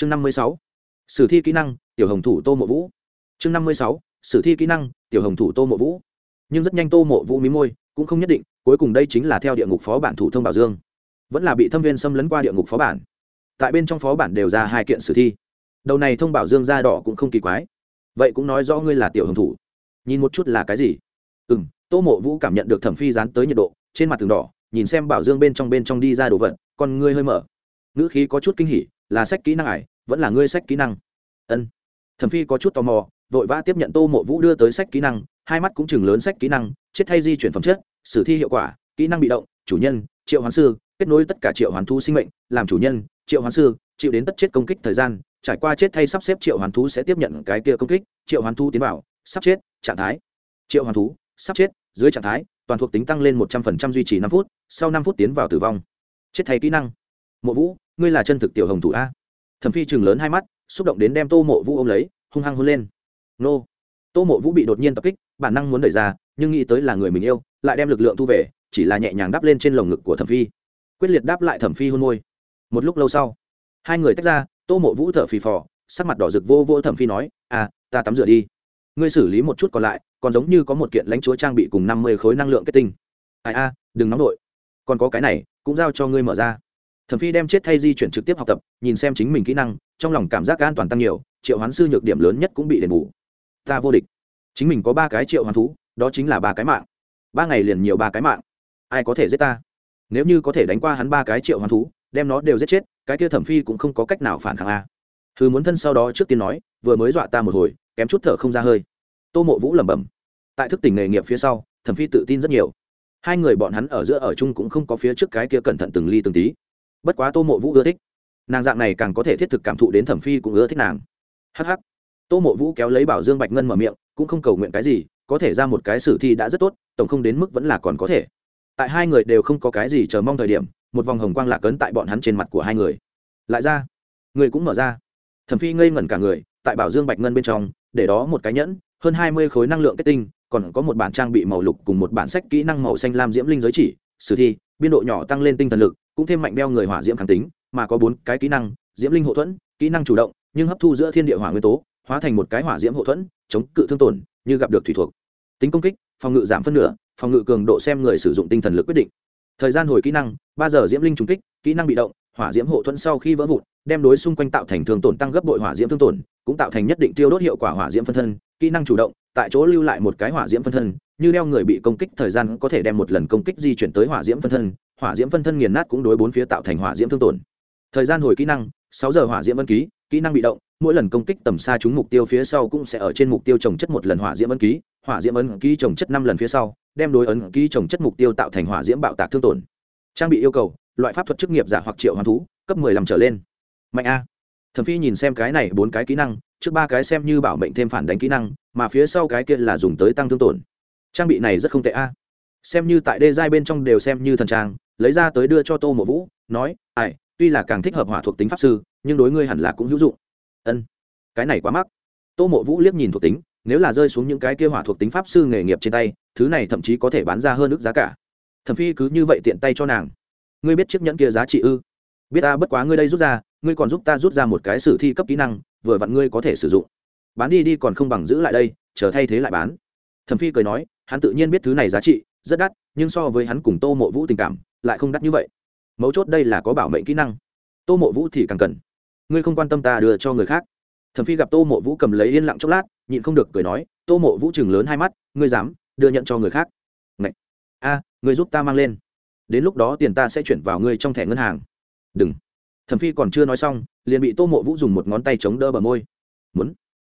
chương năm mươi sáu, sử thi kỹ năng, tiểu hồng thủ tô mộ vũ. Chương năm mươi sáu, sử thi kỹ năng, tiểu hồng thủ tô mộ vũ. Nhưng rất nhanh tô mộ vũ mí môi, cũng không nhất định, cuối cùng đây chính là theo địa ngục phó bản thủ thông bảo dương. Vẫn là bị thâm viên xâm lấn qua địa ngục phó bản. Tại bên trong phó bản đều ra hai kiện sử thi. Đầu này thông bảo dương da đỏ cũng không kỳ quái. Vậy cũng nói rõ ngươi là tiểu hồng thủ. Nhìn một chút là cái gì? Ừ m tô mộ vũ cảm nhận được thẩm phi dán tới nhiệt độ, trên mặt tường đỏ, nhìn xem bảo dương bên trong bên trong đi ra đồ vật còn ngươi hơi mở. Ngữ khí có chút kinh hỉ là sách kỹ năng ải, vẫn là ngươi sách kỹ năng. Ân. Thẩm phi có chút tò mò, vội vã tiếp nhận tô mộ vũ đưa tới sách kỹ năng, hai mắt cũng chừng lớn sách kỹ năng, chết thay di chuyển phẩm chất, sử thi hiệu quả, kỹ năng bị động, chủ nhân, triệu hoán sư, kết nối tất cả triệu hoán thú sinh mệnh, làm chủ nhân, triệu hoán sư, chịu đến tất chết công kích thời gian, trải qua chết thay sắp xếp triệu hoán thú sẽ tiếp nhận cái kia công kích, triệu hoán thú tiến vào, sắp chết, trạng thái. Triệu hoán thú, sắp chết, dưới trạng thái, toàn thuộc tính tăng lên một trăm phần trăm duy trì năm phút, sau năm phút tiến vào tử vong. Chết thay kỹ năng mộ vũ, ngươi là chân thực tiểu hồng thủ a? Thẩm phi chừng lớn hai mắt, xúc động đến đem tô mộ vũ ôm lấy, hung hăng hôn lên. Nô. Tô mộ vũ bị đột nhiên tập kích, bản năng muốn đẩy ra, nhưng nghĩ tới là người mình yêu, lại đem lực lượng thu về, chỉ là nhẹ nhàng đắp lên trên lồng ngực của thẩm phi. Quyết liệt đáp lại thẩm phi hôn môi. Một lúc lâu sau, hai người tách ra, tô mộ vũ thở phì phò, sắc mặt đỏ rực vô vô thẩm phi nói à ta tắm rửa đi. Ngươi xử lý một chút còn lại, còn giống như có một kiện lãnh chúa trang bị cùng năm mươi khối năng lượng kết tinh. Ai a, đừng nóng nổi còn có cái này, cũng giao cho ngươi mở ra thẩm phi đem chết thay di chuyển trực tiếp học tập, nhìn xem chính mình kỹ năng, trong lòng cảm giác an toàn tăng nhiều, triệu hoán sư nhược điểm lớn nhất cũng bị đền bù. Ta vô địch. Chính mình có ba cái triệu hoán thú, đó chính là ba cái mạng. Ba ngày liền nhiều ba cái mạng. Ai có thể giết ta? Nếu như có thể đánh qua hắn ba cái triệu hoán thú, đem nó đều giết chết, cái kia thẩm phi cũng không có cách nào phản kháng a. Thứ muốn thân sau đó trước tiên nói, vừa mới dọa ta một hồi, kém chút thở không ra hơi. Tô mộ vũ lẩm bẩm. Tại thức tỉnh nghề nghiệp phía sau, thẩm phi tự tin rất nhiều. Hai người bọn hắn ở giữa ở chung cũng không có phía trước cái kia cẩn thận từng ly từng tí bất quá tô mộ vũ ưa thích. Nàng dạng này càng có thể thiết thực cảm thụ đến thẩm phi cũng ưa thích nàng. Hh tô mộ vũ kéo lấy bảo dương bạch ngân mở miệng, cũng không cầu nguyện cái gì, có thể ra một cái sử thi đã rất tốt, tổng không đến mức vẫn là còn có thể. Tại hai người đều không có cái gì chờ mong thời điểm, một vòng hồng quang lạc ấn tại bọn hắn trên mặt của hai người. Lại ra. Người cũng mở ra. Thẩm phi ngây ngẩn cả người, tại bảo dương bạch ngân bên trong, để đó một cái nhẫn, hơn hai mươi khối năng lượng kết tinh, còn có một bản trang bị màu lục cùng một bản sách kỹ năng màu xanh lam diễm linh giới chỉ, sử thi biên độ nhỏ tăng lên tinh thần lực, cũng thêm mạnh đeo người hỏa diễm kháng tính, mà có bốn cái kỹ năng, diễm linh hậu thuẫn, kỹ năng chủ động, nhưng hấp thu giữa thiên địa hỏa nguyên tố, hóa thành một cái hỏa diễm hậu thuẫn, chống cự thương tổn, như gặp được thủy thuộc. Tính công kích, phòng ngự giảm phân nửa, phòng ngự cường độ xem người sử dụng tinh thần lực quyết định thời gian hồi kỹ năng ba giờ diễm linh trùng kích kỹ năng bị động hỏa diễm hộ thuẫn sau khi vỡ vụn đem đối xung quanh tạo thành thương tổn tăng gấp bội hỏa diễm thương tổn cũng tạo thành nhất định tiêu đốt hiệu quả hỏa diễm phân thân kỹ năng chủ động tại chỗ lưu lại một cái hỏa diễm phân thân như đeo người bị công kích thời gian có thể đem một lần công kích di chuyển tới hỏa diễm phân thân hỏa diễm phân thân nghiền nát cũng đối bốn phía tạo thành hỏa diễm thương tổn thời gian hồi kỹ năng sáu giờ hỏa diễm ân ký kỹ năng bị động mỗi lần công kích tầm xa trúng mục tiêu phía sau cũng sẽ ở trên mục tiêu trồng chất một lần hỏa diễm ân ký hỏa diễm ân ký trồng chất năm lần phía sau đem đối ấn ký trồng chất mục tiêu tạo thành hỏa diễm bạo tạc thương tổn. Trang bị yêu cầu, loại pháp thuật chức nghiệp giả hoặc triệu hoàn thú, cấp mười lăm trở lên. Mạnh a. Thẩm phi nhìn xem cái này bốn cái kỹ năng, trước ba cái xem như bảo mệnh thêm phản đánh kỹ năng, mà phía sau cái kia là dùng tới tăng thương tổn. Trang bị này rất không tệ a. Xem như tại đê giai bên trong đều xem như thần trang, lấy ra tới đưa cho tô mộ vũ, nói, ai, tuy là càng thích hợp hỏa thuộc tính pháp sư, nhưng đối ngươi hẳn là cũng hữu dụng. Ân. Cái này quá mắc. Tô mộ vũ liếc nhìn thuộc tính, nếu là rơi xuống những cái kia hỏa thuộc tính pháp sư nghề nghiệp trên tay thứ này thậm chí có thể bán ra hơn ước giá cả. Thẩm phi cứ như vậy tiện tay cho nàng. Ngươi biết chiếc nhẫn kia giá trị ư? Biết ta bất quá ngươi đây rút ra, ngươi còn giúp ta rút ra một cái sử thi cấp kỹ năng, vừa vặn ngươi có thể sử dụng. Bán đi đi còn không bằng giữ lại đây, chờ thay thế lại bán. Thẩm phi cười nói, hắn tự nhiên biết thứ này giá trị, rất đắt, nhưng so với hắn cùng tô mộ vũ tình cảm, lại không đắt như vậy. Mấu chốt đây là có bảo mệnh kỹ năng. Tô mộ vũ thì càng cần. Ngươi không quan tâm ta đưa cho người khác. Thẩm phi gặp tô mộ vũ cầm lấy yên lặng chốc lát, nhịn không được cười nói, tô mộ vũ chừng lớn hai mắt, ngươi dám đưa nhận cho người khác. Ngậy! a, người giúp ta mang lên. Đến lúc đó tiền ta sẽ chuyển vào ngươi trong thẻ ngân hàng. Đừng. Thẩm phi còn chưa nói xong, liền bị tô mộ vũ dùng một ngón tay chống đỡ bờ môi. Muốn.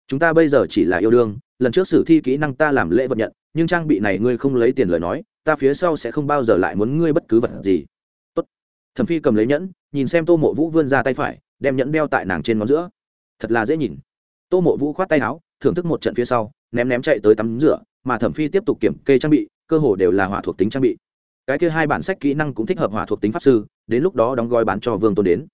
Chúng ta bây giờ chỉ là yêu đương, lần trước sử thi kỹ năng ta làm lễ vật nhận, nhưng trang bị này ngươi không lấy tiền lời nói, ta phía sau sẽ không bao giờ lại muốn ngươi bất cứ vật gì. Tốt. thẩm phi cầm lấy nhẫn, nhìn xem tô mộ vũ vươn ra tay phải, đem nhẫn đeo tại nàng trên ngón giữa. Thật là dễ nhìn. Tô mộ vũ khoát tay áo, thưởng thức một trận phía sau, ném ném chạy tới tắm rửa mà thẩm phi tiếp tục kiểm kê trang bị, cơ hồ đều là hỏa thuộc tính trang bị. Cái kia hai bản sách kỹ năng cũng thích hợp hỏa thuộc tính pháp sư, đến lúc đó đóng gói bán cho vương tôn đến.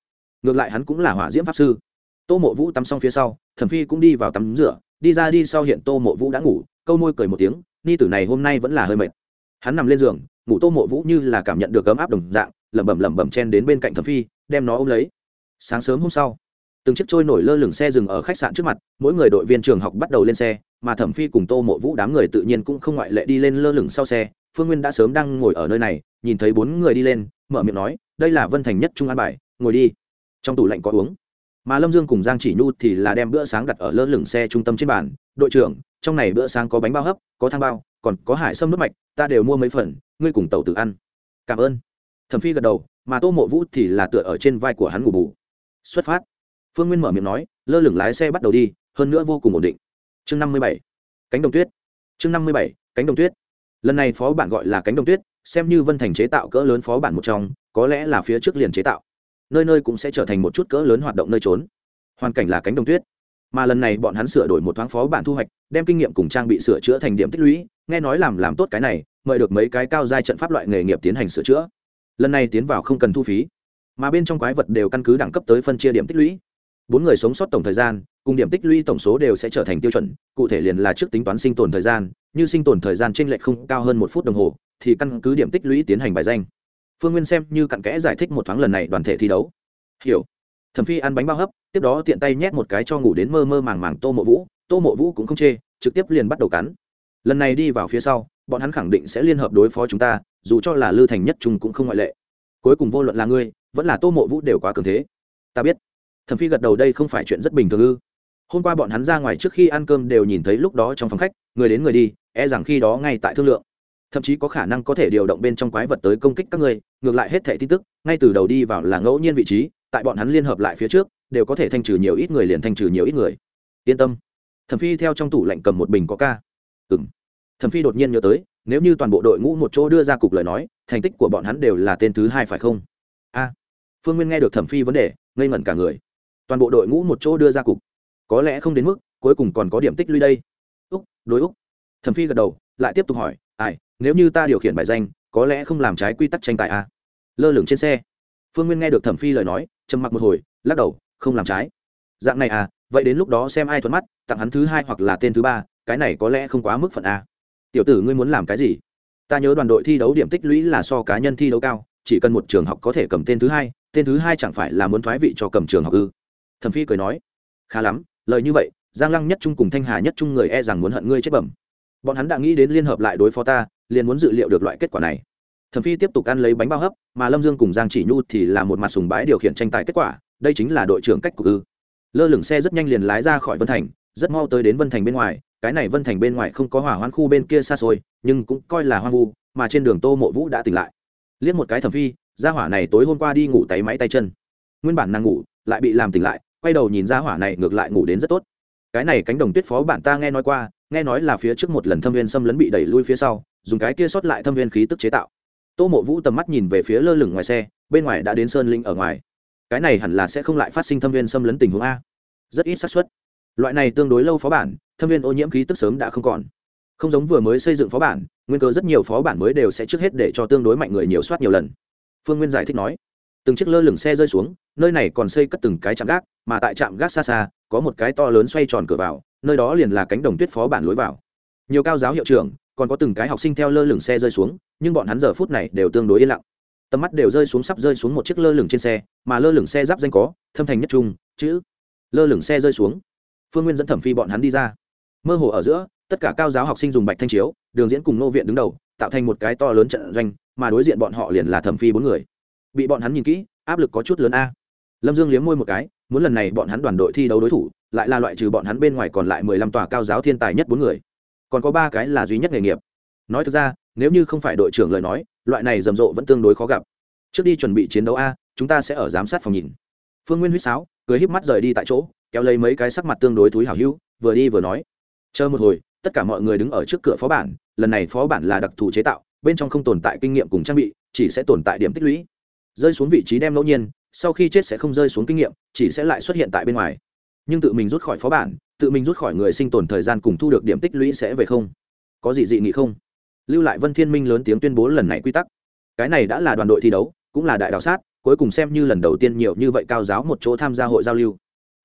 Ngược lại hắn cũng là hỏa diễm pháp sư. Tô mộ vũ tắm xong phía sau, thẩm phi cũng đi vào tắm rửa, đi ra đi sau hiện tô mộ vũ đã ngủ, câu môi cười một tiếng, ni tử này hôm nay vẫn là hơi mệt. Hắn nằm lên giường, ngủ tô mộ vũ như là cảm nhận được ấm áp đồng dạng, lẩm bẩm lẩm bẩm chen đến bên cạnh thẩm phi, đem nó ôm lấy. Sáng sớm hôm sau, từng chiếc trôi nổi lơ lửng xe dừng ở khách sạn trước mặt, mỗi người đội viên trường học bắt đầu lên xe mà thẩm phi cùng tô mộ vũ đám người tự nhiên cũng không ngoại lệ đi lên lơ lửng sau xe, phương nguyên đã sớm đang ngồi ở nơi này, nhìn thấy bốn người đi lên, mở miệng nói, đây là vân thành nhất trung an bài, ngồi đi. Trong tủ lạnh có uống. Mà lâm dương cùng giang chỉ nhu thì là đem bữa sáng đặt ở lơ lửng xe trung tâm trên bàn, đội trưởng, trong này bữa sáng có bánh bao hấp, có thang bao, còn có hải sâm nước mạch, ta đều mua mấy phần, ngươi cùng tàu tự ăn. Cảm ơn. Thẩm phi gật đầu, mà tô mộ vũ thì là tựa ở trên vai của hắn ngủ bù. Xuất phát. Phương nguyên mở miệng nói, lơ lửng lái xe bắt đầu đi, hơn nữa vô cùng ổn định chương năm mươi bảy, cánh đồng tuyết. Chương năm mươi bảy, cánh đồng tuyết. Lần này phó bản gọi là cánh đồng tuyết, xem như vân thành chế tạo cỡ lớn phó bản một trong, có lẽ là phía trước liền chế tạo. Nơi nơi cũng sẽ trở thành một chút cỡ lớn hoạt động nơi trốn. Hoàn cảnh là cánh đồng tuyết. Mà lần này bọn hắn sửa đổi một thoáng phó bản thu hoạch, đem kinh nghiệm cùng trang bị sửa chữa thành điểm tích lũy, nghe nói làm làm tốt cái này, mời được mấy cái cao giai trận pháp loại nghề nghiệp tiến hành sửa chữa. Lần này tiến vào không cần thu phí. Mà bên trong quái vật đều căn cứ đẳng cấp tới phân chia điểm tích lũy bốn người sống sót tổng thời gian, cùng điểm tích lũy tổng số đều sẽ trở thành tiêu chuẩn, cụ thể liền là trước tính toán sinh tồn thời gian, như sinh tồn thời gian t r ê n lệch không cao hơn một phút đồng hồ, thì căn cứ điểm tích lũy tiến hành bài danh. Phương nguyên xem như cặn kẽ giải thích một thoáng lần này đoàn thể thi đấu. Hiểu. Thẩm phi ăn bánh bao hấp, tiếp đó tiện tay nhét một cái cho ngủ đến mơ mơ màng màng tô mộ vũ, tô mộ vũ cũng không chê, trực tiếp liền bắt đầu cắn. Lần này đi vào phía sau, bọn hắn khẳng định sẽ liên hợp đối phó chúng ta, dù cho là lư thành nhất trung cũng không ngoại lệ. Cuối cùng vô luận là ngươi, vẫn là tô mộ vũ đều quá cường thế. Ta biết thẩm phi gật đầu, đây không phải chuyện rất bình thường ư? Hôm qua bọn hắn ra ngoài trước khi ăn cơm đều nhìn thấy lúc đó trong phòng khách, người đến người đi e rằng khi đó ngay tại thương lượng. Thậm chí có khả năng có thể điều động bên trong quái vật tới công kích các ngươi ngược lại hết thẻ tin tức, ngay từ đầu đi vào là ngẫu nhiên vị trí, tại bọn hắn liên hợp lại phía trước, đều có thể thanh trừ nhiều ít người liền thanh trừ nhiều ít người. Yên tâm. Thẩm phi theo trong tủ lạnh cầm một bình có ca. Ừ m thẩm phi đột nhiên nhớ tới, nếu như toàn bộ đội ngũ một chỗ đưa ra cục lời nói, thành tích của bọn hắn đều là tên thứ hai phải không? A. Phương nguyên nghe được thẩm phi vấn đề, ngây ngẩn cả người toàn bộ đội ngũ một chỗ đưa ra cục. Có lẽ không đến mức, cuối cùng còn có điểm tích lũy đây. Úc, đối úc. Thẩm phi gật đầu, lại tiếp tục hỏi, ai, nếu như ta điều khiển bài danh, có lẽ không làm trái quy tắc tranh tài à? lơ lửng trên xe. Phương nguyên nghe được thẩm phi lời nói, trầm mặc một hồi, lắc đầu, không làm trái. Dạng này à vậy đến lúc đó xem ai thuận mắt, tặng hắn thứ hai hoặc là tên thứ ba, cái này có lẽ không quá mức phận a tiểu tử ngươi muốn làm cái gì? Ta nhớ đoàn đội thi đấu điểm tích lũy là so cá nhân thi đấu cao, chỉ cần một trường học có thể cầm tên thứ hai, tên thứ hai chẳng phải là muốn thoái vị cho cầm trường học ư? Thẩm phi cười nói, khá lắm, lời như vậy, giang lăng nhất trung cùng thanh hà nhất trung người e rằng muốn hận ngươi chết bẩm. Bọn hắn đã nghĩ đến liên hợp lại đối phó ta, liền muốn dự liệu được loại kết quả này. Thẩm phi tiếp tục ăn lấy bánh bao hấp, mà lâm dương cùng giang chỉ nhu thì là một mặt sùng bái điều khiển tranh tài kết quả, đây chính là đội trưởng cách của ư. Lơ lửng xe rất nhanh liền lái ra khỏi vân thành, rất mau tới đến vân thành bên ngoài, cái này vân thành bên ngoài không có hỏa hoạn khu bên kia xa xôi, nhưng cũng coi là hoang vu, mà trên đường tô mộ vũ đã tỉnh lại. Liếc một cái thẩm phi ra hỏa này tối hôm qua đi ngủ tay máy tay chân. Nguyên bản nàng ngủ, lại bị làm tỉnh lại quay đầu nhìn ra hỏa này ngược lại ngủ đến rất tốt. Cái này cánh đồng tuyết phó bản ta nghe nói qua, nghe nói là phía trước một lần thâm viên xâm lấn bị đẩy lui phía sau, dùng cái kia sót lại thâm viên khí tức chế tạo. Tô mộ vũ tầm mắt nhìn về phía lơ lửng ngoài xe, bên ngoài đã đến sơn linh ở ngoài. Cái này hẳn là sẽ không lại phát sinh thâm viên xâm lấn tình huống a. Rất ít xác suất. Loại này tương đối lâu phó bản, thâm viên ô nhiễm khí tức sớm đã không còn. Không giống vừa mới xây dựng phó bản, nguyên cơ rất nhiều phó bản mới đều sẽ trước hết để cho tương đối mạnh người nhiều soát nhiều lần. Phương nguyên giải thích nói. Từng chiếc lơ lửng xe rơi xuống nơi này còn xây cất từng cái trạm gác, mà tại trạm gác xa xa, có một cái to lớn xoay tròn cửa vào, nơi đó liền là cánh đồng tuyết phó bản lối vào. Nhiều cao giáo hiệu trưởng, còn có từng cái học sinh theo lơ lửng xe rơi xuống, nhưng bọn hắn giờ phút này đều tương đối yên lặng. Tầm mắt đều rơi xuống sắp rơi xuống một chiếc lơ lửng trên xe, mà lơ lửng xe giáp danh có, thâm thành nhất trung, chữ. Lơ lửng xe rơi xuống. Phương nguyên dẫn thẩm phi bọn hắn đi ra. Mơ hồ ở giữa, tất cả cao giáo học sinh dùng bạch thanh chiếu, đường diễn cùng nô viện đứng đầu, tạo thành một cái to lớn trận doanh, mà đối diện bọn họ liền là thẩm phi bốn người. Bị bọn hắn nhìn kỹ, áp lực có chút lớn a lâm dương liếm môi một cái, muốn lần này bọn hắn đoàn đội thi đấu đối thủ, lại là loại trừ bọn hắn bên ngoài còn lại mười lăm tòa cao giáo thiên tài nhất bốn người. Còn có ba cái là duy nhất nghề nghiệp. Nói thực ra, nếu như không phải đội trưởng lời nói, loại này rầm rộ vẫn tương đối khó gặp. Trước đi chuẩn bị chiến đấu a, chúng ta sẽ ở giám sát phòng nhìn. Phương nguyên huýt sáo, cười híp mắt rời đi tại chỗ, kéo lấy mấy cái sắc mặt tương đối thúi hảo hữu, vừa đi vừa nói. Chờ một hồi, tất cả mọi người đứng ở trước cửa phó bản, lần này phó bản là đặc thù chế tạo, bên trong không tồn tại kinh nghiệm cùng trang bị, chỉ sẽ tồn tại điểm tích lũy. Rơi xuống vị trí đem ngẫu nhiên sau khi chết sẽ không rơi xuống kinh nghiệm, chỉ sẽ lại xuất hiện tại bên ngoài. Nhưng tự mình rút khỏi phó bản, tự mình rút khỏi người sinh tồn thời gian cùng thu được điểm tích lũy sẽ về không? Có gì dị nghị không? Lưu lại vân thiên minh lớn tiếng tuyên bố lần này quy tắc. Cái này đã là đoàn đội thi đấu, cũng là đại đạo sát, cuối cùng xem như lần đầu tiên nhiều như vậy cao giáo một chỗ tham gia hội giao lưu.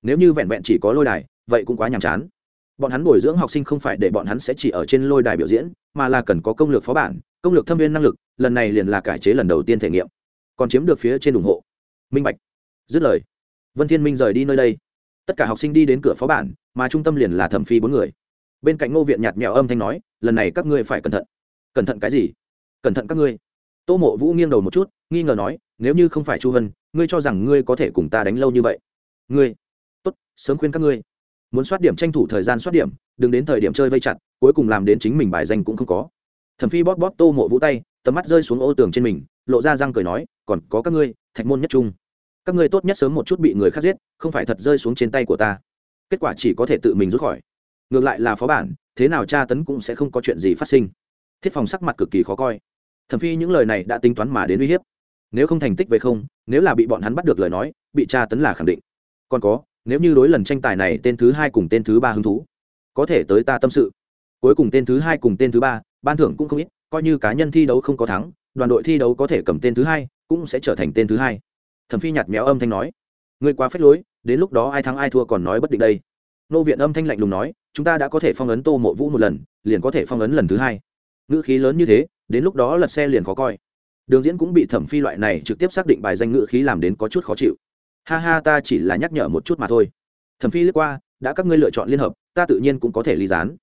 Nếu như vẹn vẹn chỉ có lôi đài, vậy cũng quá nhàm chán. Bọn hắn bồi dưỡng học sinh không phải để bọn hắn sẽ chỉ ở trên lôi đài biểu diễn, mà là cần có công lược phó bản, công lược thâm viên năng lực, lần này liền là cải chế lần đầu tiên thể nghiệm. Còn chiếm được phía trên ủng hộ minh bạch. Dứt lời, vân thiên minh rời đi nơi đây. Tất cả học sinh đi đến cửa phó bản, mà trung tâm liền là thẩm phi bốn người. Bên cạnh ngô viện nhạt mẹo âm thanh nói, lần này các ngươi phải cẩn thận. Cẩn thận cái gì? Cẩn thận các ngươi. Tô mộ vũ nghiêng đầu một chút, nghi ngờ nói, nếu như không phải chu hân, ngươi cho rằng ngươi có thể cùng ta đánh lâu như vậy? Ngươi. Tốt, sớm khuyên các ngươi. Muốn soát điểm tranh thủ thời gian soát điểm, đừng đến thời điểm chơi vây chặt, cuối cùng làm đến chính mình bài danh cũng không có. Thẩm phi bóp bóp tô mộ vũ tay, tầm mắt rơi xuống ô tường trên mình, lộ ra răng cười nói, còn có các ngươi, thạch môn nhất trung các ngươi tốt nhất sớm một chút bị người khác giết, không phải thật rơi xuống trên tay của ta. Kết quả chỉ có thể tự mình rút khỏi. Ngược lại là phó bản, thế nào tra tấn cũng sẽ không có chuyện gì phát sinh. Thiết phòng sắc mặt cực kỳ khó coi. Thẩm phi những lời này đã tính toán mà đến uy hiếp. Nếu không thành tích về không, nếu là bị bọn hắn bắt được lời nói, bị tra tấn là khẳng định. Còn có, nếu như đối lần tranh tài này tên thứ hai cùng tên thứ ba hứng thú, có thể tới ta tâm sự. Cuối cùng tên thứ hai cùng tên thứ ba, ban thưởng cũng không ít, coi như cá nhân thi đấu không có thắng, đoàn đội thi đấu có thể cầm tên thứ hai, cũng sẽ trở thành tên thứ hai thẩm phi nhạt méo âm thanh nói, ngươi quá phết lối, đến lúc đó ai thắng ai thua còn nói bất định đây. Nô viện âm thanh lạnh lùng nói, chúng ta đã có thể phong ấn tô mộ vũ một lần, liền có thể phong ấn lần thứ hai. Ngữ khí lớn như thế, đến lúc đó lật xe liền khó coi. Đường diễn cũng bị thẩm phi loại này trực tiếp xác định bài danh ngữ khí làm đến có chút khó chịu. Ha ha, ta chỉ là nhắc nhở một chút mà thôi. Thẩm phi lướt qua, đã các ngươi lựa chọn liên hợp, ta tự nhiên cũng có thể ly gián.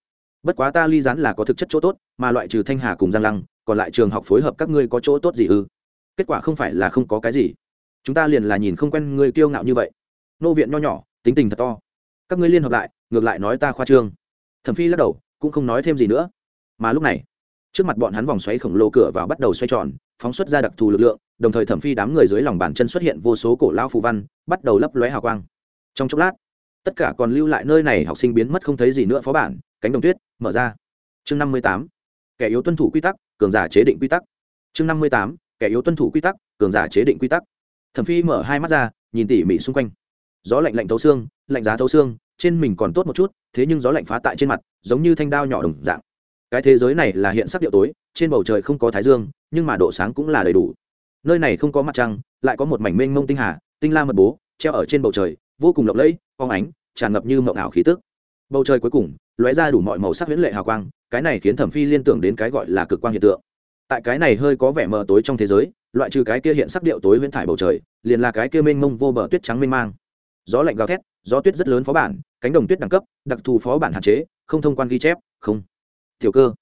Bất quá ta ly gián là có thực chất chỗ tốt, mà loại trừ thanh hà cùng giang lăng, còn lại trường học phối hợp các ngươi có chỗ tốt gì ư? Kết quả không phải là không có cái gì chúng ta liền là nhìn không quen người kiêu ngạo như vậy. Nô viện nho nhỏ, tính tình thật to. Các ngươi liên hợp lại, ngược lại nói ta khoa trương. Thẩm phi lắc đầu, cũng không nói thêm gì nữa. Mà lúc này, trước mặt bọn hắn vòng xoáy khổng lồ cửa vào bắt đầu xoay tròn, phóng xuất ra đặc thù lực lượng, đồng thời thẩm phi đám người dưới lòng bàn chân xuất hiện vô số cổ lao phù văn, bắt đầu lấp lóe hào quang. Trong chốc lát, tất cả còn lưu lại nơi này học sinh biến mất không thấy gì nữa phó bản, cánh đồng tuyết, mở ra. Chương năm mươi tám, kẻ yếu tuân thủ quy tắc, cường giả chế định quy tắc. Chương năm mươi tám, kẻ yếu tuân thủ quy tắc, cường giả chế định quy tắc thẩm phi mở hai mắt ra, nhìn tỉ mỉ xung quanh. Gió lạnh lạnh thấu xương, lạnh giá thấu xương, trên mình còn tốt một chút, thế nhưng gió lạnh phá tại trên mặt, giống như thanh đao nhỏ đồng dạng. Cái thế giới này là hiện sắc điệu tối, trên bầu trời không có thái dương, nhưng mà độ sáng cũng là đầy đủ. Nơi này không có mặt trăng, lại có một mảnh mênh mông tinh hà, tinh la mật bố, treo ở trên bầu trời, vô cùng lộng lẫy phóng ánh, tràn ngập như mộng ảo khí tức. Bầu trời cuối cùng, lóe ra đủ mọi màu sắc huyễn lệ hào quang, cái này khiến thẩm phi liên tưởng đến cái gọi là cực quang hiện tượng. Tại cái này hơi có vẻ mờ tối trong thế giới loại trừ cái kia hiện sắc điệu tối huyễn thải bầu trời, liền là cái kia mênh mông vô bờ tuyết trắng mênh mang. Gió lạnh gào thét, gió tuyết rất lớn phó bản, cánh đồng tuyết đẳng cấp, đặc thù phó bản hạn chế, không thông quan ghi chép, không. Tiểu cơ.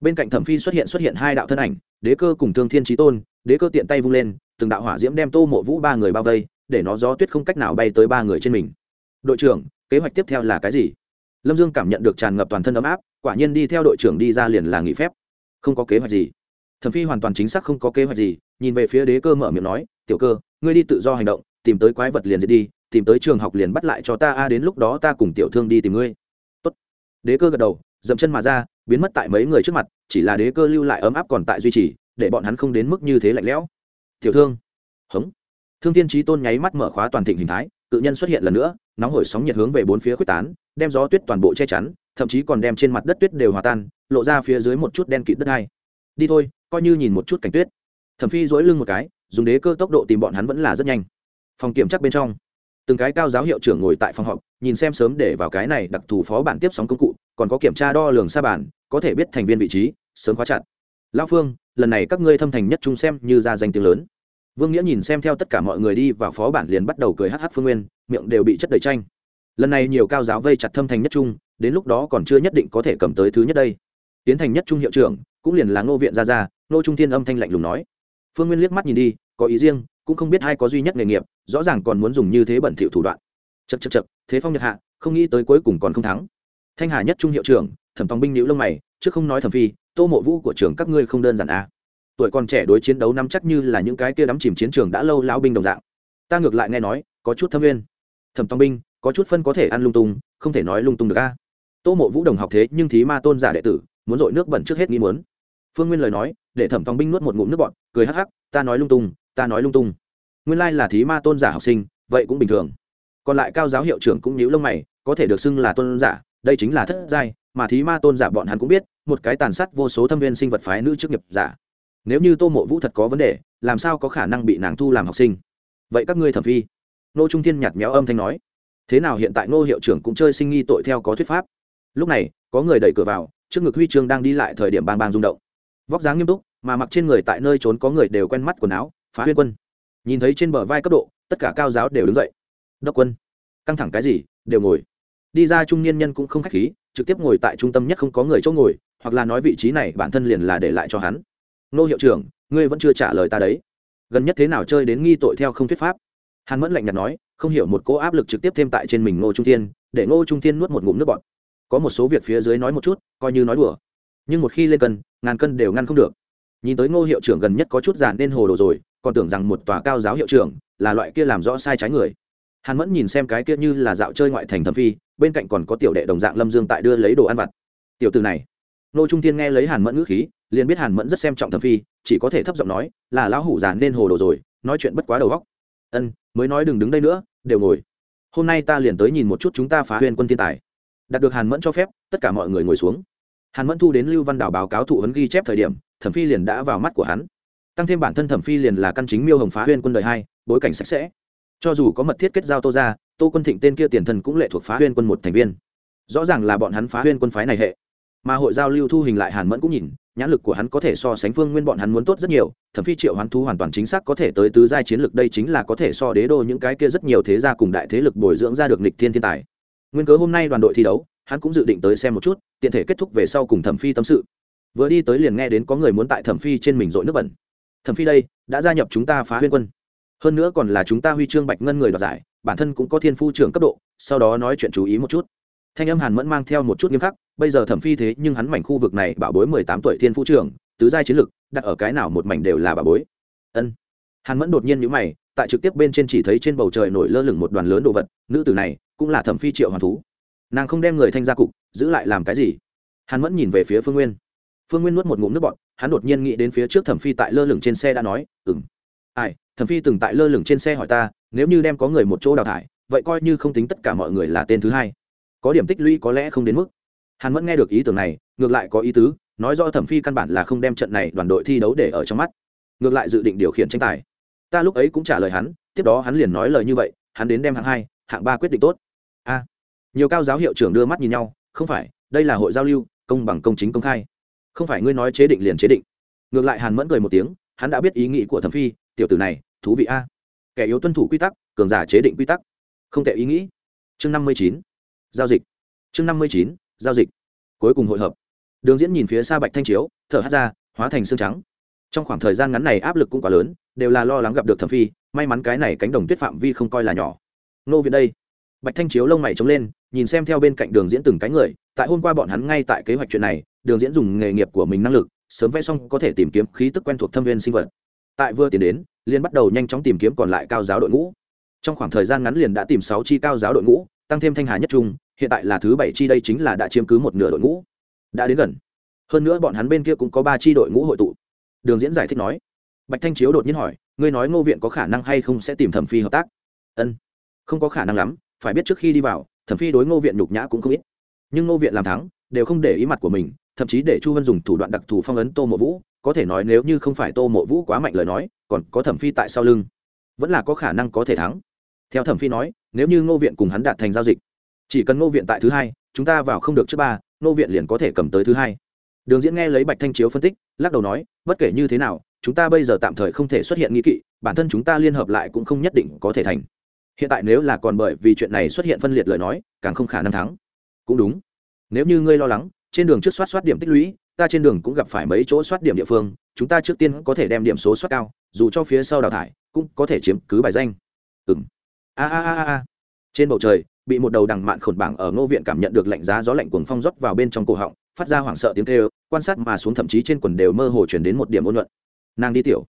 Bên cạnh thẩm phi xuất hiện xuất hiện hai đạo thân ảnh, đế cơ cùng thương thiên trí tôn, đế cơ tiện tay vung lên, từng đạo hỏa diễm đem tô mộ vũ ba người bao vây, để nó gió tuyết không cách nào bay tới ba người trên mình. Đội trưởng, kế hoạch tiếp theo là cái gì? Lâm dương cảm nhận được tràn ngập toàn thân ấm áp, quả nhiên đi theo đội trưởng đi ra liền là nghỉ phép. Không có kế hoạch gì. Thẩm phi hoàn toàn chính xác không có kế hoạch gì nhìn về phía đế cơ mở miệng nói, tiểu cơ, ngươi đi tự do hành động, tìm tới quái vật liền diệt đi, tìm tới trường học liền bắt lại cho ta, a, đến lúc đó ta cùng tiểu thương đi tìm ngươi. Tốt. đế cơ gật đầu, dậm chân mà ra, biến mất tại mấy người trước mặt, chỉ là đế cơ lưu lại ấm áp còn tại duy trì, để bọn hắn không đến mức như thế lạnh lẽo. Tiểu thương. Hống. Thương tiên trí tôn nháy mắt mở khóa toàn thịnh hình thái, tự nhân xuất hiện lần nữa, nóng hổi sóng nhiệt hướng về bốn phía quyết tán, đem gió tuyết toàn bộ che chắn, thậm chí còn đem trên mặt đất tuyết đều hòa tan, lộ ra phía dưới một chút đen kịt đất hai đi thôi, coi như nhìn một chút cảnh tuyết thẩm phi dỗi lưng một cái, dùng đế cơ tốc độ tìm bọn hắn vẫn là rất nhanh. Phòng kiểm chắc bên trong, từng cái cao giáo hiệu trưởng ngồi tại phòng họp, nhìn xem sớm để vào cái này đặc thù phó bản tiếp sóng công cụ, còn có kiểm tra đo lường xa bản, có thể biết thành viên vị trí, sớm khóa chặt. Lao phương, lần này các ngươi thâm thành nhất trung xem như ra danh tiếng lớn. Vương nghĩa nhìn xem theo tất cả mọi người đi vào phó bản liền bắt đầu cười hh phương nguyên, miệng đều bị chất đầy tranh lần này nhiều cao giáo vây chặt thâm thành nhất trung, đến lúc đó còn chưa nhất định có thể cầm tới thứ nhất đây. Tiến thành nhất trung hiệu trưởng, cũng liền là ngô viện ra ra ngô trung thiên âm thanh lạnh lùng nói phương nguyên liếc mắt nhìn đi có ý riêng cũng không biết ai có duy nhất nghề nghiệp rõ ràng còn muốn dùng như thế bẩn thỉu thủ đoạn. Chật chật chật thế phong nhật hạ không nghĩ tới cuối cùng còn không thắng. Thanh hà nhất trung hiệu trưởng thẩm tòng binh nữ lông mày trước không nói thẩm phi tô mộ vũ của trường các ngươi không đơn giản à. tuổi còn trẻ đối chiến đấu nắm chắc như là những cái kia đắm chìm chiến trường đã lâu lão binh đồng dạng. Ta ngược lại nghe nói có chút thâm Nguyên, thẩm tòng binh có chút phân có thể ăn lung tung không thể nói lung tung được a à. tô mộ vũ đồng học thế nhưng thí ma tôn giả đệ tử muốn dội nước bẩn trước hết nghĩ muốn. Phương nguyên lời nói để thẩm phong binh nuốt một ngụm nước bọn cười hắc hắc, ta nói lung tung, ta nói lung tung. Nguyên lai là thí ma tôn giả học sinh, vậy cũng bình thường. Còn lại cao giáo hiệu trưởng cũng nhíu lông mày, có thể được xưng là tôn giả, đây chính là thất giai, mà thí ma tôn giả bọn hắn cũng biết, một cái tàn sát vô số thâm viên sinh vật phái nữ chức nghiệp giả. Nếu như tô mộ vũ thật có vấn đề, làm sao có khả năng bị nàng thu làm học sinh? Vậy các ngươi thẩm phi. Nô trung thiên nhạt méo âm thanh nói. Thế nào hiện tại nô hiệu trưởng cũng chơi sinh nghi tội theo có thuyết pháp? Lúc này, có người đẩy cửa vào, trước ngực huy chương đang đi lại thời điểm bang bang rung động vóc dáng nghiêm túc, mà mặc trên người tại nơi trốn có người đều quen mắt quần áo, phá huyên quân. Nhìn thấy trên bờ vai cấp độ, tất cả cao giáo đều đứng dậy. Đốc quân, căng thẳng cái gì, đều ngồi. Đi ra trung niên nhân cũng không khách khí, trực tiếp ngồi tại trung tâm nhất không có người chỗ ngồi, hoặc là nói vị trí này bản thân liền là để lại cho hắn. Nô hiệu trưởng, ngươi vẫn chưa trả lời ta đấy. Gần nhất thế nào chơi đến nghi tội theo không thuyết pháp? Hắn mẫn lạnh nhạt nói, không hiểu một cỗ áp lực trực tiếp thêm tại trên mình ngô trung thiên, để ngô trung thiên nuốt một ngụm nước bọt. Có một số việc phía dưới nói một chút, coi như nói đùa. Nhưng một khi lên cân ngàn cân đều ngăn không được. Nhìn tới ngô hiệu trưởng gần nhất có chút giàn nên hồ đồ rồi, còn tưởng rằng một tòa cao giáo hiệu trưởng là loại kia làm rõ sai trái người. Hàn mẫn nhìn xem cái kia như là dạo chơi ngoại thành thẩm phi, bên cạnh còn có tiểu đệ đồng dạng lâm dương tại đưa lấy đồ ăn vặt. Tiểu từ này. Nô trung thiên nghe lấy hàn mẫn ngữ khí, liền biết hàn mẫn rất xem trọng thẩm phi, chỉ có thể thấp giọng nói, là lão hủ giàn nên hồ đồ rồi, nói chuyện bất quá đầu góc ân, mới nói đừng đứng đây nữa, đều ngồi. Hôm nay ta liền tới nhìn một chút chúng ta phá huyền quân thiên tài. Đạt được hàn mẫn cho phép, tất cả mọi người ngồi xuống hàn mẫn thu đến lưu văn đảo báo cáo thụ huấn ghi chép thời điểm, thẩm phi liền đã vào mắt của hắn. Tăng thêm bản thân thẩm phi liền là căn chính miêu hồng phá huyên quân đời hai, bối cảnh sạch sẽ. Cho dù có mật thiết kết giao tô ra tô quân thịnh tên kia tiền thân cũng lệ thuộc phá huyên quân một thành viên. Rõ ràng là bọn hắn phá huyên quân phái này hệ. Mà hội giao lưu thu hình lại hàn mẫn cũng nhìn, nhãn lực của hắn có thể so sánh phương nguyên bọn hắn muốn tốt rất nhiều, thẩm phi triệu hoán thú hoàn toàn chính xác có thể tới tứ giai chiến lực đây chính là có thể so đế đô những cái kia rất nhiều thế gia cùng đại thế lực bồi dưỡng ra được nịch thiên thiên tài. Nguyên cớ hôm nay đoàn đội thi đấu hắn cũng dự định tới xem một chút, tiện thể kết thúc về sau cùng thẩm phi tâm sự. Vừa đi tới liền nghe đến có người muốn tại thẩm phi trên mình dội nước bẩn. Thẩm phi đây, đã gia nhập chúng ta phá huyên quân. Hơn nữa còn là chúng ta huy chương bạch ngân người đoạt giải, bản thân cũng có thiên phu trưởng cấp độ, sau đó nói chuyện chú ý một chút. Thanh âm hàn mẫn mang theo một chút nghiêm khắc, bây giờ thẩm phi thế nhưng hắn mảnh khu vực này bảo bối mười tám tuổi thiên phu trưởng, tứ giai chiến lực, đặt ở cái nào một mảnh đều là bảo bối. Ân. Hàn mẫn đột nhiên nhíu mày, tại trực tiếp bên trên chỉ thấy trên bầu trời nổi lơ lửng một đoàn lớn đồ vật, nữ tử này cũng là thẩm phi triệu hoàn thú nàng không đem người thanh ra cục, giữ lại làm cái gì? Hắn vẫn nhìn về phía phương nguyên. Phương nguyên nuốt một ngụm nước bọt, hắn đột nhiên nghĩ đến phía trước thẩm phi tại lơ lửng trên xe đã nói ừng ai, thẩm phi từng tại lơ lửng trên xe hỏi ta, nếu như đem có người một chỗ đào thải, vậy coi như không tính tất cả mọi người là tên thứ hai. Có điểm tích lũy có lẽ không đến mức. Hắn vẫn nghe được ý tưởng này, ngược lại có ý tứ, nói do thẩm phi căn bản là không đem trận này đoàn đội thi đấu để ở trong mắt. Ngược lại dự định điều khiển tranh tài. Ta lúc ấy cũng trả lời hắn, tiếp đó hắn liền nói lời như vậy, hắn đến đem hạng hai, hạng ba quyết định tốt nhiều cao giáo hiệu trưởng đưa mắt nhìn nhau, không phải, đây là hội giao lưu, công bằng, công chính, công khai. Không phải ngươi nói chế định liền chế định. Ngược lại hàn mẫn cười một tiếng, hắn đã biết ý nghĩ của thẩm phi, tiểu tử này, thú vị a. Kẻ yếu tuân thủ quy tắc, cường giả chế định quy tắc. Không tệ ý nghĩ. Chương năm mươi chín. Giao dịch. Chương năm mươi chín, giao dịch. Cuối cùng hội hợp. Đường diễn nhìn phía xa bạch thanh chiếu, thở hát ra, hóa thành xương trắng. Trong khoảng thời gian ngắn này áp lực cũng quá lớn, đều là lo lắng gặp được thẩm phi, may mắn cái này cánh đồng tuyết phạm vi không coi là nhỏ. Nô viện đây. Bạch thanh chiếu lông mày trống lên nhìn xem theo bên cạnh đường diễn từng cái người, tại hôm qua bọn hắn ngay tại kế hoạch chuyện này, đường diễn dùng nghề nghiệp của mình năng lực, sớm vẽ xong có thể tìm kiếm khí tức quen thuộc thâm viên sinh vật. Tại vừa tiến đến liên bắt đầu nhanh chóng tìm kiếm còn lại cao giáo đội ngũ. Trong khoảng thời gian ngắn liền đã tìm sáu chi cao giáo đội ngũ, tăng thêm thanh hà nhất trung, hiện tại là thứ bảy chi đây chính là đã chiếm cứ một nửa đội ngũ. Đã đến gần. Hơn nữa bọn hắn bên kia cũng có ba chi đội ngũ hội tụ. Đường diễn giải thích nói. Bạch thanh chiếu đột nhiên hỏi, ngươi nói ngô viện có khả năng hay không sẽ tìm thẩm phi hợp tác? Ân, không có khả năng lắm, phải biết trước khi đi vào thẩm phi đối ngô viện nhục nhã cũng không ít. Nhưng ngô viện làm thắng, đều không để ý mặt của mình, thậm chí để chu vân dùng thủ đoạn đặc thù phong ấn tô mộ vũ, có thể nói nếu như không phải tô mộ vũ quá mạnh lời nói, còn có thẩm phi tại sau lưng, vẫn là có khả năng có thể thắng. Theo thẩm phi nói, nếu như ngô viện cùng hắn đạt thành giao dịch, chỉ cần ngô viện tại thứ hai, chúng ta vào không được trước ba, ngô viện liền có thể cầm tới thứ hai. Đường diễn nghe lấy bạch thanh chiếu phân tích, lắc đầu nói, bất kể như thế nào, chúng ta bây giờ tạm thời không thể xuất hiện nghi kỵ, bản thân chúng ta liên hợp lại cũng không nhất định có thể thành hiện tại nếu là còn bởi vì chuyện này xuất hiện phân liệt lời nói, càng không khả năng thắng. Cũng đúng. Nếu như ngươi lo lắng, trên đường trước soát soát điểm tích lũy, ta trên đường cũng gặp phải mấy chỗ soát điểm địa phương, chúng ta trước tiên có thể đem điểm số soát cao, dù cho phía sau đào thải, cũng có thể chiếm cứ bài danh. Ừng a a a a trên bầu trời, bị một đầu đằng mạn khổn bảng ở ngô viện cảm nhận được lạnh giá gió lạnh cuồng phong rót vào bên trong cổ họng, phát ra hoảng sợ tiếng kêu, quan sát mà xuống thậm chí trên quần đều mơ hồ chuyển đến một điểm ôn luận nàng đi tiểu.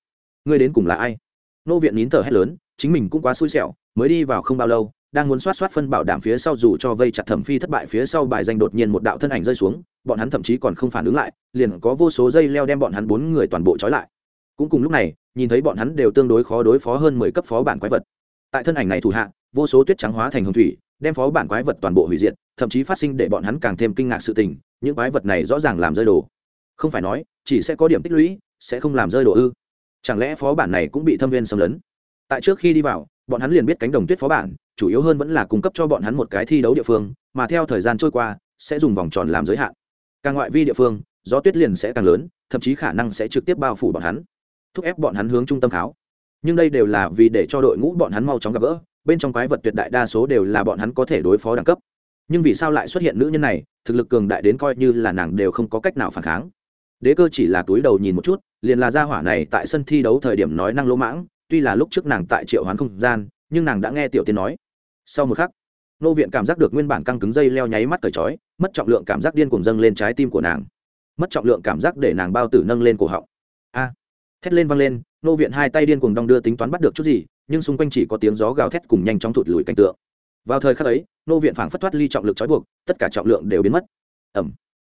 Ngươi đến cùng là ai? Ngô viện nín thở hét lớn, chính mình cũng quá xui xẻo mới đi vào không bao lâu, đang muốn soát soát phân bảo đảm phía sau dù cho vây chặt thẩm phi thất bại phía sau bài danh đột nhiên một đạo thân ảnh rơi xuống, bọn hắn thậm chí còn không phản ứng lại, liền có vô số dây leo đem bọn hắn bốn người toàn bộ trói lại. Cũng cùng lúc này, nhìn thấy bọn hắn đều tương đối khó đối phó hơn mười cấp phó bản quái vật. Tại thân ảnh này thủ hạ, vô số tuyết trắng hóa thành hồng thủy, đem phó bản quái vật toàn bộ hủy diệt, thậm chí phát sinh để bọn hắn càng thêm kinh ngạc sự tình, những quái vật này rõ ràng làm rơi đồ. Không phải nói, chỉ sẽ có điểm tích lũy, sẽ không làm rơi đồ ư. Chẳng lẽ phó bản này cũng bị thâm viên xâm lấn? Tại trước khi đi vào bọn hắn liền biết cánh đồng tuyết phó bản, chủ yếu hơn vẫn là cung cấp cho bọn hắn một cái thi đấu địa phương, mà theo thời gian trôi qua, sẽ dùng vòng tròn làm giới hạn. Càng ngoại vi địa phương, gió tuyết liền sẽ càng lớn, thậm chí khả năng sẽ trực tiếp bao phủ bọn hắn, thúc ép bọn hắn hướng trung tâm kháo. Nhưng đây đều là vì để cho đội ngũ bọn hắn mau chóng gặp gỡ, bên trong quái vật tuyệt đại đa số đều là bọn hắn có thể đối phó đẳng cấp. Nhưng vì sao lại xuất hiện nữ nhân này, thực lực cường đại đến coi như là nàng đều không có cách nào phản kháng. Đế cơ chỉ là túi đầu nhìn một chút, liền là gia hỏa này tại sân thi đấu thời điểm nói năng lỗ mãng tuy là lúc trước nàng tại triệu hoán không gian, nhưng nàng đã nghe tiểu tiên nói. Sau một khắc, nô viện cảm giác được nguyên bản căng cứng dây leo nháy mắt cởi trói, mất trọng lượng cảm giác điên cuồng dâng lên trái tim của nàng. Mất trọng lượng cảm giác để nàng bao tử nâng lên cổ họng. A! Thét lên văng lên, nô viện hai tay điên cuồng đong đưa tính toán bắt được chút gì, nhưng xung quanh chỉ có tiếng gió gào thét cùng nhanh chóng thụt lùi cảnh tượng. Vào thời khắc ấy, nô viện phảng phất thoát ly trọng lực trói buộc, tất cả trọng lượng đều biến mất. Ẩm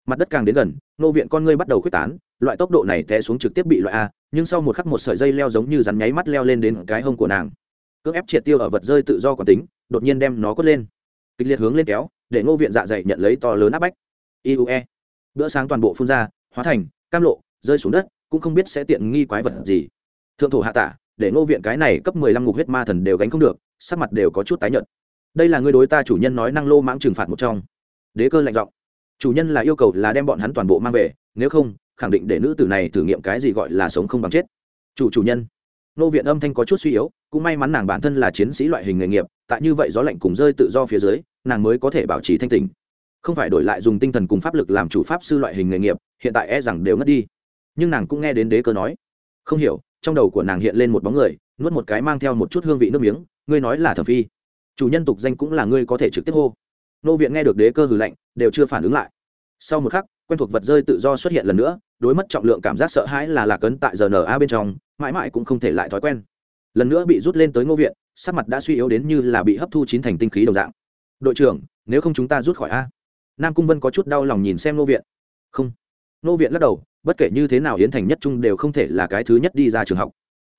mặt đất càng đến gần, nô viện con ngươi bắt đầu khuếch tán, loại tốc độ này té xuống trực tiếp bị loại a nhưng sau một khắc một sợi dây leo giống như rắn nháy mắt leo lên đến cái hông của nàng. Cưỡng ép triệt tiêu ở vật rơi tự do quản tính, đột nhiên đem nó cất lên. Kịch liệt hướng lên kéo, để ngô viện dạ dày nhận lấy to lớn áp bách. Iue bữa sáng toàn bộ phun ra, hóa thành cam lộ, rơi xuống đất, cũng không biết sẽ tiện nghi quái vật gì. Thượng thổ hạ tả, để ngô viện cái này cấp mười lăm ngục huyết ma thần đều gánh không được, sắc mặt đều có chút tái nhợt. Đây là người đối ta chủ nhân nói năng lô mãng trừng phạt một trong. Đế cơ lạnh giọng. Chủ nhân là yêu cầu là đem bọn hắn toàn bộ mang về, nếu không khẳng định để nữ tử này thử nghiệm cái gì gọi là sống không bằng chết. Chủ chủ nhân. Nô viện âm thanh có chút suy yếu, cũng may mắn nàng bản thân là chiến sĩ loại hình nghề nghiệp, tại như vậy gió lạnh cùng rơi tự do phía dưới, nàng mới có thể bảo trì thanh tình không phải đổi lại dùng tinh thần cùng pháp lực làm chủ pháp sư loại hình nghề nghiệp, hiện tại e rằng đều ngất đi. Nhưng nàng cũng nghe đến đế cơ nói. Không hiểu, trong đầu của nàng hiện lên một bóng người, nuốt một cái mang theo một chút hương vị nước miếng, ngươi nói là thẩm phi. Chủ nhân tục danh cũng là ngươi có thể trực tiếp hô. Nô viện nghe được đế cơ hừ lạnh, đều chưa phản ứng lại. Sau một khắc quen thuộc vật rơi tự do xuất hiện lần nữa, đối mất trọng lượng cảm giác sợ hãi là lạc ấn tại giờ bên trong, mãi mãi cũng không thể lại thói quen. Lần nữa bị rút lên tới ngô viện, sắc mặt đã suy yếu đến như là bị hấp thu chín thành tinh khí đồng dạng. Đội trưởng, nếu không chúng ta rút khỏi a. Nam cung vân có chút đau lòng nhìn xem ngô viện. Không. Ngô viện lắc đầu, bất kể như thế nào yến thành nhất trung đều không thể là cái thứ nhất đi ra trường học.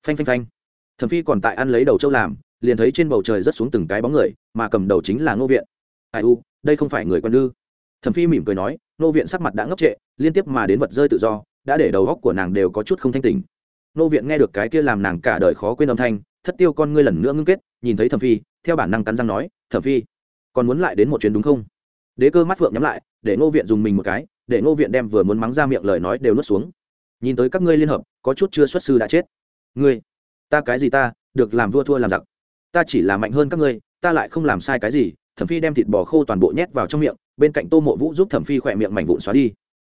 Phanh phanh phanh. Thẩm phi còn tại ăn lấy đầu châu làm, liền thấy trên bầu trời rất xuống từng cái bóng người, mà cầm đầu chính là ngô viện. Ai u, đây không phải người quân ư? Thẩm phi mỉm cười nói ngô viện sắc mặt đã ngốc trệ, liên tiếp mà đến vật rơi tự do, đã để đầu góc của nàng đều có chút không thanh tình ngô viện nghe được cái kia làm nàng cả đời khó quên âm thanh, thất tiêu con ngươi lần nữa ngưng kết, nhìn thấy thẩm phi, theo bản năng cắn răng nói, thẩm phi, còn muốn lại đến một chuyến đúng không? Đế cơ mắt phượng nhắm lại, để ngô viện dùng mình một cái, để ngô viện đem vừa muốn mắng ra miệng lời nói đều nuốt xuống. Nhìn tới các ngươi liên hợp, có chút chưa xuất sư đã chết. Ngươi, ta cái gì ta, được làm vua thua làm giặc. Ta chỉ là mạnh hơn các ngươi, ta lại không làm sai cái gì thẩm phi đem thịt bò khô toàn bộ nhét vào trong miệng, bên cạnh tô mộ vũ giúp thẩm phi khỏe miệng mảnh vụn xóa đi.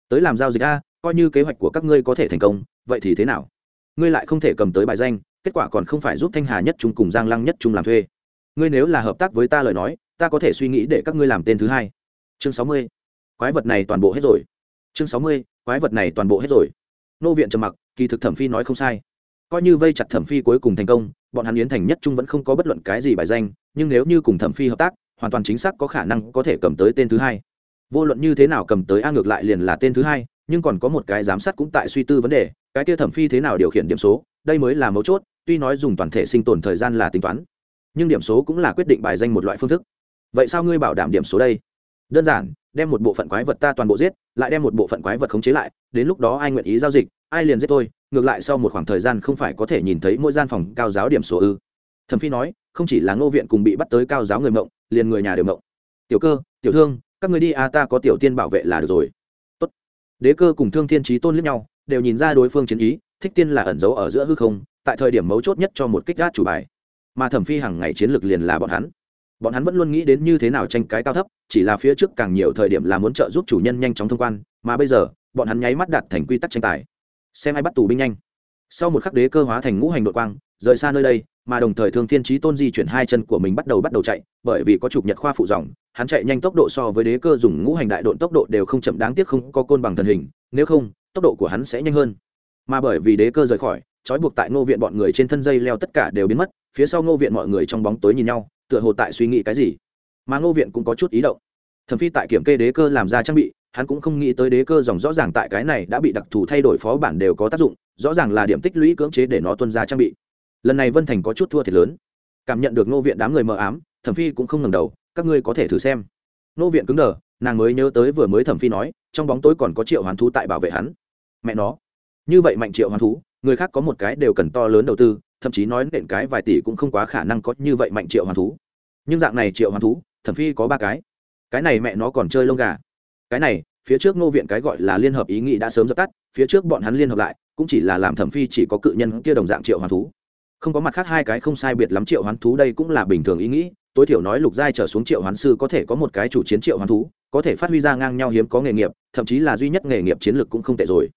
Tới làm giao dịch a, coi như kế hoạch của các ngươi có thể thành công, vậy thì thế nào? Ngươi lại không thể cầm tới bài danh, kết quả còn không phải giúp thanh hà nhất trung cùng giang lăng nhất trung làm thuê. Ngươi nếu là hợp tác với ta lời nói, ta có thể suy nghĩ để các ngươi làm tên thứ hai. Chương sáu mươi. Quái vật này toàn bộ hết rồi. Chương sáu mươi. Quái vật này toàn bộ hết rồi. Nô viện trầm mặc, kỳ thực thẩm phi nói không sai. Coi như vây chặt thẩm phi cuối cùng thành công, bọn hắn yến thành nhất trung vẫn không có bất luận cái gì bài danh, nhưng nếu như cùng thẩm phi hợp tác hoàn toàn chính xác có khả năng có thể cầm tới tên thứ hai. Vô luận như thế nào cầm tới a ngược lại liền là tên thứ hai, nhưng còn có một cái giám sát cũng tại suy tư vấn đề, cái kia thẩm phi thế nào điều khiển điểm số, đây mới là mấu chốt, tuy nói dùng toàn thể sinh tồn thời gian là tính toán, nhưng điểm số cũng là quyết định bài danh một loại phương thức. Vậy sao ngươi bảo đảm điểm số đây? Đơn giản, đem một bộ phận quái vật ta toàn bộ giết, lại đem một bộ phận quái vật khống chế lại, đến lúc đó ai nguyện ý giao dịch, ai liền giết tôi, ngược lại sau một khoảng thời gian không phải có thể nhìn thấy mỗi gian phòng cao giáo điểm số ư. Thẩm phi nói, không chỉ là ngô viện cùng bị bắt tới cao giáo người mộng liền người nhà đều mộng. Tiểu cơ, tiểu thương, các người đi a ta có tiểu tiên bảo vệ là được rồi. Tốt. đế cơ cùng thương thiên trí tôn lẫn nhau, đều nhìn ra đối phương chiến ý, thích tiên là ẩn giấu ở giữa hư không, tại thời điểm mấu chốt nhất cho một kích gác chủ bài. Mà thẩm phi hàng ngày chiến lược liền là bọn hắn. Bọn hắn vẫn luôn nghĩ đến như thế nào tranh cái cao thấp, chỉ là phía trước càng nhiều thời điểm là muốn trợ giúp chủ nhân nhanh chóng thông quan, mà bây giờ, bọn hắn nháy mắt đặt thành quy tắc tranh tài. Xem ai bắt tù binh nhanh. Sau một khắc đế cơ hóa thành ngũ hành đội quang, rời xa nơi đây mà đồng thời thương thiên trí tôn di chuyển hai chân của mình bắt đầu bắt đầu chạy, bởi vì có chụp nhật khoa phụ dòng, hắn chạy nhanh tốc độ so với đế cơ dùng ngũ hành đại độn tốc độ đều không chậm, đáng tiếc không có côn bằng thần hình, nếu không, tốc độ của hắn sẽ nhanh hơn. Mà bởi vì đế cơ rời khỏi, trói buộc tại ngô viện bọn người trên thân dây leo tất cả đều biến mất, phía sau ngô viện mọi người trong bóng tối nhìn nhau, tựa hồ tại suy nghĩ cái gì. Mà ngô viện cũng có chút ý động. Thẩm phi tại kiểm kê đế cơ làm ra trang bị, hắn cũng không nghĩ tới đế cơ dòng rõ ràng tại cái này đã bị đặc thù thay đổi phó bản đều có tác dụng, rõ ràng là điểm tích lũy cưỡng chế để nó tuân ra trang bị lần này vân thành có chút thua thiệt lớn. Cảm nhận được nô viện đám người mờ ám, thẩm phi cũng không ngẩng đầu, các ngươi có thể thử xem. Nô viện cứng đờ, nàng mới nhớ tới vừa mới thẩm phi nói, trong bóng tối còn có triệu hoàn thú tại bảo vệ hắn. Mẹ nó, như vậy mạnh triệu hoàn thú, người khác có một cái đều cần to lớn đầu tư, thậm chí nói nện cái vài tỷ cũng không quá khả năng có như vậy mạnh triệu hoàn thú. Nhưng dạng này triệu hoàn thú, thẩm phi có ba cái. Cái này mẹ nó còn chơi lông gà. Cái này, phía trước ngô viện cái gọi là liên hợp ý nghĩ đã sớm dập tắt, phía trước bọn hắn liên hợp lại, cũng chỉ là làm thẩm phi chỉ có cự nhân kia đồng dạng triệu hoàn thú không có mặt khác hai cái không sai biệt lắm triệu hoán thú đây cũng là bình thường ý nghĩ, tối thiểu nói lục giai trở xuống triệu hoán sư có thể có một cái chủ chiến triệu hoán thú, có thể phát huy ra ngang nhau hiếm có nghề nghiệp, thậm chí là duy nhất nghề nghiệp chiến lược cũng không tệ rồi.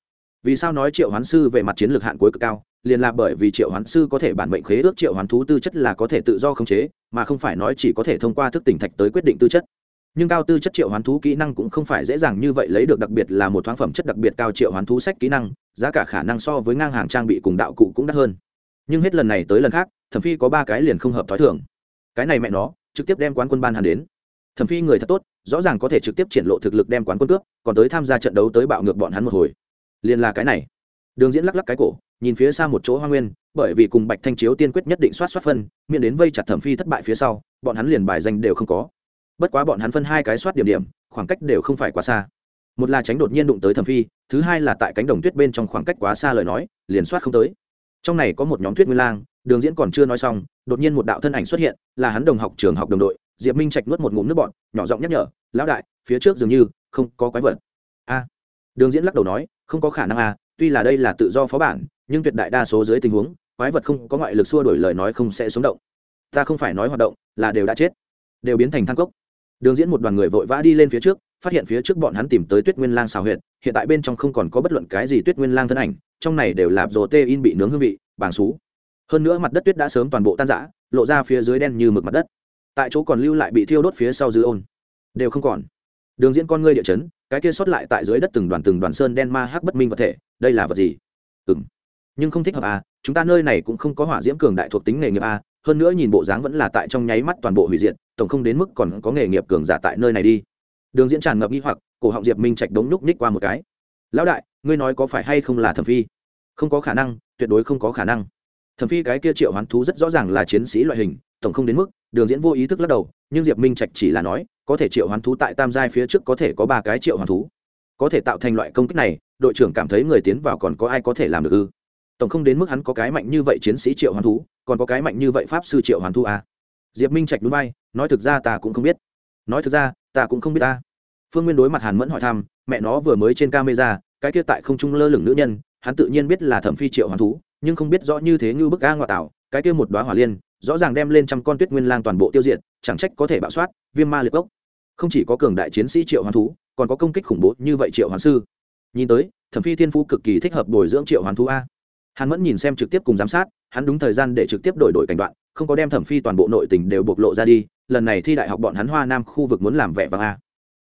Vì sao nói triệu hoán sư về mặt chiến lược hạn cuối cực cao, liền là bởi vì triệu hoán sư có thể bản mệnh khế ước triệu hoán thú tư chất là có thể tự do khống chế, mà không phải nói chỉ có thể thông qua thức tỉnh thạch tới quyết định tư chất. Nhưng cao tư chất triệu hoán thú kỹ năng cũng không phải dễ dàng như vậy lấy được, đặc biệt là một thoáng phẩm chất đặc biệt cao triệu hoán thú sách kỹ năng, giá cả khả năng so với ngang hàng trang bị cùng đạo cụ cũng đắt hơn nhưng hết lần này tới lần khác, thẩm phi có ba cái liền không hợp t h ó i cái này mẹ nó, trực tiếp đem quán quân ban hàn đến. Thẩm phi người thật tốt, rõ ràng có thể trực tiếp triển lộ thực lực đem quán quân cướp, còn tới tham gia trận đấu tới bạo ngược bọn hắn một hồi. Liền là cái này. Đường diễn lắc lắc cái cổ, nhìn phía xa một chỗ hoa nguyên, bởi vì cùng bạch thanh chiếu tiên quyết nhất định soát soát phân, miễn đến vây chặt thẩm phi thất bại phía sau, bọn hắn liền bài danh đều không có. Bất quá bọn hắn phân hai cái soát điểm điểm, khoảng cách đều không phải quá xa. Một là tránh đột nhiên đụng tới thẩm phi, thứ hai là tại cánh đồng tuyết bên trong khoảng cách quá xa lời nói, liền soát không tới trong này có một nhóm thuyết nguyên lang, đường diễn còn chưa nói xong, đột nhiên một đạo thân ảnh xuất hiện, là hắn đồng học trường học đồng đội, diệp minh trạch nuốt một ngụm nước bọn nhỏ giọng nhắc nhở, lão đại, phía trước dường như không có quái vật. A. Đường diễn lắc đầu nói, không có khả năng a tuy là đây là tự do phó bản, nhưng tuyệt đại đa số dưới tình huống, quái vật không có ngoại lực xua đổi lời nói không sẽ sống động. Ta không phải nói hoạt động, là đều đã chết, đều biến thành thang cốc. Đường diễn một đoàn người vội vã đi lên phía trước, phát hiện phía trước bọn hắn tìm tới tuyết nguyên lang xào huyệt, hiện tại bên trong không còn có bất luận cái gì tuyết nguyên lang thân ảnh trong này đều là rồ tê in bị nướng hương vị bảng xú. Hơn nữa mặt đất tuyết đã sớm toàn bộ tan rã, lộ ra phía dưới đen như mực mặt đất. Tại chỗ còn lưu lại bị thiêu đốt phía sau dư ôn. Đều không còn. Đường diễn con ngươi địa chấn, cái kia sót lại tại dưới đất từng đoàn từng đoàn sơn đen ma hắc bất minh vật thể, đây là vật gì? Ừ m nhưng không thích hợp à chúng ta nơi này cũng không có hỏa diễm cường đại thuộc tính nghề nghiệp à hơn nữa nhìn bộ dáng vẫn là tại trong nháy mắt toàn bộ hủy diệt, tổng không đến mức còn có nghề nghiệp cường giả tại nơi này đi. Đường diễn tràn ngập nghi hoặc, cổ họng diệp minh trạch đống nhúc ních qua một cái. Lão đại ngươi nói có phải hay không là thẩm phi? Không có khả năng, tuyệt đối không có khả năng. Thẩm phi cái kia triệu hoán thú rất rõ ràng là chiến sĩ loại hình, tổng không đến mức, đường diễn vô ý thức lắc đầu, nhưng diệp minh trạch chỉ là nói, có thể triệu hoán thú tại tam giai phía trước có thể có ba cái triệu hoán thú. Có thể tạo thành loại công kích này, đội trưởng cảm thấy người tiến vào còn có ai có thể làm được ư? Tổng không đến mức hắn có cái mạnh như vậy chiến sĩ triệu hoán thú, còn có cái mạnh như vậy pháp sư triệu hoán thú à. diệp minh trạch núi bay nói thực ra ta cũng không biết. Nói thực ra, ta cũng không biết ta. Phương nguyên đối mặt hàn mẫn hỏi thăm, mẹ nó vừa mới trên camera cái kia tại không trung lơ lửng nữ nhân, hắn tự nhiên biết là thẩm phi triệu hoàn thú, nhưng không biết rõ như thế như bức ga ngoại tảo, cái kia một đoá hỏa liên, rõ ràng đem lên trăm con tuyết nguyên lang toàn bộ tiêu diệt, chẳng trách có thể bạo soát, viêm ma liệt gốc. Không chỉ có cường đại chiến sĩ triệu hoàn thú, còn có công kích khủng bố như vậy triệu hoàn sư. Nhìn tới, thẩm phi thiên phú cực kỳ thích hợp bồi dưỡng triệu hoàn thú a. Hắn vẫn nhìn xem trực tiếp cùng giám sát, hắn đúng thời gian để trực tiếp đổi đổi cảnh đoạn, không có đem thẩm phi toàn bộ nội tình đều bộc lộ ra đi, lần này thi đại học bọn hắn hoa nam khu vực muốn làm vẻ vang a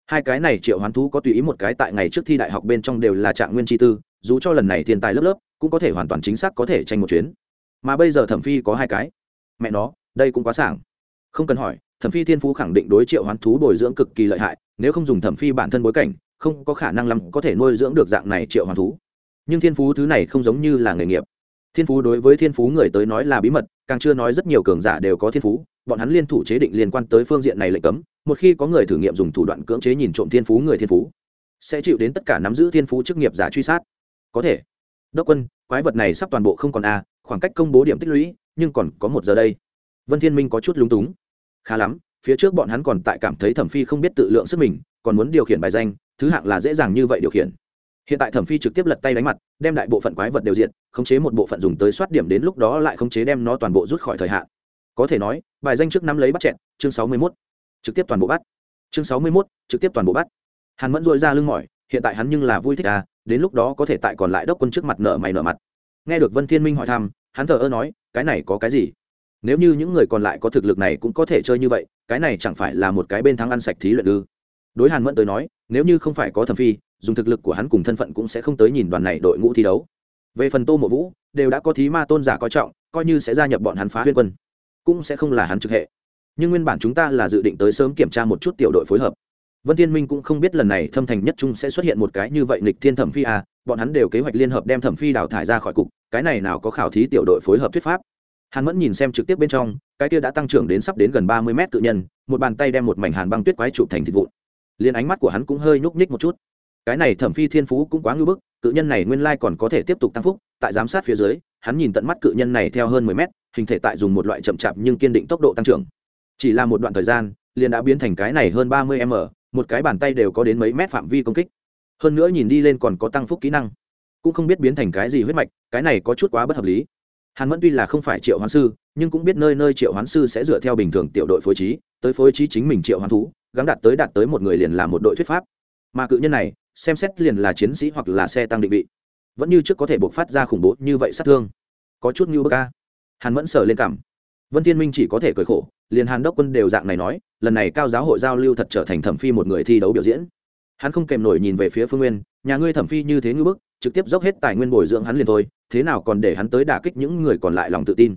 hai cái này triệu hoán thú có tùy ý một cái tại ngày trước thi đại học bên trong đều là trạng nguyên chi tư, dù cho lần này thiên tài lớp lớp, cũng có thể hoàn toàn chính xác có thể tranh một chuyến. Mà bây giờ thẩm phi có hai cái. Mẹ nó, đây cũng quá sảng. Không cần hỏi, thẩm phi thiên phú khẳng định đối triệu hoán thú bồi dưỡng cực kỳ lợi hại, nếu không dùng thẩm phi bản thân bối cảnh, không có khả năng lắm có thể nuôi dưỡng được dạng này triệu hoán thú. Nhưng thiên phú thứ này không giống như là nghề nghiệp. Thiên phú đối với thiên phú người tới nói là bí mật, càng chưa nói rất nhiều cường giả đều có thiên phú bọn hắn liên thủ chế định liên quan tới phương diện này lệnh cấm, một khi có người thử nghiệm dùng thủ đoạn cưỡng chế nhìn trộm thiên phú người thiên phú, sẽ chịu đến tất cả nắm giữ thiên phú chức nghiệp giả truy sát. Có thể. Đốc quân, quái vật này sắp toàn bộ không còn a, khoảng cách công bố điểm tích lũy, nhưng còn có một giờ đây. Vân thiên minh có chút lúng túng. Khá lắm, phía trước bọn hắn còn tại cảm thấy thẩm phi không biết tự lượng sức mình, còn muốn điều khiển bài danh, thứ hạng là dễ dàng như vậy điều khiển. Hiện tại thẩm phi trực tiếp lật tay đánh mặt, đem đại bộ phận quái vật đều diện khống chế một bộ phận dùng tới soát điểm đến lúc đó lại khống chế đem nó toàn bộ rút khỏi thời hạn. Có thể nói bài danh trước năm lấy bắt chẹn chương sáu mươi 61. trực tiếp toàn bộ bắt. Chương sáu mươi 61, trực tiếp toàn bộ bắt. Hàn mẫn dội ra lưng mỏi hiện tại hắn nhưng là vui thích à đến lúc đó có thể tại còn lại đốc quân trước mặt nợ mày nợ mặt. Nghe được vân thiên minh hỏi thăm hắn thờ ơ nói cái này có cái gì? Nếu như những người còn lại có thực lực này cũng có thể chơi như vậy cái này chẳng phải là một cái bên thắng ăn sạch thí luyện ư? Đối hàn mẫn tới nói nếu như không phải có thẩm phi dùng thực lực của hắn cùng thân phận cũng sẽ không tới nhìn đoàn này đội ngũ thi đấu. Về phần tô mộ vũ đều đã có thí ma tôn giả coi trọng coi như sẽ gia nhập bọn hắn phá huyên quân cũng sẽ không là hắn trực hệ. Nhưng nguyên bản chúng ta là dự định tới sớm kiểm tra một chút tiểu đội phối hợp. Vân thiên minh cũng không biết lần này thâm thành nhất trung sẽ xuất hiện một cái như vậy nghịch thiên thẩm phi à bọn hắn đều kế hoạch liên hợp đem thẩm phi đào thải ra khỏi cục, cái này nào có khảo thí tiểu đội phối hợp thuyết pháp. Hàn mẫn nhìn xem trực tiếp bên trong, cái kia đã tăng trưởng đến sắp đến gần ba mươi mét tự nhân, một bàn tay đem một mảnh hàn băng tuyết quái chụp thành thịt vụn. Liền ánh mắt của hắn cũng hơi nhúc nhích một chút. Cái này thẩm phi thiên phú cũng quá ngưỡng bức, cự nhân này nguyên lai còn có thể tiếp tục tăng phúc, tại giám sát phía dưới, hắn nhìn tận mắt cự nhân này theo hơn mười mét hình thể tại dùng một loại chậm chạp nhưng kiên định tốc độ tăng trưởng. Chỉ là một đoạn thời gian, liền đã biến thành cái này hơn ba mươi m, một cái bàn tay đều có đến mấy mét phạm vi công kích. Hơn nữa nhìn đi lên còn có tăng phúc kỹ năng. Cũng không biết biến thành cái gì huyết mạch, cái này có chút quá bất hợp lý. Hàn mẫn tuy là không phải triệu hoán sư, nhưng cũng biết nơi nơi triệu hoán sư sẽ dựa theo bình thường tiểu đội phối trí, tới phối trí chính mình triệu hoán thú gắn đạt tới đạt tới một người liền là một đội thuyết pháp. Mà cự nhân này, xem xét liền là chiến sĩ hoặc là xe tăng định vị. Vẫn như trước có thể buộc phát ra khủng bố như vậy sát thương. Có chút như bức ca hàn mẫn sở lên cảm. Vân thiên minh chỉ có thể cười khổ, liền hàn đốc quân đều dạng này nói, lần này cao giáo hội giao lưu thật trở thành thẩm phi một người thi đấu biểu diễn. Hắn không kèm nổi nhìn về phía phương nguyên, nhà ngươi thẩm phi như thế ngưỡng bức, trực tiếp dốc hết tài nguyên bồi dưỡng hắn liền thôi, thế nào còn để hắn tới đả kích những người còn lại lòng tự tin.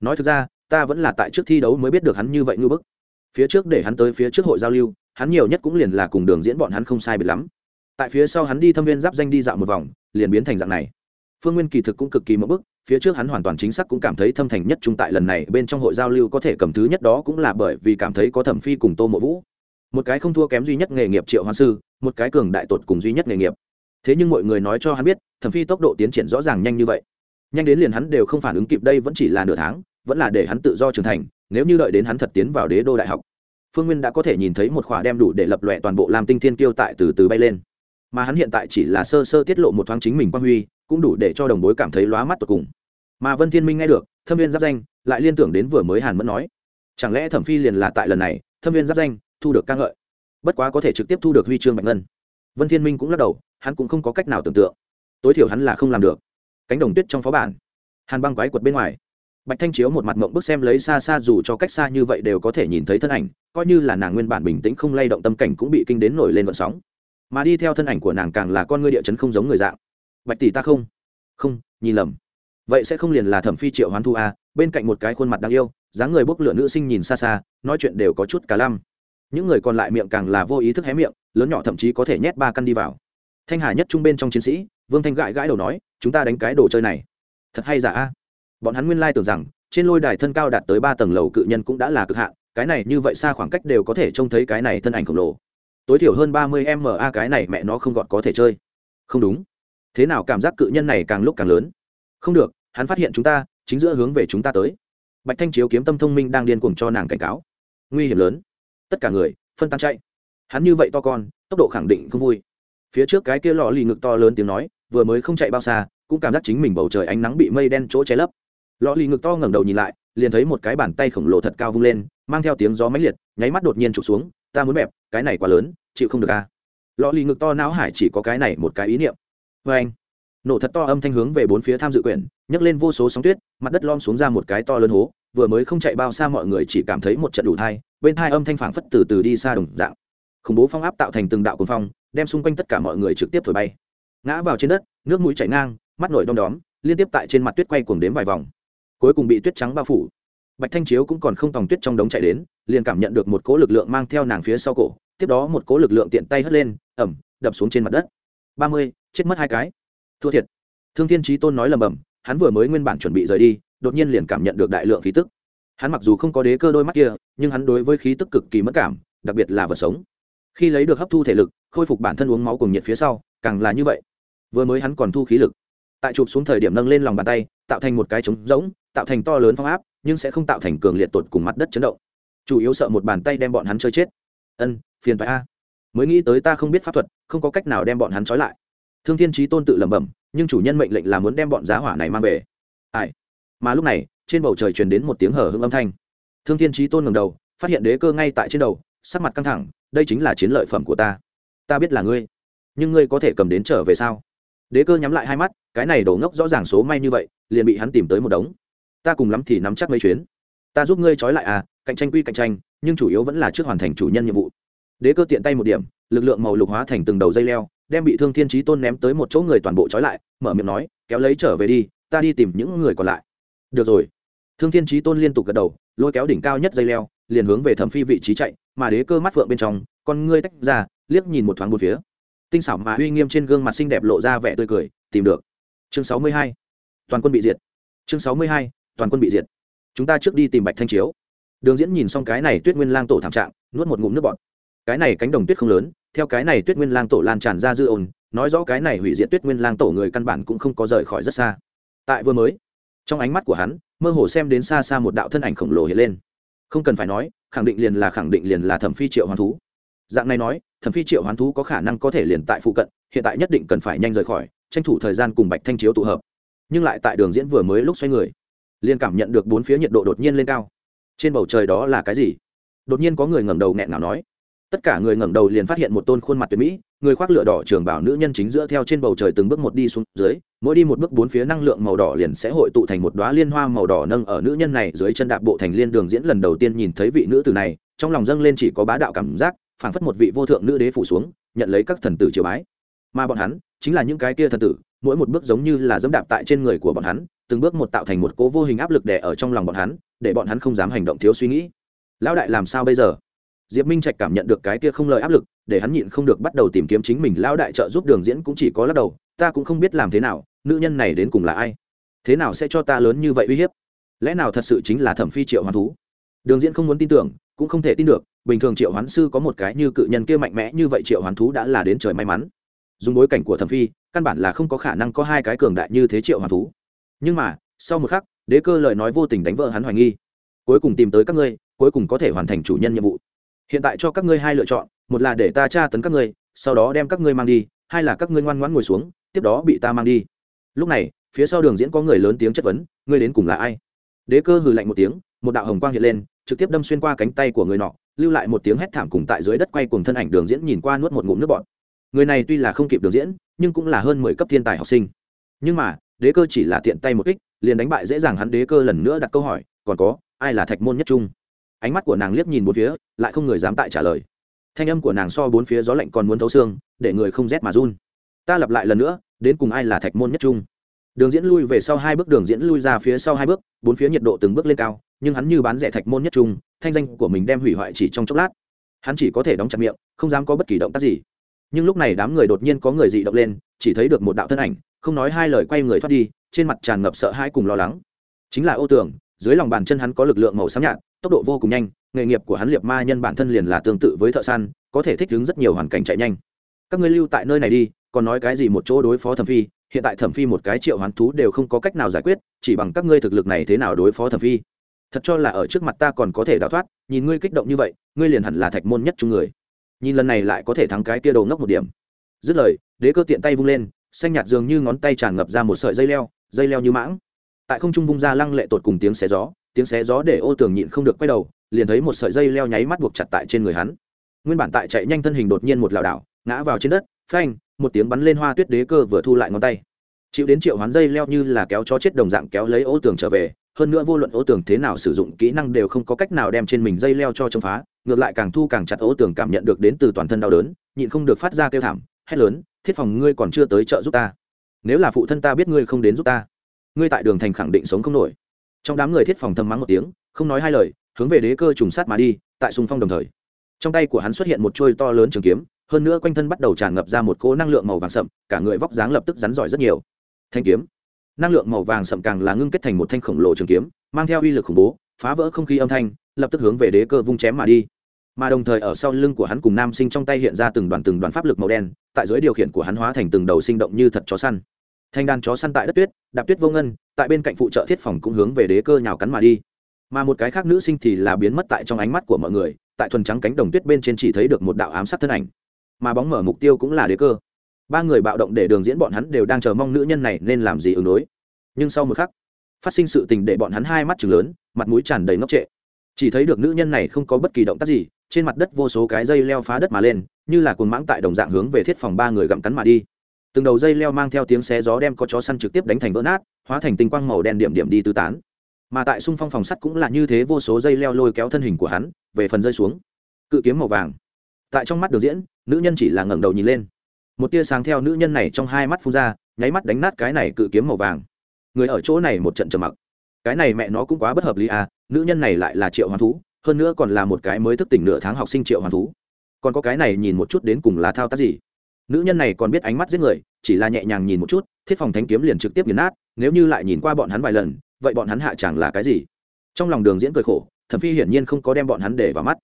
Nói thực ra, ta vẫn là tại trước thi đấu mới biết được hắn như vậy ngưỡng bức. Phía trước để hắn tới phía trước hội giao lưu, hắn nhiều nhất cũng liền là cùng đường diễn bọn hắn không sai biệt lắm. Tại phía sau hắn đi thâm viên giáp danh đi dạo một vòng, liền biến thành dạng này. Phương nguyên kỳ thực cũng cực kỳ mẫu bức phía trước hắn hoàn toàn chính xác cũng cảm thấy thâm thành nhất trung tại lần này, bên trong hội giao lưu có thể cầm thứ nhất đó cũng là bởi vì cảm thấy có thẩm phi cùng tô mộ vũ. Một cái không thua kém duy nhất nghề nghiệp triệu hoa sư, một cái cường đại tột cùng duy nhất nghề nghiệp. Thế nhưng mọi người nói cho hắn biết, thẩm phi tốc độ tiến triển rõ ràng nhanh như vậy. Nhanh đến liền hắn đều không phản ứng kịp đây vẫn chỉ là nửa tháng, vẫn là để hắn tự do trưởng thành, nếu như đợi đến hắn thật tiến vào đế đô đại học. Phương nguyên đã có thể nhìn thấy một khỏa đem đủ để lập lòe toàn bộ làm tinh thiên kiêu tại từ từ bay lên. Mà hắn hiện tại chỉ là sơ sơ tiết lộ một thoáng chính mình quan huy, cũng đủ để cho đồng bối cảm thấy lóa mắt tột cùng mà vân thiên minh nghe được thâm viên giáp danh lại liên tưởng đến vừa mới hàn mẫn nói chẳng lẽ thẩm phi liền là tại lần này thâm viên giáp danh thu được ca ngợi bất quá có thể trực tiếp thu được huy chương bạch ngân vân thiên minh cũng lắc đầu hắn cũng không có cách nào tưởng tượng tối thiểu hắn là không làm được cánh đồng tuyết trong phó bản hàn băng quái quật bên ngoài bạch thanh chiếu một mặt mộng bức xem lấy xa xa dù cho cách xa như vậy đều có thể nhìn thấy thân ảnh coi như là nàng nguyên bản bình tĩnh không lay động tâm cảnh cũng bị kinh đến nổi lên vận sóng mà đi theo thân ảnh của nàng càng là con ngươi địa chấn không giống người dạng bạch tỷ ta không không nhìn lầm vậy sẽ không liền là thẩm phi triệu hoán thu a à, bên cạnh một cái khuôn mặt đáng yêu dáng người bốc lửa nữ sinh nhìn xa xa nói chuyện đều có chút cả lăm. Những người còn lại miệng càng là vô ý thức hé miệng lớn nhỏ thậm chí có thể nhét ba căn đi vào. Thanh hà nhất trung bên trong chiến sĩ vương thanh gãi gãi đầu nói chúng ta đánh cái đồ chơi này. Thật hay giả a? Bọn hắn nguyên lai tưởng rằng trên lôi đài thân cao đạt tới ba tầng lầu cự nhân cũng đã là cực hạn cái này như vậy xa khoảng cách đều có thể trông thấy cái này thân ảnh khổng lồ. Tối thiểu hơn ba mươi m a cái này mẹ nó không gọn có thể chơi. Không đúng. Thế nào cảm giác cự nhân này càng lúc càng lớn? Không được hắn phát hiện chúng ta, chính giữa hướng về chúng ta tới. Bạch thanh chiếu kiếm tâm thông minh đang điên cuồng cho nàng cảnh cáo. Nguy hiểm lớn. Tất cả người, phân tan chạy. Hắn như vậy to con, tốc độ khẳng định không vui. Phía trước cái kia lò lì ngực to lớn tiếng nói, vừa mới không chạy bao xa, cũng cảm giác chính mình bầu trời ánh nắng bị mây đen chỗ che lấp. Lò lì ngực to ngẩng đầu nhìn lại, liền thấy một cái bàn tay khổng lồ thật cao vung lên, mang theo tiếng gió mãnh liệt, nháy mắt đột nhiên trục xuống, ta muốn bẹp, cái này quá lớn, chịu không được a à. lò lì ngực to não hải chỉ có cái này một cái ý niệm. Vê anh nổ thật to âm thanh hướng về bốn phía tham dự quyển nhấc lên vô số sóng tuyết, mặt đất lom xuống ra một cái to lớn hố, vừa mới không chạy bao xa mọi người chỉ cảm thấy một trận đủ thai, bên thai âm thanh phảng phất từ từ đi xa đồng dạng. Khủng bố phong áp tạo thành từng đạo cuồng phong, đem xung quanh tất cả mọi người trực tiếp thổi bay. Ngã vào trên đất, nước mũi chảy ngang, mắt nổi đom đóm, liên tiếp tại trên mặt tuyết quay cuồng đếm vài vòng. Cuối cùng bị tuyết trắng bao phủ. Bạch thanh chiếu cũng còn không tòng tuyết trong đống chạy đến, liền cảm nhận được một cỗ lực lượng mang theo nàng phía sau cổ, tiếp đó một cỗ lực lượng tiện tay hất lên ẩm đập xuống trên mặt đất. Ba mươi, chết mất hai cái. Thua thiệt. Thương thiên trí tôn nói lầm bầm hắn vừa mới nguyên bản chuẩn bị rời đi, đột nhiên liền cảm nhận được đại lượng khí tức. Hắn mặc dù không có đế cơ đôi mắt kia, nhưng hắn đối với khí tức cực kỳ mất cảm, đặc biệt là vật sống. Khi lấy được hấp thu thể lực, khôi phục bản thân uống máu cùng nhiệt phía sau, càng là như vậy. Vừa mới hắn còn thu khí lực. Tại chụp xuống thời điểm nâng lên lòng bàn tay, tạo thành một cái trống rỗng, tạo thành to lớn phong áp, nhưng sẽ không tạo thành cường liệt tột cùng mặt đất chấn động. Chủ yếu sợ một bàn tay đem bọn hắn chơi chết. Ân, phiền phải a. Mới nghĩ tới ta không biết pháp thuật, không có cách nào đem bọn hắn trói lại thương thiên trí tôn tự lẩm bẩm, nhưng chủ nhân mệnh lệnh là muốn đem bọn giá hỏa này mang về. Ai? Mà lúc này, trên bầu trời truyền đến một tiếng hở hưng âm thanh. Thương thiên trí tôn ngầm đầu, phát hiện đế cơ ngay tại trên đầu, sắc mặt căng thẳng, đây chính là chiến lợi phẩm của ta. Ta biết là ngươi, nhưng ngươi có thể cầm đến trở về sao? Đế cơ nhắm lại hai mắt, cái này đổ ngốc rõ ràng số may như vậy, liền bị hắn tìm tới một đống. Ta cùng lắm thì nắm chắc mấy chuyến. Ta giúp ngươi trói lại à cạnh tranh quy cạnh tranh, nhưng chủ yếu vẫn là trước hoàn thành chủ nhân nhiệm vụ. Đế cơ tiện tay một điểm, lực lượng màu lục hóa thành từng đầu dây leo đem bị thương thiên trí tôn ném tới một chỗ người toàn bộ trói lại, mở miệng nói, kéo lấy trở về đi, ta đi tìm những người còn lại. Được rồi. Thương thiên trí tôn liên tục gật đầu, lôi kéo đỉnh cao nhất dây leo, liền hướng về thẩm phi vị trí chạy, mà đế cơ mắt phượng bên trong, con ngươi tách ra, liếc nhìn một thoáng một phía. Tinh xảo mà uy nghiêm trên gương mặt xinh đẹp lộ ra vẻ tươi cười, tìm được. Chương sáu mươi hai. Toàn quân bị diệt. Chương sáu mươi hai, toàn quân bị diệt. Chúng ta trước đi tìm bạch thanh chiếu. Đường diễn nhìn xong cái này tuyết nguyên lang tổ thảm trạng, nuốt một ngụm nước bọt cái này cánh đồng tuyết không lớn, theo cái này tuyết nguyên lang tổ lan tràn ra dư ồn, nói rõ cái này hủy diệt tuyết nguyên lang tổ người căn bản cũng không có rời khỏi rất xa. Tại vừa mới, trong ánh mắt của hắn, mơ hồ xem đến xa xa một đạo thân ảnh khổng lồ hiện lên. Không cần phải nói, khẳng định liền là khẳng định liền là thẩm phi triệu hoán thú. Dạng này nói, thẩm phi triệu hoán thú có khả năng có thể liền tại phụ cận, hiện tại nhất định cần phải nhanh rời khỏi, tranh thủ thời gian cùng bạch thanh chiếu tụ hợp. Nhưng lại tại đường diễn vừa mới lúc xoay người, liền cảm nhận được bốn phía nhiệt độ đột nhiên lên cao. Trên bầu trời đó là cái gì? Đột nhiên có người ngẩng đầu nghẹn ngào nói tất cả người ngẩng đầu liền phát hiện một tôn khuôn mặt tuyệt mỹ, người khoác lửa đỏ trường bảo nữ nhân chính giữa theo trên bầu trời từng bước một đi xuống dưới, mỗi đi một bước bốn phía năng lượng màu đỏ liền sẽ hội tụ thành một đoá liên hoa màu đỏ nâng ở nữ nhân này dưới chân đạp bộ thành liên đường diễn lần đầu tiên nhìn thấy vị nữ tử này, trong lòng dâng lên chỉ có bá đạo cảm giác, phảng phất một vị vô thượng nữ đế phủ xuống, nhận lấy các thần tử triều bái. Mà bọn hắn, chính là những cái kia thần tử, mỗi một bước giống như là dẫm đạp tại trên người của bọn hắn, từng bước một tạo thành một cố vô hình áp lực đè ở trong lòng bọn hắn, để bọn hắn không dám hành động thiếu suy nghĩ. Lão đại làm sao bây giờ? Diệp minh trạch cảm nhận được cái kia không lời áp lực, để hắn nhịn không được bắt đầu tìm kiếm chính mình. Lão đại trợ giúp đường diễn cũng chỉ có lắc đầu, ta cũng không biết làm thế nào, nữ nhân này đến cùng là ai? Thế nào sẽ cho ta lớn như vậy uy hiếp? Lẽ nào thật sự chính là thẩm phi triệu hoán thú? Đường diễn không muốn tin tưởng, cũng không thể tin được, bình thường triệu hoán sư có một cái như cự nhân kia mạnh mẽ như vậy, triệu hoán thú đã là đến trời may mắn. Dùng bối cảnh của thẩm phi, căn bản là không có khả năng có hai cái cường đại như thế triệu hoán thú. Nhưng mà, sau một khắc, đế cơ lời nói vô tình đánh vỡ hắn hoài nghi. Cuối cùng tìm tới các ngươi, cuối cùng có thể hoàn thành chủ nhân nhiệm vụ hiện tại cho các ngươi hai lựa chọn, một là để ta tra tấn các ngươi, sau đó đem các ngươi mang đi, hai là các ngươi ngoan ngoãn ngồi xuống, tiếp đó bị ta mang đi. Lúc này, phía sau đường diễn có người lớn tiếng chất vấn, ngươi đến cùng là ai? Đế cơ hừ lạnh một tiếng, một đạo hồng quang hiện lên, trực tiếp đâm xuyên qua cánh tay của người nọ, lưu lại một tiếng hét thảm cùng tại dưới đất quay cùng thân ảnh đường diễn nhìn qua nuốt một ngụm nước bọt. Người này tuy là không kịp đường diễn, nhưng cũng là hơn mười cấp thiên tài học sinh. Nhưng mà, đế cơ chỉ là tiện tay một kích, liền đánh bại dễ dàng hắn đế cơ lần nữa đặt câu hỏi, còn có, ai là thạch môn nhất trung? Ánh mắt của nàng liếc nhìn bốn phía lại không người dám tại trả lời. Thanh âm của nàng so bốn phía gió lạnh còn muốn thấu xương để người không rét mà run. Ta lặp lại lần nữa đến cùng ai là thạch môn nhất trung? Đường diễn lui về sau hai bước đường diễn lui ra phía sau hai bước bốn phía nhiệt độ từng bước lên cao nhưng hắn như bán rẻ thạch môn nhất trung thanh danh của mình đem hủy hoại chỉ trong chốc lát. Hắn chỉ có thể đóng chặt miệng không dám có bất kỳ động tác gì. Nhưng lúc này đám người đột nhiên có người dị động lên chỉ thấy được một đạo thân ảnh không nói hai lời quay người thoát đi trên mặt tràn ngập sợ hãi cùng lo lắng. Chính là ô tưởng, dưới lòng bàn chân hắn có lực lượng màu xám nhạt tốc độ vô cùng nhanh, nghề nghiệp của hắn liệt ma nhân bản thân liền là tương tự với thợ săn, có thể thích ứng rất nhiều hoàn cảnh chạy nhanh. Các ngươi lưu tại nơi này đi, còn nói cái gì một chỗ đối phó thẩm phi, hiện tại thẩm phi một cái triệu hoán thú đều không có cách nào giải quyết, chỉ bằng các ngươi thực lực này thế nào đối phó thẩm phi. Thật cho là ở trước mặt ta còn có thể đào thoát, nhìn ngươi kích động như vậy, ngươi liền hẳn là thạch môn nhất chung người. Nhìn lần này lại có thể thắng cái kia đồ ngốc một điểm. Dứt lời, đế cơ tiện tay vung lên, xanh nhạt dường như ngón tay tràn ngập ra một sợi dây leo dây leo như mãng. Tại không trung vung ra lăng lệ tột cùng tiếng xé gió tiếng xé gió để ô tường nhịn không được quay đầu, liền thấy một sợi dây leo nháy mắt buộc chặt tại trên người hắn. Nguyên bản tại chạy nhanh thân hình đột nhiên một lảo đảo, ngã vào trên đất, phanh, một tiếng bắn lên hoa tuyết đế cơ vừa thu lại ngón tay. Chịu đến triệu hoán dây leo như là kéo chó chết đồng dạng kéo lấy ô tường trở về, hơn nữa vô luận ô tường thế nào sử dụng kỹ năng đều không có cách nào đem trên mình dây leo cho chống phá, ngược lại càng thu càng chặt ô tường cảm nhận được đến từ toàn thân đau đớn, nhịn không được phát ra kêu thảm, hét lớn, thiết phòng ngươi còn chưa tới chợ giúp ta. Nếu là phụ thân ta biết ngươi không đến giúp ta, ngươi tại đường thành khẳng định sống không nổi trong đám người thiết phòng thầm mắng một tiếng, không nói hai lời, hướng về đế cơ trùng sát mà đi, tại sùng phong đồng thời. Trong tay của hắn xuất hiện một trôi to lớn trường kiếm, hơn nữa quanh thân bắt đầu tràn ngập ra một cỗ năng lượng màu vàng sậm, cả người vóc dáng lập tức rắn giỏi rất nhiều. Thanh kiếm. Năng lượng màu vàng sậm càng là ngưng kết thành một thanh khổng lồ trường kiếm, mang theo uy lực khủng bố, phá vỡ không khí âm thanh, lập tức hướng về đế cơ vung chém mà đi. Mà đồng thời ở sau lưng của hắn cùng nam sinh trong tay hiện ra từng đoàn từng đoàn pháp lực màu đen, tại dưới điều khiển của hắn hóa thành từng đầu sinh động như thật chó săn thanh đàn chó săn tại đất tuyết, đạp tuyết vô ngân, tại bên cạnh phụ trợ thiết phòng cũng hướng về đế cơ nhào cắn mà đi. Mà một cái khác nữ sinh thì là biến mất tại trong ánh mắt của mọi người, tại thuần trắng cánh đồng tuyết bên trên chỉ thấy được một đạo ám sát thân ảnh. Mà bóng mở mục tiêu cũng là đế cơ. Ba người bạo động để đường diễn bọn hắn đều đang chờ mong nữ nhân này nên làm gì ứng đối. Nhưng sau một khắc, phát sinh sự tình để bọn hắn hai mắt chừng lớn, mặt mũi tràn đầy ngốc trệ. Chỉ thấy được nữ nhân này không có bất kỳ động tác gì, trên mặt đất vô số cái dây leo phá đất mà lên, như là cồn mãng tại đồng dạng hướng về thiết phòng ba người gặm cắn mà đi từng đầu dây leo mang theo tiếng xé gió đem có chó săn trực tiếp đánh thành vỡ nát, hóa thành tinh quang màu đen điểm điểm đi tứ tán. Mà tại xung phong phòng sắt cũng là như thế vô số dây leo lôi kéo thân hình của hắn, về phần rơi xuống. Cự kiếm màu vàng. Tại trong mắt đường diễn, nữ nhân chỉ là ngẩng đầu nhìn lên. Một tia sáng theo nữ nhân này trong hai mắt phun ra, nháy mắt đánh nát cái này cự kiếm màu vàng. Người ở chỗ này một trận trầm mặc. Cái này mẹ nó cũng quá bất hợp lý à nữ nhân này lại là triệu hoàn thú, hơn nữa còn là một cái mới thức tỉnh nửa tháng học sinh triệu hoàn thú. Còn có cái này nhìn một chút đến cùng là thao tác gì? Nữ nhân này còn biết ánh mắt giết người, chỉ là nhẹ nhàng nhìn một chút, thiết phòng thánh kiếm liền trực tiếp nghiền nát, nếu như lại nhìn qua bọn hắn vài lần, vậy bọn hắn hạ chẳng là cái gì. Trong lòng đường diễn cười khổ, thẩm phi hiển nhiên không có đem bọn hắn để vào mắt.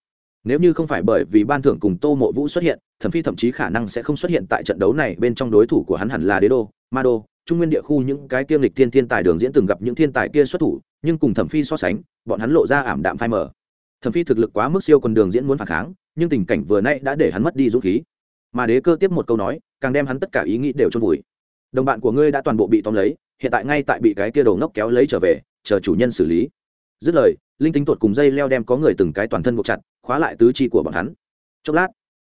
Nếu như không phải bởi vì ban thưởng cùng tô mộ vũ xuất hiện, thẩm phi thậm chí khả năng sẽ không xuất hiện tại trận đấu này bên trong đối thủ của hắn hẳn là đế đô, ma đô. Trung nguyên địa khu những cái kiêm lịch thiên thiên tài đường diễn từng gặp những thiên tài kia xuất thủ, nhưng cùng thẩm phi so sánh, bọn hắn lộ ra ảm đạm phai mờ. Thẩm phi thực lực quá mức siêu còn đường diễn muốn phản kháng, nhưng tình cảnh vừa nay đã để hắn mất đi dũng khí mà đế cơ tiếp một câu nói, càng đem hắn tất cả ý nghĩ đều trôn vùi. Đồng bạn của ngươi đã toàn bộ bị tóm lấy, hiện tại ngay tại bị cái kia đầu ngốc kéo lấy trở về, chờ chủ nhân xử lý. Dứt lời, linh tính tuột cùng dây leo đem có người từng cái toàn thân buộc chặt, khóa lại tứ chi của bọn hắn. Chốc lát,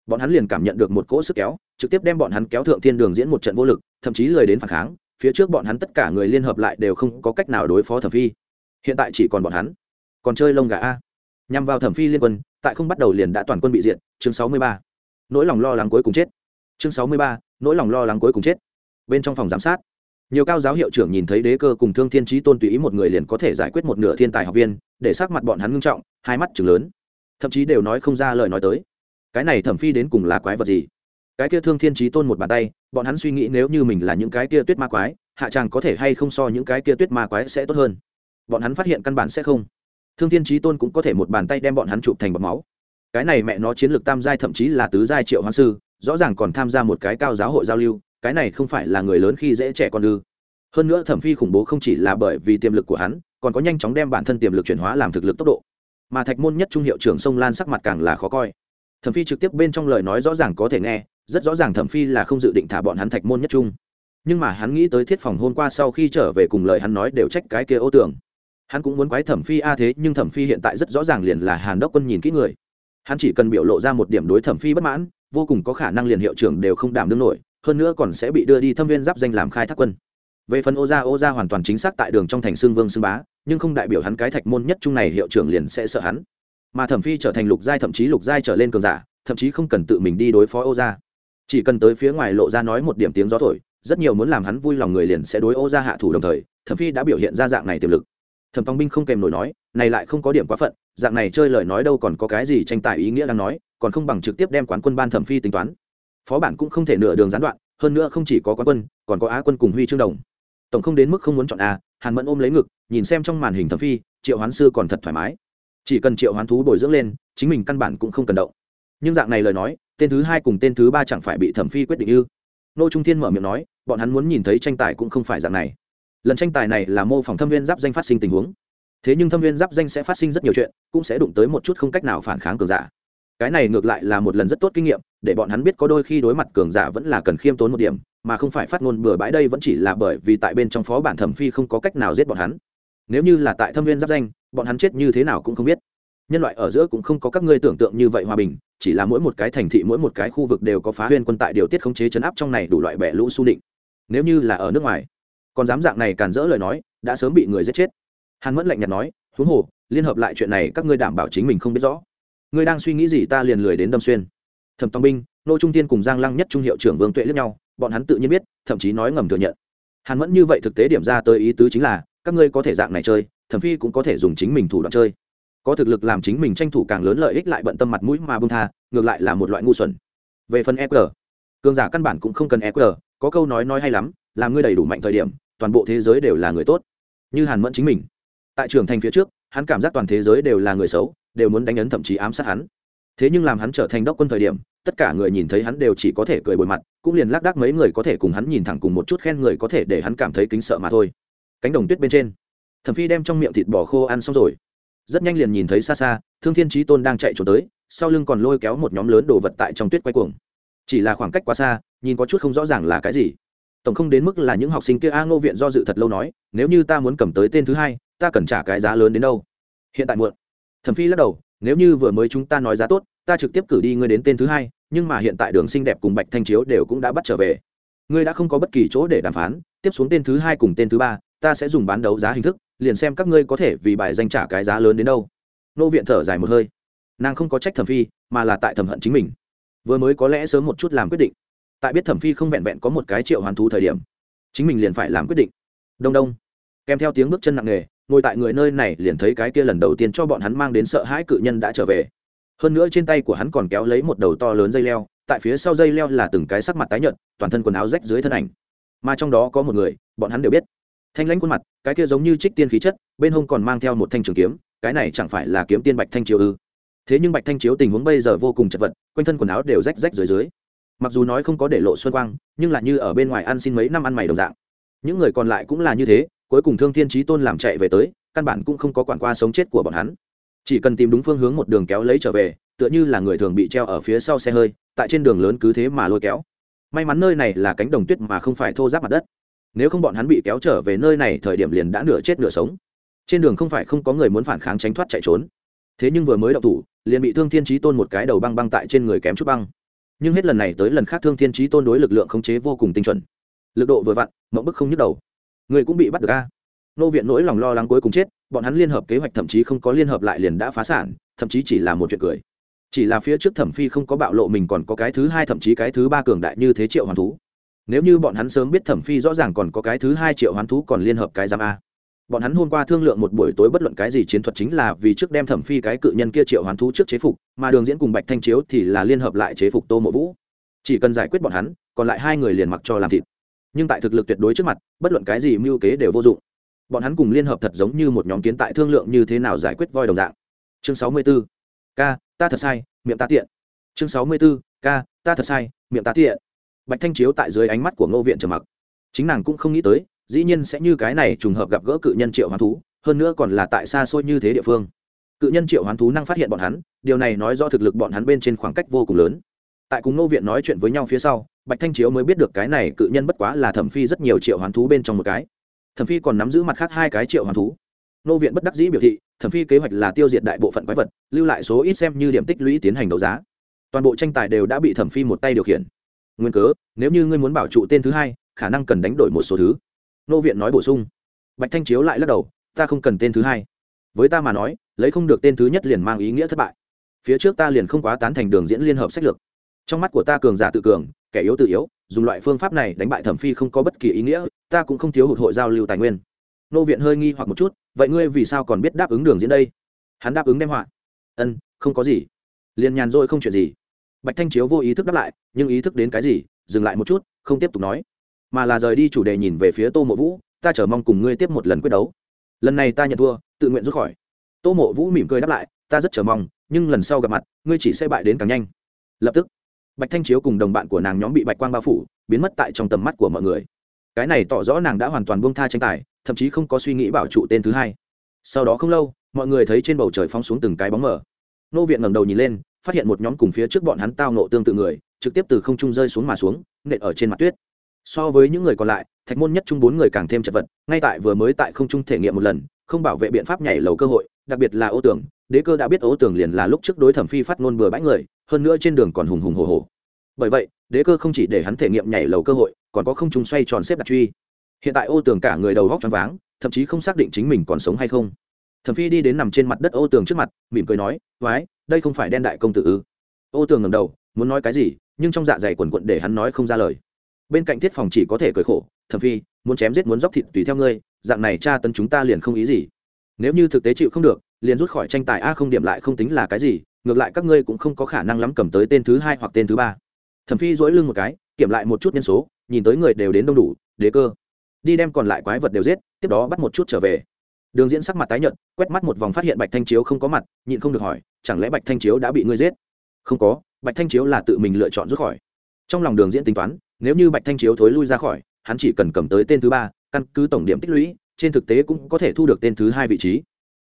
bọn hắn liền cảm nhận được một cỗ sức kéo, trực tiếp đem bọn hắn kéo thượng thiên đường diễn một trận vô lực, thậm chí lời đến phản kháng, phía trước bọn hắn tất cả người liên hợp lại đều không có cách nào đối phó thẩm phi. Hiện tại chỉ còn bọn hắn. Còn chơi lông gà a. Nhằm vào thẩm phi liên quân, tại không bắt đầu liền đã toàn quân bị diệt, chương 63 nỗi lòng lo lắng cuối cùng chết. Chương 63. nỗi lòng lo lắng cuối cùng chết. Bên trong phòng giám sát, nhiều cao giáo hiệu trưởng nhìn thấy đế cơ cùng thương thiên trí tôn tùy ý một người liền có thể giải quyết một nửa thiên tài học viên, để sắc mặt bọn hắn ngưng trọng, hai mắt chừng lớn. Thậm chí đều nói không ra lời nói tới. Cái này thẩm phi đến cùng là quái vật gì? Cái kia thương thiên trí tôn một bàn tay, bọn hắn suy nghĩ nếu như mình là những cái kia tuyết ma quái, hạ tràng có thể hay không so những cái kia tuyết ma quái sẽ tốt hơn? Bọn hắn phát hiện căn bản sẽ không. Thương thiên trí tôn cũng có thể một bàn tay đem bọn hắn chụp thành bọt máu cái này mẹ nó chiến lược tam giai thậm chí là tứ giai triệu hoán sư, rõ ràng còn tham gia một cái cao giáo hội giao lưu, cái này không phải là người lớn khi dễ trẻ con ư. Hơn nữa thẩm phi khủng bố không chỉ là bởi vì tiềm lực của hắn, còn có nhanh chóng đem bản thân tiềm lực chuyển hóa làm thực lực tốc độ. Mà thạch môn nhất trung hiệu trưởng sông lan sắc mặt càng là khó coi. Thẩm phi trực tiếp bên trong lời nói rõ ràng có thể nghe, rất rõ ràng thẩm phi là không dự định thả bọn hắn thạch môn nhất trung. Nhưng mà hắn nghĩ tới thiết phòng hôm qua sau khi trở về cùng lời hắn nói đều trách cái kia ô tưởng hắn cũng muốn quái thẩm phi a thế, nhưng thẩm phi hiện tại rất rõ ràng liền là hàn đốc quân nhìn kỹ người hắn chỉ cần biểu lộ ra một điểm đối thẩm phi bất mãn, vô cùng có khả năng liền hiệu trưởng đều không đảm đương nổi, hơn nữa còn sẽ bị đưa đi thâm viên giáp danh làm khai thác quân. Về phần ô gia ô gia hoàn toàn chính xác tại đường trong thành xương vương xương bá, nhưng không đại biểu hắn cái thạch môn nhất trung này hiệu trưởng liền sẽ sợ hắn. Mà thẩm phi trở thành lục giai, thậm chí lục giai trở lên cường giả, thậm chí không cần tự mình đi đối phó ô gia chỉ cần tới phía ngoài lộ ra nói một điểm tiếng gió thổi, rất nhiều muốn làm hắn vui lòng người liền sẽ đối ô gia hạ thủ đồng thời, thẩm phi đã biểu hiện ra dạng này tiềm lực thẩm tòng binh không kèm nổi nói, này lại không có điểm quá phận, dạng này chơi lời nói đâu còn có cái gì tranh tài ý nghĩa đang nói, còn không bằng trực tiếp đem quán quân ban thẩm phi tính toán. Phó bản cũng không thể nửa đường gián đoạn, hơn nữa không chỉ có quán quân, còn có á quân cùng huy chương đồng. Tổng không đến mức không muốn chọn a, hàn mẫn ôm lấy ngực, nhìn xem trong màn hình thẩm phi, triệu hoán sư còn thật thoải mái. Chỉ cần triệu hoán thú bồi dưỡng lên, chính mình căn bản cũng không cần động. Nhưng dạng này lời nói, tên thứ hai cùng tên thứ ba chẳng phải bị thẩm phi quyết định ư? Nô trung thiên mở miệng nói, bọn hắn muốn nhìn thấy tranh tài cũng không phải dạng này lần tranh tài này là mô phỏng thâm viên giáp danh phát sinh tình huống. Thế nhưng thâm viên giáp danh sẽ phát sinh rất nhiều chuyện, cũng sẽ đụng tới một chút không cách nào phản kháng cường giả. Cái này ngược lại là một lần rất tốt kinh nghiệm, để bọn hắn biết có đôi khi đối mặt cường giả vẫn là cần khiêm tốn một điểm, mà không phải phát ngôn bừa bãi đây vẫn chỉ là bởi vì tại bên trong phó bản thẩm phi không có cách nào giết bọn hắn. Nếu như là tại thâm viên giáp danh, bọn hắn chết như thế nào cũng không biết. Nhân loại ở giữa cũng không có các ngươi tưởng tượng như vậy hòa bình, chỉ là mỗi một cái thành thị, mỗi một cái khu vực đều có phá huyên quân tại điều tiết khống chế chấn áp trong này đủ loại bẻ lũ su định. Nếu như là ở nước ngoài còn dám dạng này càn dỡ lời nói, đã sớm bị người giết chết. Hàn mẫn lạnh nhạt nói, huống hồ, liên hợp lại chuyện này, các ngươi đảm bảo chính mình không biết rõ. Ngươi đang suy nghĩ gì ta liền lười đến đâm xuyên. Thẩm tòng binh, nô trung tiên cùng giang lăng nhất trung hiệu trưởng vương tuệ lẫn nhau, bọn hắn tự nhiên biết, thậm chí nói ngầm thừa nhận. Hàn mẫn như vậy thực tế điểm ra tới ý tứ chính là, các ngươi có thể dạng này chơi, thẩm phi cũng có thể dùng chính mình thủ đoạn chơi. Có thực lực làm chính mình tranh thủ càng lớn lợi ích lại bận tâm mặt mũi mà bông tha, ngược lại là một loại ngu xuẩn. Về phần eq cường giả căn bản cũng không cần eq có câu nói nói hay lắm, làm ngươi đầy đủ mạnh thời điểm toàn bộ thế giới đều là người tốt. Như hàn mẫn chính mình. Tại trường thành phía trước, hắn cảm giác toàn thế giới đều là người xấu, đều muốn đánh ấn thậm chí ám sát hắn. Thế nhưng làm hắn trở thành đốc quân thời điểm, tất cả người nhìn thấy hắn đều chỉ có thể cười bồi mặt, cũng liền lác đác mấy người có thể cùng hắn nhìn thẳng cùng một chút khen người có thể để hắn cảm thấy kính sợ mà thôi. Cánh đồng tuyết bên trên, thẩm phi đem trong miệng thịt bò khô ăn xong rồi. Rất nhanh liền nhìn thấy xa xa, thương thiên trí tôn đang chạy trốn tới, sau lưng còn lôi kéo một nhóm lớn đồ vật tại trong tuyết quay cuồng. Chỉ là khoảng cách quá xa, nhìn có chút không rõ ràng là cái gì tổng không đến mức là những học sinh kia a ngô viện do dự thật lâu nói, nếu như ta muốn cầm tới tên thứ hai, ta cần trả cái giá lớn đến đâu? Hiện tại muộn. Thẩm phi lắc đầu, nếu như vừa mới chúng ta nói giá tốt, ta trực tiếp cử đi ngươi đến tên thứ hai, nhưng mà hiện tại đường xinh đẹp cùng bạch thanh chiếu đều cũng đã bắt trở về. Ngươi đã không có bất kỳ chỗ để đàm phán, tiếp xuống tên thứ hai cùng tên thứ ba, ta sẽ dùng bán đấu giá hình thức, liền xem các ngươi có thể vì bài danh trả cái giá lớn đến đâu. Nô viện thở dài một hơi. Nàng không có trách thẩm phi, mà là tại thẩm hận chính mình. Vừa mới có lẽ sớm một chút làm quyết định tại biết thẩm phi không vẹn vẹn có một cái triệu hoàn thú thời điểm, chính mình liền phải làm quyết định. Đông đông. Kèm theo tiếng bước chân nặng nề, ngồi tại người nơi này liền thấy cái kia lần đầu tiên cho bọn hắn mang đến sợ hãi cự nhân đã trở về. Hơn nữa trên tay của hắn còn kéo lấy một đầu to lớn dây leo, tại phía sau dây leo là từng cái sắc mặt tái nhợt, toàn thân quần áo rách dưới thân ảnh. Mà trong đó có một người, bọn hắn đều biết. Thanh lãnh khuôn mặt, cái kia giống như trích tiên khí chất, bên hông còn mang theo một thanh trường kiếm, cái này chẳng phải là kiếm tiên bạch thanh chiếu ư? Thế nhưng bạch thanh chiếu tình huống bây giờ vô cùng chật vật, quanh thân quần áo đều rách rách dưới dưới mặc dù nói không có để lộ xuân quang, nhưng là như ở bên ngoài ăn xin mấy năm ăn mày đồng dạng. Những người còn lại cũng là như thế, cuối cùng thương thiên trí tôn làm chạy về tới, căn bản cũng không có quản qua sống chết của bọn hắn. Chỉ cần tìm đúng phương hướng một đường kéo lấy trở về, tựa như là người thường bị treo ở phía sau xe hơi, tại trên đường lớn cứ thế mà lôi kéo. May mắn nơi này là cánh đồng tuyết mà không phải thô giáp mặt đất. Nếu không bọn hắn bị kéo trở về nơi này, thời điểm liền đã nửa chết nửa sống. Trên đường không phải không có người muốn phản kháng tránh thoát chạy trốn. Thế nhưng vừa mới đậu thủ, liền bị thương thiên trí tôn một cái đầu băng băng tại trên người kém chút băng nhưng hết lần này tới lần khác thương thiên trí tôn đối lực lượng khống chế vô cùng tinh chuẩn. Lực độ vừa vặn, mộng bức không nhức đầu. Người cũng bị bắt được a. Nô viện nỗi lòng lo lắng cuối cùng chết, bọn hắn liên hợp kế hoạch thậm chí không có liên hợp lại liền đã phá sản, thậm chí chỉ là một chuyện cười. Chỉ là phía trước thẩm phi không có bạo lộ mình còn có cái thứ hai, thậm chí cái thứ ba cường đại như thế triệu hoàn thú. Nếu như bọn hắn sớm biết thẩm phi rõ ràng còn có cái thứ hai triệu hoán thú còn liên hợp cái giam a bọn hắn hôm qua thương lượng một buổi tối bất luận cái gì chiến thuật chính là vì trước đem thẩm phi cái cự nhân kia triệu hoán thú trước chế phục, mà đường diễn cùng bạch thanh chiếu thì là liên hợp lại chế phục tô mộ vũ. Chỉ cần giải quyết bọn hắn, còn lại hai người liền mặc cho làm thịt. Nhưng tại thực lực tuyệt đối trước mặt, bất luận cái gì mưu kế đều vô dụng. Bọn hắn cùng liên hợp thật giống như một nhóm kiến tại thương lượng như thế nào giải quyết voi đồng dạng. Chương sáu mươi 64. k ta thật sai, miệng ta tiện. Chương sáu mươi 64. k ta thật sai, miệng ta tiện. Bạch thanh chiếu tại dưới ánh mắt của ngô viện trầm mặc. Chính nàng cũng không nghĩ tới dĩ nhiên sẽ như cái này trùng hợp gặp gỡ cự nhân triệu hoán thú, hơn nữa còn là tại xa xôi như thế địa phương. Cự nhân triệu hoán thú năng phát hiện bọn hắn, điều này nói do thực lực bọn hắn bên trên khoảng cách vô cùng lớn. Tại cùng nô viện nói chuyện với nhau phía sau, bạch thanh chiếu mới biết được cái này cự nhân bất quá là thẩm phi rất nhiều triệu hoán thú bên trong một cái. Thẩm phi còn nắm giữ mặt khác hai cái triệu hoán thú. Nô viện bất đắc dĩ biểu thị, thẩm phi kế hoạch là tiêu diệt đại bộ phận quái vật, lưu lại số ít xem như điểm tích lũy tiến hành đấu giá. Toàn bộ tranh tài đều đã bị thẩm phi một tay điều khiển. Nguyên cớ, nếu như ngươi muốn bảo trụ tên thứ hai, khả năng cần đánh đổi một số thứ nô viện nói bổ sung. Bạch thanh chiếu lại lắc đầu, ta không cần tên thứ hai. Với ta mà nói, lấy không được tên thứ nhất liền mang ý nghĩa thất bại. Phía trước ta liền không quá tán thành đường diễn liên hợp sách lược. Trong mắt của ta cường giả tự cường, kẻ yếu tự yếu, dùng loại phương pháp này đánh bại thẩm phi không có bất kỳ ý nghĩa, ta cũng không thiếu hụt hội giao lưu tài nguyên. Nô viện hơi nghi hoặc một chút, vậy ngươi vì sao còn biết đáp ứng đường diễn đây? Hắn đáp ứng đem họa. Ân, không có gì. Liền nhàn rỗi không chuyện gì. Bạch thanh chiếu vô ý thức đáp lại, nhưng ý thức đến cái gì? Dừng lại một chút, không tiếp tục nói mà là rời đi chủ đề nhìn về phía tô mộ vũ, ta chờ mong cùng ngươi tiếp một lần quyết đấu. Lần này ta nhận thua, tự nguyện rút khỏi. Tô mộ vũ mỉm cười đáp lại, ta rất chờ mong, nhưng lần sau gặp mặt, ngươi chỉ sẽ bại đến càng nhanh. Lập tức, bạch thanh chiếu cùng đồng bạn của nàng nhóm bị bạch quang bao phủ, biến mất tại trong tầm mắt của mọi người. Cái này tỏ rõ nàng đã hoàn toàn buông tha tranh tài, thậm chí không có suy nghĩ bảo trụ tên thứ hai. Sau đó không lâu, mọi người thấy trên bầu trời phóng xuống từng cái bóng mờ. Nô viện ngẩng đầu nhìn lên, phát hiện một nhóm cùng phía trước bọn hắn tao nộ tương tự người, trực tiếp từ không trung rơi xuống mà xuống, nện ở trên mặt tuyết so với những người còn lại, thạch môn nhất trung bốn người càng thêm chật vật, ngay tại vừa mới tại không trung thể nghiệm một lần, không bảo vệ biện pháp nhảy lầu cơ hội, đặc biệt là ô tưởng đế cơ đã biết ô tưởng liền là lúc trước đối thẩm phi phát ngôn bừa bãi người, hơn nữa trên đường còn hùng hùng hồ hồ bởi vậy, đế cơ không chỉ để hắn thể nghiệm nhảy lầu cơ hội, còn có không trung xoay tròn xếp đặt truy. Hiện tại ô tưởng cả người đầu góc choáng váng, thậm chí không xác định chính mình còn sống hay không. Thẩm phi đi đến nằm trên mặt đất ô tường trước mặt, mỉm cười nói vái đây không phải đen đại công tử ư? Ô tường ngầm đầu, muốn nói cái gì, nhưng trong dạ dày quần quận để hắn nói không ra lời bên cạnh thiết phòng chỉ có thể cười khổ, thẩm phi, muốn chém giết muốn dóc thịt tùy theo ngươi, dạng này tra tấn chúng ta liền không ý gì. Nếu như thực tế chịu không được, liền rút khỏi tranh tài a không điểm lại không tính là cái gì, ngược lại các ngươi cũng không có khả năng lắm cầm tới tên thứ hai hoặc tên thứ ba. Thẩm phi dỗi lưng một cái, kiểm lại một chút nhân số, nhìn tới người đều đến đông đủ, đế cơ. Đi đem còn lại quái vật đều giết, tiếp đó bắt một chút trở về. Đường diễn sắc mặt tái nhợt, quét mắt một vòng phát hiện bạch thanh chiếu không có mặt, nhịn không được hỏi, chẳng lẽ bạch thanh chiếu đã bị ngươi giết? Không có, bạch thanh chiếu là tự mình lựa chọn rút khỏi. Trong lòng đường diễn tính toán nếu như bạch thanh chiếu thối lui ra khỏi, hắn chỉ cần cầm tới tên thứ ba, căn cứ tổng điểm tích lũy, trên thực tế cũng có thể thu được tên thứ hai vị trí.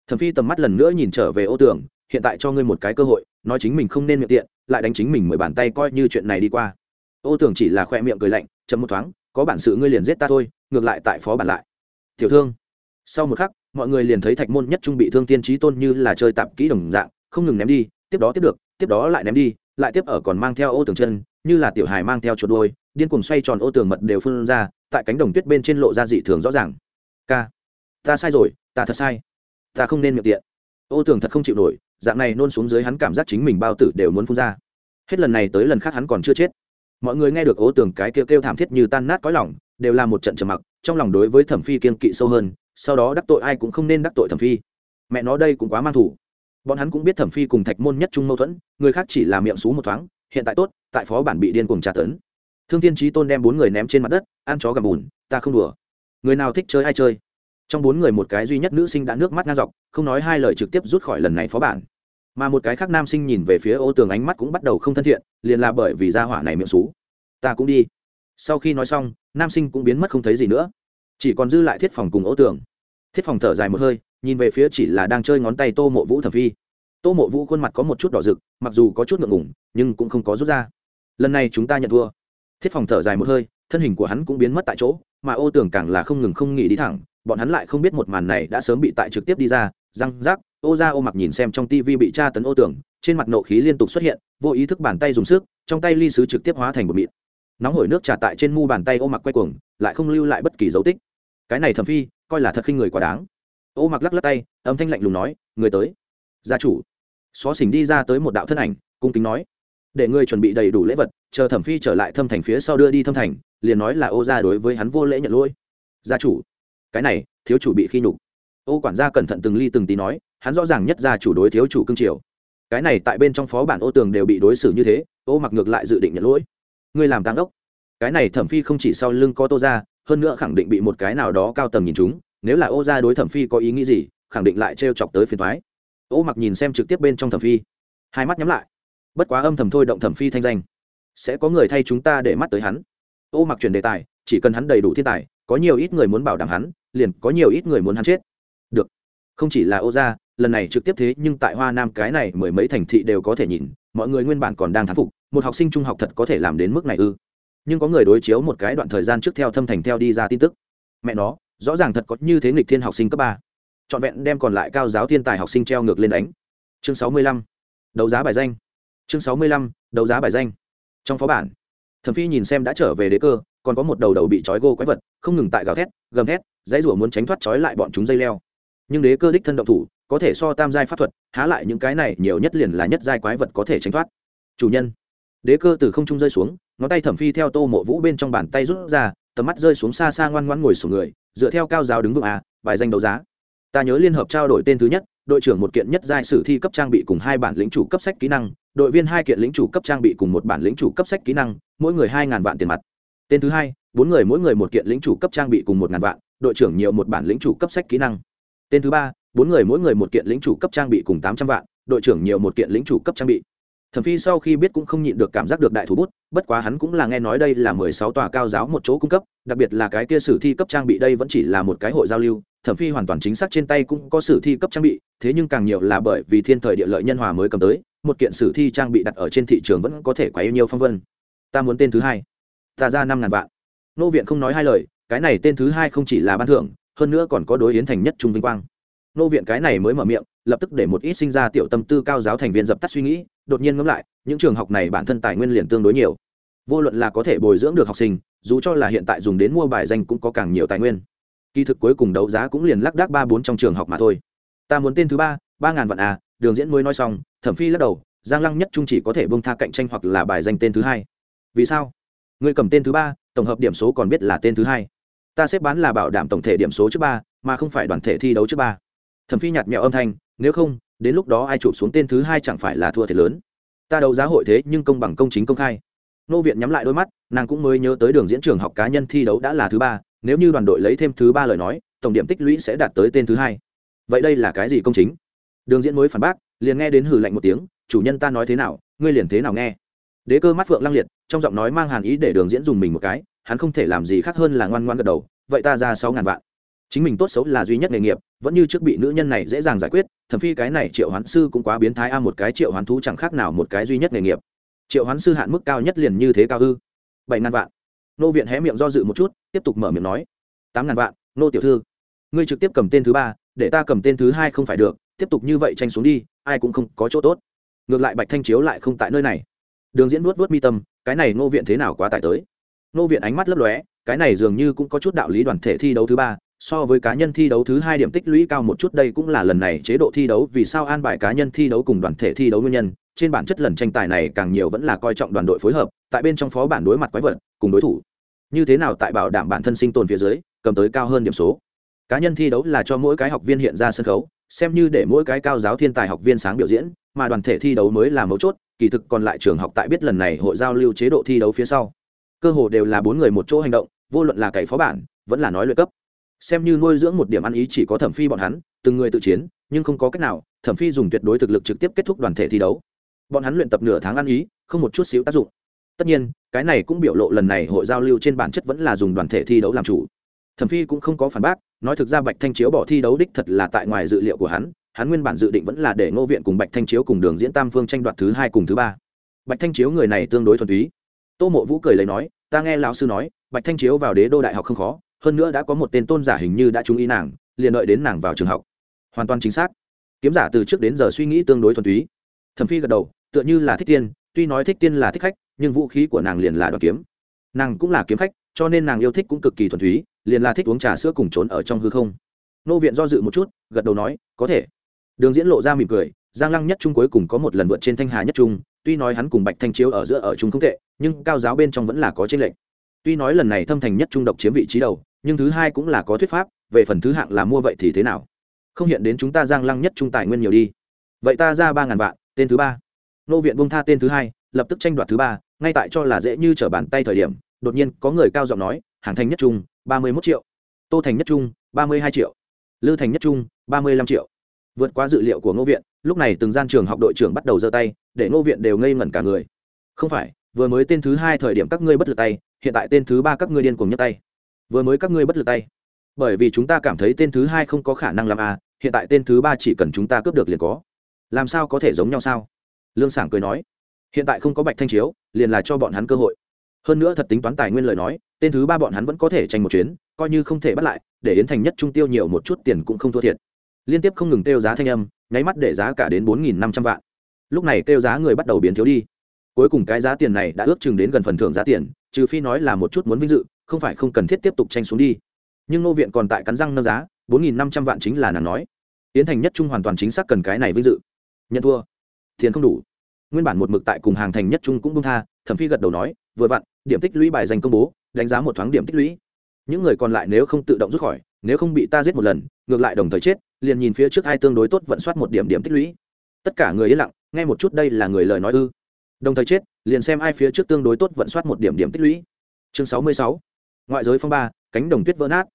Thẩm phi tầm mắt lần nữa nhìn trở về ô tưởng hiện tại cho ngươi một cái cơ hội, nói chính mình không nên miệng tiện, lại đánh chính mình mười bàn tay coi như chuyện này đi qua. Ô tưởng chỉ là khoe miệng cười lạnh chấm một thoáng, có bản sự ngươi liền giết ta thôi, ngược lại tại phó bản lại. Tiểu thương. Sau một khắc, mọi người liền thấy thạch môn nhất trung bị thương tiên trí tôn như là chơi tạp kỹ đồng dạng, không ngừng ném đi, tiếp đó tiếp được, tiếp đó lại ném đi, lại tiếp ở còn mang theo ô Tưởng chân như là tiểu hài mang theo chuột đôi điên cuồng xoay tròn ô tường mật đều phun ra, tại cánh đồng tuyết bên trên lộ ra dị thường rõ ràng. K ta sai rồi, ta thật sai. Ta không nên miệng tiện. Ô tường thật không chịu nổi, dạng này nôn xuống dưới hắn cảm giác chính mình bao tử đều muốn phun ra. Hết lần này tới lần khác hắn còn chưa chết. Mọi người nghe được ô tường cái kêu kêu thảm thiết như tan nát cõi lòng, đều là một trận trầm mặc, trong lòng đối với thẩm phi kiên kỵ sâu hơn, sau đó đắc tội ai cũng không nên đắc tội thẩm phi. Mẹ nó đây cũng quá mang thủ. Bọn hắn cũng biết thẩm phi cùng thạch môn nhất trung mâu thuẫn, người khác chỉ là miệng xú một thoáng hiện tại tốt, tại phó bản bị điên cuồng tra tấn. Thương tiên trí tôn đem bốn người ném trên mặt đất, ăn chó gầm bùn, ta không đùa. Người nào thích chơi ai chơi. Trong bốn người một cái duy nhất nữ sinh đã nước mắt ngang dọc, không nói hai lời trực tiếp rút khỏi lần này phó bản. Mà một cái khác nam sinh nhìn về phía ô tường ánh mắt cũng bắt đầu không thân thiện, liền là bởi vì gia hỏa này miệng xú. Ta cũng đi. Sau khi nói xong, nam sinh cũng biến mất không thấy gì nữa. Chỉ còn dư lại thiết phòng cùng ô tường. Thiết phòng thở dài một hơi, nhìn về phía chỉ là đang chơi ngón tay tô mộ vũ thẩm phi tô mộ vũ khuôn mặt có một chút đỏ rực, mặc dù có chút ngượng ngủng nhưng cũng không có rút ra. Lần này chúng ta nhận thua. Thiết phòng thở dài một hơi, thân hình của hắn cũng biến mất tại chỗ, mà ô Tưởng càng là không ngừng không nghỉ đi thẳng, bọn hắn lại không biết một màn này đã sớm bị tại trực tiếp đi ra, răng rác, ô ra ô mặc nhìn xem trong tivi bị tra tấn ô tưởng trên mặt nộ khí liên tục xuất hiện, vô ý thức bàn tay dùng sức, trong tay ly sứ trực tiếp hóa thành một mịn. Nóng hổi nước trà tại trên mu bàn tay ô mặc quay cuồng, lại không lưu lại bất kỳ dấu tích. Cái này thầm phi, coi là thật khinh người quá đáng. Ô mặc lắc lắc tay, âm thanh lạnh lùng nói, người tới gia chủ. Xó xỉnh đi ra tới một đạo thân ảnh, cung kính nói, để ngươi chuẩn bị đầy đủ lễ vật, chờ thẩm phi trở lại thâm thành phía sau đưa đi thâm thành, liền nói là ô gia đối với hắn vô lễ nhận lỗi. Gia chủ? Cái này, thiếu chủ bị khi nhục. Ô quản gia cẩn thận từng ly từng tí nói, hắn rõ ràng nhất gia chủ đối thiếu chủ cương triều. Cái này tại bên trong phó bản ô tường đều bị đối xử như thế, ô mặc ngược lại dự định nhận lỗi. Ngươi làm tăng đốc cái này thẩm phi không chỉ sau lưng có tô ra hơn nữa khẳng định bị một cái nào đó cao tầm nhìn chúng, nếu là ô gia đối thẩm phi có ý nghĩ gì, khẳng định lại trêu chọc tới phiền thoái ô mặc nhìn xem trực tiếp bên trong thẩm phi, hai mắt nhắm lại. Bất quá âm thầm thôi động thẩm phi thanh danh, sẽ có người thay chúng ta để mắt tới hắn. Ô mặc chuyển đề tài, chỉ cần hắn đầy đủ thiên tài, có nhiều ít người muốn bảo đảm hắn, liền có nhiều ít người muốn hắn chết. Được. Không chỉ là ô gia, lần này trực tiếp thế nhưng tại hoa nam cái này mười mấy thành thị đều có thể nhìn, mọi người nguyên bản còn đang thán phục, một học sinh trung học thật có thể làm đến mức này ư. Nhưng có người đối chiếu một cái đoạn thời gian trước theo thâm thành theo đi ra tin tức. Mẹ nó, rõ ràng thật có như thế nghịch thiên học sinh cấp ba trọn vẹn đem còn lại cao giáo thiên tài học sinh treo ngược lên đánh. Chương sáu mươi lăm, đấu giá bài danh. Chương sáu mươi lăm, đấu giá bài danh. Trong phó bản, thẩm phi nhìn xem đã trở về đế cơ, còn có một đầu đầu bị trói gô quái vật, không ngừng tại gào thét, gầm thét, dãy rủa muốn tránh thoát trói lại bọn chúng dây leo. Nhưng đế cơ đích thân động thủ, có thể so tam giai pháp thuật, há lại những cái này nhiều nhất liền là nhất giai quái vật có thể tránh thoát. Chủ nhân, đế cơ từ không trung rơi xuống, ngón tay thẩm phi theo tô mộ vũ bên trong bàn tay rút ra, tầm mắt rơi xuống xa xa ngoan ngoan ngồi xuống người, dựa theo cao giáo đứng vững à bài danh đấu giá ta nhớ liên hợp trao đổi tên thứ nhất, đội trưởng một kiện nhất giai sử thi cấp trang bị cùng hai bản lĩnh chủ cấp sách kỹ năng, đội viên hai kiện lĩnh chủ cấp trang bị cùng một bản lĩnh chủ cấp sách kỹ năng, mỗi người hai ngàn vạn tiền mặt. Tên thứ hai, bốn người mỗi người một kiện lĩnh chủ cấp trang bị cùng một ngàn vạn, đội trưởng nhiều một bản lĩnh chủ cấp sách kỹ năng. Tên thứ ba, bốn người mỗi người một kiện lĩnh chủ cấp trang bị cùng tám trăm vạn, đội trưởng nhiều một kiện lĩnh chủ cấp trang bị thẩm phi sau khi biết cũng không nhịn được cảm giác được đại thủ bút, bất quá hắn cũng là nghe nói đây là mười sáu tòa cao giáo một chỗ cung cấp, đặc biệt là cái kia sử thi cấp trang bị đây vẫn chỉ là một cái hội giao lưu, thẩm phi hoàn toàn chính xác trên tay cũng có sử thi cấp trang bị, thế nhưng càng nhiều là bởi vì thiên thời địa lợi nhân hòa mới cầm tới, một kiện sử thi trang bị đặt ở trên thị trường vẫn có thể quá yêu nhiều phong vân. Ta muốn tên thứ hai. Ta ra năm ngàn vạn. Nô viện không nói hai lời, cái này tên thứ hai không chỉ là ban thưởng, hơn nữa còn có đối yến thành nhất trung vinh quang nô viện cái này mới mở miệng, lập tức để một ít sinh ra tiểu tâm tư cao giáo thành viên dập tắt suy nghĩ, đột nhiên ngẫm lại, những trường học này bản thân tài nguyên liền tương đối nhiều. Vô luận là có thể bồi dưỡng được học sinh, dù cho là hiện tại dùng đến mua bài danh cũng có càng nhiều tài nguyên. Kỳ thực cuối cùng đấu giá cũng liền lắc đắc ba bốn trong trường học mà thôi. Ta muốn tên thứ ba ba ngàn vạn à đường diễn mới nói xong, thẩm phi lắc đầu, giang lăng nhất trung chỉ có thể bông tha cạnh tranh hoặc là bài danh tên thứ hai. Vì sao? Người cầm tên thứ ba, tổng hợp điểm số còn biết là tên thứ hai. Ta xếp bán là bảo đảm tổng thể điểm số trước ba, mà không phải đoàn thể thi đấu trước ba thẩm phi nhạt mẹo âm thanh, nếu không, đến lúc đó ai chụp xuống tên thứ hai chẳng phải là thua thiệt lớn. Ta đấu giá hội thế nhưng công bằng công chính công khai. Nô viện nhắm lại đôi mắt, nàng cũng mới nhớ tới đường diễn trường học cá nhân thi đấu đã là thứ ba, nếu như đoàn đội lấy thêm thứ ba lời nói, tổng điểm tích lũy sẽ đạt tới tên thứ hai. Vậy đây là cái gì công chính? Đường diễn mới phản bác, liền nghe đến hử lạnh một tiếng, chủ nhân ta nói thế nào, ngươi liền thế nào nghe? Đế cơ mắt phượng lăng liệt, trong giọng nói mang hàn ý để đường diễn dùng mình một cái, hắn không thể làm gì khác hơn là ngoan ngoan gật đầu, vậy ta ra sáu ngàn vạn chính mình tốt xấu là duy nhất nghề nghiệp, vẫn như trước bị nữ nhân này dễ dàng giải quyết, thậm phi cái này triệu hoán sư cũng quá biến thái a, một cái triệu hoán thú chẳng khác nào một cái duy nhất nghề nghiệp. Triệu hoán sư hạn mức cao nhất liền như thế cao ư? Bảy ngàn vạn. Nô viện hé miệng do dự một chút, tiếp tục mở miệng nói. Tám ngàn vạn, nô tiểu thư. Ngươi trực tiếp cầm tên thứ ba, để ta cầm tên thứ hai không phải được, tiếp tục như vậy tranh xuống đi, ai cũng không có chỗ tốt. Ngược lại bạch thanh chiếu lại không tại nơi này. Đường diễn nuốt nuốt mi tâm, cái này nô viện thế nào quá tải tới. Nô viện ánh mắt lấp lóe, cái này dường như cũng có chút đạo lý đoàn thể thi đấu thứ ba so với cá nhân thi đấu thứ hai điểm tích lũy cao một chút, đây cũng là lần này chế độ thi đấu. Vì sao an bài cá nhân thi đấu cùng đoàn thể thi đấu nguyên nhân? Trên bản chất lần tranh tài này càng nhiều vẫn là coi trọng đoàn đội phối hợp, tại bên trong phó bản đối mặt quái vật, cùng đối thủ. Như thế nào tại bảo đảm bản thân sinh tồn phía dưới, cầm tới cao hơn điểm số? Cá nhân thi đấu là cho mỗi cái học viên hiện ra sân khấu, xem như để mỗi cái cao giáo thiên tài học viên sáng biểu diễn, mà đoàn thể thi đấu mới là mấu chốt, kỳ thực còn lại trường học tại biết lần này hội giao lưu chế độ thi đấu phía sau. Cơ hồ đều là bốn người một chỗ hành động, vô luận là cày phó bản, vẫn là nói luyện cấp xem như nuôi dưỡng một điểm ăn ý chỉ có thẩm phi bọn hắn, từng người tự chiến, nhưng không có cách nào, thẩm phi dùng tuyệt đối thực lực trực tiếp kết thúc đoàn thể thi đấu. Bọn hắn luyện tập nửa tháng ăn ý, không một chút xíu tác dụng. Tất nhiên, cái này cũng biểu lộ lần này hội giao lưu trên bản chất vẫn là dùng đoàn thể thi đấu làm chủ. Thẩm phi cũng không có phản bác, nói thực ra bạch thanh chiếu bỏ thi đấu đích thật là tại ngoài dự liệu của hắn hắn nguyên bản dự định vẫn là để ngô viện cùng bạch thanh chiếu cùng đường diễn tam phương tranh đoạt thứ hai cùng thứ ba. Bạch thanh chiếu người này tương đối thuần túy. Tô mộ vũ cười lấy nói, ta nghe lão sư nói, bạch thanh chiếu vào đế đô đại học không khó hơn nữa đã có một tên tôn giả hình như đã trúng ý nàng, liền đợi đến nàng vào trường học. Hoàn toàn chính xác. Kiếm giả từ trước đến giờ suy nghĩ tương đối thuần túy. Thẩm phi gật đầu, tựa như là thích tiên, tuy nói thích tiên là thích khách, nhưng vũ khí của nàng liền là đoàn kiếm. Nàng cũng là kiếm khách, cho nên nàng yêu thích cũng cực kỳ thuần túy, liền là thích uống trà sữa cùng trốn ở trong hư không. Nô viện do dự một chút, gật đầu nói, có thể. Đường diễn lộ ra mỉm cười, giang lăng nhất trung cuối cùng có một lần vượt trên thanh hà nhất trung, tuy nói hắn cùng bạch thanh chiếu ở giữa ở trung không tệ, nhưng cao giáo bên trong vẫn là có tranh lệch. Tuy nói lần này thâm thành nhất trung độc chiếm vị trí đầu nhưng thứ hai cũng là có thuyết pháp, về phần thứ hạng là mua vậy thì thế nào? Không hiện đến chúng ta giang lăng nhất trung tài nguyên nhiều đi. Vậy ta ra ba ngàn vạn, tên thứ ba. Nô viện bông tha tên thứ hai, lập tức tranh đoạt thứ ba, ngay tại cho là dễ như t r ở bàn tay thời điểm, đột nhiên có người cao giọng nói, hàng thành nhất trung, ba mươi một triệu. Tô thành nhất trung, ba mươi hai triệu. Lư thành nhất trung, ba mươi lăm triệu. Vượt qua dự liệu của ngô viện, lúc này từng gian trường học đội trưởng bắt đầu giơ tay, để ngô viện đều ngây ngẩn cả người. Không phải, vừa mới tên thứ hai thời điểm các ngươi bất lực tay, hiện tại tên thứ ba các ngươi điên cùng nhấc tay vừa mới các ngươi bất lực tay. Bởi vì chúng ta cảm thấy tên thứ hai không có khả năng làm à, hiện tại tên thứ ba chỉ cần chúng ta cướp được liền có. Làm sao có thể giống nhau sao? Lương sảng cười nói. Hiện tại không có bạch thanh chiếu liền là cho bọn hắn cơ hội. Hơn nữa thật tính toán tài nguyên lời nói tên thứ ba bọn hắn vẫn có thể tranh một chuyến coi như không thể bắt lại để yến thành nhất trung tiêu nhiều một chút tiền cũng không thua thiệt. Liên tiếp không ngừng kêu giá thanh âm nháy mắt để giá cả đến bốn nghìn năm trăm vạn. Lúc này kêu giá người bắt đầu biến thiếu đi. Cuối cùng cái giá tiền này đã ước chừng đến gần phần thưởng giá tiền trừ phi nói là một chút muốn vinh dự không phải không cần thiết tiếp tục tranh xuống đi. Nhưng nô viện còn tại cắn răng nâng giá, bốn nghìn năm trăm vạn chính là nàng nói. Tiến thành nhất trung hoàn toàn chính xác cần cái này vinh dự. Nhận thua. Tiền không đủ. Nguyên bản một mực tại cùng hàng thành nhất trung cũng bung tha, thẩm phi gật đầu nói, vừa vặn, điểm tích lũy bài dành công bố, đánh giá một thoáng điểm tích lũy. Những người còn lại nếu không tự động rút khỏi, nếu không bị ta giết một lần, ngược lại đồng thời chết, liền nhìn phía trước ai tương đối tốt vận soát một điểm điểm tích lũy. Tất cả người yên lặng, nghe một chút đây là người lời nói ư. Đồng thời chết, liền xem ai phía trước tương đối tốt vận soát một điểm điểm tích lũy. Chương sáu mươi sáu ngoại giới phong ba, cánh đồng tuyết vỡ nát.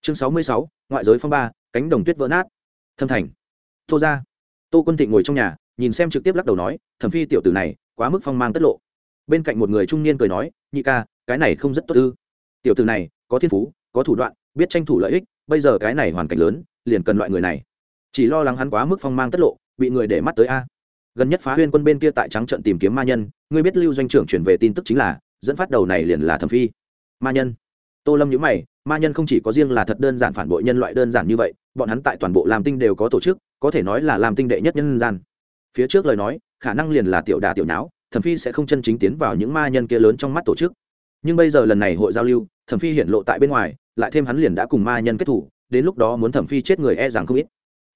Chương sáu mươi sáu, ngoại giới phong ba, cánh đồng tuyết vỡ nát. Thâm thành. Tô ra. Tô quân thịnh ngồi trong nhà, nhìn xem trực tiếp lắc đầu nói, thẩm phi tiểu tử này, quá mức phong mang tất lộ. Bên cạnh một người trung niên cười nói, nhị ca, cái này không rất tốt ư? Tiểu tử này, có thiên phú, có thủ đoạn, biết tranh thủ lợi ích, bây giờ cái này hoàn cảnh lớn, liền cần loại người này. Chỉ lo lắng hắn quá mức phong mang tất lộ, bị người để mắt tới a. Gần nhất phá huyên quân bên kia tại trắng trận tìm kiếm ma nhân, ngươi biết lưu doanh trưởng chuyển về tin tức chính là, dẫn phát đầu này liền là thẩm phi. Ma nhân tô lâm nhữ mày, ma nhân không chỉ có riêng là thật đơn giản phản bội nhân loại đơn giản như vậy, bọn hắn tại toàn bộ làm tinh đều có tổ chức, có thể nói là làm tinh đệ nhất nhân gian. Phía trước lời nói, khả năng liền là tiểu đà tiểu nháo, thẩm phi sẽ không chân chính tiến vào những ma nhân kia lớn trong mắt tổ chức. Nhưng bây giờ lần này hội giao lưu, thẩm phi hiện lộ tại bên ngoài, lại thêm hắn liền đã cùng ma nhân kết thủ, đến lúc đó muốn thẩm phi chết người e rằng không ít.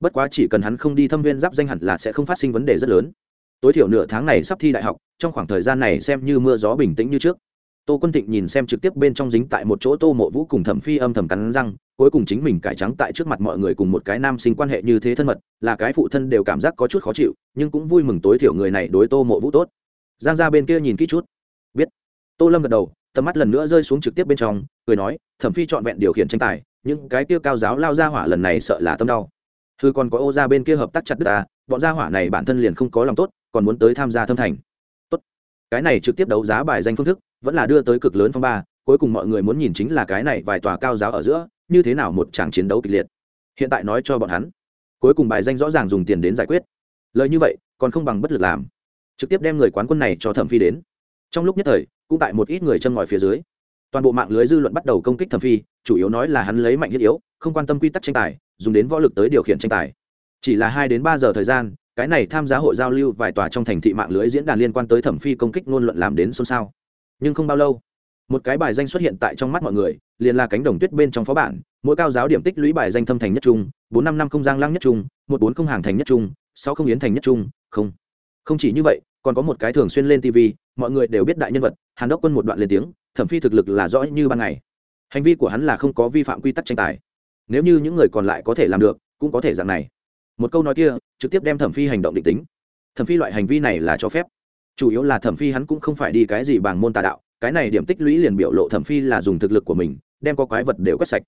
Bất quá chỉ cần hắn không đi thâm viên giáp danh hẳn là sẽ không phát sinh vấn đề rất lớn. Tối thiểu nửa tháng này sắp thi đại học, trong khoảng thời gian này xem như mưa gió bình tĩnh như trước tô quân thịnh nhìn xem trực tiếp bên trong dính tại một chỗ tô mộ vũ cùng thẩm phi âm thầm cắn răng, cuối cùng chính mình cải trắng tại trước mặt mọi người cùng một cái nam sinh quan hệ như thế thân mật, là cái phụ thân đều cảm giác có chút khó chịu, nhưng cũng vui mừng tối thiểu người này đối tô mộ vũ tốt. Giang ra bên kia nhìn kỹ chút. Biết. Tô lâm gật đầu, tầm mắt lần nữa rơi xuống trực tiếp bên trong, cười nói, thẩm phi trọn vẹn điều khiển tranh tài những cái kia cao giáo lao ra hỏa lần này sợ là tâm đau. Thư còn có ô ra bên kia hợp tác chặt đất ta, bọn gia hỏa này bản thân liền không có lòng tốt, còn muốn tới tham gia thâm thành cái này trực tiếp đấu giá bài danh phương thức, vẫn là đưa tới cực lớn phong ba, cuối cùng mọi người muốn nhìn chính là cái này vài tòa cao giáo ở giữa, như thế nào một tràng chiến đấu kịch liệt. Hiện tại nói cho bọn hắn, cuối cùng bài danh rõ ràng dùng tiền đến giải quyết. Lời như vậy, còn không bằng bất lực làm. Trực tiếp đem người quán quân này cho thẩm phi đến. Trong lúc nhất thời, cũng tại một ít người chân ngòi phía dưới. Toàn bộ mạng lưới dư luận bắt đầu công kích thẩm phi, chủ yếu nói là hắn lấy mạnh thiết yếu, không quan tâm quy tắc tranh tài, dùng đến võ lực tới điều khiển tranh tài. Chỉ là hai đến ba giờ thời gian cái này tham gia hội giao lưu vài tòa trong thành thị mạng lưới diễn đàn liên quan tới thẩm phi công kích ngôn luận làm đến xôn xao. Nhưng không bao lâu, một cái bài danh xuất hiện tại trong mắt mọi người, liền là cánh đồng tuyết bên trong phó bản, mỗi cao giáo điểm tích lũy bài danh thâm thành nhất trung, bốn năm năm không giang lăng nhất trung, một bốn không hàng thành nhất trung, sáu không yến thành nhất trung, không. Không chỉ như vậy, còn có một cái thường xuyên lên tv mọi người đều biết đại nhân vật, hàn đốc quân một đoạn lên tiếng, thẩm phi thực lực là rõ như ban ngày. Hành vi của hắn là không có vi phạm quy tắc tranh tài. Nếu như những người còn lại có thể làm được, cũng có thể dạng này. Một câu nói kia trực tiếp đem thẩm phi hành động định tính. Thẩm phi loại hành vi này là cho phép. Chủ yếu là thẩm phi hắn cũng không phải đi cái gì bằng môn tà đạo, cái này điểm tích lũy liền biểu lộ thẩm phi là dùng thực lực của mình, đem có quái vật đều quét sạch.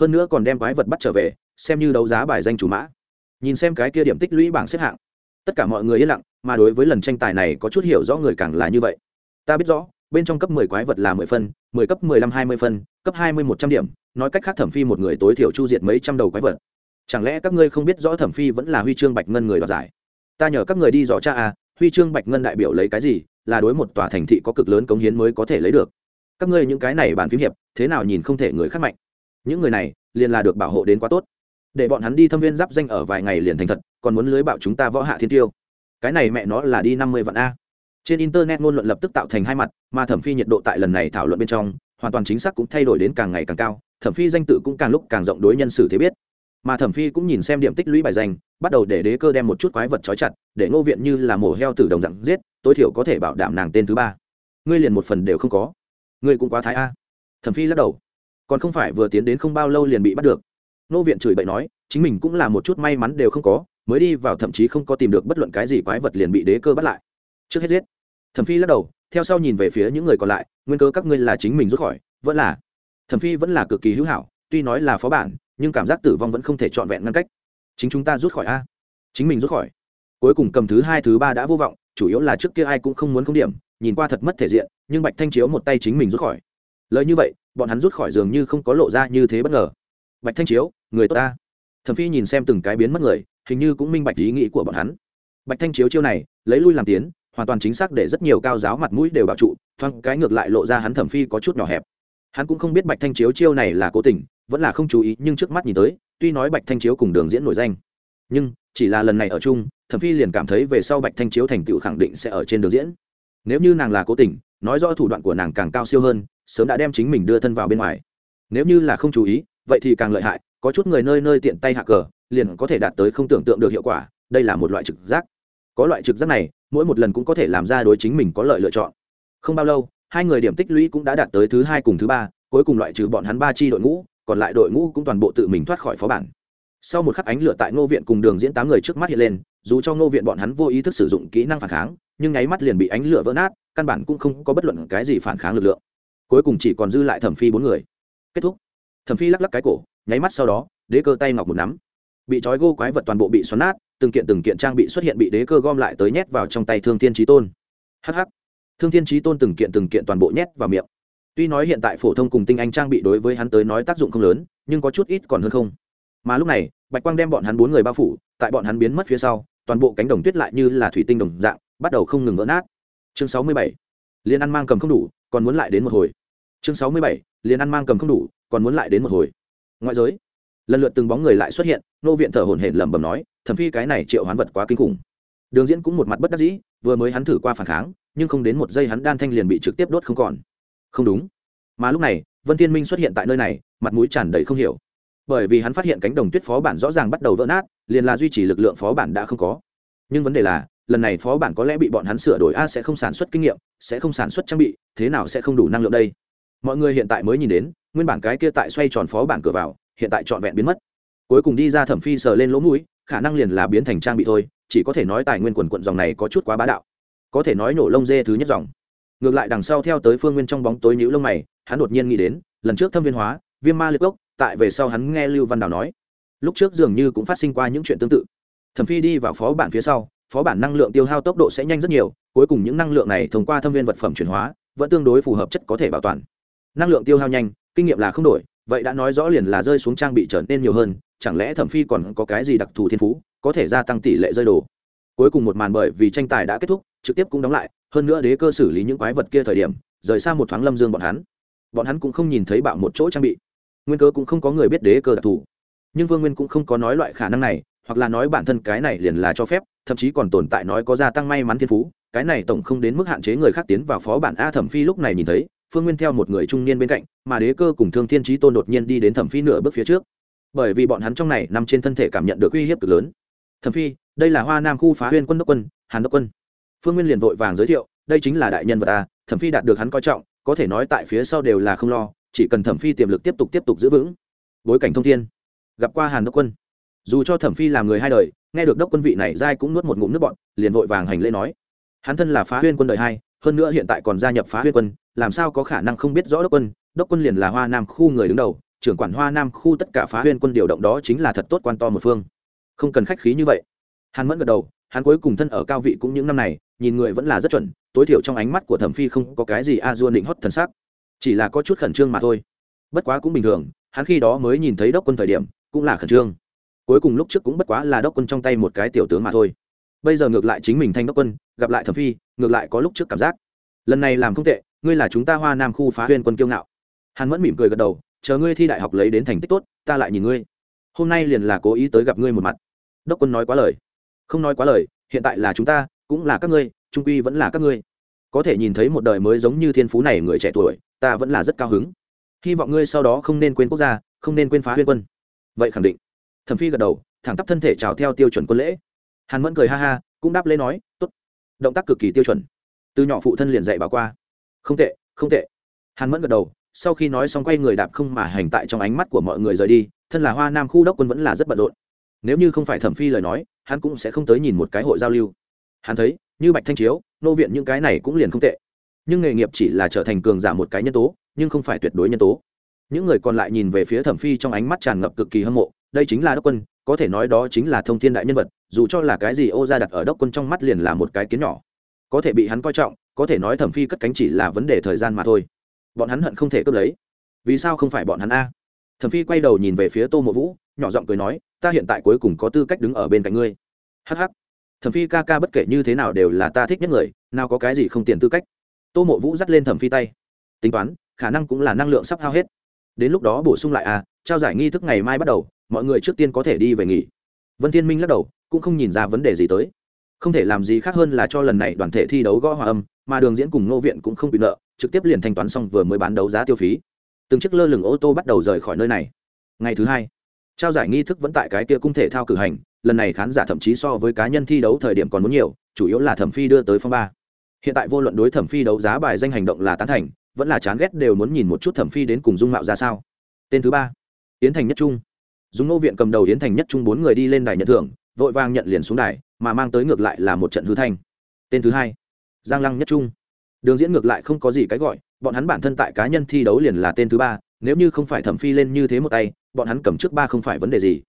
Hơn nữa còn đem quái vật bắt trở về, xem như đấu giá bài danh chủ mã. Nhìn xem cái kia điểm tích lũy bảng xếp hạng. Tất cả mọi người yên lặng, mà đối với lần tranh tài này có chút hiểu rõ người càng là như vậy. Ta biết rõ, bên trong cấp 10 quái vật là 10 phân 10 cấp 15 20 phân, cấp 20 100 điểm, nói cách khác thẩm phi một người tối thiểu chu diệt mấy trăm đầu quái vật chẳng lẽ các ngươi không biết rõ thẩm phi vẫn là huy chương bạch ngân người đoạt giải? Ta nhờ các người đi dò cha à huy chương bạch ngân đại biểu lấy cái gì, là đối một tòa thành thị có cực lớn cống hiến mới có thể lấy được. Các ngươi những cái này bàn phím hiệp, thế nào nhìn không thể người khác mạnh? Những người này, liền là được bảo hộ đến quá tốt. Để bọn hắn đi thâm viên giáp danh ở vài ngày liền thành thật, còn muốn lưới bạo chúng ta võ hạ thiên tiêu. Cái này mẹ nó là đi năm mươi vạn a. Trên internet ngôn luận lập tức tạo thành hai mặt, mà thẩm phi nhiệt độ tại lần này thảo luận bên trong, hoàn toàn chính xác cũng thay đổi đến càng ngày càng cao. Thẩm phi danh tự cũng càng lúc càng rộng đối nhân xử thế biết mà thẩm phi cũng nhìn xem điểm tích lũy bài danh, bắt đầu để đế cơ đem một chút quái vật trói chặt, để ngô viện như là mổ heo tử đồng dạng giết, tối thiểu có thể bảo đảm nàng tên thứ ba. Ngươi liền một phần đều không có. Ngươi cũng quá thái a. Thẩm phi lắc đầu. Còn không phải vừa tiến đến không bao lâu liền bị bắt được. Ngô viện chửi bậy nói, chính mình cũng là một chút may mắn đều không có, mới đi vào thậm chí không có tìm được bất luận cái gì quái vật liền bị đế cơ bắt lại. Trước hết giết. Thẩm phi lắc đầu, theo sau nhìn về phía những người còn lại, nguyên cơ các ngươi là chính mình rút khỏi, vẫn là. Thẩm phi vẫn là cực kỳ hữu hảo tuy nói là phó bản, nhưng cảm giác tử vong vẫn không thể trọn vẹn ngăn cách. Chính chúng ta rút khỏi a. Chính mình rút khỏi. Cuối cùng cầm thứ hai, thứ ba đã vô vọng, chủ yếu là trước kia ai cũng không muốn không điểm, nhìn qua thật mất thể diện, nhưng bạch thanh chiếu một tay chính mình rút khỏi. Lời như vậy, bọn hắn rút khỏi dường như không có lộ ra như thế bất ngờ. Bạch thanh chiếu, người tốt ta. Thẩm phi nhìn xem từng cái biến mất người, hình như cũng minh bạch ý nghĩ của bọn hắn. Bạch thanh chiếu chiêu này, lấy lui làm tiến, hoàn toàn chính xác để rất nhiều cao giáo mặt mũi đều bảo trụ, thoáng cái ngược lại lộ ra hắn thẩm phi có chút nhỏ hẹp hắn cũng không biết bạch thanh chiếu chiêu này là cố tình, vẫn là không chú ý, nhưng trước mắt nhìn tới, tuy nói bạch thanh chiếu cùng đường diễn nổi danh, nhưng chỉ là lần này ở chung, thẩm phi liền cảm thấy về sau bạch thanh chiếu thành tựu khẳng định sẽ ở trên đường diễn. Nếu như nàng là cố tình, nói rõ thủ đoạn của nàng càng cao siêu hơn, sớm đã đem chính mình đưa thân vào bên ngoài. Nếu như là không chú ý, vậy thì càng lợi hại, có chút người nơi nơi tiện tay hạ cờ, liền có thể đạt tới không tưởng tượng được hiệu quả, đây là một loại trực giác. Có loại trực giác này, mỗi một lần cũng có thể làm ra đối chính mình có lợi lựa chọn. Không bao lâu hai người điểm tích lũy cũng đã đạt tới thứ hai cùng thứ ba, cuối cùng loại trừ bọn hắn ba chi đội ngũ, còn lại đội ngũ cũng toàn bộ tự mình thoát khỏi phó bản. Sau một khắc ánh lửa tại ngô viện cùng đường diễn tám người trước mắt hiện lên, dù cho ngô viện bọn hắn vô ý thức sử dụng kỹ năng phản kháng, nhưng nháy mắt liền bị ánh lửa vỡ nát, căn bản cũng không có bất luận cái gì phản kháng lực lượng. Cuối cùng chỉ còn dư lại thẩm phi bốn người. Kết thúc. Thẩm phi lắc lắc cái cổ, nháy mắt sau đó, đế cơ tay ngọc một nắm. Bị trói gô quái vật toàn bộ bị xoắn nát, từng kiện từng kiện trang bị xuất hiện bị đế cơ gom lại tới nhét vào trong tay thương thiên trí tôn. Hh thương thiên trí tôn từng kiện từng kiện toàn bộ nhét vào miệng. Tuy nói hiện tại phổ thông cùng tinh anh trang bị đối với hắn tới nói tác dụng không lớn, nhưng có chút ít còn hơn không. Mà lúc này, bạch quang đem bọn hắn bốn người bao phủ, tại bọn hắn biến mất phía sau, toàn bộ cánh đồng tuyết lại như là thủy tinh đồng dạng, bắt đầu không ngừng vỡ nát. Chương sáu mươi bảy, liên ăn mang cầm không đủ, còn muốn lại đến một hồi. Chương sáu mươi bảy, liên ăn mang cầm không đủ, còn muốn lại đến một hồi. Ngoại giới, lần lượt từng bóng người lại xuất hiện, nô viện thở hổn hển lẩm bẩm nói, thẩm phi cái này triệu hoán vật quá kinh khủng. Đường diễn cũng một mặt bất đắc dĩ, vừa mới hắn thử qua phản kháng nhưng không đến một giây hắn đan thanh liền bị trực tiếp đốt không còn. Không đúng. Mà lúc này, vân thiên minh xuất hiện tại nơi này, mặt mũi tràn đầy không hiểu. Bởi vì hắn phát hiện cánh đồng tuyết phó bản rõ ràng bắt đầu vỡ nát, liền là duy trì lực lượng phó bản đã không có. Nhưng vấn đề là, lần này phó bản có lẽ bị bọn hắn sửa đổi a sẽ không sản xuất kinh nghiệm, sẽ không sản xuất trang bị, thế nào sẽ không đủ năng lượng đây? Mọi người hiện tại mới nhìn đến, nguyên bản cái kia tại xoay tròn phó bản cửa vào, hiện tại trọn vẹn biến mất. Cuối cùng đi ra thẩm phi sờ lên lỗ mũi, khả năng liền là biến thành trang bị thôi, chỉ có thể nói tài nguyên quần quận dòng này có chút quá bá đạo có thể nói nổ lông dê thứ nhất dòng. Ngược lại đằng sau theo tới phương nguyên trong bóng tối nhũ lông mày, hắn đột nhiên nghĩ đến, lần trước thâm viên hóa, viêm ma liệt gốc, tại về sau hắn nghe lưu văn đào nói. Lúc trước dường như cũng phát sinh qua những chuyện tương tự. Thẩm phi đi vào phó bản phía sau, phó bản năng lượng tiêu hao tốc độ sẽ nhanh rất nhiều, cuối cùng những năng lượng này thông qua thâm viên vật phẩm chuyển hóa, vẫn tương đối phù hợp chất có thể bảo toàn. Năng lượng tiêu hao nhanh, kinh nghiệm là không đổi, vậy đã nói rõ liền là rơi xuống trang bị trở nên nhiều hơn, chẳng lẽ thẩm phi còn có cái gì đặc thù thiên phú, có thể gia tăng tỷ lệ rơi đồ? Cuối cùng một màn bởi vì tranh tài đã kết thúc trực tiếp cũng đóng lại, hơn nữa đế cơ xử lý những quái vật kia thời điểm, rời xa một thoáng lâm dương bọn hắn. Bọn hắn cũng không nhìn thấy bạo một chỗ trang bị. Nguyên cơ cũng không có người biết đế cơ đặc thù. Nhưng vương nguyên cũng không có nói loại khả năng này, hoặc là nói bản thân cái này liền là cho phép, thậm chí còn tồn tại nói có gia tăng may mắn thiên phú, cái này tổng không đến mức hạn chế người khác tiến vào phó bản a thẩm phi lúc này nhìn thấy, phương nguyên theo một người trung niên bên cạnh, mà đế cơ cùng thương thiên trí tôn đột nhiên đi đến thẩm phi nửa bước phía trước. Bởi vì bọn hắn trong này nằm trên thân thể cảm nhận được uy hiếp cực lớn. Thẩm phi, đây là hoa nam khu phá huyên quân đốc quân, hàn đốc quân phương nguyên liền vội vàng giới thiệu, đây chính là đại nhân vật a, thẩm phi đạt được hắn coi trọng, có thể nói tại phía sau đều là không lo, chỉ cần thẩm phi tiềm lực tiếp tục tiếp tục giữ vững. Bối cảnh thông thiên. Gặp qua hàn đốc quân. Dù cho thẩm phi làm người hai đời, nghe được đốc quân vị này giai cũng nuốt một ngụm nước bọn liền vội vàng hành lễ nói. Hắn thân là phá huyên quân đời hai, hơn nữa hiện tại còn gia nhập phá huyên quân, làm sao có khả năng không biết rõ đốc quân? Đốc quân liền là hoa nam khu người đứng đầu, trưởng quản hoa nam khu tất cả phá huyên quân điều động đó chính là thật tốt quan to một phương. Không cần khách khí như vậy. Hắn mẫn gật đầu, hắn cuối cùng thân ở cao vị cũng những năm này nhìn người vẫn là rất chuẩn, tối thiểu trong ánh mắt của thẩm phi không có cái gì a dua định hót thần sắc, chỉ là có chút khẩn trương mà thôi. Bất quá cũng bình thường, hắn khi đó mới nhìn thấy đốc quân thời điểm, cũng là khẩn trương. Cuối cùng lúc trước cũng bất quá là đốc quân trong tay một cái tiểu tướng mà thôi. Bây giờ ngược lại chính mình thanh đốc quân, gặp lại thẩm phi, ngược lại có lúc trước cảm giác. Lần này làm không tệ, ngươi là chúng ta hoa nam khu phá huyên quân kiêu ngạo. Hắn vẫn mỉm cười gật đầu, chờ ngươi thi đại học lấy đến thành tích tốt, ta lại nhìn ngươi. Hôm nay liền là cố ý tới gặp ngươi một mặt. Đốc quân nói quá lời. Không nói quá lời, hiện tại là chúng ta cũng là các ngươi, trung quy vẫn là các ngươi. Có thể nhìn thấy một đời mới giống như thiên phú này người trẻ tuổi, ta vẫn là rất cao hứng. Hy vọng ngươi sau đó không nên quên quốc gia, không nên quên phá huyên quân. Vậy khẳng định. Thẩm phi gật đầu, thẳng tắp thân thể chào theo tiêu chuẩn quân lễ. Hàn mẫn cười ha ha, cũng đáp lễ nói t ố t động tác cực kỳ tiêu chuẩn. Từ nhỏ phụ thân liền dạy bảo qua. Không tệ không tệ. Hàn mẫn gật đầu, sau khi nói xong quay người đạp không mà hành tại trong ánh mắt của mọi người rời đi, thân là hoa nam khu đốc quân vẫn là rất bận rộn. Nếu như không phải thẩm phi lời nói, hắn cũng sẽ không tới nhìn một cái hội giao lưu hắn thấy, như bạch thanh chiếu, nô viện những cái này cũng liền không tệ. Nhưng nghề nghiệp chỉ là trở thành cường giả một cái nhân tố, nhưng không phải tuyệt đối nhân tố. Những người còn lại nhìn về phía thẩm phi trong ánh mắt tràn ngập cực kỳ hâm mộ, đây chính là đốc quân, có thể nói đó chính là thông thiên đại nhân vật, dù cho là cái gì ô ra đặt ở đốc quân trong mắt liền là một cái kiến nhỏ. Có thể bị hắn coi trọng, có thể nói thẩm phi cất cánh chỉ là vấn đề thời gian mà thôi. Bọn hắn hận không thể cướp lấy. Vì sao không phải bọn hắn a? Thẩm phi quay đầu nhìn về phía tô mộ vũ, nhỏ giọng cười nói, ta hiện tại cuối cùng có tư cách đứng ở bên cạnh ngươi. Hh thẩm phi ca ca bất kể như thế nào đều là ta thích nhất người, nào có cái gì không tiền tư cách. Tô mộ vũ dắt lên thẩm phi tay. Tính toán, khả năng cũng là năng lượng sắp hao hết. Đến lúc đó bổ sung lại à trao giải nghi thức ngày mai bắt đầu, mọi người trước tiên có thể đi về nghỉ. Vân thiên minh lắc đầu, cũng không nhìn ra vấn đề gì tới. Không thể làm gì khác hơn là cho lần này đoàn thể thi đấu gõ hòa âm, mà đường diễn cùng Ngô viện cũng không bị nợ, trực tiếp liền thanh toán xong vừa mới bán đấu giá tiêu phí. Từng chiếc lơ lửng ô tô bắt đầu rời khỏi nơi này. Ngày thứ hai, trao giải nghi thức vẫn tại cái kia cung thể thao cử hành lần này khán giả thậm chí so với cá nhân thi đấu thời điểm còn muốn nhiều, chủ yếu là thẩm phi đưa tới phong ba. Hiện tại vô luận đối thẩm phi đấu giá bài danh hành động là tán thành, vẫn là chán ghét đều muốn nhìn một chút thẩm phi đến cùng dung mạo ra sao. Tên thứ ba, yến thành nhất trung. Dùng nô viện cầm đầu yến thành nhất trung bốn người đi lên đài nhận thưởng, vội vàng nhận liền xuống đài, mà mang tới ngược lại là một trận hư thanh. Tên thứ hai, giang lăng nhất trung. Đường diễn ngược lại không có gì cái gọi, bọn hắn bản thân tại cá nhân thi đấu liền là tên thứ ba, nếu như không phải thẩm phi lên như thế một tay, bọn hắn cầm trước ba không phải vấn đề gì.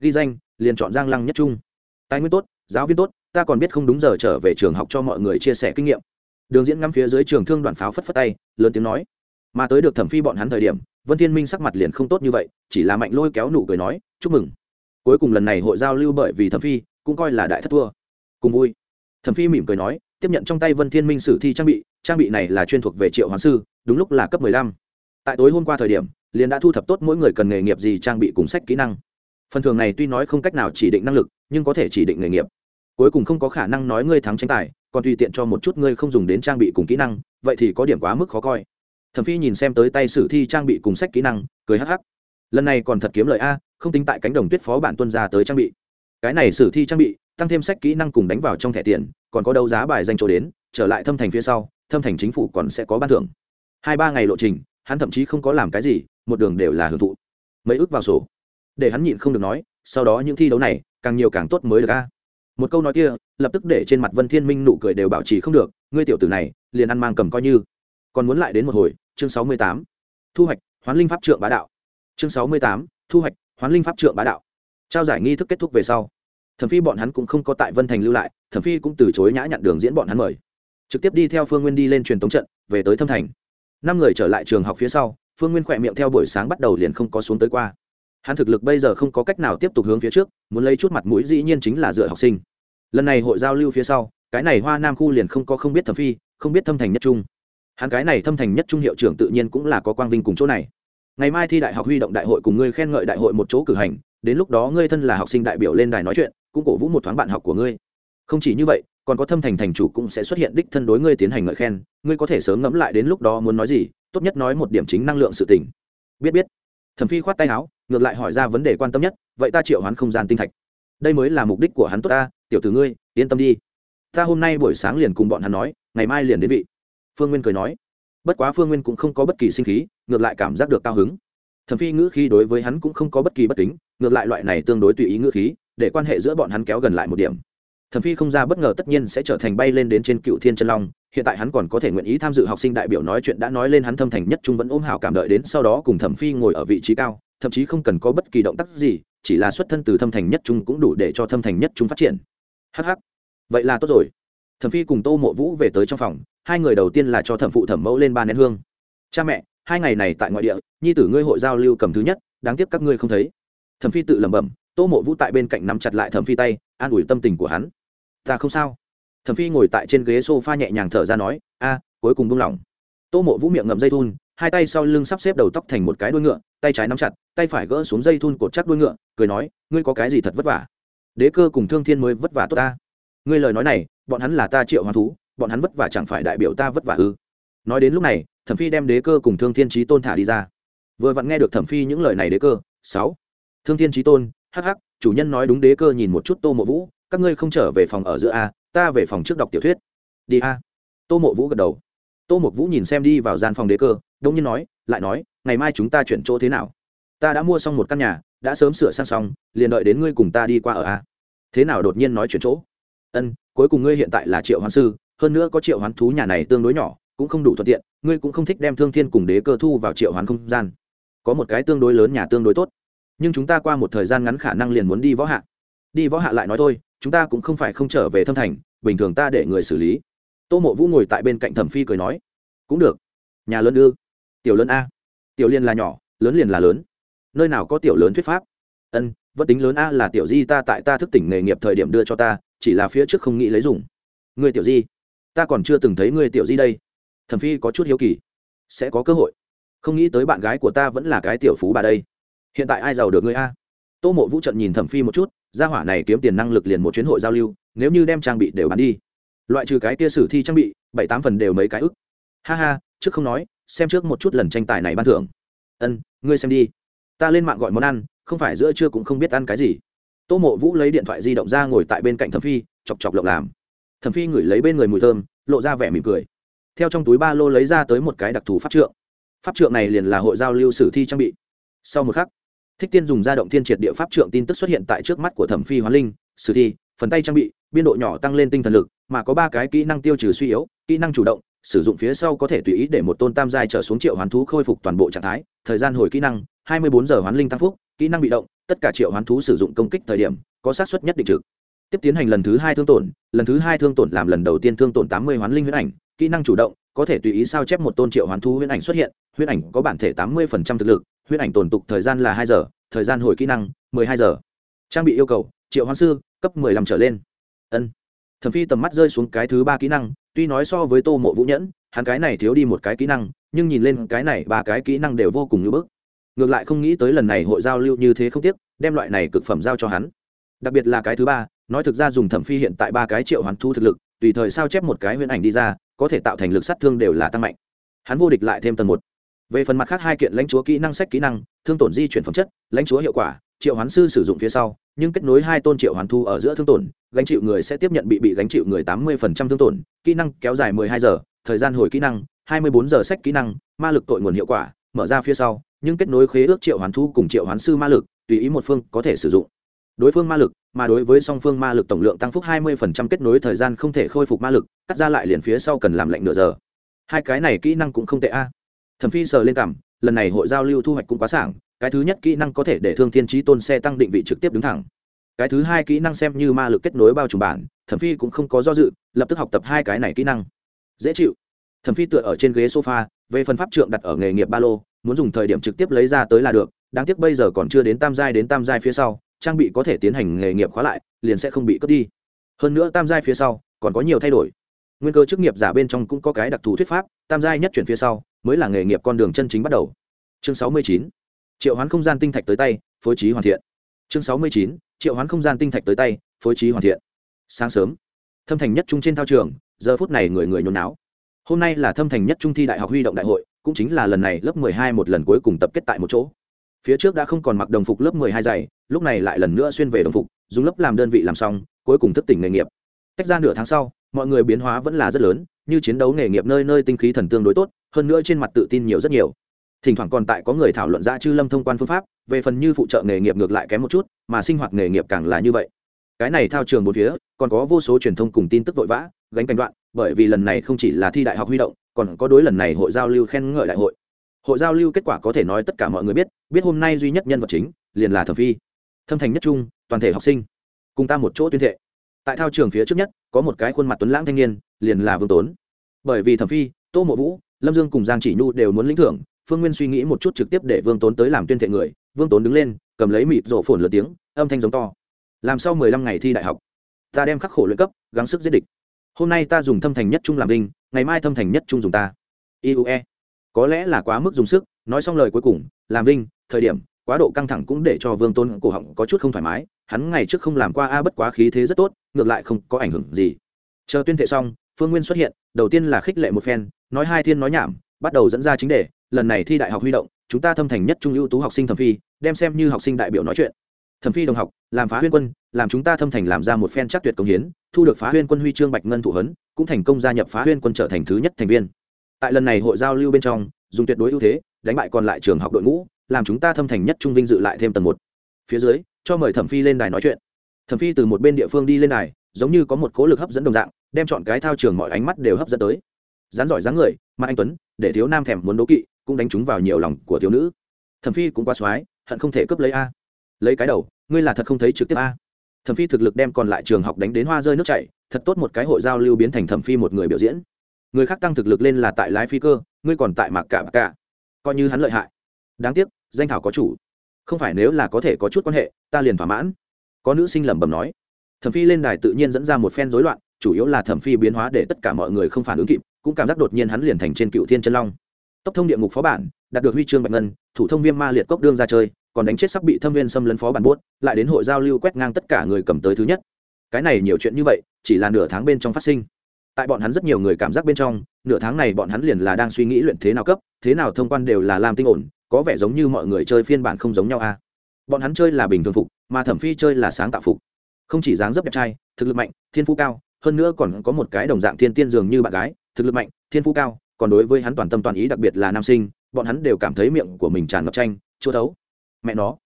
Ghi danh liền chọn giang lăng nhất trung. Tài nguyên tốt, giáo viên tốt, ta còn biết không đúng giờ trở về trường học cho mọi người chia sẻ kinh nghiệm. Đường diễn ngắm phía dưới trường thương đoàn pháo phất phất tay, lớn tiếng nói. Mà tới được thẩm phi bọn hắn thời điểm, vân thiên minh sắc mặt liền không tốt như vậy, chỉ là mạnh lôi kéo nụ cười nói, chúc mừng. Cuối cùng lần này hội giao lưu bởi vì thẩm phi, cũng coi là đại thất thua. Cùng vui. Thẩm phi mỉm cười nói, tiếp nhận trong tay vân thiên minh sử thi trang bị trang bị này là chuyên thuộc về triệu hoàng sư, đúng lúc là cấp mười lăm. Tại tối hôm qua thời điểm, liền đã thu thập tốt mỗi người cần nghề nghiệp gì trang bị cùng sách kỹ năng phần thường này tuy nói không cách nào chỉ định năng lực, nhưng có thể chỉ định nghề nghiệp. Cuối cùng không có khả năng nói ngươi thắng tranh tài, còn tùy tiện cho một chút ngươi không dùng đến trang bị cùng kỹ năng, vậy thì có điểm quá mức khó coi. Thẩm phi nhìn xem tới tay sử thi trang bị cùng sách kỹ năng, cười hắc hắc. Lần này còn thật kiếm lời a, không tính tại cánh đồng tuyết phó bản tuân ra tới trang bị. Cái này sử thi trang bị, tăng thêm sách kỹ năng cùng đánh vào trong thẻ tiền, còn có đấu giá bài danh chỗ đến, trở lại thâm thành phía sau, thâm thành chính phủ còn sẽ có ban thưởng. Hai ba ngày lộ trình, hắn thậm chí không có làm cái gì, một đường đều là hưởng thụ. Mấy ước vào sổ để hắn nhịn không được nói, sau đó những thi đấu này, càng nhiều càng tốt mới được a. Một câu nói kia, lập tức để trên mặt vân thiên minh nụ cười đều bảo trì không được, ngươi tiểu tử này, liền ăn mang cầm coi như. Còn muốn lại đến một hồi, chương sáu mươi tám. Thu hoạch, hoán linh pháp trượng bá đạo. Chương sáu mươi tám, thu hoạch, hoán linh pháp trượng bá đạo. Trao giải nghi thức kết thúc về sau, thẩm phi bọn hắn cũng không có tại vân thành lưu lại, thẩm phi cũng từ chối nhã nhận đường diễn bọn hắn mời. Trực tiếp đi theo phương nguyên đi lên truyền tống trận, về tới thâm thành. Năm người trở lại trường học phía sau, phương nguyên khỏe miệng theo buổi sáng bắt đầu liền không có xuống tới qua hắn thực lực bây giờ không có cách nào tiếp tục hướng phía trước, muốn lấy chút mặt mũi dĩ nhiên chính là dựa học sinh. Lần này hội giao lưu phía sau, cái này hoa nam khu liền không có không biết thẩm phi, không biết thâm thành nhất trung. Hắn cái này thâm thành nhất trung hiệu trưởng tự nhiên cũng là có quang vinh cùng chỗ này. Ngày mai thi đại học huy động đại hội cùng ngươi khen ngợi đại hội một chỗ cử hành, đến lúc đó ngươi thân là học sinh đại biểu lên đài nói chuyện, cũng cổ vũ một thoáng bạn học của ngươi. Không chỉ như vậy, còn có thâm thành thành chủ cũng sẽ xuất hiện đích thân đối ngươi tiến hành ngợi khen, ngươi có thể sớm ngẫm lại đến lúc đó muốn nói gì, tốt nhất nói một điểm chính năng lượng sự tình. Biết biết thẩm phi khoát tay áo, ngược lại hỏi ra vấn đề quan tâm nhất, vậy ta triệu hoán không gian tinh thạch. Đây mới là mục đích của hắn tốt ta, tiểu tử ngươi, yên tâm đi. Ta hôm nay buổi sáng liền cùng bọn hắn nói, ngày mai liền đến vị. Phương nguyên cười nói. Bất quá phương nguyên cũng không có bất kỳ sinh khí, ngược lại cảm giác được cao hứng. Thẩm phi ngữ khí đối với hắn cũng không có bất kỳ bất kính, ngược lại loại này tương đối tùy ý ngữ khí, để quan hệ giữa bọn hắn kéo gần lại một điểm. Thẩm phi không ra bất ngờ tất nhiên sẽ trở thành bay lên đến trên cựu thiên chân long hiện tại hắn còn có thể nguyện ý tham dự học sinh đại biểu nói chuyện đã nói lên hắn thâm thành nhất trung vẫn ôm hảo cảm đợi đến sau đó cùng thẩm phi ngồi ở vị trí cao, thậm chí không cần có bất kỳ động tác gì, chỉ là xuất thân từ thâm thành nhất trung cũng đủ để cho thâm thành nhất trung phát triển. Hh vậy là tốt rồi. Thẩm phi cùng tô mộ vũ về tới trong phòng, hai người đầu tiên là cho thẩm phụ thẩm mẫu lên ba nén hương. Cha mẹ, hai ngày này tại ngoại địa, nhi tử ngươi hội giao lưu cầm thứ nhất, đáng tiếc các ngươi không thấy. Thẩm phi tự lẩm bẩm, tô mộ vũ tại bên cạnh nắm chặt lại thẩm phi tay, an ủi tâm tình của hắn. Ta không sao thẩm phi ngồi tại trên ghế s o f a nhẹ nhàng thở ra nói, a, cuối cùng buông lỏng. Tô mộ vũ miệng ngậm dây thun, hai tay sau lưng sắp xếp đầu tóc thành một cái đuôi ngựa, tay trái nắm chặt, tay phải gỡ xuống dây thun cột chắc đuôi ngựa, cười nói, ngươi có cái gì thật vất vả? Đế cơ cùng thương thiên mới vất vả tốt ta. Ngươi lời nói này, bọn hắn là ta triệu hoàng thú, bọn hắn vất vả chẳng phải đại biểu ta vất vả ư? Nói đến lúc này, thẩm phi đem đế cơ cùng thương thiên trí tôn thả đi ra. Vừa vặn nghe được thẩm phi những lời này đế cơ, sáu, thương thiên trí tôn, hắc hắc, chủ nhân nói đúng đế cơ nhìn một chút tô mộ vũ, các ngươi không trở về phòng ở giữa a ta về phòng trước đọc tiểu thuyết. Đi a. Tô mộ vũ gật đầu. Tô mộ vũ nhìn xem đi vào gian phòng đế cơ, đông nhiên nói, lại nói, ngày mai chúng ta chuyển chỗ thế nào? Ta đã mua xong một căn nhà, đã sớm sửa sang xong, liền đợi đến ngươi cùng ta đi qua ở a. Thế nào đột nhiên nói chuyển chỗ? Ân, cuối cùng ngươi hiện tại là triệu hoán sư, hơn nữa có triệu hoán thú nhà này tương đối nhỏ, cũng không đủ thuận tiện, ngươi cũng không thích đem thương thiên cùng đế cơ thu vào triệu hoán không gian. Có một cái tương đối lớn nhà tương đối tốt. Nhưng chúng ta qua một thời gian ngắn khả năng liền muốn đi võ hạ. Đi võ hạ lại nói thôi, chúng ta cũng không phải không trở về thâm thành bình thường ta để người xử lý. Tô mộ vũ ngồi tại bên cạnh thẩm phi cười nói, cũng được, nhà lớn ư? Tiểu lớn a. Tiểu liên là nhỏ, lớn liền là lớn. Nơi nào có tiểu lớn thuyết pháp? Ân, vẫn tính lớn a là tiểu di ta tại ta thức tỉnh nghề nghiệp thời điểm đưa cho ta, chỉ là phía trước không nghĩ lấy dùng. Người tiểu di, ta còn chưa từng thấy người tiểu di đây. Thẩm phi có chút hiếu kỳ. Sẽ có cơ hội. Không nghĩ tới bạn gái của ta vẫn là cái tiểu phú bà đây. Hiện tại ai giàu được ngươi a? Tô mộ vũ trận nhìn thẩm phi một chút gia hỏa này kiếm tiền năng lực liền một chuyến hội giao lưu, nếu như đem trang bị đều bán đi. Loại trừ cái kia sử thi trang bị, bảy tám phần đều mấy cái ức. Ha ha, trước không nói, xem trước một chút lần tranh tài này ban thưởng. Ân, ngươi xem đi. Ta lên mạng gọi món ăn, không phải giữa trưa cũng không biết ăn cái gì. Tô mộ vũ lấy điện thoại di động ra ngồi tại bên cạnh thẩm phi, chọc chọc lộng làm. Thẩm phi ngửi lấy bên người mùi thơm, lộ ra vẻ mỉm cười. Theo trong túi ba lô lấy ra tới một cái đặc thù pháp trượng. Pháp trượng này liền là hội giao lưu sử thi trang bị. Sau một khắc thích tiên dùng ra động thiên triệt địa pháp trượng tin tức xuất hiện tại trước mắt của thẩm phi hoán linh, sử thi, phần tay trang bị, biên độ nhỏ tăng lên tinh thần lực, mà có ba cái kỹ năng tiêu trừ suy yếu, kỹ năng chủ động, sử dụng phía sau có thể tùy ý để một tôn tam giai trở xuống triệu hoán thú khôi phục toàn bộ trạng thái, thời gian hồi kỹ năng, hai mươi bốn giờ hoán linh tăng phúc, kỹ năng bị động, tất cả triệu hoán thú sử dụng công kích thời điểm, có xác suất nhất định trực. Tiếp tiến hành lần thứ hai thương tổn, lần thứ hai thương tổn làm lần đầu tiên thương tổn tám mươi hoán linh huyết ảnh, kỹ năng chủ động, có thể tùy ý sao chép một tôn triệu hoán thú huyết ảnh xuất hiện huyết ảnh có bản thể tám mươi thực lực huyết ảnh tồn tục thời gian là hai giờ, thời gian hồi kỹ năng, mười hai giờ. Trang bị yêu cầu, triệu hoán sư, cấp mười lăm trở lên. Ân. Thẩm phi tầm mắt rơi xuống cái thứ ba kỹ năng, tuy nói so với tô mộ vũ nhẫn, hắn cái này thiếu đi một cái kỹ năng, nhưng nhìn lên cái này ba cái kỹ năng đều vô cùng như bức. Ngược lại không nghĩ tới lần này hội giao lưu như thế không tiếc, đem loại này cực phẩm giao cho hắn. Đặc biệt là cái thứ ba, nói thực ra dùng thẩm phi hiện tại ba cái triệu hoán thu thực lực, tùy thời sao chép một cái huyễn ảnh đi ra, có thể tạo thành lực sát thương đều là tăng mạnh. Hắn vô địch lại thêm tầng một về phần mặt khác hai kiện lãnh chúa kỹ năng sách kỹ năng, thương tổn di chuyển phẩm chất, lãnh chúa hiệu quả, triệu hoán sư sử dụng phía sau, nhưng kết nối hai tôn triệu hoán thu ở giữa thương tổn, gánh chịu người sẽ tiếp nhận bị bị gánh chịu người tám mươi thương tổn, kỹ năng kéo dài mười hai giờ, thời gian hồi kỹ năng, hai mươi bốn giờ sách kỹ năng, ma lực tội nguồn hiệu quả, mở ra phía sau, nhưng kết nối khế ước triệu hoán thu cùng triệu hoán sư ma lực, tùy ý một phương có thể sử dụng. Đối phương ma lực, mà đối với song phương ma lực tổng lượng tăng phúc hai mươi kết nối thời gian không thể khôi phục ma lực, cắt ra lại liền phía sau cần làm lạnh nửa giờ. Hai cái này kỹ năng cũng không tệ a thẩm phi sờ lên cảm, lần này hội giao lưu thu hoạch cũng quá sảng, cái thứ nhất kỹ năng có thể để thương thiên trí tôn xe tăng định vị trực tiếp đứng thẳng. Cái thứ hai kỹ năng xem như ma lực kết nối bao trùm bản, thẩm phi cũng không có do dự, lập tức học tập hai cái này kỹ năng. Dễ chịu. Thẩm phi tựa ở trên ghế sofa, về phần pháp trượng đặt ở nghề nghiệp ba lô, muốn dùng thời điểm trực tiếp lấy ra tới là được, đáng tiếc bây giờ còn chưa đến tam giai đến tam giai phía sau, trang bị có thể tiến hành nghề nghiệp khóa lại, liền sẽ không bị cướp đi. Hơn nữa tam giai phía sau, còn có nhiều thay đổi nguyên cơ chức nghiệp giả bên trong cũng có cái đặc thù thuyết pháp, tam giai nhất chuyển phía sau, mới là nghề nghiệp con đường chân chính bắt đầu. Chương sáu mươi chín, triệu hoán không gian tinh thạch tới tay, phối trí hoàn thiện. Chương sáu mươi chín, triệu hoán không gian tinh thạch tới tay, phối trí hoàn thiện. Sáng sớm, thâm thành nhất trung trên thao trường, giờ phút này người người nhốn náo. Hôm nay là thâm thành nhất trung thi đại học huy động đại hội, cũng chính là lần này lớp mười hai một lần cuối cùng tập kết tại một chỗ. Phía trước đã không còn mặc đồng phục lớp mười hai dày lúc này lại lần nữa xuyên về đồng phục, dùng lớp làm đơn vị làm xong, cuối cùng thức tỉnh nghề nghiệp. Cách ra nửa tháng sau mọi người biến hóa vẫn là rất lớn, như chiến đấu nghề nghiệp nơi nơi tinh khí thần tương đối tốt, hơn nữa trên mặt tự tin nhiều rất nhiều. Thỉnh thoảng còn tại có người thảo luận ra chư lâm thông quan phương pháp, về phần như phụ trợ nghề nghiệp ngược lại kém một chút, mà sinh hoạt nghề nghiệp càng là như vậy. Cái này thao trường một phía, còn có vô số truyền thông cùng tin tức vội vã, gánh cảnh đoạn, bởi vì lần này không chỉ là thi đại học huy động, còn có đối lần này hội giao lưu khen ngợi đại hội. Hội giao lưu kết quả có thể nói tất cả mọi người biết biết hôm nay duy nhất nhân vật chính, liền là thẩm phi. Thâm thành nhất trung, toàn thể học sinh. Cùng ta một chỗ tuyên thệ tại thao trường phía trước nhất, có một cái khuôn mặt tuấn lãng thanh niên, liền là vương tốn. Bởi vì thẩm phi, tô mộ vũ, lâm dương cùng giang chỉ nhu đều muốn lĩnh thưởng, phương nguyên suy nghĩ một chút trực tiếp để vương tốn tới làm tuyên thệ người, vương tốn đứng lên, cầm lấy mịt rổ phồn lửa tiếng, âm thanh giống to. Làm sau mười lăm ngày thi đại học? Ta đem khắc khổ luyện cấp, gắng sức giết địch. Hôm nay ta dùng thâm thành nhất trung làm đinh, ngày mai thâm thành nhất trung dùng ta. Iue có lẽ là quá mức dùng sức, nói xong lời cuối cùng, làm vinh thời điểm quá độ căng thẳng cũng để cho vương tôn cổ họng có chút không thoải mái, hắn ngày trước không làm qua a bất quá khí thế rất tốt, ngược lại không có ảnh hưởng gì. Chờ tuyên thệ xong, phương nguyên xuất hiện, đầu tiên là khích lệ một phen, nói hai thiên nói nhảm, bắt đầu dẫn ra chính đề, lần này thi đại học huy động, chúng ta thâm thành nhất trung ưu tú học sinh thẩm phi, đem xem như học sinh đại biểu nói chuyện. Thẩm phi đồng học, làm phá huyên quân, làm chúng ta thâm thành làm ra một phen chắc tuyệt công hiến, thu được phá huyên quân huy chương bạch ngân thủ hấn cũng thành công gia nhập phá huyên quân trở thành thứ nhất thành viên. Tại lần này hội giao lưu bên trong, dùng tuyệt đối ưu thế, đánh bại còn lại trường học đội ngũ làm chúng ta thâm thành nhất trung vinh dự lại thêm tầng một. Phía dưới, cho mời thẩm phi lên đài nói chuyện. Thẩm phi từ một bên địa phương đi lên đài, giống như có một cố lực hấp dẫn đồng dạng, đem chọn cái thao trường mọi ánh mắt đều hấp dẫn tới. Rán giỏi dáng người, mà anh tuấn, để thiếu nam thèm muốn đố kỵ, cũng đánh trúng vào nhiều lòng của thiếu nữ. Thẩm phi cũng quá soái hận không thể cướp lấy a. Lấy cái đầu, ngươi là thật không thấy trực tiếp a. Thẩm phi thực lực đem còn lại trường học đánh đến hoa rơi nước chảy, thật tốt một cái hội giao lưu biến thành thẩm phi một người biểu diễn. Người khác tăng thực lực lên là tại lái phi cơ, ngươi còn tại mạc cả mạc cả. Coi như hắn lợi hại. Đáng tiếc danh thảo có chủ. Không phải nếu là có thể có chút quan hệ, ta liền thỏa mãn. Có nữ sinh lẩm bẩm nói. Thẩm phi lên đài tự nhiên dẫn ra một phen rối loạn, chủ yếu là thẩm phi biến hóa để tất cả mọi người không phản ứng kịp, cũng cảm giác đột nhiên hắn liền thành trên cựu thiên chân long. Tốc thông địa ngục phó bản, đạt được huy chương bạch ngân, thủ thông viêm ma liệt cốc đương ra chơi, còn đánh chết sắp bị thâm viên xâm lấn phó bản buốt, lại đến hội giao lưu quét ngang tất cả người cầm tới thứ nhất. Cái này nhiều chuyện như vậy, chỉ là nửa tháng bên trong phát sinh. Tại bọn hắn rất nhiều người cảm giác bên trong, nửa tháng này bọn hắn liền là đang suy nghĩ luyện thế nào cấp, thế nào thông quan đều là làm tinh ổn có vẻ giống như mọi người chơi phiên bản không giống nhau a bọn hắn chơi là bình thường phục, mà thẩm phi chơi là sáng tạo phục. Không chỉ dáng dấp đẹp trai, thực lực mạnh, thiên phú cao, hơn nữa còn có một cái đồng dạng thiên tiên dường như bạn gái, thực lực mạnh, thiên phú cao, còn đối với hắn toàn tâm toàn ý đặc biệt là nam sinh, bọn hắn đều cảm thấy miệng của mình tràn ngập tranh, chua thấu. Mẹ nó,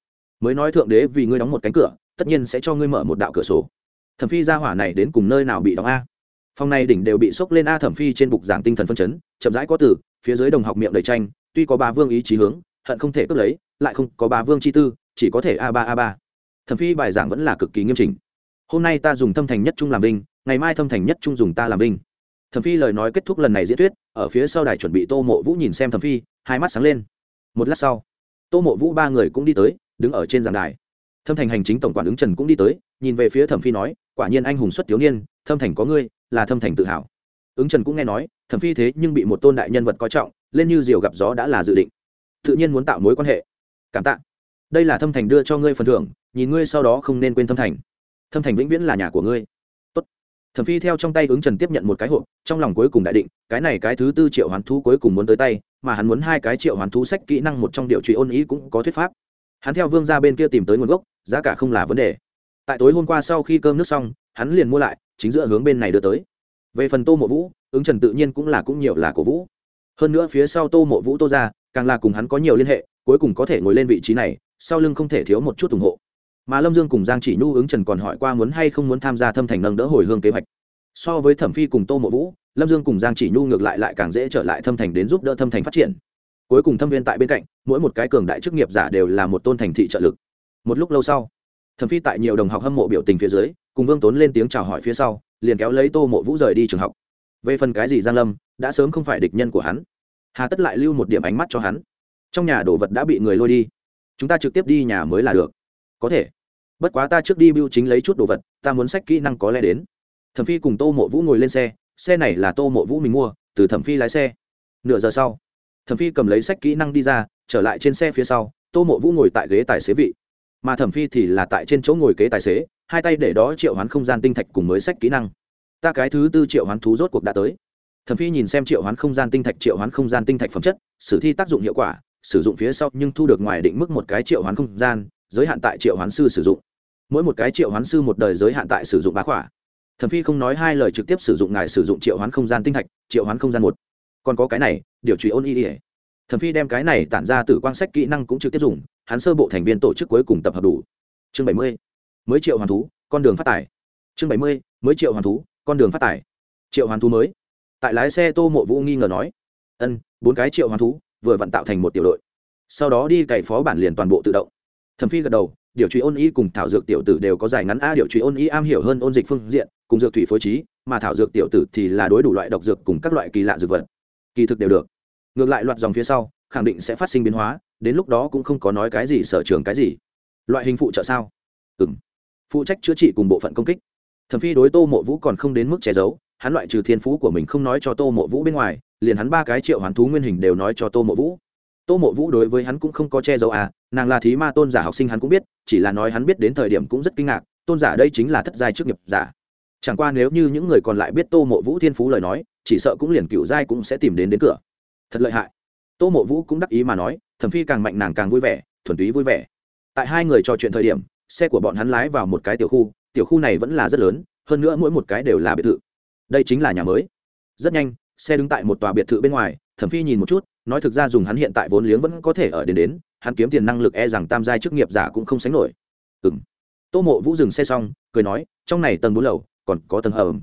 mới nói thượng đế vì ngươi đóng một cánh cửa, tất nhiên sẽ cho ngươi mở một đạo cửa sổ. Thẩm phi ra hỏa này đến cùng nơi nào bị đóng a? Phòng này đỉnh đều bị sốc lên a thẩm phi trên bục giảng tinh thần phân chấn, chậm rãi có từ, phía dưới đồng học miệng đầy tranh, tuy có ba vương ý chí hướng hận không thể cướp lấy, lại không có ba vương chi tư, chỉ có thể a ba a ba. Thẩm phi bài giảng vẫn là cực kỳ nghiêm chỉnh. Hôm nay ta dùng thâm thành nhất trung làm vinh, ngày mai thâm thành nhất trung dùng ta làm vinh. Thẩm phi lời nói kết thúc lần này diễn thuyết, ở phía sau đài chuẩn bị tô mộ vũ nhìn xem thẩm phi, hai mắt sáng lên. Một lát sau, tô mộ vũ ba người cũng đi tới, đứng ở trên giảng đài. Thâm thành hành chính tổng quản ứng trần cũng đi tới, nhìn về phía thẩm phi nói, quả nhiên anh hùng xuất thiếu niên, thâm thành có ngươi, là thâm thành tự hào. Ứng trần cũng nghe nói, thẩm phi thế nhưng bị một tôn đại nhân vật coi trọng, lên như diều gặp gió đã là dự định tự nhiên muốn tạo mối quan hệ. Cảm tạ. Đây là thâm thành đưa cho ngươi phần thưởng, nhìn ngươi sau đó không nên quên thâm thành. Thâm thành vĩnh viễn là nhà của ngươi. Tốt. thẩm phi theo trong tay ứng trần tiếp nhận một cái hộp, trong lòng cuối cùng đại định, cái này cái thứ tư triệu hoán thú cuối cùng muốn tới tay, mà hắn muốn hai cái triệu hoán thú sách kỹ năng một trong điệu trị ôn ý cũng có thuyết pháp. Hắn theo vương ra bên kia tìm tới nguồn gốc, giá cả không là vấn đề. Tại tối hôm qua sau khi cơm nước xong, hắn liền mua lại, chính giữa hướng bên này đưa tới. Về phần tô mộ vũ, ứng trần tự nhiên cũng là cũng nhiều là cổ vũ. Hơn nữa phía sau tô mộ vũ tô ra càng là cùng hắn có nhiều liên hệ, cuối cùng có thể ngồi lên vị trí này, sau lưng không thể thiếu một chút ủng hộ. Mà lâm dương cùng giang chỉ nhu ứng trần còn hỏi qua muốn hay không muốn tham gia thâm thành nâng đỡ hồi hương kế hoạch. So với thẩm phi cùng tô mộ vũ, lâm dương cùng giang chỉ nhu ngược lại lại càng dễ trở lại thâm thành đến giúp đỡ thâm thành phát triển. Cuối cùng thâm viên tại bên cạnh, mỗi một cái cường đại chức nghiệp giả đều là một tôn thành thị trợ lực. Một lúc lâu sau, thẩm phi tại nhiều đồng học hâm mộ biểu tình phía dưới, cùng vương tốn lên tiếng chào hỏi phía sau, liền kéo lấy tô mộ vũ rời đi trường học. Về phần cái gì giang lâm, đã sớm không phải địch nhân của hắn hà tất lại lưu một điểm ánh mắt cho hắn trong nhà đồ vật đã bị người lôi đi chúng ta trực tiếp đi nhà mới là được có thể bất quá ta trước đi bưu chính lấy chút đồ vật ta muốn sách kỹ năng có lẽ đến thẩm phi cùng tô mộ vũ ngồi lên xe xe này là tô mộ vũ mình mua từ thẩm phi lái xe nửa giờ sau thẩm phi cầm lấy sách kỹ năng đi ra trở lại trên xe phía sau tô mộ vũ ngồi tại ghế tài xế vị mà thẩm phi thì là tại trên chỗ ngồi kế tài xế hai tay để đó triệu hoán không gian tinh thạch cùng mới sách kỹ năng ta cái thứ tư triệu hoán thú rốt cuộc đã tới thẩm phi nhìn xem triệu hoán không gian tinh thạch, triệu hoán không gian tinh thạch phẩm chất, sử thi tác dụng hiệu quả, sử dụng phía sau nhưng thu được ngoài định mức một cái triệu hoán không gian, giới hạn tại triệu hoán sư sử dụng. Mỗi một cái triệu hoán sư một đời giới hạn tại sử dụng bá khỏa. Thẩm phi không nói hai lời trực tiếp sử dụng ngài sử dụng triệu hoán không gian tinh thạch, triệu hoán không gian một. Còn có cái này, điều trị ôn y ỉa thẩm phi đem cái này tản ra từ quan sách kỹ năng cũng trực tiếp dùng, hắn sơ bộ thành viên tổ chức cuối cùng tập hợp đủ. Chương bảy mươi, mới triệu hoàn thú, con đường phát tải. Chương bảy mươi, mới triệu hoàn thú, con đường phát tải. Triệu hoàn thú mới tại lái xe tô mộ vũ nghi ngờ nói, ân, bốn cái triệu hoàn thú, vừa vặn tạo thành một tiểu đội. Sau đó đi cày phó bản liền toàn bộ tự động. Thẩm phi gật đầu, điều truy ôn y cùng thảo dược tiểu tử đều có giải ngắn a, điều truy ôn y am hiểu hơn ôn dịch phương diện, cùng dược thủy phối trí, mà thảo dược tiểu tử thì là đối đủ loại độc dược cùng các loại kỳ lạ dược vật. Kỳ thực đều được. Ngược lại loạt dòng phía sau, khẳng định sẽ phát sinh biến hóa, đến lúc đó cũng không có nói cái gì sở trường cái gì. Loại hình phụ trợ sao? Ừ m phụ trách chữa trị cùng bộ phận công kích. Thẩm phi đối tô mộ vũ còn không đến mức che giấu hắn loại trừ thiên phú của mình không nói cho tô mộ vũ bên ngoài, liền hắn ba cái triệu hoàn thú nguyên hình đều nói cho tô mộ vũ. Tô mộ vũ đối với hắn cũng không có che giấu à nàng là thí ma tôn giả học sinh hắn cũng biết, chỉ là nói hắn biết đến thời điểm cũng rất kinh ngạc, tôn giả đây chính là thất giai trước nghiệp giả. Chẳng qua nếu như những người còn lại biết tô mộ vũ thiên phú lời nói, chỉ sợ cũng liền cựu giai cũng sẽ tìm đến đến cửa. Thật lợi hại. Tô mộ vũ cũng đắc ý mà nói, thẩm phi càng mạnh nàng càng vui vẻ, thuần túy vui vẻ. Tại hai người trò chuyện thời điểm, xe của bọn hắn lái vào một cái tiểu khu tiểu khu này vẫn là rất lớn, hơn nữa mỗi một cái đều là biệt thự đây chính là nhà mới. Rất nhanh, xe đứng tại một tòa biệt thự bên ngoài, thẩm phi nhìn một chút, nói thực ra dùng hắn hiện tại vốn liếng vẫn có thể ở đến đến, hắn kiếm tiền năng lực e rằng tam giai chức nghiệp giả cũng không sánh nổi. Ừng tô mộ vũ dừng xe xong, cười nói, trong này tầng bốn lầu, còn có tầng hầm.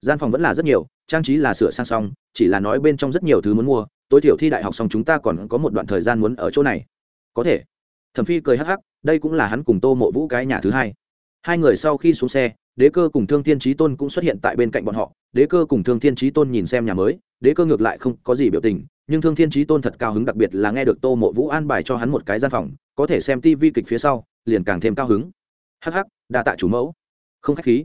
Gian phòng vẫn là rất nhiều, trang trí là sửa sang xong, chỉ là nói bên trong rất nhiều thứ muốn mua, tối thiểu thi đại học xong chúng ta còn có một đoạn thời gian muốn ở chỗ này. Có thể. Thẩm phi cười hắc hắc, đây cũng là hắn cùng tô mộ vũ cái nhà thứ hai. Hai người sau khi xuống xe đế cơ cùng thương thiên trí tôn cũng xuất hiện tại bên cạnh bọn họ. Đế cơ cùng thương thiên trí tôn nhìn xem nhà mới, đế cơ ngược lại không có gì biểu tình, nhưng thương thiên trí tôn thật cao hứng, đặc biệt là nghe được tô mộ vũ an bài cho hắn một cái gian phòng, có thể xem tivi kịch phía sau, liền càng thêm cao hứng. Hắc hắc, đa tạ chủ mẫu. Không k h á c h khí.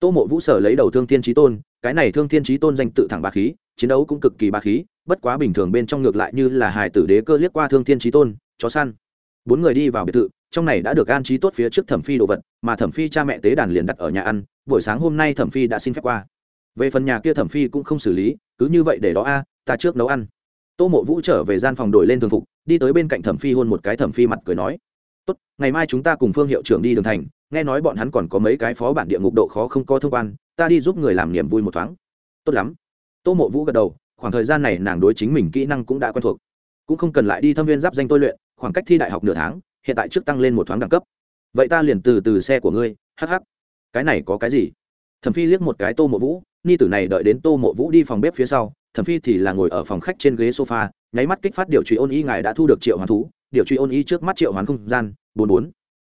Tô mộ vũ sở lấy đầu thương thiên trí tôn, cái này thương thiên trí tôn danh tự thẳng bà khí, chiến đấu cũng cực kỳ bà khí, bất quá bình thường bên trong ngược lại như là hài tử đế cơ liếc qua thương thiên trí tôn, chó săn bốn người đi vào biệt thự, trong này đã được an trí tốt phía trước thẩm phi đồ vật, mà thẩm phi cha mẹ tế đàn liền đặt ở nhà ăn, buổi sáng hôm nay thẩm phi đã xin phép qua. Về phần nhà kia thẩm phi cũng không xử lý, cứ như vậy để đó a, ta trước nấu ăn. Tô mộ vũ trở về gian phòng đổi lên thường phục, đi tới bên cạnh thẩm phi hôn một cái, thẩm phi mặt cười nói, tốt, ngày mai chúng ta cùng phương hiệu trưởng đi đường thành, nghe nói bọn hắn còn có mấy cái phó bản địa ngục độ khó không có thông quan, ta đi giúp người làm niềm vui một thoáng. Tốt lắm. Tô mộ vũ gật đầu, khoảng thời gian này nàng đối chính mình kỹ năng cũng đã quen thuộc, cũng không cần lại đi thâm viên giáp danh tôi luyện khoảng cách thi đại học nửa tháng, hiện tại trước tăng lên một thoáng đẳng cấp. Vậy ta liền từ từ xe của ngươi hh cái này có cái gì? Thẩm phi liếc một cái tô mộ vũ ni tử này đợi đến tô mộ vũ đi phòng bếp phía sau, thẩm phi thì là ngồi ở phòng khách trên ghế sofa, nháy mắt kích phát điều truy ôn y ngài đã thu được triệu hoàn thú, điều truy ôn y trước mắt triệu hoán không gian, bốn bốn.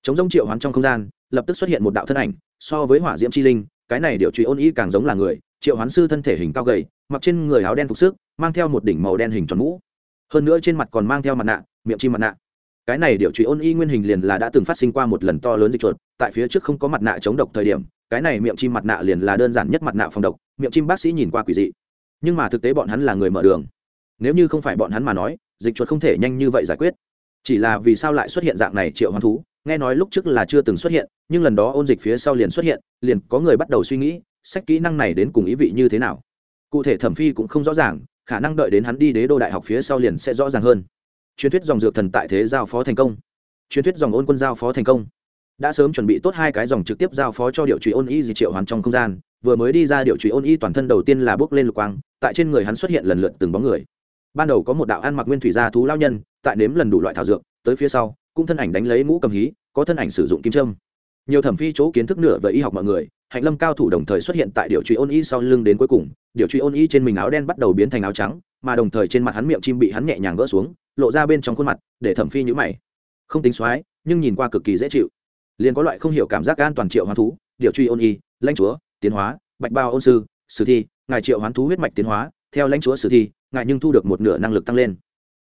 Chống rông triệu hoán trong không gian, lập tức xuất hiện một đạo thân ảnh, so với hỏa diễm chi linh, cái này điều truy ôn y càng giống là người, triệu hoán sư thân thể hình cao gầy, mặc trên người áo đen phục sức, mang theo một đỉnh màu đen hình tròn mũ. Hơn nữa trên mặt còn mang theo mặt nạ miệng chim mặt nạ. Cái này điều truy ôn y nguyên hình liền là đã từng phát sinh qua một lần to lớn dịch chuột, tại phía trước không có mặt nạ chống độc thời điểm, cái này miệng chim mặt nạ liền là đơn giản nhất mặt nạ phòng độc, miệng chim bác sĩ nhìn qua quỷ dị. Nhưng mà thực tế bọn hắn là người mở đường. Nếu như không phải bọn hắn mà nói, dịch chuột không thể nhanh như vậy giải quyết. Chỉ là vì sao lại xuất hiện dạng này triệu hoán thú, nghe nói lúc trước là chưa từng xuất hiện, nhưng lần đó ôn dịch phía sau liền xuất hiện, liền có người bắt đầu suy nghĩ, sách kỹ năng này đến cùng ý vị như thế nào. Cụ thể thẩm phi cũng không rõ ràng, khả năng đợi đến hắn đi đế đô đại học phía sau liền sẽ rõ ràng hơn truyền thuyết dòng dược thần tại thế giao phó thành công. Truyền thuyết dòng ôn quân giao phó thành công. Đã sớm chuẩn bị tốt hai cái dòng trực tiếp giao phó cho điệu trụy ôn y di triệu hoàn trong không gian, vừa mới đi ra điệu trụy ôn y toàn thân đầu tiên là bước lên lục quang, tại trên người hắn xuất hiện lần lượt từng bóng người. Ban đầu có một đạo ăn mặc nguyên thủy gia thú lao nhân, tại nếm lần đủ loại thảo dược, tới phía sau, cũng thân ảnh đánh lấy mũ cầm hí, có thân ảnh sử dụng kim trâm nhiều thẩm phi chỗ kiến thức nửa về y học mọi người, hạnh lâm cao thủ đồng thời xuất hiện tại điệu truy ôn y sau lưng đến cuối cùng, điệu truy ôn y trên mình áo đen bắt đầu biến thành áo trắng, mà đồng thời trên mặt hắn miệng chim bị hắn nhẹ nhàng gỡ xuống lộ ra bên trong khuôn mặt, để thẩm phi nhữ mày. Không tính xoái, nhưng nhìn qua cực kỳ dễ chịu. Liền có loại không hiểu cảm giác an toàn triệu hoán thú, điều truy ôn y, lãnh chúa, tiến hóa, bạch bao ôn sư, sử thi, ngài triệu hoán thú huyết mạch tiến hóa, theo lãnh chúa sử thi, ngài nhưng thu được một nửa năng lực tăng lên.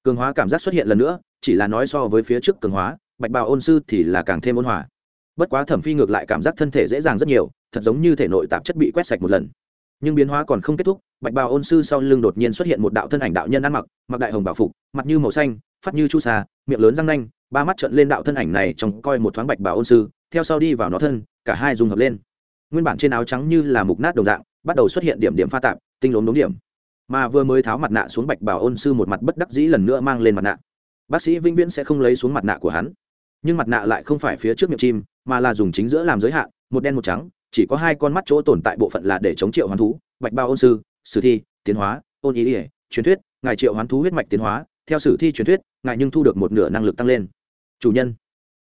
Cường hóa cảm giác xuất hiện lần nữa, chỉ là nói so với phía trước cường hóa, bạch bào ôn sư thì là càng thêm ôn hòa. Bất quá thẩm phi ngược lại cảm giác thân thể dễ dàng rất nhiều, thật giống như thể nội tạp chất bị quét sạch một lần nhưng biến hóa còn không kết thúc, bạch bào ôn sư sau lưng đột nhiên xuất hiện một đạo thân ảnh đạo nhân ăn mặc mặc đại hồng bảo phục, mặt như màu xanh, phát như chu sa, miệng lớn răng nanh, ba mắt trận lên đạo thân ảnh này trông coi một thoáng bạch bào ôn sư, theo sau đi vào nó thân, cả hai dùng hợp lên. Nguyên bản trên áo trắng như là mục nát đồng dạng, bắt đầu xuất hiện điểm điểm pha tạp, tinh lốm đống điểm. Mà vừa mới tháo mặt nạ xuống bạch bào ôn sư một mặt bất đắc dĩ lần nữa mang lên mặt nạ. Bác sĩ vĩnh viễn sẽ không lấy xuống mặt nạ của hắn. Nhưng mặt nạ lại không phải phía trước miệng chim, mà là dùng chính giữa làm giới hạn, một đen một trắng chỉ có hai con mắt chỗ tồn tại bộ phận là để chống triệu hoán thú, bạch bao ôn sư, sử thi, tiến hóa, ôn ý ỉa truyền thuyết, ngài triệu hoán thú huyết mạch tiến hóa, theo sử thi truyền thuyết, ngài nhưng thu được một nửa năng lực tăng lên. Chủ nhân,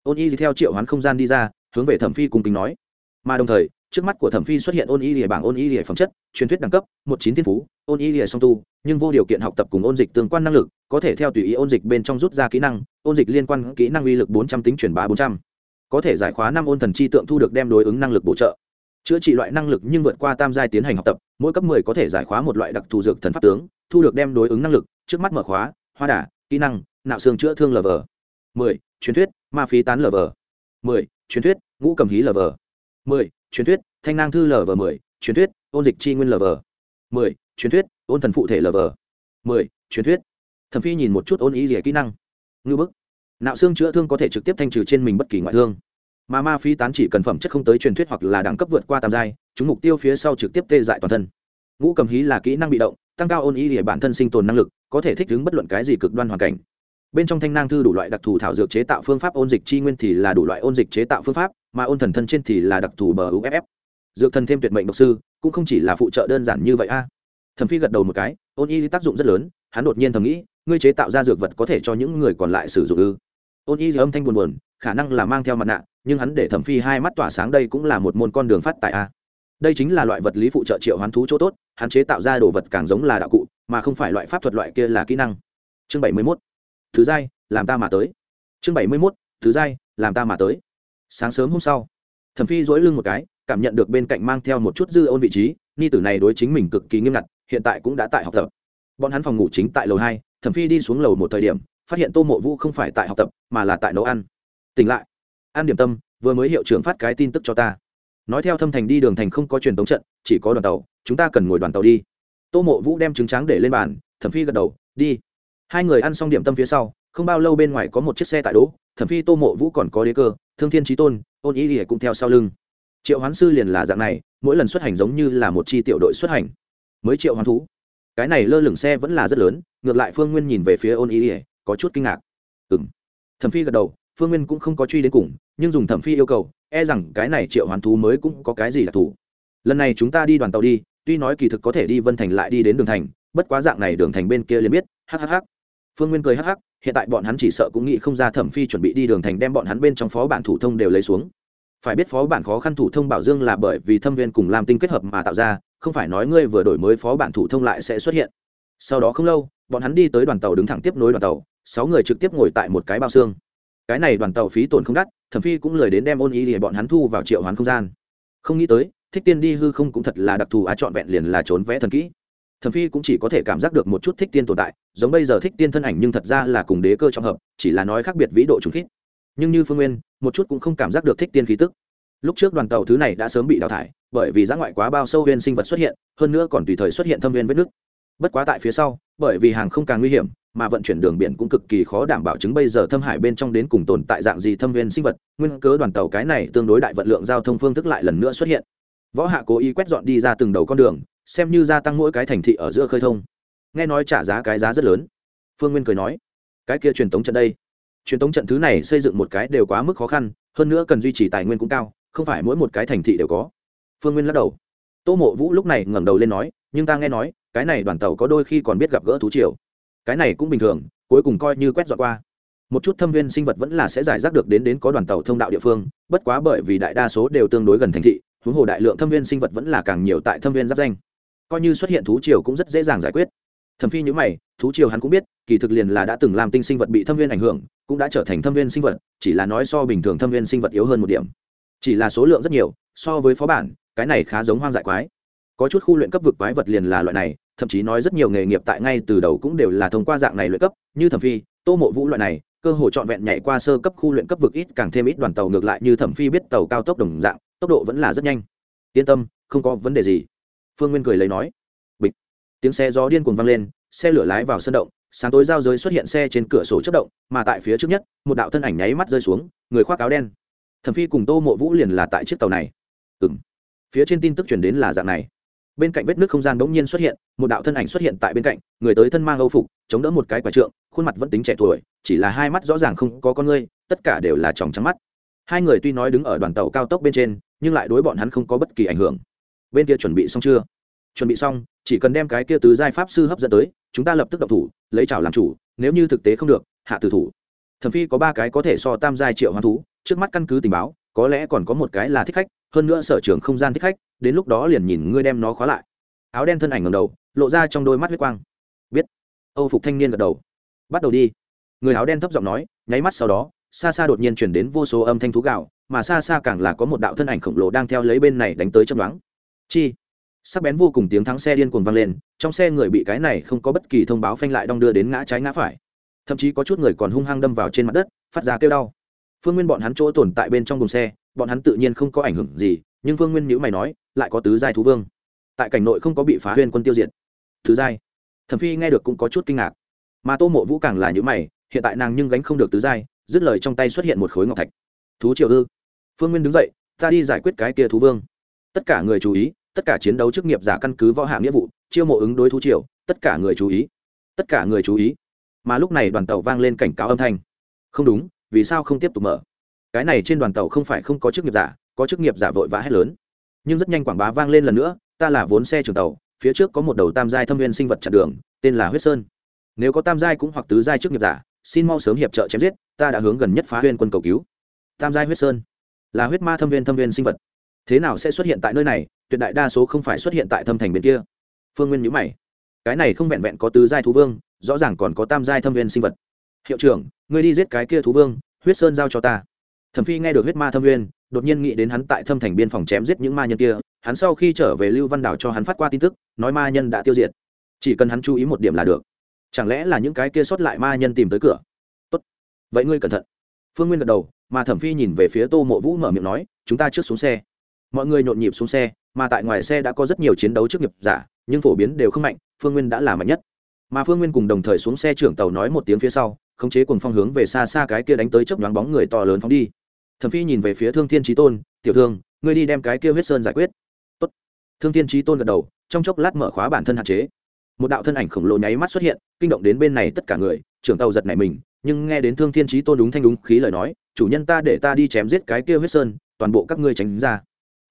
ôn y theo triệu hoán không gian đi ra, hướng về thẩm phi cùng kính nói. Mà đồng thời, trước mắt của thẩm phi xuất hiện ôn y lìa bảng ôn y lìa phẩm chất, truyền thuyết đẳng cấp, một chín thiên phú, ôn y lìa song tu, nhưng vô điều kiện học tập cùng ôn dịch tương quan năng lực, có thể theo tùy ý ôn dịch bên trong rút ra kỹ năng, ôn dịch liên quan kỹ năng uy lực bốn trăm tính truyền bá bốn trăm. Có thể giải khóa năm ôn thần chi tượng thu được đem đối ứng năng lực bổ trợ chữa trị loại năng lực nhưng vượt qua tam giai tiến hành học tập, mỗi cấp mười có thể giải khóa một loại đặc thù dược thần pháp tướng, thu được đem đối ứng năng lực, trước mắt mở khóa hoa đả, kỹ năng, nạo xương chữa thương lờ vờ mười, truyền thuyết, ma phí tán lờ vờ mười, truyền thuyết, ngũ cầm hí vờ mười, truyền thuyết, thanh nang thư lờ vờ mười, truyền thuyết, ôn dịch chi nguyên lờ vờ mười, truyền thuyết, ôn thần phụ thể lờ vờ mười, truyền thuyết. Thẩm phi nhìn một chút ôn ý rỉa kỹ năng. Ngư bức. Nạo xương chữa thương có thể trực tiếp thanh trừ trên mình bất kỳ ngoại thương mà ma phi tán chỉ cần phẩm chất không tới truyền thuyết hoặc là đẳng cấp vượt qua tam giai, chúng mục tiêu phía sau trực tiếp tê dại toàn thân. Ngũ cầm hí là kỹ năng bị động, tăng cao ôn ý để bản thân sinh tồn năng lực, có thể thích ứng bất luận cái gì cực đoan hoàn cảnh. Bên trong thanh nang thư đủ loại đặc thù thảo dược chế tạo phương pháp ôn dịch chi nguyên thì là đủ loại ôn dịch chế tạo phương pháp, mà ôn thần thân trên thì là đặc thù bờ uff dược thần thêm tuyệt mệnh độc sư, cũng không chỉ là phụ trợ đơn giản như vậy a. Thẩm phi gật đầu một cái, ôn y tác dụng rất lớn, hắn đột nhiên thầm nghĩ, ngươi chế tạo ra dược vật có thể cho những người còn lại sử dụng ư? Ôn y âm thanh buồn buồn, khả năng là mang theo mặt nạ nhưng hắn để thẩm phi hai mắt tỏa sáng đây cũng là một môn con đường phát tại a. Đây chính là loại vật lý phụ trợ triệu hoán thú chỗ tốt, hắn chế tạo ra đồ vật càng giống là đạo cụ, mà không phải loại pháp thuật loại kia là kỹ năng. Chương bảy mươi mốt. Thứ giai, làm ta mà tới. Chương bảy mươi mốt. Thứ giai, làm ta mà tới. Sáng sớm hôm sau, thẩm phi dỗi lưng một cái, cảm nhận được bên cạnh mang theo một chút dư ôn vị trí, ni tử này đối chính mình cực kỳ nghiêm ngặt, hiện tại cũng đã tại học tập. Bọn hắn phòng ngủ chính tại lầu hai, thẩm phi đi xuống lầu một thời điểm, phát hiện tô mộ vũ không phải tại học tập, mà là tại nấu ăn. Tỉnh lại. An điểm tâm, vừa mới hiệu trưởng phát cái tin tức cho ta. Nói theo thâm thành đi đường thành không có truyền tống trận, chỉ có đoàn tàu, chúng ta cần ngồi đoàn tàu đi. Tô mộ vũ đem trứng trắng để lên bàn, thẩm phi gật đầu, đi. Hai người ăn xong điểm tâm phía sau, không bao lâu bên ngoài có một chiếc xe tại đỗ, thẩm phi, tô mộ vũ còn có đế cơ, thương thiên trí tôn, ôn ý ỉa cũng theo sau lưng. Triệu hoán sư liền là dạng này, mỗi lần xuất hành giống như là một chi tiểu đội xuất hành. Mới triệu hoán thú. Cái này lơ lửng xe vẫn là rất lớn, ngược lại phương nguyên nhìn về phía ôn ý ỉa có chút kinh ngạc. Ừng thẩm phi gật đầu phương nguyên cũng không có truy đến cùng, nhưng dùng thẩm phi yêu cầu e rằng cái này triệu hoán thú mới cũng có cái gì đặc thù. Lần này chúng ta đi đoàn tàu đi, tuy nói kỳ thực có thể đi vân thành lại đi đến đường thành, bất quá dạng này đường thành bên kia liền biết hhh phương nguyên cười hh hiện tại bọn hắn chỉ sợ cũng nghĩ không ra thẩm phi chuẩn bị đi đường thành đem bọn hắn bên trong phó bản thủ thông đều lấy xuống. Phải biết phó bản khó khăn thủ thông bảo dương là bởi vì thâm viên cùng làm tinh kết hợp mà tạo ra, không phải nói ngươi vừa đổi mới phó bản thủ thông lại sẽ xuất hiện. Sau đó không lâu, bọn hắn đi tới đoàn tàu đứng thẳng tiếp nối đoàn tàu, sáu người trực tiếp ngồi tại một cái bao xương cái này đoàn tàu phí tổn không đắt, thẩm phi cũng lời đến đem ôn ý để bọn hắn thu vào triệu hoán không gian. Không nghĩ tới, thích tiên đi hư không cũng thật là đặc thù á, trọn vẹn liền là trốn vẽ thần kỹ. Thẩm phi cũng chỉ có thể cảm giác được một chút thích tiên tồn tại, giống bây giờ thích tiên thân ảnh nhưng thật ra là cùng đế cơ trọng hợp, chỉ là nói khác biệt vĩ độ trùng khít. Nhưng như phương nguyên, một chút cũng không cảm giác được thích tiên khí tức. Lúc trước đoàn tàu thứ này đã sớm bị đào thải, bởi vì giã ngoại quá bao sâu huyên sinh vật xuất hiện, hơn nữa còn tùy thời xuất hiện thâm viên vết nước bất quá tại phía sau, bởi vì hàng không càng nguy hiểm mà vận chuyển đường biển cũng cực kỳ khó đảm bảo chứng bây giờ thâm hải bên trong đến cùng tồn tại dạng gì thâm viên sinh vật. Nguyên cớ đoàn tàu cái này tương đối đại vận lượng giao thông phương thức lại lần nữa xuất hiện. Võ hạ cố ý quét dọn đi ra từng đầu con đường, xem như gia tăng mỗi cái thành thị ở giữa khơi thông. Nghe nói trả giá cái giá rất lớn. Phương nguyên cười nói, cái kia truyền tống trận đây. Truyền tống trận thứ này xây dựng một cái đều quá mức khó khăn, hơn nữa cần duy trì tài nguyên cũng cao, không phải mỗi một cái thành thị đều có. Phương nguyên lắc đầu. Tô mộ vũ lúc này ngẩng đầu lên nói, nhưng ta nghe nói, cái này đoàn tàu có đôi khi còn biết gặp gỡ thú triều cái này cũng bình thường, cuối cùng coi như quét dọn qua. Một chút thâm viên sinh vật vẫn là sẽ giải rác được đến đến có đoàn tàu thông đạo địa phương, bất quá bởi vì đại đa số đều tương đối gần thành thị, huống hồ đại lượng thâm viên sinh vật vẫn là càng nhiều tại thâm viên giáp danh. Coi như xuất hiện thú triều cũng rất dễ dàng giải quyết. Thẩm phi nhữ mày, thú triều hắn cũng biết, kỳ thực liền là đã từng làm tinh sinh vật bị thâm viên ảnh hưởng, cũng đã trở thành thâm viên sinh vật, chỉ là nói so bình thường thâm viên sinh vật yếu hơn một điểm. Chỉ là số lượng rất nhiều, so với phó bản, cái này khá giống hoang dại quái. Có chút khu luyện cấp vực quái vật liền là loại này thậm chí nói rất nhiều nghề nghiệp tại ngay từ đầu cũng đều là thông qua dạng này luyện cấp, như thẩm phi, tô mộ vũ loại này, cơ hội trọn vẹn nhảy qua sơ cấp khu luyện cấp vực ít càng thêm ít đoàn tàu ngược lại như thẩm phi biết tàu cao tốc đồng dạng, tốc độ vẫn là rất nhanh. Yên tâm, không có vấn đề gì. Phương nguyên cười lấy nói. Bịch. Tiếng xe gió điên cuồng vang lên, xe lửa lái vào sân động, sáng tối giao giới xuất hiện xe trên cửa sổ chất động, mà tại phía trước nhất, một đạo thân ảnh nháy mắt rơi xuống, người khoác áo đen. Thẩm phi cùng tô mộ vũ liền là tại chiếc tàu này. Ừng phía trên tin tức chuyển đến là dạng này bên cạnh vết nước không gian bỗng nhiên xuất hiện, một đạo thân ảnh xuất hiện tại bên cạnh, người tới thân mang âu phục, chống đỡ một cái quả trượng, khuôn mặt vẫn tính trẻ tuổi, chỉ là hai mắt rõ ràng không có con ngươi, tất cả đều là tròng trắng mắt. Hai người tuy nói đứng ở đoàn tàu cao tốc bên trên, nhưng lại đối bọn hắn không có bất kỳ ảnh hưởng. Bên kia chuẩn bị xong chưa? Chuẩn bị xong, chỉ cần đem cái kia tứ giai pháp sư hấp dẫn tới, chúng ta lập tức động thủ, lấy chảo làm chủ, nếu như thực tế không được, hạ tử thủ. Thẩm phi có ba cái có thể so tam giai triệu hoán thú, trước mắt căn cứ tình báo, có lẽ còn có một cái là thích khách, hơn nữa sở trường không gian thích khách đến lúc đó liền nhìn ngươi đem nó khóa lại. Áo đen thân ảnh ngầm đầu, lộ ra trong đôi mắt huyết quang. Biết. Âu phục thanh niên gật đầu. Bắt đầu đi. Người áo đen thấp giọng nói, nháy mắt sau đó, xa xa đột nhiên chuyển đến vô số âm thanh thú gạo, mà xa xa càng là có một đạo thân ảnh khổng lồ đang theo lấy bên này đánh tới chấm đoán chi. Sắc bén vô cùng tiếng thắng xe điên cuồng vang lên, trong xe người bị cái này không có bất kỳ thông báo phanh lại đong đưa đến ngã trái ngã phải. Thậm chí có chút người còn hung hăng đâm vào trên mặt đất, phát ra kêu đau. Phương nguyên bọn hắn chỗ tồn tại bên trong đồn xe, bọn hắn tự nhiên không có ảnh hưởng gì, nhưng phương nguyên nhữ mày nói lại có tứ giai thú vương. Tại cảnh nội không có bị phá huyên quân tiêu diệt. Thứ giai. Thẩm phi nghe được cũng có chút kinh ngạc. Mà tô mộ vũ càng là những mày, hiện tại nàng nhưng gánh không được tứ giai, dứt lời trong tay xuất hiện một khối ngọc thạch. Thú triều ư? Phương nguyên đứng dậy, ta đi giải quyết cái kia thú vương. Tất cả người chú ý, tất cả chiến đấu chức nghiệp giả căn cứ võ hạ nghĩa vụ, chiêu mộ ứng đối thú triều, tất cả người chú ý. Tất cả người chú ý. Mà lúc này đoàn tàu vang lên cảnh cáo âm thanh. Không đúng, vì sao không tiếp tục mở? Cái này trên đoàn tàu không phải không có chức nghiệp giả, có chức nghiệp giả vội vã hết lớn nhưng rất nhanh quảng bá vang lên lần nữa, ta là vốn xe trường tàu, phía trước có một đầu tam giai thâm viên sinh vật chặn đường, tên là huyết sơn. Nếu có tam giai cũng hoặc tứ giai trước nghiệp giả, xin mau sớm hiệp trợ chém giết, ta đã hướng gần nhất phá huyên quân cầu cứu. Tam giai huyết sơn, là huyết ma thâm viên thâm viên sinh vật. Thế nào sẽ xuất hiện tại nơi này, tuyệt đại đa số không phải xuất hiện tại thâm thành bên kia. Phương nguyên nhữ mày. Cái này không vẹn vẹn có tứ giai thú vương, rõ ràng còn có tam giai thâm viên sinh vật. Hiệu trưởng, ngươi đi giết cái kia thú vương, huyết sơn giao cho ta. Thẩm phi nghe được huyết ma thâm viên đột nhiên nghĩ đến hắn tại thâm thành biên phòng chém giết những ma nhân kia, hắn sau khi trở về lưu văn đảo cho hắn phát qua tin tức, nói ma nhân đã tiêu diệt. Chỉ cần hắn chú ý một điểm là được. Chẳng lẽ là những cái kia sót lại ma nhân tìm tới cửa? Tốt. Vậy ngươi cẩn thận. Phương nguyên gật đầu, mà thẩm phi nhìn về phía tô mộ vũ mở miệng nói, chúng ta trước xuống xe. Mọi người nhộn nhịp xuống xe, mà tại ngoài xe đã có rất nhiều chiến đấu trước nghiệp giả, nhưng phổ biến đều không mạnh, phương nguyên đã là mạnh nhất. Mà phương nguyên cùng đồng thời xuống xe trưởng tàu nói một tiếng phía sau, khống chế cùng phong hướng về xa xa cái kia đánh tới chớp nhoáng bóng người to lớn phóng đi thẩm phi nhìn về phía thương thiên trí tôn, tiểu thương, ngươi đi đem cái kia huyết sơn giải quyết. Tốt. thương thiên trí tôn gật đầu, trong chốc lát mở khóa bản thân hạn chế. Một đạo thân ảnh khổng lồ nháy mắt xuất hiện, kinh động đến bên này tất cả người, trưởng tàu giật nảy mình, nhưng nghe đến thương thiên trí tôn đúng thanh đúng khí lời nói, chủ nhân ta để ta đi chém giết cái kia huyết sơn, toàn bộ các ngươi tránh ra.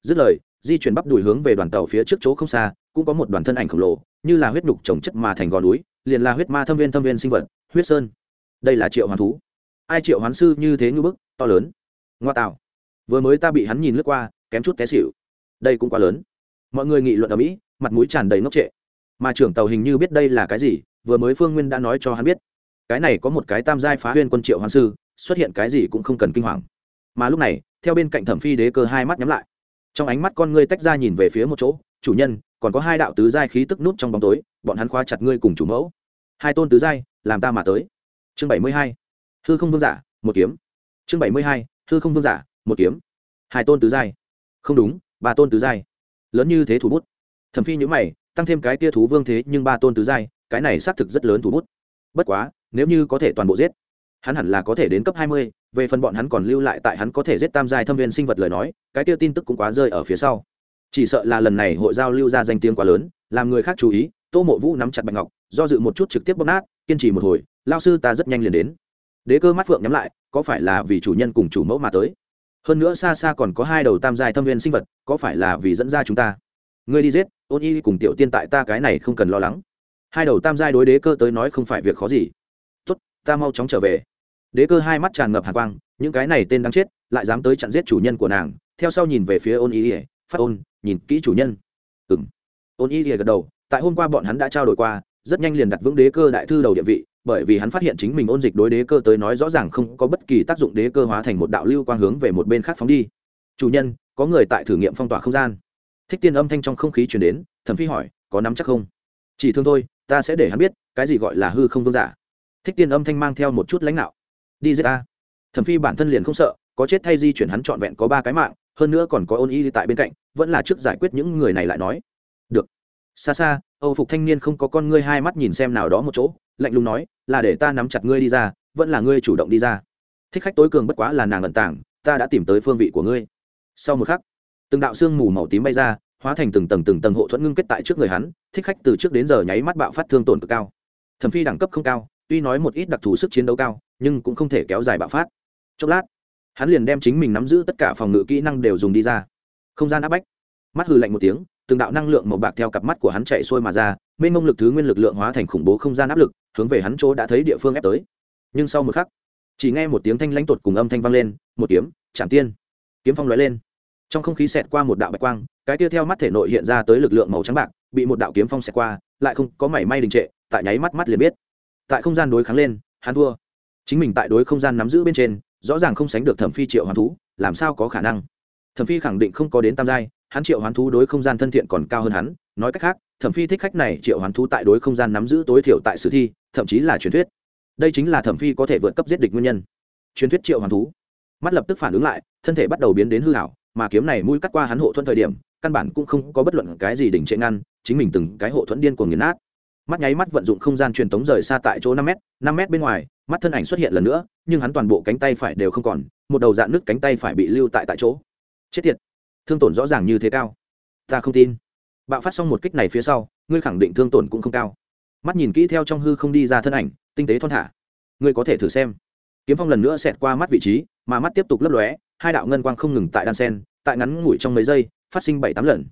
Dứt lời, di chuyển bắp đùi hướng về đoàn tàu phía trước chỗ không xa, cũng có một đoàn thân ảnh khổng lồ, như là huyết nhục trồng chất mà thành gò núi, liền là huyết ma thâm viên thâm viên sinh vật, huyết sơn. Đây là triệu hoàn thú. Ai triệu hoán sư như thế như bức, to lớn ngoa tạo vừa mới ta bị hắn nhìn lướt qua, kém chút té xịu đây cũng quá lớn. Mọi người nghị luận ở mỹ, mặt mũi tràn đầy ngốc trệ. Mà trưởng tàu hình như biết đây là cái gì, vừa mới phương nguyên đã nói cho hắn biết. Cái này có một cái tam giai phá huyên quân triệu hoàng sư, xuất hiện cái gì cũng không cần kinh hoàng. Mà lúc này, theo bên cạnh thẩm phi đế cơ hai mắt nhắm lại. Trong ánh mắt con ngươi tách ra nhìn về phía một chỗ, chủ nhân, còn có hai đạo tứ giai khí tức nút trong bóng tối, bọn hắn khóa chặt ngươi cùng chủ mẫu. Hai tôn tứ giai, làm ta mà tới. Chương bảy mươi hai. Hư không vương giả, một kiếm. Chương bảy mươi hai hư không vương giả, một kiếm. Hai tôn tứ giai. Không đúng, ba tôn tứ giai. Lớn như thế thủ bút. Thẩm phi nhữ mày, tăng thêm cái tia thú vương thế, nhưng ba tôn tứ giai, cái này xác thực rất lớn thủ bút. Bất quá, nếu như có thể toàn bộ giết, hắn hẳn là có thể đến cấp hai mươi, về phần bọn hắn còn lưu lại tại hắn có thể giết tam giai thâm viên sinh vật lời nói, cái tia tin tức cũng quá rơi ở phía sau. Chỉ sợ là lần này hội giao lưu ra danh tiếng quá lớn, làm người khác chú ý, tô mộ vũ nắm chặt bạch ngọc, do dự một chút trực tiếp bóc nát, kiên trì một hồi lao sư, ta rất nhanh liền đến đế cơ mắt phượng nhắm lại, có phải là vì chủ nhân cùng chủ mẫu mà tới? Hơn nữa xa xa còn có hai đầu tam giai thâm viên sinh vật, có phải là vì dẫn ra chúng ta? Ngươi đi giết, ôn y cùng tiểu tiên tại ta cái này không cần lo lắng. Hai đầu tam giai đối đế cơ tới nói không phải việc khó gì. Tốt, ta mau chóng trở về. Đế cơ hai mắt tràn ngập hàn quang, những cái này tên đáng chết, lại dám tới chặn giết chủ nhân của nàng. Theo sau nhìn về phía ôn y, phát ôn, nhìn kỹ chủ nhân. Ừng ôn y gật đầu, tại hôm qua bọn hắn đã trao đổi qua, rất nhanh liền đặt vững đế cơ đại thư đầu địa vị bởi vì hắn phát hiện chính mình ôn dịch đối đế cơ tới nói rõ ràng không có bất kỳ tác dụng đế cơ hóa thành một đạo lưu quang hướng về một bên khác phóng đi. Chủ nhân, có người tại thử nghiệm phong tỏa không gian. Thích tiên âm thanh trong không khí chuyển đến, thẩm phi hỏi, có nắm chắc không? Chỉ thương thôi, ta sẽ để hắn biết, cái gì gọi là hư không vương giả. Thích tiên âm thanh mang theo một chút lãnh đạo. Đi giết ta. Thẩm phi bản thân liền không sợ, có chết thay di chuyển hắn trọn vẹn có ba cái mạng, hơn nữa còn có ôn y tại bên cạnh, vẫn là trước giải quyết những người này lại nói. Được. Xa xa, âu phục thanh niên không có con ngươi hai mắt nhìn xem nào đó một chỗ lạnh lùng nói, là để ta nắm chặt ngươi đi ra, vẫn là ngươi chủ động đi ra. Thích khách tối cường bất quá là nàng ẩn tảng ta đã tìm tới phương vị của ngươi. Sau một khắc, từng đạo xương mù màu tím bay ra, hóa thành từng tầng từng tầng hộ thuẫn ngưng kết tại trước người hắn, thích khách từ trước đến giờ nháy mắt bạo phát thương tổn cực cao. Thẩm phi đẳng cấp không cao, tuy nói một ít đặc thù sức chiến đấu cao, nhưng cũng không thể kéo dài bạo phát. Chốc lát, hắn liền đem chính mình nắm giữ tất cả phòng ngự kỹ năng đều dùng đi ra. Không gian áp bách. Mắt hư lạnh một tiếng từng đạo năng lượng màu bạc theo cặp mắt của hắn chạy xuôi mà ra, mênh mông lực thứ nguyên lực lượng hóa thành khủng bố không gian áp lực, hướng về hắn chỗ đã thấy địa phương ép tới. Nhưng sau một khắc, chỉ nghe một tiếng thanh lãnh tột cùng âm thanh vang lên, một kiếm, chạm tiên. Kiếm phong lóe lên. Trong không khí xẹt qua một đạo bạch quang, cái kia theo mắt thể nội hiện ra tới lực lượng màu trắng bạc, bị một đạo kiếm phong xẹt qua, lại không có mảy may đình trệ, tại nháy mắt mắt liền biết. Tại không gian đối kháng lên, hắn thua. Chính mình tại đối không gian nắm giữ bên trên, rõ ràng không sánh được thẩm phi triệu hoàn thú, làm sao có khả năng? Thẩm phi khẳng định không có đến tam giai hắn triệu hoán thú đối không gian thân thiện còn cao hơn hắn, nói cách khác, thẩm phi thích khách này triệu hoán thú tại đối không gian nắm giữ tối thiểu tại sử thi, thậm chí là truyền thuyết. Đây chính là thẩm phi có thể vượt cấp giết địch nguyên nhân. Truyền thuyết triệu hoán thú. Mắt lập tức phản ứng lại, thân thể bắt đầu biến đến hư hảo mà kiếm này mũi cắt qua hắn hộ thuẫn thời điểm, căn bản cũng không có bất luận cái gì đỉnh trệ ngăn, chính mình từng cái hộ thuẫn điên cuồng nghiền nát. Mắt nháy mắt vận dụng không gian truyền tống rời xa tại chỗ năm m năm m bên ngoài, mắt thân ảnh xuất hiện lần nữa, nhưng hắn toàn bộ cánh tay phải đều không còn, một đầu dạn nước cánh tay phải bị lưu tại tại chỗ. Chết tiệt thương tổn rõ ràng như thế cao. Ta không tin. Bạo phát xong một kích này phía sau, ngươi khẳng định thương tổn cũng không cao. Mắt nhìn kỹ theo trong hư không đi ra thân ảnh, tinh tế thon thả. Ngươi có thể thử xem. Kiếm phong lần nữa xẹt qua mắt vị trí, mà mắt tiếp tục lấp lóe, hai đạo ngân quang không ngừng tại đan sen, tại ngắn ngủi trong mấy giây, phát sinh bảy tám lần.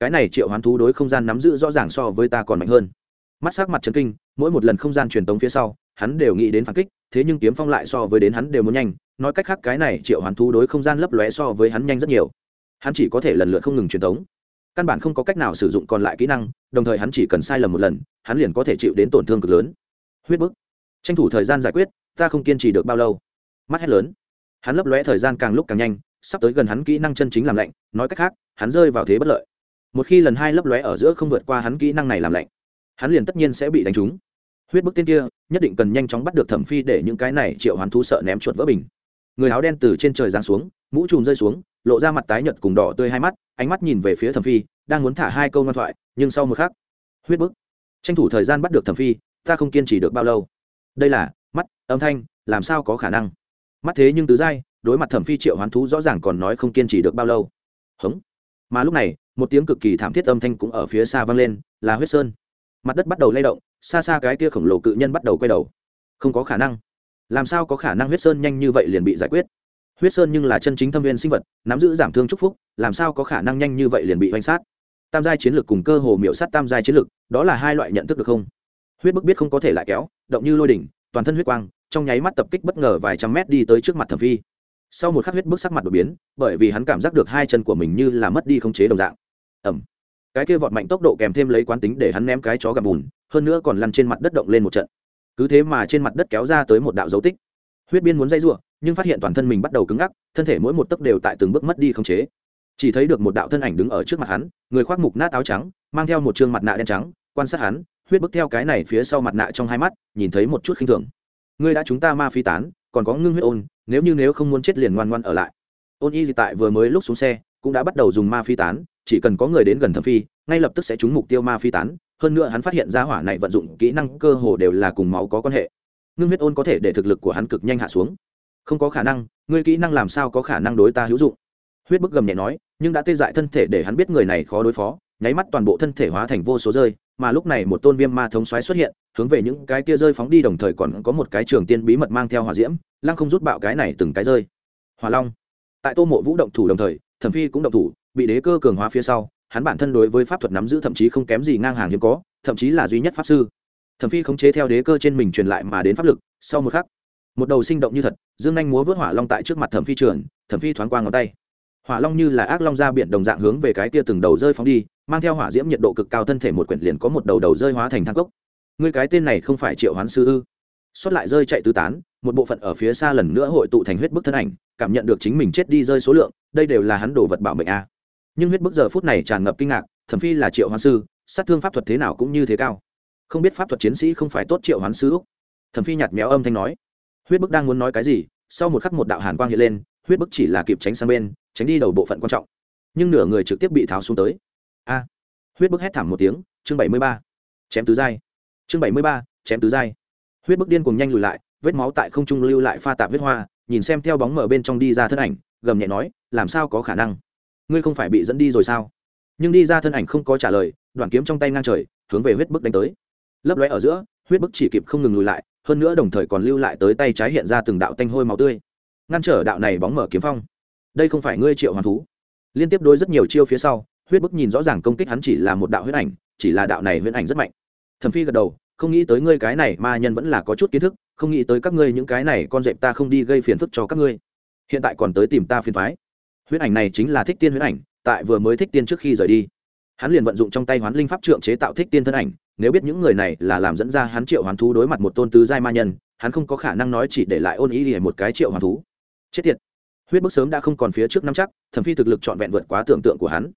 Cái này triệu hoán thú đối không gian nắm giữ rõ ràng so với ta còn mạnh hơn. Mắt sắc mặt chấn kinh, mỗi một lần không gian truyền tống phía sau, hắn đều nghĩ đến phản kích, thế nhưng kiếm phong lại so với đến hắn đều muốn nhanh, nói cách khác cái này triệu hoán thú đối không gian lấp lóe so với hắn nhanh rất nhiều hắn chỉ có thể lần lượt không ngừng truyền tống. Căn bản không có cách nào sử dụng còn lại kỹ năng, đồng thời hắn chỉ cần sai lầm một lần, hắn liền có thể chịu đến tổn thương cực lớn. Huyết bức. Tranh thủ thời gian giải quyết, ta không kiên trì được bao lâu. Mắt hét lớn. Hắn lấp lóe thời gian càng lúc càng nhanh, sắp tới gần hắn kỹ năng chân chính làm lạnh, nói cách khác, hắn rơi vào thế bất lợi. Một khi lần hai lấp lóe ở giữa không vượt qua hắn kỹ năng này làm lạnh, hắn liền tất nhiên sẽ bị đánh trúng. Huyết bức tiên kia, nhất định cần nhanh chóng bắt được thẩm phi để những cái này triệu hoán thú sợ ném chuột vỡ bình. Người áo đen từ trên trời giáng xuống, mũ trùm rơi xuống lộ ra mặt tái nhợt cùng đỏ tươi hai mắt, ánh mắt nhìn về phía thẩm phi, đang muốn thả hai câu ngoan thoại, nhưng sau một khắc, huyết bức. Tranh thủ thời gian bắt được thẩm phi, ta không kiên trì được bao lâu. Đây là, mắt, âm thanh, làm sao có khả năng? Mắt thế nhưng tứ giai, đối mặt thẩm phi triệu hoán thú rõ ràng còn nói không kiên trì được bao lâu. Hống. Mà lúc này, một tiếng cực kỳ thảm thiết âm thanh cũng ở phía xa vang lên, là huyết sơn. Mặt đất bắt đầu lay động, xa xa cái kia khổng lồ cự nhân bắt đầu quay đầu. Không có khả năng. Làm sao có khả năng huyết sơn nhanh như vậy liền bị giải quyết? Huyết sơn nhưng là chân chính thâm viên sinh vật, nắm giữ giảm thương chúc phúc, làm sao có khả năng nhanh như vậy liền bị oanh sát? Tam giai chiến lược cùng cơ hồ miểu sát tam giai chiến lược đó là hai loại nhận thức được không? Huyết bức biết không có thể lại kéo, động như lôi đỉnh, toàn thân huyết quang, trong nháy mắt tập kích bất ngờ vài trăm mét đi tới trước mặt thẩm phi. Sau một khắc huyết bức sắc mặt đột biến, bởi vì hắn cảm giác được hai chân của mình như là mất đi không chế đồng dạng. Ẩm cái kia vọt mạnh tốc độ kèm thêm lấy quán tính để hắn ném cái chó gặp bùn, hơn nữa còn lăn trên mặt đất động lên một trận. Cứ thế mà trên mặt đất kéo ra tới một đạo dấu tích. Huyết biên muốn dây r nhưng phát hiện toàn thân mình bắt đầu cứng ngắc, thân thể mỗi một tấc đều tại từng bước mất đi khống chế. Chỉ thấy được một đạo thân ảnh đứng ở trước mặt hắn, người khoác mục nát áo trắng, mang theo một trương mặt nạ đen trắng, quan sát hắn, huyết bức theo cái này phía sau mặt nạ trong hai mắt, nhìn thấy một chút khinh thường. Ngươi đã chúng ta ma phi tán, còn có ngưng huyết ôn, nếu như nếu không muốn chết liền ngoan ngoan ở lại. Ôn y gì tại vừa mới lúc xuống xe, cũng đã bắt đầu dùng ma phi tán, chỉ cần có người đến gần thẩm phi, ngay lập tức sẽ trúng mục tiêu ma phi tán. Hơn nữa hắn phát hiện ra hỏa này vận dụng kỹ năng cơ hồ đều là cùng máu có quan hệ. Ngưng huyết ôn có thể để thực lực của hắn cực nhanh hạ xuống không có khả năng, ngươi kỹ năng làm sao có khả năng đối ta hữu dụng. Huyết bức gầm nhẹ nói, nhưng đã tê dại thân thể để hắn biết người này khó đối phó, nháy mắt toàn bộ thân thể hóa thành vô số rơi, mà lúc này một tôn viêm ma thống xoáy xuất hiện, hướng về những cái kia rơi phóng đi đồng thời còn có một cái trường tiên bí mật mang theo hỏa diễm, lăng không rút bạo cái này từng cái rơi. Hỏa long. Tại tô mộ vũ động thủ đồng thời, thẩm phi cũng động thủ, bị đế cơ cường hóa phía sau, hắn bản thân đối với pháp thuật nắm giữ thậm chí không kém gì ngang hàng hiếm có, thậm chí là duy nhất pháp sư. Thẩm phi khống chế theo đế cơ trên mình truyền lại mà đến pháp lực, sau một khắc, một đầu sinh động như thật dương anh múa vớt hỏa long tại trước mặt thẩm phi trường, thẩm phi thoáng qua ngón tay. Hỏa long như là ác long ra biển đồng dạng hướng về cái tia từng đầu rơi phóng đi, mang theo hỏa diễm nhiệt độ cực cao thân thể một quyển liền có một đầu đầu rơi hóa thành thang cốc. Người cái tên này không phải triệu hoán sư ư? Xuất lại rơi chạy tứ tán, một bộ phận ở phía xa lần nữa hội tụ thành huyết bức thân ảnh, cảm nhận được chính mình chết đi rơi số lượng, đây đều là hắn đồ vật bảo mệnh a. Nhưng huyết bức giờ phút này tràn ngập kinh ngạc, thẩm phi là triệu hoán sư, sát thương pháp thuật thế nào cũng như thế cao. Không biết pháp thuật chiến sĩ không phải tốt triệu hoán sư úc thẩm phi nhạt méo âm thanh nói huyết bức đang muốn nói cái gì, sau một khắc một đạo hàn quang hiện lên, huyết bức chỉ là kịp tránh sang bên, tránh đi đầu bộ phận quan trọng. Nhưng nửa người trực tiếp bị tháo xuống tới. A! Huyết bức hét thảm một tiếng, chương bảy mươi ba. Chém tứ giai. Chương bảy mươi ba, chém tứ giai. Huyết bức điên cùng nhanh lùi lại, vết máu tại không trung lưu lại pha tạp huyết hoa, nhìn xem theo bóng mở bên trong đi ra thân ảnh, gầm nhẹ nói, làm sao có khả năng? Ngươi không phải bị dẫn đi rồi sao? Nhưng đi ra thân ảnh không có trả lời, đoạn kiếm trong tay ngang trời, hướng về huyết bức đánh tới. Lấp lóe ở giữa, huyết bức chỉ kịp không ngừng lùi lại hơn nữa đồng thời còn lưu lại tới tay trái hiện ra từng đạo tanh hôi máu tươi. Ngăn trở đạo này bóng mở kiếm phong. Đây không phải ngươi triệu hoàn thú. Liên tiếp đối rất nhiều chiêu phía sau, huyết bức nhìn rõ ràng công kích hắn chỉ là một đạo huyết ảnh, chỉ là đạo này huyết ảnh rất mạnh. Thẩm phi gật đầu, không nghĩ tới ngươi cái này ma nhân vẫn là có chút kiến thức, không nghĩ tới các ngươi những cái này con dẹp ta không đi gây phiền phức cho các ngươi. Hiện tại còn tới tìm ta phiền thoái huyết ảnh này chính là thích tiên huyết ảnh, tại vừa mới thích tiên trước khi rời đi. Hắn liền vận dụng trong tay hoán linh pháp trượng chế tạo thích tiên thân ảnh nếu biết những người này là làm dẫn ra hắn triệu hoán thú đối mặt một tôn tứ giai ma nhân, hắn không có khả năng nói chỉ để lại ôn ý để một cái triệu hoán thú. Chết tiệt. Huyết bức sớm đã không còn phía trước năm chắc, thẩm phi thực lực trọn vẹn vượt quá tưởng tượng của hắn.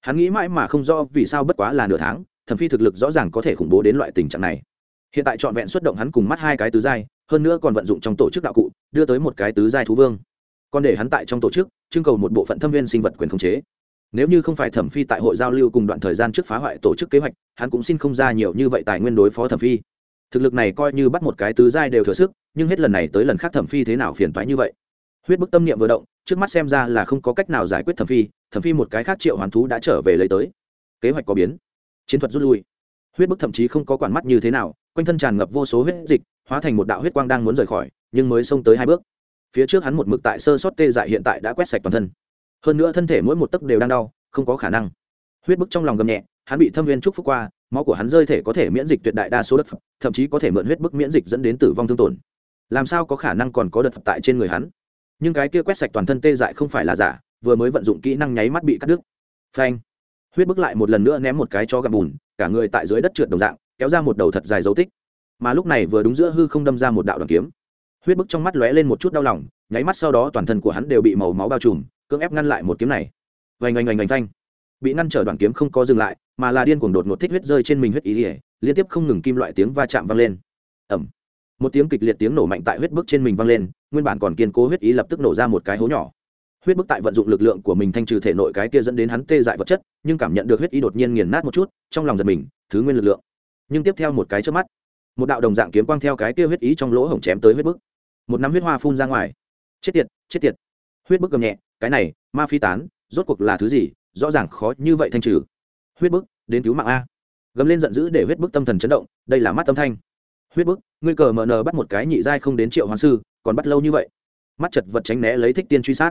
Hắn nghĩ mãi mà không do vì sao bất quá là nửa tháng, thẩm phi thực lực rõ ràng có thể khủng bố đến loại tình trạng này. Hiện tại trọn vẹn xuất động hắn cùng mắt hai cái tứ giai, hơn nữa còn vận dụng trong tổ chức đạo cụ, đưa tới một cái tứ giai thú vương. Còn để hắn tại trong tổ chức, trưng cầu một bộ phận thâm viên sinh vật quyền khống chế nếu như không phải thẩm phi tại hội giao lưu cùng đoạn thời gian trước phá hoại tổ chức kế hoạch, hắn cũng xin không ra nhiều như vậy tài nguyên đối phó thẩm phi. Thực lực này coi như bắt một cái tứ giai đều thừa sức, nhưng hết lần này tới lần khác thẩm phi thế nào phiền toái như vậy? Huyết bức tâm niệm vừa động, trước mắt xem ra là không có cách nào giải quyết thẩm phi thẩm phi một cái khác triệu hoàn thú đã trở về lấy tới. Kế hoạch có biến. Chiến thuật rút lui. Huyết bức thậm chí không có quản mắt như thế nào, quanh thân tràn ngập vô số huyết dịch, hóa thành một đạo huyết quang đang muốn rời khỏi, nhưng mới xông tới hai bước. Phía trước hắn một mực tại sơ sót tê dại hiện tại đã quét sạch toàn thân hơn nữa thân thể mỗi một tấc đều đang đau, không có khả năng. Huyết bức trong lòng gầm nhẹ, hắn bị thâm viên trúc phúc qua, máu của hắn rơi thể có thể miễn dịch tuyệt đại đa số đất phật, thậm chí có thể mượn huyết bức miễn dịch dẫn đến tử vong thương tổn. Làm sao có khả năng còn có đợt phật tại trên người hắn? Nhưng cái kia quét sạch toàn thân tê dại không phải là giả, vừa mới vận dụng kỹ năng nháy mắt bị cắt đứt. Phanh. Huyết bức lại một lần nữa ném một cái cho gặm bùn, cả người tại dưới đất trượt đồng dạng, kéo ra một đầu thật dài dấu tích. Mà lúc này vừa đúng giữa hư không đâm ra một đạo đoàn kiếm. Huyết bức trong mắt lóe lên một chút đau lòng, nháy mắt sau đó toàn thân của hắn đều bị màu máu bao trùm cưỡng ép ngăn lại một kiếm này. Vành oanh oanh oanh, phanh. Bị ngăn trở đoạn kiếm không có dừng lại, mà là điên cuồng đột ngột thích huyết rơi trên mình huyết ý ỉa, liên tiếp không ngừng kim loại tiếng va chạm vang lên. Ẩm một tiếng kịch liệt tiếng nổ mạnh tại huyết bức trên mình vang lên, nguyên bản còn kiên cố huyết ý lập tức nổ ra một cái hố nhỏ. Huyết bức tại vận dụng lực lượng của mình thanh trừ thể nội cái kia dẫn đến hắn tê dại vật chất, nhưng cảm nhận được huyết ý đột nhiên nghiền nát một chút, trong lòng giật mình, thứ nguyên lực lượng. Nhưng tiếp theo một cái trước mắt, một đạo đồng dạng kiếm quang theo cái kia huyết ý trong lỗ hổng chém tới huyết bức. Một nắm huyết hoa phun ra ngoài. Chết tiệt chết tiệt. Huyết bức gầm nhẹ cái này, ma phi tán, rốt cuộc là thứ gì? Rõ ràng khó như vậy thanh trừ. Huyết bức, đến cứu mạng a. Gầm lên giận dữ để huyết bức tâm thần chấn động, đây là mắt tâm thanh. Huyết bức, ngươi cờ mờ nờ bắt một cái nhị giai không đến triệu hoàng sư, còn bắt lâu như vậy? Mắt chật vật tránh né lấy thích tiên truy sát.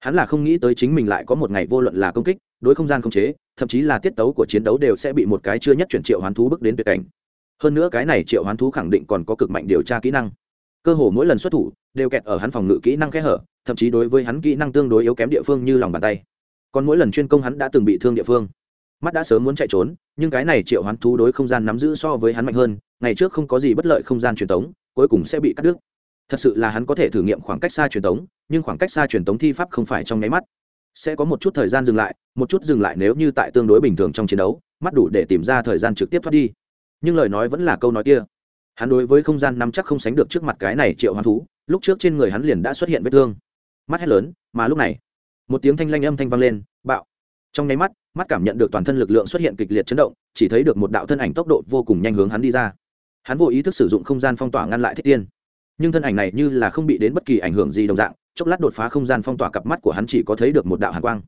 Hắn là không nghĩ tới chính mình lại có một ngày vô luận là công kích, đối không gian không chế, thậm chí là tiết tấu của chiến đấu đều sẽ bị một cái chưa nhất chuyển triệu hoán thú bước đến tuyệt cảnh. Hơn nữa cái này triệu hoán thú khẳng định còn có cực mạnh điều tra kỹ năng cơ hồ mỗi lần xuất thủ đều kẹt ở hắn phòng ngự kỹ năng kẽ hở, thậm chí đối với hắn kỹ năng tương đối yếu kém địa phương như lòng bàn tay. Còn mỗi lần chuyên công hắn đã từng bị thương địa phương. Mắt đã sớm muốn chạy trốn, nhưng cái này triệu hoán thú đối không gian nắm giữ so với hắn mạnh hơn, ngày trước không có gì bất lợi không gian truyền tống, cuối cùng sẽ bị cắt đứt. Thật sự là hắn có thể thử nghiệm khoảng cách xa truyền tống, nhưng khoảng cách xa truyền tống thi pháp không phải trong nháy mắt. Sẽ có một chút thời gian dừng lại, một chút dừng lại nếu như tại tương đối bình thường trong chiến đấu, mắt đủ để tìm ra thời gian trực tiếp thoát đi. Nhưng lời nói vẫn là câu nói kia hắn đối với không gian nắm chắc không sánh được trước mặt cái này triệu hoán thú, lúc trước trên người hắn liền đã xuất hiện vết thương. Mắt hét lớn, mà lúc này, một tiếng thanh lanh âm thanh vang lên, bạo. Trong nháy mắt mắt cảm nhận được toàn thân lực lượng xuất hiện kịch liệt chấn động, chỉ thấy được một đạo thân ảnh tốc độ vô cùng nhanh hướng hắn đi ra. Hắn vô ý thức sử dụng không gian phong tỏa ngăn lại thích tiên. Nhưng thân ảnh này như là không bị đến bất kỳ ảnh hưởng gì đồng dạng, chốc lát đột phá không gian phong tỏa cặp mắt của hắn chỉ có thấy được một đạo hàn quang.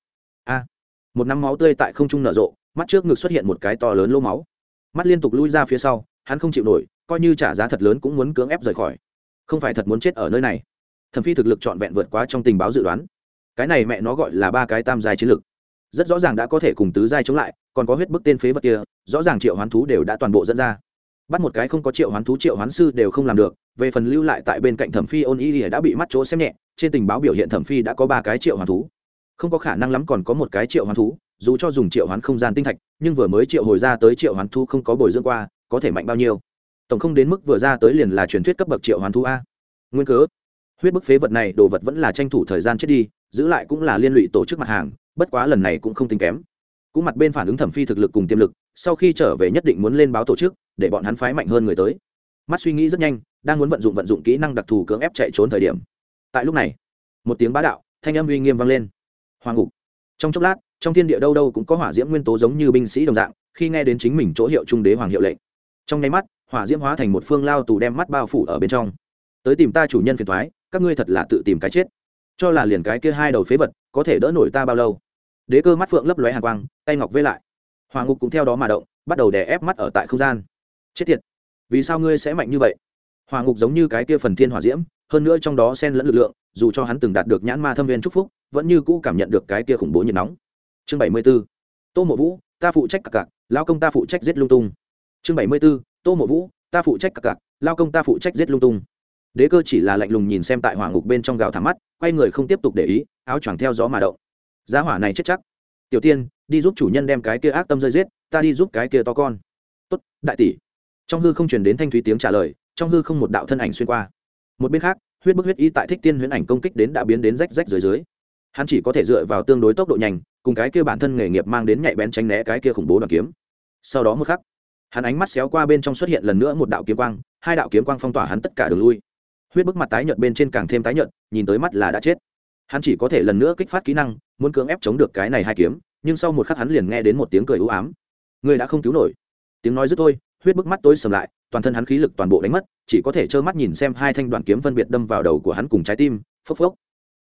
A! Một nắm máu tươi tại không trung nở rộ, mắt trước ngực xuất hiện một cái to lớn lỗ máu. Mắt liên tục lui ra phía sau, hắn không chịu nổi coi như trả giá thật lớn cũng muốn cưỡng ép rời khỏi. Không phải thật muốn chết ở nơi này. Thẩm phi thực lực trọn vẹn vượt quá trong tình báo dự đoán. Cái này mẹ nó gọi là ba cái tam giai chiến lực. Rất rõ ràng đã có thể cùng tứ giai chống lại, còn có huyết bức tên phế vật kia, rõ ràng triệu hoán thú đều đã toàn bộ dẫn ra. Bắt một cái không có triệu hoán thú, triệu hoán sư đều không làm được, về phần lưu lại tại bên cạnh thẩm phi ôn y đã bị mắt chỗ xem nhẹ, trên tình báo biểu hiện thẩm phi đã có ba cái triệu hoán thú. Không có khả năng lắm còn có một cái triệu hoán thú, dù cho dùng triệu hoán không gian tinh thạch, nhưng vừa mới triệu hồi ra tới triệu hoán thú không có bồi dưỡng qua, có thể mạnh bao nhiêu? Tổng không đến mức vừa ra tới liền là truyền thuyết cấp bậc triệu hoán thu a. Nguyên cớ, huyết bức phế vật này đồ vật vẫn là tranh thủ thời gian chết đi, giữ lại cũng là liên lụy tổ chức mặt hàng, bất quá lần này cũng không tính kém. Cũng mặt bên phản ứng thẩm phi thực lực cùng tiềm lực, sau khi trở về nhất định muốn lên báo tổ chức, để bọn hắn phái mạnh hơn người tới. Mắt suy nghĩ rất nhanh, đang muốn vận dụng vận dụng kỹ năng đặc thù cưỡng ép chạy trốn thời điểm. Tại lúc này, một tiếng bá đạo, thanh âm uy nghiêm vang lên. Hoàng ngục. Trong chốc lát, trong thiên địa đâu đâu cũng có hỏa diễm nguyên tố giống như binh sĩ đồng dạng, khi nghe đến chính mình chỗ hiệu trung đế hoàng hiệu lệnh. Trong nháy mắt hỏa diễm hóa thành một phương lao tù đem mắt bao phủ ở bên trong. Tới tìm ta chủ nhân phiền thoái các ngươi thật là tự tìm cái chết. Cho là liền cái kia hai đầu phế vật, có thể đỡ nổi ta bao lâu. Đế cơ mắt phượng lấp lóe hàng quang, tay ngọc vây lại. Hoàng ngục cũng theo đó mà động, bắt đầu đè ép mắt ở tại không gian. Chết tiệt! Vì sao ngươi sẽ mạnh như vậy? Hoàng ngục giống như cái kia phần thiên hỏa diễm, hơn nữa trong đó xen lẫn lực lượng, dù cho hắn từng đạt được nhãn ma thâm viên trúc phúc, vẫn như cũ cảm nhận được cái kia khủng bố nhiệt nóng. Chương bảy mươi b ố tô mộ vũ, ta phụ trách cặp cặp lao công ta phụ trách giết lung tung. Chương bảy mươi b ố tô mộ vũ, ta phụ trách cặp cặp lao công ta phụ trách giết lung tung. Đế cơ chỉ là lạnh lùng nhìn xem tại hỏa ngục bên trong gào thảm mắt, quay người không tiếp tục để ý, áo choàng theo gió mà động. Giá hỏa này chết chắc. Tiểu tiên, đi giúp chủ nhân đem cái kia ác tâm rơi giết, ta đi giúp cái kia to con. Tốt, đại tỷ. Trong hư không truyền đến thanh thúy tiếng trả lời, trong hư không một đạo thân ảnh xuyên qua. Một bên khác, huyết bức huyết y tại thích tiên huyễn ảnh công kích đến đã biến đến rách rách dưới dưới. Hắn chỉ có thể dựa vào tương đối tốc độ nhanh, cùng cái kia bản thân nghề nghiệp mang đến nhạy bén tránh né cái kia khủng bố đoàn kiếm. Sau đó một khắc hắn ánh mắt xéo qua bên trong xuất hiện lần nữa một đạo kiếm quang, hai đạo kiếm quang phong tỏa hắn tất cả đường lui. Huyết bức mặt tái nhợt bên trên càng thêm tái nhợt, nhìn tới mắt là đã chết. Hắn chỉ có thể lần nữa kích phát kỹ năng, muốn cưỡng ép chống được cái này hai kiếm, nhưng sau một khắc hắn liền nghe đến một tiếng cười u ám. Người đã không cứu nổi. Tiếng nói dứt thôi, huyết bức mắt tối sầm lại, toàn thân hắn khí lực toàn bộ đánh mất, chỉ có thể trơ mắt nhìn xem hai thanh đoạn kiếm phân biệt đâm vào đầu của hắn cùng trái tim, phốc phốc.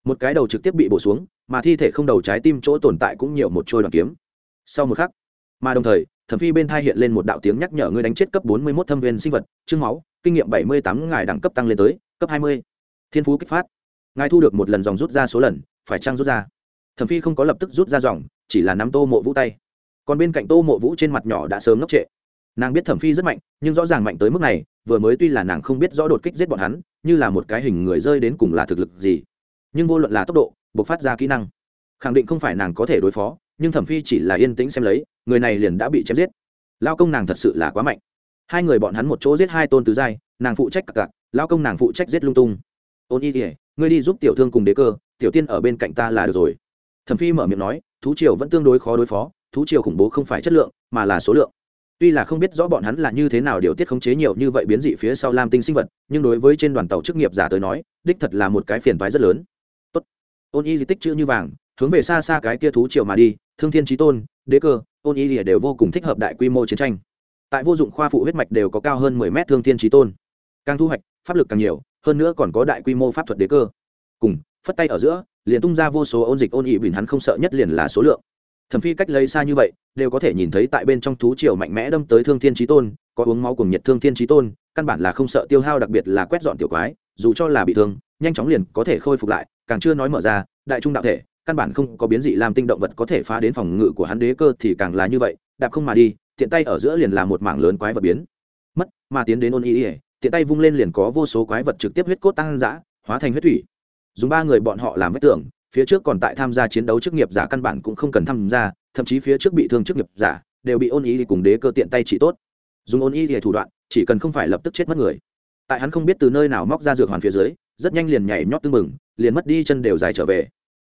Một cái đầu trực tiếp bị bổ xuống, mà thi thể không đầu trái tim chỗ tồn tại cũng nhiều một trôi đoạn kiếm. Sau một khắc, mà đồng thời thẩm phi bên thai hiện lên một đạo tiếng nhắc nhở, ngươi đánh chết cấp bốn mươi 41 thâm viên sinh vật chương máu, kinh nghiệm bảy mươi tám ngài đẳng cấp tăng lên tới cấp hai mươi. Thiên phú kích phát. Ngài thu được một lần dòng rút ra số lần, phải trang rút ra? Thẩm phi không có lập tức rút ra dòng, chỉ là nắm tô mộ vũ tay. Còn bên cạnh tô mộ vũ trên mặt nhỏ đã sớm ngốc trệ. Nàng biết thẩm phi rất mạnh, nhưng rõ ràng mạnh tới mức này, vừa mới tuy là nàng không biết rõ đột kích giết bọn hắn, như là một cái hình người rơi đến cùng là thực lực gì. Nhưng vô luận là tốc độ buộc phát ra kỹ năng, khẳng định không phải nàng có thể đối phó nhưng thẩm phi chỉ là yên tĩnh xem lấy, người này liền đã bị chém giết. Lao công nàng thật sự là quá mạnh. Hai người bọn hắn một chỗ giết hai tôn tứ giai, nàng phụ trách cặp cặp lao công nàng phụ trách giết lung tung. Ôn y kỉa ngươi đi giúp tiểu thương cùng đế cơ, tiểu tiên ở bên cạnh ta là được rồi. Thẩm phi mở miệng nói, thú triều vẫn tương đối khó đối phó, thú triều khủng bố không phải chất lượng, mà là số lượng. Tuy là không biết rõ bọn hắn là như thế nào điều tiết khống chế nhiều như vậy biến dị phía sau lam tinh sinh vật, nhưng đối với trên đoàn tàu chức nghiệp giả tới nói, đích thật là một cái phiền toái rất lớn. Tốt. Ôn y di tích chữ như vàng hướng về xa xa cái kia thú triều mà đi, thương thiên trí tôn, đế cơ, ôn y đều vô cùng thích hợp đại quy mô chiến tranh. Tại vô dụng khoa phụ huyết mạch đều có cao hơn mười mét thương thiên trí tôn. Càng thu hoạch, pháp lực càng nhiều, hơn nữa còn có đại quy mô pháp thuật đế cơ. Cùng, phất tay ở giữa, liền tung ra vô số ôn dịch ôn ị bình hắn không sợ nhất liền là số lượng. Thẩm phi cách lấy xa như vậy, đều có thể nhìn thấy tại bên trong thú triều mạnh mẽ đâm tới thương thiên trí tôn, có uống máu cùng nhiệt thương thiên trí tôn, căn bản là không sợ tiêu hao đặc biệt là quét dọn tiểu quái, dù cho là bị thương, nhanh chóng liền có thể khôi phục lại, càng chưa nói mở ra, đại trung đạo thể căn bản không có biến dị làm tinh động vật có thể phá đến phòng ngự của hắn đế cơ thì càng là như vậy, đạp không mà đi, tiện tay ở giữa liền là một mảng lớn quái vật biến. Mất, mà tiến đến ôn y ỉa tiện tay vung lên liền có vô số quái vật trực tiếp huyết cốt tăng dã, hóa thành huyết thủy. Dùng ba người bọn họ làm vết tưởng phía trước còn tại tham gia chiến đấu chức nghiệp giả căn bản cũng không cần tham gia, thậm chí phía trước bị thương chức nghiệp giả, đều bị ôn y cùng đế cơ tiện tay chỉ tốt. Dùng ôn y thì thủ đoạn, chỉ cần không phải lập tức chết mất người. Tại hắn không biết từ nơi nào móc ra dược hoàn phía dưới, rất nhanh liền nhảy nhót tưng mừng liền mất đi chân đều dài trở về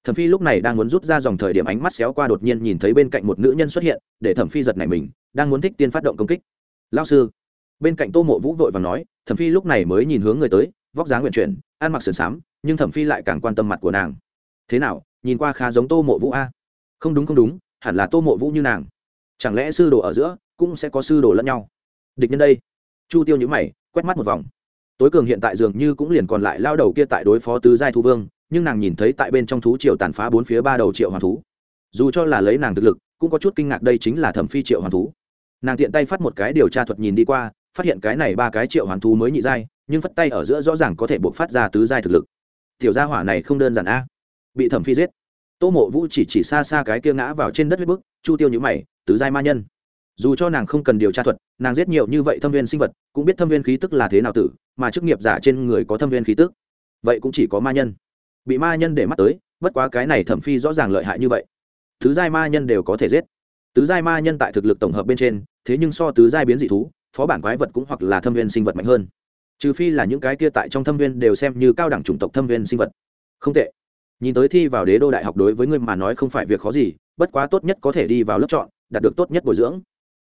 thẩm phi lúc này đang muốn rút ra dòng thời điểm ánh mắt xéo qua đột nhiên nhìn thấy bên cạnh một nữ nhân xuất hiện, để thẩm phi giật nảy mình, đang muốn thích tiên phát động công kích. Lao sư. Bên cạnh tô mộ vũ vội và nói, thẩm phi lúc này mới nhìn hướng người tới, vóc dáng nguyện chuyển, ăn mặc sườn xám, nhưng thẩm phi lại càng quan tâm mặt của nàng. Thế nào, nhìn qua khá giống tô mộ vũ a? À. Không đúng không đúng, hẳn là tô mộ vũ như nàng. Chẳng lẽ sư đồ ở giữa cũng sẽ có sư đồ lẫn nhau? Địch nhân đây. Chu tiêu nhữ mày, quét mắt một vòng. Tối cường hiện tại dường như cũng liền còn lại lao đầu kia tại đối phó tứ giai thu vương nhưng nàng nhìn thấy tại bên trong thú triều tàn phá bốn phía ba đầu triệu hoàn thú. Dù cho là lấy nàng thực lực, cũng có chút kinh ngạc đây chính là thẩm phi triệu hoàn thú. Nàng tiện tay phát một cái điều tra thuật nhìn đi qua, phát hiện cái này ba cái triệu hoàn thú mới nhị giai, nhưng phất tay ở giữa rõ ràng có thể buộc phát ra tứ giai thực lực. Tiểu gia hỏa này không đơn giản a. Bị thẩm phi giết. Tô mộ vũ chỉ chỉ xa xa cái kia ngã vào trên đất huyết bức, chu tiêu nhữ mày, tứ giai ma nhân. Dù cho nàng không cần điều tra thuật, nàng giết nhiều như vậy thâm viên sinh vật, cũng biết thâm viên khí tức là thế nào tử, mà chức nghiệp giả trên người có thâm viên khí tức. Vậy cũng chỉ có ma nhân bị ma nhân để mắt tới, bất quá cái này thẩm phi rõ ràng lợi hại như vậy. Tứ giai ma nhân đều có thể giết. Tứ giai ma nhân tại thực lực tổng hợp bên trên, thế nhưng so tứ giai biến dị thú, phó bản quái vật cũng hoặc là thâm viên sinh vật mạnh hơn. Trừ phi là những cái kia tại trong thâm viên đều xem như cao đẳng chủng tộc thâm viên sinh vật. Không tệ. Nhìn tới thi vào đế đô đại học đối với ngươi mà nói không phải việc khó gì, bất quá tốt nhất có thể đi vào lớp chọn, đạt được tốt nhất bồi dưỡng.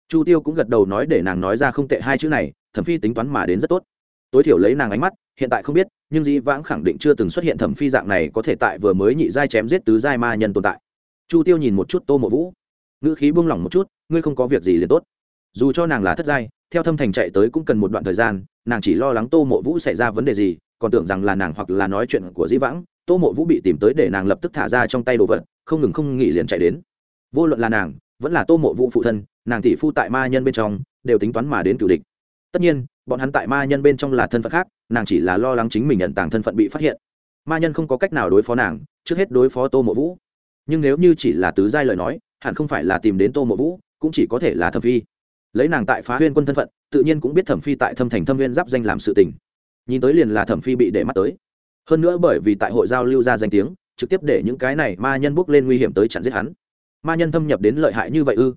Chu tiêu cũng gật đầu nói để nàng nói ra không tệ hai chữ này, thẩm phi tính toán mà đến rất tốt tối thiểu lấy nàng ánh mắt, hiện tại không biết, nhưng dĩ vãng khẳng định chưa từng xuất hiện thẩm phi dạng này có thể tại vừa mới nhị giai chém giết tứ giai ma nhân tồn tại. Chu tiêu nhìn một chút tô mộ vũ. Ngữ khí buông lỏng một chút, ngươi không có việc gì liền tốt. Dù cho nàng là thất giai, theo thâm thành chạy tới cũng cần một đoạn thời gian, nàng chỉ lo lắng tô mộ vũ xảy ra vấn đề gì, còn tưởng rằng là nàng hoặc là nói chuyện của dĩ vãng, tô mộ vũ bị tìm tới để nàng lập tức thả ra trong tay đồ vật, không ngừng không nghỉ liền chạy đến. Vô luận là nàng, vẫn là tô mộ vũ phụ thân, nàng tỷ phu tại ma nhân bên trong, đều tính toán mà đến cựu địch. Tất nhiên bọn hắn tại ma nhân bên trong là thân phận khác, nàng chỉ là lo lắng chính mình nhận tàng thân phận bị phát hiện. Ma nhân không có cách nào đối phó nàng, trước hết đối phó tô mộ vũ. Nhưng nếu như chỉ là tứ giai lời nói, hẳn không phải là tìm đến tô mộ vũ, cũng chỉ có thể là thẩm phi. Lấy nàng tại phá huyên quân thân phận, tự nhiên cũng biết thẩm phi tại thâm thành thâm viên giáp danh làm sự tình. Nhìn tới liền là thẩm phi bị để mắt tới. Hơn nữa bởi vì tại hội giao lưu ra danh tiếng, trực tiếp để những cái này ma nhân bước lên nguy hiểm tới chặn giết hắn. Ma nhân thâm nhập đến lợi hại như vậy ư?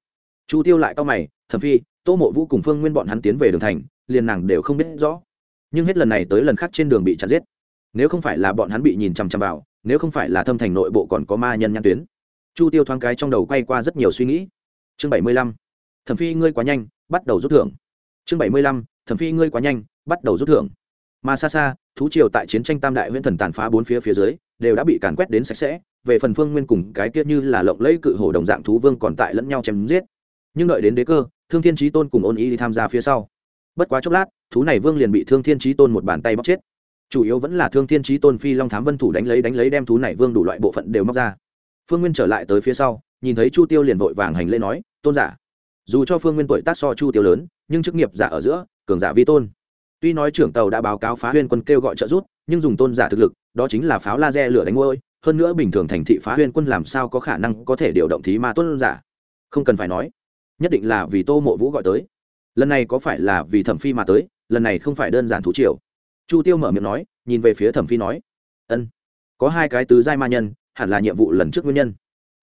Chu tiêu lại cao mày, thẩm phi tô mộ vũ cùng phương nguyên bọn hắn tiến về đường thành, liền nàng đều không biết rõ. Nhưng hết lần này tới lần khác trên đường bị chặn giết. Nếu không phải là bọn hắn bị nhìn chằm chằm vào, nếu không phải là thâm thành nội bộ còn có ma nhân nhãn tuyến. Chu tiêu thoáng cái trong đầu quay qua rất nhiều suy nghĩ. Chương bảy mươi lăm. Thẩm phi ngươi quá nhanh, bắt đầu rút thưởng. Chương bảy mươi lăm. Thẩm phi ngươi quá nhanh, bắt đầu rút thưởng. Mà xa xa, thú triều tại chiến tranh tam đại huyễn thần tàn phá bốn phía phía dưới, đều đã bị càn quét đến sạch sẽ. Về phần phương nguyên cùng cái kia như là lộng lẫy cự hổ đồng dạng thú vương còn tại lẫn nhau chém giết. Nhưng đợi đến đế cơ thương thiên trí tôn cùng ôn ý đi tham gia phía sau. Bất quá chốc lát, thú này vương liền bị thương thiên trí tôn một bàn tay bóc chết. Chủ yếu vẫn là thương thiên trí tôn phi long thám vân thủ đánh lấy đánh lấy đem thú này vương đủ loại bộ phận đều móc ra. Phương nguyên trở lại tới phía sau, nhìn thấy chu tiêu liền vội vàng hành lễ nói, tôn giả, dù cho phương nguyên tuổi tác so chu tiêu lớn, nhưng chức nghiệp giả ở giữa, cường giả vi tôn. Tuy nói trưởng tàu đã báo cáo phá huyên quân kêu gọi trợ giúp, nhưng dùng tôn giả thực lực, đó chính là pháo laser lửa đánh ngôi, hơn nữa bình thường thành thị phá huyên quân làm sao có khả năng có thể điều động thí ma tôn giả? Không cần phải nói nhất định là vì tô mộ vũ gọi tới. Lần này có phải là vì thẩm phi mà tới, lần này không phải đơn giản thú triều. Chu tiêu mở miệng nói, nhìn về phía thẩm phi nói, ân, có hai cái tứ giai ma nhân, hẳn là nhiệm vụ lần trước nguyên nhân.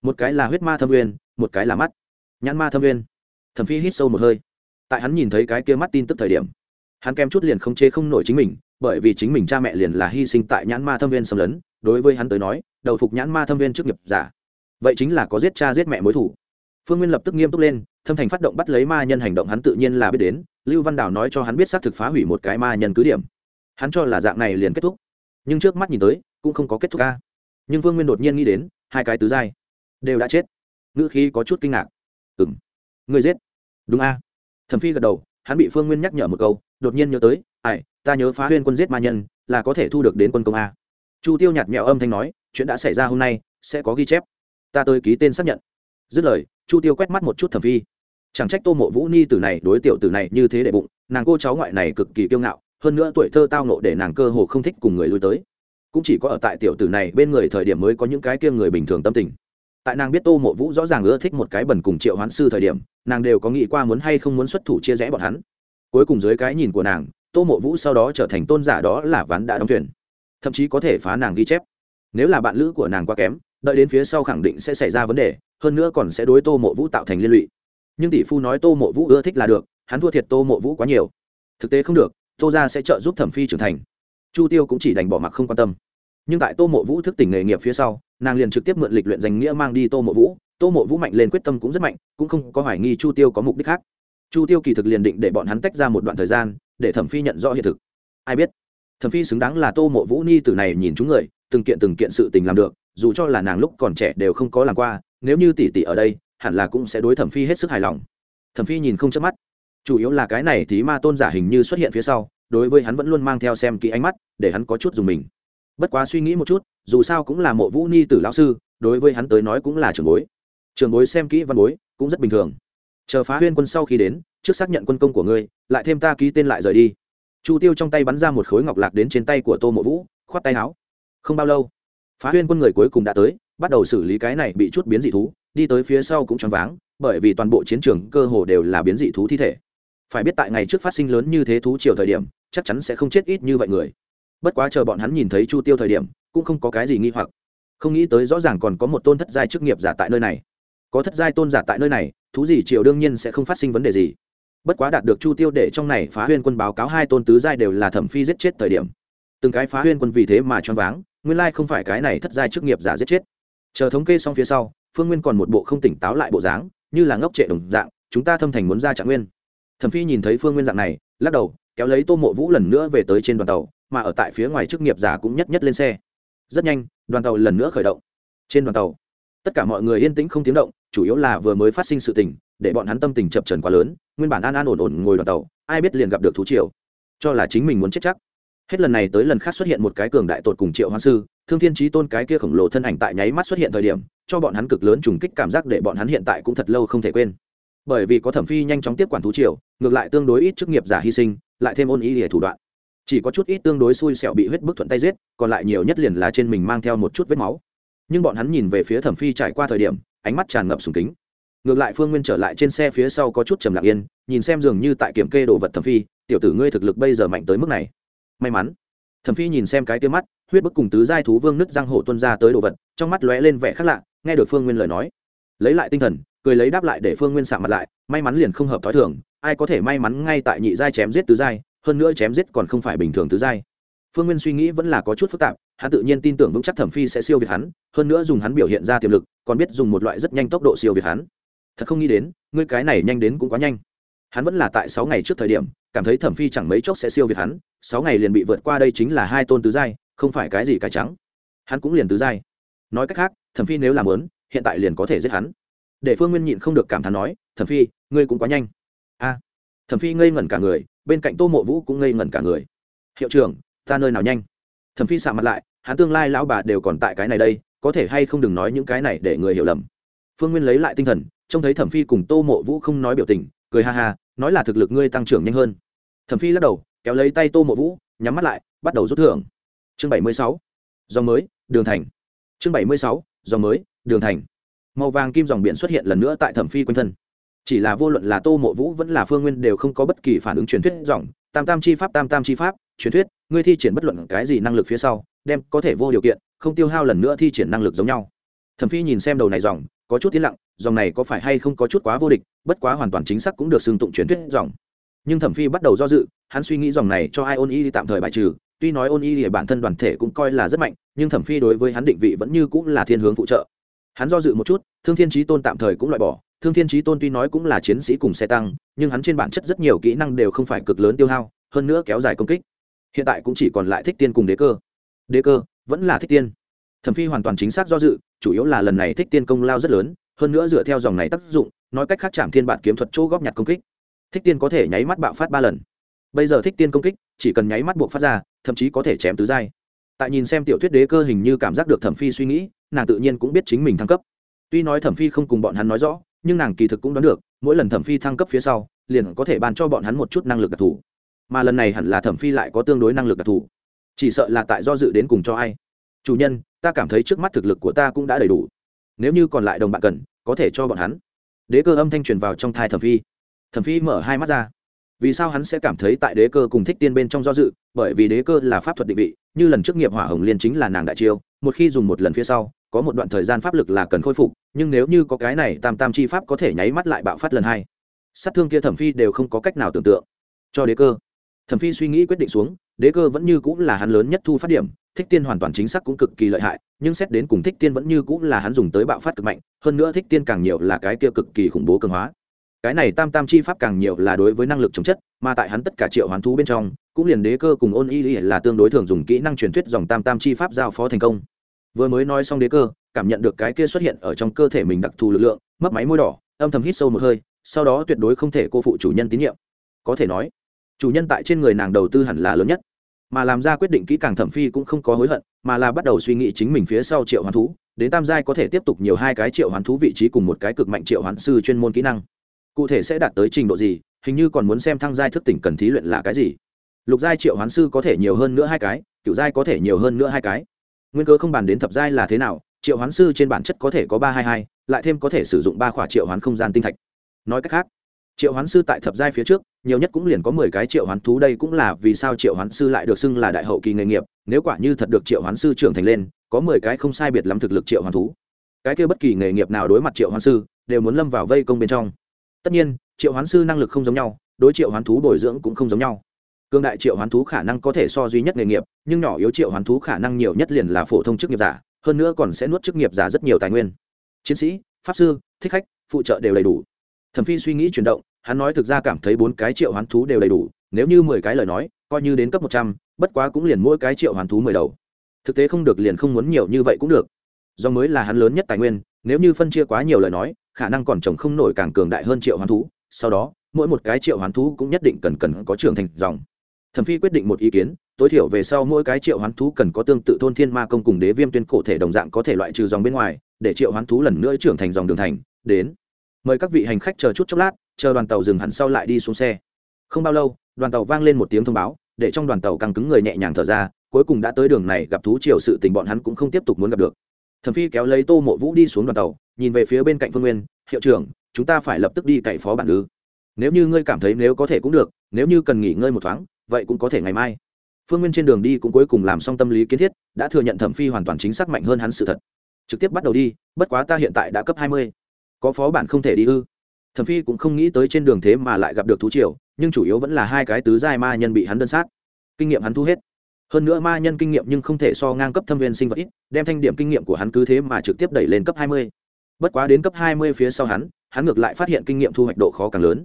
Một cái là huyết ma thâm uyên một cái là mắt, nhãn ma thâm uyên thẩm phi hít sâu một hơi. Tại hắn nhìn thấy cái kia mắt tin tức thời điểm, hắn kem chút liền không chế không nổi chính mình, bởi vì chính mình cha mẹ liền là hy sinh tại nhãn ma thâm viên xâm lấn, đối với hắn tới nói, đầu phục nhãn ma thâm viên trước nghiệp giả, vậy chính là có giết cha giết mẹ mối thủ phương nguyên lập tức nghiêm túc lên, thâm thành phát động bắt lấy ma nhân hành động hắn tự nhiên là biết đến, lưu văn đào nói cho hắn biết xác thực phá hủy một cái ma nhân cứ điểm. Hắn cho là dạng này liền kết thúc. Nhưng trước mắt nhìn tới, cũng không có kết thúc ca nhưng phương nguyên đột nhiên nghĩ đến, hai cái tứ giai đều đã chết. Ngữ khí có chút kinh ngạc. Ừng người giết. Đúng a. Thẩm phi gật đầu, hắn bị phương nguyên nhắc nhở một câu, đột nhiên nhớ tới, ai, ta nhớ phá huyên quân giết ma nhân, là có thể thu được đến quân công a. Chu tiêu nhạt mẹo âm thanh nói, chuyện đã xảy ra hôm nay, sẽ có ghi chép. Ta tới ký tên xác nhận. Dứt lời chu tiêu quét mắt một chút thẩm phi. Chẳng trách tô mộ vũ ni tử này, đối tiểu tử này như thế để bụng, nàng cô cháu ngoại này cực kỳ kiêu ngạo, hơn nữa tuổi thơ tao nộ để nàng cơ hồ không thích cùng người lui tới. Cũng chỉ có ở tại tiểu tử này bên người thời điểm mới có những cái kia người bình thường tâm tình. Tại nàng biết tô mộ vũ rõ ràng ưa thích một cái bẩn cùng triệu hoán sư thời điểm, nàng đều có nghĩ qua muốn hay không muốn xuất thủ chia rẽ bọn hắn. Cuối cùng dưới cái nhìn của nàng, tô mộ vũ sau đó trở thành tôn giả đó là ván đã đóng thuyền. Thậm chí có thể phá nàng ghi chép. Nếu là bạn lữ của nàng quá kém đợi đến phía sau khẳng định sẽ xảy ra vấn đề, hơn nữa còn sẽ đối tô mộ vũ tạo thành liên lụy. Nhưng tỷ phu nói tô mộ vũ ưa thích là được, hắn thua thiệt tô mộ vũ quá nhiều. Thực tế không được, tô ra sẽ trợ giúp thẩm phi trưởng thành. Chu tiêu cũng chỉ đành bỏ mặc không quan tâm. Nhưng tại tô mộ vũ thức tỉnh nghề nghiệp phía sau, nàng liền trực tiếp mượn lịch luyện danh nghĩa mang đi tô mộ vũ. Tô mộ vũ mạnh lên quyết tâm cũng rất mạnh, cũng không có hoài nghi chu tiêu có mục đích khác. Chu tiêu kỳ thực liền định để bọn hắn tách ra một đoạn thời gian, để thẩm phi nhận rõ hiện thực. Ai biết? Thẩm phi xứng đáng là tô mộ vũ ni từ này nhìn chúng người, từng kiện từng kiện sự tình làm được dù cho là nàng lúc còn trẻ đều không có làm qua, nếu như tỷ tỷ ở đây, hẳn là cũng sẽ đối thẩm phi hết sức hài lòng. Thẩm phi nhìn không chớp mắt. Chủ yếu là cái này thì ma tôn giả hình như xuất hiện phía sau, đối với hắn vẫn luôn mang theo xem kỹ ánh mắt, để hắn có chút dùng mình. Bất quá suy nghĩ một chút, dù sao cũng là mộ vũ ni tử lão sư, đối với hắn tới nói cũng là trường bối. Trường bối xem kỹ văn bối, cũng rất bình thường. Chờ phá huyên quân sau khi đến, trước xác nhận quân công của ngươi, lại thêm ta ký tên lại rời đi. Chu tiêu trong tay bắn ra một khối ngọc lạc đến trên tay của tô mộ vũ, khoát tay áo. Không bao lâu phá huyên quân người cuối cùng đã tới, bắt đầu xử lý cái này bị chút biến dị thú, đi tới phía sau cũng choáng váng, bởi vì toàn bộ chiến trường cơ hồ đều là biến dị thú thi thể. Phải biết tại ngày trước phát sinh lớn như thế thú chiều thời điểm, chắc chắn sẽ không chết ít như vậy người. Bất quá chờ bọn hắn nhìn thấy chu tiêu thời điểm, cũng không có cái gì nghi hoặc. Không nghĩ tới rõ ràng còn có một tôn thất giai chức nghiệp giả tại nơi này. Có thất giai tôn giả tại nơi này, thú gì triều đương nhiên sẽ không phát sinh vấn đề gì. Bất quá đạt được chu tiêu để trong này phá huyên quân báo cáo hai tôn tứ giai đều là thẩm phi giết chết thời điểm. Từng cái phá huyên quân vì thế mà choáng váng nguyên lai không phải cái này thất giai chức nghiệp giả giết chết. Chờ thống kê xong phía sau, phương nguyên còn một bộ không tỉnh táo lại bộ dáng, như là ngốc trệ đồng dạng, chúng ta thâm thành muốn ra trạng nguyên. Thẩm phi nhìn thấy phương nguyên dạng này, lắc đầu, kéo lấy tô mộ vũ lần nữa về tới trên đoàn tàu, mà ở tại phía ngoài chức nghiệp giả cũng nhất nhất lên xe. Rất nhanh, đoàn tàu lần nữa khởi động. Trên đoàn tàu, tất cả mọi người yên tĩnh không tiếng động, chủ yếu là vừa mới phát sinh sự tình, để bọn hắn tâm tình chập trần quá lớn, nguyên bản an an ổn ổn ngồi đoàn tàu, ai biết liền gặp được thú triều. Cho là chính mình muốn chết chắc hết lần này tới lần khác xuất hiện một cái cường đại tột cùng triệu hoa sư, thương thiên trí tôn cái kia khổng lồ thân ảnh tại nháy mắt xuất hiện thời điểm, cho bọn hắn cực lớn trùng kích cảm giác để bọn hắn hiện tại cũng thật lâu không thể quên. Bởi vì có thẩm phi nhanh chóng tiếp quản thú triều, ngược lại tương đối ít chức nghiệp giả hy sinh, lại thêm ôn ý để thủ đoạn. Chỉ có chút ít tương đối xui xẻo bị huyết bức thuận tay giết, còn lại nhiều nhất liền là trên mình mang theo một chút vết máu. Nhưng bọn hắn nhìn về phía thẩm phi trải qua thời điểm, ánh mắt tràn ngập sùng kính. Ngược lại phương nguyên trở lại trên xe phía sau có chút trầm lặng yên, nhìn xem dường như tại kiểm kê đồ vật thẩm phi, tiểu tử ngươi thực lực bây giờ mạnh tới mức này may mắn. Thẩm phi nhìn xem cái tiêu mắt, huyết bức cùng tứ giai thú vương nứt răng hổ tuân ra tới đồ vật, trong mắt lóe lên vẻ khác lạ, nghe được phương nguyên lời nói. Lấy lại tinh thần, cười lấy đáp lại để phương nguyên sạm mặt lại, may mắn liền không hợp thói thường, ai có thể may mắn ngay tại nhị giai chém giết tứ giai, hơn nữa chém giết còn không phải bình thường tứ giai. Phương nguyên suy nghĩ vẫn là có chút phức tạp, hắn tự nhiên tin tưởng vững chắc thẩm phi sẽ siêu việt hắn, hơn nữa dùng hắn biểu hiện ra tiềm lực, còn biết dùng một loại rất nhanh tốc độ siêu việt hắn. Thật không nghĩ đến, ngươi cái này nhanh đến cũng quá nhanh. Hắn vẫn là tại sáu ngày trước thời điểm cảm thấy thẩm phi chẳng mấy chốc sẽ siêu việt hắn, sáu ngày liền bị vượt qua đây chính là hai tôn tứ giai, không phải cái gì cái trắng. Hắn cũng liền tứ giai. Nói cách khác, thẩm phi nếu làm lớn, hiện tại liền có thể giết hắn. Để phương nguyên nhịn không được cảm thán nói, thẩm phi, ngươi cũng quá nhanh. A. Thẩm phi ngây ngẩn cả người, bên cạnh tô mộ vũ cũng ngây ngẩn cả người. Hiệu trưởng, ta nơi nào nhanh? Thẩm phi sạ mặt lại, hắn tương lai lão bà đều còn tại cái này đây, có thể hay không đừng nói những cái này để người hiểu lầm. Phương nguyên lấy lại tinh thần, trông thấy thẩm phi cùng tô mộ vũ không nói biểu tình cười ha ha, nói là thực lực ngươi tăng trưởng nhanh hơn. Thẩm phi lắc đầu, kéo lấy tay tô mộ vũ, nhắm mắt lại, bắt đầu rút thưởng. Chương bảy mươi sáu, dòng mới, đường thành. Chương bảy mươi sáu, dòng mới, đường thành. Màu vàng kim dòng biển xuất hiện lần nữa tại thẩm phi quanh thân. Chỉ là vô luận là tô mộ vũ vẫn là phương nguyên đều không có bất kỳ phản ứng truyền thuyết dòng. Tam tam chi pháp, tam tam chi pháp, truyền thuyết, ngươi thi triển bất luận cái gì năng lực phía sau, đem có thể vô điều kiện, không tiêu hao lần nữa thi triển năng lực giống nhau. Thẩm phi nhìn xem đầu này dòng, có chút tiến lặng dòng này có phải hay không có chút quá vô địch, bất quá hoàn toàn chính xác cũng được xưng tụng truyền thuyết dòng. Nhưng thẩm phi bắt đầu do dự, hắn suy nghĩ dòng này cho ai ôn y tạm thời bài trừ, tuy nói ôn y thì bản thân đoàn thể cũng coi là rất mạnh, nhưng thẩm phi đối với hắn định vị vẫn như cũng là thiên hướng phụ trợ. Hắn do dự một chút, thương thiên trí tôn tạm thời cũng loại bỏ, thương thiên trí tôn tuy nói cũng là chiến sĩ cùng xe tăng, nhưng hắn trên bản chất rất nhiều kỹ năng đều không phải cực lớn tiêu hao, hơn nữa kéo dài công kích. Hiện tại cũng chỉ còn lại thích tiên cùng đế cơ. Đế cơ vẫn là thích tiên. Thẩm phi hoàn toàn chính xác do dự, chủ yếu là lần này thích tiên công lao rất lớn hơn nữa dựa theo dòng này tác dụng, nói cách khác chạm thiên bản kiếm thuật chỗ góp nhặt công kích. Thích tiên có thể nháy mắt bạo phát ba lần. Bây giờ thích tiên công kích, chỉ cần nháy mắt buộc phát ra, thậm chí có thể chém tứ giai. Tại nhìn xem tiểu thuyết đế cơ hình như cảm giác được thẩm phi suy nghĩ, nàng tự nhiên cũng biết chính mình thăng cấp. Tuy nói thẩm phi không cùng bọn hắn nói rõ, nhưng nàng kỳ thực cũng đoán được, mỗi lần thẩm phi thăng cấp phía sau, liền có thể ban cho bọn hắn một chút năng lực đặc thù. Mà lần này hẳn là thẩm phi lại có tương đối năng lực đặc thù. Chỉ sợ là tại do dự đến cùng cho ai. Chủ nhân, ta cảm thấy trước mắt thực lực của ta cũng đã đầy đủ nếu như còn lại đồng bạn cần, có thể cho bọn hắn. Đế cơ âm thanh truyền vào trong thai thẩm phi. Thẩm phi mở hai mắt ra. Vì sao hắn sẽ cảm thấy tại đế cơ cùng thích tiên bên trong do dự? Bởi vì đế cơ là pháp thuật định vị, như lần trước nghiệp hỏa hồng liên chính là nàng đại chiêu, một khi dùng một lần phía sau, có một đoạn thời gian pháp lực là cần khôi phục, nhưng nếu như có cái này tam tam chi pháp có thể nháy mắt lại bạo phát lần hai. Sát thương kia thẩm phi đều không có cách nào tưởng tượng. Cho đế cơ. Thẩm phi suy nghĩ quyết định xuống, đế cơ vẫn như cũng là hắn lớn nhất thu phát điểm thích tiên hoàn toàn chính xác cũng cực kỳ lợi hại, nhưng xét đến cùng thích tiên vẫn như cũng là hắn dùng tới bạo phát cực mạnh, hơn nữa thích tiên càng nhiều là cái kia cực kỳ khủng bố cường hóa. Cái này tam tam chi pháp càng nhiều là đối với năng lực chống chất, mà tại hắn tất cả triệu hoán thú bên trong, cũng liền đế cơ cùng ôn y là tương đối thường dùng kỹ năng truyền thuyết dòng tam tam chi pháp giao phó thành công. Vừa mới nói xong đế cơ, cảm nhận được cái kia xuất hiện ở trong cơ thể mình đặc thù lực lượng mất máy môi đỏ, âm thầm hít sâu một hơi, sau đó tuyệt đối không thể cô phụ chủ nhân tín nhiệm. Có thể nói, chủ nhân tại trên người nàng đầu tư hẳn là lớn nhất mà làm ra quyết định kỹ càng thẩm phi cũng không có hối hận, mà là bắt đầu suy nghĩ chính mình phía sau triệu hoán thú, đến tam giai có thể tiếp tục nhiều hai cái triệu hoán thú vị trí cùng một cái cực mạnh triệu hoán sư chuyên môn kỹ năng. Cụ thể sẽ đạt tới trình độ gì, hình như còn muốn xem thăng giai thức tỉnh cần thí luyện là cái gì. Lục giai triệu hoán sư có thể nhiều hơn nữa hai cái, cựu giai có thể nhiều hơn nữa hai cái. Nguyên cơ không bàn đến thập giai là thế nào, triệu hoán sư trên bản chất có thể có ba hai hai, lại thêm có thể sử dụng ba khỏa triệu hoán không gian tinh thạch. Nói cách khác triệu hoán sư tại thập giai phía trước nhiều nhất cũng liền có mười cái triệu hoán thú đây cũng là vì sao triệu hoán sư lại được xưng là đại hậu kỳ nghề nghiệp nếu quả như thật được triệu hoán sư trưởng thành lên có mười cái không sai biệt lắm thực lực triệu hoán thú cái kia bất kỳ nghề nghiệp nào đối mặt triệu hoán sư đều muốn lâm vào vây công bên trong tất nhiên triệu hoán sư năng lực không giống nhau đối triệu hoán thú bồi dưỡng cũng không giống nhau cương đại triệu hoán thú khả năng có thể so duy nhất nghề nghiệp nhưng nhỏ yếu triệu hoán thú khả năng nhiều nhất liền là phổ thông chức nghiệp giả hơn nữa còn sẽ nuốt chức nghiệp giả rất nhiều tài nguyên chiến sĩ pháp sư thích khách phụ trợ đều đầy đủ thẩm phi suy nghĩ chuyển động hắn nói thực ra cảm thấy bốn cái triệu hoán thú đều đầy đủ, nếu như mười cái lời nói, coi như đến cấp một trăm, bất quá cũng liền mỗi cái triệu hoán thú mười đầu. Thực tế không được liền không muốn nhiều như vậy cũng được. Do mới là hắn lớn nhất tài nguyên, nếu như phân chia quá nhiều lời nói, khả năng còn chồng không nổi càng cường đại hơn triệu hoán thú, sau đó, mỗi một cái triệu hoán thú cũng nhất định cần cần có trưởng thành dòng. Thẩm phi quyết định một ý kiến, tối thiểu về sau mỗi cái triệu hoán thú cần có tương tự thôn thiên ma công cùng đế viêm tuyên cổ thể đồng dạng có thể loại trừ dòng bên ngoài, để triệu hoán thú lần nữa trưởng thành dòng đường thành, đến. Mời các vị hành khách chờ chút chốc lát chờ đoàn tàu dừng hẳn sau lại đi xuống xe. Không bao lâu, đoàn tàu vang lên một tiếng thông báo, để trong đoàn tàu căng cứng người nhẹ nhàng thở ra, cuối cùng đã tới đường này, gặp thú triều sự tình bọn hắn cũng không tiếp tục muốn gặp được. Thẩm phi kéo lấy tô mộ vũ đi xuống đoàn tàu, nhìn về phía bên cạnh phương nguyên, hiệu trưởng, chúng ta phải lập tức đi cậy phó bản ư. Nếu như ngươi cảm thấy nếu có thể cũng được, nếu như cần nghỉ ngơi một thoáng, vậy cũng có thể ngày mai. Phương nguyên trên đường đi cũng cuối cùng làm xong tâm lý kiến thiết, đã thừa nhận thẩm phi hoàn toàn chính xác mạnh hơn hắn sự thật. Trực tiếp bắt đầu đi, bất quá ta hiện tại đã cấp hai mươi. Có phó bản không thể đi ư thẩm phi cũng không nghĩ tới trên đường thế mà lại gặp được thú triều, nhưng chủ yếu vẫn là hai cái tứ giai ma nhân bị hắn đơn sát. Kinh nghiệm hắn thu hết. Hơn nữa ma nhân kinh nghiệm nhưng không thể so ngang cấp thâm viên sinh vật ít, đem thanh điểm kinh nghiệm của hắn cứ thế mà trực tiếp đẩy lên cấp hai mươi. Bất quá đến cấp hai mươi phía sau hắn hắn ngược lại phát hiện kinh nghiệm thu hoạch độ khó càng lớn.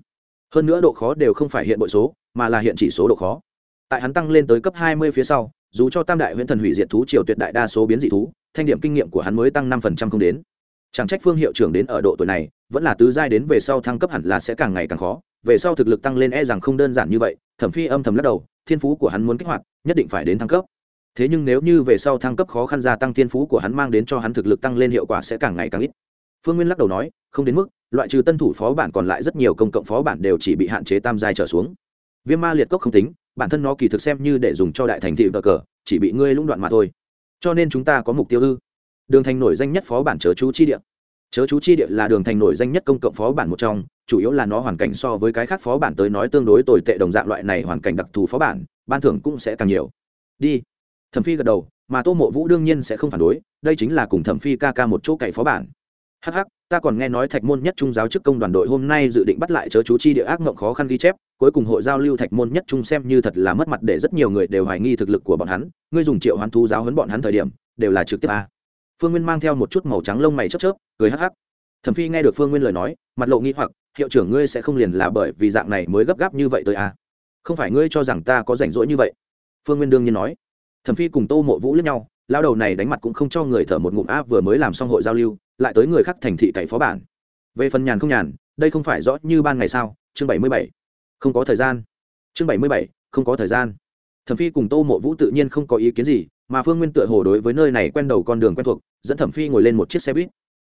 Hơn nữa độ khó đều không phải hiện bội số, mà là hiện chỉ số độ khó. Tại hắn tăng lên tới cấp hai mươi phía sau, dù cho tam đại huyễn thần hủy diệt thú triều tuyệt đại đa số biến dị thú, thanh điểm kinh nghiệm của hắn mới tăng năm phần trăm không đến chẳng trách phương hiệu trưởng đến ở độ tuổi này, vẫn là tứ giai đến về sau thăng cấp hẳn là sẽ càng ngày càng khó. Về sau thực lực tăng lên e rằng không đơn giản như vậy thẩm phi âm thầm lắc đầu, thiên phú của hắn muốn kích hoạt, nhất định phải đến thăng cấp. Thế nhưng nếu như về sau thăng cấp khó khăn gia tăng thiên phú của hắn mang đến cho hắn thực lực tăng lên hiệu quả sẽ càng ngày càng ít. Phương nguyên lắc đầu nói, không đến mức, loại trừ tân thủ phó bản còn lại rất nhiều công cộng phó bản đều chỉ bị hạn chế tam giai trở xuống. Viêm ma liệt cốc không tính, bản thân nó kỳ thực xem như để dùng cho đại thành thị vợ cờ, chỉ bị ngươi lũng đoạn mà thôi. Cho nên chúng ta có mục tiêu ư? Đường thành nổi danh nhất phó bản chớ chú chi địa. Chớ chú chi địa là đường thành nổi danh nhất công cộng phó bản một trong, chủ yếu là nó hoàn cảnh so với cái khác phó bản tới nói tương đối tồi tệ đồng dạng loại này hoàn cảnh đặc thù phó bản, ban thưởng cũng sẽ càng nhiều. Đi. Thẩm phi gật đầu, mà tô mộ vũ đương nhiên sẽ không phản đối, đây chính là cùng thẩm phi ca ca một chỗ cậy phó bản. Hh ta còn nghe nói thạch môn nhất trung giáo chức công đoàn đội hôm nay dự định bắt lại chớ chú chi địa ác mộng khó khăn ghi chép, cuối cùng hội giao lưu thạch môn nhất trung xem như thật là mất mặt để rất nhiều người đều hoài nghi thực lực của bọn hắn, ngươi dùng triệu hoán thú giáo huấn bọn hắn thời điểm, đều là trực tiếp a phương nguyên mang theo một chút màu trắng lông mày chớp chớp, cười hắc hắc. Thẩm phi nghe được phương nguyên lời nói, mặt lộ nghi hoặc, hiệu trưởng ngươi sẽ không liền là bởi vì dạng này mới gấp gáp như vậy tới à? không phải ngươi cho rằng ta có rảnh rỗi như vậy? Phương nguyên đương nhiên nói. Thẩm phi cùng tô mộ vũ lẫn nhau lao đầu này đánh mặt cũng không cho người thở một ngụm áp vừa mới làm xong hội giao lưu, lại tới người khác thành thị cậy phó bản. Về phần nhàn không nhàn, đây không phải rõ như ban ngày sao? Chương bảy mươi bảy. Không có thời gian. Chương bảy mươi bảy, không có thời gian. Thẩm phi cùng tô mộ vũ tự nhiên không có ý kiến gì, mà phương nguyên tựa hồ đối với nơi này quen đầu con đường quen thuộc dẫn thẩm phi ngồi lên một chiếc xe buýt.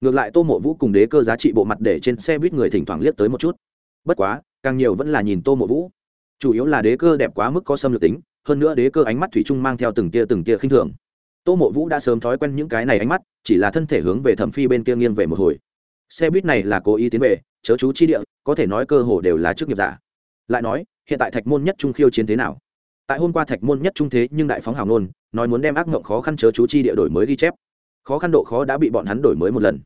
Ngược lại tô mộ vũ cùng đế cơ giá trị bộ mặt để trên xe buýt người thỉnh thoảng liếc tới một chút. Bất quá, càng nhiều vẫn là nhìn tô mộ vũ. Chủ yếu là đế cơ đẹp quá mức có xâm lược tính, hơn nữa đế cơ ánh mắt thủy chung mang theo từng tia từng tia khinh thường. Tô mộ vũ đã sớm thói quen những cái này ánh mắt, chỉ là thân thể hướng về thẩm phi bên kia nghiêng về một hồi. Xe buýt này là cố ý tiến về, chớ chú chi địa, có thể nói cơ hồ đều là chức nghiệp giả. Lại nói, hiện tại thạch môn nhất trung khiêu chiến thế nào? Tại hôm qua thạch môn nhất trung thế nhưng đại phóng hào nôn nói muốn đem ác mộng khó khăn chớ chú chi địa đổi mới ghi chép khó khăn độ khó đã bị bọn hắn đổi mới một lần.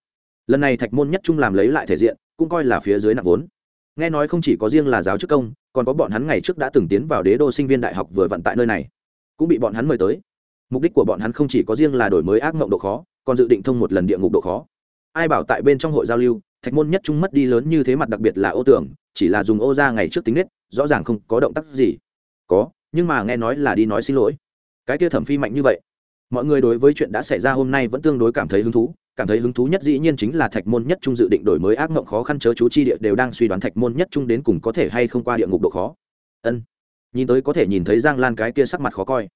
Lần này thạch môn nhất trung làm lấy lại thể diện, cũng coi là phía dưới nặng vốn. Nghe nói không chỉ có riêng là giáo chức công, còn có bọn hắn ngày trước đã từng tiến vào đế đô sinh viên đại học vừa vận tại nơi này. Cũng bị bọn hắn mời tới. Mục đích của bọn hắn không chỉ có riêng là đổi mới ác mộng độ khó, còn dự định thông một lần địa ngục độ khó. Ai bảo tại bên trong hội giao lưu, thạch môn nhất trung mất đi lớn như thế mặt đặc biệt là ô tưởng, chỉ là dùng ô ra ngày trước tính nết, rõ ràng không có động tác gì. Có, nhưng mà nghe nói là đi nói xin lỗi. Cái kia thẩm phi mạnh như vậy mọi người đối với chuyện đã xảy ra hôm nay vẫn tương đối cảm thấy hứng thú, cảm thấy hứng thú nhất dĩ nhiên chính là thạch môn nhất trung dự định đổi mới ác mộng khó khăn chớ chú chi địa đều đang suy đoán thạch môn nhất trung đến cùng có thể hay không qua địa ngục độ khó. Ân. Nhìn tới có thể nhìn thấy giang lan cái kia sắc mặt khó coi.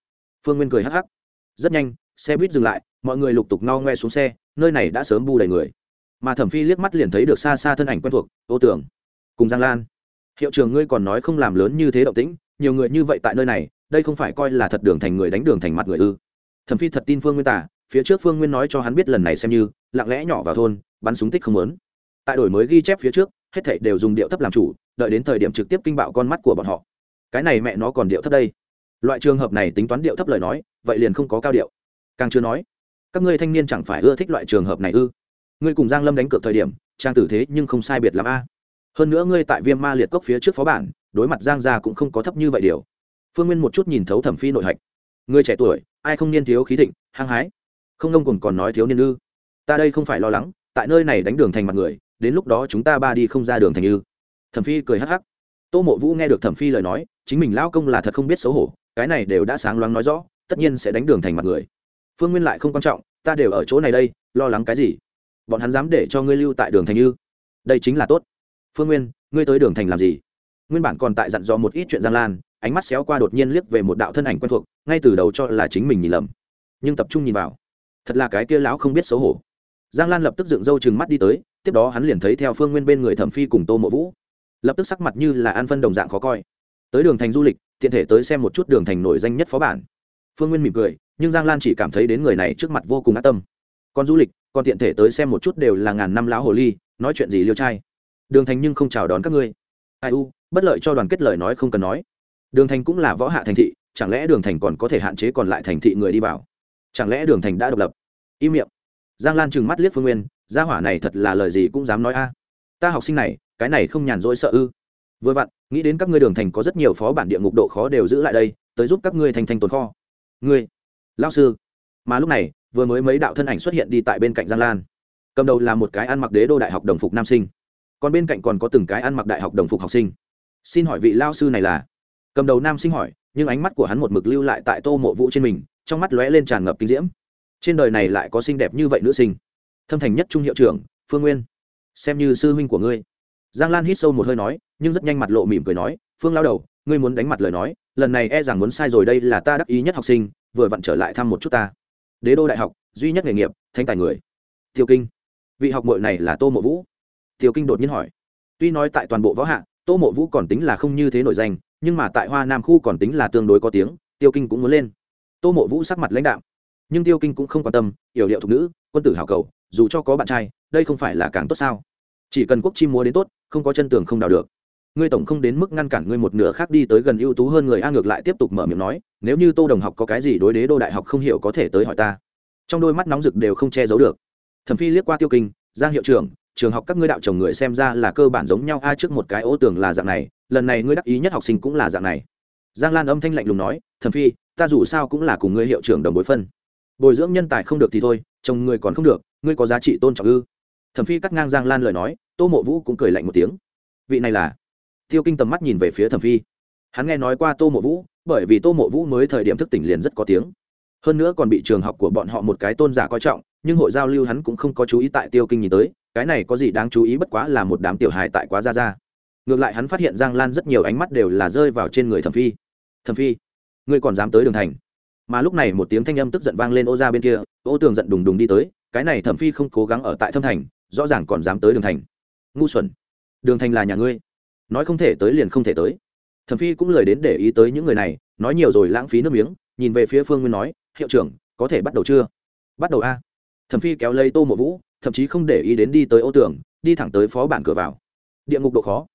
Phương nguyên cười hắc hắc. Rất nhanh, xe buýt dừng lại, mọi người lục tục no ngoe xuống xe, nơi này đã sớm bu đầy người. Mà thẩm phi liếc mắt liền thấy được xa xa thân ảnh quen thuộc, ô tưởng cùng giang lan. Hiệu trưởng ngươi còn nói không làm lớn như thế động tĩnh, nhiều người như vậy tại nơi này, đây không phải coi là thật đường thành người đánh đường thành mặt người ư? Thẩm phi thật tin phương nguyên tả, phía trước phương nguyên nói cho hắn biết lần này xem như, lặng lẽ nhỏ vào thôn, bắn súng tích không lớn tại đổi mới ghi chép phía trước, hết thảy đều dùng điệu thấp làm chủ, đợi đến thời điểm trực tiếp kinh bạo con mắt của bọn họ. Cái này mẹ nó còn điệu thấp đây. Loại trường hợp này tính toán điệu thấp lời nói, vậy liền không có cao điệu. Càng chưa nói, các ngươi thanh niên chẳng phải ưa thích loại trường hợp này ư? Ngươi cùng giang lâm đánh cược thời điểm, trang tử thế nhưng không sai biệt làm a. Hơn nữa ngươi tại viêm ma liệt cốc phía trước phó bản, đối mặt giang gia cũng không có thấp như vậy điều. Phương nguyên một chút nhìn thấu thẩm phi nội hạch. Ngươi trẻ tuổi ai không niên thiếu khí thịnh, hăng hái. Không ngông cùng còn nói thiếu niên ư. Ta đây không phải lo lắng, tại nơi này đánh đường thành mặt người, đến lúc đó chúng ta ba đi không ra đường thành ư. Thẩm phi cười hắc hắc. Tô mộ vũ nghe được thẩm phi lời nói, chính mình lao công là thật không biết xấu hổ, cái này đều đã sáng loáng nói rõ, tất nhiên sẽ đánh đường thành mặt người. Phương nguyên lại không quan trọng, ta đều ở chỗ này đây, lo lắng cái gì? Bọn hắn dám để cho ngươi lưu tại đường thành ư? Đây chính là tốt. Phương nguyên, ngươi tới đường thành làm gì? Nguyên bản còn tại dặn dò một ít chuyện giang lan, ánh mắt xéo qua đột nhiên liếc về một đạo thân ảnh quen thuộc ngay từ đầu cho là chính mình nhìn lầm, nhưng tập trung nhìn vào. Thật là cái kia lão không biết xấu hổ. Giang lan lập tức dựng râu chừng mắt đi tới, tiếp đó hắn liền thấy theo phương nguyên bên người thẩm phi cùng tô mộ vũ. Lập tức sắc mặt như là an phân đồng dạng khó coi. Tới đường thành du lịch, tiện thể tới xem một chút đường thành nổi danh nhất phó bản. Phương nguyên mỉm cười, nhưng giang lan chỉ cảm thấy đến người này trước mặt vô cùng ác tâm. Còn du lịch còn tiện thể tới xem một chút đều là ngàn năm lão hồ ly, nói chuyện gì liêu trai. Đường thành nhưng không chào đón các ngươi. Ai u, bất lợi cho đoàn kết lời nói không cần nói. Đường thành cũng là võ hạ thành thị chẳng lẽ đường thành còn có thể hạn chế còn lại thành thị người đi vào? Chẳng lẽ đường thành đã độc lập? Im miệng. Giang lan trừng mắt liếc phương nguyên, gia hỏa này thật là lời gì cũng dám nói a. Ta học sinh này, cái này không nhàn rỗi sợ ư. Vừa vặn, nghĩ đến các ngươi đường thành có rất nhiều phó bản địa ngục độ khó đều giữ lại đây, tới giúp các ngươi thành thành tồn kho. Ngươi lao sư. Mà lúc này, vừa mới mấy đạo thân ảnh xuất hiện đi tại bên cạnh giang lan. Cầm đầu là một cái ăn mặc đế đô đại học đồng phục nam sinh. Còn bên cạnh còn có từng cái ăn mặc đại học đồng phục học sinh. Xin hỏi vị lao sư này là? Cầm đầu nam sinh hỏi, nhưng ánh mắt của hắn một mực lưu lại tại tô mộ vũ trên mình, trong mắt lóe lên tràn ngập kinh diễm. Trên đời này lại có xinh đẹp như vậy nữ sinh. Thâm thành nhất trung hiệu trưởng, phương nguyên. Xem như sư huynh của ngươi. Giang lan hít sâu một hơi nói, nhưng rất nhanh mặt lộ mỉm cười nói, phương lao đầu, ngươi muốn đánh mặt lời nói, lần này e rằng muốn sai rồi đây là ta đắc ý nhất học sinh, vừa vặn trở lại thăm một chút ta. Đế đô đại học, duy nhất nghề nghiệp thanh tài người. Tiêu kinh. Vị học mội này là tô mộ vũ. Tiêu kinh đột nhiên hỏi. Tuy nói tại toàn bộ võ hạ, tô mộ vũ còn tính là không như thế nổi danh nhưng mà tại hoa nam khu còn tính là tương đối có tiếng, tiêu kinh cũng muốn lên. Tô mộ vũ sắc mặt lãnh đạo nhưng tiêu kinh cũng không quan tâm, yểu điệu thục nữ, quân tử hảo cầu, dù cho có bạn trai, đây không phải là càng tốt sao? Chỉ cần quốc chi múa đến tốt, không có chân tường không đào được. Ngươi tổng không đến mức ngăn cản ngươi một nửa khác đi tới gần ưu tú hơn người a ngược lại tiếp tục mở miệng nói, nếu như tô đồng học có cái gì đối đế đô đại học không hiểu có thể tới hỏi ta. Trong đôi mắt nóng rực đều không che giấu được. Thẩm phi liếc qua tiêu kinh, giang hiệu trưởng trường học các ngươi đạo chồng người xem ra là cơ bản giống nhau. A, trước một cái ô tưởng là dạng này, lần này ngươi đắc ý nhất học sinh cũng là dạng này. Giang lan âm thanh lạnh lùng nói, thẩm phi, ta dù sao cũng là cùng ngươi hiệu trưởng đồng bối phân. Bồi dưỡng nhân tài không được thì thôi, chồng người còn không được, ngươi có giá trị tôn trọng ư? Thẩm phi cắt ngang giang lan lời nói, tô mộ vũ cũng cười lạnh một tiếng. Vị này là? Tiêu kinh tầm mắt nhìn về phía thẩm phi. Hắn nghe nói qua tô mộ vũ, bởi vì tô mộ vũ mới thời điểm thức tỉnh liền rất có tiếng. Hơn nữa còn bị trường học của bọn họ một cái tôn giả coi trọng, nhưng hội giao lưu hắn cũng không có chú ý tại tiêu kinh nhìn tới cái này có gì đáng chú ý bất quá là một đám tiểu hài tại quá ra ra. Ngược lại hắn phát hiện giang lan rất nhiều ánh mắt đều là rơi vào trên người thẩm phi. Thẩm phi, ngươi còn dám tới đường thành? Mà lúc này một tiếng thanh âm tức giận vang lên ô ra bên kia, ô tường giận đùng đùng đi tới, cái này thẩm phi không cố gắng ở tại thâm thành, rõ ràng còn dám tới đường thành. Ngu xuẩn, đường thành là nhà ngươi, nói không thể tới liền không thể tới. Thẩm phi cũng lời đến để ý tới những người này, nói nhiều rồi lãng phí nước miếng, nhìn về phía phương nguyên nói, hiệu trưởng, có thể bắt đầu chưa? Bắt đầu a. Thẩm phi kéo lấy tô mộ vũ thậm chí không để ý đến đi tới ô tưởng, đi thẳng tới phó bản cửa vào. Địa ngục độ khó.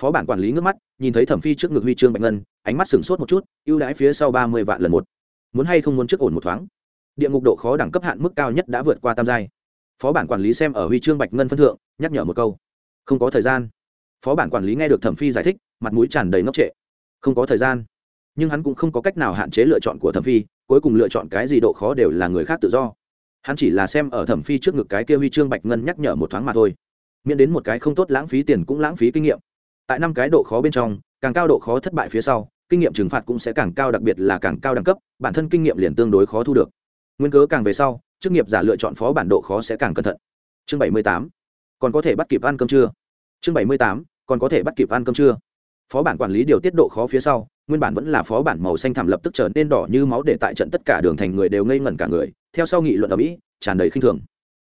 Phó bản quản lý ngước mắt nhìn thấy thẩm phi trước ngực huy chương bạch ngân ánh mắt sửng sốt một chút ưu đãi phía sau ba mươi vạn lần một. Muốn hay không muốn trước ổn một thoáng? Địa ngục độ khó đẳng cấp hạn mức cao nhất đã vượt qua tam giai. Phó bản quản lý xem ở huy chương bạch ngân phân thượng nhắc nhở một câu. Không có thời gian. Phó bản quản lý nghe được thẩm phi giải thích mặt mũi tràn đầy ngốc trệ. Không có thời gian. Nhưng hắn cũng không có cách nào hạn chế lựa chọn của thẩm phi cuối cùng lựa chọn cái gì độ khó đều là người khác tự do hắn chỉ là xem ở thẩm phi trước ngực cái kia huy chương bạch ngân nhắc nhở một thoáng mà thôi. Miễn đến một cái không tốt lãng phí tiền cũng lãng phí kinh nghiệm. Tại năm cái độ khó bên trong, càng cao độ khó thất bại phía sau, kinh nghiệm trừng phạt cũng sẽ càng cao, đặc biệt là càng cao đẳng cấp, bản thân kinh nghiệm liền tương đối khó thu được. Nguyên cớ càng về sau, chức nghiệp giả lựa chọn phó bản độ khó sẽ càng cẩn thận. Chương bảy mươi tám, còn có thể bắt kịp ăn cơm chưa chương bảy mươi tám, còn có thể bắt kịp ăn cơm chưa phó bản quản lý điều tiết độ khó phía sau, nguyên bản vẫn là phó bản màu xanh thẳm lập tức trở nên đỏ như máu để tại trận tất cả đường thành người đều ngây ngẩn cả người theo sau nghị luận ở mỹ, tràn đầy khinh thường.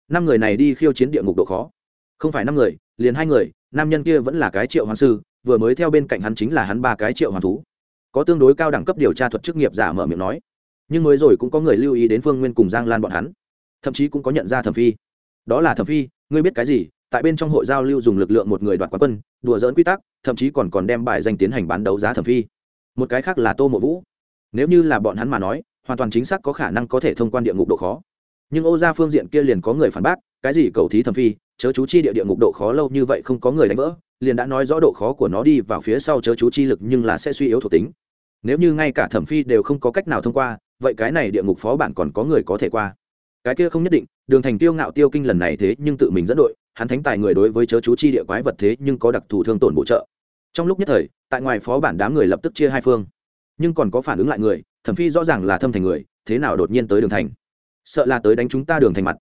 Năm người này đi khiêu chiến địa ngục độ khó. Không phải năm người, liền hai người, nam nhân kia vẫn là cái triệu hoàng sư, vừa mới theo bên cạnh hắn chính là hắn ba cái triệu hoàng thú. Có tương đối cao đẳng cấp điều tra thuật chức nghiệp giả mở miệng nói. Nhưng mới rồi cũng có người lưu ý đến phương nguyên cùng giang lan bọn hắn. Thậm chí cũng có nhận ra thẩm phi. Đó là thẩm phi, ngươi biết cái gì? Tại bên trong hội giao lưu dùng lực lượng một người đoạt quán quân, đùa dỡn quy tắc, thậm chí còn còn đem bài danh tiến hành bán đấu giá thẩm phi. Một cái khác là tô mộ vũ. Nếu như là bọn hắn mà nói hoàn toàn chính xác có khả năng có thể thông quan địa ngục độ khó. Nhưng ô gia phương diện kia liền có người phản bác, cái gì cầu thí thẩm phi, chớ chú chi địa địa ngục độ khó lâu như vậy không có người đánh vỡ, liền đã nói rõ độ khó của nó đi vào phía sau chớ chú chi lực nhưng là sẽ suy yếu thuộc tính. Nếu như ngay cả thẩm phi đều không có cách nào thông qua, vậy cái này địa ngục phó bản còn có người có thể qua. Cái kia không nhất định, đường thành tiêu ngạo tiêu kinh lần này thế nhưng tự mình dẫn đội, hắn thánh tài người đối với chớ chú chi địa quái vật thế nhưng có đặc thù thương tổn bổ trợ. Trong lúc nhất thời, tại ngoài phó bản đám người lập tức chia hai phương. Nhưng còn có phản ứng lại người thẩm phi rõ ràng là thâm thành người, thế nào đột nhiên tới đường thành? Sợ là tới đánh chúng ta đường thành mặt.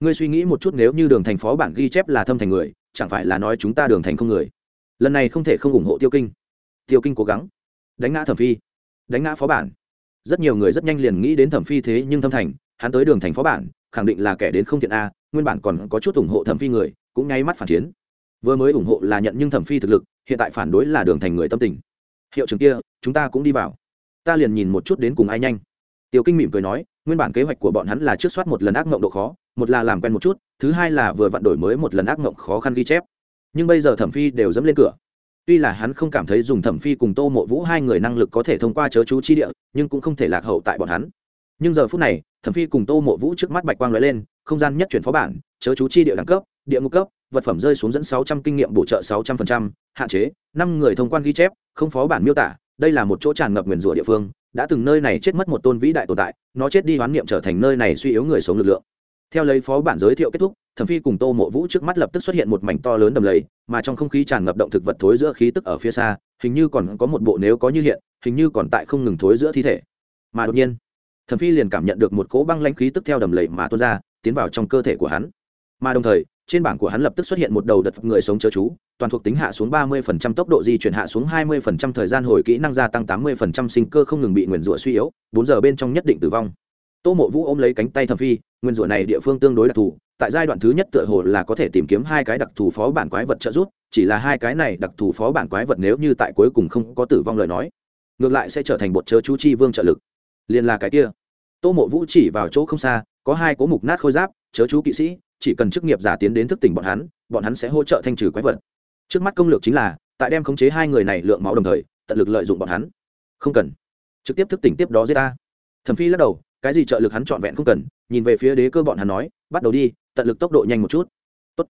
Ngươi suy nghĩ một chút nếu như đường thành phó bản ghi chép là thâm thành người, chẳng phải là nói chúng ta đường thành không người? Lần này không thể không ủng hộ tiêu kinh. Tiêu kinh cố gắng. Đánh ngã thẩm phi. Đánh ngã phó bản. Rất nhiều người rất nhanh liền nghĩ đến thẩm phi thế nhưng thâm thành, hắn tới đường thành phó bản, khẳng định là kẻ đến không thiện a, nguyên bản còn có chút ủng hộ thẩm phi người, cũng ngay mắt phản chiến. Vừa mới ủng hộ là nhận nhưng thẩm phi thực lực, hiện tại phản đối là đường thành người tâm tình. Hiệu trưởng kia, chúng ta cũng đi vào ta liền nhìn một chút đến cùng ai nhanh. Tiêu kinh mỉm cười nói, nguyên bản kế hoạch của bọn hắn là trước soát một lần ác mộng độ khó, một là làm quen một chút, thứ hai là vừa vặn đổi mới một lần ác mộng khó khăn ghi chép. Nhưng bây giờ thẩm phi đều dẫm lên cửa. Tuy là hắn không cảm thấy dùng thẩm phi cùng tô mộ vũ hai người năng lực có thể thông qua chớ chú chi địa, nhưng cũng không thể lạc hậu tại bọn hắn. Nhưng giờ phút này, thẩm phi cùng tô mộ vũ trước mắt bạch quang lóe lên, không gian nhất chuyển phó bản, chớ chú chi địa đẳng cấp, địa ngục cấp, vật phẩm rơi xuống dẫn sáu trăm kinh nghiệm bổ trợ sáu trăm linh hạn chế, năm người thông quan ghi chép, không phó bản miêu tả đây là một chỗ tràn ngập nguyền rủa địa phương, đã từng nơi này chết mất một tôn vĩ đại tồn tại, nó chết đi hoán niệm trở thành nơi này suy yếu người sống lực lượng. Theo lấy phó bản giới thiệu kết thúc, thẩm phi cùng tô mộ vũ trước mắt lập tức xuất hiện một mảnh to lớn đầm lầy, mà trong không khí tràn ngập động thực vật thối giữa khí tức ở phía xa, hình như còn có một bộ nếu có như hiện, hình như còn tại không ngừng thối giữa thi thể. Mà đột nhiên, thẩm phi liền cảm nhận được một cỗ băng lãnh khí tức theo đầm lầy mà tuôn ra, tiến vào trong cơ thể của hắn mà đồng thời, trên bảng của hắn lập tức xuất hiện một đầu đợt người sống chớ chú, toàn thuộc tính hạ xuống 30% tốc độ di chuyển hạ xuống 20% thời gian hồi kỹ năng gia tăng 80% sinh cơ không ngừng bị nguyền rủa suy yếu 4 giờ bên trong nhất định tử vong. Tô mộ vũ ôm lấy cánh tay thẩm phi nguyên rủa này địa phương tương đối đặc thù, tại giai đoạn thứ nhất tựa hồ là có thể tìm kiếm hai cái đặc thù phó bản quái vật trợ giúp, chỉ là hai cái này đặc thù phó bản quái vật nếu như tại cuối cùng không có tử vong lời nói, ngược lại sẽ trở thành bột chớ chú chi vương trợ lực. Liền là cái kia. Tô mộ vũ chỉ vào chỗ không xa, có hai cố mục nát khôi giáp, chớ chú kỵ sĩ chỉ cần chức nghiệp giả tiến đến thức tỉnh bọn hắn bọn hắn sẽ hỗ trợ thanh trừ quái vật. Trước mắt công lược chính là, tại đem khống chế hai người này lượng máu đồng thời, tận lực lợi dụng bọn hắn. Không cần. Trực tiếp thức tỉnh tiếp đó giết ta. Thẩm phi lắc đầu, cái gì trợ lực hắn trọn vẹn không cần, nhìn về phía đế cơ bọn hắn nói, bắt đầu đi, tận lực tốc độ nhanh một chút. Tốt.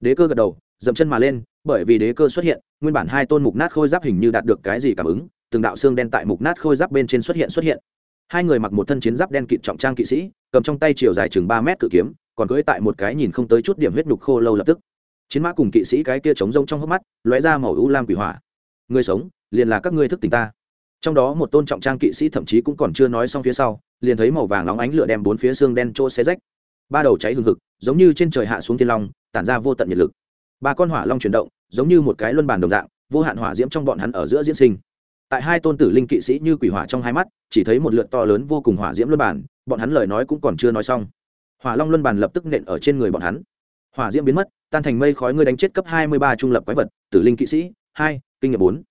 đế cơ gật đầu, dậm chân mà lên, bởi vì đế cơ xuất hiện, nguyên bản hai tôn mục nát khôi giáp hình như đạt được cái gì cảm ứng, từng đạo xương đen tại mục nát khôi giáp bên trên xuất hiện xuất hiện. Hai người mặc một thân chiến giáp đen kịt trọng trang kỵ sĩ, cầm trong tay chiều dài chừng ba mét cự kiếm còn cưỡi tại một cái nhìn không tới chút điểm huyết nhục khô lâu lập tức. Chiến mã cùng kỵ sĩ cái kia trống rông trong hốc mắt, lóe ra màu u lam quỷ hỏa. Người sống, liền là các ngươi thức tỉnh ta. Trong đó một tôn trọng trang kỵ sĩ thậm chí cũng còn chưa nói xong phía sau, liền thấy màu vàng nóng ánh lửa đem bốn phía xương đen chỗ xé rách. Ba đầu cháy hừng hực, giống như trên trời hạ xuống thiên long, tản ra vô tận nhiệt lực. Ba con hỏa long chuyển động, giống như một cái luân bàn đồng dạng, vô hạn hỏa diễm trong bọn hắn ở giữa diễn sinh. Tại hai tôn tử linh kỵ sĩ như quỷ hỏa trong hai mắt, chỉ thấy một lượt to lớn vô cùng hỏa diễm luân bản bọn hắn lời nói cũng còn chưa nói xong hỏa long luân Bàn lập tức nện ở trên người bọn hắn. Hỏa diễm biến mất, tan thành mây khói, ngươi đánh chết cấp hai mươi ba trung lập quái vật, tử linh kỵ sĩ, hai, kinh nghiệm bốn.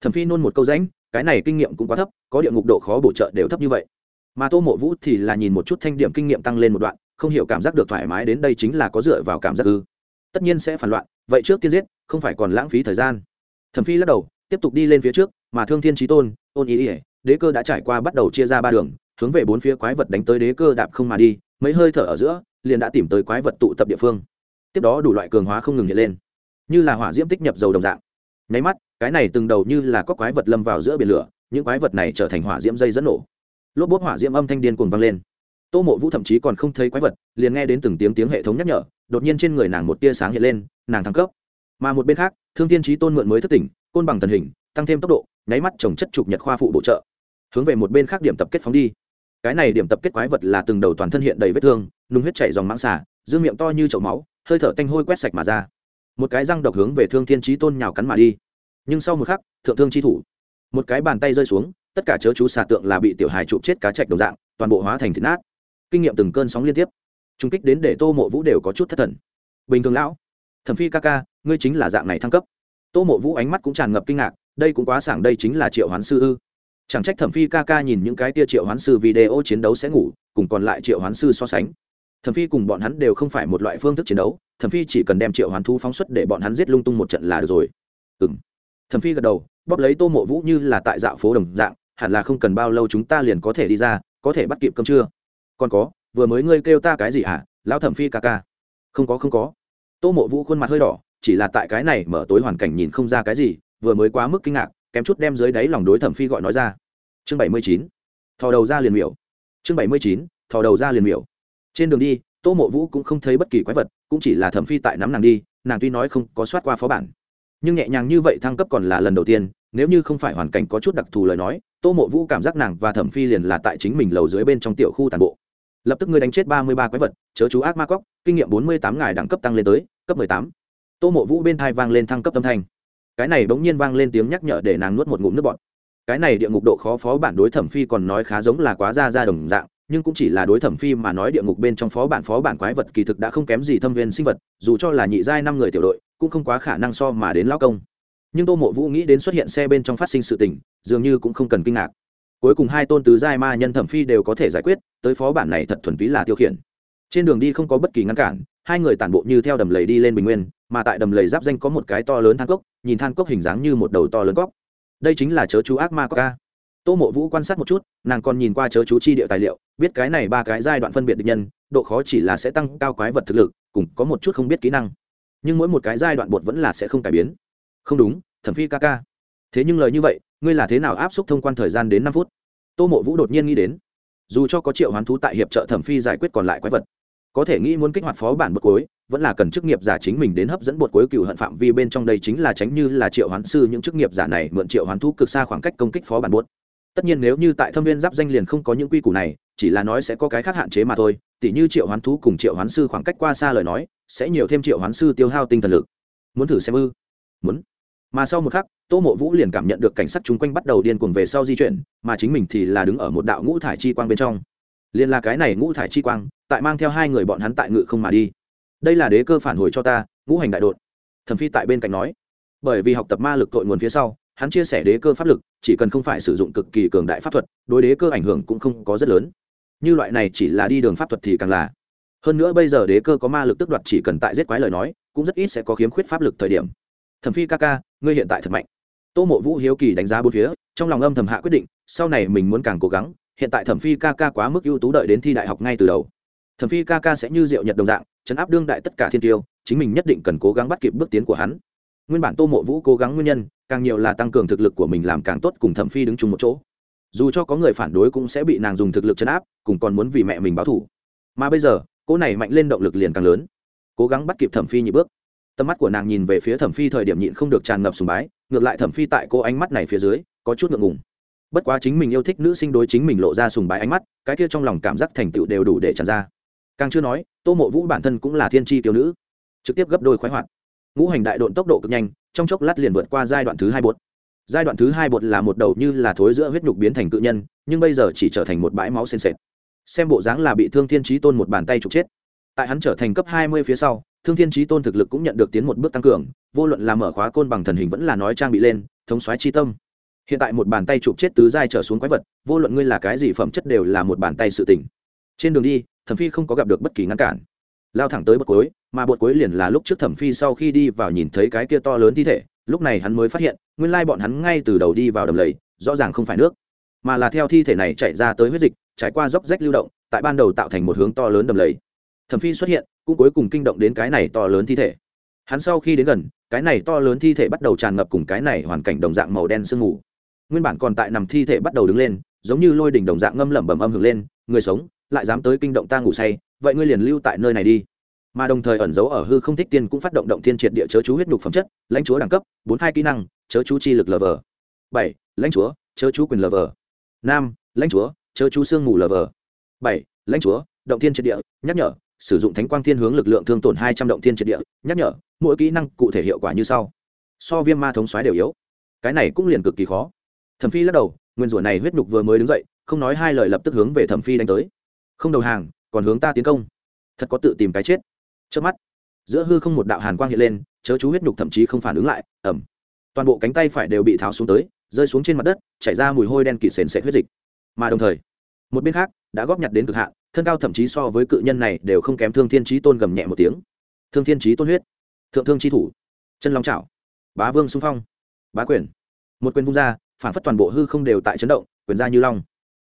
Thẩm phi nôn một câu rãnh, cái này kinh nghiệm cũng quá thấp, có địa ngục độ khó bổ trợ đều thấp như vậy. Mà tô mộ vũ thì là nhìn một chút thanh điểm kinh nghiệm tăng lên một đoạn, không hiểu cảm giác được thoải mái đến đây chính là có dựa vào cảm giác ư. Tất nhiên sẽ phản loạn, vậy trước tiên giết, không phải còn lãng phí thời gian. Thẩm phi lắc đầu, tiếp tục đi lên phía trước, mà thương thiên trí tôn, ôn ý ỉa đế cơ đã trải qua bắt đầu chia ra ba đường, hướng về bốn phía quái vật đánh tới đế cơ đạp không mà đi mấy hơi thở ở giữa, liền đã tìm tới quái vật tụ tập địa phương. Tiếp đó đủ loại cường hóa không ngừng hiện lên, như là hỏa diễm tích nhập dầu đồng dạng. Nháy mắt, cái này từng đầu như là có quái vật lâm vào giữa biển lửa, những quái vật này trở thành hỏa diễm dây dẫn nổ. Lốp bốt hỏa diễm âm thanh điên cuồng vang lên. Tô mộ vũ thậm chí còn không thấy quái vật, liền nghe đến từng tiếng tiếng hệ thống nhắc nhở, đột nhiên trên người nàng một tia sáng hiện lên, nàng thăng cấp. Mà một bên khác, thương thiên trí tôn mượn mới thất tỉnh, côn bằng thần hình, tăng thêm tốc độ, nháy mắt trồng chất trục nhật khoa phụ bổ trợ. Hướng về một bên khác điểm tập kết phóng đi cái này điểm tập kết quái vật là từng đầu toàn thân hiện đầy vết thương, nung huyết chảy dòng mãng xả dương miệng to như chậu máu, hơi thở tanh hôi quét sạch mà ra. Một cái răng độc hướng về thương thiên trí tôn nhào cắn mà đi. Nhưng sau một khắc, thượng thương chi thủ, một cái bàn tay rơi xuống, tất cả chớ chú xà tượng là bị tiểu hài chụp chết cá chạch đồng dạng, toàn bộ hóa thành thịt nát. Kinh nghiệm từng cơn sóng liên tiếp. Trung kích đến để tô mộ vũ đều có chút thất thần. Bình thường lão, thẩm phi ca ca, ngươi chính là dạng này thăng cấp. Tô mộ vũ ánh mắt cũng tràn ngập kinh ngạc, đây cũng quá sảng, đây chính là triệu hoán sư ư chẳng trách thẩm phi ca ca nhìn những cái tia triệu hoán sư video chiến đấu sẽ ngủ, cùng còn lại triệu hoán sư so sánh. Thẩm phi cùng bọn hắn đều không phải một loại phương thức chiến đấu, thẩm phi chỉ cần đem triệu hoán thu phóng xuất để bọn hắn giết lung tung một trận là được rồi. Ừ m thẩm phi gật đầu, bóp lấy tô mộ vũ như là tại dạo phố đồng dạng, hẳn là không cần bao lâu chúng ta liền có thể đi ra, có thể bắt kịp cơm trưa. Còn có, vừa mới ngươi kêu ta cái gì hả, lão thẩm phi ca ca? Không có không có. Tô mộ vũ khuôn mặt hơi đỏ, chỉ là tại cái này mở tối hoàn cảnh nhìn không ra cái gì, vừa mới quá mức kinh ngạc kém chút đem dưới đáy lòng đối thẩm phi gọi nói ra. Chương bảy mươi chín, thò đầu ra liền miểu. Chương bảy mươi chín, thò đầu ra liền miểu. Trên đường đi, tô mộ vũ cũng không thấy bất kỳ quái vật, cũng chỉ là thẩm phi tại nắm nàng đi, nàng tuy nói không có soát qua phó bản, nhưng nhẹ nhàng như vậy thăng cấp còn là lần đầu tiên, nếu như không phải hoàn cảnh có chút đặc thù lời nói, tô mộ vũ cảm giác nàng và thẩm phi liền là tại chính mình lầu dưới bên trong tiểu khu tàn bộ. Lập tức ngươi đánh chết ba mươi ba quái vật, chớ chú ác ma cóc, kinh nghiệm bốn mươi tám ngài đẳng cấp tăng lên tới, cấp mười tám. Tô mộ vũ bên thai vang lên thăng cấp âm thanh cái này bỗng nhiên vang lên tiếng nhắc nhở để nàng nuốt một ngụm nước bọt. Cái này địa ngục độ khó phó bản đối thẩm phi còn nói khá giống là quá ra ra đồng dạng, nhưng cũng chỉ là đối thẩm phi mà nói địa ngục bên trong phó bản phó bản quái vật kỳ thực đã không kém gì thâm viên sinh vật, dù cho là nhị giai năm người tiểu đội, cũng không quá khả năng so mà đến lao công. Nhưng tô mộ vũ nghĩ đến xuất hiện xe bên trong phát sinh sự tình, dường như cũng không cần kinh ngạc. Cuối cùng hai tôn tứ giai ma nhân thẩm phi đều có thể giải quyết, tới phó bản này thật thuần túy là tiêu khiển trên đường đi không có bất kỳ ngăn cản hai người tản bộ như theo đầm lầy đi lên bình nguyên mà tại đầm lầy giáp danh có một cái to lớn than cốc nhìn than cốc hình dáng như một đầu to lớn góc, đây chính là chớ chú ác ma có ca tô mộ vũ quan sát một chút nàng còn nhìn qua chớ chú chi địa tài liệu biết cái này ba cái giai đoạn phân biệt được nhân độ khó chỉ là sẽ tăng cao quái vật thực lực cùng có một chút không biết kỹ năng. Nhưng mỗi một cái giai đoạn bột vẫn là sẽ không cải biến. Không đúng thẩm phi ca ca. Thế nhưng lời như vậy ngươi là thế nào áp suất thông quan thời gian đến năm phút? Tô mộ vũ đột nhiên nghĩ đến. Dù cho có triệu hoán thú tại hiệp trợ thẩm phi giải quyết còn lại quái vật có thể nghĩ muốn kích hoạt phó bản bột cuối, vẫn là cần chức nghiệp giả chính mình đến hấp dẫn bột cuối cựu hận phạm vi bên trong đây chính là tránh như là triệu hoán sư những chức nghiệp giả này mượn triệu hoán thú cực xa khoảng cách công kích phó bản bột. Tất nhiên nếu như tại thâm viên giáp danh liền không có những quy củ này, chỉ là nói sẽ có cái khác hạn chế mà thôi, tỉ như triệu hoán thú cùng triệu hoán sư khoảng cách qua xa lời nói, sẽ nhiều thêm triệu hoán sư tiêu hao tinh thần lực. Muốn thử xem ư? Muốn. Mà sau một khắc, tô mộ vũ liền cảm nhận được cảnh sắc chung quanh bắt đầu điên cuồng về sau di chuyển, mà chính mình thì là đứng ở một đạo ngũ thải chi quang bên trong liền là cái này ngũ thải chi quang, tại mang theo hai người bọn hắn tại ngự không mà đi. Đây là đế cơ phản hồi cho ta, ngũ hành đại đột thẩm phi tại bên cạnh nói. Bởi vì học tập ma lực tội nguồn phía sau, hắn chia sẻ đế cơ pháp lực, chỉ cần không phải sử dụng cực kỳ cường đại pháp thuật, đối đế cơ ảnh hưởng cũng không có rất lớn. Như loại này chỉ là đi đường pháp thuật thì càng là. Hơn nữa bây giờ đế cơ có ma lực tức đoạt chỉ cần tại giết quái lời nói, cũng rất ít sẽ có khiếm khuyết pháp lực thời điểm. Thẩm phi ca ca, ngươi hiện tại thật mạnh. Tô mộ vũ hiếu kỳ đánh giá bốn phía, trong lòng âm thầm hạ quyết định, sau này mình muốn càng cố gắng hiện tại thẩm phi ca ca quá mức ưu tú đợi đến thi đại học ngay từ đầu. Thẩm phi ca ca sẽ như diệu nhật đồng dạng chấn áp đương đại tất cả thiên tiêu, chính mình nhất định cần cố gắng bắt kịp bước tiến của hắn. Nguyên bản tô mộ vũ cố gắng nguyên nhân, càng nhiều là tăng cường thực lực của mình làm càng tốt cùng thẩm phi đứng chung một chỗ. Dù cho có người phản đối cũng sẽ bị nàng dùng thực lực chấn áp, cùng còn muốn vì mẹ mình báo thủ mà bây giờ cô này mạnh lên động lực liền càng lớn. Cố gắng bắt kịp thẩm phi nhị bước. Tầm mắt của nàng nhìn về phía thẩm phi thời điểm nhịn không được tràn ngập sùng bái, ngược lại thẩm phi tại cô ánh mắt này phía dưới, có chút ngượng ngùng bất quá chính mình yêu thích nữ sinh đối chính mình lộ ra sùng bái ánh mắt, cái kia trong lòng cảm giác thành tựu đều đủ để tràn ra. Càng chưa nói, tô mộ vũ bản thân cũng là thiên tri tiểu nữ. Trực tiếp gấp đôi khoái hoạt. Ngũ hành đại độn tốc độ cực nhanh, trong chốc lát liền vượt qua giai đoạn thứ hai bột. Giai đoạn thứ hai bột là một đầu như là thối giữa huyết nhục biến thành cự nhân, nhưng bây giờ chỉ trở thành một bãi máu sền sệt. Xem bộ dáng là bị thương thiên trí tôn một bàn tay trục chết. Tại hắn trở thành cấp hai mươi phía sau, thương thiên trí tôn thực lực cũng nhận được tiến một bước tăng cường, vô luận là mở khóa côn bằng thần hình vẫn là nói trang bị lên, thống xoáy chi tâm hiện tại một bàn tay chụp chết tứ giai trở xuống quái vật, vô luận ngươi là cái gì phẩm chất đều là một bàn tay sự tình. Trên đường đi, thẩm phi không có gặp được bất kỳ ngăn cản. Lao thẳng tới bậc cuối mà bậc cuối liền là lúc trước thẩm phi sau khi đi vào nhìn thấy cái kia to lớn thi thể, lúc này hắn mới phát hiện, nguyên lai bọn hắn ngay từ đầu đi vào đầm lầy, rõ ràng không phải nước, mà là theo thi thể này chạy ra tới huyết dịch, trải qua dốc rách lưu động, tại ban đầu tạo thành một hướng to lớn đầm lầy. Thẩm phi xuất hiện, cũng cuối cùng kinh động đến cái này to lớn thi thể. Hắn sau khi đến gần, cái này to lớn thi thể bắt đầu tràn ngập cùng cái này hoàn cảnh đồng dạng màu đen sương mù nguyên bản còn tại nằm thi thể bắt đầu đứng lên, giống như lôi đỉnh đồng dạng ngâm lẩm bẩm âm hưởng lên, người sống, lại dám tới kinh động ta ngủ say, vậy ngươi liền lưu tại nơi này đi. Mà đồng thời ẩn giấu ở hư không thích tiên cũng phát động động thiên triệt địa chớ chú huyết nhục phẩm chất, lãnh chúa đẳng cấp, bốn hai kỹ năng, chớ chú chi lực lv bảy, lãnh chúa, chớ chú quyền lv năm, lãnh chúa, chớ chú sương mù vờ bảy, lãnh chúa, động thiên triệt địa, nhắc nhở, sử dụng thánh quang thiên hướng lực lượng thương tổn hai trăm động thiên triệt địa, nhắc nhở, mỗi kỹ năng cụ thể hiệu quả như sau. So viêm ma thống xoáy đều yếu. Cái này cũng liền cực kỳ khó thẩm phi lắc đầu nguyên rủa này huyết nhục vừa mới đứng dậy không nói hai lời lập tức hướng về thẩm phi đánh tới. Không đầu hàng còn hướng ta tiến công. Thật có tự tìm cái chết. Trước mắt giữa hư không một đạo hàn quang hiện lên chớ chú huyết nhục thậm chí không phản ứng lại ẩm toàn bộ cánh tay phải đều bị tháo xuống tới rơi xuống trên mặt đất chảy ra mùi hôi đen kịt sền sệt huyết dịch. Mà đồng thời một bên khác đã góp nhặt đến cực hạn thân cao thậm chí so với cự nhân này đều không kém thương thiên trí tôn gầm nhẹ một tiếng. Thương thiên trí tôn huyết thượng thương trí thủ chân long chảo, bá vương xung phong bá quyền. Một quyền vung ra phản phất toàn bộ hư không đều tại chấn động, quyền ra như long.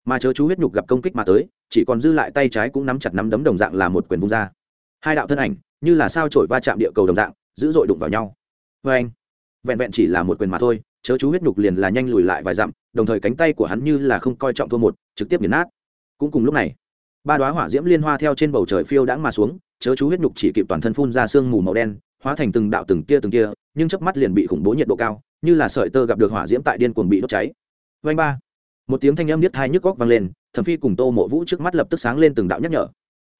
Mà chớ chú huyết nhục gặp công kích mà tới, chỉ còn dư lại tay trái cũng nắm chặt nắm đấm đồng dạng là một quyền vung ra. Hai đạo thân ảnh, như là sao trổi va chạm địa cầu đồng dạng, dữ dội đụng vào nhau. Vê anh, vẹn vẹn chỉ là một quyền mà thôi, chớ chú huyết nhục liền là nhanh lùi lại vài dặm, đồng thời cánh tay của hắn như là không coi trọng thua một, trực tiếp nghiền nát. Cũng cùng lúc này, ba đoá hỏa diễm liên hoa theo trên bầu trời phiêu đãng mà xuống, chớ chú huyết nhục chỉ kịp toàn thân phun ra sương mù màu đen hóa thành từng đạo từng tia từng tia, nhưng chớp mắt liền bị khủng bố nhiệt độ cao, như là sợi tơ gặp được hỏa diễm tại điên cuồng bị đốt cháy. Vanh ba. Một tiếng thanh âm niết hai nhức góc vang lên, thẩm phi cùng tô mộ vũ trước mắt lập tức sáng lên từng đạo nhắc nhở.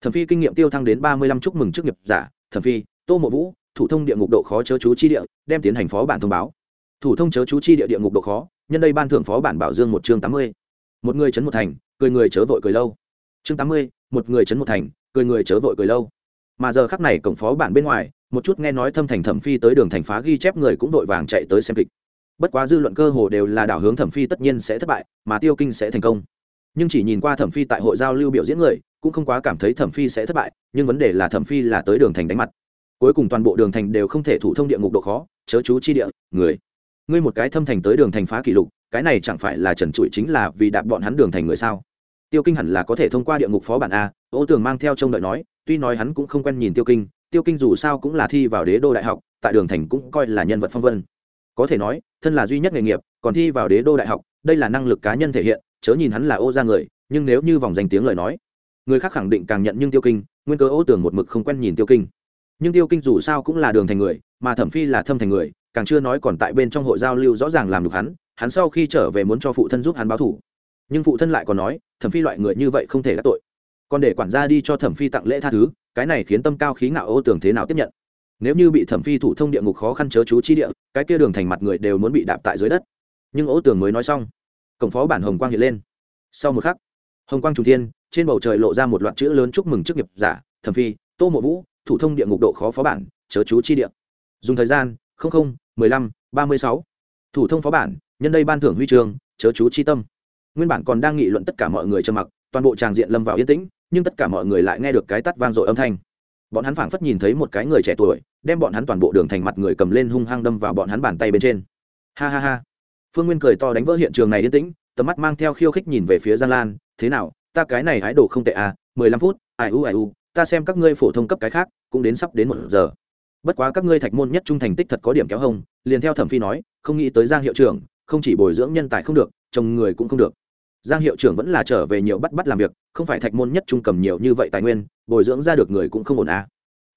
Thẩm phi kinh nghiệm tiêu thăng đến ba mươi lăm chúc mừng chức nghiệp giả, thẩm phi, tô mộ vũ, thủ thông địa ngục độ khó chớ chú chi địa, đem tiến hành phó bản thông báo. Thủ thông chớ chú chi địa địa ngục độ khó, nhân đây ban thưởng phó bản bảo dương một chương tám mươi. Một người chấn một thành, cười người chớ vội cười lâu. Chương tám mươi, một người chấn một thành, cười người chớ vội cười lâu. Mà giờ khắc này cổng phó bản bên ngoài một chút nghe nói thâm thành thẩm phi tới đường thành phá ghi chép người cũng vội vàng chạy tới xem kịch. Bất quá dư luận cơ hồ đều là đảo hướng thẩm phi tất nhiên sẽ thất bại, mà tiêu kinh sẽ thành công. Nhưng chỉ nhìn qua thẩm phi tại hội giao lưu biểu diễn người, cũng không quá cảm thấy thẩm phi sẽ thất bại, nhưng vấn đề là thẩm phi là tới đường thành đánh mặt. Cuối cùng toàn bộ đường thành đều không thể thủ thông địa ngục độ khó, chớ chú chi địa, người. Ngươi một cái thâm thành tới đường thành phá kỷ lục, cái này chẳng phải là trần trụi chính là vì đạp bọn hắn đường thành người sao? Tiêu kinh hẳn là có thể thông qua địa ngục phó bản a, ô tường mang theo trông đợi nói, tuy nói hắn cũng không quen nhìn tiêu kinh tiêu kinh dù sao cũng là thi vào đế đô đại học, tại đường thành cũng coi là nhân vật phong vân. Có thể nói, thân là duy nhất nghề nghiệp, còn thi vào đế đô đại học, đây là năng lực cá nhân thể hiện, chớ nhìn hắn là ô ra người, nhưng nếu như vòng danh tiếng lời nói, người khác khẳng định càng nhận nhưng tiêu kinh, nguyên cơ ô tưởng một mực không quen nhìn tiêu kinh. Nhưng tiêu kinh dù sao cũng là đường thành người, mà thẩm phi là thâm thành người, càng chưa nói còn tại bên trong hội giao lưu rõ ràng làm được hắn hắn sau khi trở về muốn cho phụ thân giúp hắn báo thủ. Nhưng phụ thân lại còn nói, thẩm phi loại người như vậy không thể đắc tội. Còn để quản gia đi cho thẩm phi tặng lễ tha thứ cái này khiến tâm cao khí ngạo ô tường thế nào tiếp nhận? Nếu như bị thẩm phi thủ thông địa ngục khó khăn chớ chú chi địa, cái kia đường thành mặt người đều muốn bị đạp tại dưới đất. Nhưng ô tường mới nói xong, cổng phó bản hồng quang hiện lên. Sau một khắc, hồng quang trung thiên, trên bầu trời lộ ra một loạt chữ lớn chúc mừng chức nghiệp giả, thẩm phi, tô mộ vũ, thủ thông địa ngục độ khó phó bản, chớ chú chi địa. Dùng thời gian, không không, mười lăm, ba mươi sáu. Thủ thông phó bản, nhân đây ban thưởng huy trường chớ chú chi tâm. Nguyên bản còn đang nghị luận tất cả mọi người trầm mặc, toàn bộ tràng diện lâm vào yên tĩnh nhưng tất cả mọi người lại nghe được cái tắt vang dội âm thanh. Bọn hắn phảng phất nhìn thấy một cái người trẻ tuổi, đem bọn hắn toàn bộ đường thành mặt người cầm lên hung hăng đâm vào bọn hắn bàn tay bên trên. Ha ha ha. Phương nguyên cười to đánh vỡ hiện trường này yên tĩnh, tầm mắt mang theo khiêu khích nhìn về phía giang lan, thế nào, ta cái này hái đồ không tệ à mười lăm phút, ai u ai u, ta xem các ngươi phổ thông cấp cái khác, cũng đến sắp đến một giờ. Bất quá các ngươi thạch môn nhất trung thành tích thật có điểm kéo hông, liền theo thẩm phi nói, không nghĩ tới giang hiệu trưởng, không chỉ bồi dưỡng nhân tài không được, chồng người cũng không được giang hiệu trưởng vẫn là trở về nhiều bắt bắt làm việc, không phải thạch môn nhất trung cầm nhiều như vậy tài nguyên, bồi dưỡng ra được người cũng không ổn à.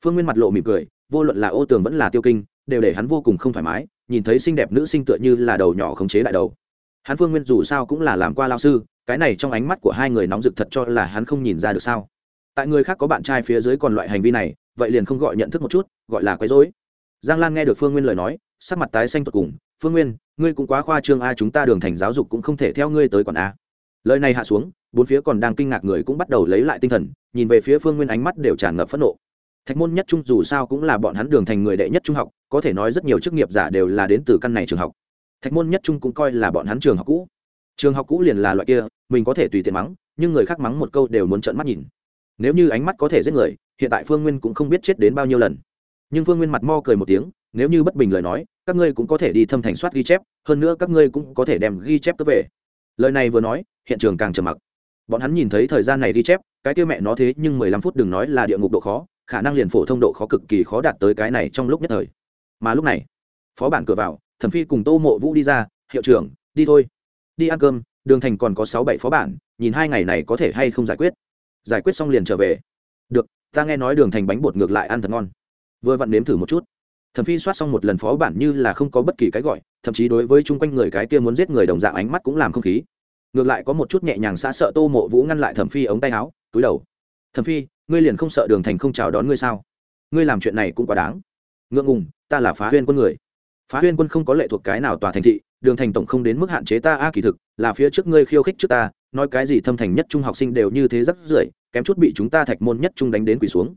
phương nguyên mặt lộ mỉm cười, vô luận là ô tường vẫn là tiêu kinh, đều để hắn vô cùng không thoải mái, nhìn thấy xinh đẹp nữ sinh tựa như là đầu nhỏ khống chế đại đầu. Hắn phương nguyên dù sao cũng là làm qua lao sư, cái này trong ánh mắt của hai người nóng rực thật cho là hắn không nhìn ra được sao. Tại người khác có bạn trai phía dưới còn loại hành vi này, vậy liền không gọi nhận thức một chút, gọi là quấy rối. Giang lan nghe được phương nguyên lời nói, sắc mặt tái xanh tột cùng, phương nguyên, ngươi cũng quá khoa trương a, chúng ta đường thành giáo dục cũng không thể theo ngươi tới còn a lời này hạ xuống, bốn phía còn đang kinh ngạc người cũng bắt đầu lấy lại tinh thần, nhìn về phía phương nguyên ánh mắt đều tràn ngập phẫn nộ. Thạch môn nhất trung dù sao cũng là bọn hắn đường thành người đệ nhất trung học, có thể nói rất nhiều chức nghiệp giả đều là đến từ căn này trường học. Thạch môn nhất trung cũng coi là bọn hắn trường học cũ. Trường học cũ liền là loại kia, mình có thể tùy tiện mắng, nhưng người khác mắng một câu đều muốn trợn mắt nhìn. Nếu như ánh mắt có thể giết người, hiện tại phương nguyên cũng không biết chết đến bao nhiêu lần. Nhưng phương nguyên mặt mo cười một tiếng, nếu như bất bình lời nói, các ngươi cũng có thể đi thâm thành soát ghi chép, hơn nữa các ngươi cũng có thể đem ghi chép tới về lời này vừa nói, hiện trường càng trầm mặc. Bọn hắn nhìn thấy thời gian này ghi chép, cái kia mẹ nó thế nhưng mười lăm phút đừng nói là địa ngục độ khó, khả năng liền phổ thông độ khó cực kỳ khó đạt tới cái này trong lúc nhất thời. Mà lúc này, phó bản cửa vào, thẩm phi cùng tô mộ vũ đi ra, hiệu trưởng, đi thôi. Đi ăn cơm, đường thành còn có sáu bảy phó bản, nhìn hai ngày này có thể hay không giải quyết. Giải quyết xong liền trở về. Được, ta nghe nói đường thành bánh bột ngược lại ăn thật ngon. Vừa vặn nếm thử một chút. Thẩm phi soát xong một lần phó bản như là không có bất kỳ cái gọi thậm chí đối với chung quanh người cái kia muốn giết người đồng dạng ánh mắt cũng làm không khí. Ngược lại có một chút nhẹ nhàng xã sợ tô mộ vũ ngăn lại thẩm phi ống tay áo, túi đầu. Thẩm phi, ngươi liền không sợ đường thành không chào đón ngươi sao? Ngươi làm chuyện này cũng quá đáng. Ngượng ngùng, ta là phá huyên quân người. Phá huyên quân không có lệ thuộc cái nào tòa thành thị, đường thành tổng không đến mức hạn chế ta, a, kỳ thực, là phía trước ngươi khiêu khích trước ta, nói cái gì thâm thành nhất trung học sinh đều như thế rất rưởi, kém chút bị chúng ta thạch môn nhất trung đánh đến quỳ xuống.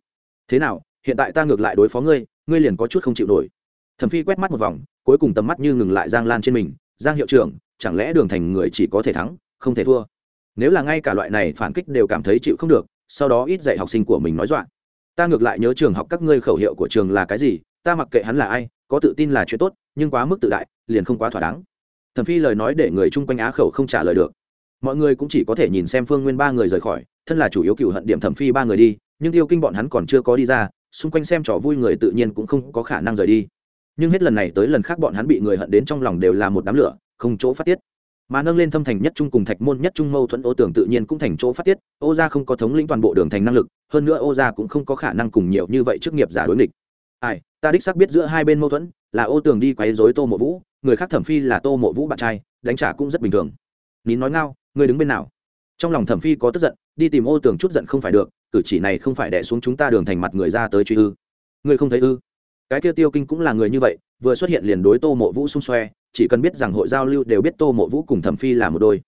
Thế nào, hiện tại ta ngược lại đối phó ngươi ngươi liền có chút không chịu nổi thẩm phi quét mắt một vòng, cuối cùng tầm mắt như ngừng lại giang lan trên mình. Giang hiệu trưởng, chẳng lẽ đường thành người chỉ có thể thắng, không thể thua? Nếu là ngay cả loại này phản kích đều cảm thấy chịu không được, sau đó ít dạy học sinh của mình nói dọa. Ta ngược lại nhớ trường học các ngươi khẩu hiệu của trường là cái gì, ta mặc kệ hắn là ai, có tự tin là chuyện tốt, nhưng quá mức tự đại, liền không quá thỏa đáng. Thẩm phi lời nói để người chung quanh á khẩu không trả lời được. Mọi người cũng chỉ có thể nhìn xem phương nguyên ba người rời khỏi, thân là chủ yếu cựu hận điểm thẩm phi ba người đi, nhưng tiêu kinh bọn hắn còn chưa có đi ra, xung quanh xem trò vui người tự nhiên cũng không có khả năng rời đi nhưng hết lần này tới lần khác bọn hắn bị người hận đến trong lòng đều là một đám lửa, không chỗ phát tiết. Mà nâng lên thâm thành nhất trung cùng thạch môn nhất trung mâu thuẫn ô tưởng tự nhiên cũng thành chỗ phát tiết, ô gia không có thống lĩnh toàn bộ đường thành năng lực, hơn nữa ô gia cũng không có khả năng cùng nhiều như vậy trước nghiệp giả đối nghịch. Ai, ta đích xác biết giữa hai bên mâu thuẫn, là ô tưởng đi quấy rối tô mộ vũ, người khác thẩm phi là tô mộ vũ bạn trai, đánh trả cũng rất bình thường. Nín nói ngao, người đứng bên nào? Trong lòng thẩm phi có tức giận, đi tìm ô tưởng chút giận không phải được, cử chỉ này không phải đẻ xuống chúng ta đường thành mặt người ra tới truy ư. Người không thấy ư? Cái kia tiêu kinh cũng là người như vậy, vừa xuất hiện liền đối tô mộ vũ xung xoe, chỉ cần biết rằng hội giao lưu đều biết tô mộ vũ cùng thẩm phi là một đôi.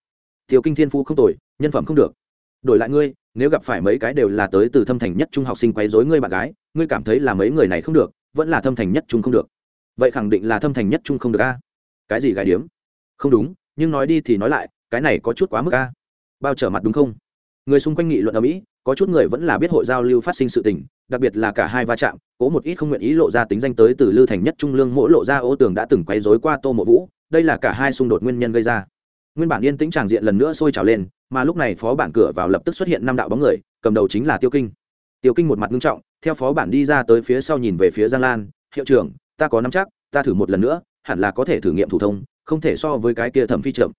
Tiêu kinh thiên phu không tồi, nhân phẩm không được. Đổi lại ngươi, nếu gặp phải mấy cái đều là tới từ thâm thành nhất trung học sinh quấy dối ngươi bạn gái, ngươi cảm thấy là mấy người này không được, vẫn là thâm thành nhất trung không được. Vậy khẳng định là thâm thành nhất trung không được a. Cái gì gài điếm? Không đúng, nhưng nói đi thì nói lại, cái này có chút quá mức a. Bao trở mặt đúng không? Người xung quanh nghị luận ở mỹ, có chút người vẫn là biết hội giao lưu phát sinh sự tình đặc biệt là cả hai va chạm, cố một ít không nguyện ý lộ ra tính danh tới từ lư thành nhất trung lương mỗi lộ ra ô tường đã từng quấy rối qua tô mộ vũ, đây là cả hai xung đột nguyên nhân gây ra. Nguyên bản yên tĩnh tràng diện lần nữa sôi trào lên, mà lúc này phó bản cửa vào lập tức xuất hiện năm đạo bóng người, cầm đầu chính là tiêu kinh. Tiêu kinh một mặt nghiêm trọng, theo phó bản đi ra tới phía sau nhìn về phía giang lan, hiệu trưởng, ta có nắm chắc, ta thử một lần nữa, hẳn là có thể thử nghiệm thủ thông, không thể so với cái kia thẩm phi trưởng.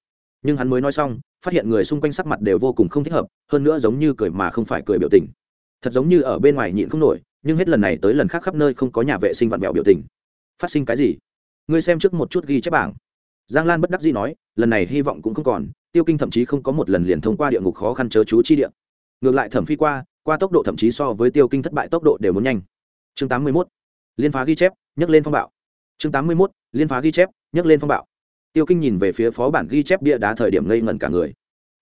Nhưng hắn mới nói xong, phát hiện người xung quanh sắc mặt đều vô cùng không thích hợp, hơn nữa giống như cười mà không phải cười biểu tình thật giống như ở bên ngoài nhịn không nổi, nhưng hết lần này tới lần khác khắp nơi không có nhà vệ sinh vặn vẹo biểu tình. Phát sinh cái gì? Ngươi xem trước một chút ghi chép bảng. Giang lan bất đắc dĩ nói, lần này hy vọng cũng không còn, tiêu kinh thậm chí không có một lần liền thông qua địa ngục khó khăn chớ chú chi địa. Ngược lại thẩm phi qua qua tốc độ thậm chí so với tiêu kinh thất bại tốc độ đều muốn nhanh. Chương 81. liên phá ghi chép, nhấc lên phong bạo. Chương 81. liên phá ghi chép, nhấc lên phong bạo. Tiêu kinh nhìn về phía phó bản ghi chép bia đá thời điểm ngây ngẩn cả người.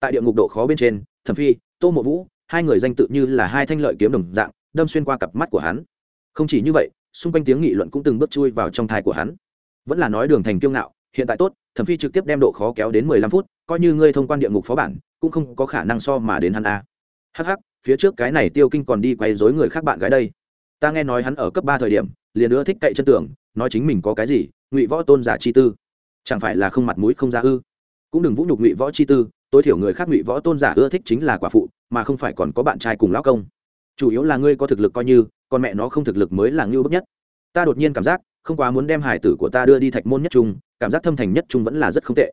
Tại địa ngục độ khó bên trên, thẩm phi, tô mộ vũ hai người danh tự như là hai thanh lợi kiếm đồng dạng, đâm xuyên qua cặp mắt của hắn. Không chỉ như vậy, xung quanh tiếng nghị luận cũng từng bước chui vào trong thai của hắn. Vẫn là nói đường thành kiêu ngạo, hiện tại tốt, thẩm phi trực tiếp đem độ khó kéo đến mười lăm phút, coi như ngươi thông quan địa ngục phó bản, cũng không có khả năng so mà đến hắn a. Hh phía trước cái này tiêu kinh còn đi quay dối người khác bạn gái đây. Ta nghe nói hắn ở cấp ba thời điểm, liền nữa thích cậy chân tưởng nói chính mình có cái gì, ngụy võ tôn giả chi tư. Chẳng phải là không mặt mũi không ra ư? Cũng đừng vũ nhục ngụy võ chi tư, tối thiểu người khác ngụy võ tôn giả ưa thích chính là quả phụ mà không phải còn có bạn trai cùng lão công. Chủ yếu là ngươi có thực lực coi như con mẹ nó không thực lực mới là ngưu bức nhất. Ta đột nhiên cảm giác, không quá muốn đem hải tử của ta đưa đi thạch môn nhất trung, cảm giác thâm thành nhất trung vẫn là rất không tệ.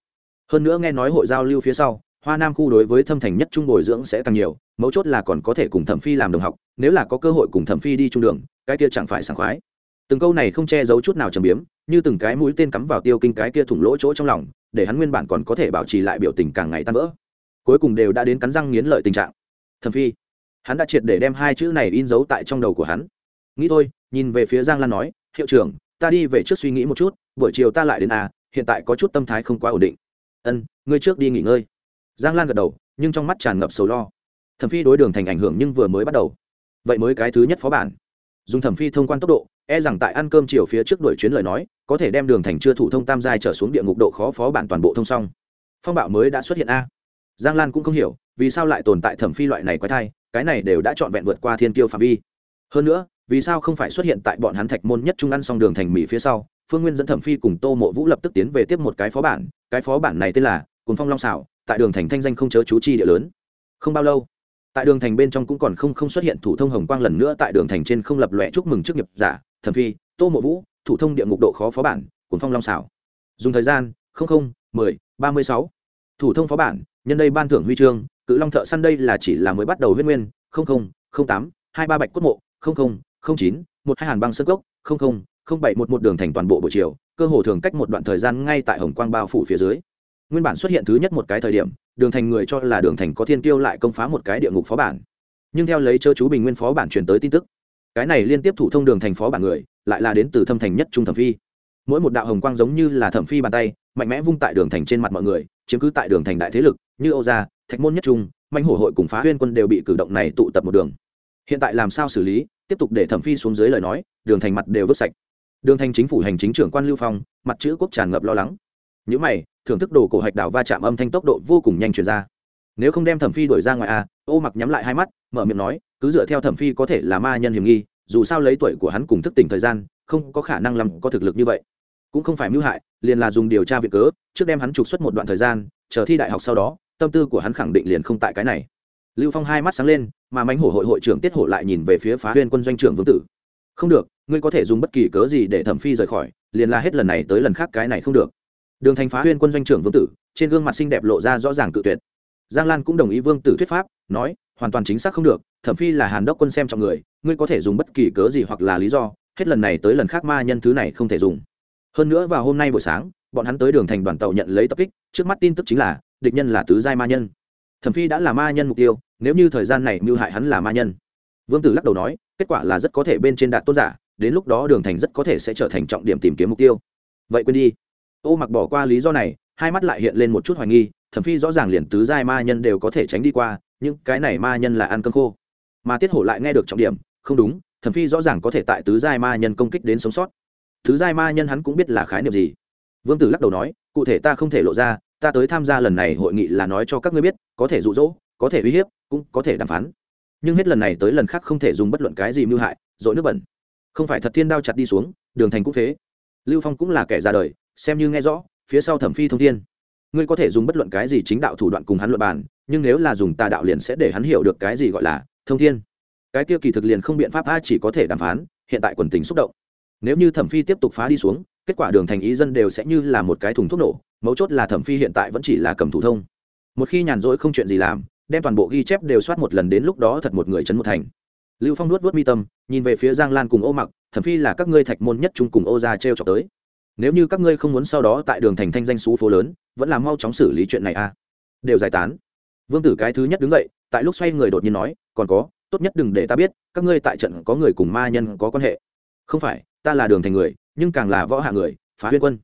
Hơn nữa nghe nói hội giao lưu phía sau, hoa nam khu đối với thâm thành nhất trung bồi dưỡng sẽ càng nhiều, mấu chốt là còn có thể cùng thẩm phi làm đồng học, nếu là có cơ hội cùng thẩm phi đi trung đường, cái kia chẳng phải sảng khoái. Từng câu này không che giấu chút nào trầm biếm, như từng cái mũi tên cắm vào tiêu kinh cái kia thủng lỗ chỗ trong lòng, để hắn nguyên bản còn có thể bảo trì lại biểu tình càng ngày tan vỡ. Cuối cùng đều đã đến cắn răng nghiến lợi tình trạng thẩm phi. Hắn đã triệt để đem hai chữ này in dấu tại trong đầu của hắn. Nghĩ thôi, nhìn về phía giang lan nói, hiệu trưởng, ta đi về trước suy nghĩ một chút, buổi chiều ta lại đến à hiện tại có chút tâm thái không quá ổn định. Ân, ngươi trước đi nghỉ ngơi. Giang lan gật đầu, nhưng trong mắt tràn ngập sầu lo. Thẩm phi đối đường thành ảnh hưởng nhưng vừa mới bắt đầu. Vậy mới cái thứ nhất phó bản. Dùng thẩm phi thông quan tốc độ e rằng tại ăn cơm chiều phía trước đuổi chuyến lời nói, có thể đem đường thành chưa thủ thông tam giai trở xuống địa ngục độ khó phó bản toàn bộ thông xong. Phong bạo mới đã xuất hiện a giang lan cũng không hiểu, vì sao lại tồn tại thẩm phi loại này quái thai, cái này đều đã trọn vẹn vượt qua thiên kiêu phạm vi. Hơn nữa, vì sao không phải xuất hiện tại bọn hắn thạch môn nhất trung ăn xong đường thành mỹ phía sau, phương nguyên dẫn thẩm phi cùng tô mộ vũ lập tức tiến về tiếp một cái phó bản, cái phó bản này tên là cồn phong long xảo tại đường thành thanh danh không chớ chú chi địa lớn. Không bao lâu, tại đường thành bên trong cũng còn không không xuất hiện thủ thông hồng quang lần nữa tại đường thành trên không lập lòe chúc mừng trước nghiệp giả, thẩm phi, tô mộ vũ, thủ thông địa ngục độ khó phó bản cồn phong long xảo dùng thời gian, không không, mười, ba mươi sáu thủ thông phó bản, nhân đây ban thưởng huy chương, cự long thợ săn đây là chỉ là mới bắt đầu huyết nguyên, không không không tám, hai ba bạch cốt mộ, không không không chín, một hai hàn băng sơ cốc, không không không bảy một một đường thành toàn bộ buổi chiều, cơ hồ thường cách một đoạn thời gian ngay tại hồng quang bao phủ phía dưới. Nguyên bản xuất hiện thứ nhất một cái thời điểm, đường thành người cho là đường thành có thiên tiêu lại công phá một cái địa ngục phó bản. Nhưng theo lấy chớ chú bình nguyên phó bản truyền tới tin tức, cái này liên tiếp thủ thông đường thành phó bản người, lại là đến từ thâm thành nhất trung thẩm phi. Mỗi một đạo hồng quang giống như là thẩm phi bàn tay, mạnh mẽ vung tại đường thành trên mặt mọi người chiếm cứ tại đường thành đại thế lực như âu gia thạch môn nhất trung manh hổ hội cùng phá huyên quân đều bị cử động này tụ tập một đường. Hiện tại làm sao xử lý tiếp tục để thẩm phi xuống dưới lời nói đường thành mặt đều vứt sạch. Đường thành chính phủ hành chính trưởng quan lưu phong mặt chữ quốc tràn ngập lo lắng. Những mày thưởng thức đồ cổ hạch đảo va chạm âm thanh tốc độ vô cùng nhanh truyền ra. Nếu không đem thẩm phi đuổi ra ngoài a à, ô mặc nhắm lại hai mắt mở miệng nói cứ dựa theo thẩm phi có thể là ma nhân hiểm nghi dù sao lấy tuổi của hắn cùng thức tỉnh thời gian không có khả năng làm có thực lực như vậy cũng không phải mưu hại, liền là dùng điều tra việc cớ, trước đem hắn trục xuất một đoạn thời gian, chờ thi đại học sau đó, tâm tư của hắn khẳng định liền không tại cái này. Lưu phong hai mắt sáng lên, mà mánh hổ hội hội trưởng tiết hổ lại nhìn về phía phá huyên quân doanh trưởng vương tử. Không được, ngươi có thể dùng bất kỳ cớ gì để thẩm phi rời khỏi, liền là hết lần này tới lần khác cái này không được. Đường thành phá huyên quân doanh trưởng vương tử, trên gương mặt xinh đẹp lộ ra rõ ràng cự tuyệt. Giang lan cũng đồng ý vương tử thuyết pháp, nói, hoàn toàn chính xác không được, thẩm phi là hàn đốc quân xem trọng người, ngươi có thể dùng bất kỳ cớ gì hoặc là lý do, hết lần này tới lần khác ma nhân thứ này không thể dùng hơn nữa vào hôm nay buổi sáng, bọn hắn tới đường thành đoàn tàu nhận lấy tập kích, trước mắt tin tức chính là, địch nhân là tứ giai ma nhân. Thẩm phi đã là ma nhân mục tiêu, nếu như thời gian này mưu hại hắn là ma nhân. Vương tử lắc đầu nói, kết quả là rất có thể bên trên đạt tôn giả, đến lúc đó đường thành rất có thể sẽ trở thành trọng điểm tìm kiếm mục tiêu. Vậy quên đi. Ô mặc bỏ qua lý do này, hai mắt lại hiện lên một chút hoài nghi, thẩm phi rõ ràng liền tứ giai ma nhân đều có thể tránh đi qua, nhưng cái này ma nhân là ăn cơm khô. Mà tiết hổ lại nghe được trọng điểm, không đúng, thẩm phi rõ ràng có thể tại tứ giai ma nhân công kích đến sống sót. Thứ giai ma nhân hắn cũng biết là khái niệm gì. Vương tử lắc đầu nói, cụ thể ta không thể lộ ra, ta tới tham gia lần này hội nghị là nói cho các ngươi biết, có thể dụ dỗ, có thể uy hiếp, cũng có thể đàm phán. Nhưng hết lần này tới lần khác không thể dùng bất luận cái gì mưu hại, dội nước bẩn. Không phải thật thiên đao chặt đi xuống, đường thành cũng phế. Lưu phong cũng là kẻ ra đời, xem như nghe rõ, phía sau thẩm phi thông thiên. Ngươi có thể dùng bất luận cái gì chính đạo thủ đoạn cùng hắn luận bàn, nhưng nếu là dùng tà đạo liền sẽ để hắn hiểu được cái gì gọi là thông thiên. Cái tiêu kỳ thực liền không biện pháp a chỉ có thể đàm phán, hiện tại quần tình xúc động nếu như thẩm phi tiếp tục phá đi xuống, kết quả đường thành ý dân đều sẽ như là một cái thùng thuốc nổ, mấu chốt là thẩm phi hiện tại vẫn chỉ là cầm thủ thông. Một khi nhàn rỗi không chuyện gì làm, đem toàn bộ ghi chép đều soát một lần đến lúc đó thật một người chấn một thành. Lưu phong nuốt vớt mi tâm, nhìn về phía giang lan cùng ô mặc, thẩm phi là các ngươi thạch môn nhất chung cùng ô ra t r e o tới. Nếu như các ngươi không muốn sau đó tại đường thành thanh danh xú phố lớn, vẫn là mau chóng xử lý chuyện này a. Đều giải tán. Vương tử cái thứ nhất đứng dậy, tại lúc xoay người đột nhiên nói, còn có, tốt nhất đừng để ta biết, các ngươi tại trận có người cùng ma nhân có quan hệ. Không phải ta là đường thành người, nhưng càng là võ hạ người, phá huyên quân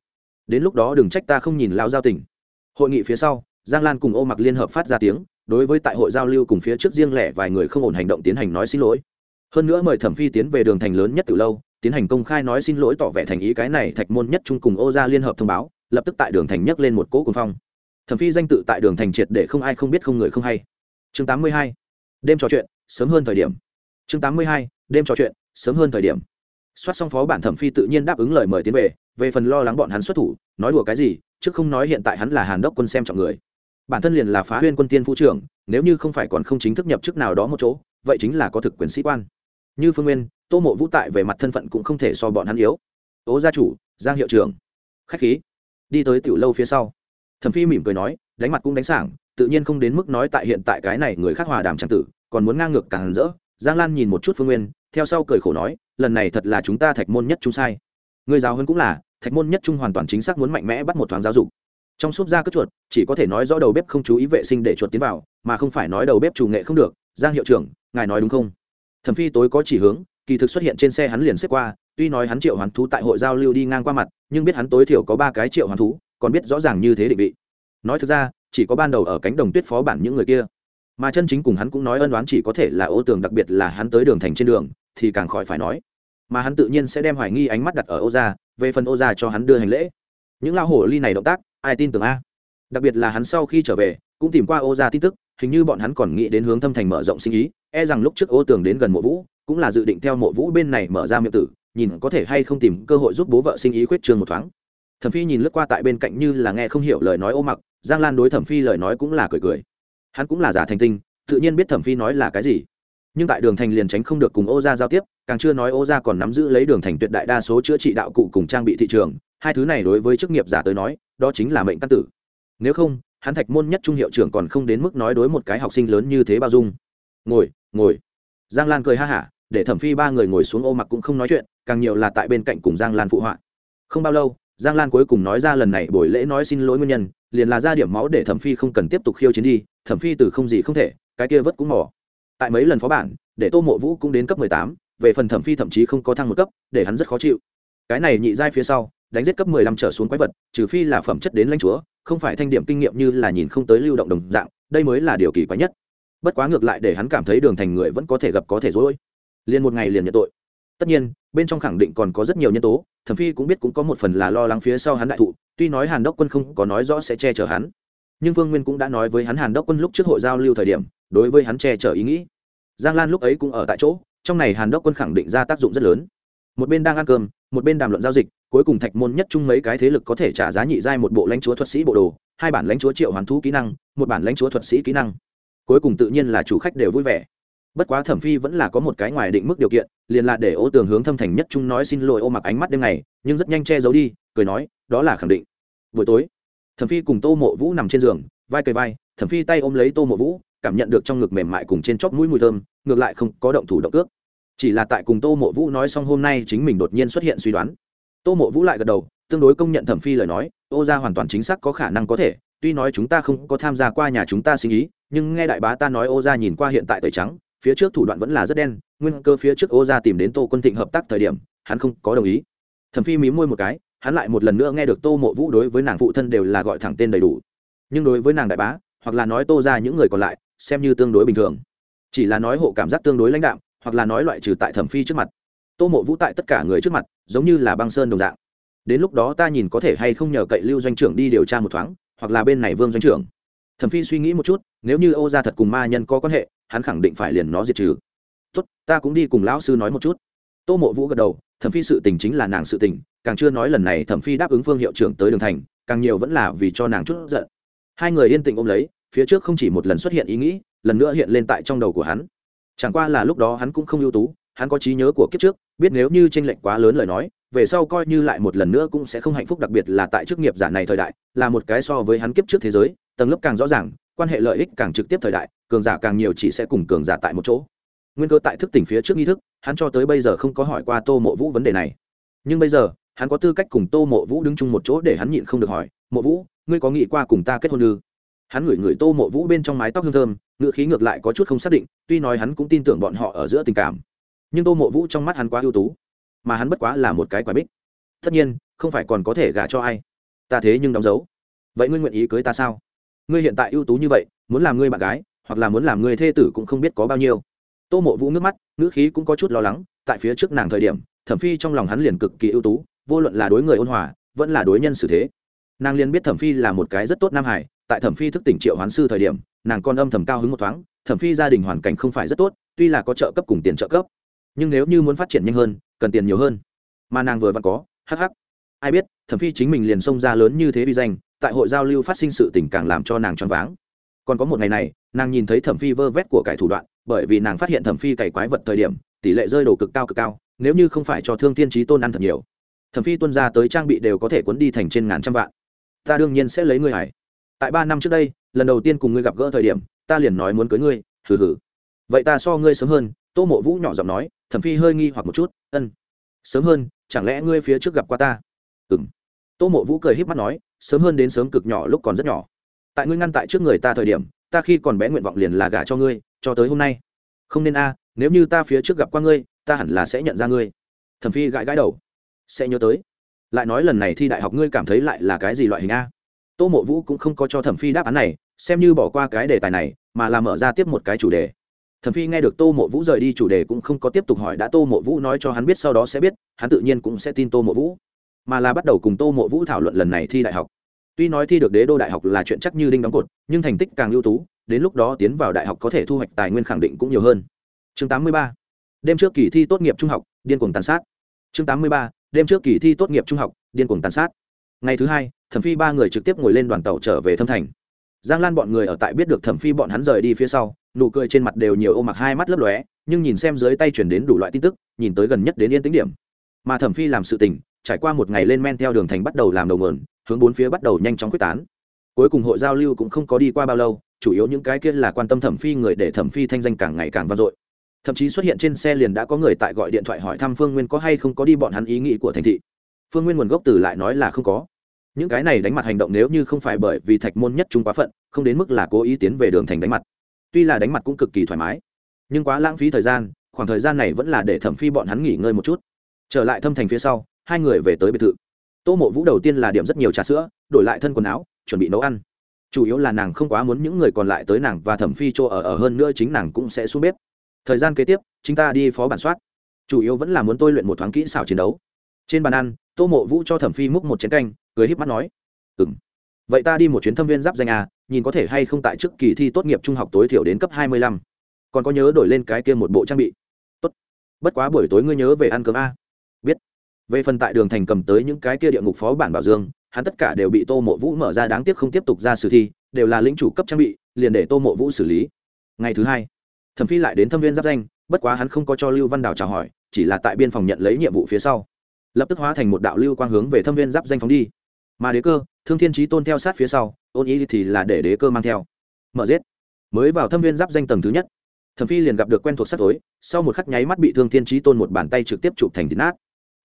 đến lúc đó đừng trách ta không nhìn lao giao tỉnh. hội nghị phía sau, giang lan cùng ô mặc liên hợp phát ra tiếng, đối với tại hội giao lưu cùng phía trước riêng lẻ vài người không ổn hành động tiến hành nói xin lỗi hơn nữa mời thẩm phi tiến về đường thành lớn nhất từ lâu, tiến hành công khai nói xin lỗi tỏ vẻ thành ý cái này thạch môn nhất trung cùng ô gia liên hợp thông báo, lập tức tại đường thành nhấc lên một cỗ cuồng phong thẩm phi danh tự tại đường thành triệt để không ai không biết không người không hay chương 82. đêm trò chuyện, sớm hơn thời điểm chương 82. đêm trò chuyện, sớm hơn thời điểm soát xong phó bản thẩm phi tự nhiên đáp ứng lời mời tiến về về phần lo lắng bọn hắn xuất thủ, nói đùa cái gì chứ không nói hiện tại hắn là hàn đốc quân xem trọng người. Bản thân liền là phá huyên quân tiên phu trưởng, nếu như không phải còn không chính thức nhập chức nào đó một chỗ, vậy chính là có thực quyền sĩ quan. Như phương nguyên, tô mộ vũ tại về mặt thân phận cũng không thể so bọn hắn yếu. Ố gia chủ, giang hiệu trưởng, khách khí. Đi tới tiểu lâu phía sau. Thẩm phi mỉm cười nói, đánh mặt cũng đánh sảng, tự nhiên không đến mức nói tại hiện tại cái này người khác hòa đàm tràng tử, còn muốn ngang ngược càng rỡ giang lan nhìn một chút phương nguyên, theo sau cười khổ nói, lần này thật là chúng ta thạch môn nhất trung sai. Người giáo hơn cũng là, thạch môn nhất trung hoàn toàn chính xác muốn mạnh mẽ bắt một thoáng giáo dục. Trong suốt ra cất chuột, chỉ có thể nói rõ đầu bếp không chú ý vệ sinh để chuột tiến vào, mà không phải nói đầu bếp chủ nghệ không được. Giang hiệu trưởng, ngài nói đúng không? Thẩm phi tối có chỉ hướng, kỳ thực xuất hiện trên xe hắn liền xếp qua, tuy nói hắn triệu hoán thú tại hội giao lưu đi ngang qua mặt, nhưng biết hắn tối thiểu có ba cái triệu hoán thú, còn biết rõ ràng như thế định vị. Nói thực ra, chỉ có ban đầu ở cánh đồng tuyết phó bản những người kia mà chân chính cùng hắn cũng nói ân đoán chỉ có thể là ô tường, đặc biệt là hắn tới đường thành trên đường, thì càng khỏi phải nói. Mà hắn tự nhiên sẽ đem hoài nghi ánh mắt đặt ở ô gia, về phần ô gia cho hắn đưa hành lễ. Những lao hổ ly này động tác, ai tin tưởng a? Đặc biệt là hắn sau khi trở về, cũng tìm qua ô gia tin tức, hình như bọn hắn còn nghĩ đến hướng thâm thành mở rộng sinh ý e rằng lúc trước ô tường đến gần mộ vũ, cũng là dự định theo mộ vũ bên này mở ra miệng tử, nhìn có thể hay không tìm cơ hội giúp bố vợ sinh ý khuyết trường một thoáng. Thẩm phi nhìn lướt qua tại bên cạnh như là nghe không hiểu lời nói ô mặc, giang lan đối thẩm phi lời nói cũng là cười cười hắn cũng là giả thành tinh, tự nhiên biết thẩm phi nói là cái gì. Nhưng tại đường thành liền tránh không được cùng ô gia giao tiếp, càng chưa nói ô gia còn nắm giữ lấy đường thành tuyệt đại đa số chữa trị đạo cụ cùng trang bị thị trường, hai thứ này đối với chức nghiệp giả tới nói, đó chính là mệnh căn tử. Nếu không, hắn thạch môn nhất trung hiệu trưởng còn không đến mức nói đối một cái học sinh lớn như thế bao dung. Ngồi ngồi. Giang lan cười ha hả, để thẩm phi ba người ngồi xuống ô mặc cũng không nói chuyện, càng nhiều là tại bên cạnh cùng giang lan phụ họa. Không bao lâu giang lan cuối cùng nói ra lần này buổi lễ nói xin lỗi nguyên nhân, liền là ra điểm máu để thẩm phi không cần tiếp tục khiêu chiến đi, thẩm phi từ không gì không thể, cái kia vất cũng mỏ tại mấy lần phó bản, để tô mộ vũ cũng đến cấp mười tám, về phần thẩm phi thậm chí không có thăng một cấp, để hắn rất khó chịu. Cái này nhị giai phía sau, đánh giết cấp mười lăm trở xuống quái vật, trừ phi là phẩm chất đến lãnh chúa, không phải thanh điểm kinh nghiệm như là nhìn không tới lưu động đồng dạng, đây mới là điều kỳ quái nhất. Bất quá ngược lại để hắn cảm thấy đường thành người vẫn có thể gặp có thể dối liền một ngày liền nhận tội. Tất nhiên bên trong khẳng định còn có rất nhiều nhân tố, thẩm phi cũng biết cũng có một phần là lo lắng phía sau hắn đại thụ, tuy nói hàn đốc quân không có nói rõ sẽ che chở hắn. Nhưng vương nguyên cũng đã nói với hắn hàn đốc quân lúc trước hội giao lưu thời điểm, đối với hắn che chở ý nghĩ. Giang lan lúc ấy cũng ở tại chỗ, trong này hàn đốc quân khẳng định ra tác dụng rất lớn. Một bên đang ăn cơm, một bên đàm luận giao dịch, cuối cùng thạch môn nhất chung mấy cái thế lực có thể trả giá nhị giai một bộ lãnh chúa thuật sĩ bộ đồ, hai bản lãnh chúa triệu hoàn thú kỹ năng, một bản lãnh chúa thuật sĩ kỹ năng. Cuối cùng tự nhiên là chủ khách đều vui vẻ bất quá thẩm phi vẫn là có một cái ngoài định mức điều kiện, liền là để ô tường hướng thâm thành nhất trung nói xin lỗi ô mặc ánh mắt đêm này nhưng rất nhanh che giấu đi, cười nói, đó là khẳng định. Buổi tối, thẩm phi cùng tô mộ vũ nằm trên giường, vai cây vai, thẩm phi tay ôm lấy tô mộ vũ, cảm nhận được trong ngực mềm mại cùng trên chóp mũi mùi thơm, ngược lại không có động thủ động cước. Chỉ là tại cùng tô mộ vũ nói xong hôm nay chính mình đột nhiên xuất hiện suy đoán. Tô mộ vũ lại gật đầu, tương đối công nhận thẩm phi lời nói, ô ra hoàn toàn chính xác có khả năng có thể, tuy nói chúng ta không có tham gia qua nhà chúng ta sinh ý, nhưng nghe đại bá ta nói ô ra nhìn qua hiện tại tẩy trắng phía trước thủ đoạn vẫn là rất đen, nguyên cơ phía trước ô ra tìm đến tô quân thịnh hợp tác thời điểm, hắn không có đồng ý. Thẩm phi mí môi một cái, hắn lại một lần nữa nghe được tô mộ vũ đối với nàng phụ thân đều là gọi thẳng tên đầy đủ. Nhưng đối với nàng đại bá, hoặc là nói tô ra những người còn lại, xem như tương đối bình thường. Chỉ là nói hộ cảm giác tương đối lãnh đạm, hoặc là nói loại trừ tại thẩm phi trước mặt. Tô mộ vũ tại tất cả người trước mặt, giống như là băng sơn đồng dạng. Đến lúc đó ta nhìn có thể hay không nhờ cậy lưu doanh trưởng đi điều tra một thoáng, hoặc là bên này vương doanh trưởng. Thẩm phi suy nghĩ một chút, nếu như ô gia thật cùng ma nhân có quan hệ hắn khẳng định phải liền nó diệt trừ. Tốt, ta cũng đi cùng lão sư nói một chút. Tô mộ vũ gật đầu, thẩm phi sự tình chính là nàng sự tình, càng chưa nói lần này thẩm phi đáp ứng phương hiệu trưởng tới đường thành, càng nhiều vẫn là vì cho nàng chút giận. Hai người yên tĩnh ôm lấy, phía trước không chỉ một lần xuất hiện ý nghĩ, lần nữa hiện lên tại trong đầu của hắn. Chẳng qua là lúc đó hắn cũng không ưu tú, hắn có trí nhớ của kiếp trước, biết nếu như tranh lệch quá lớn lời nói, về sau coi như lại một lần nữa cũng sẽ không hạnh phúc, đặc biệt là tại chức nghiệp giả này thời đại, là một cái so với hắn kiếp trước thế giới, tầng lớp càng rõ ràng, quan hệ lợi ích càng trực tiếp thời đại cường giả càng nhiều chỉ sẽ cùng cường giả tại một chỗ. Nguyên cơ tại thức tỉnh phía trước nghi thức, hắn cho tới bây giờ không có hỏi qua tô mộ vũ vấn đề này. Nhưng bây giờ, hắn có tư cách cùng tô mộ vũ đứng chung một chỗ để hắn nhịn không được hỏi, mộ vũ, ngươi có nghĩ qua cùng ta kết hôn ư? Hắn ngửi ngửi tô mộ vũ bên trong mái tóc hương thơm ngựa khí ngược lại có chút không xác định, tuy nói hắn cũng tin tưởng bọn họ ở giữa tình cảm. Nhưng tô mộ vũ trong mắt hắn quá ưu tú, mà hắn bất quá là một cái quả bích. Tất nhiên, không phải còn có thể gả cho ai. Ta thế nhưng đóng dấu. Vậy ngươi nguyện ý cưới ta sao? Ngươi hiện tại ưu tú như vậy, muốn làm ngươi bạn gái hoặc là muốn làm người thê tử cũng không biết có bao nhiêu. Tô mộ vũ nước mắt, ngữ khí cũng có chút lo lắng, tại phía trước nàng thời điểm, thẩm phi trong lòng hắn liền cực kỳ ưu tú, vô luận là đối người ôn hòa, vẫn là đối nhân xử thế. Nàng liền biết thẩm phi là một cái rất tốt nam hải tại thẩm phi thức tỉnh triệu hoán sư thời điểm, nàng còn âm thầm cao hứng một thoáng, thẩm phi gia đình hoàn cảnh không phải rất tốt, tuy là có trợ cấp cùng tiền trợ cấp, nhưng nếu như muốn phát triển nhanh hơn, cần tiền nhiều hơn. Mà nàng vừa vặn có hh ai biết, thẩm phi chính mình liền xông ra lớn như thế uy danh, tại hội giao lưu phát sinh sự tình càng làm cho nàng choáng váng. Còn có một ngày này nàng nhìn thấy thẩm phi vơ vét của cải thủ đoạn, bởi vì nàng phát hiện thẩm phi cày quái vật thời điểm, tỷ lệ rơi đồ cực cao cực cao, nếu như không phải cho thương thiên trí tôn ăn thật nhiều. Thẩm phi tuân ra tới trang bị đều có thể cuốn đi thành trên ngàn trăm vạn. Ta đương nhiên sẽ lấy ngươi hải tại ba năm trước đây, lần đầu tiên cùng ngươi gặp gỡ thời điểm, ta liền nói muốn cưới ngươi, hừ hừ. Vậy ta so ngươi sớm hơn, tô mộ vũ nhỏ giọng nói, thẩm phi hơi nghi hoặc một chút, ân, sớm hơn, chẳng lẽ ngươi phía trước gặp qua ta? Ừ m tô mộ vũ cười h í p mắt nói, sớm hơn đến sớm cực nhỏ lúc còn rất nhỏ. Tại ngươi ngăn tại trước người ta thời điểm ta khi còn bé nguyện vọng liền là gả cho ngươi, cho tới hôm nay. Không nên a, nếu như ta phía trước gặp qua ngươi, ta hẳn là sẽ nhận ra ngươi. Thẩm phi gãi gãi đầu. Sẽ nhớ tới. Lại nói lần này thi đại học ngươi cảm thấy lại là cái gì loại hình a? Tô mộ vũ cũng không có cho thẩm phi đáp án này, xem như bỏ qua cái đề tài này, mà là mở ra tiếp một cái chủ đề. Thẩm phi nghe được tô mộ vũ rời đi chủ đề cũng không có tiếp tục hỏi đã tô mộ vũ nói cho hắn biết sau đó sẽ biết, hắn tự nhiên cũng sẽ tin tô mộ vũ. Mà là bắt đầu cùng tô mộ vũ thảo luận lần này thi đại học tuy nói thi được đế đô đại học là chuyện chắc như đinh đóng cột, nhưng thành tích càng ưu tú, đến lúc đó tiến vào đại học có thể thu hoạch tài nguyên khẳng định cũng nhiều hơn. Chương 83. đêm trước kỳ thi tốt nghiệp trung học, điên cuồng tàn sát. Chương 83. đêm trước kỳ thi tốt nghiệp trung học, điên cuồng tàn sát. Ngày thứ hai, thẩm phi ba người trực tiếp ngồi lên đoàn tàu trở về thâm thành. Giang lan bọn người ở tại biết được thẩm phi bọn hắn rời đi phía sau, nụ cười trên mặt đều nhiều ô mặc hai mắt lấp lóe, nhưng nhìn xem dưới tay chuyển đến đủ loại tin tức, nhìn tới gần nhất đến yên tĩnh điểm. Mà thẩm phi làm sự tình trải qua một ngày lên men theo đường thành bắt đầu làm đầu mườn hướng bốn phía bắt đầu nhanh chóng quyết tán. Cuối cùng hội giao lưu cũng không có đi qua bao lâu, chủ yếu những cái kia là quan tâm thẩm phi người để thẩm phi thanh danh càng ngày càng vang dội. Thậm chí xuất hiện trên xe liền đã có người tại gọi điện thoại hỏi thăm phương nguyên có hay không có đi bọn hắn ý nghĩ của thành thị. Phương nguyên nguồn gốc từ lại nói là không có. Những cái này đánh mặt hành động nếu như không phải bởi vì thạch môn nhất chúng quá phận, không đến mức là cố ý tiến về đường thành đánh mặt. Tuy là đánh mặt cũng cực kỳ thoải mái. Nhưng quá lãng phí thời gian, khoảng thời gian này vẫn là để thẩm phi bọn hắn nghỉ ngơi một chút. Trở lại thâm thành phía sau hai người về tới biệt thự. Tô mộ vũ đầu tiên là điểm rất nhiều trà sữa, đổi lại thân quần áo, chuẩn bị nấu ăn. Chủ yếu là nàng không quá muốn những người còn lại tới nàng và thẩm phi chỗ ở ở hơn nữa chính nàng cũng sẽ xuống bếp. Thời gian kế tiếp chúng ta đi phó bản soát. Chủ yếu vẫn là muốn tôi luyện một thoáng kỹ xảo chiến đấu. Trên bàn ăn, tô mộ vũ cho thẩm phi múc một chén canh, cười híp mắt nói ừng vậy ta đi một chuyến thâm viên giáp danh à nhìn có thể hay không tại trước kỳ thi tốt nghiệp trung học tối thiểu đến cấp hai mươi lăm. Còn có nhớ đổi lên cái kia một bộ trang bị. Tốt. Bất quá buổi tối ngươi nhớ về ăn cơm a về phần tại đường thành cầm tới những cái kia địa ngục phó bản bảo dương, hắn tất cả đều bị tô mộ vũ mở ra đáng tiếc không tiếp tục ra sử thi, đều là lĩnh chủ cấp trang bị, liền để tô mộ vũ xử lý. Ngày thứ hai, thẩm phi lại đến thâm viên giáp danh, bất quá hắn không có cho lưu văn đào chào hỏi, chỉ là tại biên phòng nhận lấy nhiệm vụ phía sau. Lập tức hóa thành một đạo lưu quang hướng về thâm viên giáp danh phóng đi. Mà đế cơ, thương thiên trí tôn theo sát phía sau, ôn ý thì là để đế cơ mang theo. Mở giết. Mới vào thâm viên giáp danh tầng thứ nhất, thẩm phi liền gặp được quen thuộc sắt tối, sau một khắc nháy mắt bị thương thiên trí tôn một bàn tay trực tiếp chụp thành thịt nát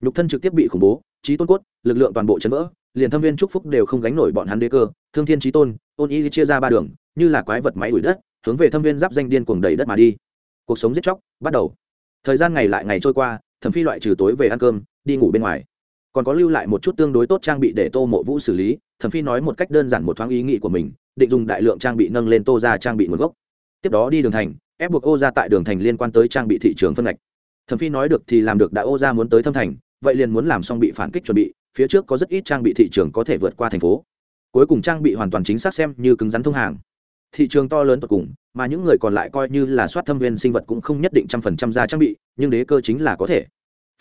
nhục thân trực tiếp bị khủng bố, trí tôn cốt, lực lượng toàn bộ chấn vỡ, liền thâm viên trúc phúc đều không gánh nổi bọn hắn đế cơ. Thương thiên trí tôn, ôn y chia ra ba đường, như là quái vật máy đuổi đất, hướng về thâm viên giáp danh điên cuồng đầy đất mà đi. Cuộc sống giết chóc, bắt đầu. Thời gian ngày lại ngày trôi qua, thẩm phi loại trừ tối về ăn cơm, đi ngủ bên ngoài. Còn có lưu lại một chút tương đối tốt trang bị để tô mộ vũ xử lý, thẩm phi nói một cách đơn giản một thoáng ý nghĩ của mình, định dùng đại lượng trang bị nâng lên tô ra trang bị nguồn gốc. Tiếp đó đi đường thành, ép buộc ô ra tại đường thành liên quan tới trang bị thị trường phân ngạch. Thẩm phi nói được thì làm được đã ô ra muốn tới thâm thành vậy liền muốn làm xong bị phản kích chuẩn bị, phía trước có rất ít trang bị thị trường có thể vượt qua thành phố. Cuối cùng trang bị hoàn toàn chính xác xem như cứng rắn thông hàng. Thị trường to lớn tột cùng, mà những người còn lại coi như là soát thâm viên sinh vật cũng không nhất định trăm phần trăm ra trang bị, nhưng đế cơ chính là có thể.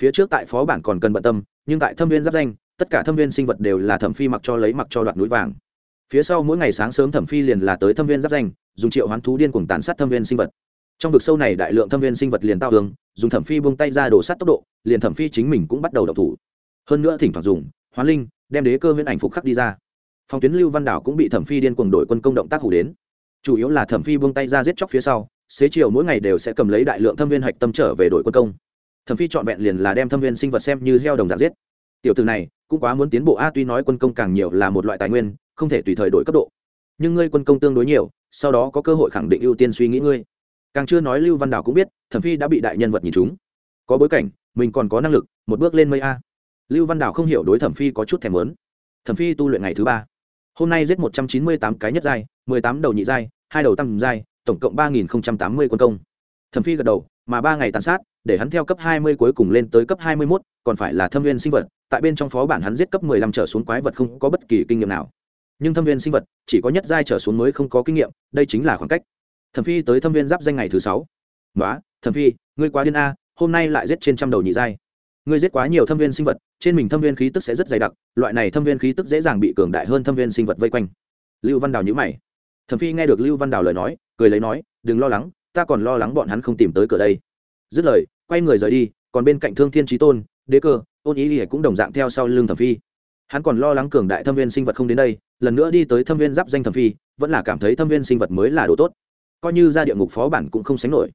Phía trước tại phó bản còn cần bận tâm, nhưng tại thâm viên giáp danh, tất cả thâm viên sinh vật đều là thẩm phi mặc cho lấy mặc cho đoạt núi vàng. Phía sau mỗi ngày sáng sớm thẩm phi liền là tới thâm viên giáp danh, dùng triệu hoán thú điên cuồng tàn sát thâm viên sinh vật trong vực sâu này đại lượng thâm viên sinh vật liền tao hướng dùng thẩm phi buông tay ra đổ sát tốc độ, liền thẩm phi chính mình cũng bắt đầu độc thủ. Hơn nữa thỉnh thoảng dùng, hoán linh, đem đế cơ huyễn ảnh phục khắc đi ra. Phòng tuyến lưu văn đảo cũng bị thẩm phi điên cuồng đổi quân công động tác hủ đến. Chủ yếu là thẩm phi buông tay ra giết chóc phía sau, xế chiều mỗi ngày đều sẽ cầm lấy đại lượng thâm viên hạch tâm trở về đội quân công. Thẩm phi trọn vẹn liền là đem thâm viên sinh vật xem như heo đồng dạng giết. Tiểu từ này, cũng quá muốn tiến bộ a, tuy nói quân công càng nhiều là một loại tài nguyên, không thể tùy thời đổi cấp độ. Nhưng ngươi quân công tương đối nhiều, sau đó có cơ hội khẳng định ưu tiên suy nghĩ ngươi càng chưa nói lưu văn đảo cũng biết thẩm phi đã bị đại nhân vật nhìn chúng có bối cảnh mình còn có năng lực một bước lên mây a. Lưu văn đảo không hiểu đối thẩm phi có chút thèm lớn thẩm phi tu luyện ngày thứ ba. Hôm nay giết một trăm chín mươi tám cái nhất giai mười tám đầu nhị giai hai đầu tăng giai tổng cộng ba nghìn tám mươi quân công. Thẩm phi gật đầu mà ba ngày tàn sát để hắn theo cấp hai mươi cuối cùng lên tới cấp hai mươi 21, còn phải là thâm viên sinh vật tại bên trong phó bản hắn giết cấp mười lăm trở xuống quái vật không có bất kỳ kinh nghiệm nào. Nhưng thâm viên sinh vật chỉ có nhất giai trở xuống mới không có kinh nghiệm đây chính là khoảng cách thẩm phi tới thâm viên giáp danh ngày thứ sáu. Nói thẩm phi, ngươi quá điên a, hôm nay lại giết trên trăm đầu nhị giai. Ngươi giết quá nhiều thâm viên sinh vật, trên mình thâm viên khí tức sẽ rất dày đặc, loại này thâm viên khí tức dễ dàng bị cường đại hơn thâm viên sinh vật vây quanh. Lưu văn đào nhữ mày. Thẩm phi nghe được lưu văn đào lời nói, cười lấy nói, đừng lo lắng, ta còn lo lắng bọn hắn không tìm tới cửa đây. Dứt lời, quay người rời đi, còn bên cạnh thương thiên trí tôn, đế cơ, ôn ý ỉa cũng đồng dạng theo sau lưng thẩm phi. Hắn còn lo lắng cường đại thâm viên sinh vật không đến đây, lần nữa đi tới thâm viên giáp danh thẩm phi, vẫn là cảm thấy thâm viên sinh vật mới là đồ tốt coi như ra địa ngục phó bản cũng không sánh nổi.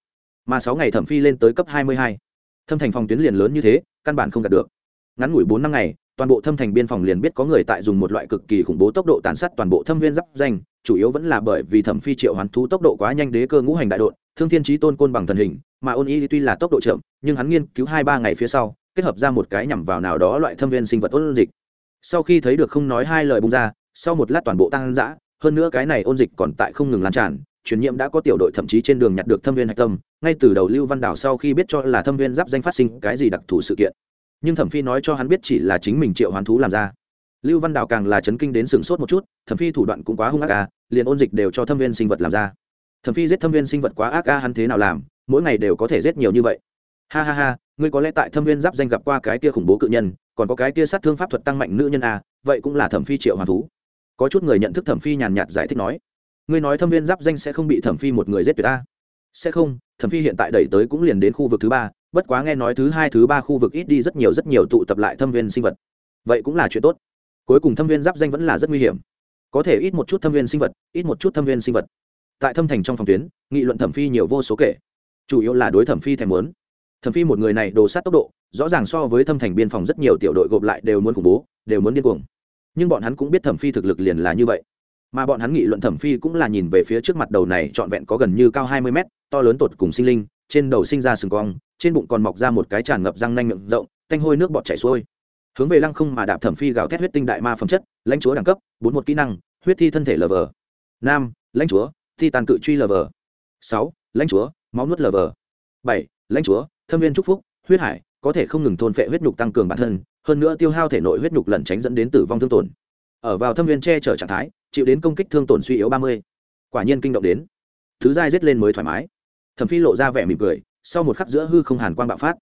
Mà sáu ngày thẩm phi lên tới cấp hai mươi hai. Thâm thành phòng tuyến liền lớn như thế, căn bản không đạt được. Ngắn ngủi bốn năm ngày, toàn bộ thâm thành biên phòng liền biết có người tại dùng một loại cực kỳ khủng bố tốc độ tàn sát toàn bộ thâm viên giáp danh, chủ yếu vẫn là bởi vì thẩm phi triệu hoán thú tốc độ quá nhanh đế cơ ngũ hành đại đội thương thiên trí tôn côn bằng thần hình, mà ôn y tuy là tốc độ chậm, nhưng hắn nghiên cứu hai ba ngày phía sau, kết hợp ra một cái nhằm vào nào đó loại thâm viên sinh vật ôn dịch. Sau khi thấy được không nói hai lời bung ra, sau một lát toàn bộ tăng dã, hơn nữa cái này ôn dịch còn tại không ngừng lan tràn truyền nhiễm đã có tiểu đội thậm chí trên đường nhặt được thâm viên hạch tâm, ngay từ đầu lưu văn đảo sau khi biết cho là thâm viên giáp danh phát sinh cái gì đặc thù sự kiện. Nhưng thẩm phi nói cho hắn biết chỉ là chính mình triệu hoán thú làm ra. Lưu văn đảo càng là chấn kinh đến sừng sốt một chút, thẩm phi thủ đoạn cũng quá hung ác à liền ôn dịch đều cho thâm viên sinh vật làm ra. Thẩm phi giết thâm viên sinh vật quá ác a hắn thế nào làm, mỗi ngày đều có thể giết nhiều như vậy. Ha ha ha, ngươi có lẽ tại thâm viên giáp danh gặp qua cái kia khủng bố cự nhân, còn có cái kia sát thương pháp thuật tăng mạnh nữ nhân a vậy cũng là thẩm phi triệu hoàn thú. Có chút người nhận thức thẩm phi nhàn nhạt giải thích nói ngươi nói thâm viên giáp danh sẽ không bị thẩm phi một người giết tuyệt ta. Sẽ không, thẩm phi hiện tại đẩy tới cũng liền đến khu vực thứ ba, bất quá nghe nói thứ hai, thứ ba khu vực ít đi rất nhiều rất nhiều tụ tập lại thâm viên sinh vật. Vậy cũng là chuyện tốt. Cuối cùng thâm viên giáp danh vẫn là rất nguy hiểm. Có thể ít một chút thâm viên sinh vật, ít một chút thâm viên sinh vật. Tại thâm thành trong phòng tuyến, nghị luận thẩm phi nhiều vô số kể. Chủ yếu là đối thẩm phi thèm muốn. Thẩm phi một người này đồ sát tốc độ, rõ ràng so với thâm thành biên phòng rất nhiều tiểu đội gộp lại đều muốn khủng bố, đều muốn điên cuồng. Nhưng bọn hắn cũng biết thẩm phi thực lực liền là như vậy mà bọn hắn nghị luận thẩm phi cũng là nhìn về phía trước mặt đầu này trọn vẹn có gần như cao hai mươi mét, to lớn tột cùng sinh linh, trên đầu sinh ra sừng cong, trên bụng còn mọc ra một cái tràn ngập răng nanh miệng rộng, tanh hôi nước bọt chảy xuôi. Hướng về lăng không mà đạp thẩm phi gào thét huyết tinh đại ma phẩm chất, lãnh chúa đẳng cấp, bốn một kỹ năng, huyết thi thân thể lờ vờ. Nam, lãnh chúa, thi tàn cự truy lờ vờ. Sáu, lãnh chúa, máu nuốt lờ vờ. Bảy, lãnh chúa, thâm viên trúc phúc, huyết hải, có thể không ngừng thôn phệ huyết nhục tăng cường bản thân, hơn nữa tiêu hao thể nội huyết nhục lẩn tránh dẫn đến tử vong thương tổn ở vào thâm viên che chở trạng thái chịu đến công kích thương tổn suy yếu ba mươi. Quả nhiên kinh động đến. Thứ giai rết lên mới thoải mái. Thẩm phi lộ ra vẻ mỉm cười sau một khắc giữa hư không hàn quang bạo phát.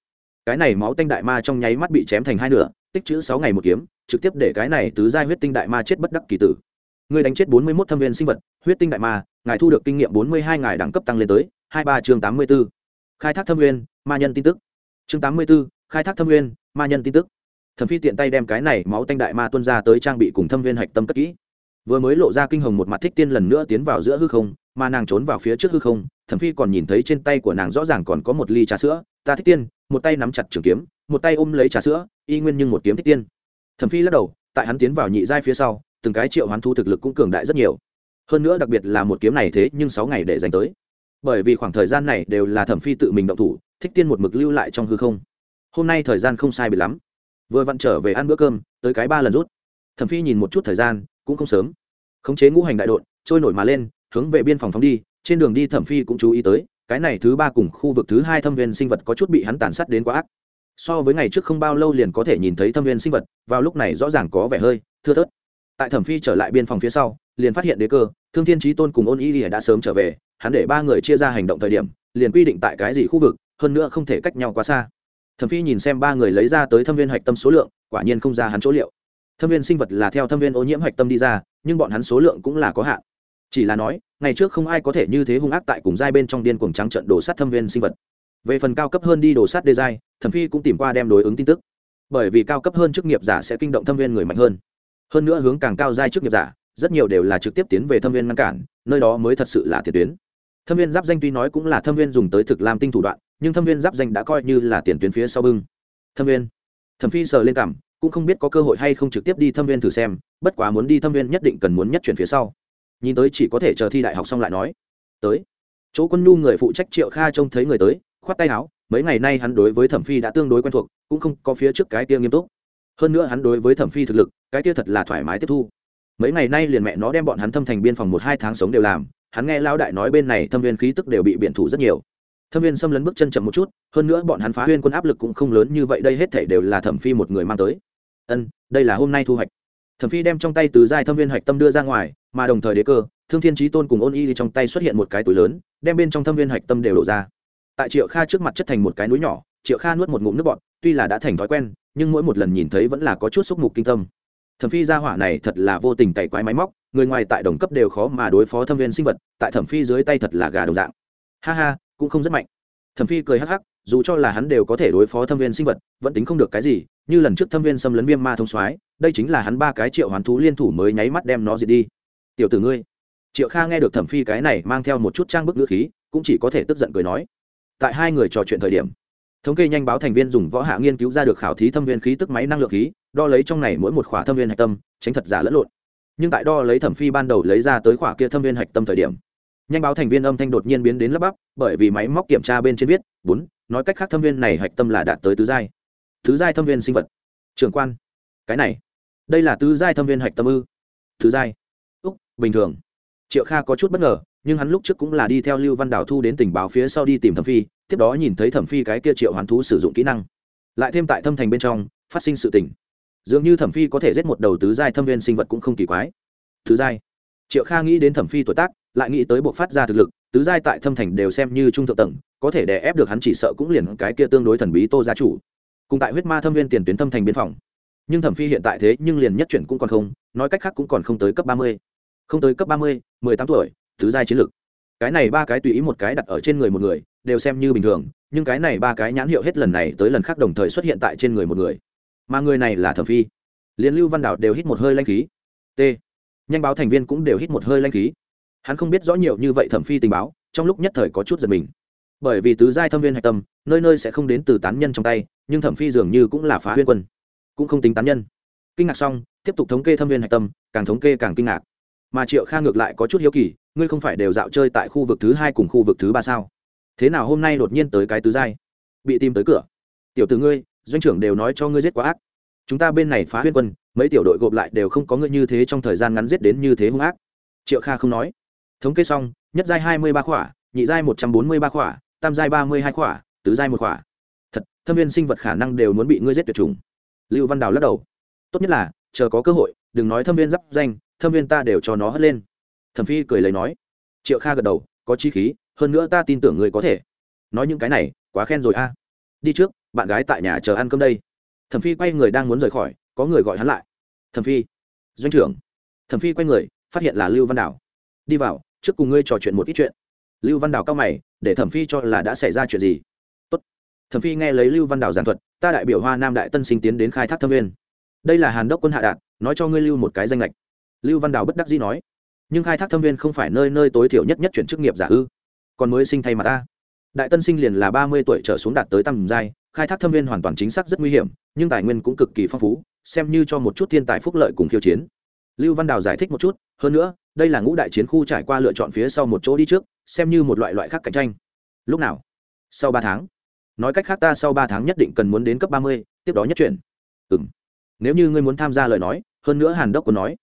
Cái này máu tanh đại ma trong nháy mắt bị chém thành hai nửa tích chữ sáu ngày một kiếm trực tiếp để cái này tứ giai huyết tinh đại ma chết bất đắc kỳ tử. Người đánh chết bốn mươi mốt thâm viên sinh vật huyết tinh đại ma ngài thu được kinh nghiệm bốn mươi hai ngài đẳng cấp tăng lên tới hai ba chương tám mươi 84. khai thác thâm viên ma nhân tin tức. Chương tám mươi 84, khai thác thâm viên ma nhân tin tức thẩm phi tiện tay đem cái này máu tanh đại ma tuân ra tới trang bị cùng thâm viên hạch tâm cất kỹ. Vừa mới lộ ra kinh hồng một mặt thích tiên lần nữa tiến vào giữa hư không, mà nàng trốn vào phía trước hư không, thẩm phi còn nhìn thấy trên tay của nàng rõ ràng còn có một ly trà sữa. Ta thích tiên, một tay nắm chặt trường kiếm, một tay ôm lấy trà sữa, y nguyên nhưng một kiếm thích tiên. Thẩm phi lắc đầu, tại hắn tiến vào nhị giai phía sau, từng cái triệu hoán thu thực lực cũng cường đại rất nhiều. Hơn nữa đặc biệt là một kiếm này thế nhưng sáu ngày để dành tới. Bởi vì khoảng thời gian này đều là thẩm phi tự mình động thủ, thích tiên một mực lưu lại trong hư không. Hôm nay thời gian không sai biệt lắm vừa vặn trở về ăn bữa cơm, tới cái ba lần rút. Thẩm phi nhìn một chút thời gian, cũng không sớm. Khống chế ngũ hành đại đội trôi nổi mà lên, hướng về biên phòng phóng đi, trên đường đi thẩm phi cũng chú ý tới, cái này thứ ba cùng khu vực thứ hai thâm viên sinh vật có chút bị hắn tàn sát đến quá ác. So với ngày trước không bao lâu liền có thể nhìn thấy thâm viên sinh vật, vào lúc này rõ ràng có vẻ hơi thưa thớt. Tại thẩm phi trở lại biên phòng phía sau, liền phát hiện đế cơ, thương thiên trí tôn cùng ôn y lìa đã sớm trở về, hắn để ba người chia ra hành động thời điểm, liền quy định tại cái gì khu vực, hơn nữa không thể cách nhau quá xa thẩm phi nhìn xem ba người lấy ra tới thâm viên hạch tâm số lượng, quả nhiên không ra hắn chỗ liệu. Thâm viên sinh vật là theo thâm viên ô nhiễm hạch tâm đi ra, nhưng bọn hắn số lượng cũng là có hạn. Chỉ là nói, ngày trước không ai có thể như thế hung ác tại cùng giai bên trong điên cuồng trắng trận đổ sát thâm viên sinh vật. Về phần cao cấp hơn đi đổ sát đê giai, thẩm phi cũng tìm qua đem đối ứng tin tức. Bởi vì cao cấp hơn chức nghiệp giả sẽ kinh động thâm viên người mạnh hơn. Hơn nữa hướng càng cao giai chức nghiệp giả, rất nhiều đều là trực tiếp tiến về thâm viên ngăn cản, nơi đó mới thật sự là tiền tuyến. Thâm viên giáp danh tuy nói cũng là thâm viên dùng tới thực làm tinh thủ đoạn nhưng thâm viên giáp danh đã coi như là tiền tuyến phía sau bưng. Thâm viên. Thẩm phi sờ lên cảm, cũng không biết có cơ hội hay không trực tiếp đi thâm viên thử xem, bất quá muốn đi thâm viên nhất định cần muốn nhất chuyển phía sau. Nhìn tới chỉ có thể chờ thi đại học xong lại nói. Tới. Chỗ quân nhu người phụ trách triệu kha trông thấy người tới, khoát tay áo, mấy ngày nay hắn đối với thẩm phi đã tương đối quen thuộc, cũng không có phía trước cái tia nghiêm túc. Hơn nữa hắn đối với thẩm phi thực lực, cái tia thật là thoải mái tiếp thu. Mấy ngày nay liền mẹ nó đem bọn hắn thâm thành biên phòng một hai tháng sống đều làm, hắn nghe lão đại nói bên này thâm viên khí tức đều bị biện thủ rất nhiều thâm viên xâm lấn bước chân chậm một chút, hơn nữa bọn hắn phá huyên quân áp lực cũng không lớn như vậy, đây hết thể đều là thẩm phi một người mang tới. Ân, đây là hôm nay thu hoạch. Thẩm phi đem trong tay từ giai thâm viên hạch tâm đưa ra ngoài, mà đồng thời đế cơ, thương thiên trí tôn cùng ôn y trong tay xuất hiện một cái túi lớn, đem bên trong thâm viên hạch tâm đều đổ ra. Tại triệu kha trước mặt chất thành một cái núi nhỏ, triệu kha nuốt một ngụm nước bọt, tuy là đã thành thói quen, nhưng mỗi một lần nhìn thấy vẫn là có chút xúc mục kinh tâm. Thẩm phi gia hỏa này thật là vô tình cày quái máy móc, người ngoài tại đồng cấp đều khó mà đối phó thâm viên sinh vật, tại thẩm phi dưới tay thật là gà đồng dạng. Ha ha cũng không rất mạnh. Thẩm phi cười hắc hắc, dù cho là hắn đều có thể đối phó thâm viên sinh vật, vẫn tính không được cái gì, như lần trước thâm viên xâm lấn viêm ma thông soái, đây chính là hắn ba cái triệu hoàn thú liên thủ mới nháy mắt đem nó diệt đi. Tiểu tử ngươi. Triệu kha nghe được thẩm phi cái này mang theo một chút trang bức ngữ khí, cũng chỉ có thể tức giận cười nói. Tại hai người trò chuyện thời điểm, thống kê nhanh báo thành viên dùng võ hạ nghiên cứu ra được khảo thí thâm viên khí tức máy năng lượng khí, đo lấy trong này mỗi một khỏa thâm viên hạch tâm, tránh thật giả lẫn lộn. Nhưng tại đo lấy thẩm phi ban đầu lấy ra tới khỏa kia thâm viên hạch tâm thời điểm nhanh báo thành viên âm thanh đột nhiên biến đến lắp bắp, bởi vì máy móc kiểm tra bên trên viết, bốn, nói cách khác thâm viên này hạch tâm là đạt tới tứ giai. Tứ giai thâm viên sinh vật. Trường quan. Cái này. Đây là tứ giai thâm viên hạch tâm ư. Tứ giai. Úc, bình thường. Triệu kha có chút bất ngờ, nhưng hắn lúc trước cũng là đi theo lưu văn đảo thu đến tình báo phía sau đi tìm thẩm phi, tiếp đó nhìn thấy thẩm phi cái kia triệu hoàn thú sử dụng kỹ năng. Lại thêm tại thâm thành bên trong, phát sinh sự tình. Dường như thẩm phi có thể giết một đầu tứ giai thâm viên sinh vật cũng không kỳ quái. Thứ giai. Triệu kha nghĩ đến thẩm phi tuổi tác lại nghĩ tới buộc phát ra thực lực, tứ giai tại thâm thành đều xem như trung thượng tầng, có thể đè ép được hắn chỉ sợ cũng liền cái kia tương đối thần bí tô gia chủ. Cùng tại huyết ma thâm viên tiền tuyến thâm thành biên phòng. Nhưng thẩm phi hiện tại thế nhưng liền nhất chuyển cũng còn không, nói cách khác cũng còn không tới cấp ba mươi. Không tới cấp ba mươi, mười tám tuổi, tứ giai chiến lực. Cái này ba cái tùy ý một cái đặt ở trên người một người, đều xem như bình thường, nhưng cái này ba cái nhãn hiệu hết lần này tới lần khác đồng thời xuất hiện tại trên người một người. Mà người này là thẩm phi. Liên lưu văn đảo đều hít một hơi lanh khí. T. Nhanh báo thành viên cũng đều hít một hơi lanh khí hắn không biết rõ nhiều như vậy thẩm phi tình báo, trong lúc nhất thời có chút giật mình. Bởi vì tứ giai thâm viên hạch tâm, nơi nơi sẽ không đến từ tán nhân trong tay, nhưng thẩm phi dường như cũng là phá huyên quân. Cũng không tính tán nhân. Kinh ngạc xong, tiếp tục thống kê thâm viên hạch tâm, càng thống kê càng kinh ngạc. Mà triệu kha ngược lại có chút hiếu kỳ, ngươi không phải đều dạo chơi tại khu vực thứ hai cùng khu vực thứ ba sao? Thế nào hôm nay đột nhiên tới cái tứ giai? Bị tìm tới cửa. Tiểu tử ngươi, doanh trưởng đều nói cho ngươi giết quá ác. Chúng ta bên này phá huyên quân, mấy tiểu đội gộp lại đều không có ngươi như thế trong thời gian ngắn giết đến như thế hung ác. Triệu kha không nói thống kê xong, nhất giai hai mươi ba khỏa, nhị giai một trăm bốn mươi ba khỏa, tam giai ba mươi hai khỏa, tứ giai một khỏa. Thật, thâm viên sinh vật khả năng đều muốn bị ngươi giết tuyệt chủng. Lưu văn đào lắc đầu. Tốt nhất là, chờ có cơ hội, đừng nói thâm viên giáp danh, thâm viên ta đều cho nó hất lên. Thẩm phi cười lấy nói. Triệu kha gật đầu, có chi khí, hơn nữa ta tin tưởng người có thể. Nói những cái này, quá khen rồi a. Đi trước, bạn gái tại nhà chờ ăn cơm đây. Thẩm phi quay người đang muốn rời khỏi, có người gọi hắn lại. Thẩm phi. Doanh trưởng. Thẩm phi quay người, phát hiện là lưu văn đảo đi vào trước cùng ngươi trò chuyện một ít chuyện. Lưu văn Đào cao mày, để thẩm phi cho là đã xảy ra chuyện gì. Tốt. thẩm phi nghe lấy lưu văn Đào giảng thuật, ta đại biểu hoa nam đại tân sinh tiến đến khai thác thâm viên đây là hàn đốc quân hạ đạt, nói cho ngươi lưu một cái danh lệch. Lưu văn Đào bất đắc dĩ nói, nhưng khai thác thâm viên không phải nơi nơi tối thiểu nhất nhất chuyển chức nghiệp giả ư? Còn mới sinh thay mà ta. Đại tân sinh liền là ba mươi tuổi trở xuống đạt tới tầm giai, khai thác thâm viên hoàn toàn chính xác rất nguy hiểm, nhưng tài nguyên cũng cực kỳ phong phú, xem như cho một chút thiên tài phúc lợi cùng khiêu chiến. Lưu văn đào giải thích một chút, hơn nữa đây là ngũ đại chiến khu trải qua lựa chọn phía sau một chỗ đi trước, xem như một loại loại khác cạnh tranh. Lúc nào? Sau ba tháng. Nói cách khác ta sau ba tháng nhất định cần muốn đến cấp ba mươi, tiếp đó nhất chuyển. Ừ m nếu như ngươi muốn tham gia lời nói, hơn nữa hàn đốc còn nói,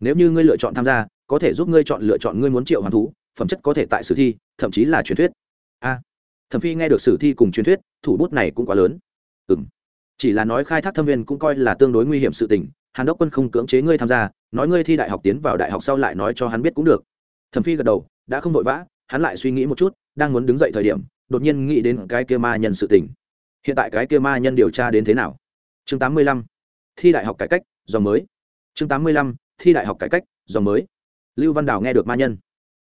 nếu như ngươi lựa chọn tham gia, có thể giúp ngươi chọn lựa chọn ngươi muốn triệu hoàn thú, phẩm chất có thể tại sử thi, thậm chí là truyền thuyết. A. Thẩm phi nghe được sử thi cùng truyền thuyết, thủ bút này cũng quá lớn. Ừ m chỉ là nói khai thác thâm viên cũng coi là tương đối nguy hiểm sự tình hàn đốc quân không cưỡng chế ngươi tham gia, nói ngươi thi đại học tiến vào đại học sau lại nói cho hắn biết cũng được. Thẩm phi gật đầu, đã không vội vã, hắn lại suy nghĩ một chút, đang muốn đứng dậy thời điểm, đột nhiên nghĩ đến cái kia ma nhân sự tình. Hiện tại cái kia ma nhân điều tra đến thế nào? Chương 85. thi đại học cải cách, dòng mới. Chương 85. thi đại học cải cách, dòng mới. Lưu văn đào nghe được ma nhân.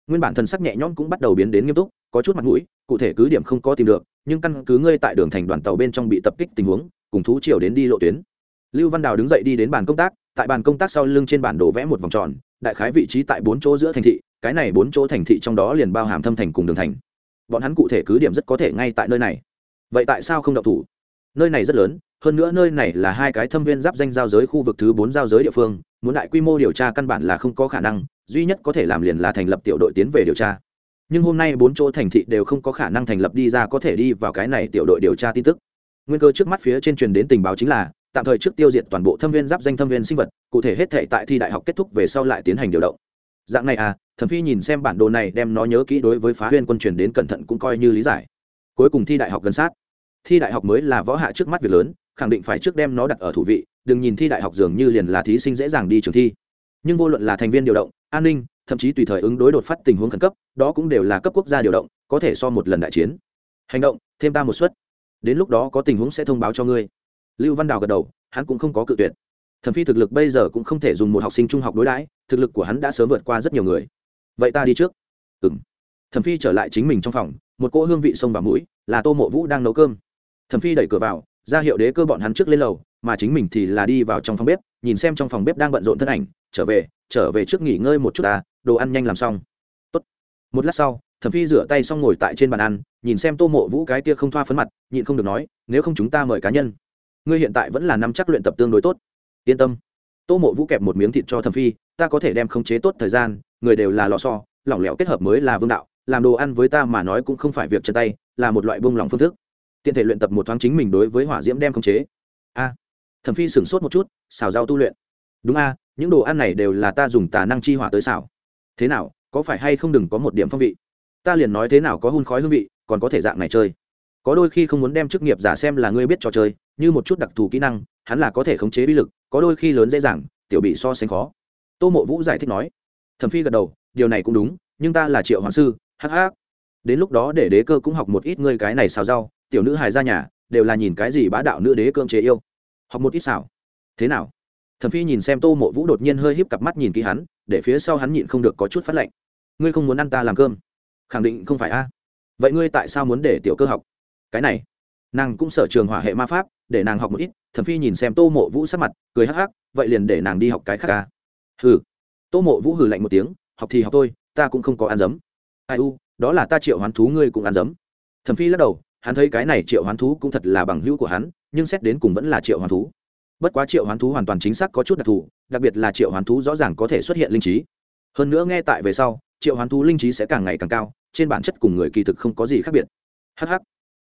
Nguyên bản thần sắc nhẹ nhõm cũng bắt đầu biến đến nghiêm túc, có chút mặt mũi, cụ thể cứ điểm không có tìm được, nhưng căn cứ ngươi tại đường thành đoàn tàu bên trong bị tập kích tình huống, cùng thú triều đến đi lộ tuyến lưu văn đào đứng dậy đi đến bàn công tác, tại bàn công tác sau lưng trên bản đồ vẽ một vòng tròn, đại khái vị trí tại bốn chỗ giữa thành thị, cái này bốn chỗ thành thị trong đó liền bao hàm thâm thành cùng đường thành. Bọn hắn cụ thể cứ điểm rất có thể ngay tại nơi này. Vậy tại sao không đậu thủ? Nơi này rất lớn, hơn nữa nơi này là hai cái thâm viên giáp danh giao giới khu vực thứ bốn giao giới địa phương, muốn đại quy mô điều tra căn bản là không có khả năng, duy nhất có thể làm liền là thành lập tiểu đội tiến về điều tra. Nhưng hôm nay bốn chỗ thành thị đều không có khả năng thành lập đi ra có thể đi vào cái này tiểu đội điều tra tin tức. Nguyên cơ trước mắt phía trên truyền đến tình báo chính là tạm thời trước tiêu diệt toàn bộ thâm viên giáp danh thâm viên sinh vật, cụ thể hết thể tại thi đại học kết thúc về sau lại tiến hành điều động. Dạng này à thẩm phi nhìn xem bản đồ này đem nó nhớ kỹ đối với phá huyên quân truyền đến cẩn thận cũng coi như lý giải. Cuối cùng thi đại học gần sát. Thi đại học mới là võ hạ trước mắt việc lớn, khẳng định phải trước đem nó đặt ở thủ vị, đừng nhìn thi đại học dường như liền là thí sinh dễ dàng đi trường thi. Nhưng vô luận là thành viên điều động, an ninh, thậm chí tùy thời ứng đối đột phát tình huống khẩn cấp, đó cũng đều là cấp quốc gia điều động, có thể so một lần đại chiến. Hành động, thêm ta một suất. Đến lúc đó có tình huống sẽ thông báo cho ngươi lưu văn đào gật đầu, hắn cũng không có cự tuyệt. Thẩm phi thực lực bây giờ cũng không thể dùng một học sinh trung học đối đãi, thực lực của hắn đã sớm vượt qua rất nhiều người. Vậy ta đi trước. Ừ m thẩm phi trở lại chính mình trong phòng, một cỗ hương vị sông vào mũi, là tô mộ vũ đang nấu cơm. Thẩm phi đẩy cửa vào, ra hiệu đế cơ bọn hắn trước lên lầu, mà chính mình thì là đi vào trong phòng bếp, nhìn xem trong phòng bếp đang bận rộn thân ảnh, trở về trở về trước nghỉ ngơi một chút ta, đồ ăn nhanh làm xong. Tốt. một lát sau, thẩm phi rửa tay xong ngồi tại trên bàn ăn, nhìn xem tô mộ vũ cái kia không thoa phấn mặt, nhịn không được nói, nếu không chúng ta mời cá nhân ngươi hiện tại vẫn là năm chắc luyện tập tương đối tốt. Yên tâm. Tô mộ vũ kẹp một miếng thịt cho thẩm phi, ta có thể đem khống chế tốt thời gian, người đều là lò so lỏng lẻo kết hợp mới là vương đạo, làm đồ ăn với ta mà nói cũng không phải việc chân tay, là một loại bông lòng phương thức. Tiện thể luyện tập một thoáng chính mình đối với hỏa diễm đem khống chế. A. Thẩm phi sửng sốt một chút, xào rau tu luyện. Đúng a, những đồ ăn này đều là ta dùng tà năng chi hỏa tới xào. Thế nào, có phải hay không đừng có một điểm phong vị? Ta liền nói thế nào có hun khói hương vị, còn có thể dạng này chơi. Có đôi khi không muốn đem chức nghiệp giả xem là ngươi biết trò chơi như một chút đặc thù kỹ năng hắn là có thể khống chế bí lực có đôi khi lớn dễ dàng tiểu bị so sánh khó. Tô mộ vũ giải thích nói thẩm phi gật đầu điều này cũng đúng nhưng ta là triệu hoàng sư hắc hắc. Đến lúc đó để đế cơ cũng học một ít ngươi cái này xào rau tiểu nữ hài ra nhà đều là nhìn cái gì bá đạo nữ đế cơm chế yêu. Học một ít xào. Thế nào? Thẩm phi nhìn xem tô mộ vũ đột nhiên hơi híp cặp mắt nhìn kỹ hắn để phía sau hắn nhịn không được có chút phát lệnh, ngươi không muốn ăn ta làm cơm? Khẳng định không phải a. Vậy ngươi tại sao muốn để tiểu cơ học? Cái này. Nàng cũng sở trường hỏa hệ ma pháp để nàng học một ít thẩm phi nhìn xem tô mộ vũ sắc mặt cười hắc hắc vậy liền để nàng đi học cái khác ca. Hừ. Tô mộ vũ hừ lạnh một tiếng học thì học tôi, ta cũng không có ăn dấm. Ai u đó là ta triệu hoán thú ngươi cũng ăn dấm. Thẩm phi lắc đầu hắn thấy cái này triệu hoán thú cũng thật là bằng hữu của hắn nhưng xét đến cùng vẫn là triệu hoán thú. Bất quá triệu hoán thú hoàn toàn chính xác có chút đặc thù đặc biệt là triệu hoán thú rõ ràng có thể xuất hiện linh trí. Hơn nữa nghe tại về sau triệu hoán thú linh trí sẽ càng ngày càng cao trên bản chất cùng người kỳ thực không có gì khác biệt. Hh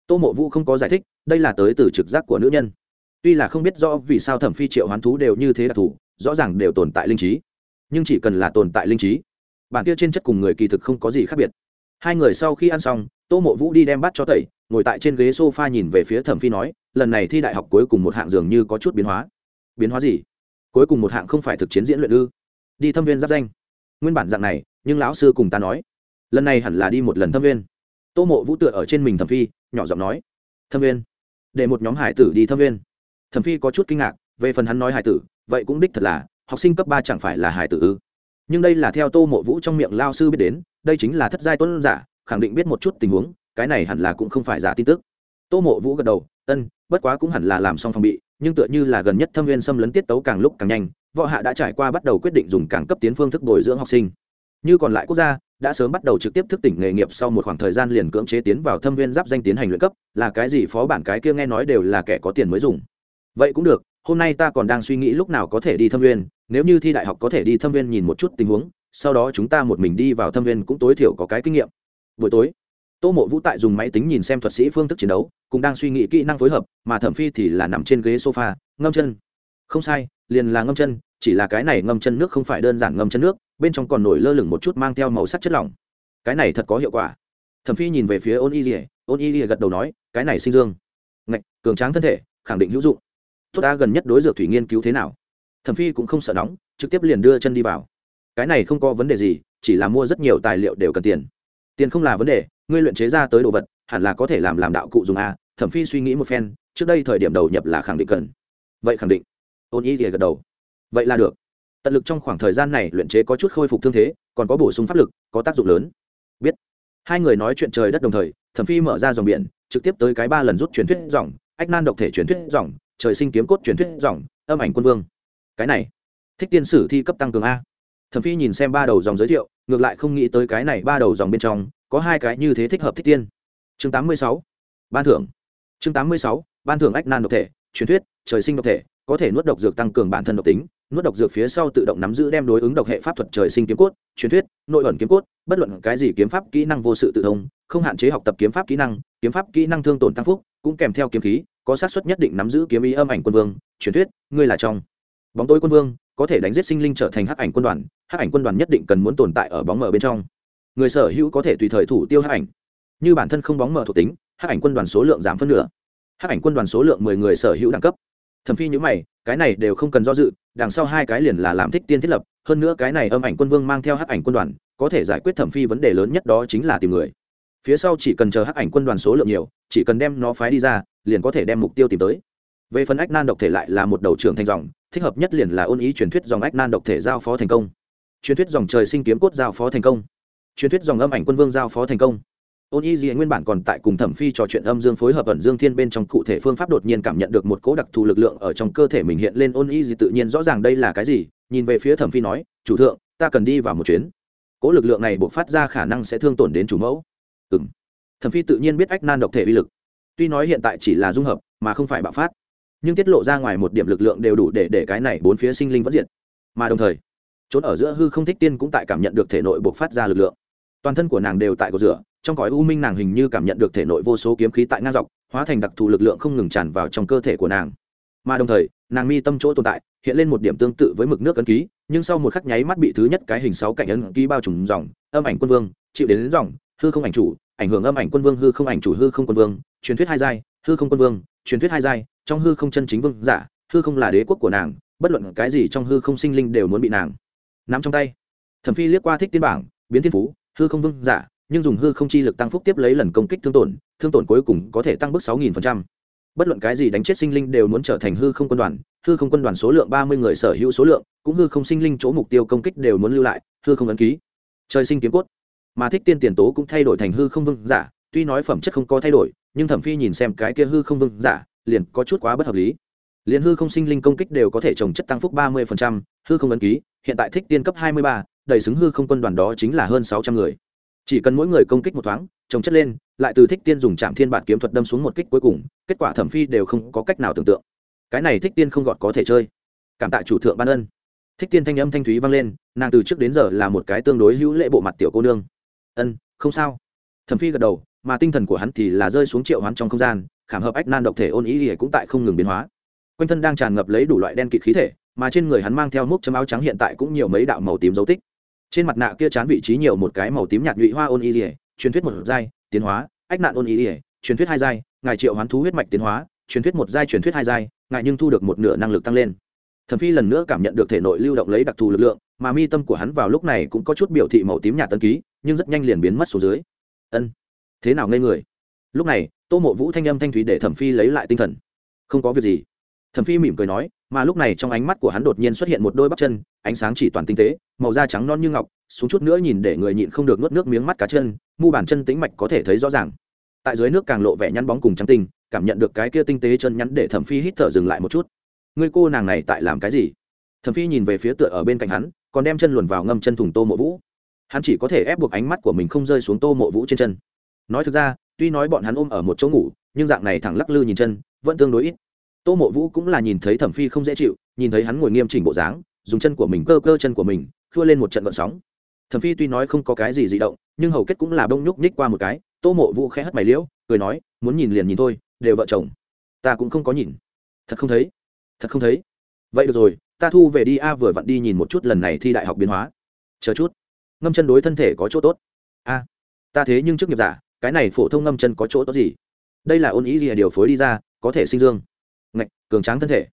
tô mộ vũ không có giải thích đây là tới từ trực giác của nữ nhân. Tuy là không biết rõ vì sao thẩm phi triệu hoán thú đều như thế đặc thù rõ ràng đều tồn tại linh trí. Nhưng chỉ cần là tồn tại linh trí, bản kia trên chất cùng người kỳ thực không có gì khác biệt. Hai người sau khi ăn xong, tô mộ vũ đi đem bát cho tẩy, ngồi tại trên ghế s o f a nhìn về phía thẩm phi nói, lần này thi đại học cuối cùng một hạng dường như có chút biến hóa. Biến hóa gì? Cuối cùng một hạng không phải thực chiến diễn luyện ư? Đi thâm viên giáp danh. Nguyên bản dạng này, nhưng lão sư cùng ta nói, lần này hẳn là đi một lần thâm viên. Tô mộ vũ tựa ở trên mình thẩm phi, nhỏ giọng nói, thâm viên để một nhóm hải tử đi thâm viên. Thẩm phi có chút kinh ngạc, về phần hắn nói hải tử, vậy cũng đích thật là, học sinh cấp ba chẳng phải là hải tử ư? Nhưng đây là theo tô mộ vũ trong miệng lao sư biết đến, đây chính là thất giai tuấn giả, khẳng định biết một chút tình huống, cái này hẳn là cũng không phải giả tin tức. Tô mộ vũ gật đầu, ân, bất quá cũng hẳn là làm xong phòng bị, nhưng tựa như là gần nhất thâm viên xâm lấn tiết tấu càng lúc càng nhanh, võ hạ đã trải qua bắt đầu quyết định dùng càng cấp tiến phương thức bồi dưỡng học sinh. Như còn lại quốc gia đã sớm bắt đầu trực tiếp thức tỉnh nghề nghiệp sau một khoảng thời gian liền cưỡng chế tiến vào thâm viên giáp danh tiến hành luyện cấp, là cái gì phó bản cái kia nghe nói đều là kẻ có tiền mới dùng. Vậy cũng được, hôm nay ta còn đang suy nghĩ lúc nào có thể đi thâm viên, nếu như thi đại học có thể đi thâm viên nhìn một chút tình huống, sau đó chúng ta một mình đi vào thâm viên cũng tối thiểu có cái kinh nghiệm. Buổi tối, tô mộ vũ tại dùng máy tính nhìn xem thuật sĩ phương thức chiến đấu, cũng đang suy nghĩ kỹ năng phối hợp, mà thẩm phi thì là nằm trên ghế sofa, ngâm chân. Không sai, liền là ngâm chân chỉ là cái này ngâm chân nước không phải đơn giản ngâm chân nước, bên trong còn nổi lơ lửng một chút mang theo màu sắc chất lỏng. Cái này thật có hiệu quả. Thẩm phi nhìn về phía ôn y rỉa ôn y rỉa gật đầu nói, cái này sinh dương. Ngạch, cường tráng thân thể, khẳng định hữu dụng. Tốt ta gần nhất đối dược thủy nghiên cứu thế nào? Thẩm phi cũng không sợ nóng, trực tiếp liền đưa chân đi vào. Cái này không có vấn đề gì, chỉ là mua rất nhiều tài liệu đều cần tiền. Tiền không là vấn đề, ngươi luyện chế ra tới đồ vật, hẳn là có thể làm làm đạo cụ dùng a thẩm phi suy nghĩ một phen, trước đây thời điểm đầu nhập là khẳng định cần. Vậy khẳng định. Ôn y thì gật đầu vậy là được. Tận lực trong khoảng thời gian này luyện chế có chút khôi phục thương thế, còn có bổ sung pháp lực, có tác dụng lớn. Biết. Hai người nói chuyện trời đất đồng thời, thẩm phi mở ra dòng biển, trực tiếp tới cái ba lần rút truyền thuyết dòng, ách nan độc thể truyền thuyết dòng, trời sinh kiếm cốt truyền thuyết dòng, âm ảnh quân vương. Cái này, thích tiên sử thi cấp tăng cường a. Thẩm phi nhìn xem ba đầu dòng giới thiệu, ngược lại không nghĩ tới cái này ba đầu dòng bên trong, có hai cái như thế thích hợp thích tiên. Chương 86. ban thưởng. Chương 86. ban thưởng ách nan độc thể, truyền thuyết, trời sinh độc thể, có thể nuốt độc dược tăng cường bản thân độc tính nuốt độc dược phía sau tự động nắm giữ đem đối ứng độc hệ pháp thuật trời sinh kiếm cốt, truyền thuyết, nội ẩn kiếm cốt, bất luận cái gì kiếm pháp kỹ năng vô sự tự thông, không hạn chế học tập kiếm pháp kỹ năng, kiếm pháp kỹ năng thương tổn tăng phúc, cũng kèm theo kiếm khí, có sát xuất nhất định nắm giữ kiếm ý âm ảnh quân vương, truyền thuyết, ngươi là trong bóng tối quân vương, có thể đánh giết sinh linh trở thành hắc ảnh quân đoàn, hắc ảnh quân đoàn nhất định cần muốn tồn tại ở bóng mờ bên trong. Người sở hữu có thể tùy thời thủ tiêu hắc ảnh. Như bản thân không bóng mờ thuộc tính, hắc ảnh quân đoàn số lượng giảm phân nửa. Hắc ảnh quân đoàn số lượng mười người sở hữu đẳng cấp. Thẩm phi nhữ mày cái này đều không cần do dự, đằng sau hai cái liền là làm thích tiên thiết lập, hơn nữa cái này âm ảnh quân vương mang theo hắc ảnh quân đoàn, có thể giải quyết thẩm phi vấn đề lớn nhất đó chính là tìm người. Phía sau chỉ cần chờ hắc ảnh quân đoàn số lượng nhiều, chỉ cần đem nó phái đi ra, liền có thể đem mục tiêu tìm tới. Về phần ách nan độc thể lại là một đầu trưởng thành dòng, thích hợp nhất liền là ôn ý truyền thuyết dòng ách nan độc thể giao phó thành công. Truyền thuyết dòng trời sinh kiếm cốt giao phó thành công. Truyền thuyết dòng âm ảnh quân vương giao phó thành công ôn y dị nguyên bản còn tại cùng thẩm phi trò chuyện âm dương phối hợp ẩn dương thiên bên trong cụ thể phương pháp đột nhiên cảm nhận được một cố đặc thù lực lượng ở trong cơ thể mình hiện lên. Ôn y dị tự nhiên rõ ràng đây là cái gì, nhìn về phía thẩm phi nói, chủ thượng, ta cần đi vào một chuyến. Cố lực lượng này buộc phát ra khả năng sẽ thương tổn đến chủ mẫu. Ừng thẩm phi tự nhiên biết ách nan độc thể uy lực. Tuy nói hiện tại chỉ là dung hợp, mà không phải bạo phát, nhưng tiết lộ ra ngoài một điểm lực lượng đều đủ để để cái này bốn phía sinh linh vẫn diện mà đồng thời, trốn ở giữa hư không thích tiên cũng tại cảm nhận được thể nội buộc phát ra lực lượng. Toàn thân của nàng đều tại cột rửa trong cõi u minh nàng hình như cảm nhận được thể nội vô số kiếm khí tại ngang dọc hóa thành đặc thù lực lượng không ngừng tràn vào trong cơ thể của nàng. Mà đồng thời nàng mi tâm chỗ tồn tại hiện lên một điểm tương tự với mực nước ấn ký nhưng sau một khắc nháy mắt bị thứ nhất cái hình sáu cạnh ấn ký bao trùm dòng âm ảnh quân vương chịu đến, đến dòng hư không ảnh chủ ảnh hưởng âm ảnh quân vương hư không ảnh chủ hư không quân vương truyền thuyết hai giai hư không quân vương truyền thuyết hai giai trong hư không chân chính vương giả hư không là đế quốc của nàng bất luận cái gì trong hư không sinh linh đều muốn bị nàng nắm trong tay. Thẩm phi liếc qua thích tiên bảng biến thiên phú hư không vương giả nhưng dùng hư không chi lực tăng phúc tiếp lấy lần công kích thương tổn thương tổn cuối cùng có thể tăng bước sáu nghìn phần trăm. bất luận cái gì đánh chết sinh linh đều muốn trở thành hư không quân đoàn hư không quân đoàn số lượng ba mươi người sở hữu số lượng cũng hư không sinh linh chỗ mục tiêu công kích đều muốn lưu lại hư không ấn ký trời sinh kiếm cốt mà thích tiên tiền tố cũng thay đổi thành hư không vương giả tuy nói phẩm chất không có thay đổi nhưng thẩm phi nhìn xem cái kia hư không vương giả liền có chút quá bất hợp lý liền hư không sinh linh công kích đều có thể trồng chất tăng phúc ba mươi hư không ấn ký hiện tại thích tiên cấp hai mươi ba đầy xứng hư không quân đoàn đó chính là hơn sáu trăm người chỉ cần mỗi người công kích một thoáng trồng chất lên, lại từ thích tiên dùng trạm thiên bản kiếm thuật đâm xuống một kích cuối cùng, kết quả thẩm phi đều không có cách nào tưởng tượng. Cái này thích tiên không gọt có thể chơi. Cảm tạ chủ thượng ban ân. Thích tiên thanh âm thanh thúy vang lên, nàng từ trước đến giờ là một cái tương đối hữu lệ bộ mặt tiểu cô nương. Ân, không sao. Thẩm phi gật đầu, mà tinh thần của hắn thì là rơi xuống triệu hoán trong không gian, khảm hợp ách nan độc thể ôn ý ỉa cũng tại không ngừng biến hóa. Quanh thân đang tràn ngập lấy đủ loại đen kịt khí thể, mà trên người hắn mang theo múc chấm áo trắng hiện tại cũng nhiều mấy đạo màu tím dấu tích trên mặt nạ kia chán vị trí nhiều một cái màu tím nhạt nhụy hoa ôn y ỉa truyền thuyết một giai, tiến hóa, ách nạn ôn y ỉa truyền thuyết hai giai, ngài triệu hoán thú huyết mạch tiến hóa, truyền thuyết một giai, truyền thuyết hai giai, ngài nhưng thu được một nửa năng lực tăng lên. Thẩm phi lần nữa cảm nhận được thể nội lưu động lấy đặc thù lực lượng, mà mi tâm của hắn vào lúc này cũng có chút biểu thị màu tím nhạt tân ký, nhưng rất nhanh liền biến mất số dưới. Ân, thế nào ngây người? Lúc này, tô mộ vũ thanh âm thanh thúy để thẩm phi lấy lại tinh thần. Không có việc gì. Thẩm phi mỉm cười nói mà lúc này trong ánh mắt của hắn đột nhiên xuất hiện một đôi bắp chân, ánh sáng chỉ toàn tinh tế, màu da trắng non như ngọc, xuống chút nữa nhìn để người nhịn không được nuốt nước miếng mắt cá chân, mu bàn chân tĩnh mạch có thể thấy rõ ràng. Tại dưới nước càng lộ vẻ nhăn bóng cùng trắng tinh, cảm nhận được cái kia tinh tế chân nhắn để thẩm phi hít thở dừng lại một chút. Người cô nàng này tại làm cái gì? Thẩm phi nhìn về phía tựa ở bên cạnh hắn, còn đem chân luồn vào ngâm chân thùng tô mộ vũ. Hắn chỉ có thể ép buộc ánh mắt của mình không rơi xuống tô mộ vũ trên chân. Nói thực ra, tuy nói bọn hắn ôm ở một chỗ ngủ, nhưng dạng này thẳng lắc lư nhìn chân, vẫn tương đối ít tô mộ vũ cũng là nhìn thấy thẩm phi không dễ chịu, nhìn thấy hắn ngồi nghiêm chỉnh bộ dáng, dùng chân của mình cơ cơ chân của mình, khua lên một trận vận sóng. Thẩm phi tuy nói không có cái gì dị động, nhưng hầu kết cũng là bông nhúc nhích qua một cái, tô mộ vũ khẽ hất mày liễu, cười nói, muốn nhìn liền nhìn thôi, đều vợ chồng. Ta cũng không có nhìn. Thật không thấy, thật không thấy. Vậy được rồi, ta thu về đi, a, vừa vặn đi nhìn một chút lần này thi đại học biến hóa. Chờ chút. Ngâm chân đối thân thể có chỗ tốt. A, ta thế nhưng trước nghiệp giả, cái này phổ thông ngâm chân có chỗ tốt gì? Đây là ôn ý gì à, điều phối đi ra, có thể sinh dương ngạch, cường tráng thân thể.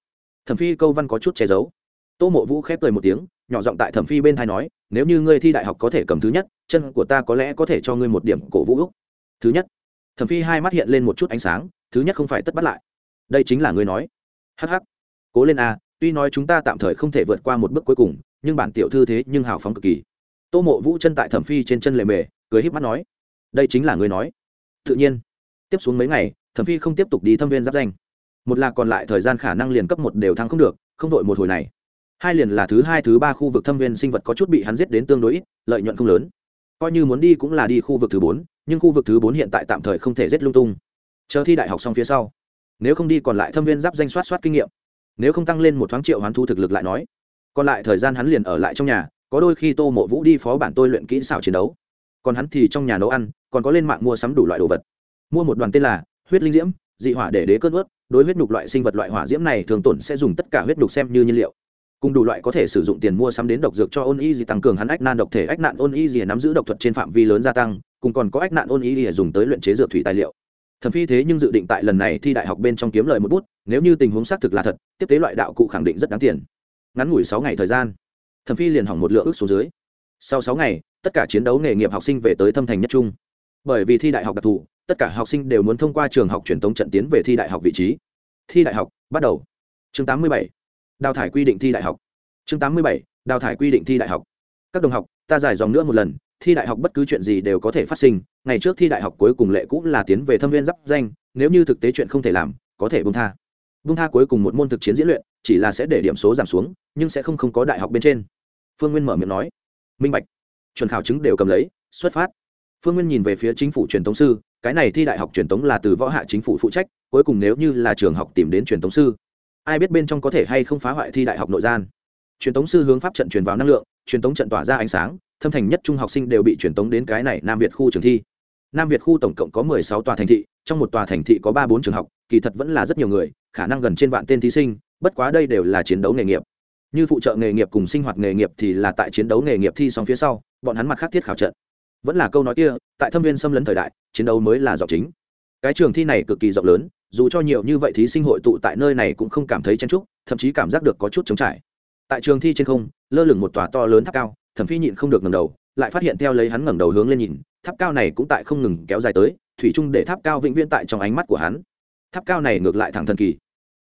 Thẩm phi câu văn có chút che giấu. Tô mộ vũ khép cười một tiếng, nhỏ giọng tại thẩm phi bên thai nói, nếu như ngươi thi đại học có thể cầm thứ nhất, chân của ta có lẽ có thể cho ngươi một điểm cổ vũ úc thứ nhất? Thẩm phi hai mắt hiện lên một chút ánh sáng, thứ nhất không phải tất bắt lại. Đây chính là ngươi nói. Hh cố lên a, tuy nói chúng ta tạm thời không thể vượt qua một bước cuối cùng, nhưng bản tiểu thư thế nhưng hào phóng cực kỳ. Tô mộ vũ chân tại thẩm phi trên chân lề mề, cười híp mắt nói, đây chính là ngươi nói. Tự nhiên, tiếp xuống mấy ngày, thẩm phi không tiếp tục đi thâm viên giáp danh một là còn lại thời gian khả năng liền cấp một đều thăng không được, không đội một hồi này. Hai liền là thứ hai, thứ ba khu vực thâm viên sinh vật có chút bị hắn giết đến tương đối ít, lợi nhuận không lớn. Coi như muốn đi cũng là đi khu vực thứ bốn, nhưng khu vực thứ bốn hiện tại tạm thời không thể giết lung tung. Chờ thi đại học xong phía sau, nếu không đi còn lại thâm viên giáp danh soát soát kinh nghiệm. Nếu không tăng lên một thoáng triệu hoán thu thực lực lại nói. Còn lại thời gian hắn liền ở lại trong nhà, có đôi khi tô mộ vũ đi phó bản tôi luyện kỹ xảo chiến đấu. Còn hắn thì trong nhà nấu ăn, còn có lên mạng mua sắm đủ loại đồ vật. Mua một đoàn tên là huyết linh diễm dị hỏa để đế cơn ướt, đối huyết nhục loại sinh vật loại hỏa diễm này thường tổn sẽ dùng tất cả huyết nhục xem như nhiên liệu. Cùng đủ loại có thể sử dụng tiền mua sắm đến độc dược cho ôn y gì tăng cường hắn ách nan độc thể, ách nạn ôn y gì nắm giữ độc thuật trên phạm vi lớn gia tăng, cùng còn có ách nạn ôn y gì dùng tới luyện chế dược thủy tài liệu. Thẩm phi thế nhưng dự định tại lần này thi đại học bên trong kiếm lời một bút, nếu như tình huống xác thực là thật, tiếp tế loại đạo cụ khẳng định rất đáng tiền. Ngắn ngủi sáu ngày thời gian, thẩm phi liền hỏng một lượng ước số dưới. Sau sáu ngày, tất cả chiến đấu nghề nghiệp học sinh về tới thâm thành nhất trung. Bởi vì thi đại học đặc thù tất cả học sinh đều muốn thông qua trường học truyền thống trận tiến về thi đại học vị trí. Thi đại học, bắt đầu. Chương 87. đào thải quy định thi đại học. Chương 87. đào thải quy định thi đại học. Các đồng học, ta giải dòng nữa một lần, thi đại học bất cứ chuyện gì đều có thể phát sinh, ngày trước thi đại học cuối cùng lệ cũng là tiến về thâm viên giáp danh, nếu như thực tế chuyện không thể làm, có thể bung tha. Bung tha cuối cùng một môn thực chiến diễn luyện, chỉ là sẽ để điểm số giảm xuống, nhưng sẽ không không có đại học bên trên. Phương nguyên mở miệng nói. Minh bạch. Chuẩn khảo chứng đều cầm lấy, xuất phát. Phương nguyên nhìn về phía chính phủ truyền thống sư cái này thi đại học truyền thống là từ võ hạ chính phủ phụ trách, cuối cùng nếu như là trường học tìm đến truyền thống sư, ai biết bên trong có thể hay không phá hoại thi đại học nội gian. Truyền thống sư hướng pháp trận truyền vào năng lượng, truyền thống trận tỏa ra ánh sáng, thâm thành nhất trung học sinh đều bị truyền thống đến cái này nam việt khu trường thi. Nam việt khu tổng cộng có mười sáu tòa thành thị, trong một tòa thành thị có ba bốn trường học, kỳ thật vẫn là rất nhiều người, khả năng gần trên vạn tên thí sinh, bất quá đây đều là chiến đấu nghề nghiệp. Như phụ trợ nghề nghiệp cùng sinh hoạt nghề nghiệp thì là tại chiến đấu nghề nghiệp thi xong phía sau, bọn hắn mặt khác thiết khảo trận vẫn là câu nói kia, tại thâm viên xâm lấn thời đại, chiến đấu mới là giọng chính. Cái trường thi này cực kỳ rộng lớn, dù cho nhiều như vậy thí sinh hội tụ tại nơi này cũng không cảm thấy chen trúc thậm chí cảm giác được có chút chống trải. Tại trường thi trên không, lơ lửng một tòa to lớn tháp cao, thẩm phi nhịn không được ngẩng đầu, lại phát hiện theo lấy hắn ngẩng đầu hướng lên nhìn, tháp cao này cũng tại không ngừng kéo dài tới, thủy chung để tháp cao vĩnh viễn tại trong ánh mắt của hắn. Tháp cao này ngược lại thẳng thần kỳ.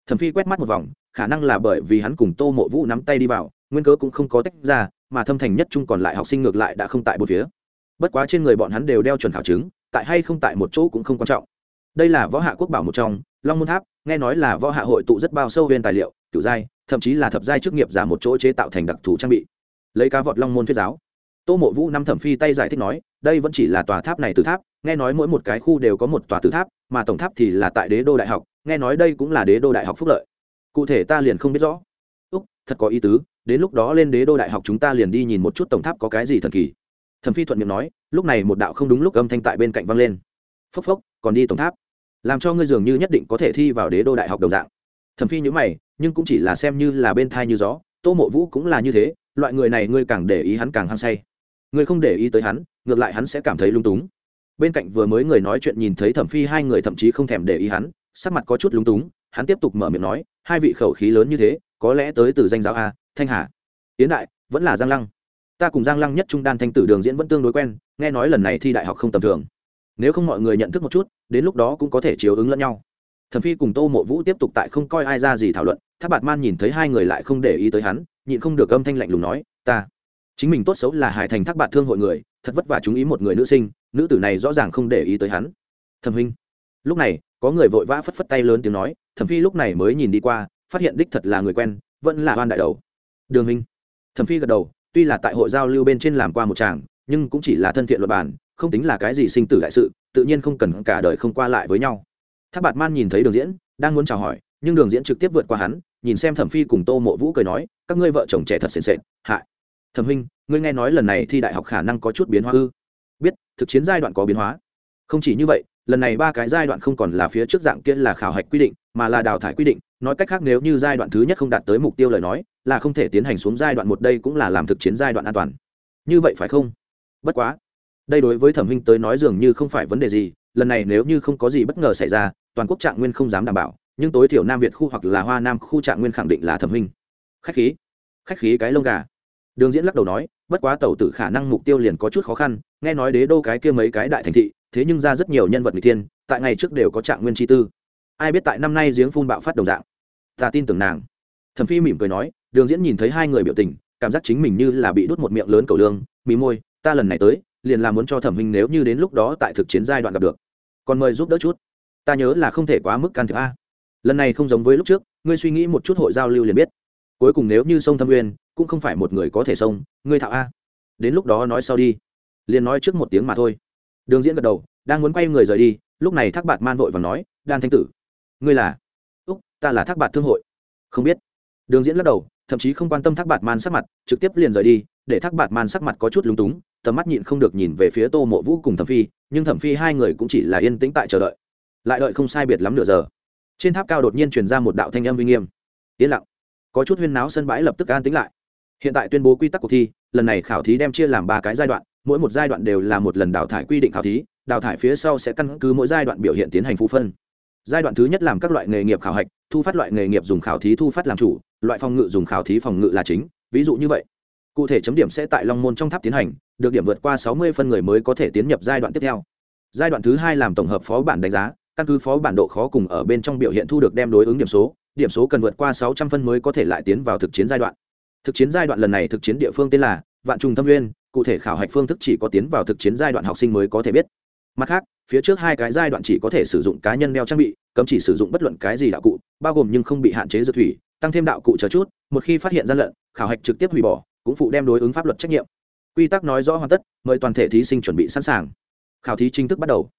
Thẩm phi quét mắt một vòng, khả năng là bởi vì hắn cùng tô mộ vũ nắm tay đi vào, nguyên cớ cũng không có tách ra, mà thâm thành nhất trung còn lại học sinh ngược lại đã không tại một phía bất quá trên người bọn hắn đều đeo chuẩn khảo chứng, tại hay không tại một chỗ cũng không quan trọng. Đây là võ hạ quốc bảo một trong, long môn tháp, nghe nói là võ hạ hội tụ rất bao sâu viên tài liệu, kiểu giai, thậm chí là thập giai chức nghiệp giả một chỗ chế tạo thành đặc thù trang bị. Lấy cá vọt long môn thuyết giáo. Tô mộ vũ năm thẩm phi tay giải thích nói, đây vẫn chỉ là tòa tháp này từ tháp, nghe nói mỗi một cái khu đều có một tòa từ tháp, mà tổng tháp thì là tại đế đô đại học, nghe nói đây cũng là đế đô đại học phúc lợi. Cụ thể ta liền không biết rõ. Úc, thật có ý tứ, đến lúc đó lên đế đô đại học chúng ta liền đi nhìn một chút tổng tháp có cái gì thần kỳ thẩm phi thuận miệng nói, lúc này một đạo không đúng lúc âm thanh tại bên cạnh vang lên. Phốc phốc, còn đi tổng tháp. Làm cho ngươi dường như nhất định có thể thi vào đế đô đại học đồng dạng. Thẩm phi nhữ mày, nhưng cũng chỉ là xem như là bên thai như gió, tô mộ vũ cũng là như thế, loại người này ngươi càng để ý hắn càng hăng say. Ngươi không để ý tới hắn, ngược lại hắn sẽ cảm thấy lung túng. Bên cạnh vừa mới người nói chuyện nhìn thấy thẩm phi hai người thậm chí không thèm để ý hắn, sắc mặt có chút lung túng, hắn tiếp tục mở miệng nói, hai vị khẩu khí lớn như thế, có lẽ tới từ danh giáo a, thanh hà. Tiến đại, vẫn là giang lăng ta cùng giang lăng nhất trung đan thanh tử đường diễn vẫn tương đối quen, nghe nói lần này thi đại học không tầm thường. Nếu không mọi người nhận thức một chút, đến lúc đó cũng có thể chiếu ứng lẫn nhau. Thẩm phi cùng tô mộ vũ tiếp tục tại không coi ai ra gì thảo luận tháp bạt man nhìn thấy hai người lại không để ý tới hắn, nhịn không được âm thanh lạnh lùng nói, ta, chính mình tốt xấu là hải thành thác bạt thương hội người, thật vất vả chúng ý một người nữ sinh, nữ tử này rõ ràng không để ý tới hắn. Thẩm huynh, lúc này, có người vội vã phất phất tay lớn tiếng nói, thẩm phi lúc này mới nhìn đi qua, phát hiện đích thật là người quen, vẫn là oan đại đầu. Đường huynh. Thẩm phi gật đầu tuy là tại hội giao lưu bên trên làm qua một chàng nhưng cũng chỉ là thân thiện luật bản không tính là cái gì sinh tử đại sự, tự nhiên không cần cả đời không qua lại với nhau. Tháp bạt man nhìn thấy đường diễn, đang muốn chào hỏi, nhưng đường diễn trực tiếp vượt qua hắn, nhìn xem thẩm phi cùng tô mộ vũ cười nói, các ngươi vợ chồng trẻ thật sền sệt hại. Thẩm huynh, ngươi nghe nói lần này thi đại học khả năng có chút biến hóa ư? Biết, thực chiến giai đoạn có biến hóa. Không chỉ như vậy, lần này ba cái giai đoạn không còn là phía trước dạng kia là khảo hạch quy định, mà là đào thải quy định, nói cách khác nếu như giai đoạn thứ nhất không đạt tới mục tiêu lời nói là không thể tiến hành xuống giai đoạn một đây cũng là làm thực chiến giai đoạn an toàn. Như vậy phải không? Bất quá, đây đối với thẩm huynh tới nói dường như không phải vấn đề gì, lần này nếu như không có gì bất ngờ xảy ra, toàn quốc trạng nguyên không dám đảm bảo, nhưng tối thiểu nam việt khu hoặc là hoa nam khu trạng nguyên khẳng định là thẩm huynh khách khí khách khí cái lông gà. Đường diễn lắc đầu nói, bất quá tàu tử khả năng mục tiêu liền có chút khó khăn, nghe nói đế đô cái kia mấy cái đại thành thị, thế nhưng ra rất nhiều nhân vật người tiên, tại ngày trước đều có trạng nguyên chi tư. Ai biết tại năm nay giếng phun bạo phát đồng dạng. Ta tin tưởng nàng thẩm phi mỉm cười nói, đường diễn nhìn thấy hai người biểu tình, cảm giác chính mình như là bị đốt một miệng lớn cầu lương, mí môi, ta lần này tới, liền là muốn cho thẩm minh nếu như đến lúc đó tại thực chiến giai đoạn gặp được. Còn mời giúp đỡ chút. Ta nhớ là không thể quá mức can thiệp a. Lần này không giống với lúc trước, ngươi suy nghĩ một chút hội giao lưu liền biết. Cuối cùng nếu như sông thâm Nguyên, cũng không phải một người có thể sông, ngươi thạo a. Đến lúc đó nói sau đi. Liền nói trước một tiếng mà thôi. Đường diễn gật đầu, đang muốn quay người rời đi, lúc này thác bạt man vội và nói, đan thanh tử, ngươi là? Úc, ta là thác bạt thương hội. Không biết đường diễn lắc đầu, thậm chí không quan tâm thác bạt man sắc mặt, trực tiếp liền rời đi, để thác bạt man sắc mặt có chút lúng túng, tầm mắt nhịn không được nhìn về phía tô mộ vũ cùng thẩm phi, nhưng thẩm phi hai người cũng chỉ là yên tĩnh tại chờ đợi. Lại đợi không sai biệt lắm nửa giờ. Trên tháp cao đột nhiên truyền ra một đạo thanh âm uy nghiêm. Yên lặng. Có chút huyên náo sân bãi lập tức an tĩnh lại. Hiện tại tuyên bố quy tắc cuộc thi, lần này khảo thí đem chia làm ba cái giai đoạn, mỗi một giai đoạn đều là một lần đào thải quy định khảo thí, đào thải phía sau sẽ căn cứ mỗi giai đoạn biểu hiện tiến hành phụ phân. Giai đoạn thứ nhất làm các loại nghề nghiệp khảo hạch, thu phát loại nghề nghiệp dùng khảo thí thu phát làm chủ loại phòng ngự dùng khảo thí phòng ngự là chính, ví dụ như vậy. Cụ thể chấm điểm sẽ tại long môn trong tháp tiến hành, được điểm vượt qua sáu mươi phân người mới có thể tiến nhập giai đoạn tiếp theo. Giai đoạn thứ hai làm tổng hợp phó bản đánh giá, căn cứ phó bản độ khó cùng ở bên trong biểu hiện thu được đem đối ứng điểm số điểm số cần vượt qua sáu trăm phân mới có thể lại tiến vào thực chiến giai đoạn. Thực chiến giai đoạn lần này thực chiến địa phương tên là vạn trùng thâm nguyên, cụ thể khảo hạch phương thức chỉ có tiến vào thực chiến giai đoạn học sinh mới có thể biết. Mặt khác, phía trước hai cái giai đoạn chỉ có thể sử dụng cá nhân đeo trang bị, cấm chỉ sử dụng bất luận cái gì đạo cụ, bao gồm nhưng không bị hạn chế dược thủy tăng thêm đạo cụ chờ chút, một khi phát hiện gian lận, khảo hạch trực tiếp hủy bỏ, cũng phụ đem đối ứng pháp luật trách nhiệm. Quy tắc nói rõ hoàn tất, mời toàn thể thí sinh chuẩn bị sẵn sàng. Khảo thí chính thức bắt đầu.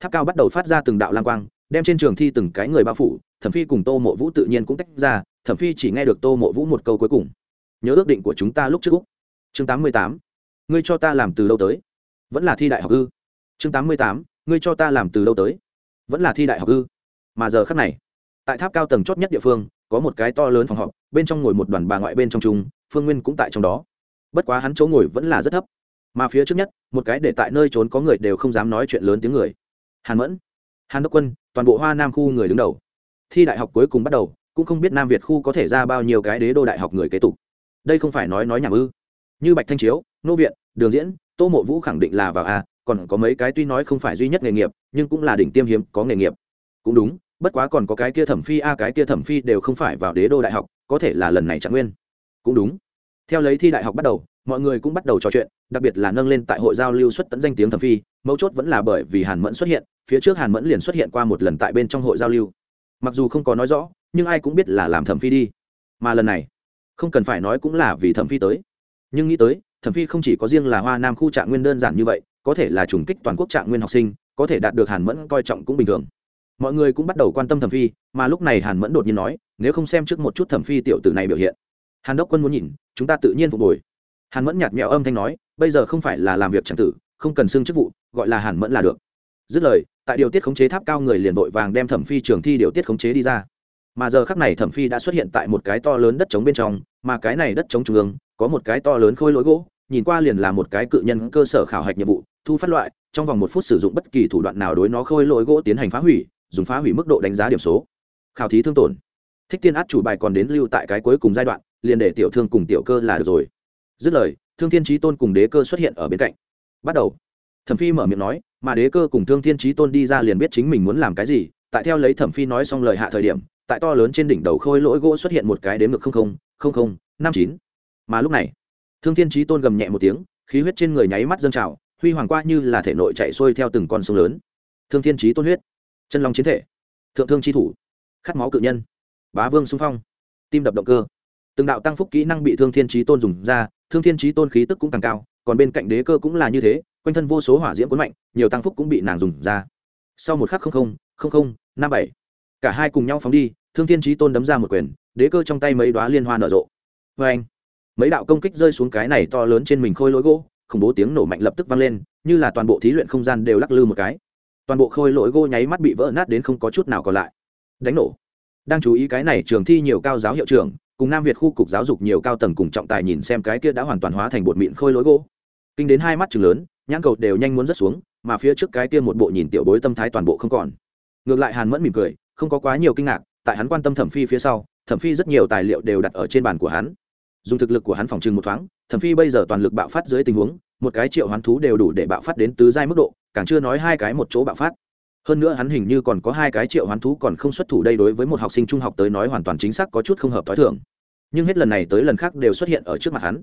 Tháp cao bắt đầu phát ra từng đạo lang quang, đem trên trường thi từng cái người bao phủ, thẩm phi cùng tô mộ vũ tự nhiên cũng tách ra, thẩm phi chỉ nghe được tô mộ vũ một câu cuối cùng. Nhớ ước định của chúng ta lúc trước úc. Chương tám mươi tám. Ngươi cho ta làm từ lâu tới? Vẫn là thi đại học ư? Chương tám mươi tám. Ngươi cho ta làm từ lâu tới? Vẫn là thi đại học ư? Mà giờ khắc này, tại tháp cao tầng chót nhất địa phương có một cái to lớn phòng họp, bên trong ngồi một đoàn bà ngoại bên trong trung phương nguyên cũng tại trong đó. Bất quá hắn chỗ ngồi vẫn là rất thấp. Mà phía trước nhất, một cái để tại nơi trốn có người đều không dám nói chuyện lớn tiếng người. Hàn mẫn, hàn đốc quân, toàn bộ hoa nam khu người đứng đầu. Thi đại học cuối cùng bắt đầu, cũng không biết nam việt khu có thể ra bao nhiêu cái đế đô đại học người kế tục. Đây không phải nói nói nhảm ư. Như bạch thanh chiếu, nô viện, đường diễn, tô mộ vũ khẳng định là vào a, còn có mấy cái tuy nói không phải duy nhất nghề nghiệp, nhưng cũng là đỉnh tiêm hiếm có nghề nghiệp. Cũng đúng bất quá còn có cái kia thẩm phi a, cái kia thẩm phi đều không phải vào đế đô đại học, có thể là lần này trạng nguyên. Cũng đúng. Theo lấy thi đại học bắt đầu, mọi người cũng bắt đầu trò chuyện, đặc biệt là nâng lên tại hội giao lưu xuất tận danh tiếng thẩm phi, mấu chốt vẫn là bởi vì hàn mẫn xuất hiện, phía trước hàn mẫn liền xuất hiện qua một lần tại bên trong hội giao lưu. Mặc dù không có nói rõ, nhưng ai cũng biết là làm thẩm phi đi. Mà lần này, không cần phải nói cũng là vì thẩm phi tới. Nhưng nghĩ tới, thẩm phi không chỉ có riêng là hoa nam khu trạng nguyên đơn giản như vậy, có thể là trùng kích toàn quốc trạng nguyên học sinh, có thể đạt được hàn mẫn coi trọng cũng bình thường mọi người cũng bắt đầu quan tâm thẩm phi, mà lúc này hàn mẫn đột nhiên nói, nếu không xem trước một chút thẩm phi tiểu tử này biểu hiện. Hàn đốc quân muốn nhìn, chúng ta tự nhiên phục hồi. Hàn mẫn nhạt mẹo âm thanh nói, bây giờ không phải là làm việc c tử, không cần xưng chức vụ, gọi là hàn mẫn là được. Dứt lời, tại điều tiết khống chế tháp cao người liền vội vàng đem thẩm phi trường thi điều tiết khống chế đi ra. Mà giờ khắc này thẩm phi đã xuất hiện tại một cái to lớn đất trống bên trong, mà cái này đất trống trung ương, có một cái to lớn khôi lỗi gỗ, nhìn qua liền là một cái cự nhân cơ sở khảo hạch nhiệm vụ, thu phát loại, trong vòng một phút sử dụng bất kỳ thủ đoạn nào đối nó khôi lỗi gỗ tiến hành phá hủy dùng phá hủy mức độ đánh giá điểm số. Khảo thí thương tổn. Thích tiên át chủ bài còn đến lưu tại cái cuối cùng giai đoạn, liền để tiểu thương cùng tiểu cơ là được rồi. Dứt lời, thương thiên trí tôn cùng đế cơ xuất hiện ở bên cạnh. Bắt đầu. Thẩm phi mở miệng nói, mà đế cơ cùng thương thiên trí tôn đi ra liền biết chính mình muốn làm cái gì, tại theo lấy thẩm phi nói xong lời hạ thời điểm, tại to lớn trên đỉnh đầu khôi lỗi gỗ xuất hiện một cái đếm ngực không không không không, năm chín. Mà lúc này, thương thiên trí tôn gầm nhẹ một tiếng, khí huyết trên người nháy mắt dâng trào, huy hoàng qua như là thể nội chạy xuôi theo từng con sông lớn. Thương thiên trí tôn huyết chân long chiến thể. Thượng thương chi thủ. Khát máu cự nhân. Bá vương xung phong. Tim đập động cơ. Từng đạo tăng phúc kỹ năng bị thương thiên trí tôn dùng ra, thương thiên trí tôn khí tức cũng càng cao, còn bên cạnh đế cơ cũng là như thế, quanh thân vô số hỏa diễm cuốn mạnh, nhiều tăng phúc cũng bị nàng dùng ra. Sau một khắc không không không không, năm bảy, cả hai cùng nhau phóng đi, thương thiên trí tôn đấm ra một quyền, đế cơ trong tay mấy đoá liên hoa nở rộ. Vê anh mấy đạo công kích rơi xuống cái này to lớn trên mình khôi lối gỗ, khủng bố tiếng nổ mạnh lập tức vang lên, như là toàn bộ thí luyện không gian đều lắc lư một cái toàn bộ khôi lỗi gỗ nháy mắt bị vỡ nát đến không có chút nào còn lại. Đánh nổ. Đang chú ý cái này, trường thi nhiều cao giáo hiệu trưởng, cùng nam việt khu cục giáo dục nhiều cao tầng cùng trọng tài nhìn xem cái kia đã hoàn toàn hóa thành bột mịn khôi lỗi gỗ. Kinh đến hai mắt chừng lớn, nhãn cầu đều nhanh muốn rớt xuống, mà phía trước cái kia một bộ nhìn tiểu bối tâm thái toàn bộ không còn. Ngược lại hàn mẫn mỉm cười, không có quá nhiều kinh ngạc, tại hắn quan tâm thẩm phi phía sau, thẩm phi rất nhiều tài liệu đều đặt ở trên bàn của hắn. Dùng thực lực của hắn phòng trừng một thoáng, thẩm phi bây giờ toàn lực bạo phát dưới tình huống một cái triệu hoán thú đều đủ để bạo phát đến tứ giai mức độ, càng chưa nói hai cái một chỗ bạo phát. Hơn nữa hắn hình như còn có hai cái triệu hoán thú còn không xuất thủ đây đối với một học sinh trung học tới nói hoàn toàn chính xác có chút không hợp t h ó i nhưng hết lần này tới lần khác đều xuất hiện ở trước mặt hắn.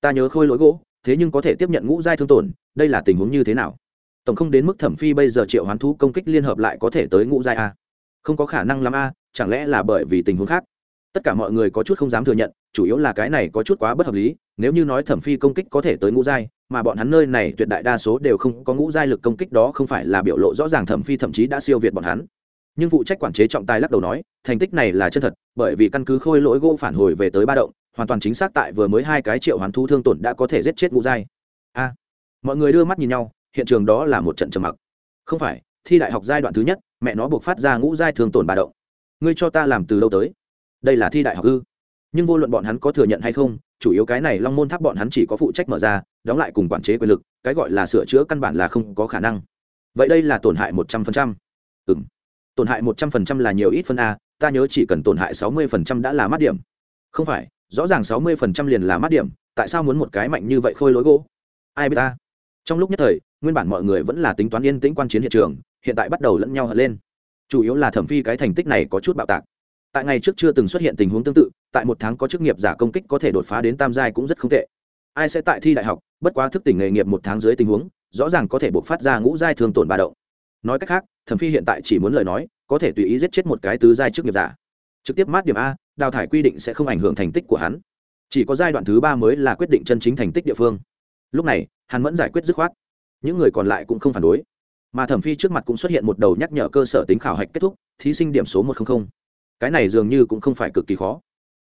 Ta nhớ khôi lỗi gỗ, thế nhưng có thể tiếp nhận ngũ giai thương tổn, đây là tình huống như thế nào? Tổng không đến mức thẩm phi bây giờ triệu hoán thú công kích liên hợp lại có thể tới ngũ giai a. Không có khả năng lắm a, chẳng lẽ là bởi vì tình huống khác? Tất cả mọi người có chút không dám thừa nhận, chủ yếu là cái này có chút quá bất hợp lý nếu như nói thẩm phi công kích có thể tới ngũ giai, mà bọn hắn nơi này tuyệt đại đa số đều không có ngũ giai lực công kích đó không phải là biểu lộ rõ ràng thẩm phi thậm chí đã siêu việt bọn hắn. Nhưng phụ trách quản chế trọng tài lắc đầu nói, thành tích này là chân thật, bởi vì căn cứ khôi lỗi gỗ phản hồi về tới ba động, hoàn toàn chính xác tại vừa mới hai cái triệu hoàn thu thương tổn đã có thể giết chết ngũ giai. A, mọi người đưa mắt nhìn nhau, hiện trường đó là một trận trầm mặc. Không phải, thi đại học giai đoạn thứ nhất, mẹ nó buộc phát ra ngũ giai thương tổn ba động. Ngươi cho ta làm từ đâu tới? Đây là thi đại học ư? Nhưng vô luận bọn hắn có thừa nhận hay không, chủ yếu cái này long môn tháp bọn hắn chỉ có phụ trách mở ra, đóng lại cùng quản chế quyền lực, cái gọi là sửa chữa căn bản là không có khả năng. Vậy đây là tổn hại một trăm phần trăm. Ừ m tổn hại một trăm phần trăm là nhiều ít phân a, ta nhớ chỉ cần tổn hại sáu mươi phần trăm đã là mát điểm. Không phải, rõ ràng sáu mươi phần trăm liền là mát điểm, tại sao muốn một cái mạnh như vậy khôi lối gỗ? Ai biết ta? Trong lúc nhất thời, nguyên bản mọi người vẫn là tính toán yên tĩnh quan chiến hiện trường, hiện tại bắt đầu lẫn nhau hận lên. Chủ yếu là thẩm phi cái thành tích này có chút bạo tạc. Tại ngày trước chưa từng xuất hiện tình huống tương tự tại một tháng có chức nghiệp giả công kích có thể đột phá đến tam giai cũng rất không tệ. Ai sẽ tại thi đại học, bất quá thức tỉnh nghề nghiệp một tháng dưới tình huống, rõ ràng có thể buộc phát ra ngũ giai thường tổn ba động. Nói cách khác, thẩm phi hiện tại chỉ muốn lời nói, có thể tùy ý giết chết một cái tứ giai chức nghiệp giả. Trực tiếp mát điểm a, đào thải quy định sẽ không ảnh hưởng thành tích của hắn. Chỉ có giai đoạn thứ ba mới là quyết định chân chính thành tích địa phương. Lúc này, hắn vẫn giải quyết dứt khoát. Những người còn lại cũng không phản đối. Mà thẩm phi trước mặt cũng xuất hiện một đầu nhắc nhở cơ sở tính khảo hạch kết thúc, thí sinh điểm số một trăm linh cái này dường như cũng không phải cực kỳ khó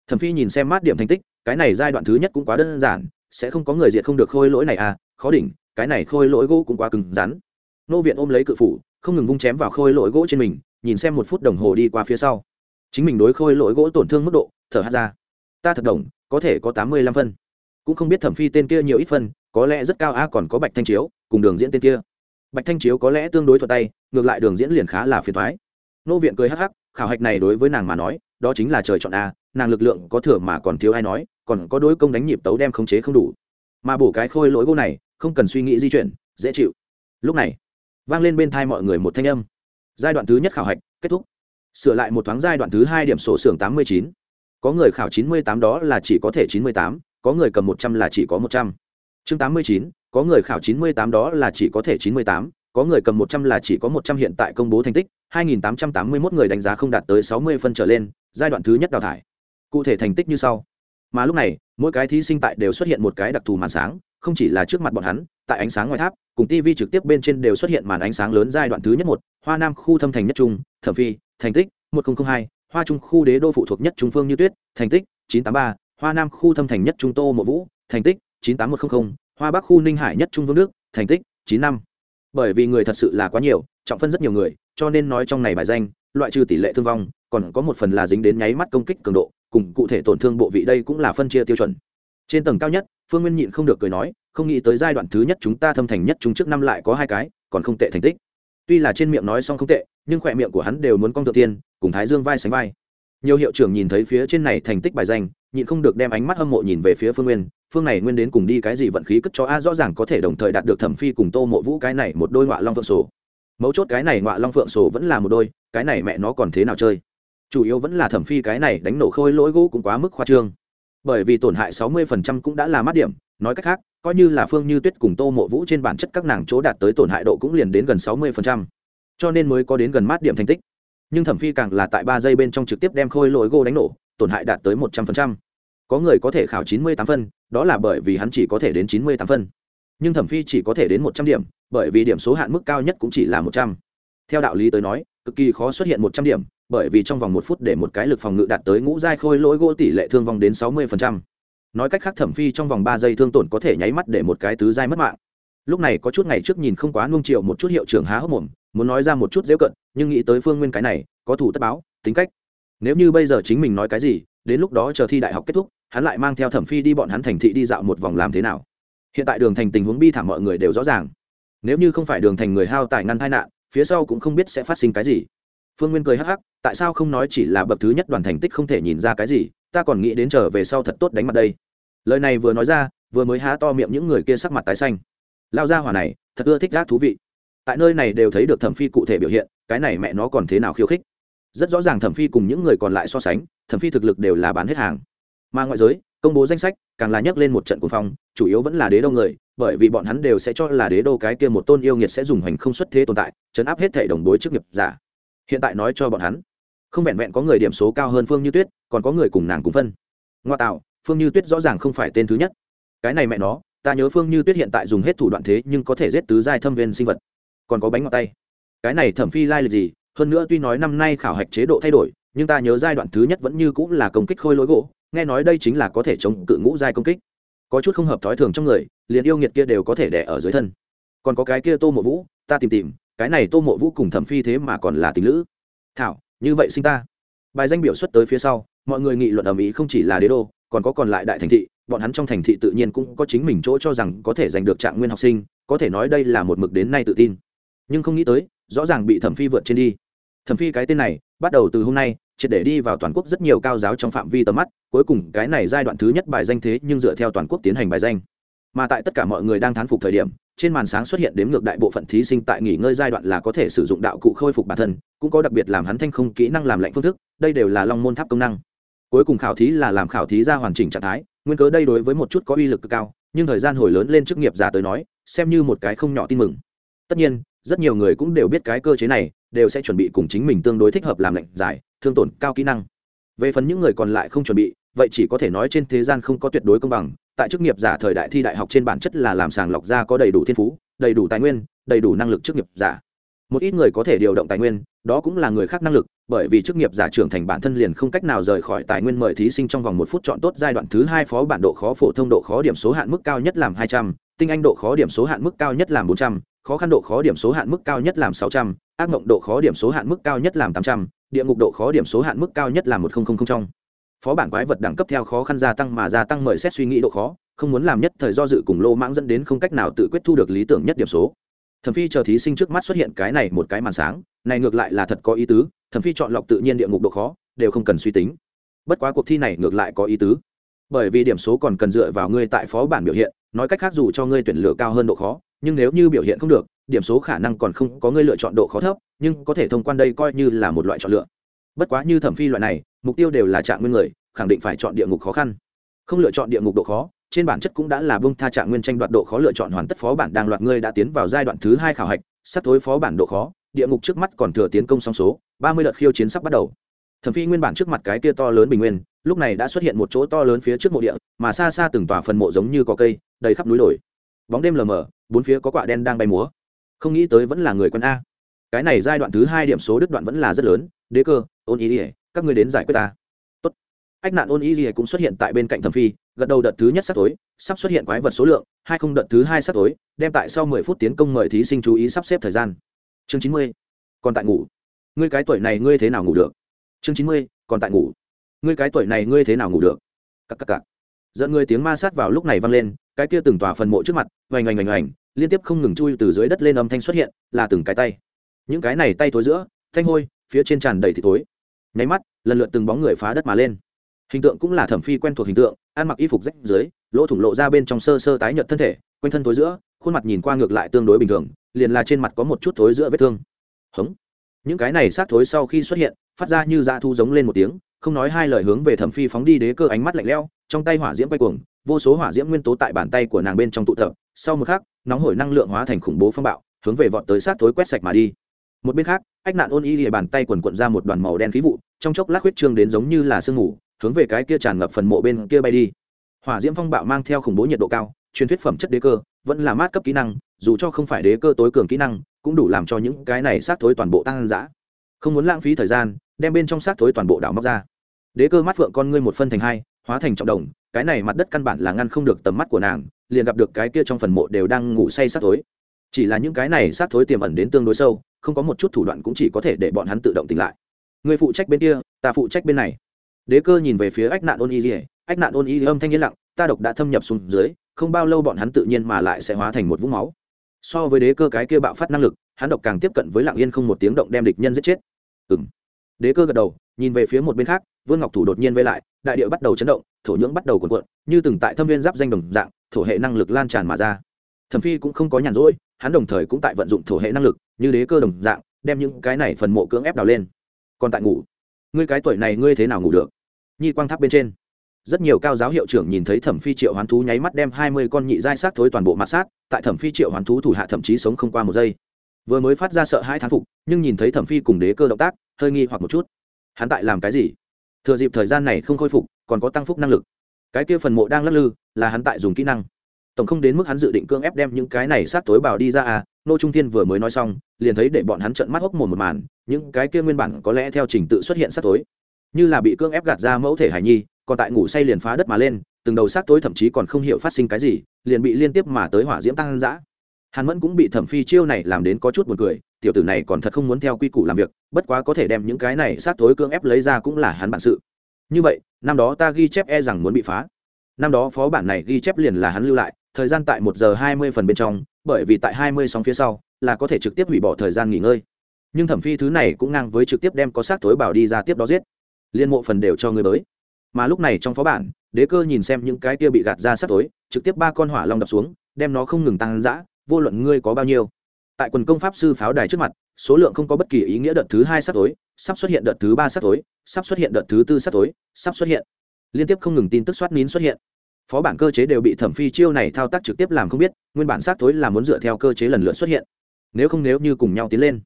thẩm phi nhìn xem mát điểm thành tích, cái này giai đoạn thứ nhất cũng quá đơn giản, sẽ không có người diệt không được khôi lỗi này à khó đỉnh, cái này khôi lỗi gỗ cũng quá cứng rắn. Nô viện ôm lấy cự phủ, không ngừng vung chém vào khôi lỗi gỗ trên mình, nhìn xem một phút đồng hồ đi qua phía sau. Chính mình đối khôi lỗi gỗ tổn thương mức độ, thở hát ra. Ta thật đồng, có thể có tám mươi lăm phân. Cũng không biết thẩm phi tên kia nhiều ít phân, có lẽ rất cao a, còn có bạch thanh chiếu, cùng đường diễn tên kia. Bạch thanh chiếu có lẽ tương đối thuận tay, ngược lại đường diễn liền khá là phiền thoái nô viện cười hắc hắc, khảo hạch này đối với nàng mà nói đó chính là trời chọn a, nàng lực lượng có thừa mà còn thiếu ai nói, còn có đối công đánh nhịp tấu đem khống chế không đủ. Mà bổ cái khôi lỗi gỗ này, không cần suy nghĩ di chuyển, dễ chịu. Lúc này, vang lên bên thai mọi người một thanh âm. Giai đoạn thứ nhất khảo hạch, kết thúc. Sửa lại một thoáng giai đoạn thứ hai điểm sổ xưởng tám mươi chín. Có người khảo chín mươi tám đó là chỉ có thể chín mươi tám, có người cầm một trăm là chỉ có một trăm. Chương tám mươi chín, có người khảo chín mươi tám đó là chỉ có thể chín mươi tám, có người cầm một trăm là chỉ có một trăm hiện tại công bố thành tích hai nghìn tám trăm tám mươi mốt người đánh giá không đạt tới sáu mươi phân trở lên, giai đoạn thứ nhất đào thải. Cụ thể thành tích như sau. Mà lúc này, mỗi cái thí sinh tại đều xuất hiện một cái đặc thù màn sáng, không chỉ là trước mặt bọn hắn, tại ánh sáng ngoài tháp, cùng tv trực tiếp bên trên đều xuất hiện màn ánh sáng lớn giai đoạn thứ nhất một, hoa nam khu thâm thành nhất trung, thẩm phi, thành tích, một nghìn hai, hoa trung khu đế đô phụ thuộc nhất trung phương như tuyết, thành tích, chín trăm tám ba, hoa nam khu thâm thành nhất trung tô mộ vũ, thành tích, chín tám một trăm linh hoa bắc khu ninh hải nhất trung vương nước thành tích, chín năm. Bởi vì người thật sự là quá nhiều, trọng phân rất nhiều người cho nên nói trong này bài danh, loại trừ tỷ lệ thương vong, còn có một phần là dính đến nháy mắt công kích cường độ, cùng cụ thể tổn thương bộ vị đây cũng là phân chia tiêu chuẩn. Trên tầng cao nhất, phương nguyên nhịn không được cười nói, không nghĩ tới giai đoạn thứ nhất chúng ta thâm thành nhất chúng trước năm lại có hai cái, còn không tệ thành tích. Tuy là trên miệng nói xong không tệ, nhưng khỏe miệng của hắn đều muốn cong tự tiên, cùng thái dương vai sánh vai. Nhiều hiệu trưởng nhìn thấy phía trên này thành tích bài danh, nhịn không được đem ánh mắt hâm mộ nhìn về phía phương nguyên, phương này nguyên đến cùng đi cái gì vận khí cất cho a rõ ràng có thể đồng thời đạt được thẩm phi cùng tô mộ vũ cái này một đôi ngọa long vợ sổ mấu chốt cái này ngoạ long phượng sổ vẫn là một đôi, cái này mẹ nó còn thế nào chơi? Chủ yếu vẫn là thẩm phi cái này đánh nổ khôi lỗi gỗ cũng quá mức khoa trương. Bởi vì tổn hại sáu mươi phần trăm cũng đã là mát điểm, nói cách khác, coi như là phương như tuyết cùng tô mộ vũ trên bản chất các nàng chỗ đạt tới tổn hại độ cũng liền đến gần sáu mươi phần trăm. Cho nên mới có đến gần mát điểm thành tích. Nhưng thẩm phi càng là tại ba giây bên trong trực tiếp đem khôi lỗi gỗ đánh nổ, tổn hại đạt tới một trăm phần trăm. Có người có thể khảo chín mươi tám phân, đó là bởi vì hắn chỉ có thể đến chín mươi tám phân nhưng thẩm phi chỉ có thể đến một trăm điểm, bởi vì điểm số hạn mức cao nhất cũng chỉ là một trăm. Theo đạo lý tới nói, cực kỳ khó xuất hiện một trăm điểm, bởi vì trong vòng một phút để một cái lực phòng ngự đạt tới ngũ giai khôi lỗi gỗ tỷ lệ thương vong đến sáu mươi phần trăm. Nói cách khác thẩm phi trong vòng ba giây thương tổn có thể nháy mắt để một cái tứ giai mất mạng. Lúc này có chút ngày trước nhìn không quá nung triệu một chút hiệu trưởng há hốc mồm, muốn nói ra một chút dễ cận, nhưng nghĩ tới phương nguyên cái này, có thủ tất báo, tính cách. Nếu như bây giờ chính mình nói cái gì, đến lúc đó chờ thi đại học kết thúc, hắn lại mang theo thẩm phi đi bọn hắn thành thị đi dạo một vòng làm thế nào? Hiện tại đường thành tình huống bi thảm mọi người đều rõ ràng. Nếu như không phải đường thành người hao tài ngăn tai nạn, phía sau cũng không biết sẽ phát sinh cái gì. Phương nguyên cười hắc hắc, tại sao không nói chỉ là bậc thứ nhất đoàn thành tích không thể nhìn ra cái gì, ta còn nghĩ đến trở về sau thật tốt đánh mặt đây. Lời này vừa nói ra, vừa mới há to miệng những người kia sắc mặt tái xanh. Lao ra hỏa này, thật ưa thích gác thú vị. Tại nơi này đều thấy được thẩm phi cụ thể biểu hiện, cái này mẹ nó còn thế nào khiêu khích? Rất rõ ràng thẩm phi cùng những người còn lại so sánh, thẩm phi thực lực đều là bán hết hàng. Mà ngoại giới công bố danh sách, càng là nhắc lên một trận cuộc phong, chủ yếu vẫn là đế đô người, bởi vì bọn hắn đều sẽ cho là đế đô cái kia một tôn yêu nghiệt sẽ dùng hành không xuất thế tồn tại, chấn áp hết thể đồng bối trước nghiệp giả. Hiện tại nói cho bọn hắn, không vẹn vẹn có người điểm số cao hơn phương như tuyết, còn có người cùng nàng cùng phân. Ngoa tạo, phương như tuyết rõ ràng không phải tên thứ nhất. Cái này mẹ nó, ta nhớ phương như tuyết hiện tại dùng hết thủ đoạn thế nhưng có thể giết tứ giai thâm viên sinh vật. Còn có bánh ngọt tay. Cái này thẩm phi lai lịch gì? Hơn nữa tuy nói năm nay khảo hạch chế độ thay đổi, nhưng ta nhớ giai đoạn thứ nhất vẫn như cũng là công kích khôi lối gỗ nghe nói đây chính là có thể chống cự ngũ giai công kích. Có chút không hợp thói thường trong người, liền yêu nghiệt kia đều có thể đẻ ở dưới thân. Còn có cái kia tô mộ vũ, ta tìm tìm, cái này tô mộ vũ cùng thẩm phi thế mà còn là tình lữ. Thảo, như vậy sinh ta. Bài danh biểu xuất tới phía sau, mọi người nghị luận ở mỹ không chỉ là đế đô, còn có còn lại đại thành thị, bọn hắn trong thành thị tự nhiên cũng có chính mình chỗ cho rằng có thể giành được trạng nguyên học sinh, có thể nói đây là một mực đến nay tự tin. Nhưng không nghĩ tới, rõ ràng bị thẩm phi vượt trên đi. Thẩm phi cái tên này, bắt đầu từ hôm nay triệt để đi vào toàn quốc rất nhiều cao giáo trong phạm vi tầm mắt, cuối cùng cái này giai đoạn thứ nhất bài danh thế nhưng dựa theo toàn quốc tiến hành bài danh. Mà tại tất cả mọi người đang thán phục thời điểm, trên màn sáng xuất hiện đếm ngược đại bộ phận thí sinh tại nghỉ ngơi giai đoạn là có thể sử dụng đạo cụ khôi phục bản thân, cũng có đặc biệt làm hắn thanh không kỹ năng làm lạnh phương thức, đây đều là long môn tháp công năng. Cuối cùng khảo thí là làm khảo thí ra hoàn chỉnh trạng thái, nguyên cớ đây đối với một chút có uy lực cực cao, nhưng thời gian hồi lớn lên chức nghiệp giả tới nói, xem như một cái không nhỏ tin mừng. Tất nhiên, rất nhiều người cũng đều biết cái cơ chế này đều sẽ chuẩn bị cùng chính mình tương đối thích hợp làm lệnh giải, thương tổn cao kỹ năng. Về phần những người còn lại không chuẩn bị, vậy chỉ có thể nói trên thế gian không có tuyệt đối công bằng. Tại chức nghiệp giả thời đại thi đại học trên bản chất là làm sàng lọc ra có đầy đủ thiên phú, đầy đủ tài nguyên, đầy đủ năng lực chức nghiệp giả. Một ít người có thể điều động tài nguyên, đó cũng là người khác năng lực, bởi vì chức nghiệp giả trưởng thành bản thân liền không cách nào rời khỏi tài nguyên mời thí sinh trong vòng một phút chọn tốt giai đoạn thứ hai phó bản độ khó phổ thông độ khó điểm số hạn mức cao nhất làm hai trăm, tinh anh độ khó điểm số hạn mức cao nhất làm bốn trăm, khó khăn độ khó điểm số hạn mức cao nhất làm sáu trăm ác mộng độ khó điểm số hạn mức cao nhất làm tám trăm, địa ngục độ khó điểm số hạn mức cao nhất là một nghìn trong. Phó bản quái vật đẳng cấp theo khó khăn gia tăng mà gia tăng mời xét suy nghĩ độ khó, không muốn làm nhất thời do dự cùng lô mãng dẫn đến không cách nào tự quyết thu được lý tưởng nhất điểm số. Thẩm phi chờ thí sinh trước mắt xuất hiện cái này một cái màn sáng, này ngược lại là thật có ý tứ, thẩm phi chọn lọc tự nhiên địa ngục độ khó, đều không cần suy tính. Bất quá cuộc thi này ngược lại có ý tứ. Bởi vì điểm số còn cần dựa vào ngươi tại phó bản biểu hiện, nói cách khác dù cho ngươi tuyển lựa cao hơn độ khó nhưng nếu như biểu hiện không được, điểm số khả năng còn không có người lựa chọn độ khó thấp, nhưng có thể thông quan đây coi như là một loại chọn lựa. Bất quá như thẩm phi loại này, mục tiêu đều là trạng nguyên người, khẳng định phải chọn địa ngục khó khăn. Không lựa chọn địa ngục độ khó, trên bản chất cũng đã là bông tha trạng nguyên tranh đoạt độ khó lựa chọn hoàn tất phó bản đang loạt ngươi đã tiến vào giai đoạn thứ hai khảo hạch, sắp tối phó bản độ khó, địa ngục trước mắt còn thừa tiến công song số, ba mươi đợt khiêu chiến sắp bắt đầu. Thẩm phi nguyên bản trước mặt cái kia to lớn bình nguyên, lúc này đã xuất hiện một chỗ to lớn phía trước mộ địa, mà xa xa từng tòa phần mộ giống như có cây, đầy khắp núi đồi. Bóng đêm lờ mờ bốn phía có quạ đen đang bay múa. Không nghĩ tới vẫn là người quân a. Cái này giai đoạn thứ hai điểm số đứt đoạn vẫn là rất lớn. Đế cơ, ôn ý ỉa các người đến giải quyết ta. Tốt. Ách nạn ôn ý ỉa cũng xuất hiện tại bên cạnh thẩm phi, gật đầu đợt thứ nhất sắp tối, sắp xuất hiện quái vật số lượng, hai không đợt thứ hai sắp tối, đem tại sau mười phút tiến công mời thí sinh chú ý sắp xếp thời gian. Chương chín mươi, còn tại ngủ. Ngươi cái tuổi này ngươi thế nào ngủ được? Chương chín mươi, còn tại ngủ. Ngươi cái tuổi này ngươi thế nào ngủ được? Cặp cặp cặp dẫn người tiếng ma sát vào lúc này vang lên cái kia từng tòa phần mộ trước mặt, oành oành oành oành, liên tiếp không ngừng chui từ dưới đất lên âm thanh xuất hiện, là từng cái tay. Những cái này tay thối giữa, thanh hôi, phía trên tràn đầy thịt thối. nháy mắt, lần lượt từng bóng người phá đất mà lên. Hình tượng cũng là thẩm phi quen thuộc hình tượng, ăn mặc y phục rách dưới, lỗ thủng lộ ra bên trong sơ sơ tái nhợt thân thể, quanh thân thối giữa, khuôn mặt nhìn qua ngược lại tương đối bình thường, liền là trên mặt có một chút thối giữa vết thương. Hống. Những cái này sát thối sau khi xuất hiện, phát ra như da thu giống lên một tiếng, không nói hai lời hướng về thẩm phi phóng đi đế cơ ánh mắt lạnh lẽo, trong tay hỏa diễm quay cuồng vô số hỏa diễm nguyên tố tại bàn tay của nàng bên trong tụ tập, sau một khắc, nóng hổi năng lượng hóa thành khủng bố phong bạo, hướng về vọt tới sát thối quét sạch mà đi. Một bên khác, ách nạn ôn y lìa bàn tay quần quận ra một đoàn màu đen khí vụ, trong chốc lát huyết trương đến giống như là sương mù, hướng về cái kia tràn ngập phần mộ bên kia bay đi. Hỏa diễm phong bạo mang theo khủng bố nhiệt độ cao, truyền thuyết phẩm chất đế cơ, vẫn là mát cấp kỹ năng, dù cho không phải đế cơ tối cường kỹ năng, cũng đủ làm cho những cái này sát thối toàn bộ tăng dã. Không muốn lãng phí thời gian, đem bên trong sát thối toàn bộ đảo móc ra. Đế cơ mắt phượng con ngươi một phân thành hai, hóa thành trọng đồng cái này mặt đất căn bản là ngăn không được tầm mắt của nàng, liền gặp được cái kia trong phần mộ đều đang ngủ say sát thối. Chỉ là những cái này sát thối tiềm ẩn đến tương đối sâu, không có một chút thủ đoạn cũng chỉ có thể để bọn hắn tự động tỉnh lại. Người phụ trách bên kia, ta phụ trách bên này. Đế cơ nhìn về phía ách nạn ôn y dỉa ách nạn ôn y âm thanh yên lặng, ta độc đã thâm nhập xuống dưới, không bao lâu bọn hắn tự nhiên mà lại sẽ hóa thành một vũng máu. So với đế cơ cái kia bạo phát năng lực, hắn độc càng tiếp cận với lạng yên không một tiếng động đem địch nhân giết chết. Ừng đế cơ gật đầu, nhìn về phía một bên khác, vương ngọc thủ đột nhiên vây lại, đại địa bắt đầu chấn động thổ nhưỡng bắt đầu cuộn cuộn, như từng tại thâm viên giáp danh đồng dạng, thổ hệ năng lực lan tràn mà ra. Thẩm phi cũng không có nhàn rỗi, hắn đồng thời cũng tại vận dụng thổ hệ năng lực, như đế cơ đồng dạng, đem những cái này phần mộ cưỡng ép đào lên. Còn tại ngủ. Ngươi cái tuổi này ngươi thế nào ngủ được? Nhi quang tháp bên trên. Rất nhiều cao giáo hiệu trưởng nhìn thấy thẩm phi triệu hoán thú nháy mắt đem hai mươi con nhị giai sát thối toàn bộ mặt sát, tại thẩm phi triệu hoán thú thủ hạ thậm chí sống không qua một giây. Vừa mới phát ra sợ hai thán phục, nhưng nhìn thấy thẩm phi cùng đế cơ động tác, hơi nghi hoặc một chút. Hắn tại làm cái gì? Thừa dịp thời gian này không khôi phục còn có tăng phúc năng lực. Cái kia phần mộ đang lắc lư, là hắn tại dùng kỹ năng. Tổng không đến mức hắn dự định cưỡng ép đem những cái này sát tối bảo đi ra à nô trung thiên vừa mới nói xong, liền thấy để bọn hắn trợn mắt hốc mồm một màn, những cái kia nguyên bản có lẽ theo trình tự xuất hiện sát tối, như là bị cưỡng ép gạt ra mẫu thể hải nhi, còn tại ngủ say liền phá đất mà lên, từng đầu sát tối thậm chí còn không hiểu phát sinh cái gì, liền bị liên tiếp mà tới hỏa diễm tăng dã. Hàn mẫn cũng bị thẩm phi chiêu này làm đến có chút buồn cười, tiểu tử này còn thật không muốn theo quy củ làm việc, bất quá có thể đem những cái này sát tối cưỡng ép lấy ra cũng là hắn bản sự như vậy, năm đó ta ghi chép e rằng muốn bị phá. Năm đó phó bản này ghi chép liền là hắn lưu lại, thời gian tại một giờ hai mươi phần bên trong, bởi vì tại hai mươi sóng phía sau, là có thể trực tiếp hủy bỏ thời gian nghỉ ngơi. Nhưng thẩm phi thứ này cũng ngang với trực tiếp đem có sát tối bảo đi ra tiếp đó giết. Liên mộ phần đều cho người mới mà lúc này trong phó bản, đế cơ nhìn xem những cái kia bị gạt ra sát tối trực tiếp ba con hỏa long đập xuống, đem nó không ngừng tăng dã, vô luận ngươi có bao nhiêu. Tại quần công pháp sư pháo đài trước mặt, số lượng không có bất kỳ ý nghĩa đợt thứ hai sát tối sắp xuất hiện đợt thứ ba sát tối sắp xuất hiện đợt thứ tư sắp tối, sắp xuất hiện. Liên tiếp không ngừng tin tức soát nín xuất hiện. Phó bản cơ chế đều bị thẩm phi chiêu này thao tác trực tiếp làm không biết, nguyên bản sát tối là muốn dựa theo cơ chế lần lượt xuất hiện. Nếu không nếu như cùng nhau tiến lên.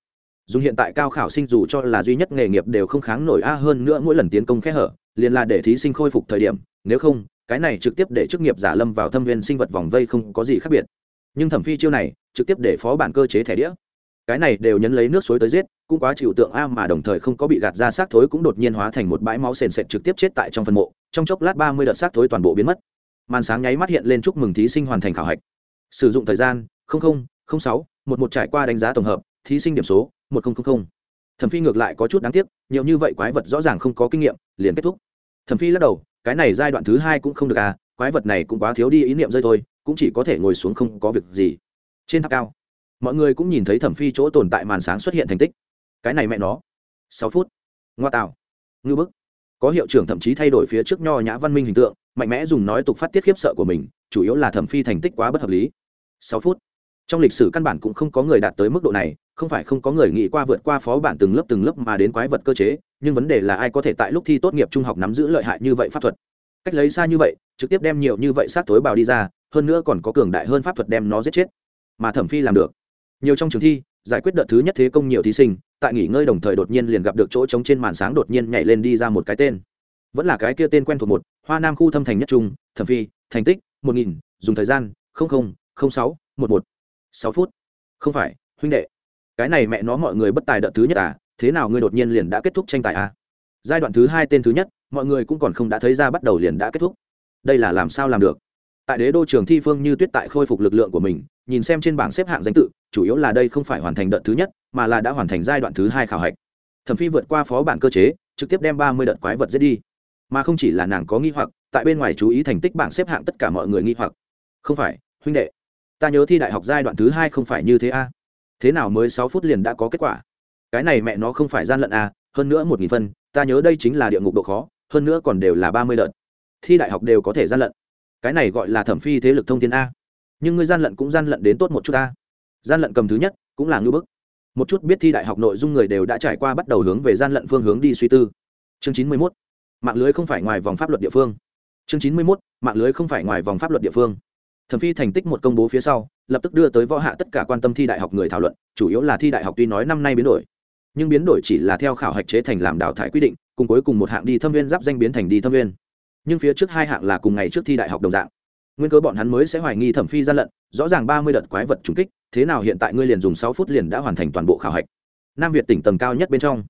Dùng hiện tại cao khảo sinh dù cho là duy nhất nghề nghiệp đều không kháng nổi a hơn nữa mỗi lần tiến công khe hở, liền là để thí sinh khôi phục thời điểm, nếu không, cái này trực tiếp để chức nghiệp giả lâm vào thâm viên sinh vật vòng vây không có gì khác biệt. Nhưng thẩm phi chiêu này, trực tiếp để phó bản cơ chế thẻ đĩa cái này đều nhấn lấy nước suối tới giết, cũng quá chịu tượng a mà đồng thời không có bị gạt ra xác thối cũng đột nhiên hóa thành một bãi máu sền sệt trực tiếp chết tại trong phần mộ, trong chốc lát ba mươi đợt xác thối toàn bộ biến mất. Màn sáng nháy mắt hiện lên chúc mừng thí sinh hoàn thành khảo hạch. Sử dụng thời gian sáu, một một trải qua đánh giá tổng hợp, thí sinh điểm số, một nghìn thẩm phi ngược lại có chút đáng tiếc, nhiều như vậy quái vật rõ ràng không có kinh nghiệm, liền kết thúc. Thẩm phi lắc đầu, cái này giai đoạn thứ hai cũng không được à quái vật này cũng quá thiếu đi ý niệm rơi thôi, cũng chỉ có thể ngồi xuống không có việc gì. Trên tháp cao mọi người cũng nhìn thấy thẩm phi chỗ tồn tại màn sáng xuất hiện thành tích. Cái này mẹ nó. Sáu phút. Ngoa tạo. Ngư bức. Có hiệu trưởng thậm chí thay đổi phía trước nho nhã văn minh hình tượng, mạnh mẽ dùng nói tục phát tiết khiếp sợ của mình, chủ yếu là thẩm phi thành tích quá bất hợp lý. Sáu phút. Trong lịch sử căn bản cũng không có người đạt tới mức độ này, không phải không có người nghĩ qua vượt qua phó bản từng lớp từng lớp mà đến quái vật cơ chế, nhưng vấn đề là ai có thể tại lúc thi tốt nghiệp trung học nắm giữ lợi hại như vậy pháp thuật. Cách lấy xa như vậy, trực tiếp đem nhiều như vậy sát tối bào đi ra, hơn nữa còn có cường đại hơn pháp thuật đem nó giết chết. Mà thẩm phi làm được nhiều trong trường thi, giải quyết đợt thứ nhất thế công nhiều thí sinh, tại nghỉ ngơi đồng thời đột nhiên liền gặp được chỗ trống trên màn sáng đột nhiên nhảy lên đi ra một cái tên. Vẫn là cái kia tên quen thuộc một, hoa nam khu thâm thành nhất trung, thẩm phi, thành tích, một nghìn, dùng thời gian sáu, một một, sáu phút. Không phải, huynh đệ. Cái này mẹ nó mọi người bất tài đợt thứ nhất à thế nào ngươi đột nhiên liền đã kết thúc tranh tài à? Giai đoạn thứ hai tên thứ nhất, mọi người cũng còn không đã thấy ra bắt đầu liền đã kết thúc. Đây là làm sao làm được? Tại đế đô trường thi phương như tuyết tại khôi phục lực lượng của mình nhìn xem trên bảng xếp hạng danh tự, chủ yếu là đây không phải hoàn thành đợt thứ nhất, mà là đã hoàn thành giai đoạn thứ hai khảo hạch. Thẩm phi vượt qua phó bản cơ chế, trực tiếp đem ba mươi đợt quái vật giết đi. Mà không chỉ là nàng có nghi hoặc, tại bên ngoài chú ý thành tích bảng xếp hạng tất cả mọi người nghi hoặc. Không phải, huynh đệ, ta nhớ thi đại học giai đoạn thứ hai không phải như thế a. Thế nào mới sáu phút liền đã có kết quả? Cái này mẹ nó không phải gian lận a, hơn nữa một nghìn phân, ta nhớ đây chính là địa ngục độ khó, hơn nữa còn đều là ba mươi đợt. Thi đại học đều có thể gian lận. Cái này gọi là thẩm phi thế lực thông tin a nhưng ngươi gian lận cũng gian lận đến tốt một chút ta. Gian lận cầm thứ nhất, cũng là ngư bức. Một chút biết thi đại học nội dung người đều đã trải qua bắt đầu hướng về gian lận phương hướng đi suy tư. Chương chín mươi mốt, mạng lưới không phải ngoài vòng pháp luật địa phương. Chương chín mươi mốt, mạng lưới không phải ngoài vòng pháp luật địa phương. Thẩm phi thành tích một công bố phía sau, lập tức đưa tới võ hạ tất cả quan tâm thi đại học người thảo luận, chủ yếu là thi đại học tuy nói năm nay biến đổi, nhưng biến đổi chỉ là theo khảo hạch chế thành làm đào thải quy định, cùng cuối cùng một hạng đi thâm viên giáp danh biến thành đi thâm viên. Nhưng phía trước hai hạng là cùng ngày trước thi đại học đồng dạng nguyên cơ bọn hắn mới sẽ hoài nghi thẩm phi gian lận, rõ ràng ba mươi đợt quái vật trùng kích, thế nào hiện tại ngươi liền dùng sáu phút liền đã hoàn thành toàn bộ khảo hạch. Nam việt tỉnh tầng cao nhất bên trong.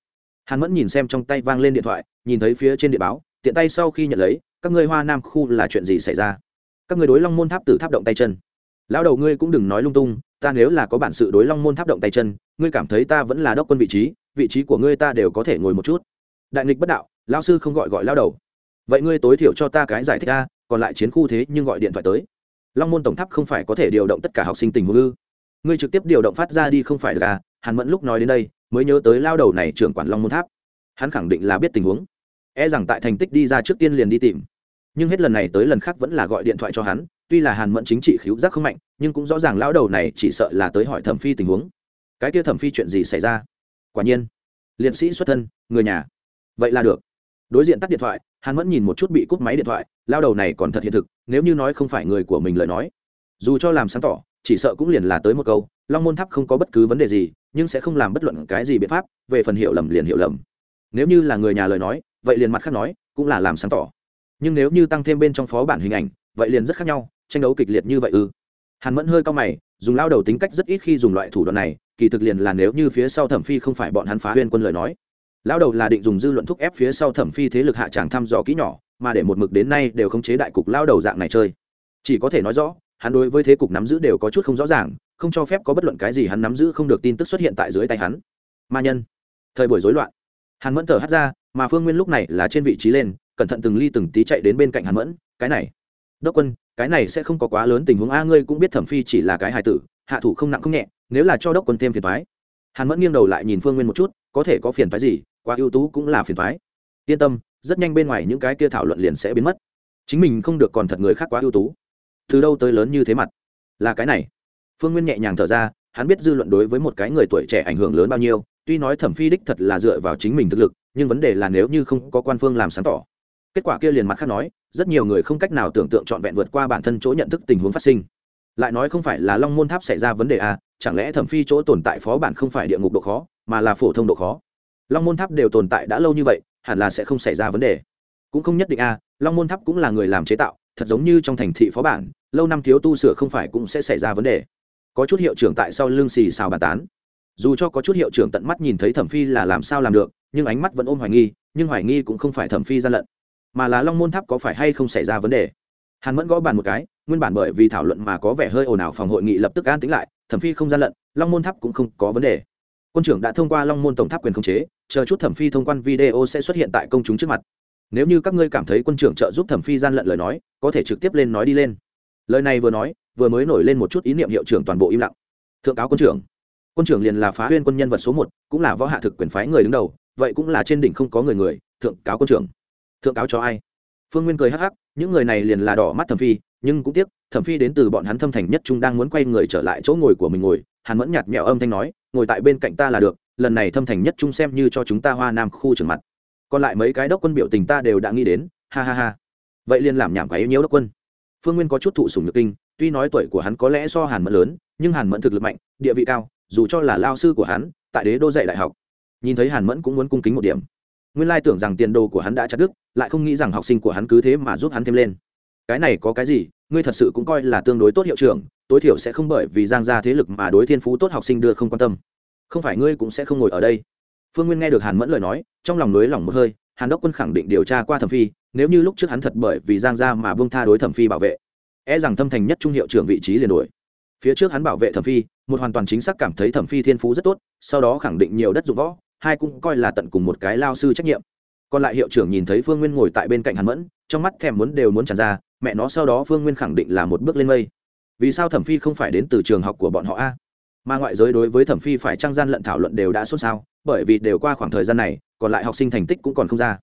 Hàn mẫn nhìn xem trong tay vang lên điện thoại, nhìn thấy phía trên địa báo, tiện tay sau khi nhận lấy, các ngươi hoa nam khu là chuyện gì xảy ra? Các ngươi đối long môn tháp tử tháp động tay chân. Lão đầu ngươi cũng đừng nói lung tung, ta nếu là có bản sự đối long môn tháp động tay chân, ngươi cảm thấy ta vẫn là đốc quân vị trí vị trí của ngươi ta đều có thể ngồi một chút. Đại nghịch bất đạo, lão sư không gọi gọi lão đầu. Vậy ngươi tối thiểu cho ta cái giải thích a còn lại chiến khu thế nhưng gọi điện thoại tới. Long môn tổng tháp không phải có thể điều động tất cả học sinh tình huống ư? Ngươi trực tiếp điều động phát ra đi không phải được à? Hàn mẫn lúc nói đến đây, mới nhớ tới lao đầu này trưởng quản long môn tháp. Hắn khẳng định là biết tình huống. E rằng tại thành tích đi ra trước tiên liền đi tìm. Nhưng hết lần này tới lần khác vẫn là gọi điện thoại cho hắn, tuy là hàn mẫn chính trị khíu giác không mạnh, nhưng cũng rõ ràng lão đầu này chỉ sợ là tới hỏi thẩm phi tình huống. Cái kia thẩm phi chuyện gì xảy ra? Quả nhiên, liệt sĩ xuất thân, người nhà. Vậy là được đối diện tắt điện thoại, hàn mẫn nhìn một chút bị cúp máy điện thoại, lao đầu này còn thật hiện thực, nếu như nói không phải người của mình lời nói. Dù cho làm sáng tỏ, chỉ sợ cũng liền là tới một câu, long môn tháp không có bất cứ vấn đề gì, nhưng sẽ không làm bất luận cái gì biện pháp, về phần hiểu lầm liền hiểu lầm. Nếu như là người nhà lời nói, vậy liền mặt khác nói, cũng là làm sáng tỏ. Nhưng nếu như tăng thêm bên trong phó bản hình ảnh, vậy liền rất khác nhau, tranh đấu kịch liệt như vậy ư? Hàn mẫn hơi cao mày, dùng lao đầu tính cách rất ít khi dùng loại thủ đoạn này, kỳ thực liền là nếu như phía sau thẩm phi không phải bọn hắn phá huyên quân lời nói lao đầu là định dùng dư luận thúc ép phía sau thẩm phi thế lực hạ tràng thăm dò kỹ nhỏ, mà để một mực đến nay đều không chế đại cục lao đầu dạng này chơi. Chỉ có thể nói rõ, hắn đối với thế cục nắm giữ đều có chút không rõ ràng, không cho phép có bất luận cái gì hắn nắm giữ không được tin tức xuất hiện tại dưới tay hắn. Ma nhân. Thời buổi rối loạn. Hàn mẫn thở hắt ra, mà phương nguyên lúc này là trên vị trí lên, cẩn thận từng ly từng tí chạy đến bên cạnh hàn mẫn, cái này, đốc quân, cái này sẽ không có quá lớn tình huống a, ngươi cũng biết thẩm phi chỉ là cái hài tử, hạ thủ không nặng không nhẹ, nếu là cho đốc quân thêm phiền thoái hàn mẫn nghiêng đầu lại nhìn phương nguyên một chút, có thể có phiền thoái gì quá ưu tú cũng là phiền thoái. Yên tâm, rất nhanh bên ngoài những cái kia thảo luận liền sẽ biến mất. Chính mình không được còn thật người khác quá ưu tú. Từ đâu tới lớn như thế mặt? Là cái này. Phương nguyên nhẹ nhàng thở ra, hắn biết dư luận đối với một cái người tuổi trẻ ảnh hưởng lớn bao nhiêu, tuy nói thẩm phi đích thật là dựa vào chính mình thực lực, nhưng vấn đề là nếu như không có quan phương làm sáng tỏ. Kết quả kia liền mặt khác nói, rất nhiều người không cách nào tưởng tượng trọn vẹn vượt qua bản thân chỗ nhận thức tình huống phát sinh. Lại nói không phải là long môn tháp xảy ra vấn đề à chẳng lẽ thẩm phi chỗ tồn tại phó bản không phải địa ngục độ khó, mà là phổ thông độ khó? Long môn tháp đều tồn tại đã lâu như vậy, hẳn là sẽ không xảy ra vấn đề. Cũng không nhất định à long môn tháp cũng là người làm chế tạo, thật giống như trong thành thị phó bản, lâu năm thiếu tu sửa không phải cũng sẽ xảy ra vấn đề. Có chút hiệu trưởng tại sau lưng xì xào bàn tán. Dù cho có chút hiệu trưởng tận mắt nhìn thấy thẩm phi là làm sao làm được, nhưng ánh mắt vẫn ôm hoài nghi, nhưng hoài nghi cũng không phải thẩm phi gian lận, mà là long môn tháp có phải hay không xảy ra vấn đề. Hàn mẫn gõ bàn một cái, nguyên bản bởi vì thảo luận mà có vẻ hơi ồn ào phòng hội nghị lập tức an tính lại, thẩm phi không gian lận, long môn tháp cũng không có vấn đề quân trưởng đã thông qua long môn tổng tháp quyền khống chế, chờ chút thẩm phi thông quan video sẽ xuất hiện tại công chúng trước mặt. Nếu như các ngươi cảm thấy quân trưởng trợ giúp thẩm phi gian lận lời nói, có thể trực tiếp lên nói đi lên. Lời này vừa nói, vừa mới nổi lên một chút ý niệm hiệu trưởng toàn bộ im lặng. Thượng cáo quân trưởng. Quân trưởng liền là phá huyên quân nhân vật số một, cũng là võ hạ thực quyền phái người đứng đầu, vậy cũng là trên đỉnh không có người người, thượng cáo quân trưởng. Thượng cáo cho ai? Phương nguyên cười hắc hắc, những người này liền là đỏ mắt thẩm phi nhưng cũng tiếc, thẩm phi đến từ bọn hắn thâm thành nhất trung đang muốn quay người trở lại chỗ ngồi của mình ngồi, hàn mẫn nhạt mẹo âm thanh nói, ngồi tại bên cạnh ta là được, lần này thâm thành nhất trung xem như cho chúng ta hoa nam khu trưởng mặt. Còn lại mấy cái đốc quân biểu tình ta đều đã nghĩ đến, ha ha ha. Vậy liền làm nhảm quá yếu nhiễu đốc quân. Phương nguyên có chút thụ sùng nhược kinh, tuy nói tuổi của hắn có lẽ so hàn mẫn lớn, nhưng hàn mẫn thực lực mạnh, địa vị cao, dù cho là lao sư của hắn, tại đế đô dạy đại học, nhìn thấy hàn mẫn cũng muốn cung kính một điểm. Nguyên lai tưởng rằng tiền đồ của hắn đã chặt đứt, lại không nghĩ rằng học sinh của hắn cứ thế mà giúp hắn thêm lên cái này có cái gì, ngươi thật sự cũng coi là tương đối tốt hiệu trưởng, tối thiểu sẽ không bởi vì giang ra thế lực mà đối thiên phú tốt học sinh đưa không quan tâm. Không phải ngươi cũng sẽ không ngồi ở đây. Phương nguyên nghe được hàn mẫn lời nói, trong lòng nới lỏng một hơi, hàn đốc quân khẳng định điều tra qua thẩm phi, nếu như lúc trước hắn thật bởi vì giang ra mà bông tha đối thẩm phi bảo vệ e rằng thâm thành nhất trung hiệu trưởng vị trí liền đổi phía trước hắn bảo vệ thẩm phi, một hoàn toàn chính xác cảm thấy thẩm phi thiên phú rất tốt, sau đó khẳng định nhiều đất dụng võ, hai cũng coi là tận cùng một cái lao sư trách nhiệm còn lại hiệu trưởng nhìn thấy phương nguyên ngồi tại bên cạnh hàn mẫn, trong mắt thèm muốn đều muốn tràn ra, mẹ nó sau đó phương nguyên khẳng định là một bước lên mây. Vì sao thẩm phi không phải đến từ trường học của bọn họ a? Mà ngoại giới đối với thẩm phi phải trang gian lận thảo luận đều đã xôn xao, bởi vì đều qua khoảng thời gian này, còn lại học sinh thành tích cũng còn không ra.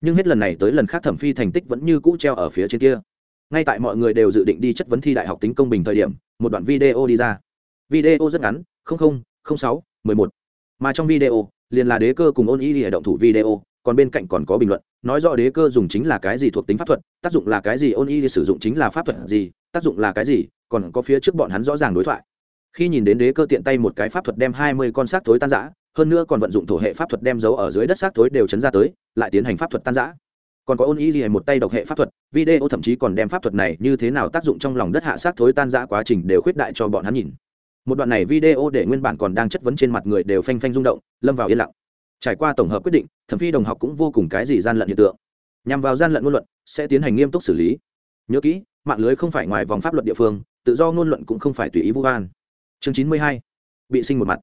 Nhưng hết lần này tới lần khác thẩm phi thành tích vẫn như cũ treo ở phía trên kia. Ngay tại mọi người đều dự định đi chất vấn thi đại học tính công bình thời điểm, một đoạn video đi ra. Video rất ngắn sáu, mười một. Mà trong video, liền là đế cơ cùng ôn y lìa động thủ video còn bên cạnh còn có bình luận, nói rõ đế cơ dùng chính là cái gì thuộc tính pháp thuật, tác dụng là cái gì, ôn y sử dụng chính là pháp thuật gì, tác dụng là cái gì, còn có phía trước bọn hắn rõ ràng đối thoại. Khi nhìn đến đế cơ tiện tay một cái pháp thuật đem hai mươi con xác thối tan giã hơn nữa còn vận dụng thổ hệ pháp thuật đem dấu ở dưới đất xác thối đều chấn ra tới, lại tiến hành pháp thuật tan giã còn có ôn y gì một tay độc hệ pháp thuật, video thậm chí còn đem pháp thuật này như thế nào tác dụng trong lòng đất hạ xác thối tan giã quá trình đều khuyết đại cho bọn hắn nhìn. Một đoạn này video để nguyên bản còn đang chất vấn trên mặt người đều phanh phanh rung động, lâm vào yên lặng trải qua tổng hợp quyết định, thẩm phi đồng học cũng vô cùng cái gì gian lận hiện tượng. Nhằm vào gian lận ngôn luận, sẽ tiến hành nghiêm túc xử lý. Nhớ kỹ, mạng lưới không phải ngoài vòng pháp luật địa phương, tự do ngôn luận cũng không phải tùy ý vu oan. Chương chín mươi hai, bị sinh một mặt.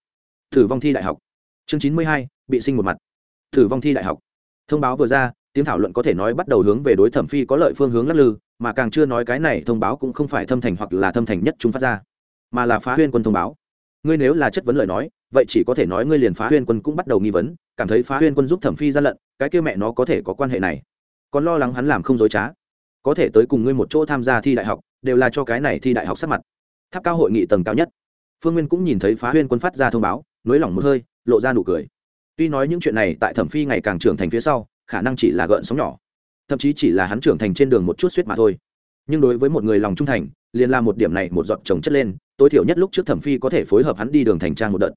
Thử vong thi đại học. Chương chín mươi hai, bị sinh một mặt. Thử vong thi đại học. Thông báo vừa ra, tiếng thảo luận có thể nói bắt đầu hướng về đối thẩm phi có lợi phương hướng lắc lư, mà càng chưa nói cái này thông báo cũng không phải thâm thành hoặc là thâm thành nhất chúng phát ra, mà là phá huyên quân thông báo. Ngươi nếu là chất vấn lời nói vậy chỉ có thể nói ngươi liền phá huyên quân cũng bắt đầu nghi vấn, cảm thấy phá huyên quân giúp thẩm phi gian lận, cái kia mẹ nó có thể có quan hệ này. Còn lo lắng hắn làm không dối trá. Có thể tới cùng ngươi một chỗ tham gia thi đại học, đều là cho cái này thi đại học sắp mặt. Tháp cao hội nghị tầng cao nhất. Phương nguyên cũng nhìn thấy phá huyên quân phát ra thông báo, nới lỏng một hơi, lộ ra nụ cười. Tuy nói những chuyện này tại thẩm phi ngày càng trưởng thành phía sau, khả năng chỉ là gợn sóng nhỏ, thậm chí chỉ là hắn trưởng thành trên đường một chút suýt mà thôi. Nhưng đối với một người lòng trung thành, liền là một điểm này một giọt trồng chất lên, tối thiểu nhất lúc trước thẩm phi có thể phối hợp hắn đi đường thành trang một đợt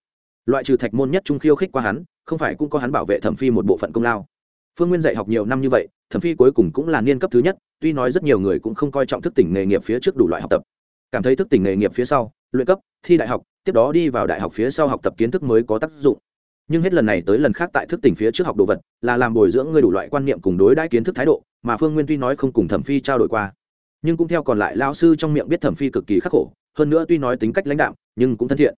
loại trừ thạch môn nhất trung khiêu khích qua hắn, không phải cũng có hắn bảo vệ thẩm phi một bộ phận công lao. Phương nguyên dạy học nhiều năm như vậy, thẩm phi cuối cùng cũng là niên cấp thứ nhất, tuy nói rất nhiều người cũng không coi trọng thức tỉnh nghề nghiệp phía trước đủ loại học tập. Cảm thấy thức tỉnh nghề nghiệp phía sau, luyện cấp, thi đại học, tiếp đó đi vào đại học phía sau học tập kiến thức mới có tác dụng. Nhưng hết lần này tới lần khác tại thức tỉnh phía trước học đồ vật, là làm bồi dưỡng người đủ loại quan niệm cùng đối đãi kiến thức thái độ, mà phương nguyên tuy nói không cùng thẩm phi trao đổi qua, nhưng cũng theo còn lại lao sư trong miệng biết thẩm phi cực kỳ khắc khổ, hơn nữa tuy nói tính cách lãnh đạm, nhưng cũng thân thiện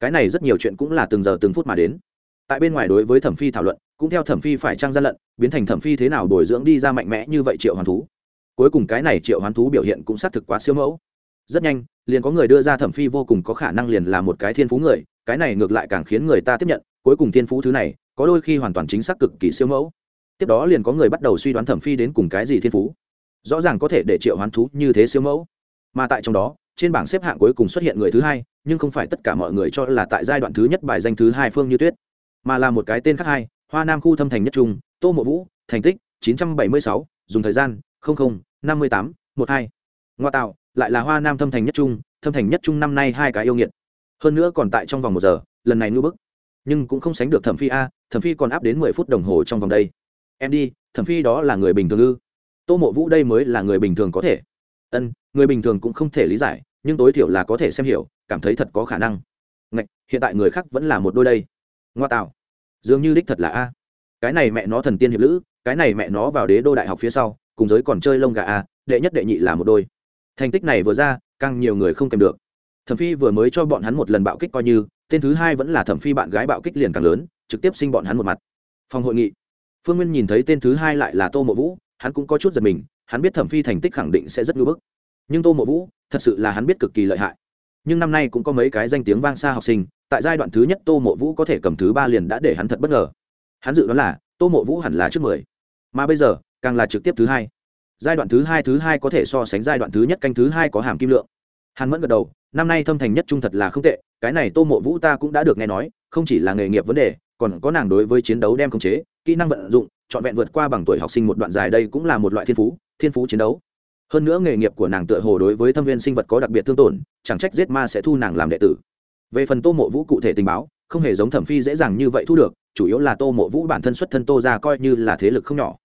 cái này rất nhiều chuyện cũng là từng giờ từng phút mà đến. Tại bên ngoài đối với thẩm phi thảo luận, cũng theo thẩm phi phải trang gian lận, biến thành thẩm phi thế nào bồi dưỡng đi ra mạnh mẽ như vậy triệu hoàn thú. Cuối cùng cái này triệu hoán thú biểu hiện cũng xác thực quá siêu mẫu. Rất nhanh, liền có người đưa ra thẩm phi vô cùng có khả năng liền là một cái thiên phú người, cái này ngược lại càng khiến người ta tiếp nhận, cuối cùng thiên phú thứ này, có đôi khi hoàn toàn chính xác cực kỳ siêu mẫu. Tiếp đó liền có người bắt đầu suy đoán thẩm phi đến cùng cái gì thiên phú. Rõ ràng có thể để triệu hoán thú như thế siêu mẫu. Mà tại trong đó trên bảng xếp hạng cuối cùng xuất hiện người thứ hai nhưng không phải tất cả mọi người cho là tại giai đoạn thứ nhất bài danh thứ hai phương như tuyết mà là một cái tên khác hai hoa nam khu thâm thành nhất trung tô mộ vũ thành tích 976, dùng thời gian năm mươi tám một hai. Ngoa tạo lại là hoa nam thâm thành nhất trung thâm thành nhất trung năm nay hai cái yêu nghiệt. Hơn nữa còn tại trong vòng một giờ lần này ngưỡng bức. Nhưng cũng không sánh được thẩm phi a thẩm phi còn áp đến mười phút đồng hồ trong vòng đây. Em đi thẩm phi đó là người bình thường ư? Tô mộ vũ đây mới là người bình thường có thể. Ân người bình thường cũng không thể lý giải nhưng tối thiểu là có thể xem hiểu cảm thấy thật có khả năng. Ngạch, hiện tại người khác vẫn là một đôi đây. Ngoa tạo. Dường như đích thật là a. Cái này mẹ nó thần tiên hiệp lữ cái này mẹ nó vào đế đô đại học phía sau cùng giới còn chơi lông gà a đệ nhất đệ nhị là một đôi. Thành tích này vừa ra càng nhiều người không kèm được. Thẩm phi vừa mới cho bọn hắn một lần bạo kích coi như tên thứ hai vẫn là thẩm phi bạn gái bạo kích liền càng lớn trực tiếp sinh bọn hắn một mặt. Phòng hội nghị. Phương nguyên nhìn thấy tên thứ hai lại là tô mộ vũ hắn cũng có chút giật mình hắn biết thẩm phi thành tích khẳng định sẽ rất ngưỡng bức. Nhưng tô mộ vũ thật sự là hắn biết cực kỳ lợi hại. Nhưng năm nay cũng có mấy cái danh tiếng vang xa học sinh, tại giai đoạn thứ nhất tô mộ vũ có thể cầm thứ ba liền đã để hắn thật bất ngờ. Hắn dự đoán là, tô mộ vũ hẳn là trước mười. Mà bây giờ, càng là trực tiếp thứ hai. Giai đoạn thứ hai thứ hai có thể so sánh giai đoạn thứ nhất canh thứ hai có hàm kim lượng. Hàn mẫn gật đầu, năm nay thâm thành nhất trung thật là không tệ, cái này tô mộ vũ ta cũng đã được nghe nói, không chỉ là nghề nghiệp vấn đề, còn có nàng đối với chiến đấu đem khống chế, kỹ năng vận dụng, trọn vẹn vượt qua bằng tuổi học sinh một đoạn dài đây cũng là một loại thiên phú thiên phú chiến đấu hơn nữa nghề nghiệp của nàng tựa hồ đối với thâm viên sinh vật có đặc biệt thương tổn, chẳng trách giết ma sẽ thu nàng làm đệ tử. Về phần tô mộ vũ cụ thể tình báo, không hề giống thẩm phi dễ dàng như vậy thu được, chủ yếu là tô mộ vũ bản thân xuất thân tô ra coi như là thế lực không nhỏ.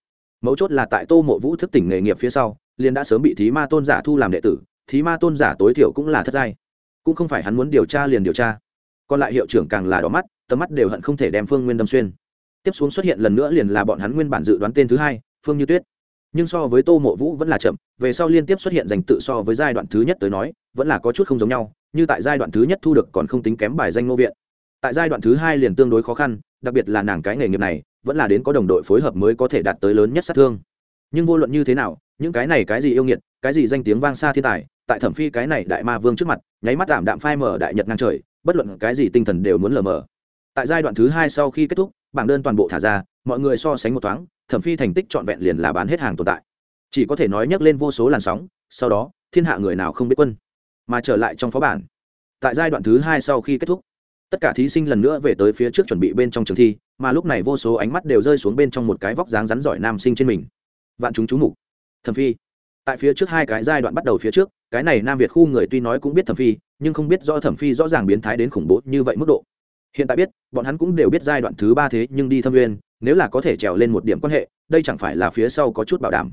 Mấu chốt là tại tô mộ vũ thức tỉnh nghề nghiệp phía sau, liền đã sớm bị thí ma tôn giả thu làm đệ tử, thí ma tôn giả tối thiểu cũng là thất giai. Cũng không phải hắn muốn điều tra liền điều tra. Còn lại hiệu trưởng càng là đỏ mắt, tầm mắt đều hận không thể đem phương nguyên đâm xuyên. Tiếp xuống xuất hiện lần nữa liền là bọn hắn nguyên bản dự đoán tên thứ hai, phương như tuyết nhưng so với tô mộ vũ vẫn là chậm, về sau liên tiếp xuất hiện danh tự so với giai đoạn thứ nhất tới nói, vẫn là có chút không giống nhau, như tại giai đoạn thứ nhất thu được còn không tính kém bài danh nô viện. Tại giai đoạn thứ hai liền tương đối khó khăn, đặc biệt là nàng cái nghề nghiệp này, vẫn là đến có đồng đội phối hợp mới có thể đạt tới lớn nhất sát thương. Nhưng vô luận như thế nào, những cái này cái gì yêu nghiệt, cái gì danh tiếng vang xa thiên tài, tại thẩm phi cái này đại ma vương trước mặt, nháy mắt tạm đạm phai mở đại nhật ngang trời, bất luận cái gì tinh thần đều muốn lờ mờ. Tại giai đoạn thứ hai sau khi kết thúc, bảng đơn toàn bộ thả ra, mọi người so sánh một thoáng thẩm phi thành tích trọn vẹn liền là bán hết hàng tồn tại. Chỉ có thể nói nhắc lên vô số làn sóng, sau đó, thiên hạ người nào không biết quân, mà trở lại trong phó bản. Tại giai đoạn thứ hai sau khi kết thúc, tất cả thí sinh lần nữa về tới phía trước chuẩn bị bên trong trường thi, mà lúc này vô số ánh mắt đều rơi xuống bên trong một cái vóc dáng rắn giỏi nam sinh trên mình. Vạn chúng chú mục. Thẩm phi. Tại phía trước hai cái giai đoạn bắt đầu phía trước, cái này nam việt khu người tuy nói cũng biết thẩm phi, nhưng không biết do thẩm phi rõ ràng biến thái đến khủng bố như vậy mức độ hiện tại biết, bọn hắn cũng đều biết giai đoạn thứ ba thế nhưng đi thâm nguyên, nếu là có thể trèo lên một điểm quan hệ, đây chẳng phải là phía sau có chút bảo đảm.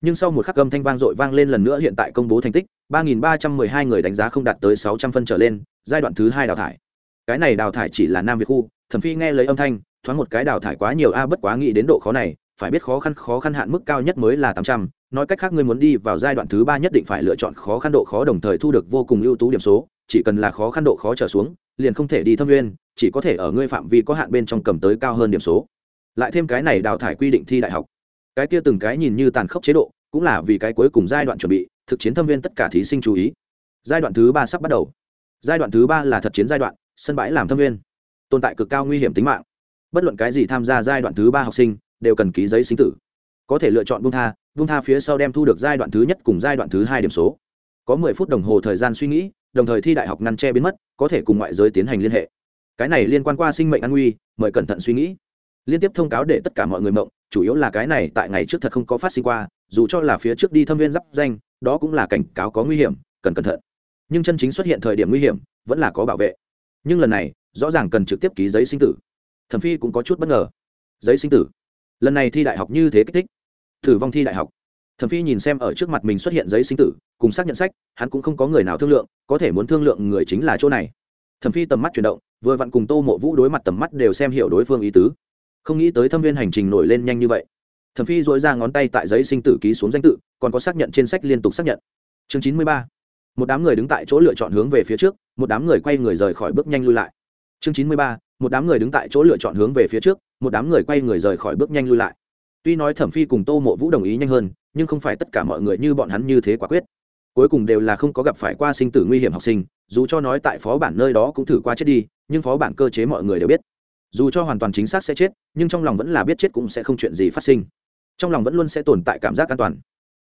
Nhưng sau một khắc âm thanh vang dội vang lên lần nữa hiện tại công bố thành tích, ba nghìn ba trăm mười hai người đánh giá không đạt tới sáu trăm phân trở lên, giai đoạn thứ hai đào thải. Cái này đào thải chỉ là nam việt khu, thẩm phi nghe lấy âm thanh, thoáng một cái đào thải quá nhiều a, bất quá nghĩ đến độ khó này, phải biết khó khăn khó khăn hạn mức cao nhất mới là tám trăm, nói cách khác ngươi muốn đi vào giai đoạn thứ ba nhất định phải lựa chọn khó khăn độ khó đồng thời thu được vô cùng ưu tú điểm số, chỉ cần là khó khăn độ khó trở xuống, liền không thể đi thâm nguyên chỉ có thể ở ngươi phạm vi có hạn bên trong cầm tới cao hơn điểm số. Lại thêm cái này đào thải quy định thi đại học. Cái kia từng cái nhìn như tàn khốc chế độ, cũng là vì cái cuối cùng giai đoạn chuẩn bị, thực chiến thâm viên tất cả thí sinh chú ý. Giai đoạn thứ ba sắp bắt đầu. Giai đoạn thứ ba là thật chiến giai đoạn, sân bãi làm thâm viên. Tồn tại cực cao nguy hiểm tính mạng. Bất luận cái gì tham gia giai đoạn thứ ba học sinh, đều cần ký giấy sinh tử. Có thể lựa chọn bung tha bung tha phía sau đem thu được giai đoạn thứ nhất cùng giai đoạn thứ hai điểm số. Có mười phút đồng hồ thời gian suy nghĩ, đồng thời thi đại học ngăn che biến mất, có thể cùng ngoại giới tiến hành liên hệ cái này liên quan qua sinh mệnh an nguy, mời cẩn thận suy nghĩ. Liên tiếp thông cáo để tất cả mọi người mộng, chủ yếu là cái này tại ngày trước thật không có phát sinh qua, dù cho là phía trước đi thâm viên d danh, đó cũng là cảnh cáo có nguy hiểm, cần cẩn thận. Nhưng chân chính xuất hiện thời điểm nguy hiểm, vẫn là có bảo vệ. Nhưng lần này, rõ ràng cần trực tiếp ký giấy sinh tử. Thẩm phi cũng có chút bất ngờ. Giấy sinh tử? Lần này thi đại học như thế kích thích. Thử vong thi đại học. Thẩm phi nhìn xem ở trước mặt mình xuất hiện giấy sinh tử, cùng xác nhận sách, hắn cũng không có người nào thương lượng, có thể muốn thương lượng người chính là chỗ này thẩm phi tầm mắt chuyển động, vừa vặn cùng tô mộ vũ đối mặt tầm mắt đều xem hiểu đối phương ý tứ. Không nghĩ tới thâm viên hành trình nổi lên nhanh như vậy. Thẩm phi dội ra ngón tay tại giấy sinh tử ký xuống danh tự, còn có xác nhận trên sách liên tục xác nhận. Chương chín mươi ba. Một đám người đứng tại chỗ lựa chọn hướng về phía trước, một đám người quay người rời khỏi bước nhanh lui lại. Chương chín mươi ba. Một đám người đứng tại chỗ lựa chọn hướng về phía trước, một đám người quay người rời khỏi bước nhanh lui lại. Tuy nói thẩm phi cùng tô mộ vũ đồng ý nhanh hơn, nhưng không phải tất cả mọi người như bọn hắn như thế quả quyết cuối cùng đều là không có gặp phải qua sinh tử nguy hiểm học sinh, dù cho nói tại phó bản nơi đó cũng thử qua chết đi, nhưng phó bản cơ chế mọi người đều biết. Dù cho hoàn toàn chính xác sẽ chết, nhưng trong lòng vẫn là biết chết cũng sẽ không chuyện gì phát sinh. Trong lòng vẫn luôn sẽ tồn tại cảm giác an toàn.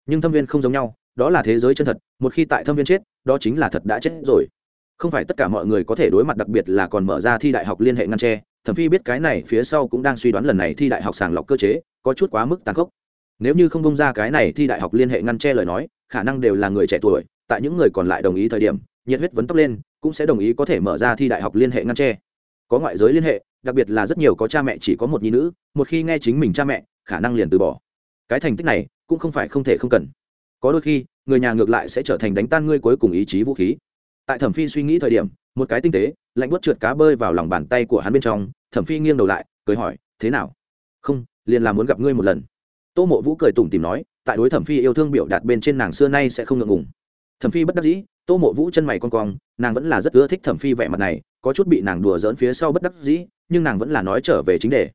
Nhưng thâm viên không giống nhau, đó là thế giới chân thật, một khi tại thâm viên chết, đó chính là thật đã chết rồi. Không phải tất cả mọi người có thể đối mặt đặc biệt là còn mở ra thi đại học liên hệ ngăn tre thẩm phi biết cái này phía sau cũng đang suy đoán lần này thi đại học sàng lọc cơ chế, có chút quá mức tàn khốc. Nếu như không bông ra cái này thi đại học liên hệ ngăn tre lời nói khả năng đều là người trẻ tuổi, tại những người còn lại đồng ý thời điểm, nhiệt huyết vấn tốc lên, cũng sẽ đồng ý có thể mở ra thi đại học liên hệ ngăn tre có ngoại giới liên hệ, đặc biệt là rất nhiều có cha mẹ chỉ có một nhi nữ, một khi nghe chính mình cha mẹ, khả năng liền từ bỏ. Cái thành tích này, cũng không phải không thể không cần. Có đôi khi, người nhà ngược lại sẽ trở thành đánh tan ngươi cuối cùng ý chí vũ khí. Tại thẩm phi suy nghĩ thời điểm, một cái tinh tế, lạnh bớt trượt cá bơi vào lòng bàn tay của hắn bên trong, thẩm phi nghiêng đầu lại, cười hỏi, thế nào? Không, liền là muốn gặp ngươi một lần. Tô mộ vũ cười tủm tìm nói tại đối thẩm phi yêu thương biểu đạt bên trên nàng xưa nay sẽ không ngượng ngùng. Thẩm phi bất đắc dĩ, tô mộ vũ chân mày con cong, nàng vẫn là rất ưa thích thẩm phi vẻ mặt này, có chút bị nàng đùa dỡn phía sau bất đắc dĩ, nhưng nàng vẫn là nói trở về chính đề.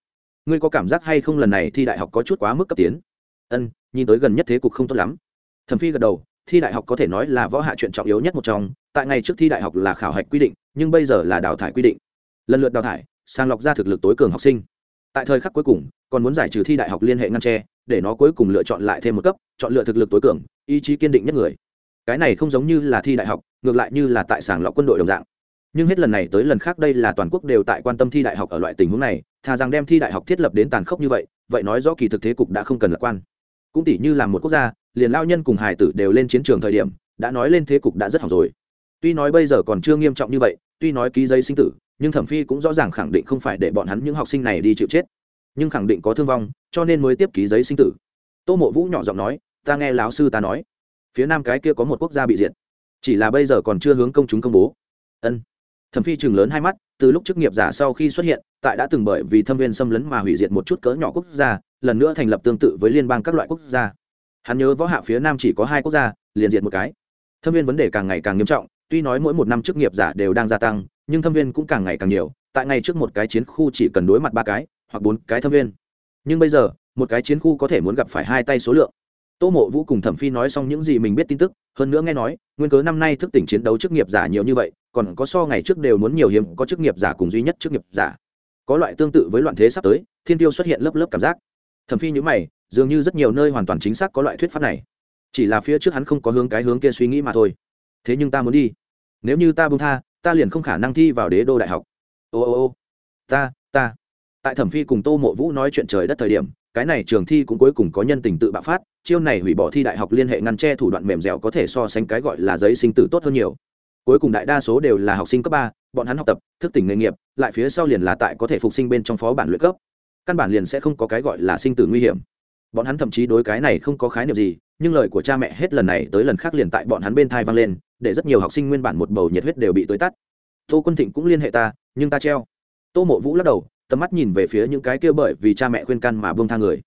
Ngươi có cảm giác hay không lần này thi đại học có chút quá mức cấp tiến? Ân, nhìn tới gần nhất thế cục không tốt lắm. Thẩm phi gật đầu, thi đại học có thể nói là võ hạ chuyện trọng yếu nhất một trong, tại ngày trước thi đại học là khảo hạch quy định, nhưng bây giờ là đào thải quy định. Lần lượt đào thải, sàng lọc ra thực lực tối cường học sinh. Tại thời khắc cuối cùng, còn muốn giải trừ thi đại học liên hệ ngăn tre để nó cuối cùng lựa chọn lại thêm một cấp, chọn lựa thực lực tối cường, ý chí kiên định nhất người. Cái này không giống như là thi đại học, ngược lại như là tại sàng lọc quân đội đồng dạng. Nhưng hết lần này tới lần khác đây là toàn quốc đều tại quan tâm thi đại học ở loại tình huống này, thà rằng đem thi đại học thiết lập đến tàn khốc như vậy vậy nói rõ kỳ thực thế cục đã không cần lạc quan. Cũng tỷ như là một quốc gia, liền lao nhân cùng hải tử đều lên chiến trường thời điểm, đã nói lên thế cục đã rất hỏng rồi. Tuy nói bây giờ còn chưa nghiêm trọng như vậy, tuy nói ký giấy sinh tử, nhưng thẩm phi cũng rõ ràng khẳng định không phải để bọn hắn những học sinh này đi chịu chết. Nhưng khẳng định có thương vong cho nên mới tiếp ký giấy sinh tử. Tô mộ vũ nhỏ giọng nói, ta nghe lão sư ta nói, phía nam cái kia có một quốc gia bị diệt, chỉ là bây giờ còn chưa hướng công chúng công bố. Ân. Thẩm phi chừng lớn hai mắt, từ lúc chức nghiệp giả sau khi xuất hiện, tại đã từng bởi vì thâm viên xâm lấn mà hủy diệt một chút cỡ nhỏ quốc gia, lần nữa thành lập tương tự với liên bang các loại quốc gia. Hắn nhớ võ hạ phía nam chỉ có hai quốc gia, liền diệt một cái. Thâm viên vấn đề càng ngày càng nghiêm trọng, tuy nói mỗi một năm chức nghiệp giả đều đang gia tăng, nhưng thâm viên cũng càng ngày càng nhiều, tại ngày trước một cái chiến khu chỉ cần đối mặt ba cái, hoặc bốn cái thâm viên nhưng bây giờ, một cái chiến khu có thể muốn gặp phải hai tay số lượng. Tô mộ vũ cùng thẩm phi nói xong những gì mình biết tin tức, hơn nữa nghe nói, nguyên cớ năm nay thức tỉnh chiến đấu chức nghiệp giả nhiều như vậy, còn có so ngày trước đều muốn nhiều hiếm, có chức nghiệp giả cùng duy nhất chức nghiệp giả. Có loại tương tự với loạn thế sắp tới, thiên tiêu xuất hiện lớp lớp cảm giác. Thẩm phi nhữ mày, dường như rất nhiều nơi hoàn toàn chính xác có loại thuyết pháp này. Chỉ là phía trước hắn không có hướng cái hướng kia suy nghĩ mà thôi. Thế nhưng ta muốn đi. Nếu như ta bung tha, ta liền không khả năng thi vào đế đô đại học. Ô ô ô, ta ta tại thẩm phi cùng tô mộ vũ nói chuyện trời đất thời điểm, cái này trường thi cũng cuối cùng có nhân tình tự bạo phát, chiêu này hủy bỏ thi đại học liên hệ ngăn che thủ đoạn mềm dẻo có thể so sánh cái gọi là giấy sinh tử tốt hơn nhiều. Cuối cùng đại đa số đều là học sinh cấp ba, bọn hắn học tập, thức tỉnh nghề nghiệp, lại phía sau liền là tại có thể phục sinh bên trong phó bản luyện cấp. Căn bản liền sẽ không có cái gọi là sinh tử nguy hiểm. Bọn hắn thậm chí đối cái này không có khái niệm gì, nhưng lời của cha mẹ hết lần này tới lần khác liền tại bọn hắn bên thai vang lên, để rất nhiều học sinh nguyên bản một bầu nhiệt huyết đều bị tới tắt. Tô quân thịnh cũng liên hệ ta, nhưng ta treo. Tô mộ vũ lắc đầu tầm mắt nhìn về phía những cái kia bởi vì cha mẹ khuyên can mà buông tha người.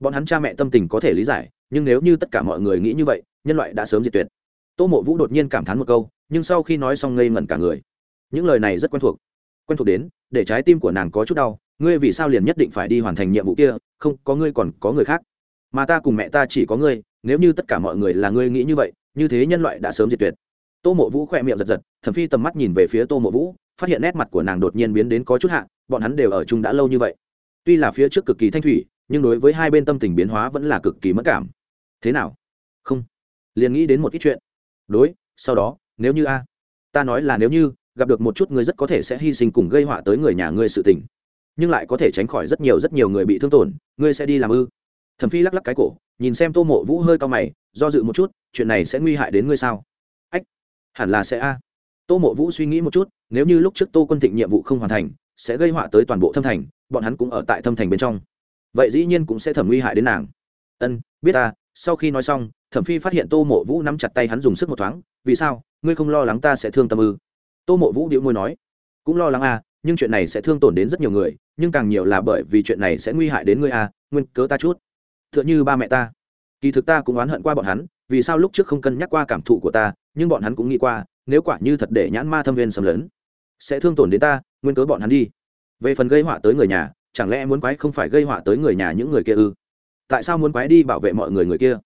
Bọn hắn cha mẹ tâm tình có thể lý giải, nhưng nếu như tất cả mọi người nghĩ như vậy, nhân loại đã sớm diệt tuyệt. Tô mộ vũ đột nhiên cảm thán một câu, nhưng sau khi nói xong ngây ngẩn cả người. Những lời này rất quen thuộc. Quen thuộc đến, để trái tim của nàng có chút đau, ngươi vì sao liền nhất định phải đi hoàn thành nhiệm vụ kia, không, có ngươi còn có người khác. Mà ta cùng mẹ ta chỉ có ngươi, nếu như tất cả mọi người là ngươi nghĩ như vậy, như thế nhân loại đã sớm diệt tuyệt tô mộ vũ khỏe miệng giật giật, thẩm phi tầm mắt nhìn về phía tô mộ vũ, phát hiện nét mặt của nàng đột nhiên biến đến có chút hạ, bọn hắn đều ở chung đã lâu như vậy. Tuy là phía trước cực kỳ thanh thủy, nhưng đối với hai bên tâm tình biến hóa vẫn là cực kỳ mất cảm. Thế nào? Không. Liền nghĩ đến một ít chuyện. Đối, sau đó, nếu như a, ta nói là nếu như, gặp được một chút người rất có thể sẽ hy sinh cùng gây họa tới người nhà ngươi sự tình. Nhưng lại có thể tránh khỏi rất nhiều rất nhiều người bị thương tổn, ngươi sẽ đi làm ư? Thẩm phi lắc lắc cái cổ, nhìn xem tô mộ vũ hơi cao mày, do dự một chút, chuyện này sẽ nguy hại đến ngươi sao? Hẳn là sẽ a. Tô mộ vũ suy nghĩ một chút, nếu như lúc trước tô quân thịnh nhiệm vụ không hoàn thành, sẽ gây họa tới toàn bộ thâm thành, bọn hắn cũng ở tại thâm thành bên trong. Vậy dĩ nhiên cũng sẽ thẩm nguy hại đến nàng. Ân, biết ta, sau khi nói xong, thẩm phi phát hiện tô mộ vũ nắm chặt tay hắn dùng sức một thoáng, vì sao? Ngươi không lo lắng ta sẽ thương tâm ư? Tô mộ vũ điệu môi nói, cũng lo lắng à nhưng chuyện này sẽ thương tổn đến rất nhiều người, nhưng càng nhiều là bởi vì chuyện này sẽ nguy hại đến ngươi à nguyên cớ ta chút. T h ư ợ n h ư ba mẹ ta. Kỳ thực ta cũng oán hận qua bọn hắn vì sao lúc trước không cân nhắc qua cảm thụ của ta, nhưng bọn hắn cũng nghĩ qua, nếu quả như thật để nhãn ma thâm viên xâm lấn, sẽ thương tổn đến ta, nguyên cớ bọn hắn đi. Về phần gây họa tới người nhà, chẳng lẽ muốn quái không phải gây họa tới người nhà những người kia ư? Tại sao muốn quái đi bảo vệ mọi người người kia?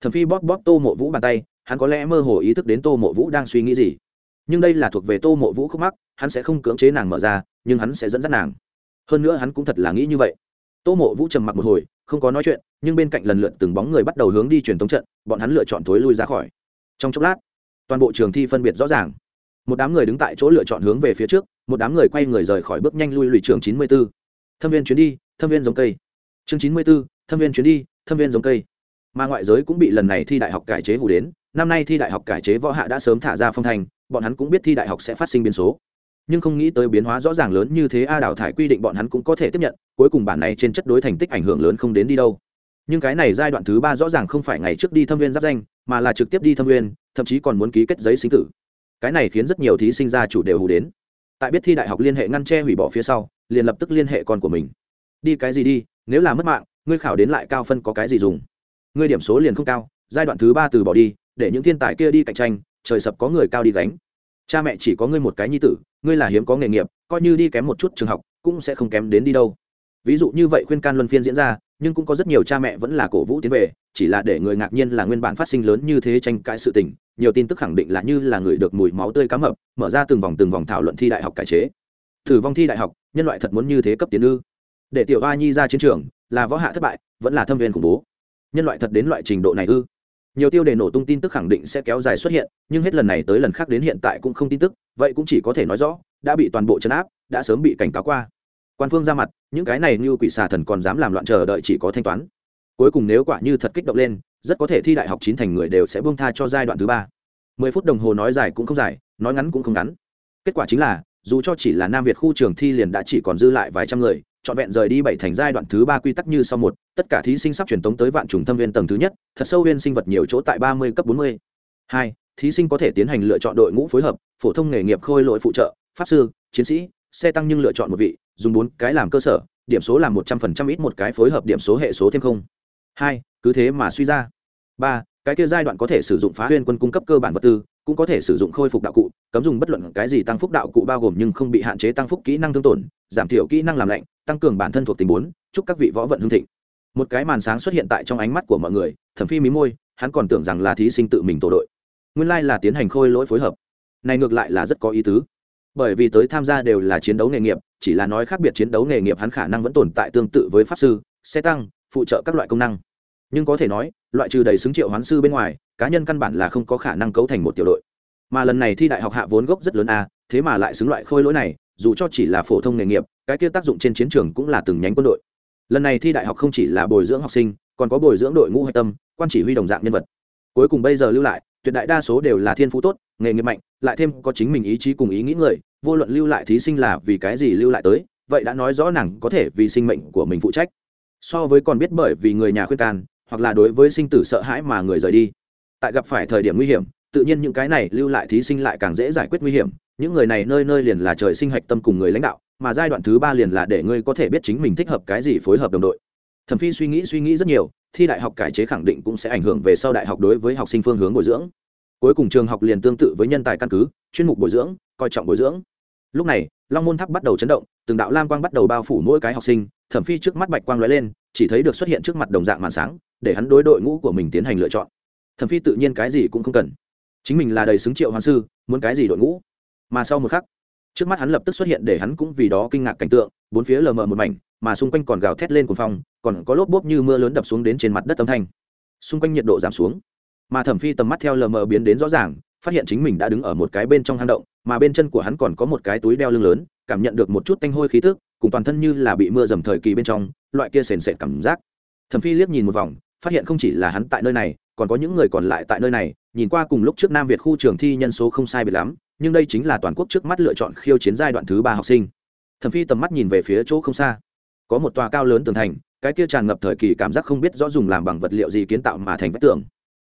Thẩm phi bóp bóp tô mộ vũ bàn tay, hắn có lẽ mơ hồ ý thức đến tô mộ vũ đang suy nghĩ gì. Nhưng đây là thuộc về tô mộ vũ khúc mắc, hắn sẽ không cưỡng chế nàng mở ra, nhưng hắn sẽ dẫn dắt nàng. Hơn nữa hắn cũng thật là nghĩ như vậy. Tô mộ vũ trầm mặc một hồi không có nói chuyện, nhưng bên cạnh lần lượt từng bóng người bắt đầu hướng đi truyền thống trận, bọn hắn lựa chọn thối lui ra khỏi. Trong chốc lát, toàn bộ trường thi phân biệt rõ ràng. Một đám người đứng tại chỗ lựa chọn hướng về phía trước, một đám người quay người rời khỏi bước nhanh lui lùi trường chín mươi b ố thâm viên chuyến đi, thâm viên giống cây. Chương chín mươi b ố thâm viên chuyến đi, thâm viên giống cây. Mà ngoại giới cũng bị lần này thi đại học cải chế hủ đến, năm nay thi đại học cải chế võ hạ đã sớm thả ra phong thành bọn hắn cũng biết thi đại học sẽ phát sinh biến số nhưng không nghĩ tới biến hóa rõ ràng lớn như thế, a đào thải quy định bọn hắn cũng có thể tiếp nhận, cuối cùng bản này trên chất đối thành tích ảnh hưởng lớn không đến đi đâu. Nhưng cái này giai đoạn thứ ba rõ ràng không phải ngày trước đi thâm viên giáp danh, mà là trực tiếp đi thâm viên, thậm chí còn muốn ký kết giấy sinh tử. Cái này khiến rất nhiều thí sinh ra chủ đều hù đến. Tại biết thi đại học liên hệ ngăn che hủy bỏ phía sau, liền lập tức liên hệ con của mình. Đi cái gì đi, nếu là mất mạng, ngươi khảo đến lại cao phân có cái gì dùng? Ngươi điểm số liền không cao, giai đoạn thứ ba từ bỏ đi, để những thiên tài kia đi cạnh tranh, trời sập có người cao đi gánh cha mẹ chỉ có ngươi một cái nhi tử, ngươi là hiếm có nghề nghiệp, coi như đi kém một chút trường học, cũng sẽ không kém đến đi đâu. Ví dụ như vậy khuyên can luân phiên diễn ra, nhưng cũng có rất nhiều cha mẹ vẫn là cổ vũ tiến về, chỉ là để người ngạc nhiên là nguyên bản phát sinh lớn như thế tranh cãi sự tình, nhiều tin tức khẳng định là như là người được mùi máu tươi cá mập, mở ra từng vòng từng vòng thảo luận thi đại học cải chế. Thử vong thi đại học, nhân loại thật muốn như thế cấp tiến ư? Để tiểu a nhi ra chiến trường, là võ hạ thất bại, vẫn là thâm viên khủng bố. Nhân loại thật đến loại trình độ này ư? Nhiều tiêu đề nổ tung tin tức khẳng định sẽ kéo dài xuất hiện, nhưng hết lần này tới lần khác đến hiện tại cũng không tin tức, vậy cũng chỉ có thể nói rõ, đã bị toàn bộ chấn áp, đã sớm bị cảnh cáo qua. Quan phương ra mặt, những cái này như quỷ xà thần còn dám làm loạn chờ đợi chỉ có thanh toán. Cuối cùng nếu quả như thật kích động lên, rất có thể thi đại học chín thành người đều sẽ buông tha cho giai đoạn thứ ba. Mười phút đồng hồ nói dài cũng không dài, nói ngắn cũng không ngắn. Kết quả chính là, dù cho chỉ là nam việt khu trường thi liền đã chỉ còn dư lại vài trăm người trọn vẹn rời đi bảy thành giai đoạn thứ ba quy tắc như sau một, tất cả thí sinh sắp truyền tống tới vạn trùng thâm viên tầng thứ nhất, thật sâu viên sinh vật nhiều chỗ tại ba mươi cấp bốn mươi. Hai, thí sinh có thể tiến hành lựa chọn đội ngũ phối hợp, phổ thông nghề nghiệp khôi lỗi phụ trợ, pháp sư, chiến sĩ, xe tăng nhưng lựa chọn một vị, dùng bốn cái làm cơ sở, điểm số là một trăm phần trăm ít một cái phối hợp điểm số hệ số thêm không. Hai, cứ thế mà suy ra. Ba, cái kia giai đoạn có thể sử dụng phá huyên quân cung cấp cơ bản vật tư cũng có thể sử dụng khôi phục đạo cụ, cấm dùng bất luận cái gì tăng phúc đạo cụ bao gồm nhưng không bị hạn chế tăng phúc kỹ năng thương tổn, giảm thiểu kỹ năng làm lạnh, tăng cường bản thân thuộc tình bốn, chúc các vị võ vận hương thịnh. Một cái màn sáng xuất hiện tại trong ánh mắt của mọi người, thẩm phi mí môi, hắn còn tưởng rằng là thí sinh tự mình tổ đội. Nguyên lai là tiến hành khôi lỗi phối hợp. Này ngược lại là rất có ý tứ. Bởi vì tới tham gia đều là chiến đấu nghề nghiệp, chỉ là nói khác biệt chiến đấu nghề nghiệp hắn khả năng vẫn tồn tại tương tự với pháp sư, xe tăng, phụ trợ các loại công năng. Nhưng có thể nói loại trừ đầy xứng triệu hoán sư bên ngoài, cá nhân căn bản là không có khả năng cấu thành một tiểu đội. Mà lần này thi đại học hạ vốn gốc rất lớn a, thế mà lại xứng loại khôi lỗi này, dù cho chỉ là phổ thông nghề nghiệp, cái kia tác dụng trên chiến trường cũng là từng nhánh quân đội. Lần này thi đại học không chỉ là bồi dưỡng học sinh, còn có bồi dưỡng đội ngũ hạch tâm, quan chỉ huy đồng dạng nhân vật. Cuối cùng bây giờ lưu lại, tuyệt đại đa số đều là thiên phú tốt, nghề nghiệp mạnh, lại thêm có chính mình ý chí cùng ý nghĩ người, vô luận lưu lại thí sinh là vì cái gì lưu lại tới, vậy đã nói rõ nàng có thể vì sinh mệnh của mình phụ trách. So với còn biết bởi vì người nhà khuyên can hoặc là đối với sinh tử sợ hãi mà người rời đi. Tại gặp phải thời điểm nguy hiểm, tự nhiên những cái này lưu lại thí sinh lại càng dễ giải quyết nguy hiểm. Những người này nơi nơi liền là trời sinh hạch tâm cùng người lãnh đạo, mà giai đoạn thứ ba liền là để ngươi có thể biết chính mình thích hợp cái gì phối hợp đồng đội. Thẩm phi suy nghĩ suy nghĩ rất nhiều, thi đại học cải chế khẳng định cũng sẽ ảnh hưởng về sau đại học đối với học sinh phương hướng bồi dưỡng. Cuối cùng trường học liền tương tự với nhân tài căn cứ, chuyên mục bồi dưỡng, coi trọng bồi dưỡng. Lúc này, long môn tháp bắt đầu chấn động, từng đạo lam quang bắt đầu bao phủ mỗi cái học sinh, thẩm phi trước mắt bạch quang lóe lên, chỉ thấy được xuất hiện trước mặt đồng dạng màn sáng để hắn đối đội ngũ của mình tiến hành lựa chọn. Thẩm phi tự nhiên cái gì cũng không cần. Chính mình là đầy xứng triệu hoàng sư, muốn cái gì đội ngũ? Mà sau một khắc, trước mắt hắn lập tức xuất hiện để hắn cũng vì đó kinh ngạc cảnh tượng, bốn phía lờ mờ một mảnh, mà xung quanh còn gào thét lên cuồng phong, còn có lốp bốp như mưa lớn đập xuống đến trên mặt đất âm thanh. Xung quanh nhiệt độ giảm xuống, mà thẩm phi tầm mắt theo lờ mờ biến đến rõ ràng, phát hiện chính mình đã đứng ở một cái bên trong hang động, mà bên chân của hắn còn có một cái túi đeo lưng lớn, cảm nhận được một chút tanh hôi khí tức, cùng toàn thân như là bị mưa dầm thời kỳ bên trong, loại kia sền sệt cảm giác. Thẩm phi liếc nhìn một vòng phát hiện không chỉ là hắn tại nơi này, còn có những người còn lại tại nơi này, nhìn qua cùng lúc trước nam việt khu trường thi nhân số không sai biệt lắm, nhưng đây chính là toàn quốc trước mắt lựa chọn khiêu chiến giai đoạn thứ ba học sinh. Thẩm phi tầm mắt nhìn về phía chỗ không xa. Có một tòa cao lớn tường thành, cái kia tràn ngập thời kỳ cảm giác không biết rõ dùng làm bằng vật liệu gì kiến tạo mà thành vách tường.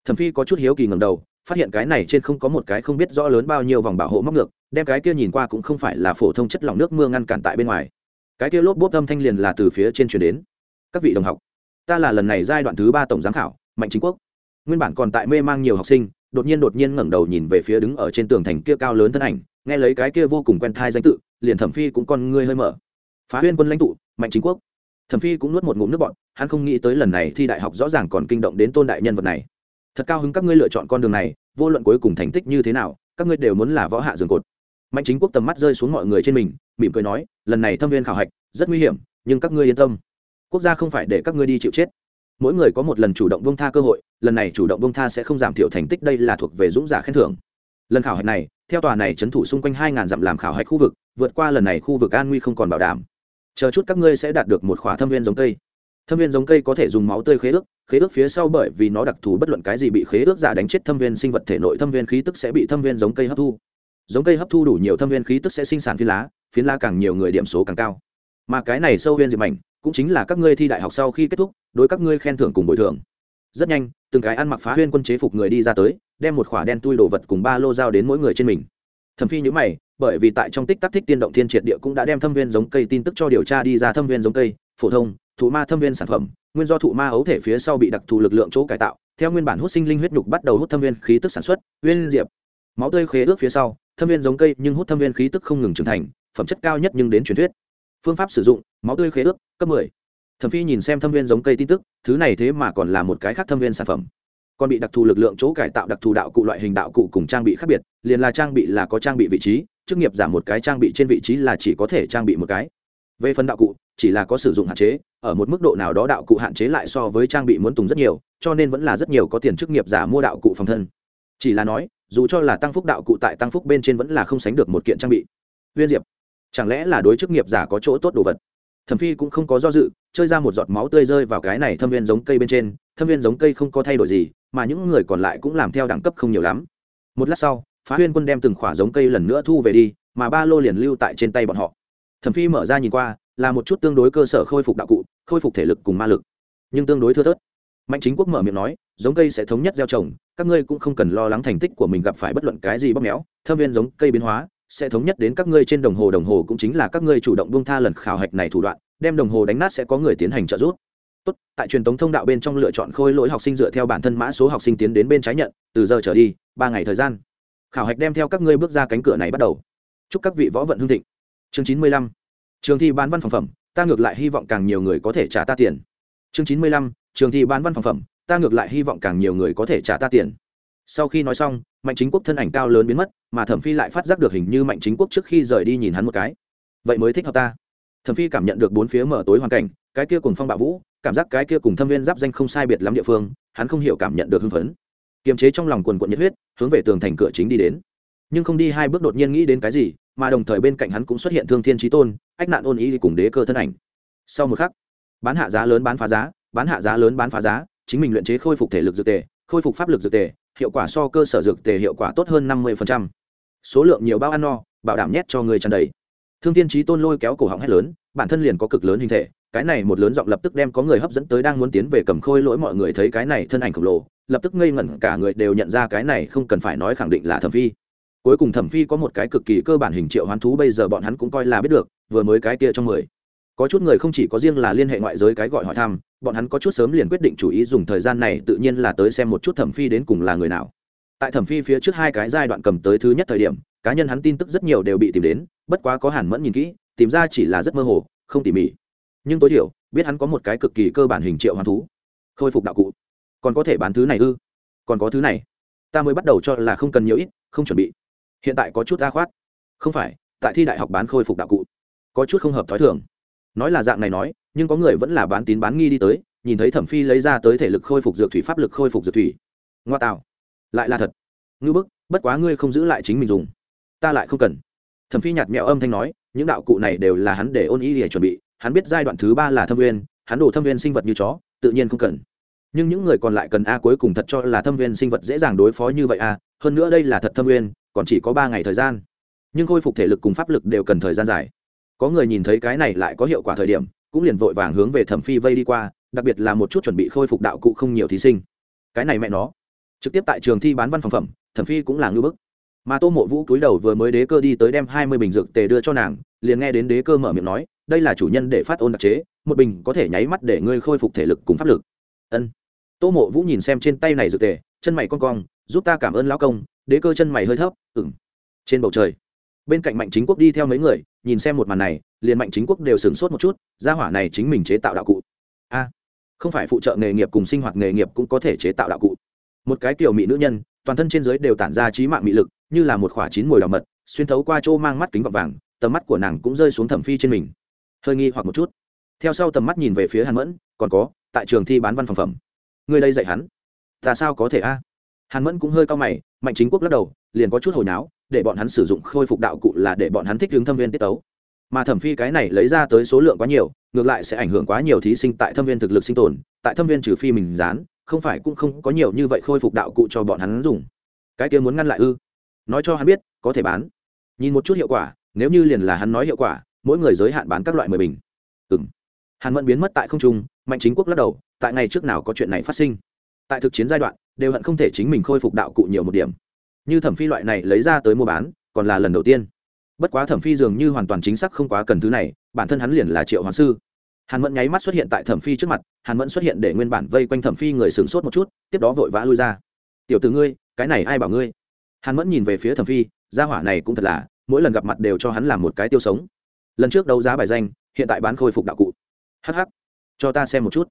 Thẩm phi có chút hiếu kỳ ngầm đầu, phát hiện cái này trên không có một cái không biết rõ lớn bao nhiêu vòng bảo hộ móc ngược, đem cái kia nhìn qua cũng không phải là phổ thông chất lỏng nước mưa ngăn cản tại bên ngoài. Cái kia lốp bốp âm thanh liền là từ phía trên chuyển đến. Các vị đồng học ta là lần này giai đoạn thứ ba tổng giám khảo, mạnh chính quốc. Nguyên bản còn tại mê mang nhiều học sinh, đột nhiên đột nhiên ngẩng đầu nhìn về phía đứng ở trên tường thành kia cao lớn thân ảnh, nghe lấy cái kia vô cùng quen thai danh tự, liền thẩm phi cũng con ngươi hơi mở. Phá huyên quân lãnh tụ, mạnh chính quốc. Thẩm phi cũng nuốt một ngụm nước bọn hắn không nghĩ tới lần này thi đại học rõ ràng còn kinh động đến tôn đại nhân vật này. Thật cao hứng các ngươi lựa chọn con đường này, vô luận cuối cùng thành tích như thế nào, các ngươi đều muốn là võ hạ giường cột. Mạnh chính quốc tầm mắt rơi xuống mọi người trên mình, mỉm cười nói, lần này thâm viên khảo hạch rất nguy hiểm, nhưng các ngươi yên tâm quốc gia không phải để các ngươi đi chịu chết. Mỗi người có một lần chủ động bông tha cơ hội, lần này chủ động bông tha sẽ không giảm thiểu thành tích, đây là thuộc về dũng giả khen thưởng. Lần khảo hạch này, theo tòa này trấn thủ xung quanh hai ngàn dặm làm khảo hạch khu vực, vượt qua lần này khu vực an nguy không còn bảo đảm. Chờ chút các ngươi sẽ đạt được một khóa thâm viên giống cây. Thâm viên giống cây có thể dùng máu tươi khế ước khế ước phía sau bởi vì nó đặc thù bất luận cái gì bị khế ước giả đánh chết thâm viên sinh vật thể nội thâm viên khí tức sẽ bị thâm viên giống cây hấp thu. Giống cây hấp thu đủ nhiều thâm viên khí tức sẽ sinh sản phiến lá phiến lá càng nhiều người điểm số càng cao. Mà cái này sâu viên diệp mảnh cũng chính là các ngươi thi đại học sau khi kết thúc, đối các ngươi khen thưởng cùng bồi thường. Rất nhanh, từng cái ăn mặc phá huyên quân chế phục người đi ra tới, đem một khỏa đen tui đồ vật cùng ba lô dao đến mỗi người trên mình. Thẩm phi nhữ mày, bởi vì tại trong tích tắc thích tiên động thiên triệt địa cũng đã đem thâm viên giống cây tin tức cho điều tra đi ra thâm viên giống cây, phổ thông, thụ ma thâm viên sản phẩm, nguyên do thụ ma ấu thể phía sau bị đặc thù lực lượng chỗ cải tạo, theo nguyên bản hút sinh linh huyết nhục bắt đầu hút thâm viên khí tức sản xuất, nguyên diệp. Máu tươi khế ước phía sau, thâm viên giống cây nhưng hút thâm viên khí tức không ngừng trưởng thành, phẩm chất cao nhất nhưng đến truyền thuyết. Phương pháp sử dụng máu tươi khế ước, cấp 10. thẩm phi nhìn xem thâm viên giống cây tin tức, thứ này thế mà còn là một cái khác thâm viên sản phẩm. Còn bị đặc thù lực lượng chỗ cải tạo đặc thù đạo cụ loại hình đạo cụ cùng trang bị khác biệt, liền là trang bị là có trang bị vị trí, chức nghiệp giảm một cái trang bị trên vị trí là chỉ có thể trang bị một cái. Về phần đạo cụ, chỉ là có sử dụng hạn chế, ở một mức độ nào đó đạo cụ hạn chế lại so với trang bị muốn tùng rất nhiều, cho nên vẫn là rất nhiều có tiền chức nghiệp giả mua đạo cụ phòng thân. Chỉ là nói, dù cho là tăng phúc đạo cụ tại tăng phúc bên trên vẫn là không sánh được một kiện trang bị. Viên diệp, chẳng lẽ là đối chức nghiệp giả có chỗ tốt đồ vật? Thẩm phi cũng không có do dự, chơi ra một giọt máu tươi rơi vào cái này thâm viên giống cây bên trên. Thâm viên giống cây không có thay đổi gì, mà những người còn lại cũng làm theo đẳng cấp không nhiều lắm. Một lát sau, phá huyên quân đem từng khỏa giống cây lần nữa thu về đi, mà ba lô liền lưu tại trên tay bọn họ. Thẩm phi mở ra nhìn qua, là một chút tương đối cơ sở khôi phục đạo cụ, khôi phục thể lực cùng ma lực, nhưng tương đối thưa thớt. Mạnh chính quốc mở miệng nói, giống cây sẽ thống nhất gieo trồng, các ngươi cũng không cần lo lắng thành tích của mình gặp phải bất luận cái gì bóp méo. Thâm viên giống cây biến hóa sẽ thống nhất đến các ngươi trên đồng hồ đồng hồ cũng chính là các ngươi chủ động buông tha lần khảo hạch này thủ đoạn, đem đồng hồ đánh nát sẽ có người tiến hành trợ giúp. Tốt, tại truyền thống thông đạo bên trong lựa chọn khôi lỗi học sinh dựa theo bản thân mã số học sinh tiến đến bên trái nhận, từ giờ trở đi, ba ngày thời gian. Khảo hạch đem theo các ngươi bước ra cánh cửa này bắt đầu. Chúc các vị võ vận hương thịnh. Chương chín mươi lăm. Trường thi bán văn phòng phẩm, ta ngược lại hy vọng càng nhiều người có thể trả ta tiền. Chương chín mươi lăm. Trường thi bán văn phòng phẩm, ta ngược lại hy vọng càng nhiều người có thể trả ta tiền. Sau khi nói xong mạnh chính quốc thân ảnh cao lớn biến mất, mà thẩm phi lại phát giác được hình như mạnh chính quốc trước khi rời đi nhìn hắn một cái. Vậy mới thích hợp ta. Thẩm phi cảm nhận được bốn phía mở tối hoàn cảnh, cái kia cùng phong bạo vũ, cảm giác cái kia cùng thâm viên giáp danh không sai biệt lắm địa phương, hắn không hiểu cảm nhận được hưng phấn. Kiềm chế trong lòng quần quận nhiệt huyết, hướng về tường thành cửa chính đi đến. Nhưng không đi hai bước đột nhiên nghĩ đến cái gì, mà đồng thời bên cạnh hắn cũng xuất hiện thương thiên trí tôn, ách nạn ôn ý cùng đế cơ thân ảnh. Sau một khắc, bán hạ giá lớn bán phá giá, bán hạ giá lớn bán phá giá, chính mình luyện chế khôi phục thể lực dược tề, khôi phục pháp lực dược tề hiệu quả so cơ sở dược tề hiệu quả tốt hơn năm mươi số lượng nhiều bao ăn no, bảo đảm nhét cho người tràn đầy. Thương thiên trí tôn lôi kéo cổ họng hét lớn, bản thân liền có cực lớn hình thể, cái này một lớn giọng lập tức đem có người hấp dẫn tới đang muốn tiến về cầm khôi lỗi mọi người thấy cái này thân ảnh khổng lồ, lập tức ngây ngẩn cả người đều nhận ra cái này không cần phải nói khẳng định là thẩm phi. Cuối cùng thẩm phi có một cái cực kỳ cơ bản hình triệu hoán thú bây giờ bọn hắn cũng coi là biết được, vừa mới cái kia trong mười có chút người không chỉ có riêng là liên hệ ngoại giới cái gọi hỏi thăm, bọn hắn có chút sớm liền quyết định chủ ý dùng thời gian này tự nhiên là tới xem một chút thẩm phi đến cùng là người nào. Tại thẩm phi phía trước hai cái giai đoạn cầm tới thứ nhất thời điểm, cá nhân hắn tin tức rất nhiều đều bị tìm đến, bất quá có hàn mẫn nhìn kỹ, tìm ra chỉ là rất mơ hồ, không tỉ mỉ. Nhưng tối thiểu, biết hắn có một cái cực kỳ cơ bản hình triệu hoàn thú. Khôi phục đạo cụ. Còn có thể bán thứ này ư? Còn có thứ này. Ta mới bắt đầu cho là không cần nhiều ít, không chuẩn bị. Hiện tại có chút ra khoát. Không phải, tại thi đại học bán khôi phục đạo cụ. Có chút không hợp t h ó i thường nói là dạng này nói, nhưng có người vẫn là bán tín bán nghi đi tới, nhìn thấy thẩm phi lấy ra tới thể lực khôi phục dược thủy pháp lực khôi phục dược thủy. Ngoa tạo. Lại là thật. Ngư bức, bất quá ngươi không giữ lại chính mình dùng. Ta lại không cần. Thẩm phi nhạt mẹo âm thanh nói, những đạo cụ này đều là hắn để ôn ý để chuẩn bị, hắn biết giai đoạn thứ ba là thâm viên hắn đổ thâm viên sinh vật như chó, tự nhiên không cần. Nhưng những người còn lại cần a cuối cùng thật cho là thâm viên sinh vật dễ dàng đối phó như vậy a, hơn nữa đây là thật thâm viên còn chỉ có ba ngày thời gian. Nhưng khôi phục thể lực cùng pháp lực đều cần thời gian dài có người nhìn thấy cái này lại có hiệu quả thời điểm, cũng liền vội vàng hướng về thẩm phi vây đi qua, đặc biệt là một chút chuẩn bị khôi phục đạo cụ không nhiều thí sinh. Cái này mẹ nó. Trực tiếp tại trường thi bán văn phòng phẩm, thẩm phi cũng là ngưỡng bức. Mà tô mộ vũ cúi đầu vừa mới đế cơ đi tới đem hai mươi bình dược tề đưa cho nàng, liền nghe đến đế cơ mở miệng nói, đây là chủ nhân để phát ôn đặc chế, một bình có thể nháy mắt để ngươi khôi phục thể lực cùng pháp lực. Ân. Tô mộ vũ nhìn xem trên tay này dược tề, chân mày con cong, giúp ta cảm ơn lão công, đế cơ chân mày hơi thấp ừng trên bầu trời bên cạnh mạnh chính quốc đi theo mấy người, nhìn xem một màn này, liền mạnh chính quốc đều sửng sốt một chút, gia hỏa này chính mình chế tạo đạo cụ. A, không phải phụ trợ nghề nghiệp cùng sinh hoạt nghề nghiệp cũng có thể chế tạo đạo cụ. Một cái kiểu mỹ nữ nhân, toàn thân trên giới đều tản ra trí mạng mỹ lực, như là một khỏa chín mùi đào mật, xuyên thấu qua chỗ mang mắt kính gọt vàng, tầm mắt của nàng cũng rơi xuống thẩm phi trên mình. Hơi nghi hoặc một chút. Theo sau tầm mắt nhìn về phía hàn mẫn, còn có, tại trường thi bán văn phòng phẩm. Người đây dạy hắn. Ta sao có thể a? Hàn mẫn cũng hơi cao mày, mạnh chính quốc lắc đầu, liền có chút hồi náo để bọn hắn sử dụng khôi phục đạo cụ là để bọn hắn thích hướng thâm viên tiết tấu. Mà thẩm phi cái này lấy ra tới số lượng quá nhiều, ngược lại sẽ ảnh hưởng quá nhiều thí sinh tại thâm viên thực lực sinh tồn, tại thâm viên trừ phi mình dán, không phải cũng không có nhiều như vậy khôi phục đạo cụ cho bọn hắn dùng. Cái kia muốn ngăn lại ư? Nói cho hắn biết, có thể bán. Nhìn một chút hiệu quả, nếu như liền là hắn nói hiệu quả, mỗi người giới hạn bán các loại mười bình. Ừng hàn mẫn biến mất tại không trung, mạnh chính quốc lắc đầu, tại ngày trước nào có chuyện này phát sinh? Tại thực chiến giai đoạn, đều hận không thể chính mình khôi phục đạo cụ nhiều một điểm như thẩm phi loại này lấy ra tới mua bán, còn là lần đầu tiên. Bất quá thẩm phi dường như hoàn toàn chính xác không quá cần thứ này, bản thân hắn liền là triệu hoàng sư. Hàn mẫn nháy mắt xuất hiện tại thẩm phi trước mặt, hàn mẫn xuất hiện để nguyên bản vây quanh thẩm phi người sửng sốt một chút, tiếp đó vội vã lui ra. Tiểu tử ngươi, cái này ai bảo ngươi? Hàn mẫn nhìn về phía thẩm phi, gia hỏa này cũng thật là, mỗi lần gặp mặt đều cho hắn làm một cái tiêu sống. Lần trước đấu giá bài danh, hiện tại bán khôi phục đạo cụ. Hh cho ta xem một chút.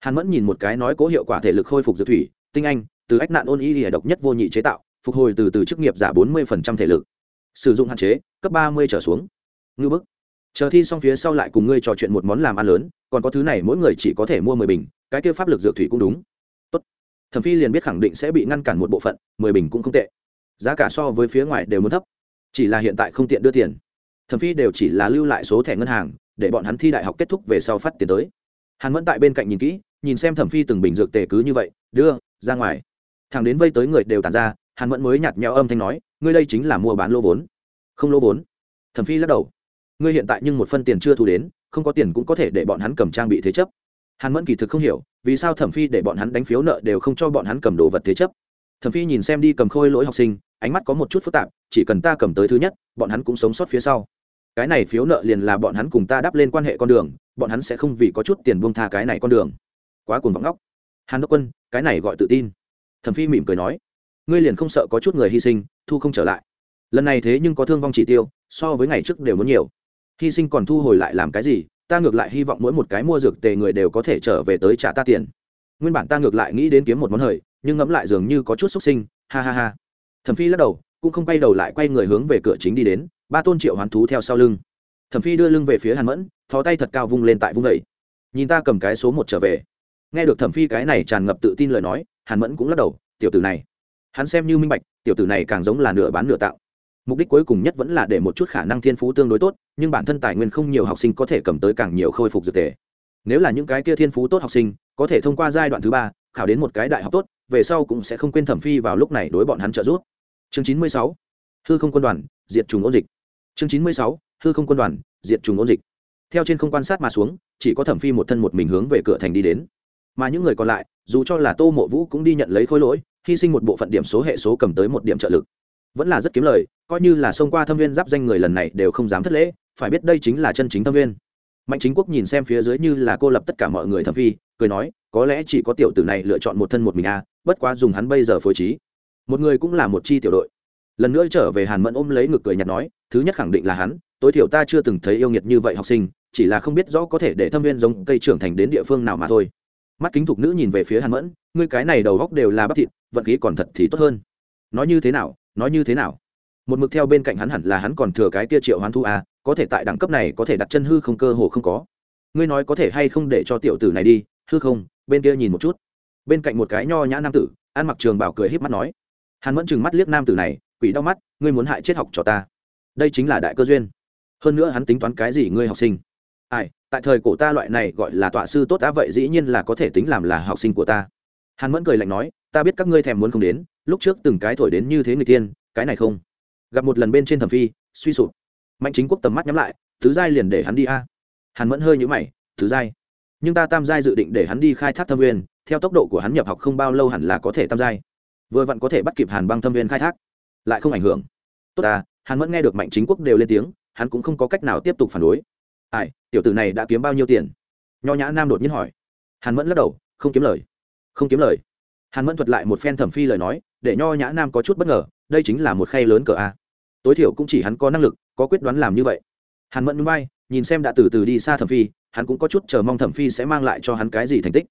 Hàn mẫn nhìn một cái nói cố hiệu quả thể lực khôi phục dược thủy, tinh anh, từ ách nạn ôn y lìa độc nhất vô nhị chế tạo phục hồi từ từ chức nghiệp giả bốn mươi thể lực. Sử dụng hạn chế, cấp ba mươi trở xuống. Ngư bức. Chờ thi xong phía sau lại cùng ngươi trò chuyện một món làm ăn lớn, còn có thứ này mỗi người chỉ có thể mua mười bình, cái kia pháp lực dược thủy cũng đúng. Tốt. thẩm phi liền biết khẳng định sẽ bị ngăn cản một bộ phận, mười bình cũng không tệ. Giá cả so với phía ngoài đều muốn thấp. Chỉ là hiện tại không tiện đưa tiền. Thẩm phi đều chỉ là lưu lại số thẻ ngân hàng, để bọn hắn thi đại học kết thúc về sau phát tiền tới. Hàn mẫn tại bên cạnh nhìn kỹ, nhìn xem thẩm phi từng bình dược tề cứ như vậy, đưa, ra ngoài. Thằng đến vây tới người đều tàn ra hàn mẫn mới nhạt nhẽo âm thanh nói, ngươi đây chính là mua bán lô vốn. Không lô vốn? Thẩm phi lắc đầu. Ngươi hiện tại nhưng một phân tiền chưa thu đến, không có tiền cũng có thể để bọn hắn cầm trang bị thế chấp. Hàn mẫn kỳ thực không hiểu, vì sao thẩm phi để bọn hắn đánh phiếu nợ đều không cho bọn hắn cầm đồ vật thế chấp. Thẩm phi nhìn xem đi cầm khôi lỗi học sinh, ánh mắt có một chút phức tạp, chỉ cần ta cầm tới thứ nhất, bọn hắn cũng sống sót phía sau. Cái này phiếu nợ liền là bọn hắn cùng ta đáp lên quan hệ con đường, bọn hắn sẽ không vì có chút tiền buông tha cái này con đường. Quá cuồng vọng ngóc hàn đốc quân, cái này gọi tự tin. Thẩm phi mỉm cười nói ngươi liền không sợ có chút người hy sinh, thu không trở lại. Lần này thế nhưng có thương vong chỉ tiêu, so với ngày trước đều muốn nhiều. Hy sinh còn thu hồi lại làm cái gì, ta ngược lại hy vọng mỗi một cái mua dược tề người đều có thể trở về tới trả ta tiền. Nguyên bản ta ngược lại nghĩ đến kiếm một món hời, nhưng ngẫm lại dường như có chút xúc sinh, ha ha ha. Thẩm phi lắc đầu, cũng không quay đầu lại quay người hướng về cửa chính đi đến, ba tôn triệu hoán thú theo sau lưng. Thẩm phi đưa lưng về phía hàn mẫn thó tay thật cao vung lên tại vung vẩy nhìn ta cầm cái số một trở về. Nghe được thẩm phi cái này tràn ngập tự tin lời nói, hàn mẫn cũng lắc đầu, tiểu tử này hắn xem như minh bạch, tiểu tử này càng giống là nửa bán nửa tạo. Mục đích cuối cùng nhất vẫn là để một chút khả năng thiên phú tương đối tốt, nhưng bản thân tài nguyên không nhiều học sinh có thể cầm tới càng nhiều khôi phục dược thể nếu là những cái kia thiên phú tốt học sinh, có thể thông qua giai đoạn thứ ba, khảo đến một cái đại học tốt, về sau cũng sẽ không quên thẩm phi vào lúc này đối bọn hắn trợ giúp. Chương chín mươi sáu, hư không quân đoàn, diệt trùng ôn dịch. Chương chín mươi sáu, hư không quân đoàn, diệt trùng ôn dịch. Theo trên không quan sát mà xuống, chỉ có thẩm phi một thân một mình hướng về cửa thành đi đến. Mà những người còn lại, dù cho là tô mộ vũ cũng đi nhận lấy khối lỗi hy sinh một bộ phận điểm số hệ số cầm tới một điểm trợ lực. Vẫn là rất kiếm lời, coi như là xông qua thâm viên giáp danh người lần này đều không dám thất lễ, phải biết đây chính là chân chính thâm viên. Mạnh chính quốc nhìn xem phía dưới như là cô lập tất cả mọi người thâm phi, cười nói, có lẽ chỉ có tiểu tử này lựa chọn một thân một mình a bất quá dùng hắn bây giờ phối trí. Một người cũng là một chi tiểu đội. Lần nữa trở về hàn mẫn ôm lấy ngực cười nhạt nói, thứ nhất khẳng định là hắn, tối thiểu ta chưa từng thấy yêu nghiệt như vậy học sinh, chỉ là không biết rõ có thể để thâm viên giống cây trưởng thành đến địa phương nào mà thôi. Mắt kính thục nữ nhìn về phía hàn mẫn ngươi cái này đầu góc đều là bắp thịt, vận khí còn thật thì tốt hơn. Nói như thế nào, nói như thế nào? Một mực theo bên cạnh hắn hẳn là hắn còn thừa cái kia triệu hoán thu à có thể tại đẳng cấp này có thể đặt chân hư không cơ hồ không có. Ngươi nói có thể hay không để cho tiểu tử này đi, hư không, bên kia nhìn một chút. Bên cạnh một cái nho nhã nam tử, ăn mặc trường bảo cười híp mắt nói. Hắn vẫn chừng mắt liếc nam tử này, quỷ đau mắt, ngươi muốn hại chết học cho ta. Đây chính là đại cơ duyên. Hơn nữa hắn tính toán cái gì ngươi học sinh? Ai, tại thời cổ ta loại này gọi là tọa sư tốt ta vậy dĩ nhiên là có thể tính làm là học sinh của ta hàn mẫn cười lạnh nói, ta biết các ngươi thèm muốn không đến, lúc trước từng cái thổi đến như thế người tiên, cái này không. Gặp một lần bên trên thẩm phi, suy sụp. Mạnh chính quốc tầm mắt nhắm lại thứ giai liền để hắn đi a. Hàn mẫn hơi nhũ mày thứ giai? Nhưng ta tam giai dự định để hắn đi khai thác thâm viên theo tốc độ của hắn nhập học không bao lâu hẳn là có thể tam giai. Vừa vặn có thể bắt kịp hàn băng thâm viên khai thác. Lại không ảnh hưởng. Tốt ta. Hắn vẫn nghe được mạnh chính quốc đều lên tiếng, hắn cũng không có cách nào tiếp tục phản đối. Ai, tiểu tử này đã kiếm bao nhiêu tiền? Nho nhã nam đột nhiên hỏi. Hàn mẫn lắc đầu, không kiếm lời không kiếm lời. Hàn mẫn thuật lại một phen thẩm phi lời nói, để nho nhã nam có chút bất ngờ, đây chính là một khay lớn cờ a. Tối thiểu cũng chỉ hắn có năng lực, có quyết đoán làm như vậy. Hàn mẫn núi bay nhìn xem đã từ từ đi xa thẩm phi, hắn cũng có chút chờ mong thẩm phi sẽ mang lại cho hắn cái gì thành tích.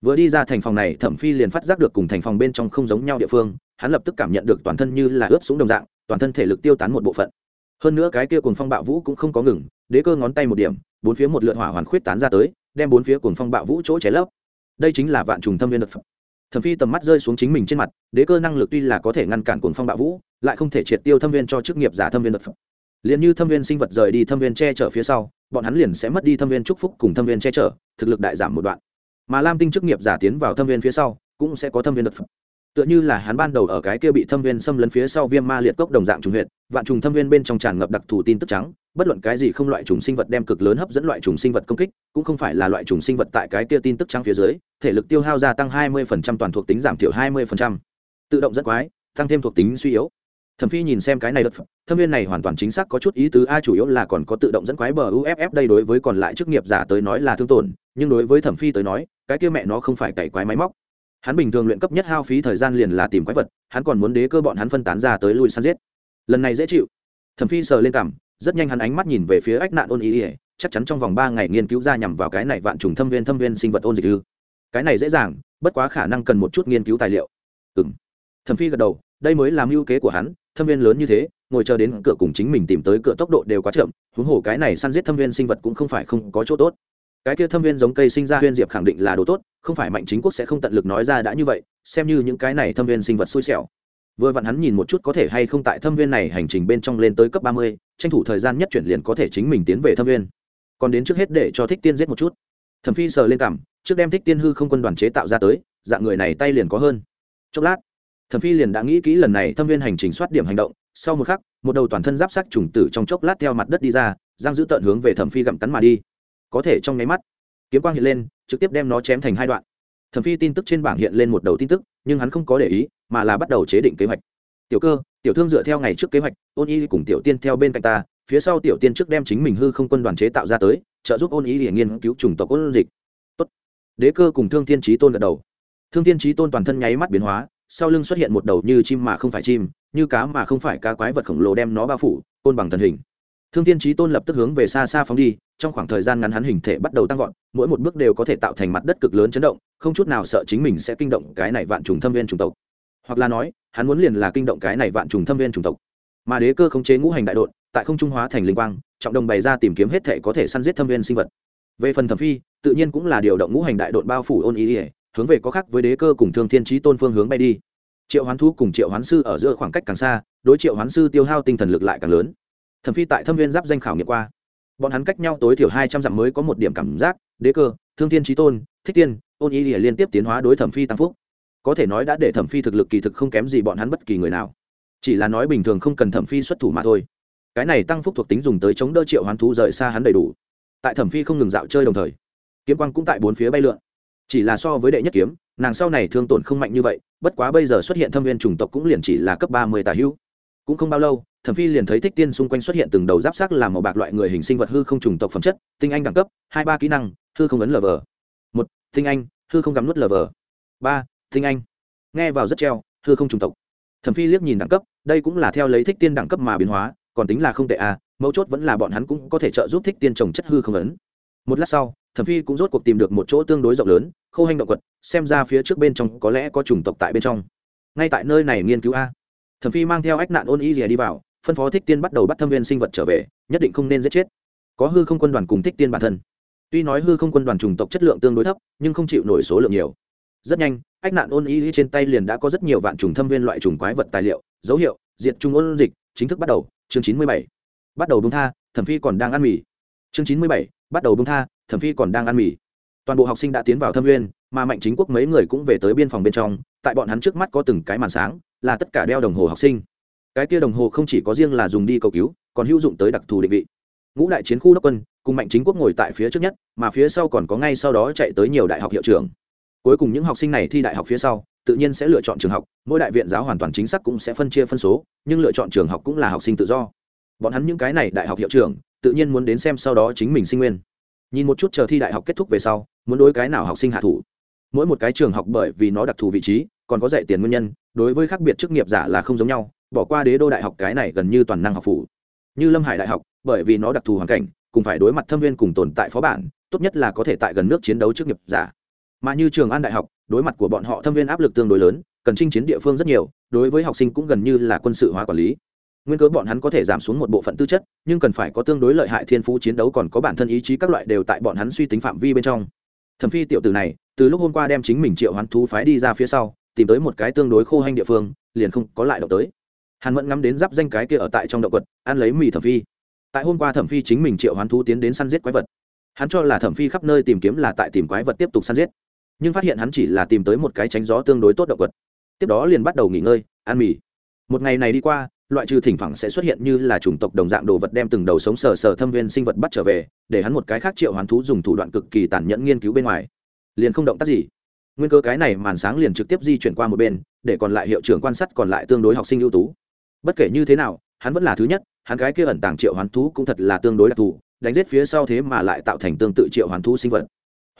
Vừa đi ra thành phòng này, thẩm phi liền phát giác được cùng thành phòng bên trong không giống nhau địa phương, hắn lập tức cảm nhận được toàn thân như là ướp xuống đồng dạng, toàn thân thể lực tiêu tán một bộ phận. Hơn nữa cái kia cùng phong bạo vũ cũng không có ngừng, đế cơ ngón tay một điểm, bốn phía một lượn hỏa hoàn khuyết tán ra tới, đem bốn phía cùng phong bạo vũ chỗ cháy lấp đây chính là vạn trùng thâm viên đập phẩm thẩm phi tầm mắt rơi xuống chính mình trên mặt đế cơ năng lực tuy là có thể ngăn cản cuồng phong bạo vũ lại không thể triệt tiêu thâm viên cho chức nghiệp giả thâm viên đập phẩm liền như thâm viên sinh vật rời đi thâm viên che chở phía sau bọn hắn liền sẽ mất đi thâm viên chúc phúc cùng thâm viên che chở thực lực đại giảm một đoạn mà lam tinh chức nghiệp giả tiến vào thâm viên phía sau cũng sẽ có thâm viên đập phẩm tựa như là hắn ban đầu ở cái kia bị thâm viên xâm lấn phía sau viêm ma liệt cốc đồng dạng trùng huyệt vạn trùng thâm viên bên trong tràn ngập đặc thù tin tức trắng bất luận cái gì không loại trùng sinh vật đem cực lớn hấp dẫn loại trùng sinh vật công kích, cũng không phải là loại trùng sinh vật tại cái kia tin tức trắng phía dưới, thể lực tiêu hao gia tăng 20% toàn thuộc tính giảm thiểu 20%. tự động dẫn quái, tăng thêm thuộc tính suy yếu. Thẩm phi nhìn xem cái này đất thâm viên này hoàn toàn chính xác có chút ý tứ, a, chủ yếu là còn có tự động dẫn quái bờ uff đây đối với còn lại chức nghiệp giả tới nói là thương tổn, nhưng đối với thẩm phi tới nói, cái kia mẹ nó không phải cày quái máy móc. Hắn bình thường luyện cấp nhất hao phí thời gian liền là tìm quái vật, hắn còn muốn đế cơ bọn hắn phân tán ra tới lui săn giết. Lần này dễ chịu. Thẩm phi sờ lên cảm rất nhanh hắn ánh mắt nhìn về phía ách nạn ôn ý ỉa, chắc chắn trong vòng ba ngày nghiên cứu ra nhằm vào cái này vạn trùng thâm viên thâm viên sinh vật ôn dịch ư. Cái này dễ dàng, bất quá khả năng cần một chút nghiên cứu tài liệu. Ừ m thẩm phi gật đầu, đây mới là mưu kế của hắn, thâm viên lớn như thế, ngồi chờ đến cửa cùng chính mình tìm tới cửa tốc độ đều quá chậm, huống hồ cái này săn giết thâm viên sinh vật cũng không phải không có chỗ tốt. Cái kia thâm viên giống cây sinh ra huyên diệp khẳng định là đồ tốt, không phải mạnh chính quốc sẽ không tận lực nói ra đã như vậy, xem như những cái này thâm viên sinh vật xui xẻo vừa vặn hắn nhìn một chút có thể hay không tại thâm viên này hành trình bên trong lên tới cấp ba mươi, tranh thủ thời gian nhất chuyển liền có thể chính mình tiến về thâm viên. Còn đến trước hết để cho thích tiên giết một chút. Thẩm phi sờ lên cảm, trước đem thích tiên hư không quân đoàn chế tạo ra tới, dạng người này tay liền có hơn. Chốc lát, thẩm phi liền đã nghĩ kỹ lần này thâm viên hành trình soát điểm hành động, sau một khắc, một đầu toàn thân giáp sắc trùng tử trong chốc lát theo mặt đất đi ra, giang giữ tận hướng về thẩm phi gặm cắn mà đi. Có thể trong nháy mắt, kiếm quang hiện lên, trực tiếp đem nó chém thành hai đoạn thẩm phi tin tức trên bảng hiện lên một đầu tin tức, nhưng hắn không có để ý, mà là bắt đầu chế định kế hoạch. Tiểu cơ, tiểu thương dựa theo ngày trước kế hoạch, ôn y cùng tiểu tiên theo bên cạnh ta, phía sau tiểu tiên trước đem chính mình hư không quân đoàn chế tạo ra tới, trợ giúp ôn y để nghiên cứu chủng tộc ôn dịch. Tốt. đế cơ cùng thương tiên trí tôn gật đầu. Thương tiên trí tôn toàn thân nháy mắt biến hóa, sau lưng xuất hiện một đầu như chim mà không phải chim, như cá mà không phải cá quái vật khổng lồ đem nó bao phủ, côn bằng thần hình thương Thiên trí tôn lập tức hướng về xa xa phóng đi, trong khoảng thời gian ngắn hắn hình thể bắt đầu tăng vọt, mỗi một bước đều có thể tạo thành mặt đất cực lớn chấn động, không chút nào sợ chính mình sẽ kinh động cái này vạn trùng thâm viên chủng tộc. Hoặc là nói, hắn muốn liền là kinh động cái này vạn trùng thâm viên chủng tộc. Mà đế cơ khống chế ngũ hành đại đột tại không trung hóa thành linh quang, trọng đồng bày ra tìm kiếm hết thể có thể săn giết thâm viên sinh vật. Về phần thẩm phi, tự nhiên cũng là điều động ngũ hành đại đột bao phủ ôn ý ỉa hướng về có khác với đế cơ cùng thương thiên trí tôn phương hướng bay đi. Triệu hoán Thú cùng triệu hoán sư ở giữa khoảng cách càng xa, đối triệu hoán sư tiêu hao tinh thần lực lại càng lớn thẩm phi tại thâm viên giáp danh khảo nghiệm qua. Bọn hắn cách nhau tối thiểu hai trăm dặm mới có một điểm cảm giác, đế cơ, thương thiên trí tôn, thích tiên, ôn ý ỉa liên tiếp tiến hóa đối thẩm phi tăng phúc. Có thể nói đã để thẩm phi thực lực kỳ thực không kém gì bọn hắn bất kỳ người nào. Chỉ là nói bình thường không cần thẩm phi xuất thủ mà thôi. Cái này tăng phúc thuộc tính dùng tới chống đỡ triệu hoán thú rời xa hắn đầy đủ. Tại thẩm phi không ngừng dạo chơi đồng thời, kiếm quang cũng tại bốn phía bay lượn. Chỉ là so với đệ nhất kiếm, nàng sau này thương tổn không mạnh như vậy, bất quá bây giờ xuất hiện thâm viên chủng tộc cũng liền chỉ là cấp ba mươi tà hữu cũng không bao lâu, thẩm phi liền thấy thích tiên xung quanh xuất hiện từng đầu giáp sắc làm màu bạc loại người hình sinh vật hư không trùng tộc phẩm chất, tinh anh đẳng cấp, hai ba kỹ năng, hư không ấn lờ vờ một, tinh anh, hư không gắm nuốt lờ vờ ba, tinh anh. Nghe vào rất treo, hư không trùng tộc. Thẩm phi liếc nhìn đẳng cấp, đây cũng là theo lấy thích tiên đẳng cấp mà biến hóa, còn tính là không tệ à mấu chốt vẫn là bọn hắn cũng có thể trợ giúp thích tiên trồng chất hư không ấn. Một lát sau, thẩm phi cũng rốt cuộc tìm được một chỗ tương đối rộng lớn, khô hành động quật, xem ra phía trước bên trong có lẽ có chủng tộc tại bên trong. Ngay tại nơi này nghiên cứu a thẩm phi mang theo ách nạn ôn y rìa đi vào, phân phó thích tiên bắt đầu bắt thâm viên sinh vật trở về, nhất định không nên giết chết. Có hư không quân đoàn cùng thích tiên bản thân. Tuy nói hư không quân đoàn chủng tộc chất lượng tương đối thấp, nhưng không chịu nổi số lượng nhiều. Rất nhanh, ách nạn ôn y trên tay liền đã có rất nhiều vạn trùng thâm viên loại trùng quái vật tài liệu, dấu hiệu, diệt trùng ôn dịch, chính thức bắt đầu, chương chín mươi bảy. Bắt đầu bung tha, thẩm phi còn đang ăn mì. Chương chín mươi bảy, bắt đầu bung tha, thẩm phi còn đang ăn mì. Toàn bộ học sinh đã tiến vào thâm viên, mà mạnh chính quốc mấy người cũng về tới biên phòng bên trong tại bọn hắn trước mắt có từng cái màn sáng, là tất cả đeo đồng hồ học sinh. Cái kia đồng hồ không chỉ có riêng là dùng đi cầu cứu, còn hữu dụng tới đặc thù định vị. Ngũ đại chiến khu đốc quân, cùng mạnh chính quốc ngồi tại phía trước nhất, mà phía sau còn có ngay sau đó chạy tới nhiều đại học hiệu trưởng. Cuối cùng những học sinh này thi đại học phía sau, tự nhiên sẽ lựa chọn trường học, mỗi đại viện giáo hoàn toàn chính xác cũng sẽ phân chia phân số, nhưng lựa chọn trường học cũng là học sinh tự do. Bọn hắn những cái này đại học hiệu trưởng, tự nhiên muốn đến xem sau đó chính mình sinh nguyên. Nhìn một chút chờ thi đại học kết thúc về sau, muốn đối cái nào học sinh hạ thủ. Mỗi một cái trường học bởi vì nó đặc thù vị trí còn có dạy tiền nguyên nhân, đối với khác biệt chức nghiệp giả là không giống nhau, bỏ qua đế đô đại học cái này gần như toàn năng học phủ. Như lâm hải đại học, bởi vì nó đặc thù hoàn cảnh, cùng phải đối mặt thâm viên cùng tồn tại phó bản, tốt nhất là có thể tại gần nước chiến đấu chức nghiệp giả. Mà như trường an đại học, đối mặt của bọn họ thâm viên áp lực tương đối lớn, cần chinh chiến địa phương rất nhiều, đối với học sinh cũng gần như là quân sự hóa quản lý. Nguyên cớ bọn hắn có thể giảm xuống một bộ phận tư chất, nhưng cần phải có tương đối lợi hại thiên phú chiến đấu còn có bản thân ý chí các loại đều tại bọn hắn suy tính phạm vi bên trong. Thẩm phi tiểu tử này, từ lúc hôm qua đem chính mình triệu hoán thú phái đi ra phía sau tìm tới một cái tương đối khô hanh địa phương, liền không có lại động tới. Hàn mẫn ngắm đến giáp danh cái kia ở tại trong động quật, ăn lấy mì thẩm phi. Tại hôm qua thẩm phi chính mình triệu hoán thú tiến đến săn giết quái vật. Hắn cho là thẩm phi khắp nơi tìm kiếm là tại tìm quái vật tiếp tục săn giết. Nhưng phát hiện hắn chỉ là tìm tới một cái tránh gió tương đối tốt động quật. Tiếp đó liền bắt đầu nghỉ ngơi, ăn mì. Một ngày này đi qua, loại trừ thỉnh thoảng sẽ xuất hiện như là chủng tộc đồng dạng đồ vật đem từng đầu sống sờ sờ thâm viên sinh vật bắt trở về, để hắn một cái khác triệu hoán thú dùng thủ đoạn cực kỳ tàn nhẫn nghiên cứu bên ngoài. Liền không động tác gì nguyên cơ cái này màn sáng liền trực tiếp di chuyển qua một bên, để còn lại hiệu trưởng quan sát còn lại tương đối học sinh ưu tú. Bất kể như thế nào, hắn vẫn là thứ nhất, hắn cái kia ẩn tàng triệu hoán thú cũng thật là tương đối đặc thù, đánh giết phía sau thế mà lại tạo thành tương tự triệu hoán thú sinh vật.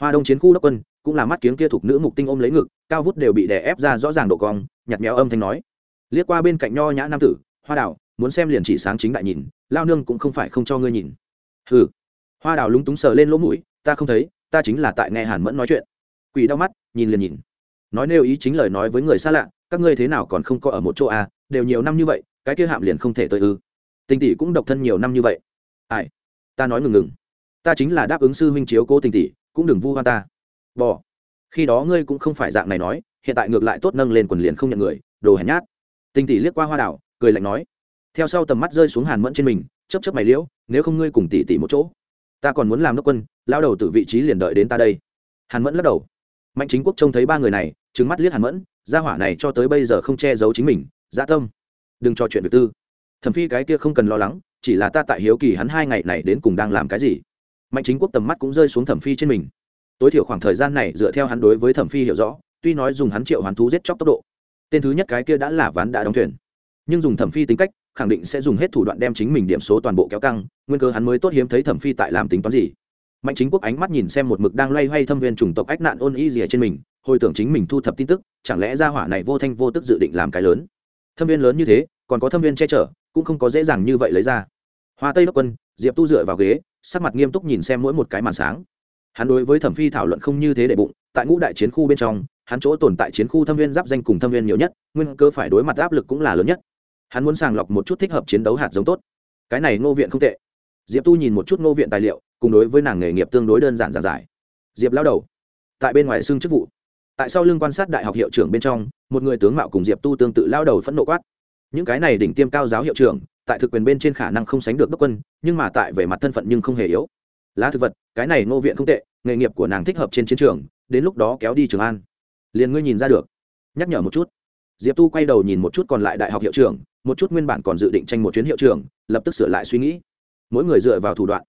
Hoa đông chiến khu đốc quân, cũng là mắt kiếng kia thuộc nữ mục tinh ôm lấy ngực, cao vút đều bị đè ép ra rõ ràng độ cong nhặt méo âm thanh nói. Liếc qua bên cạnh nho nhã nam tử, hoa đào, muốn xem liền chỉ sáng chính đại nhìn, lao nương cũng không phải không cho ngươi nhìn. Hừ. Hoa đào lúng túng sờ lên lỗ mũi, ta không thấy, ta chính là tại nghe hàn mẫn nói chuyện quỷ đau mắt, nhìn liền nhìn. Nói nêu ý chính lời nói với người xa lạ, các ngươi thế nào còn không có ở một chỗ à đều nhiều năm như vậy, cái kia hạm liền không thể tới ư. Tình tỷ cũng độc thân nhiều năm như vậy. Ai? Ta nói ngừng ngừng. Ta chính là đáp ứng sư huynh chiếu cố tình tỷ, cũng đừng vu hoa ta. Bỏ khi đó ngươi cũng không phải dạng này nói, hiện tại ngược lại tốt nâng lên quần liền không nhận người, đồ hèn nhát. Tình tỷ liếc qua hoa đảo, cười lạnh nói. Theo sau tầm mắt rơi xuống hàn mẫn trên mình chấp chấp mày liễu, nếu không ngươi cùng tỷ tỷ một chỗ, ta còn muốn làm đốc quân lao đầu từ vị trí liền đợi đến ta đây. Hàn mẫn lắc đầu mạnh chính quốc trông thấy ba người này trứng mắt liếc hàn mẫn, gia hỏa này cho tới bây giờ không che giấu chính mình dã tâm. Đừng trò chuyện việc tư. Thẩm phi cái kia không cần lo lắng, chỉ là ta tại hiếu kỳ hắn hai ngày này đến cùng đang làm cái gì. Mạnh chính quốc tầm mắt cũng rơi xuống thẩm phi trên mình. Tối thiểu khoảng thời gian này dựa theo hắn đối với thẩm phi hiểu rõ, tuy nói dùng hắn triệu hoàn thú giết chóc tốc độ, tên thứ nhất cái kia đã là ván đã đóng thuyền. Nhưng dùng thẩm phi tính cách, khẳng định sẽ dùng hết thủ đoạn đem chính mình điểm số toàn bộ kéo căng, nguyên cơ hắn mới tốt hiếm thấy thẩm phi tại làm tính toán gì mạnh chính quốc ánh mắt nhìn xem một mực đang loay hoay thâm viên chủng tộc ách nạn ôn y gì trên mình, hồi tưởng chính mình thu thập tin tức, chẳng lẽ ra hỏa này vô thanh vô tức dự định làm cái lớn? Thâm viên lớn như thế, còn có thâm viên che chở, cũng không có dễ dàng như vậy lấy ra. Hoa tây đốc quân, diệp tu dựa vào ghế, sắc mặt nghiêm túc nhìn xem mỗi một cái màn sáng. Hắn đối với thẩm phi thảo luận không như thế để bụng, tại ngũ đại chiến khu bên trong, hắn chỗ tồn tại chiến khu thâm viên giáp danh cùng thâm viên nhiều nhất, nguyên cơ phải đối mặt áp lực cũng là lớn nhất. Hắn muốn sàng lọc một chút thích hợp chiến đấu hạt giống tốt. Cái này ngô viện không tệ. Diệp tu nhìn một chút ngô viện tài liệu cùng đối với nàng nghề nghiệp tương đối đơn giản giản giải. Diệp lao đầu, tại bên ngoài xưng chức vụ. Tại sau lưng quan sát đại học hiệu trưởng bên trong, một người tướng mạo cùng diệp tu tương tự lao đầu phẫn nộ quát. Những cái này đỉnh tiêm cao giáo hiệu trưởng, tại thực quyền bên trên khả năng không sánh được đốc quân, nhưng mà tại về mặt thân phận nhưng không hề yếu. Lá thực vật, cái này ngô viện không tệ, nghề nghiệp của nàng thích hợp trên chiến trường, đến lúc đó kéo đi trường an. Liền ngươi nhìn ra được. Nhắc nhở một chút. Diệp tu quay đầu nhìn một chút còn lại đại học hiệu trưởng, một chút nguyên bản còn dự định tranh một chuyến hiệu trưởng, lập tức sửa lại suy nghĩ. Mỗi người dựa vào thủ đoạn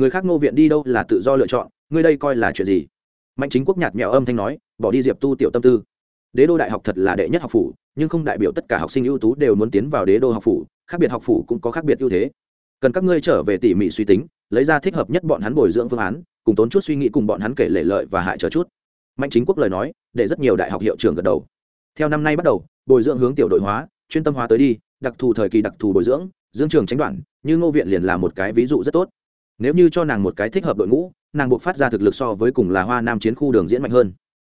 người khác ngô viện đi đâu là tự do lựa chọn, ngươi đây coi là chuyện gì? Mạnh chính quốc nhạt mẹo âm thanh nói, bỏ đi diệp tu tiểu tâm tư. Đế đô đại học thật là đệ nhất học phủ, nhưng không đại biểu tất cả học sinh ưu tú đều muốn tiến vào đế đô học phủ, khác biệt học phủ cũng có khác biệt ưu thế. Cần các ngươi trở về tỉ mỉ suy tính, lấy ra thích hợp nhất bọn hắn bồi dưỡng phương án, cùng tốn chút suy nghĩ cùng bọn hắn kể lệ lợi và hại chờ chút. Mạnh chính quốc lời nói, để rất nhiều đại học hiệu trưởng gật đầu. Theo năm nay bắt đầu, bồi dưỡng hướng tiểu đội hóa, chuyên tâm hóa tới đi, đặc thù thời kỳ đặc thù bồi dưỡng dưỡng trường tránh đoạn, như ngô viện liền là một cái ví dụ rất tốt nếu như cho nàng một cái thích hợp đội ngũ, nàng buộc phát ra thực lực so với cùng là hoa nam chiến khu đường diễn mạnh hơn.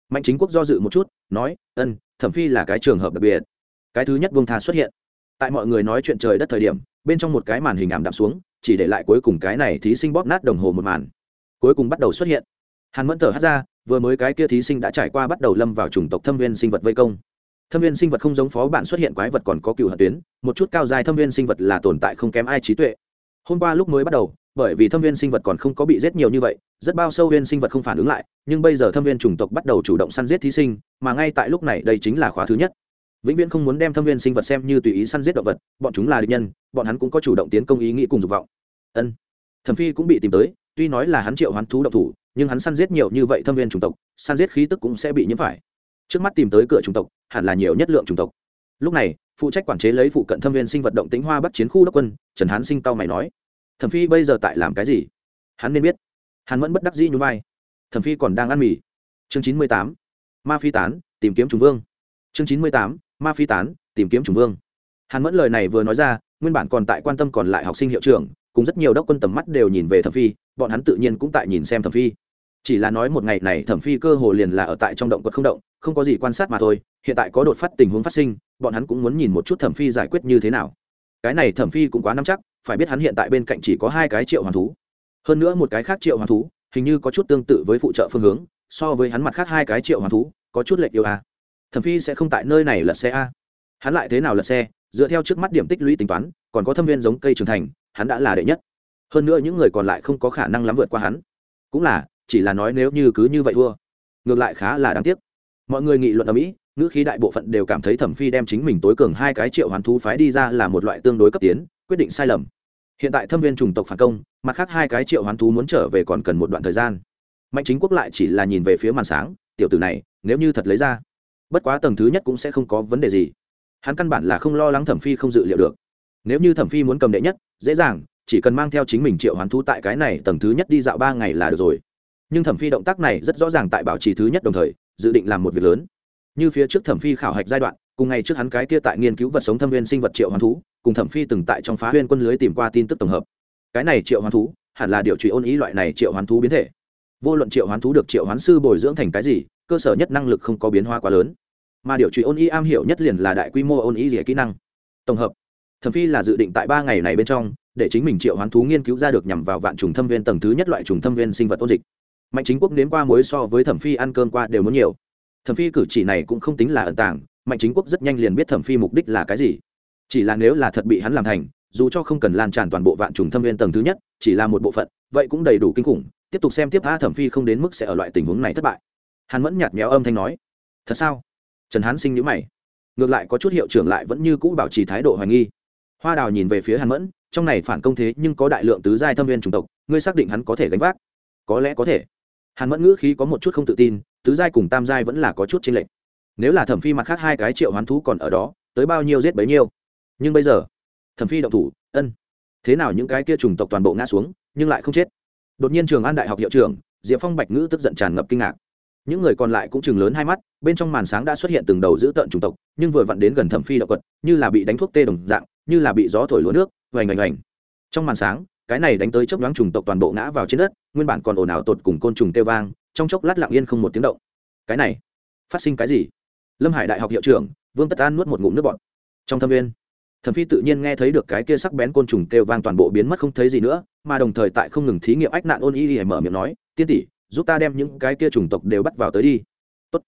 Mạnh chính quốc do dự một chút, nói, ân, thẩm phi là cái trường hợp đặc biệt. Cái thứ nhất vương tha xuất hiện. Tại mọi người nói chuyện trời đất thời điểm, bên trong một cái màn hình ảm đạm xuống, chỉ để lại cuối cùng cái này thí sinh bóp nát đồng hồ một màn. Cuối cùng bắt đầu xuất hiện. Hàn mẫn thở hát ra, vừa mới cái kia thí sinh đã trải qua bắt đầu lâm vào chủng tộc thâm viên sinh vật vây công. Thâm viên sinh vật không giống phó bản xuất hiện quái vật còn có cựu hận tuyến, một chút cao dài thâm viên sinh vật là tồn tại không kém ai trí tuệ hôm qua lúc mới bắt đầu, bởi vì thâm viên sinh vật còn không có bị giết nhiều như vậy, rất bao sâu viên sinh vật không phản ứng lại, nhưng bây giờ thâm viên chủng tộc bắt đầu chủ động săn giết thí sinh, mà ngay tại lúc này đây chính là khóa thứ nhất. Vĩnh viễn không muốn đem thâm viên sinh vật xem như tùy ý săn giết động vật, bọn chúng là địch nhân, bọn hắn cũng có chủ động tiến công ý nghĩ cùng dục vọng. Ân. Thẩm phi cũng bị tìm tới, tuy nói là hắn triệu hoán thú độc thủ, nhưng hắn săn giết nhiều như vậy thâm viên chủng tộc, săn giết khí tức cũng sẽ bị nhiễm phải. Trước mắt tìm tới cửa chủng tộc, hẳn là nhiều nhất lượng chủng tộc. Lúc này phụ trách quản chế lấy phụ cận thâm viên sinh vật động tính hoa bắc chiến khu đốc quân, trần hán sinh tao mày nói. Thẩm phi bây giờ tại làm cái gì? Hắn nên biết. Hắn vẫn bất đắc dĩ nhún vai. Thẩm phi còn đang ăn mì. Chương chín mươi tám. Ma phi tán, tìm kiếm trùng vương. Chương chín mươi tám. Ma phi tán, tìm kiếm trùng vương. Hắn mẫn lời này vừa nói ra, nguyên bản còn tại quan tâm còn lại học sinh hiệu trưởng, cùng rất nhiều đốc quân tầm mắt đều nhìn về thẩm phi, bọn hắn tự nhiên cũng tại nhìn xem thẩm phi chỉ là nói một ngày này thẩm phi cơ hồ liền là ở tại trong động quật không động, không có gì quan sát mà thôi, hiện tại có đột phát tình huống phát sinh, bọn hắn cũng muốn nhìn một chút thẩm phi giải quyết như thế nào. Cái này thẩm phi cũng quá nắm chắc, phải biết hắn hiện tại bên cạnh chỉ có hai cái triệu hoàn thú. Hơn nữa một cái khác triệu hoàn thú, hình như có chút tương tự với phụ trợ phương hướng, so với hắn mặt khác hai cái triệu hoàn thú, có chút lệch yêu a thẩm phi sẽ không tại nơi này lật xe a hắn lại thế nào lật xe, dựa theo trước mắt điểm tích lũy tính toán, còn có thâm viên giống cây trưởng thành, hắn đã là đệ nhất. Hơn nữa những người còn lại không có khả năng lắm vượt qua hắn. Cũng là chỉ là nói nếu như cứ như vậy thua. Ngược lại khá là đáng tiếc. Mọi người nghị luận ở mỹ, ngữ khí đại bộ phận đều cảm thấy thẩm phi đem chính mình tối cường hai cái triệu hoàn thú phái đi ra là một loại tương đối cấp tiến, quyết định sai lầm. Hiện tại thâm viên chủng tộc phản công, mặt khác hai cái triệu hoán thú muốn trở về còn cần một đoạn thời gian. Mạnh chính quốc lại chỉ là nhìn về phía màn sáng, tiểu tử này, nếu như thật lấy ra, bất quá tầng thứ nhất cũng sẽ không có vấn đề gì. Hắn căn bản là không lo lắng thẩm phi không dự liệu được. Nếu như thẩm phi muốn cầm đệ nhất, dễ dàng, chỉ cần mang theo chính mình triệu hoán thú tại cái này tầng thứ nhất đi dạo ba ngày là được rồi nhưng thẩm phi động tác này rất rõ ràng tại bảo trì thứ nhất đồng thời, dự định làm một việc lớn. Như phía trước thẩm phi khảo hạch giai đoạn, cùng ngày trước hắn cái kia tại nghiên cứu vật sống thâm viên sinh vật triệu hoán thú, cùng thẩm phi từng tại trong phá huyên quân lưới tìm qua tin tức tổng hợp. Cái này triệu hoán thú, hẳn là điều trị ôn ý loại này triệu hoán thú biến thể. Vô luận triệu hoán thú được triệu hoán sư bồi dưỡng thành cái gì, cơ sở nhất năng lực không có biến hóa quá lớn. Mà điều trị ôn y am hiểu nhất liền là đại quy mô ôn y rỉa kỹ năng. Tổng hợp, thẩm phi là dự định tại ba ngày này bên trong, để chính mình triệu hoán thú nghiên cứu ra được nhằm vào vạn trùng thâm viên tầng thứ nhất loại trùng thâm viên sinh vật ôn dịch mạnh chính quốc nếm qua muối so với thẩm phi ăn cơm qua đều muốn nhiều. Thẩm phi cử chỉ này cũng không tính là ẩn tàng, mạnh chính quốc rất nhanh liền biết thẩm phi mục đích là cái gì. Chỉ là nếu là thật bị hắn làm thành, dù cho không cần lan tràn toàn bộ vạn trùng thâm viên tầng thứ nhất, chỉ là một bộ phận, vậy cũng đầy đủ kinh khủng. Tiếp tục xem tiếp tha thẩm phi không đến mức sẽ ở loại tình huống này thất bại. Hắn vẫn nhạt méo âm thanh nói, thật sao? Trần hán sinh nhữ mày. Ngược lại có chút hiệu trưởng lại vẫn như cũ bảo trì thái độ hoài nghi. Hoa đào nhìn về phía hàn mẫn, trong này phản công thế nhưng có đại lượng tứ giai thâm viên chủng tộc, ngươi xác định hắn có thể gánh vác? Có lẽ có thể hàn mẫn ngữ khí có một chút không tự tin, tứ giai cùng tam giai vẫn là có chút chênh lệch. Nếu là thẩm phi mặt khác hai cái triệu hoán thú còn ở đó, tới bao nhiêu giết bấy nhiêu. Nhưng bây giờ, thẩm phi động thủ, ân. Thế nào những cái kia chủng tộc toàn bộ ngã xuống, nhưng lại không chết. Đột nhiên trường an đại học hiệu trưởng, diệp phong bạch ngữ tức giận tràn ngập kinh ngạc. Những người còn lại cũng chừng lớn hai mắt, bên trong màn sáng đã xuất hiện từng đầu giữ tợn chủng tộc, nhưng vừa vặn đến gần thẩm phi động quật, như là bị đánh thuốc tê đồng dạng, như là bị gió thổi lúa nước hoành hoành hoành trong màn sáng cái này đánh tới chốc nhoáng trùng tộc toàn bộ ngã vào trên đất, nguyên bản còn ồn ào tột cùng côn trùng tê vang, trong chốc lát lặng yên không một tiếng động. Cái này, phát sinh cái gì? Lâm hải đại học hiệu trưởng, vương tất an nuốt một ngụm nước bọt. Trong thâm viên, thẩm phi tự nhiên nghe thấy được cái kia sắc bén côn trùng kêu vang toàn bộ biến mất không thấy gì nữa, mà đồng thời tại không ngừng thí nghiệm ách nạn ôn y mở miệng nói, tiên tỷ, giúp ta đem những cái kia chủng tộc đều bắt vào tới đi. Tốt.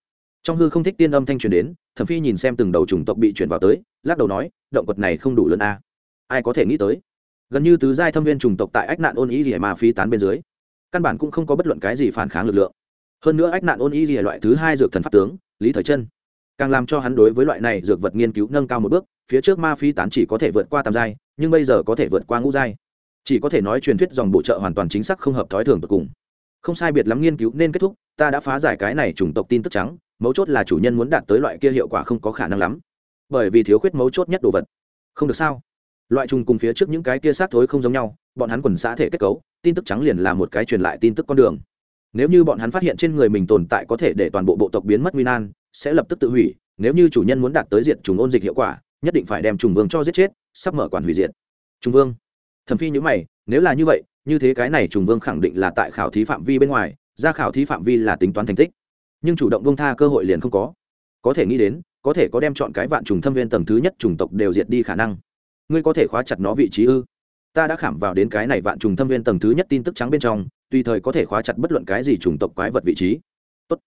trong hư không thích tiên âm thanh truyền đến, thẩm phi nhìn xem từng đầu chủng tộc bị chuyển vào tới, lắc đầu nói, động vật này không đủ lớn a. Ai có thể nghĩ tới? Gần như tứ giai thâm viên chủng tộc tại ách nạn ôn y gì mà phi tán bên dưới, căn bản cũng không có bất luận cái gì phản kháng lực lượng. Hơn nữa ách nạn ôn y gì loại thứ hai dược thần pháp tướng, lý thời chân, càng làm cho hắn đối với loại này dược vật nghiên cứu nâng cao một bước, phía trước ma phi tán chỉ có thể vượt qua tam giai, nhưng bây giờ có thể vượt qua ngũ giai. Chỉ có thể nói truyền thuyết dòng bổ trợ hoàn toàn chính xác không hợp thói thường tột cùng. Không sai biệt lắm nghiên cứu nên kết thúc, ta đã phá giải cái này chủng tộc tin tức trắng, mấu chốt là chủ nhân muốn đạt tới loại kia hiệu quả không có khả năng lắm. Bởi vì thiếu khuyết mấu chốt nhất đồ vật. Không được sao? Loại trùng cùng phía trước những cái kia sát thối không giống nhau, bọn hắn quần xã thể kết cấu, tin tức trắng liền là một cái truyền lại tin tức con đường. Nếu như bọn hắn phát hiện trên người mình tồn tại có thể để toàn bộ bộ tộc biến mất nguy nan, sẽ lập tức tự hủy, nếu như chủ nhân muốn đạt tới diện trùng ôn dịch hiệu quả, nhất định phải đem trùng vương cho giết chết, sắp mở quản hủy diệt. Trùng vương. Thẩm phi nhữ mày, nếu là như vậy, như thế cái này trùng vương khẳng định là tại khảo thí phạm vi bên ngoài, ra khảo thí phạm vi là tính toán thành tích. Nhưng chủ động bông tha cơ hội liền không có. Có thể nghĩ đến, có thể có đem chọn cái vạn trùng thâm viên tầng thứ nhất chủng tộc đều diệt đi khả năng ngươi có thể khóa chặt nó vị trí ư? Ta đã khảm vào đến cái này vạn trùng thâm viên tầng thứ nhất tin tức trắng bên trong, tùy thời có thể khóa chặt bất luận cái gì chủng tộc quái vật vị trí. Tốt.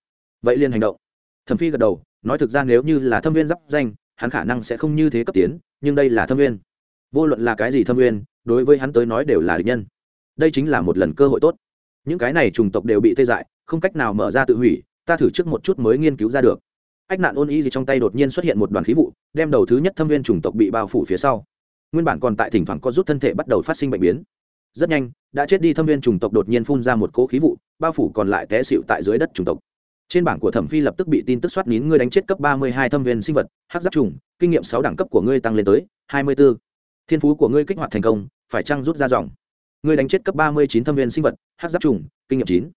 Vậy liền hành động. Thẩm phi gật đầu, nói thực ra nếu như là thâm viên giáp danh, hắn khả năng sẽ không như thế cấp tiến, nhưng đây là thâm viên. Vô luận là cái gì thâm viên, đối với hắn tới nói đều là địch nhân. Đây chính là một lần cơ hội tốt. Những cái này trùng tộc đều bị tê dại, không cách nào mở ra tự hủy, ta thử trước một chút mới nghiên cứu ra được. Ách nạn ôn y gì trong tay đột nhiên xuất hiện một đoàn khí vụ, đem đầu thứ nhất thâm viên trùng tộc bị bao phủ phía sau nguyên bản còn tại thỉnh thoảng có rút thân thể bắt đầu phát sinh bệnh biến. Rất nhanh, đã chết đi thâm viên chủng tộc đột nhiên phun ra một cỗ khí vụ, bao phủ còn lại té xịu tại dưới đất chủng tộc. Trên bảng của thẩm phi lập tức bị tin tức soát nín, ngươi đánh chết cấp ba mươi hai thâm viên sinh vật, hắc giáp trùng kinh nghiệm sáu đẳng cấp của ngươi tăng lên tới hai mươi 24. thiên phú của ngươi kích hoạt thành công, phải chăng rút ra dòng? Ngươi đánh chết cấp ba mươi chín thâm viên sinh vật, hắc giáp trùng kinh nghiệm chín.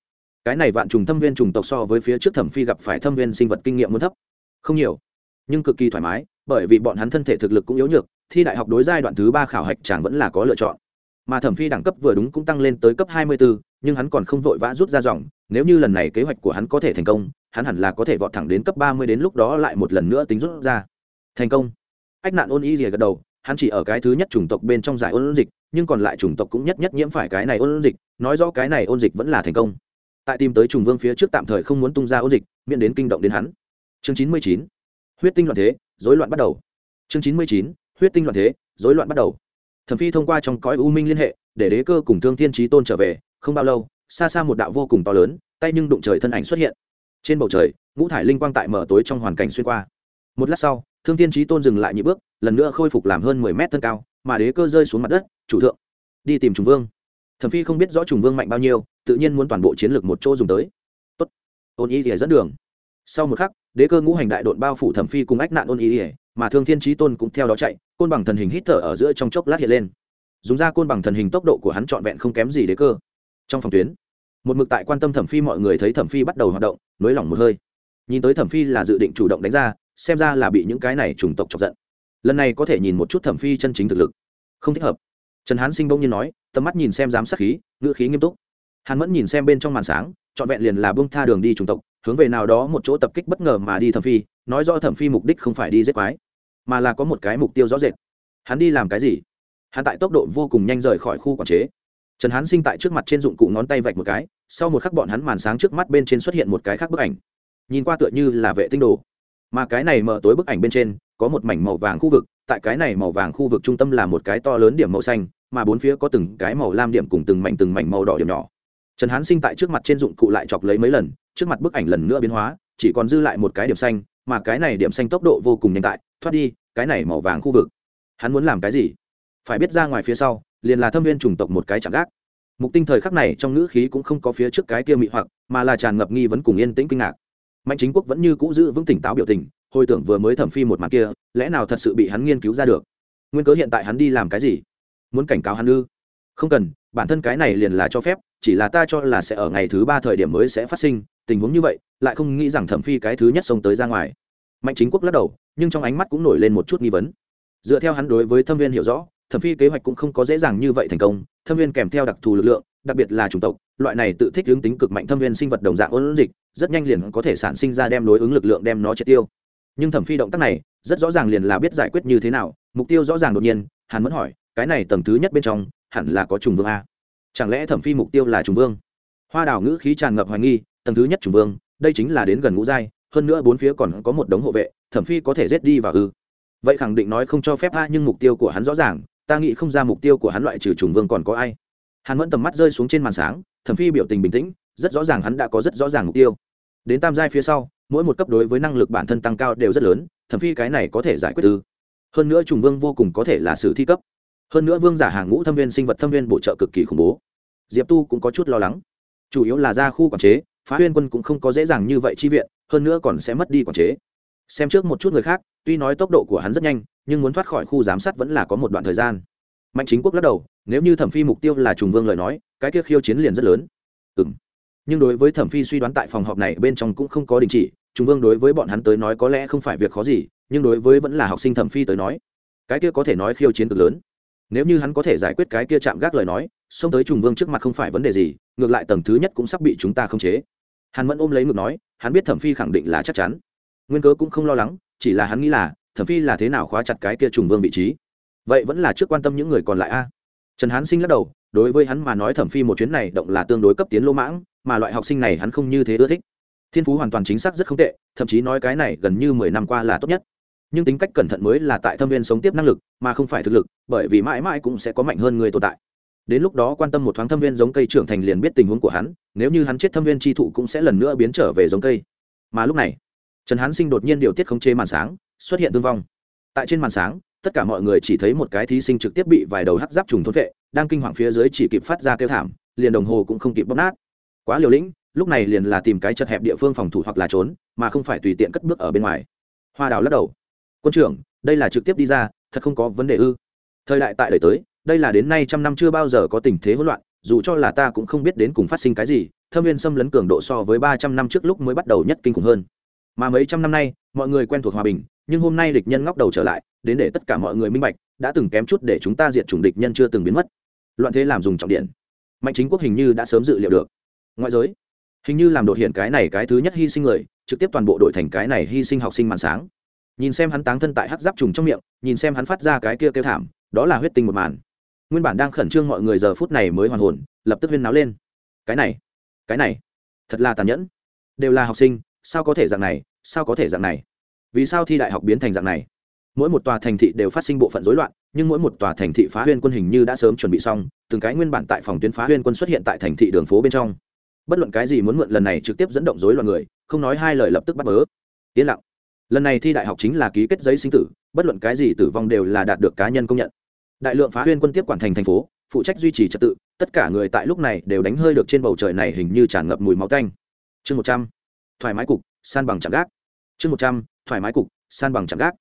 Cái này vạn trùng thâm viên trùng tộc so với phía trước thẩm phi gặp phải thâm viên sinh vật kinh nghiệm muốn thấp. Không nhiều, nhưng cực kỳ thoải mái, bởi vì bọn hắn thân thể thực lực cũng yếu nhược thi đại học đối giai đoạn thứ ba khảo hạch chàng vẫn là có lựa chọn. Mà thẩm phi đẳng cấp vừa đúng cũng tăng lên tới cấp hai mươi 24, nhưng hắn còn không vội vã rút ra dòng nếu như lần này kế hoạch của hắn có thể thành công hắn hẳn là có thể vọt thẳng đến cấp ba mươi đến lúc đó lại một lần nữa tính rút ra. Thành công. Ách nạn ôn y rìa gật đầu hắn chỉ ở cái thứ nhất chủng tộc bên trong giải ôn dịch nhưng còn lại chủng tộc cũng nhất nhất nhiễm phải cái này ôn dịch nói rõ cái này ôn dịch vẫn là thành công. Tại tìm tới trùng vương phía trước tạm thời không muốn tung ra ôn dịch miễn đến kinh động đến hắn. Chương chín mươi chín. Huyết tinh loạn thế rối loạn bắt đầu. Chương chín mươi chín huyết tinh loạn thế, rối loạn bắt đầu. Thẩm phi thông qua trong cõi u minh liên hệ, để đế cơ cùng thương thiên trí tôn trở về, không bao lâu, xa xa một đạo vô cùng to lớn, tay nhưng đụng trời thân ảnh xuất hiện. Trên bầu trời, ngũ thải linh quang tại mở tối trong hoàn cảnh xuyên qua. Một lát sau, thương thiên trí tôn dừng lại nhị bước, lần nữa khôi phục làm hơn mười mét thân cao, mà đế cơ rơi xuống mặt đất, chủ thượng, đi tìm trùng vương. Thẩm phi không biết rõ trùng vương mạnh bao nhiêu, tự nhiên muốn toàn bộ chiến lược một chỗ dùng tới. Tốt. Ôn y thì dẫn đường. Sau một khắc, đế cơ ngũ hành đại đội bao phủ thẩm phi cùng ách nạn ôn y ỉa mà thương thiên trí tôn cũng theo đó chạy, côn bằng thần hình hít thở ở giữa trong chốc lát hiện lên. Dùng ra côn bằng thần hình tốc độ của hắn trọn vẹn không kém gì đế cơ. Trong phòng tuyến, một mực tại quan tâm thẩm phi, mọi người thấy thẩm phi bắt đầu hoạt động, nới lỏng một hơi. Nhìn tới thẩm phi là dự định chủ động đánh ra, xem ra là bị những cái này trùng tộc chọc giận. Lần này có thể nhìn một chút thẩm phi chân chính thực lực. Không thích hợp. Trần hán sinh bỗng nhiên nói, tầm mắt nhìn xem giám sát khí, ngữ khí nghiêm túc. Hàn mẫn nhìn xem bên trong màn sáng, trọn vẹn liền là bông tha đường đi trùng tộc, hướng về nào đó một chỗ tập kích bất ngờ mà đi thẩm phi, nói rõ thẩm phi mục đích không phải đi giết quái mà là có một cái mục tiêu rõ rệt. Hắn đi làm cái gì? Hắn tại tốc độ vô cùng nhanh rời khỏi khu quản chế. Trần hán sinh tại trước mặt trên dụng cụ ngón tay vạch một cái, sau một khắc bọn hắn màn sáng trước mắt bên trên xuất hiện một cái khác bức ảnh. Nhìn qua tựa như là vệ tinh đồ. Mà cái này mở tối bức ảnh bên trên, có một mảnh màu vàng khu vực, tại cái này màu vàng khu vực trung tâm là một cái to lớn điểm màu xanh, mà bốn phía có từng cái màu lam điểm cùng từng mảnh từng mảnh màu đỏ điểm nhỏ. Trần hán sinh tại trước mặt trên dụng cụ lại chọc lấy mấy lần, trước mặt bức ảnh lần nữa biến hóa, chỉ còn dư lại một cái điểm xanh, mà cái này điểm xanh tốc độ vô cùng nhanh tại thoát đi, cái này màu vàng khu vực. Hắn muốn làm cái gì? Phải biết ra ngoài phía sau, liền là thâm viên chủng tộc một cái chẳng gác. Mục tinh thời khắc này trong ngữ khí cũng không có phía trước cái kia mị hoặc, mà là tràn ngập nghi vấn cùng yên tĩnh kinh ngạc. Mạnh chính quốc vẫn như cũ giữ vững tỉnh táo biểu tình, hồi tưởng vừa mới thẩm phi một mặt kia, lẽ nào thật sự bị hắn nghiên cứu ra được? Nguyên cớ hiện tại hắn đi làm cái gì? Muốn cảnh cáo hắn ư? Không cần, bản thân cái này liền là cho phép, chỉ là ta cho là sẽ ở ngày thứ ba thời điểm mới sẽ phát sinh, tình huống như vậy, lại không nghĩ rằng thẩm phi cái thứ nhất xông tới ra ngoài. Mạnh chính quốc lắc đầu nhưng trong ánh mắt cũng nổi lên một chút nghi vấn. Dựa theo hắn đối với thâm viên hiểu rõ, thẩm phi kế hoạch cũng không có dễ dàng như vậy thành công. Thâm viên kèm theo đặc thù lực lượng, đặc biệt là chủng tộc, loại này tự thích hướng tính cực mạnh thâm viên sinh vật đồng dạng ôn dịch, rất nhanh liền có thể sản sinh ra đem đối ứng lực lượng đem nó triệt tiêu. Nhưng thẩm phi động tác này, rất rõ ràng liền là biết giải quyết như thế nào, mục tiêu rõ ràng đột nhiên, hắn mẫn hỏi, cái này tầng thứ nhất bên trong, hẳn là có trùng vương a? Chẳng lẽ thẩm phi mục tiêu là trùng vương? Hoa đào ngữ khí tràn ngập hoài nghi, tầng thứ nhất trùng vương, đây chính là đến gần ngũ giai hơn nữa bốn phía còn có một đống hộ vệ, thẩm phi có thể giết đi và ư. Vậy khẳng định nói không cho phép a, nhưng mục tiêu của hắn rõ ràng, ta nghĩ không ra mục tiêu của hắn loại trừ trùng vương còn có ai. Hắn vẫn tầm mắt rơi xuống trên màn sáng, thẩm phi biểu tình bình tĩnh, rất rõ ràng hắn đã có rất rõ ràng mục tiêu. Đến tam giai phía sau, mỗi một cấp đối với năng lực bản thân tăng cao đều rất lớn, thẩm phi cái này có thể giải quyết tư hơn nữa trùng vương vô cùng có thể là sử thi cấp. Hơn nữa vương giả hàng ngũ thâm viên sinh vật thâm viên bổ trợ cực kỳ khủng bố. Diệp tu cũng có chút lo lắng. Chủ yếu là ra khu quản chế phá huyên quân cũng không có dễ dàng như vậy chi viện, hơn nữa còn sẽ mất đi quản chế. Xem trước một chút người khác, tuy nói tốc độ của hắn rất nhanh, nhưng muốn thoát khỏi khu giám sát vẫn là có một đoạn thời gian. Mạnh chính quốc lắc đầu, nếu như thẩm phi mục tiêu là trùng vương lời nói, cái kia khiêu chiến liền rất lớn. Ừ m nhưng đối với thẩm phi suy đoán tại phòng họp này bên trong cũng không có đình chỉ, trùng vương đối với bọn hắn tới nói có lẽ không phải việc khó gì, nhưng đối với vẫn là học sinh thẩm phi tới nói, cái kia có thể nói khiêu chiến cực lớn. Nếu như hắn có thể giải quyết cái kia chạm gác lời nói, xông tới trùng vương trước mặt không phải vấn đề gì, ngược lại tầng thứ nhất cũng sắp bị chúng ta khống chế hàn mẫn ôm lấy ngực nói, hắn biết thẩm phi khẳng định là chắc chắn. Nguyên cớ cũng không lo lắng, chỉ là hắn nghĩ là, thẩm phi là thế nào khóa chặt cái kia trùng vương vị trí? Vậy vẫn là trước quan tâm những người còn lại a. Trần hán sinh lắc đầu, đối với hắn mà nói thẩm phi một chuyến này động là tương đối cấp tiến lô mãng, mà loại học sinh này hắn không như thế ưa thích. Thiên phú hoàn toàn chính xác rất không tệ, thậm chí nói cái này gần như mười năm qua là tốt nhất. Nhưng tính cách cẩn thận mới là tại thâm viên sống tiếp năng lực, mà không phải thực lực, bởi vì mãi mãi cũng sẽ có mạnh hơn người tồn tại đến lúc đó quan tâm một thoáng thâm viên giống cây trưởng thành liền biết tình huống của hắn, nếu như hắn chết thâm viên tri thụ cũng sẽ lần nữa biến trở về giống cây. Mà lúc này, trần hán sinh đột nhiên điều tiết khống chế màn sáng, xuất hiện thương vong. Tại trên màn sáng, tất cả mọi người chỉ thấy một cái thí sinh trực tiếp bị vài đầu hắc giáp trùng thốt vệ, đang kinh hoàng phía dưới chỉ kịp phát ra kêu thảm, liền đồng hồ cũng không kịp bóp nát. Quá liều lĩnh, lúc này liền là tìm cái chật hẹp địa phương phòng thủ hoặc là trốn, mà không phải tùy tiện cất bước ở bên ngoài. Hoa đào lắc đầu. Quân trưởng, đây là trực tiếp đi ra, thật không có vấn đề ư? Thời đại tại đời tới đây là đến nay trăm năm chưa bao giờ có tình thế hỗn loạn, dù cho là ta cũng không biết đến cùng phát sinh cái gì, thâm viên xâm lấn cường độ so với ba trăm năm trước lúc mới bắt đầu nhất kinh khủng hơn. Mà mấy trăm năm nay, mọi người quen thuộc hòa bình, nhưng hôm nay địch nhân ngóc đầu trở lại, đến để tất cả mọi người minh bạch, đã từng kém chút để chúng ta diệt chủng địch nhân chưa từng biến mất. Loạn thế làm dùng trọng điện. Mạnh chính quốc hình như đã sớm dự liệu được. Ngoại giới, hình như làm đột hiện cái này cái thứ nhất hy sinh người, trực tiếp toàn bộ đội thành cái này hy sinh học sinh màn sáng. Nhìn xem hắn táng thân tại hắc giáp trùng trong miệng, nhìn xem hắn phát ra cái kia kêu thảm, đó là huyết tinh một màn nguyên bản đang khẩn trương mọi người giờ phút này mới hoàn hồn, lập tức huyên náo lên. Cái này cái này, thật là tàn nhẫn. Đều là học sinh, sao có thể dạng này, sao có thể dạng này? Vì sao thi đại học biến thành dạng này? Mỗi một tòa thành thị đều phát sinh bộ phận rối loạn, nhưng mỗi một tòa thành thị phá huyên quân hình như đã sớm chuẩn bị xong, từng cái nguyên bản tại phòng tuyến phá huyên quân xuất hiện tại thành thị đường phố bên trong. Bất luận cái gì muốn mượn lần này trực tiếp dẫn động rối loạn người, không nói hai lời lập tức bắt bớ. Yên lặng. Lần này thi đại học chính là ký kết giấy sinh tử, bất luận cái gì tử vong đều là đạt được cá nhân công nhận đại lượng phá huyên quân tiếp quản thành thành phố, phụ trách duy trì trật tự, tất cả người tại lúc này đều đánh hơi được trên bầu trời này hình như tràn ngập mùi máu canh chương một trăm, thoải mái cục, san bằng chạm gác. Chương một trăm, thoải mái cục, san bằng chạm gác.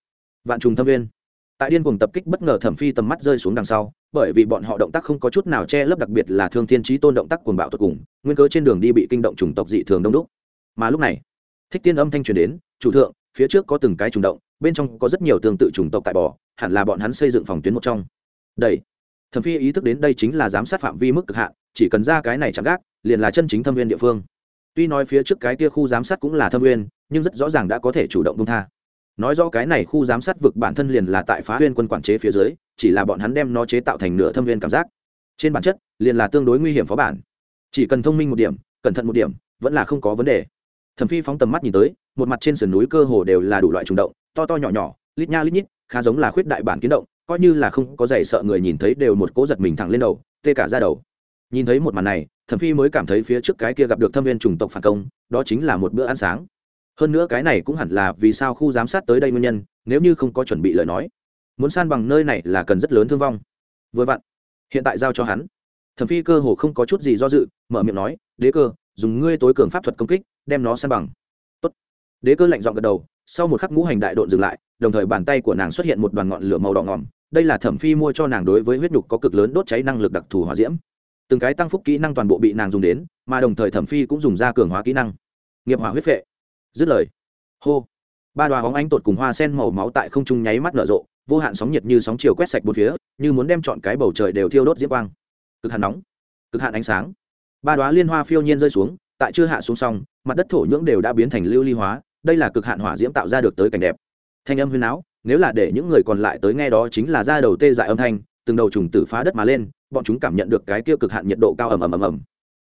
Vạn trùng thâm viên. Tại điên cuồng tập kích bất ngờ thẩm phi tầm mắt rơi xuống đằng sau, bởi vì bọn họ động tác không có chút nào che lấp đặc biệt là thương thiên trí tôn động tác cuồng bạo tột cùng, nguyên cớ trên đường đi bị kinh động chủng tộc dị thường đông đúc. Mà lúc này, thích tiên âm thanh truyền đến, chủ thượng, phía trước có từng cái trùng động, bên trong có rất nhiều tương tự chủng tộc tại bò, hẳn là bọn hắn xây dựng phòng tuyến một trong đây thẩm phi ý thức đến đây chính là giám sát phạm vi mức cực hạn, chỉ cần ra cái này chẳng gác, liền là chân chính thâm viên địa phương. Tuy nói phía trước cái kia khu giám sát cũng là thâm viên, nhưng rất rõ ràng đã có thể chủ động bung tha. Nói rõ cái này khu giám sát vực bản thân liền là tại phá huyên quân quản chế phía dưới, chỉ là bọn hắn đem nó chế tạo thành nửa thâm viên cảm giác. Trên bản chất, liền là tương đối nguy hiểm phó bản. Chỉ cần thông minh một điểm, cẩn thận một điểm, vẫn là không có vấn đề. Thẩm phi phóng tầm mắt nhìn tới, một mặt trên sườn núi cơ hồ đều là đủ loại trùng động, to to nhỏ nhỏ, lít nha lít nhít, khá giống là khuyết đại bản kiến động coi như là không có giày sợ người nhìn thấy đều một cố giật mình thẳng lên đầu, tê cả ra đầu. Nhìn thấy một màn này, thẩm phi mới cảm thấy phía trước cái kia gặp được thâm viên chủng tộc phản công, đó chính là một bữa ăn sáng. Hơn nữa cái này cũng hẳn là vì sao khu giám sát tới đây nguyên nhân, nếu như không có chuẩn bị lời nói. Muốn san bằng nơi này là cần rất lớn thương vong. Vừa vặn, hiện tại giao cho hắn. Thẩm phi cơ hồ không có chút gì do dự, mở miệng nói, đế cơ, dùng ngươi tối cường pháp thuật công kích, đem nó san bằng. Tốt. đế cơ lạnh dọn gật đầu, sau một khắc ngũ hành đại độn dừng lại, đồng thời bàn tay của nàng xuất hiện một đoàn ngọn lửa màu đỏ ngòm đây là thẩm phi mua cho nàng đối với huyết nhục có cực lớn đốt cháy năng lực đặc thù hỏa diễm. Từng cái tăng phúc kỹ năng toàn bộ bị nàng dùng đến, mà đồng thời thẩm phi cũng dùng ra cường hóa kỹ năng. Nghiệp hỏa huyết phệ. Dứt lời. Hô. Ba đoá hóng ánh tột cùng hoa sen màu máu tại không trung nháy mắt nở rộ, vô hạn sóng nhiệt như sóng chiều quét sạch bốn phía, như muốn đem chọn cái bầu trời đều thiêu đốt diễm quang. Cực hạn nóng. Cực hạn ánh sáng. Ba đoá liên hoa phiêu nhiên rơi xuống, tại chưa hạ xuống xong, mặt đất thổ nhưỡng đều đã biến thành lưu ly hóa, đây là cực hạn hỏa diễm tạo ra được tới cảnh đẹp. Thanh âm huyên áo nếu là để những người còn lại tới nghe đó chính là ra đầu tê dại âm thanh, từng đầu trùng tử phá đất mà lên, bọn chúng cảm nhận được cái kia cực hạn nhiệt độ cao ầm ầm ầm ầm.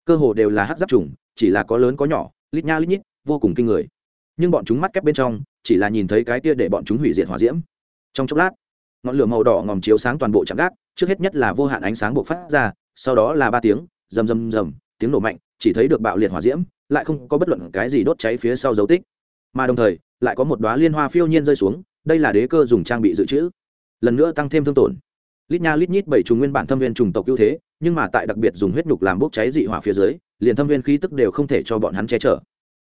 Cơ hồ đều là hát giáp trùng, chỉ là có lớn có nhỏ, lít nha lít nhít, vô cùng kinh người. Nhưng bọn chúng mắt kép bên trong, chỉ là nhìn thấy cái kia để bọn chúng hủy diệt hỏa diễm. Trong chốc lát, ngọn lửa màu đỏ ngòm chiếu sáng toàn bộ trạm gác, trước hết nhất là vô hạn ánh sáng bộc phát ra, sau đó là ba tiếng, rầm rầm rầm, tiếng nổ mạnh, chỉ thấy được bạo liệt hỏa diễm, lại không có bất luận cái gì đốt cháy phía sau dấu tích. Mà đồng thời, lại có một đoá liên hoa phiêu nhiên rơi xuống đây là đế cơ dùng trang bị dự trữ. Lần nữa tăng thêm thương tổn. Lít nha lít nhít bảy trùng nguyên bản thâm viên trùng tộc ưu thế, nhưng mà tại đặc biệt dùng huyết nhục làm bốc cháy dị hỏa phía dưới, liền thâm viên khí tức đều không thể cho bọn hắn che chở.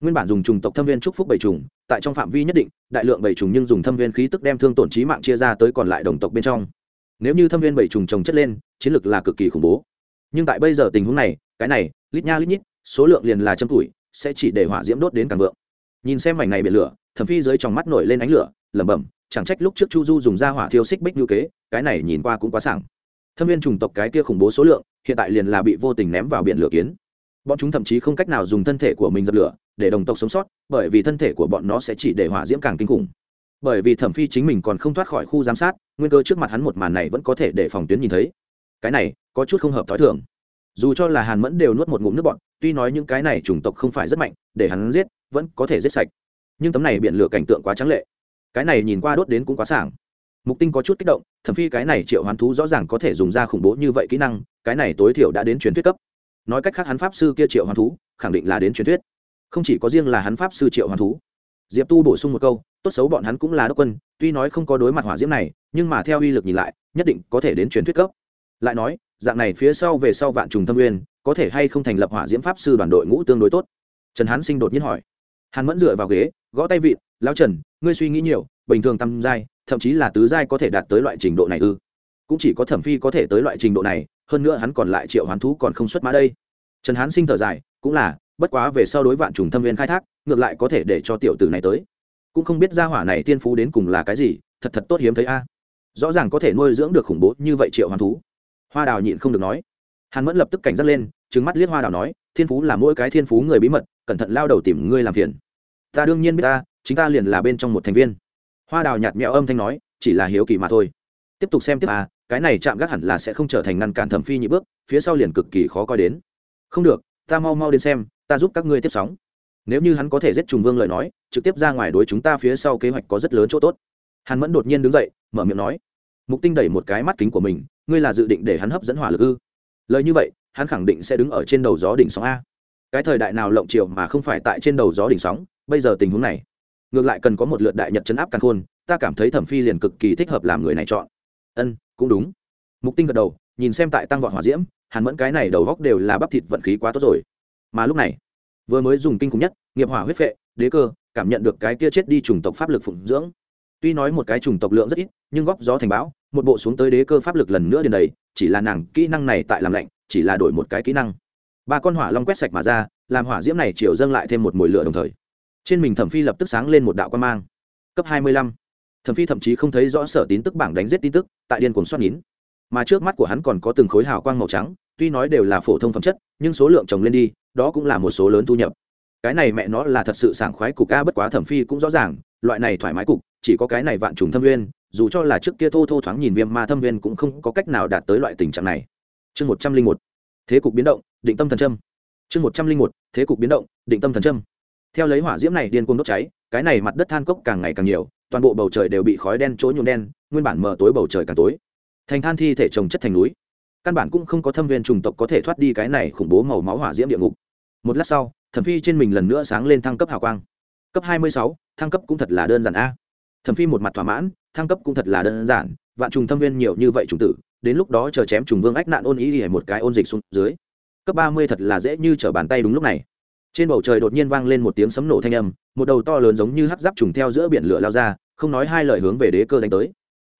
Nguyên bản dùng trùng tộc thâm viên trúc phúc bảy trùng tại trong phạm vi nhất định, đại lượng bảy trùng nhưng dùng thâm viên khí tức đem thương tổn trí mạng chia ra tới còn lại đồng tộc bên trong. Nếu như thâm viên bảy trùng trồng chất lên, chiến lược là cực kỳ khủng bố. Nhưng tại bây giờ tình huống này, cái này, lít nha lít nhít, số lượng liền là châm tuổi, sẽ chỉ để hỏa diễm đốt đến càng vượng. Nhìn xem mảnh này bị lửa, thẩm phi dưới trong mắt nổi lên ánh lửa lẩm bẩm, chẳng trách lúc trước chu du dùng ra hỏa thiêu xích bích như kế, cái này nhìn qua cũng quá sảng. Thâm viên trùng tộc cái kia khủng bố số lượng, hiện tại liền là bị vô tình ném vào biển lửa kiến. Bọn chúng thậm chí không cách nào dùng thân thể của mình dập lửa, để đồng tộc sống sót, bởi vì thân thể của bọn nó sẽ chỉ để hỏa diễm càng kinh khủng. Bởi vì thẩm phi chính mình còn không thoát khỏi khu giám sát nguy cơ trước mặt hắn một màn này vẫn có thể để phòng tuyến nhìn thấy. Cái này, có chút không hợp thói thường. Dù cho là hàn mẫn đều nuốt một ngụm nước bọn tuy nói những cái này chủng tộc không phải rất mạnh, để hắn giết, vẫn có thể giết sạch. Nhưng tấm này biển lửa cảnh tượng quá trắng lệ cái này nhìn qua đốt đến cũng quá sảng. Mục tinh có chút kích động, thẩm phi cái này triệu hoán thú rõ ràng có thể dùng ra khủng bố như vậy kỹ năng, cái này tối thiểu đã đến truyền thuyết cấp. Nói cách khác hắn pháp sư kia triệu hoán thú, khẳng định là đến truyền thuyết. Không chỉ có riêng là hắn pháp sư triệu hoán thú. Diệp tu bổ sung một câu, tốt xấu bọn hắn cũng là đốc quân, tuy nói không có đối mặt hỏa diễm này, nhưng mà theo uy lực nhìn lại, nhất định có thể đến truyền thuyết cấp. Lại nói, dạng này phía sau về sau vạn trùng thâm nguyên, có thể hay không thành lập hỏa diễm pháp sư đoàn đội ngũ tương đối tốt? Trần hán sinh đột nhiên hỏi hàn mẫn dựa vào ghế, gõ tay vịn lao trần, ngươi suy nghĩ nhiều, bình thường tam giai, thậm chí là tứ giai có thể đạt tới loại trình độ này ư? Cũng chỉ có thẩm phi có thể tới loại trình độ này, hơn nữa hắn còn lại triệu hoán thú còn không xuất mã đây. Trần hán sinh thở dài, cũng là, bất quá về sau đối vạn trùng thâm viên khai thác, ngược lại có thể để cho tiểu tử này tới. Cũng không biết gia hỏa này tiên phú đến cùng là cái gì, thật thật tốt hiếm thấy a. Rõ ràng có thể nuôi dưỡng được khủng bố như vậy triệu hoán thú. Hoa đào nhịn không được nói. Hàn mẫn lập tức cảnh giác lên trứng mắt liếc hoa đào nói, thiên phú là mỗi cái thiên phú người bí mật, cẩn thận lao đầu tìm ngươi làm phiền ta đương nhiên biết ta, chính ta liền là bên trong một thành viên. Hoa đào nhạt mẹo âm thanh nói, chỉ là hiếu kỳ mà thôi. Tiếp tục xem tiếp à cái này chạm gác hẳn là sẽ không trở thành ngăn cản thẩm phi nhị bước, phía sau liền cực kỳ khó coi đến. Không được, ta mau mau đến xem, ta giúp các ngươi tiếp sóng. Nếu như hắn có thể giết trùng vương lời nói, trực tiếp ra ngoài đối chúng ta phía sau kế hoạch có rất lớn chỗ tốt. Hàn mẫn đột nhiên đứng dậy, mở miệng nói, mục tinh đẩy một cái mắt kính của mình, ngươi là dự định để hắn hấp dẫn hỏa lực ư? Lời như vậy, hắn khẳng định sẽ đứng ở trên đầu gió đỉnh sóng a. Cái thời đại nào lộng chiều mà không phải tại trên đầu gió đỉnh sóng bây giờ tình huống này, ngược lại cần có một lượt đại nhật chấn áp căn khôn, ta cảm thấy thẩm phi liền cực kỳ thích hợp làm người này chọn. Ân, cũng đúng. Mục tinh gật đầu, nhìn xem tại tăng vọt hỏa diễm, hàn mẫn cái này đầu góc đều là bắp thịt vận khí quá tốt rồi. Mà lúc này, vừa mới dùng kinh khủng nhất, nghiệp hỏa huyết phệ, đế cơ, cảm nhận được cái kia chết đi chủng tộc pháp lực phụng dưỡng. Tuy nói một cái chủng tộc lượng rất ít, nhưng góc gió thành bão, một bộ xuống tới đế cơ pháp lực lần nữa đến đầy, chỉ là nàng kỹ năng này tại làm lạnh, chỉ là đổi một cái kỹ năng. Ba con hỏa long quét sạch mà ra, làm hỏa diễm này chiều dâng lại thêm một mùi lửa đồng thời trên mình thẩm phi lập tức sáng lên một đạo quan mang. Cấp hai mươi lăm. Thẩm phi thậm chí không thấy rõ sở tín tức bảng đánh giết tin tức, tại điên cuồng soát nín. Mà trước mắt của hắn còn có từng khối hào quang màu trắng, tuy nói đều là phổ thông phẩm chất, nhưng số lượng trồng lên đi, đó cũng là một số lớn thu nhập. Cái này mẹ nó là thật sự sảng khoái cục a, bất quá thẩm phi cũng rõ ràng, loại này thoải mái cục, chỉ có cái này vạn trùng thâm nguyên, dù cho là trước kia thô thô thoáng nhìn viêm ma thâm nguyên cũng không có cách nào đạt tới loại tình trạng này. Chương một trăm linh một. Thế cục biến động, định tâm thần trâm chương một trăm linh một. Thế cục biến động, định tâm thần trâm theo lấy hỏa diễm này điên cuồng đốt cháy, cái này mặt đất than cốc càng ngày càng nhiều, toàn bộ bầu trời đều bị khói đen chỗ nhuộm đen, nguyên bản mờ tối bầu trời càng tối. Thành than thi thể trồng chất thành núi. Căn bản cũng không có thâm viên trùng tộc có thể thoát đi cái này khủng bố màu máu hỏa diễm địa ngục. Một lát sau, thẩm phi trên mình lần nữa sáng lên thăng cấp hào quang. Cấp hai mươi sáu, thăng cấp cũng thật là đơn giản a. Thẩm phi một mặt thỏa mãn, thăng cấp cũng thật là đơn giản, vạn trùng thâm viên nhiều như vậy trùng tử, đến lúc đó chờ chém trùng vương ách nạn ôn ý thì một cái ôn dịch xuống dưới. Cấp ba mươi thật là dễ như trở bàn tay đúng lúc này trên bầu trời đột nhiên vang lên một tiếng sấm nổ thanh âm, một đầu to lớn giống như hắc giáp trùng theo giữa biển lửa lao ra, không nói hai lời hướng về đế cơ đánh tới.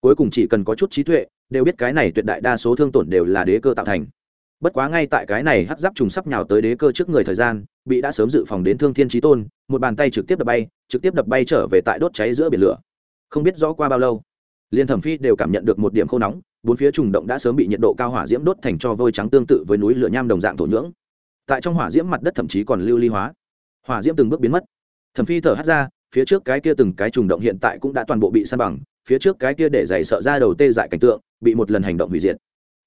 Cuối cùng chỉ cần có chút trí tuệ, đều biết cái này tuyệt đại đa số thương tổn đều là đế cơ tạo thành. Bất quá ngay tại cái này hắc giáp trùng sắp nhào tới đế cơ trước người thời gian, bị đã sớm dự phòng đến thương thiên trí tôn, một bàn tay trực tiếp đập bay, trực tiếp đập bay trở về tại đốt cháy giữa biển lửa. Không biết rõ qua bao lâu, liên thẩm phi đều cảm nhận được một điểm khô nóng, bốn phía trùng động đã sớm bị nhiệt độ cao hỏa diễm đốt thành cho vôi trắng tương tự với núi lửa nham đồng dạng thổ nhưỡng tại trong hỏa diễm mặt đất thậm chí còn lưu ly hóa. Hỏa diễm từng bước biến mất. Thẩm phi thở hắt ra, phía trước cái kia từng cái trùng động hiện tại cũng đã toàn bộ bị san bằng, phía trước cái kia để giày sợ ra đầu tê dại cảnh tượng, bị một lần hành động hủy diệt.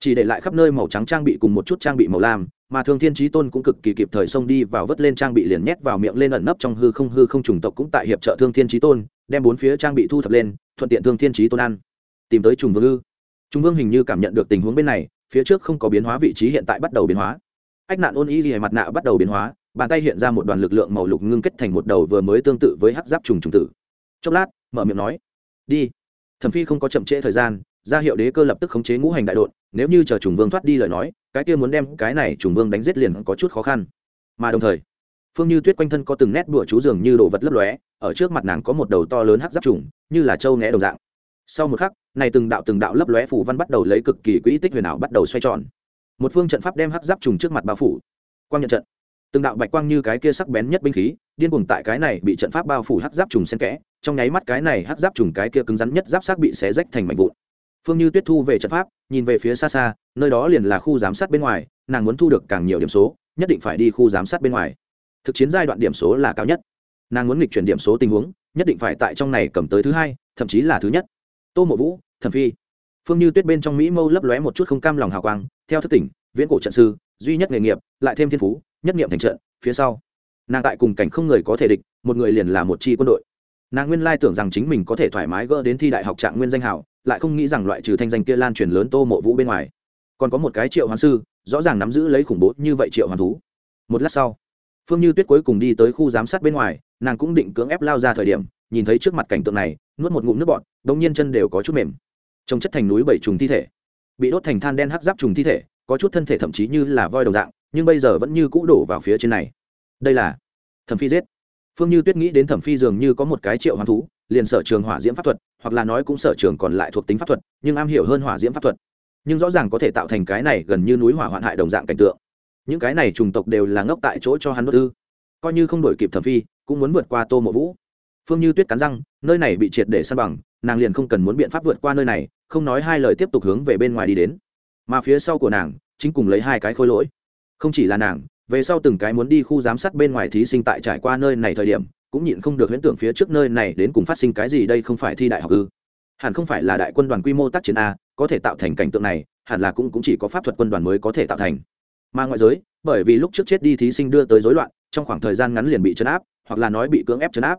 Chỉ để lại khắp nơi màu trắng trang bị cùng một chút trang bị màu lam, mà thương thiên trí tôn cũng cực kỳ kịp thời xông đi vào vớt lên trang bị liền nhét vào miệng lên ẩn nấp trong hư không hư không trùng tộc cũng tại hiệp trợ thương thiên trí tôn, đem bốn phía trang bị thu thập lên, thuận tiện thương thiên trí tôn ăn. Tìm tới trùng vương ư. Trùng vương hình như cảm nhận được tình huống bên này, phía trước không có biến hóa, vị trí hiện tại bắt đầu biến hóa ách nạn ôn ý gì mặt nạ bắt đầu biến hóa, bàn tay hiện ra một đoàn lực lượng màu lục ngưng kết thành một đầu vừa mới tương tự với hắc giáp trùng trùng tử. Chốc lát, mở miệng nói, đi. Thẩm phi không có chậm trễ thời gian, ra hiệu đế cơ lập tức khống chế ngũ hành đại đột nếu như chờ trùng vương thoát đi lời nói, cái kia muốn đem cái này trùng vương đánh giết liền có chút khó khăn. Mà đồng thời, phương như tuyết quanh thân có từng nét đùa chú dường như đồ vật lấp lóe, ở trước mặt nàng có một đầu to lớn hắc giáp trùng, như là trâu né đồng dạng. Sau một khắc, này từng đạo từng đạo lấp lóe phủ văn bắt đầu lấy cực kỳ quỹ tích huyền ảo bắt đầu xoay tròn một phương trận pháp đem hắc giáp trùng trước mặt bao phủ. Quang nhận trận. Từng đạo bạch quang như cái kia sắc bén nhất binh khí, điên cuồng tại cái này bị trận pháp bao phủ hắc giáp trùng xen kẽ, trong nháy mắt cái này hắc giáp trùng cái kia cứng rắn nhất giáp xác bị xé rách thành mảnh vụn. Phương như tuyết thu về trận pháp, nhìn về phía xa xa, nơi đó liền là khu giám sát bên ngoài, nàng muốn thu được càng nhiều điểm số, nhất định phải đi khu giám sát bên ngoài. Thực chiến giai đoạn điểm số là cao nhất. Nàng muốn nghịch chuyển điểm số tình huống, nhất định phải tại trong này cầm tới thứ hai, thậm chí là thứ nhất. Tô mộ vũ, thẩm phi. Phương như tuyết bên trong mỹ mâu lấp lóe một chút không cam lòng hào quang theo thức tỉnh, viễn cổ trận sư, duy nhất nghề nghiệp, lại thêm thiên phú, nhất nghiệm thành trận, phía sau. Nàng tại cùng cảnh không người có thể địch, một người liền là một chi quân đội. Nàng nguyên lai tưởng rằng chính mình có thể thoải mái gỡ đến thi đại học trạng nguyên danh hảo lại không nghĩ rằng loại trừ thanh danh kia lan truyền lớn tô mộ vũ bên ngoài. Còn có một cái triệu hoàn sư, rõ ràng nắm giữ lấy khủng bố như vậy triệu hoàn thú. Một lát sau, phương như tuyết cuối cùng đi tới khu giám sát bên ngoài, nàng cũng định cưỡng ép lao ra thời điểm, nhìn thấy trước mặt cảnh tượng này, nuốt một ngụm nước bọn đ ỗ n g nhiên chân đều có chút mềm. Trông chất thành núi bảy trùng thi thể bị đốt thành than đen hắc giáp trùng thi thể, có chút thân thể thậm chí như là voi đồng dạng, nhưng bây giờ vẫn như cũ đổ vào phía trên này. Đây là thẩm phi giết. Phương như tuyết nghĩ đến thẩm phi dường như có một cái triệu hoán thú, liền sở trường hỏa diễm pháp thuật, hoặc là nói cũng sở trường còn lại thuộc tính pháp thuật, nhưng am hiểu hơn hỏa diễm pháp thuật. Nhưng rõ ràng có thể tạo thành cái này gần như núi hỏa hoạn hại đồng dạng cảnh tượng. Những cái này trùng tộc đều là ngốc tại chỗ cho hắn đốt ư. Coi như không đổi kịp thẩm phi, cũng muốn vượt qua tô mộ vũ. Phương như tuyết cắn răng, nơi này bị triệt để săn bằng nàng liền không cần muốn biện pháp vượt qua nơi này không nói hai lời tiếp tục hướng về bên ngoài đi đến. Mà phía sau của nàng chính cùng lấy hai cái khôi lỗi. Không chỉ là nàng về sau từng cái muốn đi khu giám sát bên ngoài thí sinh tại trải qua nơi này thời điểm cũng nhịn không được huyễn tưởng phía trước nơi này đến cùng phát sinh cái gì đây không phải thi đại học ư. Hẳn không phải là đại quân đoàn quy mô tác chiến a có thể tạo thành cảnh tượng này hẳn là cũng, cũng chỉ có pháp thuật quân đoàn mới có thể tạo thành. Mà ngoại giới bởi vì lúc trước chết đi thí sinh đưa tới rối loạn trong khoảng thời gian ngắn liền bị chấn áp hoặc là nói bị cưỡng ép chấn áp.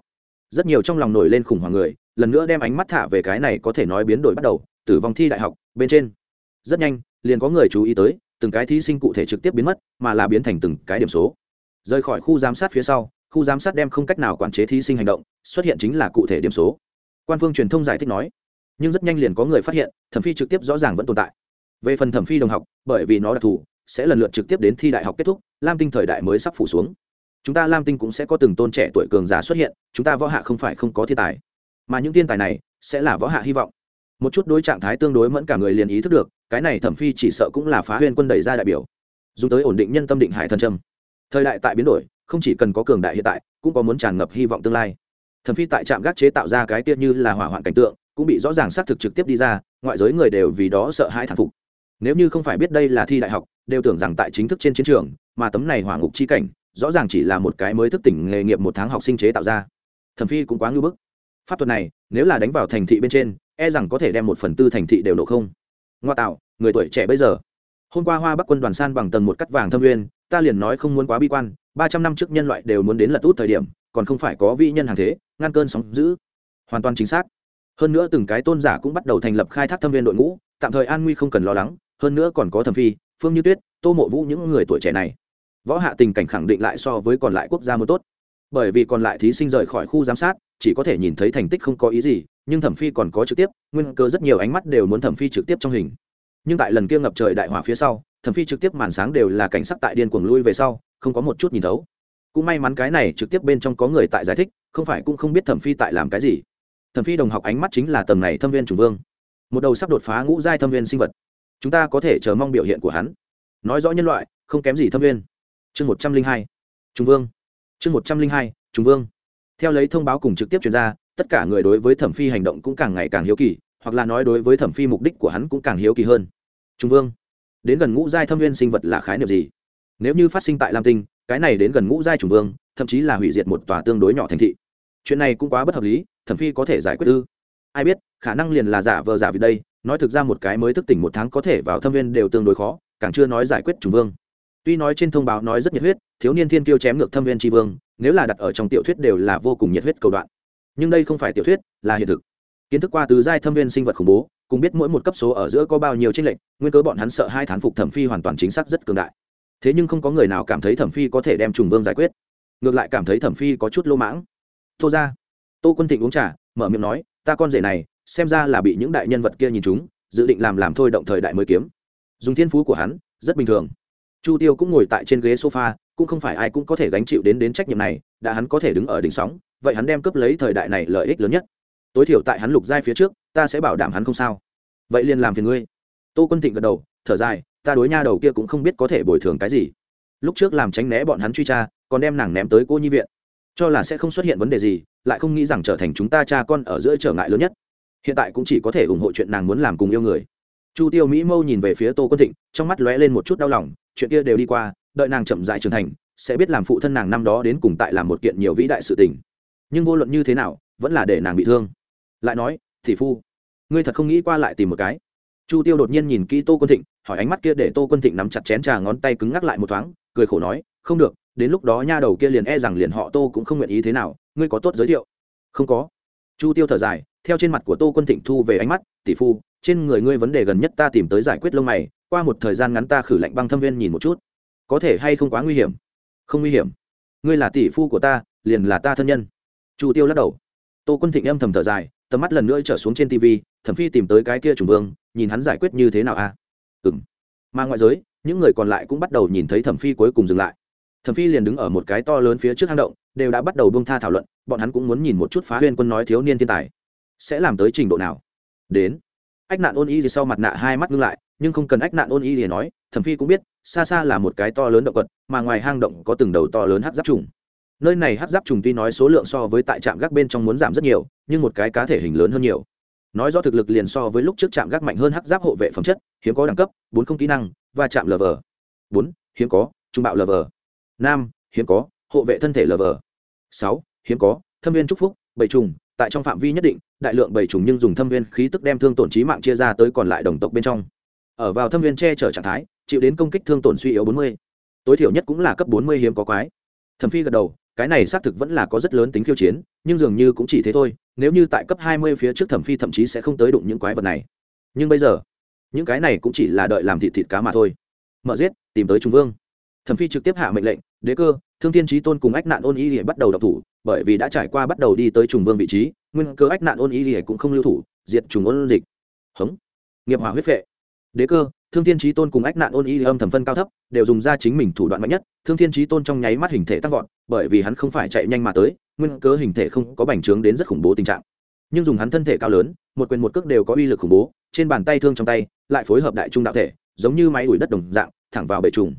Rất nhiều trong lòng nổi lên khủng hoảng người lần nữa đem ánh mắt thả về cái này có thể nói biến đổi bắt đầu, tử vong thi đại học, bên trên. Rất nhanh, liền có người chú ý tới, từng cái thí sinh cụ thể trực tiếp biến mất, mà là biến thành từng cái điểm số. Rời khỏi khu giám sát phía sau, khu giám sát đem không cách nào quản chế thí sinh hành động, xuất hiện chính là cụ thể điểm số. Quan phương truyền thông giải thích nói, nhưng rất nhanh liền có người phát hiện, thẩm phi trực tiếp rõ ràng vẫn tồn tại. Về phần thẩm phi đồng học, bởi vì nó đặc thù, sẽ lần lượt trực tiếp đến thi đại học kết thúc, lam tinh thời đại mới sắp phủ xuống. Chúng ta lam tinh cũng sẽ có từng tôn trẻ tuổi cường giả xuất hiện, chúng ta võ hạ không phải không có thiên tài mà những thiên tài này sẽ là võ hạ hy vọng. Một chút đối trạng thái tương đối mẫn cả người liền ý thức được, cái này thẩm phi chỉ sợ cũng là phá huyên quân đẩy ra đại biểu. Dùng tới ổn định nhân tâm định hải thần trâm, thời đại tại biến đổi, không chỉ cần có cường đại hiện tại, cũng có muốn tràn ngập hy vọng tương lai. Thẩm phi tại trạm gác chế tạo ra cái tiết như là hỏa hoạn cảnh tượng, cũng bị rõ ràng xác thực trực tiếp đi ra, ngoại giới người đều vì đó sợ hãi thản phục. Nếu như không phải biết đây là thi đại học, đều tưởng rằng tại chính thức trên chiến trường, mà tấm này hỏa ngục chi cảnh, rõ ràng chỉ là một cái mới thức tỉnh nghề nghiệp một tháng học sinh chế tạo ra. Thẩm phi cũng quá ngưỡng bức pháp thuật này, nếu là đánh vào thành thị bên trên e rằng có thể đem một phần tư thành thị đều nổ không. Ngoa tạo, người tuổi trẻ bây giờ. Hôm qua hoa bắc quân đoàn san bằng tầng một cắt vàng thâm nguyên, ta liền nói không muốn quá bi quan, ba trăm năm trước nhân loại đều muốn đến lật út thời điểm, còn không phải có vị nhân hàng thế, ngăn cơn sóng giữ hoàn toàn chính xác. Hơn nữa từng cái tôn giả cũng bắt đầu thành lập khai thác thâm viên đội ngũ, tạm thời an nguy không cần lo lắng, hơn nữa còn có thẩm phi, phương như tuyết, tô mộ vũ những người tuổi trẻ này. Võ hạ tình cảnh khẳng định lại so với còn lại quốc gia mới tốt. Bởi vì còn lại thí sinh rời khỏi khu giám sát chỉ có thể nhìn thấy thành tích không có ý gì, nhưng thẩm phi còn có trực tiếp, nguyên cơ rất nhiều ánh mắt đều muốn thẩm phi trực tiếp trong hình. Nhưng tại lần kia ngập trời đại hỏa phía sau, thẩm phi trực tiếp màn sáng đều là cảnh sắc tại điên cuồng lui về sau, không có một chút nhìn thấu. Cũng may mắn cái này trực tiếp bên trong có người tại giải thích, không phải cũng không biết thẩm phi tại làm cái gì. Thẩm phi đồng học ánh mắt chính là tầng này thâm viên trùng vương. Một đầu sắp đột phá ngũ giai thâm viên sinh vật. Chúng ta có thể chờ mong biểu hiện của hắn. Nói rõ nhân loại, không kém gì thâm viên. Chương một trăm linh hai trung vương. Chương một trăm linh hai trung vương theo lấy thông báo cùng trực tiếp chuyên gia tất cả người đối với thẩm phi hành động cũng càng ngày càng hiếu kỳ, hoặc là nói đối với thẩm phi mục đích của hắn cũng càng hiếu kỳ hơn. Trung vương, đến gần ngũ giai thâm viên sinh vật là khái niệm gì? Nếu như phát sinh tại lam tinh, cái này đến gần ngũ giai trùng vương, thậm chí là hủy diệt một tòa tương đối nhỏ thành thị. Chuyện này cũng quá bất hợp lý, thẩm phi có thể giải quyết ư? Ai biết, khả năng liền là giả vờ giả vì đây, nói thực ra một cái mới thức tỉnh một tháng có thể vào thâm viên đều tương đối khó, càng chưa nói giải quyết trùng vương tuy nói trên thông báo nói rất nhiệt huyết, thiếu niên thiên kiêu chém ngược thâm viên tri vương, nếu là đặt ở trong tiểu thuyết đều là vô cùng nhiệt huyết cầu đoạn. Nhưng đây không phải tiểu thuyết, là hiện thực. Kiến thức qua từ giai thâm viên sinh vật khủng bố, cùng biết mỗi một cấp số ở giữa có bao nhiêu tranh lệch, nguyên cớ bọn hắn sợ hai thán phục thẩm phi hoàn toàn chính xác rất cường đại. Thế nhưng không có người nào cảm thấy thẩm phi có thể đem trùng vương giải quyết. Ngược lại cảm thấy thẩm phi có chút lô mãng. Tô ra tô quân thịnh uống trà, mở miệng nói, ta con rể này, xem ra là bị những đại nhân vật kia nhìn chúng, dự định làm làm thôi động thời đại mới kiếm. Dùng thiên phú của hắn, rất bình thường chu tiêu cũng ngồi tại trên ghế sofa, cũng không phải ai cũng có thể gánh chịu đến đến trách nhiệm này, đã hắn có thể đứng ở đỉnh sóng, vậy hắn đem cướp lấy thời đại này lợi ích lớn nhất. Tối thiểu tại hắn lục giai phía trước, ta sẽ bảo đảm hắn không sao. Vậy liền làm phiền ngươi. Tô quân thịnh gật đầu, thở dài, ta đối nha đầu kia cũng không biết có thể bồi thường cái gì. Lúc trước làm tránh né bọn hắn truy tra, còn đem nàng ném tới cô nhi viện. Cho là sẽ không xuất hiện vấn đề gì, lại không nghĩ rằng trở thành chúng ta cha con ở giữa trở ngại lớn nhất. Hiện tại cũng chỉ có thể ủng hộ chuyện nàng muốn làm cùng yêu người chu tiêu mỹ mâu nhìn về phía tô quân thịnh, trong mắt lóe lên một chút đau lòng, chuyện kia đều đi qua, đợi nàng chậm dại trưởng thành, sẽ biết làm phụ thân nàng năm đó đến cùng tại làm một kiện nhiều vĩ đại sự tình. Nhưng vô luận như thế nào, vẫn là để nàng bị thương. Lại nói thị phu, ngươi thật không nghĩ qua lại tìm một cái? Chu tiêu đột nhiên nhìn kỹ tô quân thịnh, hỏi ánh mắt kia để tô quân thịnh nắm chặt chén trà ngón tay cứng ngắc lại một thoáng, cười khổ nói, không được, đến lúc đó nha đầu kia liền e rằng liền họ tô cũng không nguyện ý thế nào, ngươi có tốt giới thiệu? Không có. Chu tiêu thở dài theo trên mặt của tô quân thịnh thu về ánh mắt, tỷ phu, trên người ngươi vấn đề gần nhất ta tìm tới giải quyết lông mày, qua một thời gian ngắn ta khử lạnh băng thâm viên nhìn một chút. Có thể hay không quá nguy hiểm? Không nguy hiểm. Ngươi là tỷ phu của ta, liền là ta thân nhân. Chu tiêu lắc đầu. Tô quân thịnh âm thầm thở dài, tầm mắt lần nữa trở xuống trên tv thẩm phi tìm tới cái kia trùng vương, nhìn hắn giải quyết như thế nào a à? ừ m mà ngoại giới, những người còn lại cũng bắt đầu nhìn thấy thẩm phi cuối cùng dừng lại. Thẩm phi liền đứng ở một cái to lớn phía trước hang động, đều đã bắt đầu buông tha thảo luận, bọn hắn cũng muốn nhìn một chút phá huyên quân nói thiếu niên thiên tài sẽ làm tới trình độ nào đến ách nạn ôn y thì sau mặt nạ hai mắt ngưng lại, nhưng không cần ách nạn ôn y thì nói, thẩm phi cũng biết, xa xa là một cái to lớn động quật mà ngoài hang động có từng đầu to lớn hát giáp trùng nơi này hát giáp trùng tuy nói số lượng so với tại trạm gác bên trong muốn giảm rất nhiều, nhưng một cái cá thể hình lớn hơn nhiều nói do thực lực liền so với lúc trước trạm gác mạnh hơn hát giáp hộ vệ phẩm chất, hiếm có đẳng cấp, bốn không kỹ năng và chạm vờ. bốn, hiếm có, trung bạo vờ. năm, hiếm có, hộ vệ thân thể lờ vờ. sáu, hiếm có, thâm viên trúc phúc, bảy trùng tại trong phạm vi nhất định, đại lượng bảy trùng nhưng dùng thâm viên khí tức đem thương tổn trí mạng chia ra tới còn lại đồng tộc bên trong. Ở vào thâm viên che chở trạng thái, chịu đến công kích thương tổn suy yếu bốn mươi. Tối thiểu nhất cũng là cấp bốn mươi hiếm có quái. Thẩm phi gật đầu, cái này xác thực vẫn là có rất lớn tính khiêu chiến, nhưng dường như cũng chỉ thế thôi, nếu như tại cấp hai mươi phía trước thẩm phi thậm chí sẽ không tới đụng những quái vật này. Nhưng bây giờ, những cái này cũng chỉ là đợi làm thịt thịt cá mà thôi. Mở giết, tìm tới trung vương. Thẩm phi trực tiếp hạ mệnh lệnh đế cơ, thương thiên trí tôn cùng ách nạn ôn y lìa bắt đầu đọc thủ, bởi vì đã trải qua bắt đầu đi tới trùng vương vị trí, nguyên cơ ách nạn ôn y lìa cũng không lưu thủ, diệt trùng ôn dịch. Hống. Nghiệp hỏa huyết vệ đế cơ, thương thiên trí tôn cùng ách nạn ôn y âm thầm phân cao thấp, đều dùng ra chính mình thủ đoạn mạnh nhất. Thương thiên trí tôn trong nháy mắt hình thể tăng vọt, bởi vì hắn không phải chạy nhanh mà tới, nguyên cớ hình thể không có bành trướng đến rất khủng bố tình trạng. Nhưng dùng hắn thân thể cao lớn, một quyền một cước đều có uy lực khủng bố, trên bàn tay thương trong tay, lại phối hợp đại trung đạo thể, giống như máy đuổi đất đồng dạng, thẳng vào bể trùng.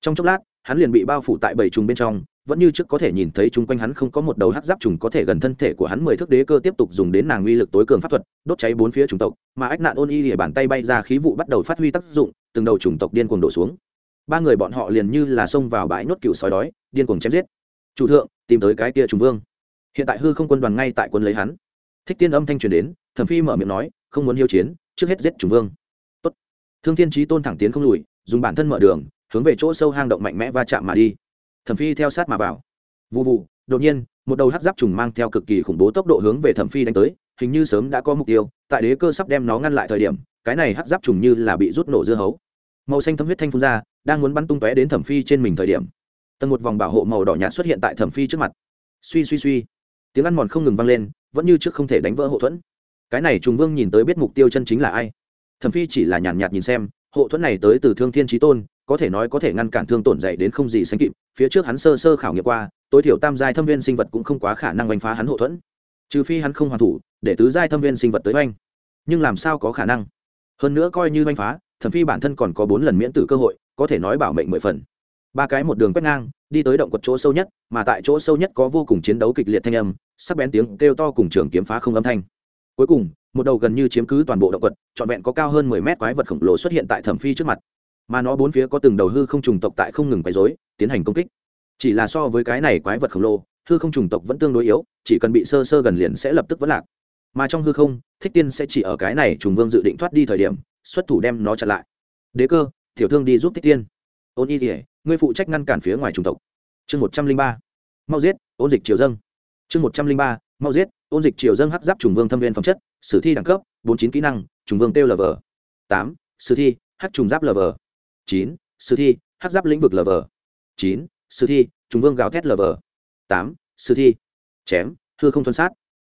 Trong chốc lát hắn liền bị bao phủ tại bầy trùng bên trong, vẫn như trước có thể nhìn thấy chung quanh hắn không có một đầu hắc giáp trùng có thể gần thân thể của hắn mười thước đế cơ tiếp tục dùng đến nàng uy lực tối cường pháp thuật, đốt cháy bốn phía chủng tộc, mà ách nạn ôn y lìa bàn tay bay ra khí vụ bắt đầu phát huy tác dụng, từng đầu chủng tộc điên cuồng đổ xuống. Ba người bọn họ liền như là xông vào bãi nốt cựu sói đói, điên cuồng chém giết. Chủ thượng, tìm tới cái kia trùng vương. Hiện tại hư không quân đoàn ngay tại quân lấy hắn. Thích tiên âm thanh truyền đến, thẩm phi mở miệng nói, không muốn hiếu chiến, trước hết giết trùng vương. Tốt. thương thiên trí tôn thẳng tiến không lùi, dùng bản thân mở đường hướng về chỗ sâu hang động mạnh mẽ va chạm mà đi. Thẩm phi theo sát mà vào. Vụ vụ đột nhiên, một đầu hắc giáp trùng mang theo cực kỳ khủng bố tốc độ hướng về thẩm phi đánh tới, hình như sớm đã có mục tiêu, tại đế cơ sắp đem nó ngăn lại thời điểm, cái này hắc giáp trùng như là bị rút nổ dưa hấu. Màu xanh thấm huyết thanh phun ra, đang muốn bắn tung tóe đến thẩm phi trên mình thời điểm. Tầng một vòng bảo hộ màu đỏ nhạt xuất hiện tại thẩm phi trước mặt. Suy suy suy. Tiếng ăn mòn không ngừng vang lên, vẫn như trước không thể đánh vỡ hộ thuẫn. Cái này trùng vương nhìn tới biết mục tiêu chân chính là ai. Thẩm phi chỉ là nhàn nhạt nhìn xem, hộ thuẫn này tới từ thương thiên trí tôn có thể nói có thể ngăn cản thương tổn dậy đến không gì sánh kịp, phía trước hắn sơ sơ khảo nghiệm qua, tối thiểu tam giai thâm viên sinh vật cũng không quá khả năng đánh phá hắn hậu thuẫn. Trừ phi hắn không hoàn thủ, để tứ giai thâm viên sinh vật tới oanh. Nhưng làm sao có khả năng? Hơn nữa coi như oanh phá thẩm phi bản thân còn có bốn lần miễn tử cơ hội, có thể nói bảo mệnh mười phần. Ba cái một đường quét ngang, đi tới động quật chỗ sâu nhất, mà tại chỗ sâu nhất có vô cùng chiến đấu kịch liệt thanh âm, sắc bén tiếng kêu to cùng trường kiếm phá không âm thanh. Cuối cùng, một đầu gần như chiếm cứ toàn bộ động quật, trọn vẹn có cao hơn mười mét quái vật khổng lồ xuất hiện tại thẩm phi trước mặt mà nó bốn phía có từng đầu hư không trùng tộc tại không ngừng quấy rối, tiến hành công kích. Chỉ là so với cái này quái vật khổng lồ, hư không trùng tộc vẫn tương đối yếu, chỉ cần bị sơ sơ gần liền sẽ lập tức vẫn lạc. Mà trong hư không, thích tiên sẽ chỉ ở cái này trùng vương dự định thoát đi thời điểm, xuất thủ đem nó chặn lại. Đế cơ, tiểu thương đi giúp thích tiên. Ôn y kỉa ngươi phụ trách ngăn cản phía ngoài trùng tộc. Chương một trăm linh ba. Mau giết, ôn dịch triều dâng. Chương một trăm linh ba. Mau giết, ôn dịch triều dâng hắc giáp trùng vương thâm viên phẩm chất, sử thi đẳng cấp, bốn chín kỹ năng, trùng vương tiêu lv tám, sử thi, hắc trùng giáp lv chín, sử thi hắc giáp lĩnh vực lv chín, sử thi, trùng vương gào thét lv tám, sử thi, chém, hư không thuần sát.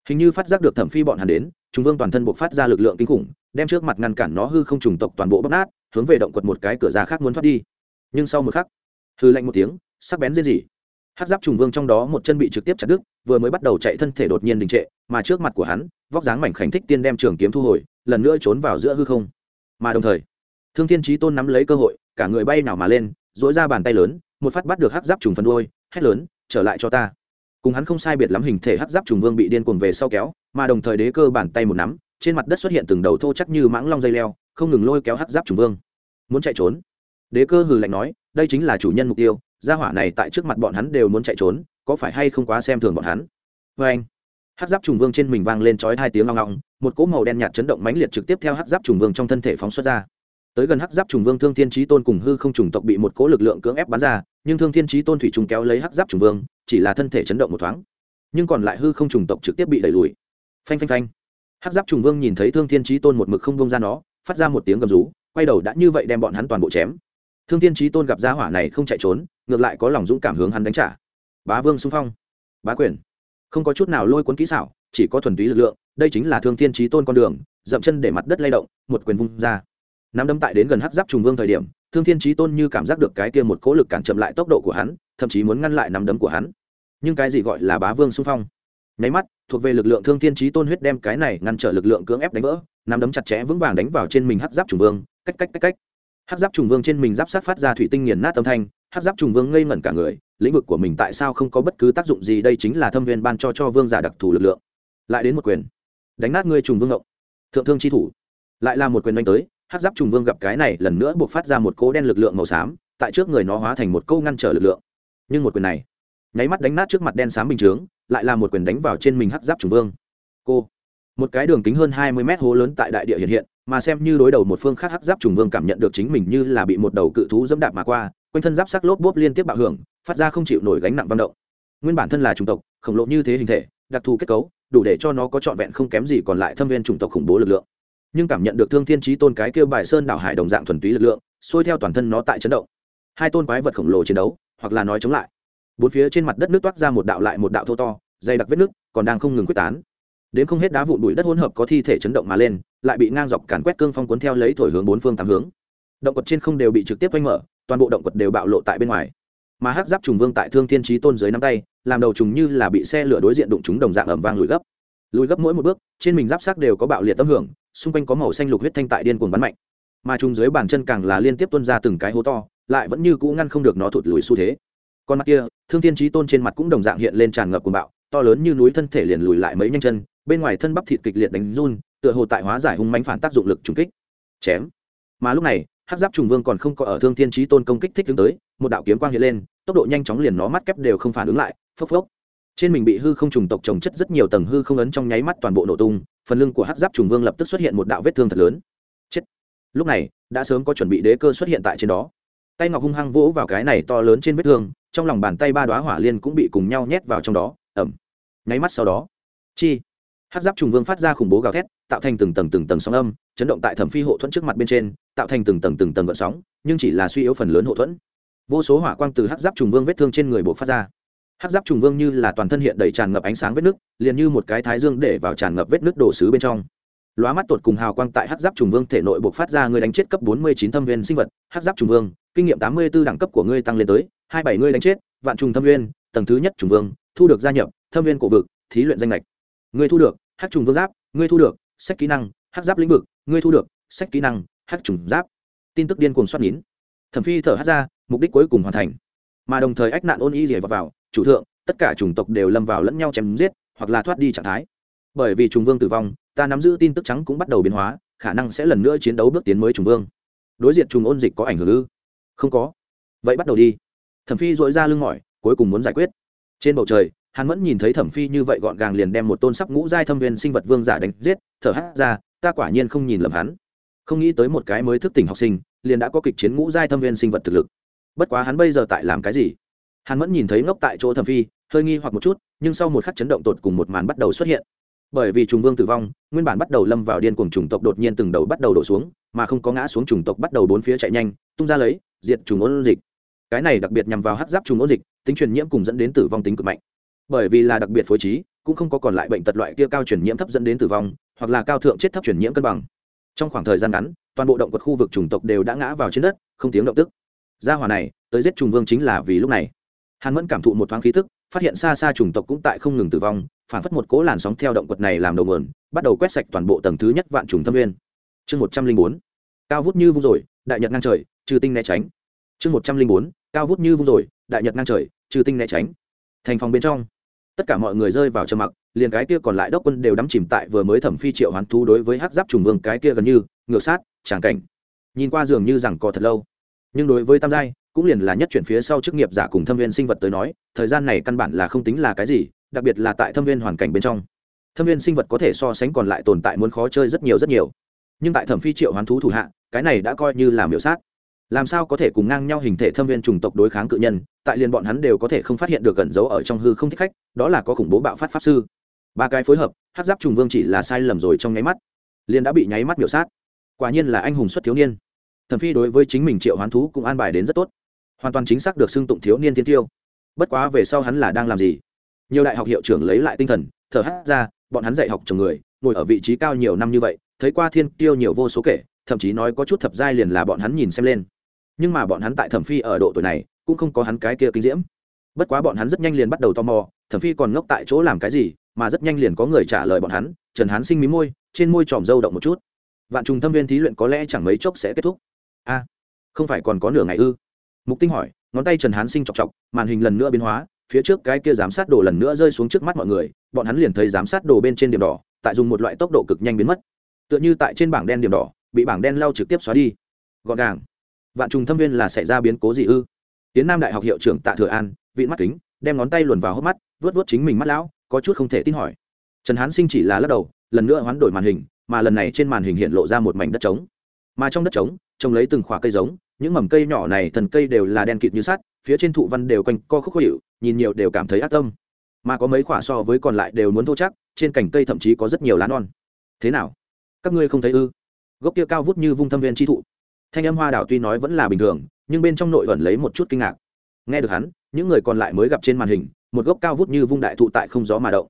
Hình như phát giác được thẩm phi bọn hắn đến, trùng vương toàn thân buộc phát ra lực lượng kinh khủng, đem trước mặt ngăn cản nó hư không trùng tộc toàn bộ bóc nát, hướng về động quật một cái cửa ra khác muốn thoát đi. Nhưng sau một khắc, hư lạnh một tiếng, sắc bén riêng gì hát giáp trùng vương trong đó một chân bị trực tiếp chặt đứt, vừa mới bắt đầu chạy thân thể đột nhiên đình trệ, mà trước mặt của hắn, vóc dáng mảnh khảnh thích tiên đem trường kiếm thu hồi, lần nữa trốn vào giữa hư không. Mà đồng thời, thương thiên trí tôn nắm lấy cơ hội cả người bay nào mà lên dỗi ra bàn tay lớn, một phát bắt được hắc giáp trùng phân đôi hét lớn, trở lại cho ta. Cùng hắn không sai biệt lắm hình thể hắc giáp trùng vương bị điên cuồng về sau kéo, mà đồng thời đế cơ bàn tay một nắm, trên mặt đất xuất hiện từng đầu thô chắc như mãng long dây leo, không ngừng lôi kéo hắc giáp trùng vương. Muốn chạy trốn? Đế cơ hừ lạnh nói, đây chính là chủ nhân mục tiêu, gia hỏa này tại trước mặt bọn hắn đều muốn chạy trốn, có phải hay không quá xem thường bọn hắn? Vê anh hát giáp trùng vương trên mình vang lên trói hai tiếng long ngọng, một cỗ màu đen nhạt chấn động mãnh liệt trực tiếp theo hát giáp trùng vương trong thân thể phóng xuất ra tới gần hắc giáp trùng vương thương thiên trí tôn cùng hư không trùng tộc bị một cỗ lực lượng cưỡng ép bắn ra, nhưng thương thiên trí tôn thủy trùng kéo lấy hắc giáp trùng vương, chỉ là thân thể chấn động một thoáng. Nhưng còn lại hư không trùng tộc trực tiếp bị đẩy lùi. Phanh phanh phanh. Hắc giáp trùng vương nhìn thấy thương thiên trí tôn một mực không bông ra nó, phát ra một tiếng gầm rú, quay đầu đã như vậy đem bọn hắn toàn bộ chém. Thương thiên trí tôn gặp gia hỏa này không chạy trốn, ngược lại có lòng dũng cảm hướng hắn đánh trả. Bá vương xung phong. Bá quyền. Không có chút nào lôi cuốn kỹ xảo, chỉ có thuần túy lực lượng, đây chính là thương thiên trí tôn con đường, dậm chân để mặt đất lay động, một quyền vung ra nắm đấm tại đến gần hắc giáp trùng vương thời điểm, thương thiên trí tôn như cảm giác được cái kia một cố lực cản chậm lại tốc độ của hắn, thậm chí muốn ngăn lại nắm đấm của hắn. Nhưng cái gì gọi là bá vương xung phong? Nháy mắt, thuộc về lực lượng thương thiên trí tôn huyết đem cái này ngăn trở lực lượng cưỡng ép đánh vỡ, nắm đấm chặt chẽ vững vàng đánh vào trên mình hắc giáp trùng vương, cách cách cách cách. Hắc giáp trùng vương trên mình giáp sát phát ra thủy tinh nghiền nát âm thanh hắc giáp trùng vương ngây ngẩn cả người, lĩnh vực của mình tại sao không có bất cứ tác dụng gì, đây chính là thâm viên ban cho cho vương giả đặc thù lực lượng. Lại đến một quyền. Đánh nát ngươi trùng vương ngộng. Thượng thương chi thủ. Lại là một quyền đánh tới hát giáp trùng vương gặp cái này lần nữa buộc phát ra một cỗ đen lực lượng màu xám, tại trước người nó hóa thành một câu ngăn trở lực lượng. Nhưng một quyền này, nháy mắt đánh nát trước mặt đen xám bình chướng, lại là một quyền đánh vào trên mình hát giáp trùng vương. Cô, một cái đường kính hơn hai mươi mét hố lớn tại đại địa hiện hiện, mà xem như đối đầu một phương khác hát giáp trùng vương cảm nhận được chính mình như là bị một đầu cự thú dẫm đạp mà qua, quanh thân giáp sắc lốp bốp liên tiếp bạo hưởng, phát ra không chịu nổi gánh nặng văn động. Nguyên bản thân là chủng tộc, khổng lồ như thế hình thể, đặc thù kết cấu, đủ để cho nó có trọn vẹn không kém gì còn lại thâm viên chủng tộc khủng bố lực lượng nhưng cảm nhận được thương thiên trí tôn cái kêu bài sơn đảo hải đồng dạng thuần túy lực lượng, xuôi theo toàn thân nó tại chấn động. Hai tôn quái vật khổng lồ chiến đấu, hoặc là nói chống lại. Bốn phía trên mặt đất nước toát ra một đạo lại một đạo thô to, dày đặc vết nước, còn đang không ngừng quyết tán. Đến không hết đá vụn bụi đất hỗn hợp có thi thể chấn động mà lên, lại bị ngang dọc càn quét cương phong cuốn theo lấy thổi hướng bốn phương tám hướng. Động quật trên không đều bị trực tiếp quanh mở, toàn bộ động quật đều bạo lộ tại bên ngoài. Mà hắc giáp trùng vương tại thương thiên trí tôn dưới nắm tay, làm đầu trùng như là bị xe lửa đối diện đụng chúng đồng dạng ẩm vang lùi gấp lùi gấp mỗi một bước, trên mình giáp sắc đều có bạo liệt tâm hưởng, xung quanh có màu xanh lục huyết thanh tại điên cuồng bắn mạnh. Mà chung dưới bàn chân càng là liên tiếp tuôn ra từng cái hố to, lại vẫn như cũ ngăn không được nó thụt lùi xu thế. Con mặt kia, thương thiên trí tôn trên mặt cũng đồng dạng hiện lên tràn ngập cuồng bạo, to lớn như núi thân thể liền lùi lại mấy nhanh chân, bên ngoài thân bắp thịt kịch liệt đánh run, tựa hồ tại hóa giải hung mánh phản tác dụng lực trùng kích. Chém. Mà lúc này hát giáp trùng vương còn không có ở thương thiên trí tôn công kích thích đứng tới, một đạo kiếm quang hiện lên, tốc độ nhanh chóng liền nó mắt kép đều không phản ứng lại, phốc phốc trên mình bị hư không trùng tộc trồng chất rất nhiều tầng hư không ấn trong nháy mắt toàn bộ nổ tung, phần lưng của hát giáp trùng vương lập tức xuất hiện một đạo vết thương thật lớn. Chết. Lúc này, đã sớm có chuẩn bị đế cơ xuất hiện tại trên đó. Tay ngọc hung hăng vỗ vào cái này to lớn trên vết thương, trong lòng bàn tay ba đoá hỏa liên cũng bị cùng nhau nhét vào trong đó ẩm nháy mắt sau đó, chi hát giáp trùng vương phát ra khủng bố gào thét, tạo thành từng tầng từng tầng sóng âm, chấn động tại thẩm phi hộ thuẫn trước mặt bên trên, tạo thành từng tầng từng tầng gợn sóng, nhưng chỉ là suy yếu phần lớn hộ thuẫn. Vô số hỏa quang từ hát giáp trùng vương vết thương trên người bộ phát ra hát giáp trùng vương như là toàn thân hiện đầy tràn ngập ánh sáng vết nước liền như một cái thái dương để vào tràn ngập vết nước đổ xứ bên trong. Lóa mắt tột cùng hào quang tại hát giáp trùng vương thể nội buộc phát ra người đánh chết cấp bốn mươi chín thâm viên sinh vật hát giáp trùng vương kinh nghiệm tám mươi b ố đẳng cấp của ngươi tăng lên tới hai bảy ngươi đánh chết vạn trùng thâm viên tầng thứ nhất trùng vương thu được gia nhập thâm viên cổ vực thí luyện danh lệch ngươi thu được hát trùng vương giáp ngươi thu được sách kỹ năng hát giáp lĩnh vực ngươi thu được sách kỹ năng hát trùng giáp. Tin tức điên cuồng xoát nín. Thẩm phi thở hát ra mục đích cuối cùng hoàn thành. Mà đồng thời ách nạn ôn y dày vào, vào chủ thượng, tất cả chủng tộc đều lâm vào lẫn nhau chém giết, hoặc là thoát đi trạng thái. Bởi vì trùng vương tử vong, ta nắm giữ tin tức trắng cũng bắt đầu biến hóa, khả năng sẽ lần nữa chiến đấu bước tiến mới trùng vương. Đối diện trùng ôn dịch có ảnh hưởng ư? Không có. Vậy bắt đầu đi. Thẩm phi dội ra lưng mỏi, cuối cùng muốn giải quyết. Trên bầu trời hàn mẫn nhìn thấy thẩm phi như vậy gọn gàng liền đem một tôn sắp ngũ giai thâm viên sinh vật vương giả đánh giết, thở hát ra, ta quả nhiên không nhìn lầm hắn. Không nghĩ tới một cái mới thức tỉnh học sinh, liền đã có kịch chiến ngũ giai thâm viên sinh vật thực lực. Bất quá hắn bây giờ tại làm cái gì? Hàn mẫn nhìn thấy ngốc tại chỗ thẩm phi, hơi nghi hoặc một chút, nhưng sau một khắc chấn động tột cùng một màn bắt đầu xuất hiện. Bởi vì trùng vương tử vong, nguyên bản bắt đầu lâm vào điên cuồng trùng tộc đột nhiên từng đầu bắt đầu đổ xuống, mà không có ngã xuống trùng tộc bắt đầu bốn phía chạy nhanh, tung ra lấy, diệt trùng ôn dịch. Cái này đặc biệt nhằm vào hát giáp trùng ôn dịch, tính truyền nhiễm cùng dẫn đến tử vong tính cực mạnh. Bởi vì là đặc biệt phối trí, cũng không có còn lại bệnh tật loại kia cao truyền nhiễm thấp dẫn đến tử vong, hoặc là cao thượng chết thấp truyền nhiễm cân bằng. Trong khoảng thời gian ngắn, toàn bộ động vật khu vực chủng tộc đều đã ngã vào trên đất, không tiếng động tức. Gia hỏa này, tới giết trùng vương chính là vì lúc này hàn mẫn cảm thụ một thoáng khí tức, phát hiện xa xa chủng tộc cũng tại không ngừng tử vong, phản phất một cố làn sóng theo động vật này làm đầu mườn bắt đầu quét sạch toàn bộ tầng thứ nhất vạn trùng thâm nguyên. chương một trăm linh bốn, cao vút như vung rồi, đại nhật ngang trời, trừ tinh né tránh. Chương một trăm linh bốn, cao vút như vung rồi, đại nhật ngang trời, trừ tinh né tránh. Thành phòng bên trong, tất cả mọi người rơi vào trầm mặc, liền cái kia còn lại đốc quân đều đắm chìm tại vừa mới thẩm phi triệu hoán thú đối với hát giáp trùng vương cái kia gần như ngược sát, tràng cảnh. Nhìn qua dường như rằng có thật lâu, nhưng đối với tam giai cũng liền là nhất chuyển phía sau chức nghiệp giả cùng thâm viên sinh vật tới nói, thời gian này căn bản là không tính là cái gì, đặc biệt là tại thâm viên hoàn cảnh bên trong. Thâm viên sinh vật có thể so sánh còn lại tồn tại muốn khó chơi rất nhiều rất nhiều. Nhưng tại thẩm phi triệu hoán thú thủ hạ, cái này đã coi như là miểu sát. Làm sao có thể cùng ngang nhau hình thể thâm viên trùng tộc đối kháng cự nhân, tại liền bọn hắn đều có thể không phát hiện được gần giấu ở trong hư không thích khách, đó là có khủng bố bạo phát pháp sư. Ba cái phối hợp, hát giáp trùng vương chỉ là sai lầm rồi trong nháy mắt, liền đã bị nháy mắt miểu sát. Quả nhiên là anh hùng xuất thiếu niên. Thẩm phi đối với chính mình triệu hoán thú cũng an bài đến rất tốt hoàn toàn chính xác được xưng tụng thiếu niên thiên tiêu. Bất quá về sau hắn là đang làm gì? Nhiều đại học hiệu trưởng lấy lại tinh thần, thở hát ra, bọn hắn dạy học chồng người, ngồi ở vị trí cao nhiều năm như vậy, thấy qua thiên tiêu nhiều vô số kể, thậm chí nói có chút thập giai liền là bọn hắn nhìn xem lên. Nhưng mà bọn hắn tại thẩm phi ở độ tuổi này, cũng không có hắn cái kia kinh diễm. Bất quá bọn hắn rất nhanh liền bắt đầu tò mò, thẩm phi còn ngốc tại chỗ làm cái gì, mà rất nhanh liền có người trả lời bọn hắn, trần hán sinh mí môi, trên môi tròm râu động một chút. Vạn trùng thâm viên thí luyện có lẽ chẳng mấy chốc sẽ kết thúc. A không phải còn có nửa ngày ư? Mục tinh hỏi, ngón tay trần hán sinh chọc chọc, màn hình lần nữa biến hóa, phía trước cái kia giám sát đồ lần nữa rơi xuống trước mắt mọi người, bọn hắn liền thấy giám sát đồ bên trên điểm đỏ, tại dùng một loại tốc độ cực nhanh biến mất. Tựa như tại trên bảng đen điểm đỏ, bị bảng đen lao trực tiếp xóa đi. Gọn gàng. Vạn trùng thâm viên là xảy ra biến cố gì ư? Tiến nam đại học hiệu trưởng tạ thừa an vị mắt kính, đem ngón tay luồn vào hốc mắt vớt vớt chính mình mắt lão, có chút không thể tin hỏi. Trần hán sinh chỉ là lắc đầu, lần nữa hoán đổi màn hình, mà lần này trên màn hình hiện lộ ra một mảnh đất trống. Mà trong đất trống trồng lấy từng khoả cây giống những mầm cây nhỏ này thần cây đều là đen kịt như sắt, phía trên thụ văn đều quanh co khúc khó hiệu nhìn nhiều đều cảm thấy ác tâm. Mà có mấy quả so với còn lại đều muốn thô chắc, trên cành cây thậm chí có rất nhiều lá non. Thế nào? Các ngươi không thấy ư? Gốc kia cao vút như vung thâm viên chi thụ. Thanh âm hoa đảo tuy nói vẫn là bình thường, nhưng bên trong nội vẫn lấy một chút kinh ngạc. Nghe được hắn, những người còn lại mới gặp trên màn hình, một gốc cao vút như vung đại thụ tại không gió mà động.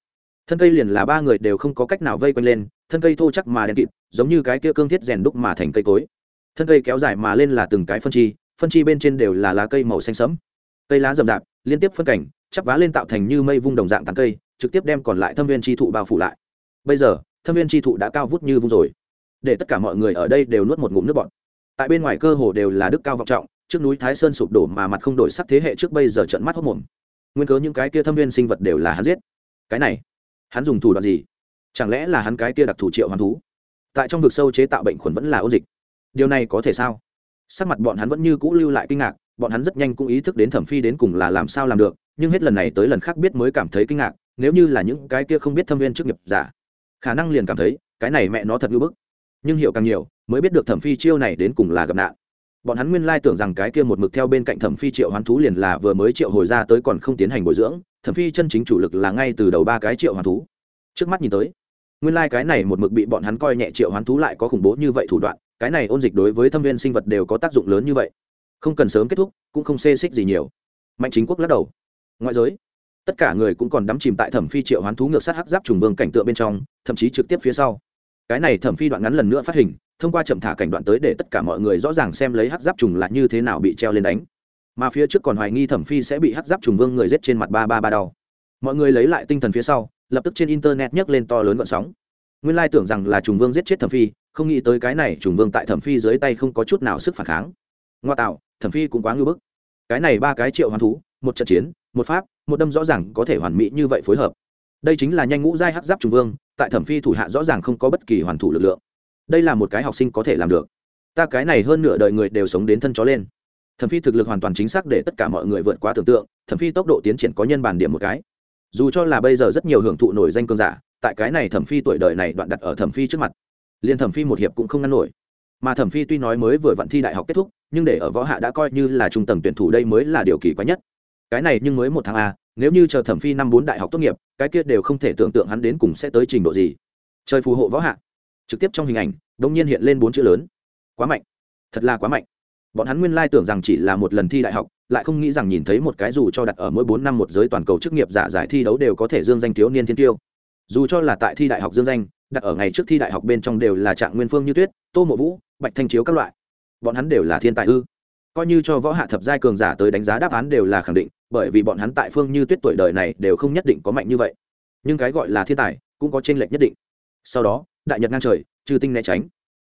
Thân cây liền là ba người đều không có cách nào vây quanh lên, thân cây thô chắc mà đen kịt, giống như cái kia cương thiết rèn đúc mà thành cây cối thân cây kéo dài mà lên là từng cái phân chi phân chi bên trên đều là lá cây màu xanh sẫm. Cây lá rậm rạp, liên tiếp phân cảnh, chắp vá lên tạo thành như mây vung đồng dạng tán cây, trực tiếp đem còn lại thâm viên chi thụ bao phủ lại. Bây giờ, thâm viên chi thụ đã cao vút như vung rồi. Để tất cả mọi người ở đây đều nuốt một ngụm nước bọt. Tại bên ngoài cơ hồ đều là đức cao vọng trọng, trước núi thái sơn sụp đổ mà mặt không đổi sắc thế hệ trước bây giờ trận mắt hốc mồm. Nguyên cớ những cái kia thâm viên sinh vật đều là hắn giết. Cái này, hắn dùng thủ đoạn gì? Chẳng lẽ là hắn cái kia đặc thủ triệu hoàn thú? Tại trong vực sâu chế tạo bệnh khuẩn vẫn là ôn dịch điều này có thể sao? Sắc mặt bọn hắn vẫn như cũ lưu lại kinh ngạc, bọn hắn rất nhanh cũng ý thức đến thẩm phi đến cùng là làm sao làm được, nhưng hết lần này tới lần khác biết mới cảm thấy kinh ngạc, nếu như là những cái kia không biết thâm viên trước nghiệp giả, khả năng liền cảm thấy, cái này mẹ nó thật ngưỡng bức. Nhưng hiểu càng nhiều, mới biết được thẩm phi chiêu này đến cùng là gặp nạn. Bọn hắn nguyên lai tưởng rằng cái kia một mực theo bên cạnh thẩm phi triệu hoán thú liền là vừa mới triệu hồi ra tới còn không tiến hành bồi dưỡng, thẩm phi chân chính chủ lực là ngay từ đầu ba cái triệu hoán thú. Trước mắt nhìn tới, nguyên lai cái này một mực bị bọn hắn coi nhẹ triệu hoán thú lại có khủng bố như vậy thủ đoạn cái này ôn dịch đối với thâm viên sinh vật đều có tác dụng lớn như vậy. Không cần sớm kết thúc, cũng không xê xích gì nhiều. Mạnh chính quốc lắc đầu. Ngoại giới, tất cả người cũng còn đắm chìm tại thẩm phi triệu hoán thú ngược sát hắc giáp trùng vương cảnh tượng bên trong, thậm chí trực tiếp phía sau. Cái này thẩm phi đoạn ngắn lần nữa phát hình, thông qua chậm thả cảnh đoạn tới để tất cả mọi người rõ ràng xem lấy hắc giáp trùng là như thế nào bị treo lên đánh. Mà phía trước còn hoài nghi thẩm phi sẽ bị hắc giáp trùng vương người giết trên mặt ba ba ba đau. Mọi người lấy lại tinh thần phía sau, lập tức trên internet nhấc lên to lớn vận sóng. Nguyên lai tưởng rằng là trùng vương giết chết thẩm phi không nghĩ tới cái này trùng vương tại thẩm phi dưới tay không có chút nào sức phản kháng. Ngoa tạo, thẩm phi cũng quá ngưỡng bức. Cái này ba cái triệu hoàn thú, một trận chiến, một pháp, một đâm rõ ràng có thể hoàn mỹ như vậy phối hợp. Đây chính là nhanh ngũ giai hắc giáp trùng vương, tại thẩm phi thủ hạ rõ ràng không có bất kỳ hoàn thủ lực lượng. Đây là một cái học sinh có thể làm được. Ta cái này hơn nửa đời người đều sống đến thân chó lên. Thẩm phi thực lực hoàn toàn chính xác để tất cả mọi người vượt qua tưởng tượng, thẩm phi tốc độ tiến triển có nhân bản điểm một cái. Dù cho là bây giờ rất nhiều hưởng thụ nổi danh cơn giả, tại cái này thẩm phi tuổi đời này đoạn đặt ở thẩm phi trước mặt liền thẩm phi một hiệp cũng không ngăn nổi. Mà thẩm phi tuy nói mới vừa vặn thi đại học kết thúc, nhưng để ở võ hạ đã coi như là trung tầng tuyển thủ đây mới là điều kỳ quái nhất. Cái này nhưng mới một tháng a, nếu như chờ thẩm phi năm bốn đại học tốt nghiệp, cái kia đều không thể tưởng tượng hắn đến cùng sẽ tới trình độ gì. Trời phù hộ võ hạ. Trực tiếp trong hình ảnh đông nhiên hiện lên bốn chữ lớn. Quá mạnh. Thật là quá mạnh. Bọn hắn nguyên lai tưởng rằng chỉ là một lần thi đại học, lại không nghĩ rằng nhìn thấy một cái dù cho đặt ở mỗi bốn năm một giới toàn cầu chức nghiệp giả giải thi đấu đều có thể dương danh thiếu niên thiên tiêu. Dù cho là tại thi đại học dương danh đặt ở ngày trước thi đại học bên trong đều là trạng nguyên phương như tuyết, tô mộ vũ, bạch thanh chiếu các loại. Bọn hắn đều là thiên tài ư. Coi như cho võ hạ thập giai cường giả tới đánh giá đáp án đều là khẳng định, bởi vì bọn hắn tại phương như tuyết tuổi đời này đều không nhất định có mạnh như vậy. Nhưng cái gọi là thiên tài cũng có tranh lệch nhất định. Sau đó, đại nhật ngang trời trừ tinh né tránh.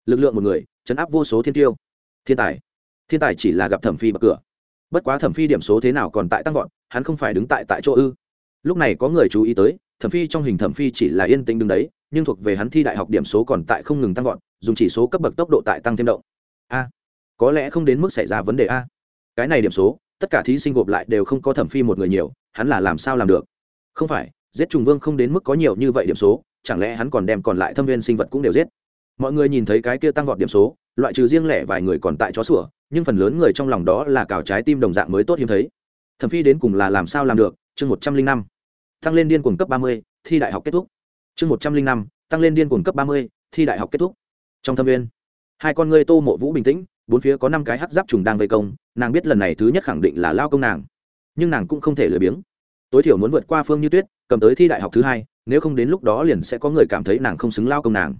Lực lượng một người, chấn áp vô số thiên tiêu. Thiên tài. Thiên tài chỉ là gặp thẩm phi bậc cửa. Bất quá thẩm phi điểm số thế nào còn tại tăng vọt, hắn không phải đứng tại tại chỗ ư. Lúc này có người chú ý tới, thẩm phi trong hình thẩm phi chỉ là yên tĩnh đứng đấy nhưng thuộc về hắn thi đại học điểm số còn tại không ngừng tăng vọt, dùng chỉ số cấp bậc tốc độ tại tăng thêm động. A, có lẽ không đến mức xảy ra vấn đề a. Cái này điểm số, tất cả thí sinh gộp lại đều không có thẩm phi một người nhiều, hắn là làm sao làm được? Không phải, giết trùng vương không đến mức có nhiều như vậy điểm số, chẳng lẽ hắn còn đem còn lại thâm viên sinh vật cũng đều giết? Mọi người nhìn thấy cái kia tăng vọt điểm số, loại trừ riêng lẻ vài người còn tại chó sủa, nhưng phần lớn người trong lòng đó là cào trái tim đồng dạng mới tốt hiếm thấy. Thẩm phi đến cùng là làm sao làm được? Chương một trăm linh năm. Tăng lên điên cuồng cấp ba mươi, thi đại học kết thúc chương một trăm linh năm, tăng lên điên cuồng cấp ba mươi, thi đại học kết thúc. Trong thâm viên, hai con ngươi tô mộ vũ bình tĩnh, bốn phía có năm cái hắc giáp trùng đang vây công, nàng biết lần này thứ nhất khẳng định là lao công nàng. Nhưng nàng cũng không thể lười biếng. Tối thiểu muốn vượt qua phương như tuyết, cầm tới thi đại học thứ hai, nếu không đến lúc đó liền sẽ có người cảm thấy nàng không xứng lao công nàng.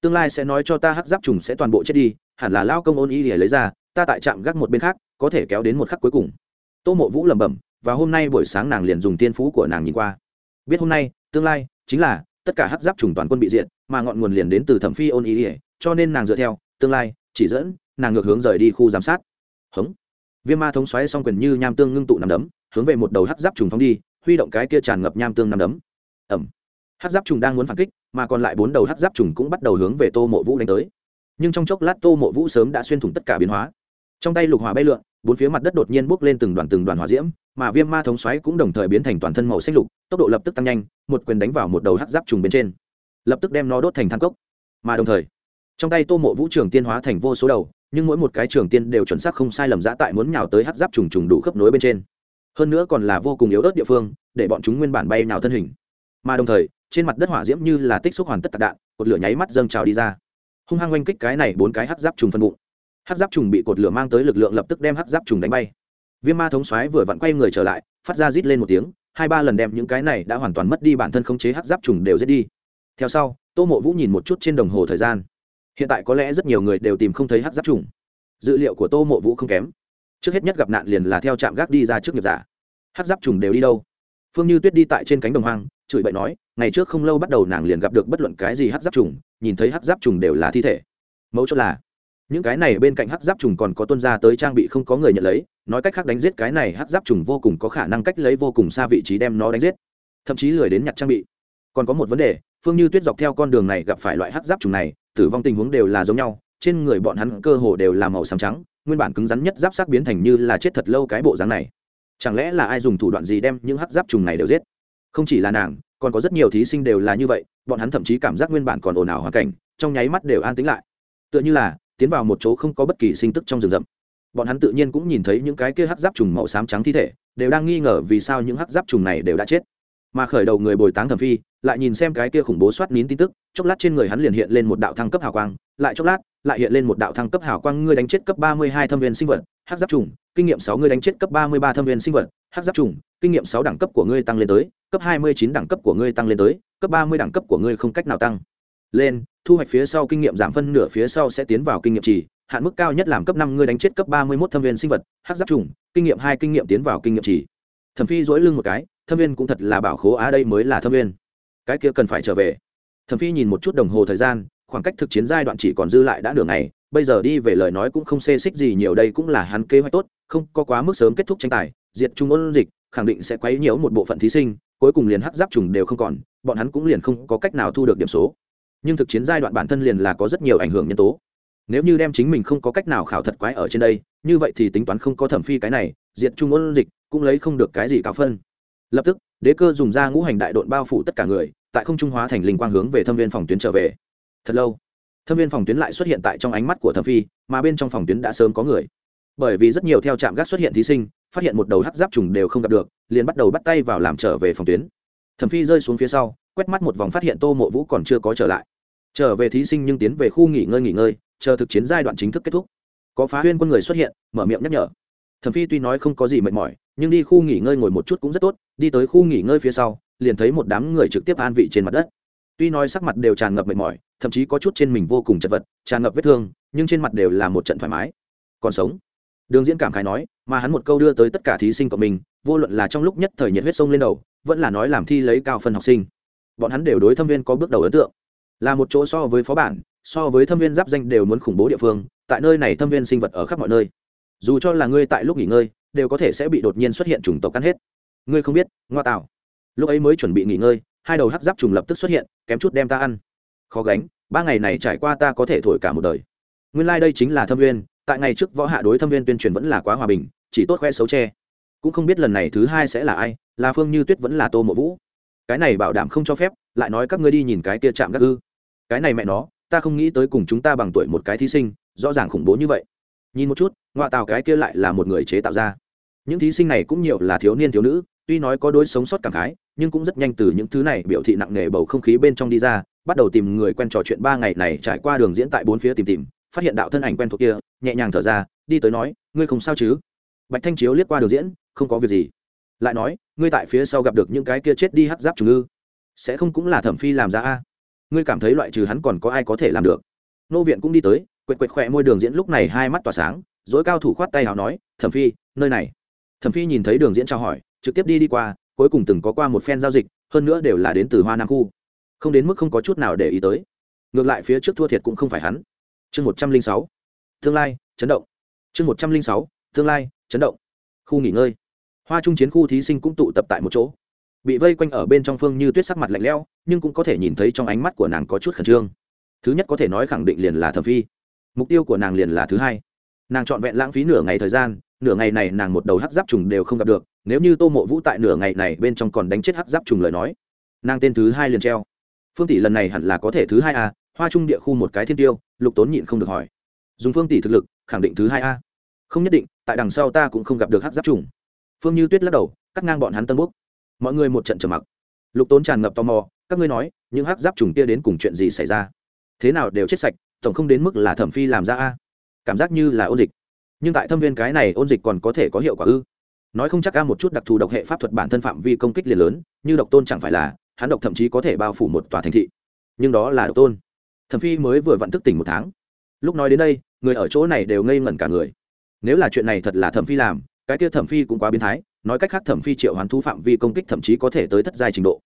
Tương lai sẽ nói cho ta hắc giáp trùng sẽ toàn bộ chết đi, hẳn là lao công ôn y để lấy ra, ta tại trạm gác một bên khác, có thể kéo đến một khắc cuối cùng. Tô mộ vũ lẩm bẩm, và hôm nay buổi sáng nàng liền dùng tiên phú của nàng nhìn qua. Biết hôm nay, tương lai, chính là tất cả hắc giáp trùng toàn quân bị diện mà ngọn nguồn liền đến từ thẩm phi ôn ý ỉa cho nên nàng dựa theo, tương lai, chỉ dẫn, nàng ngược hướng rời đi khu giám sát. Hống. Viêm ma thống xoáy xong quyền như nham tương ngưng tụ nằm đấm, hướng về một đầu hắc giáp trùng phóng đi, huy động cái kia tràn ngập nham tương nằm đấm. Ẩm. Hắc giáp trùng đang muốn phản kích, mà còn lại bốn đầu hắc giáp trùng cũng bắt đầu hướng về tô mộ vũ đánh tới. Nhưng trong chốc lát tô mộ vũ sớm đã xuyên thủng tất cả biến hóa. Trong tay lục hỏa bay lượn bốn phía mặt đất đột nhiên bốc lên từng đoàn từng đoàn hỏa diễm, mà viêm ma thống xoáy cũng đồng thời biến thành toàn thân màu xanh lục, tốc độ lập tức tăng nhanh, một quyền đánh vào một đầu hắc giáp trùng bên trên. Lập tức đem nó đốt thành than cốc. Mà đồng thời, trong tay tô mộ vũ trường tiên hóa thành vô số đầu, nhưng mỗi một cái trường tiên đều chuẩn xác không sai lầm dã tại muốn nhào tới hắc giáp trùng trùng đủ khớp nối bên trên. Hơn nữa còn là vô cùng yếu ớt địa phương, để bọn chúng nguyên bản bay nào thân hình. Mà đồng thời, trên mặt đất hỏa diễm như là tích xúc hoàn tất tạc đạn, cột lửa nháy mắt dâng trào đi ra. Hung hăng oanh kích cái này bốn cái hắc giáp trùng phân bụng hắc giáp trùng bị cột lửa mang tới lực lượng lập tức đem hắc giáp trùng đánh bay. Viêm ma thống xoáy vừa vặn quay người trở lại, phát ra rít lên một tiếng, hai ba lần đem những cái này đã hoàn toàn mất đi bản thân khống chế hắc giáp trùng đều giết đi. Theo sau, tô mộ vũ nhìn một chút trên đồng hồ thời gian. Hiện tại có lẽ rất nhiều người đều tìm không thấy hắc giáp trùng. Dữ liệu của tô mộ vũ không kém. Trước hết nhất gặp nạn liền là theo trạm gác đi ra trước nghiệp giả. Hắc giáp trùng đều đi đâu? Phương như tuyết đi tại trên cánh đồng hoang, chửi bậy nói, ngày trước không lâu bắt đầu nàng liền gặp được bất luận cái gì hắc giáp trùng, nhìn thấy hắc giáp trùng đều là thi thể. Mẫu chốt là những cái này bên cạnh hắc giáp trùng còn có tuân ra tới trang bị không có người nhận lấy, nói cách khác đánh giết cái này hắc giáp trùng vô cùng có khả năng cách lấy vô cùng xa vị trí đem nó đánh giết. Thậm chí lười đến nhặt trang bị. Còn có một vấn đề, phương như tuyết dọc theo con đường này gặp phải loại hắc giáp trùng này, tử vong tình huống đều là giống nhau, trên người bọn hắn cơ hồ đều là màu xám trắng, nguyên bản cứng rắn nhất giáp sắc biến thành như là chết thật lâu cái bộ dáng này. Chẳng lẽ là ai dùng thủ đoạn gì đem những hắc giáp trùng này đều giết? Không chỉ là nàng, còn có rất nhiều thí sinh đều là như vậy, bọn hắn thậm chí cảm giác nguyên bản còn ồn ào hoàn cảnh, trong nháy mắt đều an tĩnh lại. Tựa như là tiến vào một chỗ không có bất kỳ sinh tức trong rừng rậm. Bọn hắn tự nhiên cũng nhìn thấy những cái kia hắc giáp trùng màu xám trắng thi thể, đều đang nghi ngờ vì sao những hắc giáp trùng này đều đã chết. Mà khởi đầu người bồi táng thẩm phi, lại nhìn xem cái kia khủng bố soát nín tin tức, chốc lát trên người hắn liền hiện lên một đạo thăng cấp hào quang, lại chốc lát, lại hiện lên một đạo thăng cấp hào quang, ngươi đánh chết cấp ba mươi hai thâm viên sinh vật, hắc giáp trùng, kinh nghiệm sáu, ngươi đánh chết cấp ba mươi ba thâm viên sinh vật, hắc giáp trùng, kinh nghiệm sáu đẳng cấp của ngươi tăng lên tới, cấp hai mươi chín đẳng cấp của ngươi tăng lên tới, cấp ba mươi đẳng cấp của ngươi không cách nào tăng lên, thu hoạch phía sau kinh nghiệm giảm phân nửa phía sau sẽ tiến vào kinh nghiệm trì, hạn mức cao nhất làm cấp năm ngươi đánh chết cấp ba mươi mốt thâm viên sinh vật hát giáp trùng, kinh nghiệm hai kinh nghiệm tiến vào kinh nghiệm trì. Thẩm phi dỗi lưng một cái, thâm viên cũng thật là bảo khố á, đây mới là thâm viên. Cái kia cần phải trở về. Thẩm phi nhìn một chút đồng hồ thời gian, khoảng cách thực chiến giai đoạn chỉ còn dư lại đã nửa ngày, bây giờ đi về lời nói cũng không xê xích gì nhiều, đây cũng là hắn kế hoạch tốt, không có quá mức sớm kết thúc tranh tài, diệt trung ôn dịch, khẳng định sẽ quấy nhiễu một bộ phận thí sinh, cuối cùng liền hắc giáp trùng đều không còn, bọn hắn cũng liền không có cách nào thu được điểm số nhưng thực chiến giai đoạn bản thân liền là có rất nhiều ảnh hưởng nhân tố. Nếu như đem chính mình không có cách nào khảo thật quái ở trên đây, như vậy thì tính toán không có thẩm phi cái này, diệt trung ôn dịch, cũng lấy không được cái gì cao phân. Lập tức, đế cơ dùng ra ngũ hành đại đội bao phủ tất cả người, tại không trung hóa thành linh quang hướng về thâm viên phòng tuyến trở về. Thật lâu, thâm viên phòng tuyến lại xuất hiện tại trong ánh mắt của thẩm phi, mà bên trong phòng tuyến đã sớm có người. Bởi vì rất nhiều theo trạm gác xuất hiện thí sinh, phát hiện một đầu hắc giáp trùng đều không gặp được, liền bắt đầu bắt tay vào làm trở về phòng tuyến. Thẩm phi rơi xuống phía sau, quét mắt một vòng phát hiện tô mộ vũ còn chưa có trở lại trở về thí sinh nhưng tiến về khu nghỉ ngơi nghỉ ngơi, chờ thực chiến giai đoạn chính thức kết thúc. Có phá huyên quân người xuất hiện, mở miệng nhắc nhở. Thẩm phi tuy nói không có gì mệt mỏi, nhưng đi khu nghỉ ngơi ngồi một chút cũng rất tốt, đi tới khu nghỉ ngơi phía sau, liền thấy một đám người trực tiếp an vị trên mặt đất. Tuy nói sắc mặt đều tràn ngập mệt mỏi, thậm chí có chút trên mình vô cùng chật vật, tràn ngập vết thương, nhưng trên mặt đều là một trận thoải mái. Còn sống. Đường diễn cảm khái nói, mà hắn một câu đưa tới tất cả thí sinh của mình, vô luận là trong lúc nhất thời nhiệt huyết sông lên đầu, vẫn là nói làm thi lấy cao phân học sinh. Bọn hắn đều đối thâm viên có bước đầu ấn tượng là một chỗ so với phó bản, so với thâm viên giáp danh đều muốn khủng bố địa phương, tại nơi này thâm viên sinh vật ở khắp mọi nơi. Dù cho là ngươi tại lúc nghỉ ngơi, đều có thể sẽ bị đột nhiên xuất hiện chủng tộc cắn hết. Ngươi không biết, ngoa tạo. Lúc ấy mới chuẩn bị nghỉ ngơi, hai đầu hắc giáp trùng lập tức xuất hiện, kém chút đem ta ăn. Khó gánh, ba ngày này trải qua ta có thể thổi cả một đời. Nguyên lai、like、đây chính là thâm viên, tại ngày trước võ hạ đối thâm viên tuyên truyền vẫn là quá hòa bình, chỉ tốt khoe xấu tre cũng không biết lần này thứ hai sẽ là ai, là phương như tuyết vẫn là tô mộ vũ. Cái này bảo đảm không cho phép, lại nói các ngươi đi nhìn cái tia chạm gác ư cái này mẹ nó, ta không nghĩ tới cùng chúng ta bằng tuổi một cái thí sinh, rõ ràng khủng bố như vậy. Nhìn một chút, ngoại tào cái kia lại là một người chế tạo ra. Những thí sinh này cũng nhiều là thiếu niên thiếu nữ, tuy nói có đối sống sót cảm khái, nhưng cũng rất nhanh từ những thứ này biểu thị nặng nề bầu không khí bên trong đi ra, bắt đầu tìm người quen trò chuyện ba ngày này trải qua đường diễn tại bốn phía tìm tìm, phát hiện đạo thân ảnh quen thuộc kia, nhẹ nhàng thở ra, đi tới nói, ngươi không sao chứ? Bạch thanh chiếu liếc qua đường diễn, không có việc gì. Lại nói, ngươi tại phía sau gặp được những cái kia chết đi hắt giáp trùng ư sẽ không cũng là thẩm phi làm ra a? Ngươi cảm thấy loại trừ hắn còn có ai có thể làm được? Nô viện cũng đi tới, quệt quệt khỏe môi đường diễn lúc này hai mắt tỏa sáng, dối cao thủ khoát tay nào nói, thẩm phi, nơi này. Thẩm phi nhìn thấy đường diễn trao hỏi, trực tiếp đi đi qua, cuối cùng từng có qua một phen giao dịch, hơn nữa đều là đến từ hoa nam khu. Không đến mức không có chút nào để ý tới. Ngược lại phía trước thua thiệt cũng không phải hắn. Chương một trăm linh sáu. Tương lai, chấn động. Chương một trăm linh sáu. Tương lai, chấn động. Khu nghỉ ngơi. Hoa trung chiến khu thí sinh cũng tụ tập tại một chỗ bị vây quanh ở bên trong phương như tuyết sắc mặt lạnh lẽo, nhưng cũng có thể nhìn thấy trong ánh mắt của nàng có chút khẩn trương. Thứ nhất có thể nói khẳng định liền là thẩm phi. Mục tiêu của nàng liền là thứ hai. Nàng trọn vẹn lãng phí nửa ngày thời gian, nửa ngày này nàng một đầu hắc giáp trùng đều không gặp được, nếu như tô mộ vũ tại nửa ngày này bên trong còn đánh chết hắc giáp trùng lời nói, nàng tên thứ hai liền treo. Phương tỷ lần này hẳn là có thể thứ hai a, hoa trung địa khu một cái thiên tiêu, lục tốn nhịn không được hỏi. Dùng phương tỷ thực lực, khẳng định thứ hai a. Không nhất định, tại đằng sau ta cũng không gặp được hắc giáp trùng. Phương như tuyết lắc đầu, cắt ngang bọn hắn tân búc mọi người một trận trầm mặc. Lục tốn tràn ngập tò mò, các ngươi nói, những hắc giáp trùng kia đến cùng chuyện gì xảy ra? Thế nào đều chết sạch, tổng không đến mức là thẩm phi làm ra a? Cảm giác như là ôn dịch. Nhưng tại thâm viên cái này ôn dịch còn có thể có hiệu quả ư? Nói không chắc ca một chút đặc thù độc hệ pháp thuật bản thân phạm vi công kích liền lớn, như độc tôn chẳng phải là, hắn độc thậm chí có thể bao phủ một tòa thành thị. Nhưng đó là độc tôn. Thẩm phi mới vừa vặn thức tỉnh một tháng. Lúc nói đến đây, người ở chỗ này đều ngây ngẩn cả người. Nếu là chuyện này thật là thẩm phi làm, cái kia thẩm phi cũng quá biến thái nói cách khác thẩm phi triệu hoán thú phạm vi công kích thậm chí có thể tới thất giai trình độ.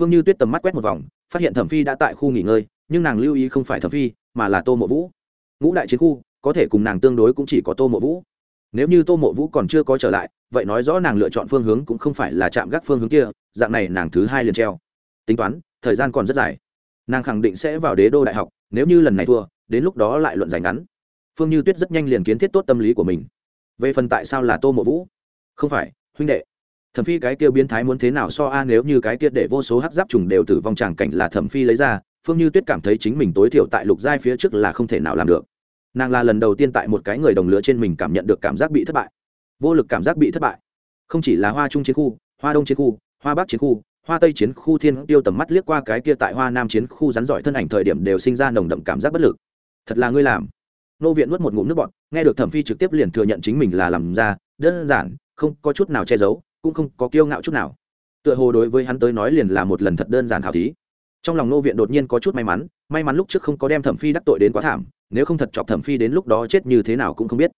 Phương như tuyết tầm mắt quét một vòng, phát hiện thẩm phi đã tại khu nghỉ ngơi, nhưng nàng lưu ý không phải thẩm phi, mà là tô mộ vũ. Ngũ đại chiến khu, có thể cùng nàng tương đối cũng chỉ có tô mộ vũ. Nếu như tô mộ vũ còn chưa có trở lại, vậy nói rõ nàng lựa chọn phương hướng cũng không phải là chạm gác phương hướng kia, dạng này nàng thứ hai liền treo. Tính toán, thời gian còn rất dài. Nàng khẳng định sẽ vào đế đô đại học, nếu như lần này thua, đến lúc đó lại luận giải ngắn. Phương như tuyết rất nhanh liền kiến thiết tốt tâm lý của mình. Về phần tại sao là tô mộ vũ? Không phải huynh đệ, thẩm phi cái kia biến thái muốn thế nào so a, nếu như cái kia để vô số hắc giáp trùng đều tử vong tràng cảnh là thẩm phi lấy ra, phương như tuyết cảm thấy chính mình tối thiểu tại lục giai phía trước là không thể nào làm được. Nàng là lần đầu tiên tại một cái người đồng lứa trên mình cảm nhận được cảm giác bị thất bại. Vô lực cảm giác bị thất bại. Không chỉ là hoa trung chiến khu, hoa đông chiến khu, hoa bắc chiến khu, hoa tây chiến khu thiên tiêu tầm mắt liếc qua cái kia tại hoa nam chiến khu rắn giỏi thân ảnh thời điểm đều sinh ra nồng đậm cảm giác bất lực. Thật là ngươi làm. Nô viện nuốt một ngụm nước bọt, nghe được thẩm phi trực tiếp liền thừa nhận chính mình là làm ra, đơn giản không có chút nào che giấu, cũng không có kiêu ngạo chút nào. Tựa hồ đối với hắn tới nói liền là một lần thật đơn giản khảo thí. Trong lòng nô viện đột nhiên có chút may mắn may mắn lúc trước không có đem thẩm phi đắc tội đến quá thảm, nếu không thật chọc thẩm phi đến lúc đó chết như thế nào cũng không biết.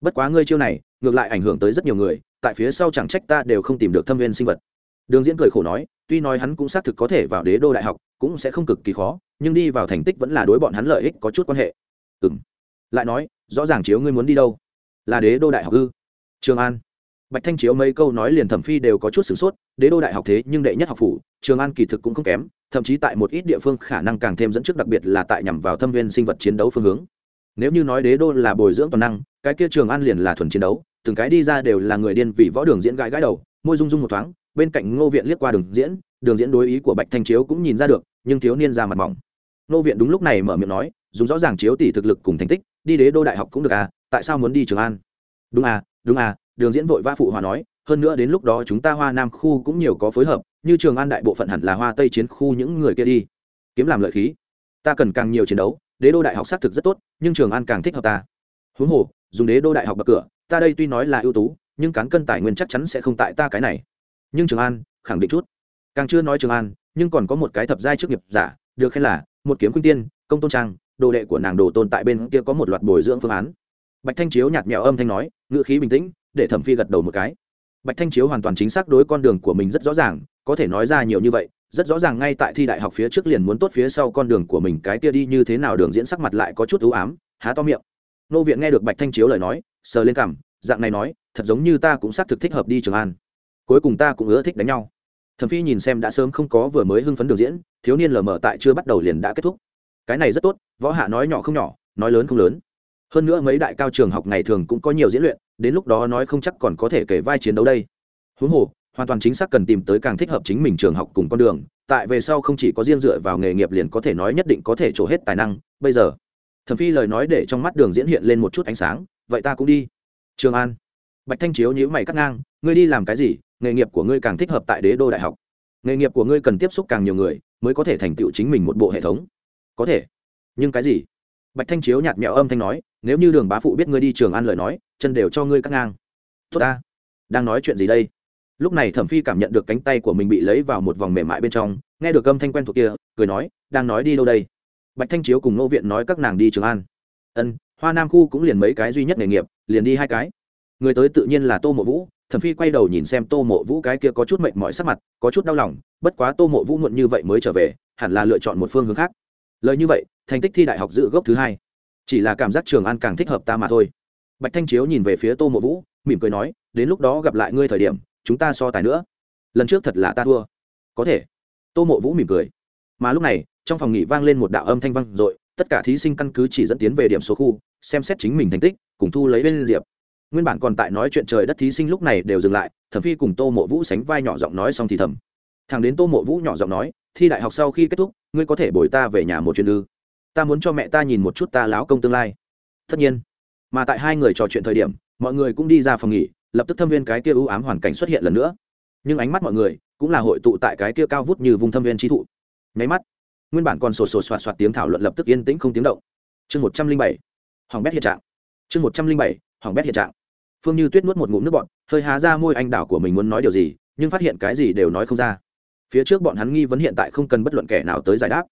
Bất quá ngươi chiêu này, ngược lại ảnh hưởng tới rất nhiều người, tại phía sau chẳng trách ta đều không tìm được thâm viên sinh vật. Đường diễn cười khổ nói, tuy nói hắn cũng xác thực có thể vào đế đô đại học, cũng sẽ không cực kỳ khó, nhưng đi vào thành tích vẫn là đối bọn hắn lợi ích có chút quan hệ. Ừ m lại nói, rõ ràng chiếu ngươi muốn đi đâu? Là đế đô đại học ư? Trường an bạch thanh chiếu mấy câu nói liền thẩm phi đều có chút sửng sốt, đế đô đại học thế nhưng đệ nhất học phủ, trường an kỳ thực cũng không kém, thậm chí tại một ít địa phương khả năng càng thêm dẫn trước, đặc biệt là tại nhằm vào thâm viên sinh vật chiến đấu phương hướng. Nếu như nói đế đô là bồi dưỡng toàn năng, cái kia trường an liền là thuần chiến đấu, từng cái đi ra đều là người điên vì võ đường diễn gãi gãi đầu, môi rung rung một thoáng, bên cạnh ngô viện liếc qua đường diễn đường diễn đối ý của bạch thanh chiếu cũng nhìn ra được, nhưng thiếu niên ra mặt mỏng. Ngô viện đúng lúc này mở miệng nói, dùng rõ ràng chiếu tỷ thực lực cùng thành tích, đi đế đô đại học cũng được à tại sao muốn đi trường an? Đúng à đúng à đường diễn vội vã phụ hòa nói, hơn nữa đến lúc đó chúng ta hoa nam khu cũng nhiều có phối hợp, như trường an đại bộ phận hẳn là hoa tây chiến khu những người kia đi. Kiếm làm lợi khí. Ta cần càng nhiều chiến đấu, đế đô đại học xác thực rất tốt, nhưng trường an càng thích hợp ta. Huống hồ, dùng đế đô đại học bậc cửa, ta đây tuy nói là ưu tú, nhưng cán cân tài nguyên chắc chắn sẽ không tại ta cái này. Nhưng trường an, khẳng định chút. Càng chưa nói trường an, nhưng còn có một cái thập giai chức nghiệp giả, được khen là một kiếm quyên tiên, công tôn trang, đồ đệ của nàng đồ tôn tại bên kia có một loạt bồi dưỡng phương án. Bạch thanh chiếu nhạt mẹo âm thanh nói, ngữ khí bình tĩnh để thẩm phi gật đầu một cái. Bạch thanh chiếu hoàn toàn chính xác đối con đường của mình rất rõ ràng, có thể nói ra nhiều như vậy, rất rõ ràng ngay tại thi đại học phía trước liền muốn tốt phía sau con đường của mình, cái kia đi như thế nào đường diễn sắc mặt lại có chút ưu ám, há to miệng. Nô viện nghe được bạch thanh chiếu lời nói, sờ lên cảm dạng này nói, thật giống như ta cũng xác thực thích hợp đi trường an. Cuối cùng ta cũng ưa thích đánh nhau. Thẩm phi nhìn xem đã sớm không có vừa mới hưng phấn đường diễn, thiếu niên lờ mờ tại chưa bắt đầu liền đã kết thúc. Cái này rất tốt, võ hạ nói nhỏ không nhỏ, nói lớn không lớn hơn nữa mấy đại cao trường học ngày thường cũng có nhiều diễn luyện, đến lúc đó nói không chắc còn có thể kể vai chiến đấu đây. Huống hồ, hoàn toàn chính xác cần tìm tới càng thích hợp chính mình trường học cùng con đường, tại về sau không chỉ có riêng dựa vào nghề nghiệp liền có thể nói nhất định có thể trổ hết tài năng, bây giờ, thẩm phi lời nói để trong mắt đường diễn hiện lên một chút ánh sáng, vậy ta cũng đi. Trường an. Bạch thanh chiếu nhíu mày cắt ngang, ngươi đi làm cái gì? Nghề nghiệp của ngươi càng thích hợp tại đế đô đại học. Nghề nghiệp của ngươi cần tiếp xúc càng nhiều người, mới có thể thành tựu chính mình một bộ hệ thống. Có thể. Nhưng cái gì? Bạch thanh chiếu nhạt mẹo âm thanh nói, nếu như đường bá phụ biết ngươi đi trường an lời nói, chân đều cho ngươi cắt ngang. Tốt ta, đang nói chuyện gì đây? Lúc này thẩm phi cảm nhận được cánh tay của mình bị lấy vào một vòng mềm mại bên trong, nghe được âm thanh quen thuộc kia, cười nói, đang nói đi đâu đây? Bạch thanh chiếu cùng nô viện nói các nàng đi trường an. Ân, hoa nam khu cũng liền mấy cái duy nhất nghề nghiệp, liền đi hai cái. Người tới tự nhiên là tô mộ vũ. Thẩm phi quay đầu nhìn xem tô mộ vũ cái kia có chút mệt mỏi sắc mặt, có chút đau lòng, bất quá tô mộ vũ muộn như vậy mới trở về, hẳn là lựa chọn một phương hướng khác. Lời như vậy thành tích thi đại học giữ gốc thứ hai. Chỉ là cảm giác trường an càng thích hợp ta mà thôi. Bạch thanh chiếu nhìn về phía tô mộ vũ, mỉm cười nói, đến lúc đó gặp lại ngươi thời điểm, chúng ta so tài nữa. Lần trước thật là ta thua. Có thể. Tô mộ vũ mỉm cười. Mà lúc này, trong phòng nghỉ vang lên một đạo âm thanh vang i tất cả thí sinh căn cứ chỉ dẫn tiến về điểm số khu, xem xét chính mình thành tích, cùng thu lấy bên diệp. Nguyên bản còn tại nói chuyện trời đất thí sinh lúc này đều dừng lại, thẩm phi cùng tô mộ vũ sánh vai nhỏ giọng nói xong thì thầm. Thằng đến tô mộ vũ nhỏ giọng nói, thi đại học sau khi kết thúc, ngươi có thể bồi ta về nhà một chuyến ư? Ta muốn cho mẹ ta nhìn một chút ta láo công tương lai. Tất nhiên. Mà tại hai người trò chuyện thời điểm, mọi người cũng đi ra phòng nghỉ, lập tức thâm viên cái kia ưu ám hoàn cảnh xuất hiện lần nữa. Nhưng ánh mắt mọi người cũng là hội tụ tại cái kia cao vút như vùng thâm viên trí thụ. Nháy mắt, nguyên bản còn sột sột soạt soạt tiếng thảo luận lập tức yên tĩnh không tiếng động. Chương một trăm linh bảy hoàng bét hiện trạng. Chương một trăm linh bảy hoàng bét hiện trạng. Phương như tuyết nuốt một ngụm nước bọn hơi há ra môi anh đảo của mình muốn nói điều gì, nhưng phát hiện cái gì đều nói không ra. Phía trước bọn hắn nghi vấn hiện tại không cần bất luận kẻ nào tới giải đáp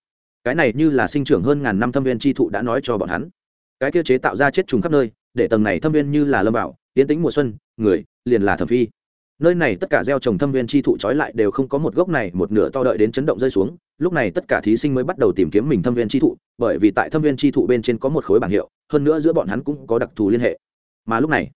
cái này như là sinh trưởng hơn ngàn năm thâm viên tri thụ đã nói cho bọn hắn. Cái kia chế tạo ra chết trùng khắp nơi, để tầng này thâm viên như là lâm bảo tiến tính mùa xuân, người, liền là thẩm phi. Nơi này tất cả gieo trồng thâm viên chi thụ trói lại đều không có một gốc này, một nửa to đợi đến chấn động rơi xuống, lúc này tất cả thí sinh mới bắt đầu tìm kiếm mình thâm viên chi thụ, bởi vì tại thâm viên chi thụ bên trên có một khối bảng hiệu, hơn nữa giữa bọn hắn cũng có đặc thù liên hệ. Mà lúc này,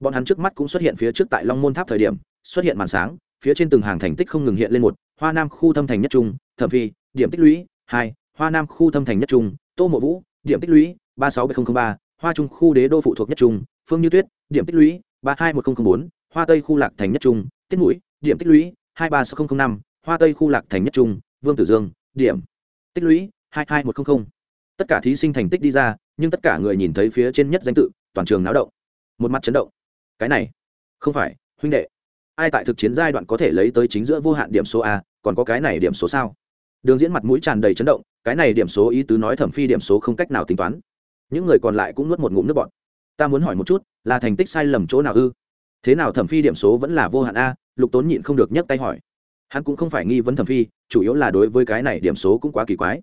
bọn hắn trước mắt cũng xuất hiện phía trước tại long môn tháp thời điểm, xuất hiện màn sáng, phía trên từng hàng thành tích không ngừng hiện lên một, hoa nam khu thâm thành nhất trung, thẩm phi, điểm tích lũy, hai hoa nam khu thâm thành nhất trung, tô mộ vũ, điểm tích lũy, ba sáu bảy ba, hoa trung khu đế đô phụ thuộc nhất trung, phương như tuyết, điểm tích lũy, ba hai một nghìn bốn, hoa tây khu lạc thành nhất trung, tiết mũi, điểm tích lũy, hai ba sáu nghìn năm, hoa tây khu lạc thành nhất trung, vương tử dương, điểm tích lũy, hai hai một trăm linh tất cả thí sinh thành tích đi ra, nhưng tất cả người nhìn thấy phía trên nhất danh tự, toàn trường náo động. Một mặt chấn động. Cái này, không phải, huynh đệ. Ai tại thực chiến giai đoạn có thể lấy tới chính giữa vô hạn điểm số a, còn có cái này điểm số sao? Đường diễn mặt mũi tràn đầy chấn động cái này điểm số ý tứ nói thẩm phi điểm số không cách nào tính toán. Những người còn lại cũng nuốt một ngụm nước bọt. Ta muốn hỏi một chút, là thành tích sai lầm chỗ nào ư? Thế nào thẩm phi điểm số vẫn là vô hạn a? Lục tốn nhịn không được nhấc tay hỏi. Hắn cũng không phải nghi vấn thẩm phi, chủ yếu là đối với cái này điểm số cũng quá kỳ quái.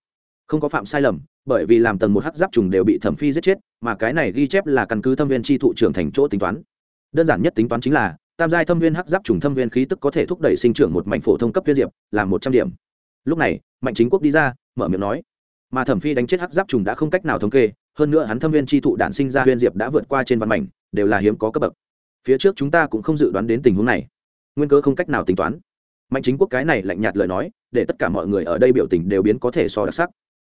Không có phạm sai lầm, bởi vì làm tầng một hắc giáp trùng đều bị thẩm phi giết chết, mà cái này ghi chép là căn cứ thâm viên tri thụ trưởng thành chỗ tính toán. Đơn giản nhất tính toán chính là, tam giai thâm viên hắc giáp trùng thâm viên khí tức có thể thúc đẩy sinh trưởng một mảnh phổ thông cấp viên diệp, là một trăm điểm lúc này, mạnh chính quốc đi ra, mở miệng nói. Mà thẩm phi đánh chết hắc giáp trùng đã không cách nào thống kê, hơn nữa hắn thâm viên tri thụ đản sinh ra huyên diệp đã vượt qua trên văn mảnh, đều là hiếm có cấp bậc. Phía trước chúng ta cũng không dự đoán đến tình huống này. Nguyên cơ không cách nào tính toán. Mạnh chính quốc cái này lạnh nhạt lời nói, để tất cả mọi người ở đây biểu tình đều biến có thể so đặc sắc.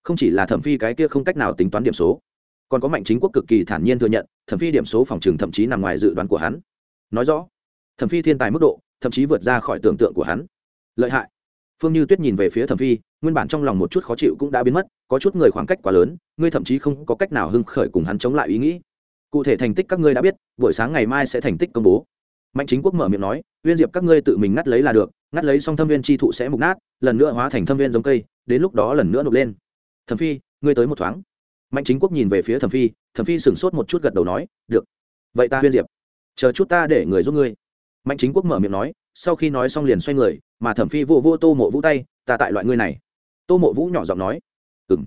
Không chỉ là thẩm phi cái kia không cách nào tính toán điểm số, còn có mạnh chính quốc cực kỳ thản nhiên thừa nhận, thẩm phi điểm số phòng trường thậm chí nằm ngoài dự đoán của hắn. Nói rõ, thẩm phi thiên tài mức độ, thậm chí vượt ra khỏi tưởng tượng của hắn. Lợi hại phương như tuyết nhìn về phía thẩm phi, nguyên bản trong lòng một chút khó chịu cũng đã biến mất, có chút người khoảng cách quá lớn, ngươi thậm chí không có cách nào hưng khởi cùng hắn chống lại ý nghĩ. Cụ thể thành tích các ngươi đã biết, buổi sáng ngày mai sẽ thành tích công bố. Mạnh chính quốc mở miệng nói, uyên diệp các ngươi tự mình ngắt lấy là được, ngắt lấy xong thâm viên chi thụ sẽ mục nát, lần nữa hóa thành thâm viên giống cây, đến lúc đó lần nữa nộp lên. Thẩm phi, ngươi tới một thoáng. Mạnh chính quốc nhìn về phía thẩm phi thẩm phi sửng sốt một chút gật đầu nói, được. Vậy ta uyên diệp. Chờ chút ta để người giúp ngươi. Mạnh chính quốc mở miệng nói sau khi nói xong liền xoay người, mà thẩm phi vô vô tô mộ vũ tay, ta tại loại ngươi này. Tô mộ vũ nhỏ giọng nói ừng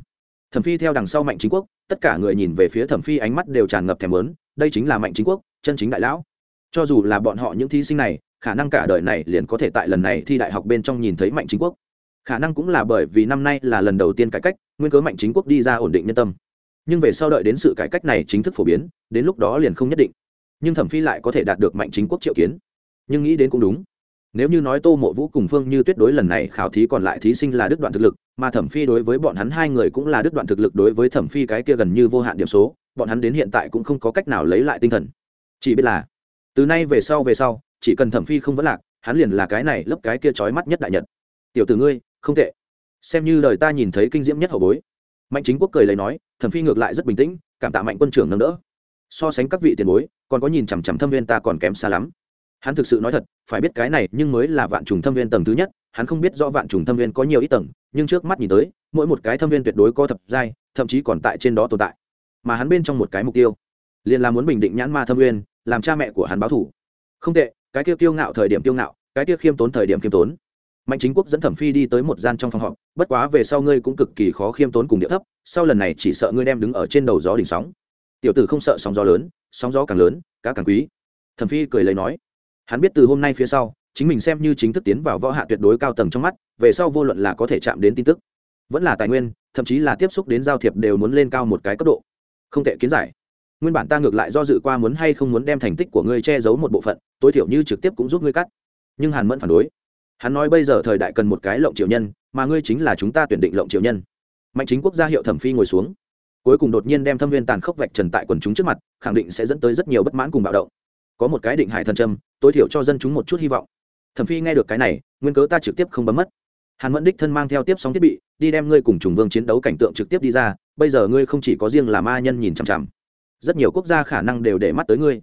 thẩm phi theo đằng sau mạnh chính quốc, tất cả người nhìn về phía thẩm phi ánh mắt đều tràn ngập thèm lớn đây chính là mạnh chính quốc, chân chính đại lão. Cho dù là bọn họ những thí sinh này, khả năng cả đời này liền có thể tại lần này thi đại học bên trong nhìn thấy mạnh chính quốc. Khả năng cũng là bởi vì năm nay là lần đầu tiên cải cách, nguyên cớ mạnh chính quốc đi ra ổn định nhân tâm. Nhưng về sau đợi đến sự cải cách này chính thức phổ biến, đến lúc đó liền không nhất định. Nhưng thẩm phi lại có thể đạt được mạnh chính quốc triệu kiến. Nhưng nghĩ đến cũng đúng nếu như nói tô mộ vũ cùng phương như tuyết đối lần này khảo thí còn lại thí sinh là đứt đoạn thực lực, mà thẩm phi đối với bọn hắn hai người cũng là đứt đoạn thực lực đối với thẩm phi cái kia gần như vô hạn điểm số, bọn hắn đến hiện tại cũng không có cách nào lấy lại tinh thần. Chỉ biết là, từ nay về sau về sau, chỉ cần thẩm phi không vẫn lạc, hắn liền là cái này lấp cái kia trói mắt nhất đại nhật. Tiểu tử ngươi, không tệ. Xem như đời ta nhìn thấy kinh diễm nhất hậu bối. Mạnh chính quốc cười lấy nói, thẩm phi ngược lại rất bình tĩnh, cảm tạ mạnh quân trưởng nâng đỡ. So sánh các vị tiền bối, còn có nhìn chằm chằm thâm viên ta còn kém xa lắm hắn thực sự nói thật, phải biết cái này nhưng mới là vạn trùng thâm viên tầng thứ nhất, hắn không biết rõ vạn trùng thâm viên có nhiều ít tầng, nhưng trước mắt nhìn tới, mỗi một cái thâm viên tuyệt đối có thập giai, thậm chí còn tại trên đó tồn tại. Mà hắn bên trong một cái mục tiêu, liền là muốn bình định nhãn ma thâm viên, làm cha mẹ của hắn báo thủ. Không tệ, cái kia kiêu ngạo thời điểm kiêu ngạo, cái kia khiêm tốn thời điểm khiêm tốn. Mạnh chính quốc dẫn thẩm phi đi tới một gian trong phòng họp, bất quá về sau ngươi cũng cực kỳ khó khiêm tốn cùng địa thấp, sau lần này chỉ sợ ngươi đem đứng ở trên đầu gió đỉnh sóng. Tiểu tử không sợ sóng gió lớn, sóng gió càng lớn, cá càng quý. Thẩm phi cười lấy nói hắn biết từ hôm nay phía sau, chính mình xem như chính thức tiến vào võ hạ tuyệt đối cao tầng trong mắt, về sau vô luận là có thể chạm đến tin tức, vẫn là tài nguyên, thậm chí là tiếp xúc đến giao thiệp đều muốn lên cao một cái cấp độ. Không thể kiến giải. Nguyên bản ta ngược lại do dự qua muốn hay không muốn đem thành tích của ngươi che giấu một bộ phận, tối thiểu như trực tiếp cũng giúp ngươi cắt. Nhưng hàn mẫn phản đối. Hắn nói bây giờ thời đại cần một cái lộng triệu nhân, mà ngươi chính là chúng ta tuyển định lộng triệu nhân. Mạnh chính quốc gia hiệu thẩm phi ngồi xuống. Cuối cùng đột nhiên đem thâm viên tàn khốc vạch trần tại quần chúng trước mặt, khẳng định sẽ dẫn tới rất nhiều bất mãn cùng bạo động có một cái định hải thần trâm, tối thiểu cho dân chúng một chút hy vọng. Thẩm phi nghe được cái này, nguyên cớ ta trực tiếp không bấm mất. Hàn mẫn đích thân mang theo tiếp sóng thiết bị, đi đem ngươi cùng trùng vương chiến đấu cảnh tượng trực tiếp đi ra, bây giờ ngươi không chỉ có riêng là ma nhân nhìn chằm chằm, rất nhiều quốc gia khả năng đều để mắt tới ngươi.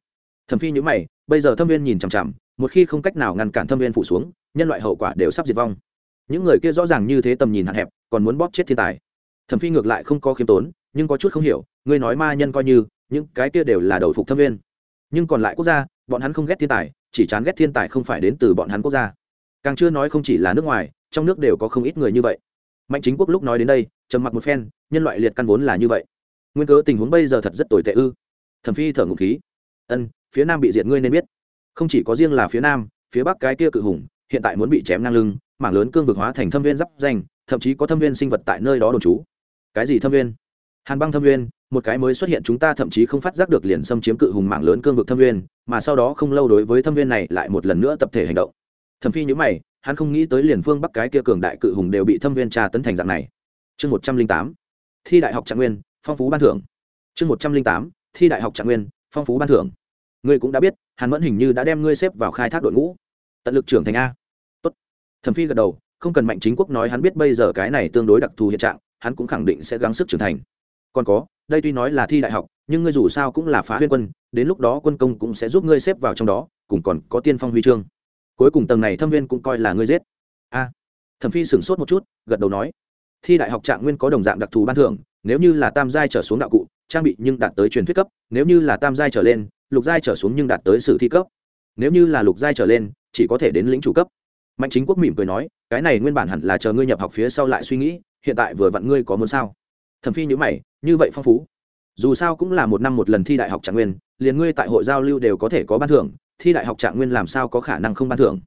Thẩm phi nhữ mày, bây giờ thâm viên nhìn chằm chằm, một khi không cách nào ngăn cản thâm viên phụ xuống, nhân loại hậu quả đều sắp diệt vong. Những người kia rõ ràng như thế tầm nhìn hạn hẹp, còn muốn bóp chết thiên tài. Thẩm phi ngược lại không có khiêm tốn, nhưng có chút không hiểu, ngươi nói ma nhân coi như, những cái kia đều là đầu phục thâm viên nhưng còn lại quốc gia, bọn hắn không ghét thiên tài, chỉ chán ghét thiên tài không phải đến từ bọn hắn quốc gia. Càng chưa nói không chỉ là nước ngoài, trong nước đều có không ít người như vậy. Mạnh chính quốc lúc nói đến đây, trầm mặc một phen, nhân loại liệt căn vốn là như vậy. Nguyên cớ tình huống bây giờ thật rất tồi tệ ư. Thẩm phi thở ngụm khí. Ân, phía nam bị diệt ngươi nên biết. Không chỉ có riêng là phía nam, phía bắc cái kia cự hùng, hiện tại muốn bị chém ngang lưng, mảng lớn cương vực hóa thành thâm viên giáp danh, thậm chí có thâm viên sinh vật tại nơi đó đồn trú. Cái gì thâm viên? Hàn băng thâm nguyên, một cái mới xuất hiện chúng ta thậm chí không phát giác được liền xâm chiếm cự hùng mảng lớn cương vực thâm nguyên, mà sau đó không lâu đối với thâm nguyên này lại một lần nữa tập thể hành động. Thẩm phi nhữ mày hắn không nghĩ tới liền phương bắc cái kia cường đại cự hùng đều bị thâm nguyên tra tấn thành dạng này. Chương một trăm linh tám thi đại học trạng nguyên phong phú ban thưởng. Chương một trăm linh tám thi đại học trạng nguyên phong phú ban thưởng. Ngươi cũng đã biết hàn mẫn hình như đã đem ngươi xếp vào khai thác đội ngũ. Tận lực trưởng thành a. Tốt. Thẩm phi gật đầu không cần mạnh chính quốc nói hắn biết bây giờ cái này tương đối đặc thù hiện trạng hắn cũng khẳng định sẽ gắng sức trưởng thành còn có, đây tuy nói là thi đại học, nhưng ngươi dù sao cũng là phá huyên quân, đến lúc đó quân công cũng sẽ giúp ngươi xếp vào trong đó, cùng còn có tiên phong huy chương. Cuối cùng tầng này thâm viên cũng coi là ngươi giết. A. Thẩm phi sửng sốt một chút, gật đầu nói, thi đại học trạng nguyên có đồng dạng đặc thù ban thưởng, nếu như là tam giai trở xuống đạo cụ, trang bị nhưng đạt tới truyền thuyết cấp, nếu như là tam giai trở lên, lục giai trở xuống nhưng đạt tới sử thi cấp. Nếu như là lục giai trở lên, chỉ có thể đến lĩnh chủ cấp. Mạnh chính quốc mỉm cười nói, cái này nguyên bản hẳn là chờ ngươi nhập học phía sau lại suy nghĩ, hiện tại vừa vặn ngươi có muốn sao? Thẩm phi nhữ mày như vậy phong phú. Dù sao cũng là một năm một lần thi đại học trạng nguyên, liền ngươi tại hội giao lưu đều có thể có ban thưởng, thi đại học trạng nguyên làm sao có khả năng không ban thưởng?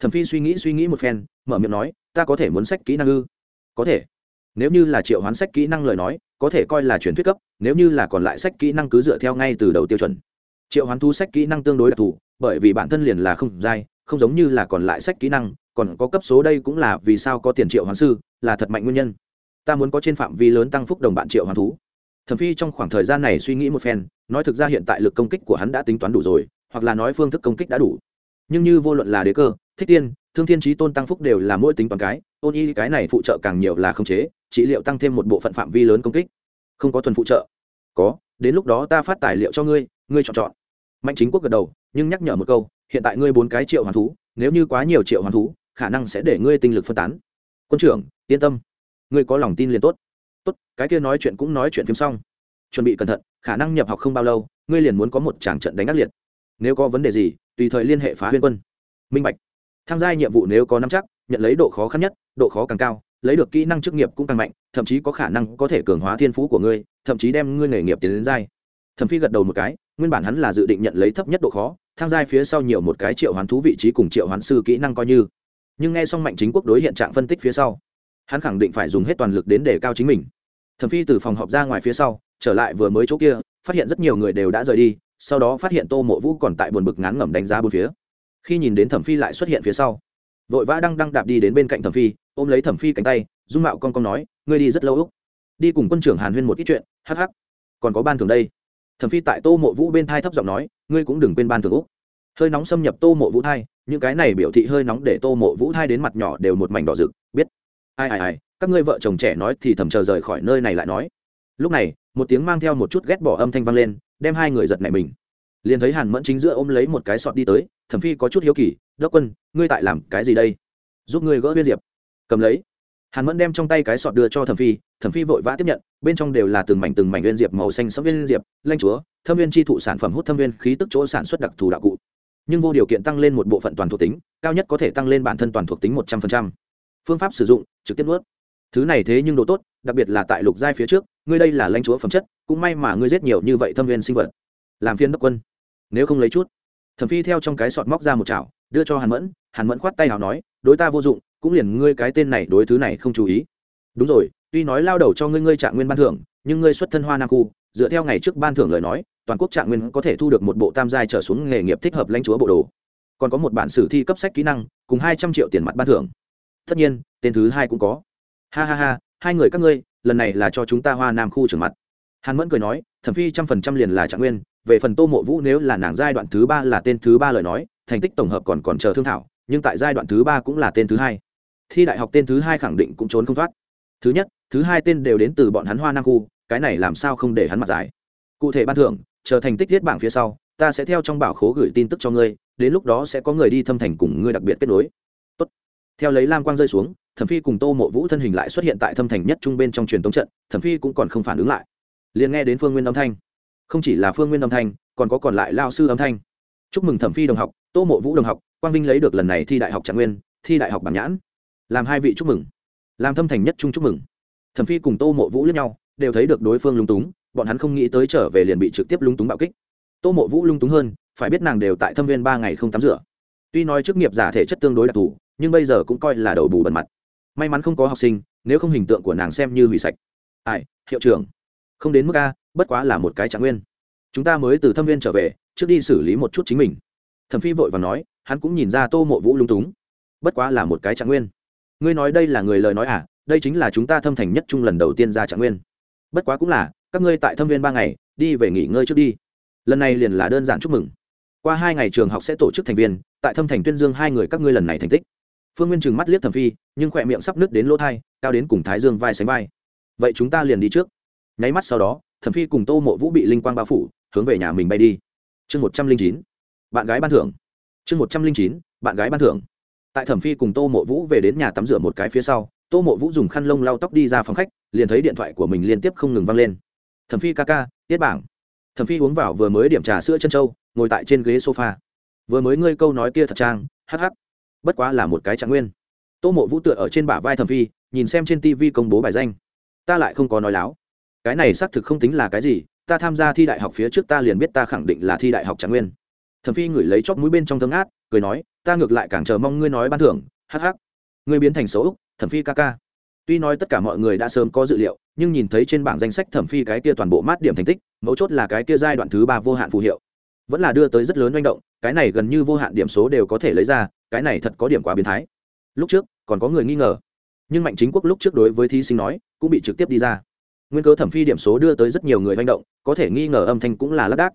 Thẩm phi suy nghĩ suy nghĩ một phen, mở miệng nói, ta có thể muốn sách kỹ năng ư? Có thể. Nếu như là triệu hoán sách kỹ năng lời nói, có thể coi là truyền thuyết cấp, nếu như là còn lại sách kỹ năng cứ dựa theo ngay từ đầu tiêu chuẩn. Triệu hoán thu sách kỹ năng tương đối đặc thù, bởi vì bản thân liền là không dai, không giống như là còn lại sách kỹ năng, còn có cấp số đây cũng là vì sao có tiền triệu hoán sư, là thật mạnh nguyên nhân. Ta muốn có trên phạm vi lớn tăng phúc đồng bạn triệu hoán thú thẩm phi trong khoảng thời gian này suy nghĩ một phen, nói thực ra hiện tại lực công kích của hắn đã tính toán đủ rồi, hoặc là nói phương thức công kích đã đủ. Nhưng như vô luận là đế cơ, thích tiên, thương thiên trí tôn tăng phúc đều là mỗi tính toàn cái ôn y cái này phụ trợ càng nhiều là không chế, trị liệu tăng thêm một bộ phận phạm vi lớn công kích. Không có thuần phụ trợ. Có, đến lúc đó ta phát tài liệu cho ngươi ngươi chọn chọn. Mạnh chính quốc gật đầu, nhưng nhắc nhở một câu, hiện tại ngươi bốn cái triệu hoàn thú, nếu như quá nhiều triệu hoàn thú, khả năng sẽ để ngươi tinh lực phân tán. Quân trưởng, yên tâm. Ngươi có lòng tin liền tốt tốt, cái kia nói chuyện cũng nói chuyện phim xong. Chuẩn bị cẩn thận, khả năng nhập học không bao lâu, ngươi liền muốn có một tràng trận đánh ác liệt. Nếu có vấn đề gì, tùy thời liên hệ phá huyên quân. Minh bạch. Tham gia nhiệm vụ nếu có nắm chắc, nhận lấy độ khó khăn nhất, độ khó càng cao, lấy được kỹ năng chức nghiệp cũng càng mạnh, thậm chí có khả năng có thể cường hóa thiên phú của ngươi, thậm chí đem ngươi nghề nghiệp tiến đến giai. Thẩm phi gật đầu một cái, nguyên bản hắn là dự định nhận lấy thấp nhất độ khó, tham gia phía sau nhiều một cái triệu hoán thú vị trí cùng triệu hoán sư kỹ năng coi như. Nhưng nghe xong mạnh chính quốc đối hiện trạng phân tích phía sau hắn khẳng định phải dùng hết toàn lực đến để cao chính mình. Thẩm phi từ phòng họp ra ngoài phía sau, trở lại vừa mới chỗ kia, phát hiện rất nhiều người đều đã rời đi, sau đó phát hiện tô mộ vũ còn tại buồn bực ngán ngẩm đánh giá bốn phía. Khi nhìn đến thẩm phi lại xuất hiện phía sau, vội vã đang đang đạp đi đến bên cạnh thẩm phi, ôm lấy thẩm phi cánh tay, dung mạo con con nói, ngươi đi rất lâu úc. Đi cùng quân trưởng hàn huyên một ít chuyện, hắc hắc. Còn có ban thường đây. Thẩm phi tại tô mộ vũ bên thai thấp giọng nói, ngươi cũng đừng quên ban thường úc. Hơi nóng xâm nhập tô mộ vũ thai, những cái này biểu thị hơi nóng để tô mộ vũ thai đến mặt nhỏ đều một mảnh đỏ rực, biết ai ai ai, các ngươi vợ chồng trẻ nói thì thầm chờ rời khỏi nơi này lại nói. Lúc này, một tiếng mang theo một chút ghét bỏ âm thanh vang lên, đem hai người giật nảy mình. Liền thấy hàn mẫn chính giữa ôm lấy một cái sọt đi tới, thẩm phi có chút hiếu kỳ, đốc quân, ngươi tại làm cái gì đây? Giúp ngươi gỡ viên diệp. Cầm lấy. Hàn mẫn đem trong tay cái sọt đưa cho thẩm phi thẩm phi vội vã tiếp nhận, bên trong đều là từng mảnh từng mảnh viên diệp màu xanh sẫm viên diệp, lanh chúa, thâm viên chi thụ sản phẩm hút thâm viên khí tức chỗ sản xuất đặc thù đạo cụ. Nhưng vô điều kiện tăng lên một bộ phận toàn thuộc tính, cao nhất có thể tăng lên bản thân toàn thuộc tính một trăm phần trăm phương pháp sử dụng, trực tiếp nuốt. Thứ này thế nhưng độ tốt, đặc biệt là tại lục giai phía trước, ngươi đây là lãnh chúa phẩm chất, cũng may mà ngươi giết nhiều như vậy thâm viên sinh vật. Làm phiên đốc quân. Nếu không lấy chút. Thẩm phi theo trong cái sọt móc ra một chảo, đưa cho hàn mẫn hàn mẫn khoát tay nào nói, đối ta vô dụng, cũng liền ngươi cái tên này đối thứ này không chú ý. Đúng rồi, tuy nói lao đầu cho ngươi ngươi trạng nguyên ban thưởng, nhưng ngươi xuất thân hoa nam khu, dựa theo ngày trước ban thưởng lời nói, toàn quốc trạng nguyên có thể thu được một bộ tam giai trở xuống nghề nghiệp thích hợp lãnh chúa bộ đồ. Còn có một bản sử thi cấp sách kỹ năng, cùng hai trăm triệu tiền mặt ban thưởng tất nhiên, tên thứ hai cũng có. Ha ha ha, hai người các ngươi, lần này là cho chúng ta hoa nam khu trưởng mặt. Hàn mẫn cười nói, thẩm phi trăm phần trăm liền là trạng nguyên, về phần tô mộ vũ nếu là nàng giai đoạn thứ ba là tên thứ ba lời nói, thành tích tổng hợp còn còn chờ thương thảo, nhưng tại giai đoạn thứ ba cũng là tên thứ hai. Thi đại học tên thứ hai khẳng định cũng trốn không thoát. Thứ nhất, thứ hai tên đều đến từ bọn hắn hoa nam khu, cái này làm sao không để hắn mặt giải cụ thể ban thưởng, chờ thành tích thiết bảng phía sau, ta sẽ theo trong bảo khố gửi tin tức cho ngươi, đến lúc đó sẽ có người đi thâm thành cùng ngươi đặc biệt kết nối theo lấy lam quang rơi xuống, thẩm phi cùng tô mộ vũ thân hình lại xuất hiện tại thâm thành nhất trung bên trong truyền tống trận, thẩm phi cũng còn không phản ứng lại. Liền nghe đến phương nguyên âm thanh. Không chỉ là phương nguyên âm thanh, còn có còn lại lao sư âm thanh. Chúc mừng thẩm phi đồng học, tô mộ vũ đồng học, quang vinh lấy được lần này thi đại học trạng nguyên, thi đại học bản nhãn. Làm hai vị chúc mừng. Làm thâm thành nhất trung chúc mừng. Thẩm phi cùng tô mộ vũ lẫn nhau, đều thấy được đối phương lung túng, bọn hắn không nghĩ tới trở về liền bị trực tiếp lung túng bạo kích. Tô mộ vũ lung túng hơn, phải biết nàng đều tại thâm viên ba ngày không tắm rửa. Tuy nói chức nghiệp giả thể chất tương đối đặc thù nhưng bây giờ cũng coi là đầu bù bẩn mặt. May mắn không có học sinh, nếu không hình tượng của nàng xem như hủy sạch. Ai, hiệu trưởng. Không đến mức a, bất quá là một cái trạng nguyên. Chúng ta mới từ thâm viên trở về, trước đi xử lý một chút chính mình. Thẩm phi vội và nói, hắn cũng nhìn ra tô mộ vũ lung túng. Bất quá là một cái trạng nguyên. Ngươi nói đây là người lời nói à đây chính là chúng ta thâm thành nhất trung lần đầu tiên ra trạng nguyên. Bất quá cũng là, các ngươi tại thâm viên ba ngày, đi về nghỉ ngơi trước đi. Lần này liền là đơn giản chúc mừng. Qua hai ngày trường học sẽ tổ chức thành viên, tại thâm thành tuyên dương hai người các ngươi lần này thành tích phương nguyên trừng mắt liếc thẩm phi, nhưng khỏe miệng sắp nứt đến lỗ thai, cao đến cùng thái dương vai sánh vai. Vậy chúng ta liền đi trước. Nháy mắt sau đó, thẩm phi cùng tô mộ vũ bị linh quang bao phủ, hướng về nhà mình bay đi. Chương một trăm linh chín, bạn gái ban thưởng. Chương một trăm linh chín, bạn gái ban thưởng. Tại thẩm phi cùng tô mộ vũ về đến nhà tắm rửa một cái phía sau, tô mộ vũ dùng khăn lông lau tóc đi ra phòng khách, liền thấy điện thoại của mình liên tiếp không ngừng văng lên. Thẩm phi ca ca, tiết bảng. Thẩm phi uống vào vừa mới điểm trà sữa chân trâu ngồi tại trên ghế sofa. Vừa mới ngươi câu nói kia thật trang, hắc hắc bất quá là một cái trạng nguyên. Tô mộ vũ tựa ở trên bả vai thẩm phi, nhìn xem trên tv công bố bài danh. Ta lại không có nói láo. Cái này xác thực không tính là cái gì, ta tham gia thi đại học phía trước ta liền biết ta khẳng định là thi đại học trạng nguyên. Thẩm phi ngửi lấy chóp mũi bên trong thương át cười nói, ta ngược lại càng chờ mong ngươi nói ban thưởng, hắc hắc. Ngươi biến thành xấu úc thẩm phi ca ca. Tuy nói tất cả mọi người đã sớm có dự liệu, nhưng nhìn thấy trên bảng danh sách thẩm phi cái kia toàn bộ mát điểm thành tích, mấu chốt là cái kia giai đoạn thứ ba vô hạn phù hiệu. Vẫn là đưa tới rất lớn manh động cái này gần như vô hạn điểm số đều có thể lấy ra, cái này thật có điểm quá biến thái. Lúc trước, còn có người nghi ngờ. Nhưng mạnh chính quốc lúc trước đối với thí sinh nói, cũng bị trực tiếp đi ra. Nguyên cớ thẩm phi điểm số đưa tới rất nhiều người manh động, có thể nghi ngờ âm thanh cũng là lác đác.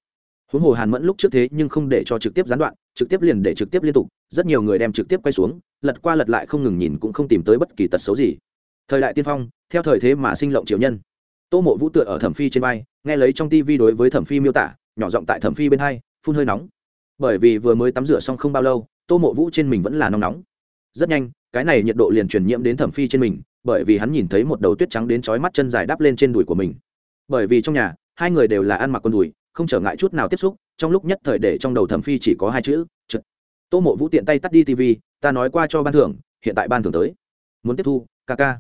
Huống hồ hàn mẫn lúc trước thế nhưng không để cho trực tiếp gián đoạn, trực tiếp liền để trực tiếp liên tục, rất nhiều người đem trực tiếp quay xuống, lật qua lật lại không ngừng nhìn cũng không tìm tới bất kỳ tật xấu gì. Thời đại tiên phong, theo thời thế mà sinh lộng triệu nhân. Tô mộ vũ tựa ở thẩm phi trên vai, nghe lấy trong tivi đối với thẩm phi miêu tả, nhỏ giọng tại thẩm phi bên hai, phun hơi nóng bởi vì vừa mới tắm rửa xong không bao lâu, tô mộ vũ trên mình vẫn là nóng nóng. Rất nhanh, cái này nhiệt độ liền truyền nhiễm đến thẩm phi trên mình, bởi vì hắn nhìn thấy một đầu tuyết trắng đến chói mắt chân dài đắp lên trên đùi của mình. Bởi vì trong nhà, hai người đều là ăn mặc con đùi, không trở ngại chút nào tiếp xúc, trong lúc nhất thời để trong đầu thẩm phi chỉ có hai chữ trực tô mộ vũ tiện tay tắt đi tv ta nói qua cho ban thưởng, hiện tại ban thưởng tới. Muốn tiếp thu, ca ca.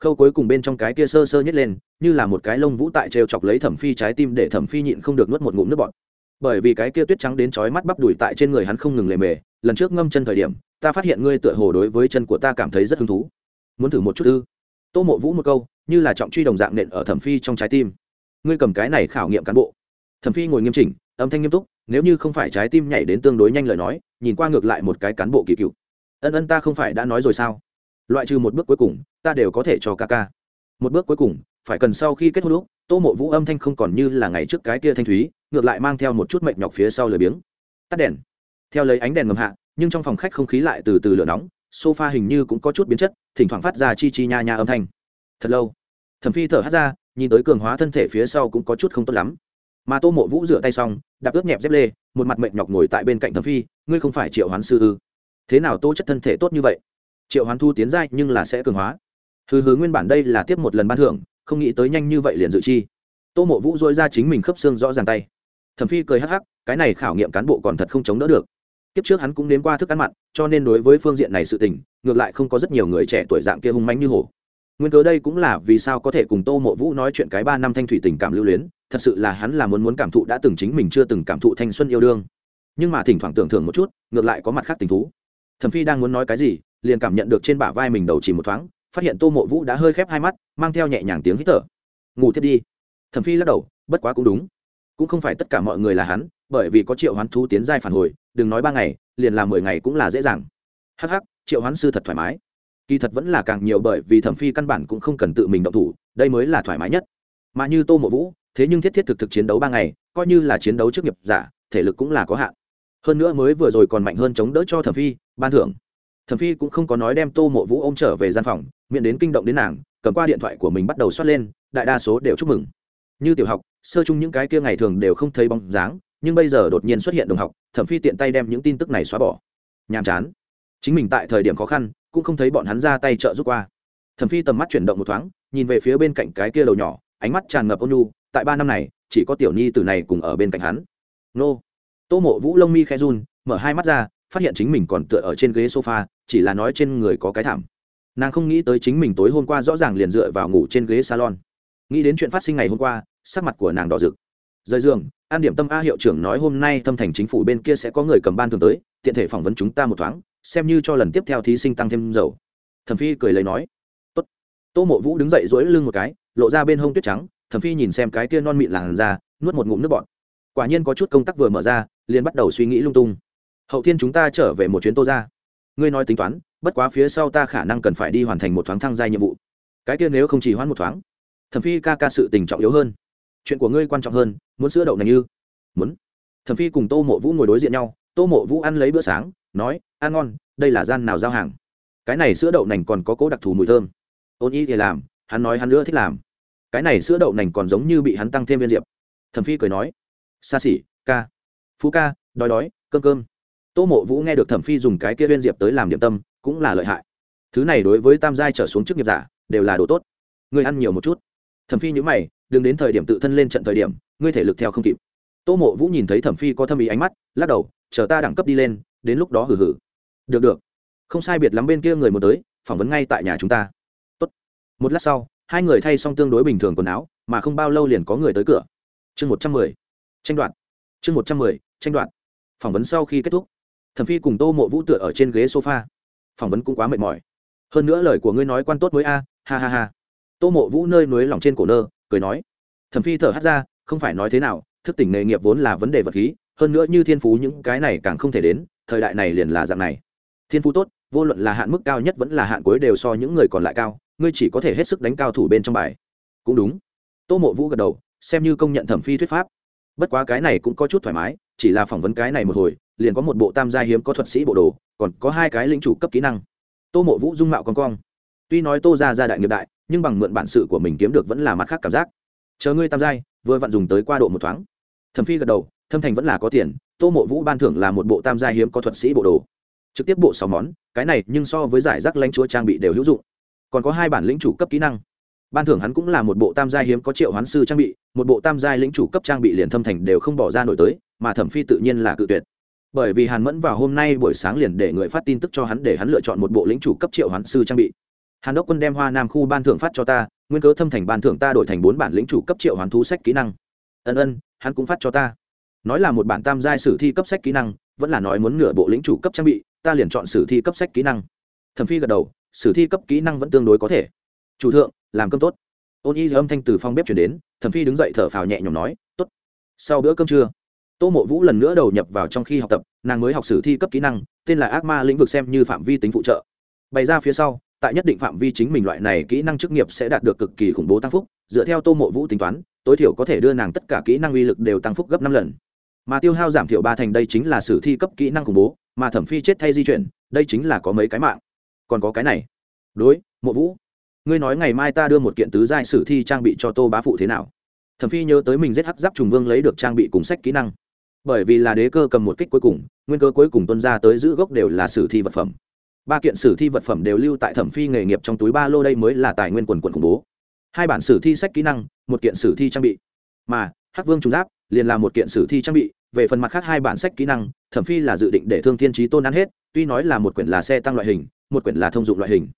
Khâu cuối cùng bên trong cái kia sơ sơ nhét lên, như là một cái lông vũ tại trêu chọc lấy thẩm phi trái tim để thẩm phi nhịn không được nuốt một ngụm nước bọt bởi vì cái kia tuyết trắng đến chói mắt bắp đùi tại trên người hắn không ngừng lề mề, lần trước ngâm chân thời điểm, ta phát hiện ngươi tựa hồ đối với chân của ta cảm thấy rất hứng thú. Muốn thử một chút ư? Tô mộ vũ một câu, như là trọng truy đồng dạng nện ở thẩm phi trong trái tim. Ngươi cầm cái này khảo nghiệm cán bộ. Thẩm phi ngồi nghiêm chỉnh, âm thanh nghiêm túc, nếu như không phải trái tim nhảy đến tương đối nhanh lời nói, nhìn qua ngược lại một cái cán bộ kỳ cựu. Ân ân ta không phải đã nói rồi sao? Loại trừ một bước cuối cùng, ta đều có thể cho ca ca. Một bước cuối cùng, phải cần sau khi kết hôn lúc, tô mộ vũ âm thanh không còn như là ngày trước cái kia thanh thúy ngược lại mang theo một chút mệt nhọc phía sau lười biếng. Tắt đèn. Theo lấy ánh đèn ngầm hạ, nhưng trong phòng khách không khí lại từ từ lửa nóng, sofa hình như cũng có chút biến chất, thỉnh thoảng phát ra chi chi nha nha âm thanh. Thật lâu. Thẩm phi thở hắt ra, nhìn tới cường hóa thân thể phía sau cũng có chút không tốt lắm. Mà tô mộ vũ rửa tay xong, đạp ướt nhẹp dép lê, một mặt mệt nhọc ngồi tại bên cạnh thẩm phi, ngươi không phải triệu hoán sư ư? Thế nào tô chất thân thể tốt như vậy? Triệu hoán thu tiến giai nhưng là sẽ cường hóa. Hừ hừ, nguyên bản đây là tiếp một lần ban thưởng, không nghĩ tới nhanh như vậy liền dự chi. Tô mộ vũ dội ra chính mình khớp xương rõ ràng tay thẩm phi cười hắc hắc, cái này khảo nghiệm cán bộ còn thật không chống đỡ được. Kiếp trước hắn cũng nếm qua thức ăn mặn, cho nên đối với phương diện này sự tình, ngược lại không có rất nhiều người trẻ tuổi dạng kia hung manh như hổ. Nguyên cớ đây cũng là vì sao có thể cùng tô mộ vũ nói chuyện cái ba năm thanh thủy tình cảm lưu luyến, thật sự là hắn là muốn muốn cảm thụ đã từng chính mình chưa từng cảm thụ thanh xuân yêu đương. Nhưng mà thỉnh thoảng tưởng thưởng một chút, ngược lại có mặt khác tình thú. Thẩm phi đang muốn nói cái gì, liền cảm nhận được trên bả vai mình đầu chỉ một thoáng, phát hiện tô mộ vũ đã hơi khép hai mắt, mang theo nhẹ nhàng tiếng hít thở. Ngủ thiết đi. Thẩm phi lắc đầu, bất quá cũng đúng cũng không phải tất cả mọi người là hắn, bởi vì có triệu hoán thú tiến giai phản hồi, đừng nói ba ngày, liền làm mười ngày cũng là dễ dàng. Hh triệu hoán sư thật thoải mái. Kỳ thật vẫn là càng nhiều bởi vì thẩm phi căn bản cũng không cần tự mình động thủ, đây mới là thoải mái nhất. Mà như tô mộ vũ, thế nhưng thiết thiết thực thực chiến đấu ba ngày, coi như là chiến đấu trước nghiệp giả, thể lực cũng là có hạn. Hơn nữa mới vừa rồi còn mạnh hơn chống đỡ cho thẩm phi, ban thưởng. Thẩm phi cũng không có nói đem tô mộ vũ ôm trở về gian phòng, miệng đến kinh động đến nàng, cầm qua điện thoại của mình bắt đầu xoát lên, đại đa số đều chúc mừng. Như tiểu học sơ chung những cái kia ngày thường đều không thấy bóng dáng, nhưng bây giờ đột nhiên xuất hiện đồng học thẩm phi tiện tay đem những tin tức này xóa bỏ. Nhàm chán. Chính mình tại thời điểm khó khăn, cũng không thấy bọn hắn ra tay trợ giúp qua. Thẩm phi tầm mắt chuyển động một thoáng, nhìn về phía bên cạnh cái kia đầu nhỏ, ánh mắt tràn ngập ôn nhu, tại ba năm này, chỉ có tiểu nhi từ này cùng ở bên cạnh hắn. Nô. Tô mộ vũ lông mi khe run, mở hai mắt ra, phát hiện chính mình còn tựa ở trên ghế sofa, chỉ là nói trên người có cái thảm. Nàng không nghĩ tới chính mình tối hôm qua rõ ràng liền dựa vào ngủ trên ghế salon. Nghĩ đến chuyện phát sinh ngày hôm qua sắc mặt của nàng đỏ rực. Rời giường, an điểm tâm a hiệu trưởng nói hôm nay thâm thành chính phủ bên kia sẽ có người cầm ban thường tới, tiện thể phỏng vấn chúng ta một thoáng, xem như cho lần tiếp theo thí sinh tăng thêm dầu. Thẩm phi cười lấy nói, tốt. Tô mộ vũ đứng dậy dỗi lưng một cái, lộ ra bên hông tuyết trắng, thẩm phi nhìn xem cái kia non mịn làn ra nuốt một ngụm nước bọt. Quả nhiên có chút công tác vừa mở ra, liền bắt đầu suy nghĩ lung tung. Hậu thiên chúng ta trở về một chuyến tô ra ngươi nói tính toán, bất quá phía sau ta khả năng cần phải đi hoàn thành một thoáng thăng gia nhiệm vụ. Cái kia nếu không chỉ hoãn một thoáng. Thẩm phi ca ca sự tình trọng yếu hơn chuyện của ngươi quan trọng hơn, muốn sữa đậu nành như muốn. Thẩm phi cùng tô mộ vũ ngồi đối diện nhau, tô mộ vũ ăn lấy bữa sáng, nói, ăn ngon, đây là gian nào giao hàng? Cái này sữa đậu nành còn có cố đặc thù mùi thơm. Ôn y thì làm, hắn nói hắn nữa thích làm. Cái này sữa đậu nành còn giống như bị hắn tăng thêm viên diệp. Thẩm phi cười nói xa xỉ, ca. Phú ca, đói đói, cơm cơm. Tô mộ vũ nghe được thẩm phi dùng cái kia viên diệp tới làm điểm tâm, cũng là lợi hại. Thứ này đối với tam giai trở xuống chức nghiệp giả, đều là đồ tốt. Người ăn nhiều một chút. Thẩm phi nhữ mày đừng đến thời điểm tự thân lên trận thời điểm, ngươi thể lực theo không kịp. Tô mộ vũ nhìn thấy thẩm phi có thâm ý ánh mắt, lắc đầu, chờ ta đẳng cấp đi lên, đến lúc đó hử hử được được. Không sai biệt lắm bên kia người một tới, phỏng vấn ngay tại nhà chúng ta. Tốt. một lát sau, hai người thay xong tương đối bình thường quần áo, mà không bao lâu liền có người tới cửa. Chương một trăm mười. Tranh đoạt. Chương một trăm mười, tranh đoạt. Phỏng vấn sau khi kết thúc, thẩm phi cùng tô mộ vũ tựa ở trên ghế sofa. Phỏng vấn cũng quá mệt mỏi. Hơn nữa lời của ngươi nói quan tốt mới a, ha ha ha. Tô mộ vũ nơi núi lỏng trên cổ nơ cười nói. Thẩm phi thở hắt ra, không phải nói thế nào, thức tỉnh nghề nghiệp vốn là vấn đề vật khí, hơn nữa như thiên phú những cái này càng không thể đến, thời đại này liền là dạng này. Thiên phú tốt, vô luận là hạn mức cao nhất vẫn là hạn cuối đều so những người còn lại cao, ngươi chỉ có thể hết sức đánh cao thủ bên trong bài. Cũng đúng. Tô mộ vũ gật đầu, xem như công nhận thẩm phi thuyết pháp. Bất quá cái này cũng có chút thoải mái, chỉ là phỏng vấn cái này một hồi, liền có một bộ tam gia hiếm có thuật sĩ bộ đồ, còn có hai cái linh chủ cấp kỹ năng. Tô mộ vũ dung mạo con cong. Tuy nói tô ra gia đại nghiệp đại nhưng bằng mượn bản sự của mình kiếm được vẫn là mặt khác cảm giác. Chờ ngươi tam giai, vừa vặn dùng tới qua độ một thoáng. Thẩm phi gật đầu, thâm thành vẫn là có tiền, tô mộ vũ ban thưởng là một bộ tam giai hiếm có thuật sĩ bộ đồ. Trực tiếp bộ sáu món, cái này nhưng so với giải rác lãnh chúa trang bị đều hữu dụng. Còn có hai bản lĩnh chủ cấp kỹ năng. Ban thưởng hắn cũng là một bộ tam giai hiếm có triệu hoán sư trang bị, một bộ tam giai lĩnh chủ cấp trang bị liền thâm thành đều không bỏ ra nổi tới, mà thẩm phi tự nhiên là cự tuyệt. Bởi vì hàn mẫn vào hôm nay buổi sáng liền để người phát tin tức cho hắn để hắn lựa chọn một bộ lĩnh chủ cấp triệu hoán sư trang bị hàn đốc quân đem hoa nam khu ban thưởng phát cho ta, nguyên cớ thâm thành ban thưởng ta đổi thành bốn bản lĩnh chủ cấp triệu hoán thú sách kỹ năng. Ân ân, hắn cũng phát cho ta. Nói là một bản tam giai sử thi cấp sách kỹ năng, vẫn là nói muốn nửa bộ lĩnh chủ cấp trang bị, ta liền chọn sử thi cấp sách kỹ năng. Thẩm phi gật đầu, sử thi cấp kỹ năng vẫn tương đối có thể. Chủ thượng, làm cơm tốt. Ôn y âm thanh từ phòng bếp chuyển đến, thẩm phi đứng dậy thở phào nhẹ nhõm nói, tốt. Sau bữa cơm trưa, tô mộ vũ lần nữa đầu nhập vào trong khi học tập, nàng mới học sử thi cấp kỹ năng, tên là ác ma lĩnh vực xem như phạm vi tính phụ trợ. Bày ra phía sau tại nhất định phạm vi chính mình loại này kỹ năng chức nghiệp sẽ đạt được cực kỳ khủng bố tăng phúc, dựa theo tô mộ vũ tính toán, tối thiểu có thể đưa nàng tất cả kỹ năng uy lực đều tăng phúc gấp năm lần. Mà tiêu hao giảm thiểu ba thành đây chính là sử thi cấp kỹ năng khủng bố, mà thẩm phi chết thay di chuyển, đây chính là có mấy cái mạng. Còn có cái này. Đối, mộ vũ, ngươi nói ngày mai ta đưa một kiện tứ giai sử thi trang bị cho tô bá phụ thế nào? Thẩm phi nhớ tới mình giết hắc giáp trùng vương lấy được trang bị cùng sách kỹ năng. Bởi vì là đế cơ cầm một kích cuối cùng, nguyên cơ cuối cùng tuân ra tới giữ gốc đều là sử thi vật phẩm ba kiện sử thi vật phẩm đều lưu tại thẩm phi nghề nghiệp trong túi ba lô đây mới là tài nguyên quần quần khủng bố. Hai bản sử thi sách kỹ năng, một kiện sử thi trang bị. Mà, hắc vương trùng giáp, liền là một kiện sử thi trang bị, về phần mặt khác hai bản sách kỹ năng, thẩm phi là dự định để thương thiên trí tôn ăn hết, tuy nói là một quyển là xe tăng loại hình, một quyển là thông dụng loại hình,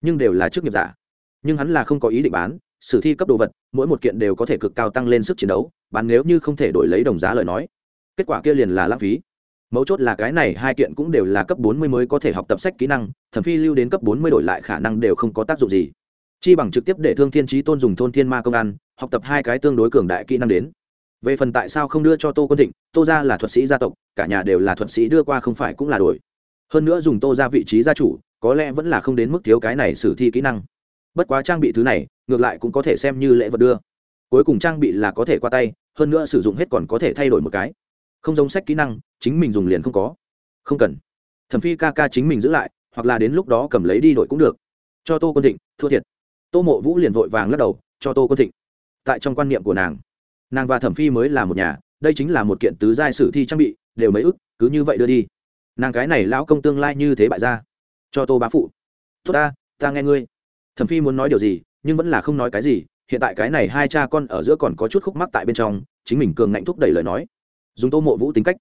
nhưng đều là chức nghiệp giả. Nhưng hắn là không có ý định bán, sử thi cấp đồ vật, mỗi một kiện đều có thể cực cao tăng lên sức chiến đấu, bán nếu như không thể đổi lấy đồng giá lời nói. Kết quả kia liền là lãng phí mấu chốt là cái này hai kiện cũng đều là cấp bốn mươi mới có thể học tập sách kỹ năng, thẩm phi lưu đến cấp bốn mươi đổi lại khả năng đều không có tác dụng gì. Chi bằng trực tiếp để thương thiên trí tôn dùng thôn thiên ma công an, học tập hai cái tương đối cường đại kỹ năng đến. Về phần tại sao không đưa cho tô quân thịnh, tô ra là thuật sĩ gia tộc, cả nhà đều là thuật sĩ đưa qua không phải cũng là đổi. Hơn nữa dùng tô ra vị trí gia chủ, có lẽ vẫn là không đến mức thiếu cái này sử thi kỹ năng. Bất quá trang bị thứ này, ngược lại cũng có thể xem như lễ vật đưa. Cuối cùng trang bị là có thể qua tay, hơn nữa sử dụng hết còn có thể thay đổi một cái không giống sách kỹ năng, chính mình dùng liền không có. Không cần. Thẩm phi ca ca chính mình giữ lại, hoặc là đến lúc đó cầm lấy đi đổi cũng được. Cho tô quân thịnh, thua thiệt. Tô mộ vũ liền vội vàng lắc đầu, cho tô quân thịnh. Tại trong quan niệm của nàng nàng và thẩm phi mới là một nhà, đây chính là một kiện tứ giai sử thi trang bị, đều mấy ức, cứ như vậy đưa đi. Nàng cái này lão công tương lai như thế bại ra. Cho tô bá phụ. Tốt ta ta nghe ngươi. Thẩm phi muốn nói điều gì, nhưng vẫn là không nói cái gì, hiện tại cái này hai cha con ở giữa còn có chút khúc mắc tại bên trong, chính mình cường ngạnh thúc đẩy lời nói dùng tô mộ vũ tính cách.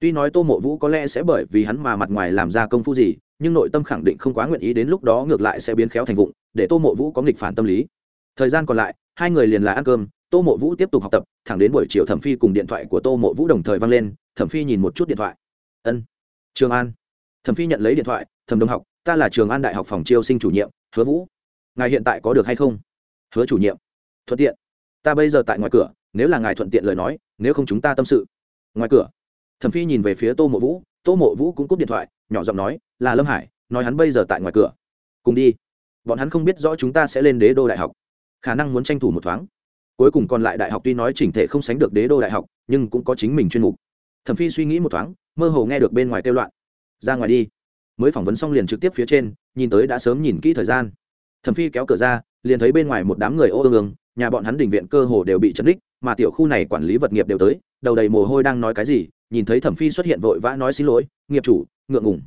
Tuy nói tô mộ vũ có lẽ sẽ bởi vì hắn mà mặt ngoài làm ra công phu gì, nhưng nội tâm khẳng định không quá nguyện ý đến lúc đó ngược lại sẽ biến khéo thành vụng, để tô mộ vũ có nghịch phản tâm lý. Thời gian còn lại, hai người liền là ăn cơm, tô mộ vũ tiếp tục học tập, thẳng đến buổi chiều thẩm phi cùng điện thoại của tô mộ vũ đồng thời vang lên, thẩm phi nhìn một chút điện thoại. Ân, trường an. Thẩm phi nhận lấy điện thoại, thẩm đông học, ta là trường an đại học phòng chiêu sinh chủ nhiệm, hứa vũ. Ngài hiện tại có được hay không? Hứa chủ nhiệm. Thuận tiện. Ta bây giờ tại ngoài cửa, nếu là ngài thuận tiện lời nói, nếu không chúng ta tâm sự ngoài cửa. Thẩm phi nhìn về phía tô mộ vũ, tô mộ vũ cũng cúp điện thoại, nhỏ giọng nói, là lâm hải, nói hắn bây giờ tại ngoài cửa. Cùng đi. Bọn hắn không biết rõ chúng ta sẽ lên đế đô đại học. Khả năng muốn tranh thủ một thoáng. Cuối cùng còn lại đại học tuy nói chỉnh thể không sánh được đế đô đại học, nhưng cũng có chính mình chuyên mục. Thẩm phi suy nghĩ một thoáng, mơ hồ nghe được bên ngoài kêu loạn. Ra ngoài đi. Mới phỏng vấn xong liền trực tiếp phía trên, nhìn tới đã sớm nhìn kỹ thời gian. Thẩm phi kéo cửa ra, liền thấy bên ngoài một đám người ô ương nhà bọn hắn đình viện cơ hồ đều bị chấn đích, mà tiểu khu này quản lý vật nghiệp đều tới đầu đầy mồ hôi đang nói cái gì, nhìn thấy thẩm phi xuất hiện vội vã nói xin lỗi, nghiệp chủ, ngượng ngùng.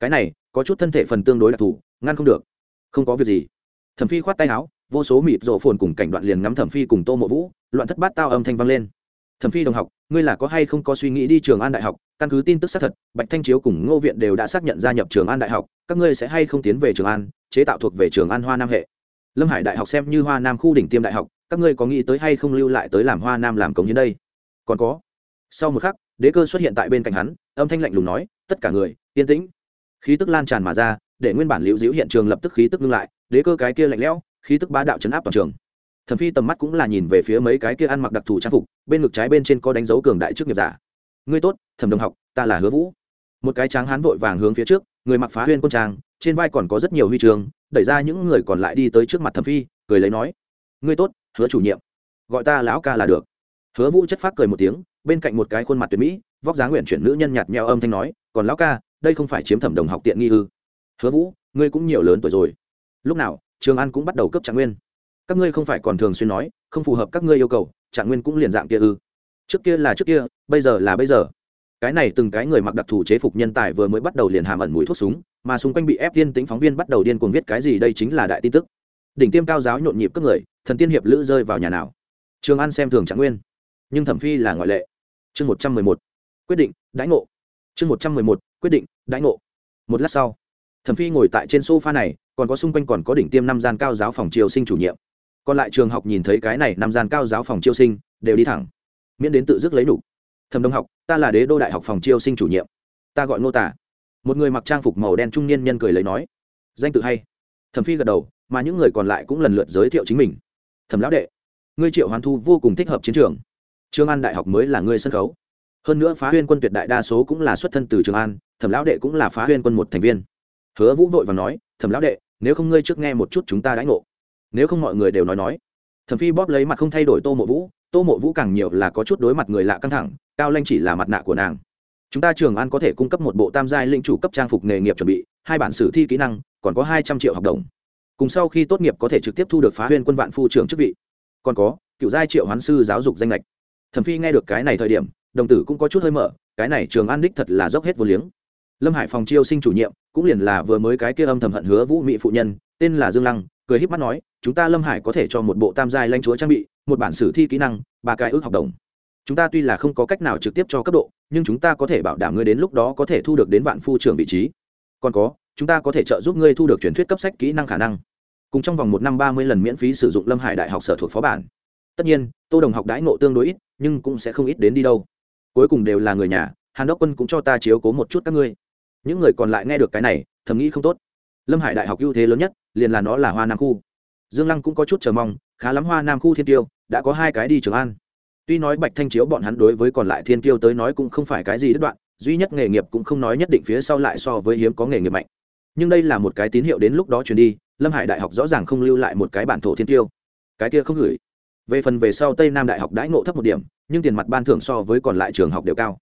Cái này, có chút thân thể phần tương đối đặc thù, ngăn không được. Không có việc gì. Thẩm phi khoát tay áo, vô số mịt rộ phồn cùng cảnh đoạn liền ngắm thẩm phi cùng tô mộ vũ, loạn thất bát tao âm thanh vang lên. Thẩm phi đồng học, ngươi là có hay không có suy nghĩ đi trường an đại học? Căn cứ tin tức xác thật, bạch thanh chiếu cùng ngô viện đều đã xác nhận gia nhập trường an đại học, các ngươi sẽ hay không tiến về trường an, chế tạo thuộc về trường an hoa nam hệ. Lâm hải đại học xem như hoa nam khu đỉnh tiêm đại học, các ngươi có nghĩ tới hay không lưu lại tới làm hoa nam làm cống như đây? Còn có. Sau một khắc, đế cơ xuất hiện tại bên cạnh hắn, âm thanh lạnh lùng nói, tất cả người, yên tĩnh. Khí tức lan tràn mà ra, để nguyên bản liễu diễu hiện trường lập tức khí tức ngưng lại, đế cơ cái kia lạnh lẽo, khí tức bá đạo chấn áp toàn trường. Thẩm phi tầm mắt cũng là nhìn về phía mấy cái kia ăn mặc đặc thù trang phục, bên ngực trái bên trên có đánh dấu cường đại trước nghiệp giả. Ngươi tốt, thẩm đồng học, ta là hứa vũ. Một cái tráng hán vội vàng hướng phía trước, người mặc phá huyên quân trang, trên vai còn có rất nhiều huy trường đẩy ra những người còn lại đi tới trước mặt thẩm phi, cười lấy nói, ngươi tốt, hứa chủ nhiệm, gọi ta lão ca là được hứa vũ chất phát cười một tiếng, bên cạnh một cái khuôn mặt tuyệt mỹ, vóc dáng nguyện chuyển nữ nhân nhạt nhẽo âm thanh nói, còn lão ca, đây không phải chiếm thẩm đồng học tiện nghi ư? Hứa vũ, ngươi cũng nhiều lớn tuổi rồi. Lúc nào, trường an cũng bắt đầu cấp trạng nguyên. Các ngươi không phải còn thường xuyên nói, không phù hợp các ngươi yêu cầu, trạng nguyên cũng liền dạng kia ư? Trước kia là trước kia, bây giờ là bây giờ. Cái này từng cái người mặc đặc thù chế phục nhân tài vừa mới bắt đầu liền hàm ẩn mũi thuốc súng, mà xung quanh bị ép tiên tính phóng viên bắt đầu điên cuồng viết cái gì đây chính là đại tin tức. Đỉnh tiêm cao giáo nhộn nhịp các người, thần tiên hiệp lữ rơi vào nhà nào? Trường an xem thường trạng nguyên nhưng thẩm phi là ngoại lệ. Chương một trăm mười một, quyết định, đãi ngộ. Chương một trăm mười một, quyết định, đãi ngộ. Một lát sau, thẩm phi ngồi tại trên sofa này, còn có xung quanh còn có đỉnh tiêm năm gian cao giáo phòng triều sinh chủ nhiệm. Còn lại trường học nhìn thấy cái này năm gian cao giáo phòng triều sinh, đều đi thẳng. Miễn đến tự dứt lấy đủ. Thẩm đông học, ta là đế đô đại học phòng triều sinh chủ nhiệm. Ta gọi ngô tả. Một người mặc trang phục màu đen trung niên nhân cười lấy nói. Danh tự hay. Thẩm phi gật đầu, mà những người còn lại cũng lần lượt giới thiệu chính mình. Thẩm lão đệ, ngươi triệu hoàn thu vô cùng thích hợp chiến trường trường an đại học mới là ngươi sân khấu. Hơn nữa phá huyên quân tuyệt đại đa số cũng là xuất thân từ trường an, thẩm lão đệ cũng là phá huyên quân một thành viên. Hứa vũ vội và nói, thẩm lão đệ, nếu không ngươi trước nghe một chút chúng ta đãi ngộ. Nếu không mọi người đều nói nói. Thẩm phi bóp lấy mặt không thay đổi tô mộ vũ, tô mộ vũ càng nhiều là có chút đối mặt người lạ căng thẳng, cao lanh chỉ là mặt nạ của nàng. Chúng ta trường an có thể cung cấp một bộ tam giai linh chủ cấp trang phục nghề nghiệp chuẩn bị, hai bản sử thi kỹ năng, còn có hai trăm triệu học đồng. Cùng sau khi tốt nghiệp có thể trực tiếp thu được phá huyên quân vạn phu trưởng chức vị. Còn có, cựu giai triệu hoán sư giáo dục danh lệch thẩm phi nghe được cái này thời điểm, đồng tử cũng có chút hơi mở, cái này trường an đích thật là dốc hết vô liếng. Lâm hải phòng chiêu sinh chủ nhiệm, cũng liền là vừa mới cái kia âm thầm hận hứa vũ mỹ phụ nhân, tên là dương lăng, cười híp mắt nói, chúng ta lâm hải có thể cho một bộ tam giai lanh chúa trang bị, một bản sử thi kỹ năng, ba cái ước học đồng. Chúng ta tuy là không có cách nào trực tiếp cho cấp độ, nhưng chúng ta có thể bảo đảm ngươi đến lúc đó có thể thu được đến vạn phu trưởng vị trí. Còn có, chúng ta có thể trợ giúp ngươi thu được truyền thuyết cấp sách kỹ năng khả năng. Cùng trong vòng một năm ba mươi lần miễn phí sử dụng lâm hải đại học sở thuộc phó bản. Tất nhiên, tô đồng học đãi ngộ tương đối ít nhưng cũng sẽ không ít đến đi đâu. Cuối cùng đều là người nhà, hàn đốc quân cũng cho ta chiếu cố một chút các ngươi. Những người còn lại nghe được cái này, thầm nghĩ không tốt. Lâm hải đại học ưu thế lớn nhất, liền là nó là hoa nam khu. Dương lăng cũng có chút chờ mong, khá lắm hoa nam khu thiên tiêu, đã có hai cái đi trường an. Tuy nói bạch thanh chiếu bọn hắn đối với còn lại thiên tiêu tới nói cũng không phải cái gì đứt đoạn, duy nhất nghề nghiệp cũng không nói nhất định phía sau lại so với hiếm có nghề nghiệp mạnh. Nhưng đây là một cái tín hiệu đến lúc đó truyền đi, lâm hải đại học rõ ràng không lưu lại một cái bản thổ thiên tiêu. Cái kia không gửi về phần về sau tây nam đại học đãi ngộ thấp một điểm, nhưng tiền mặt ban thưởng so với còn lại trường học đều cao.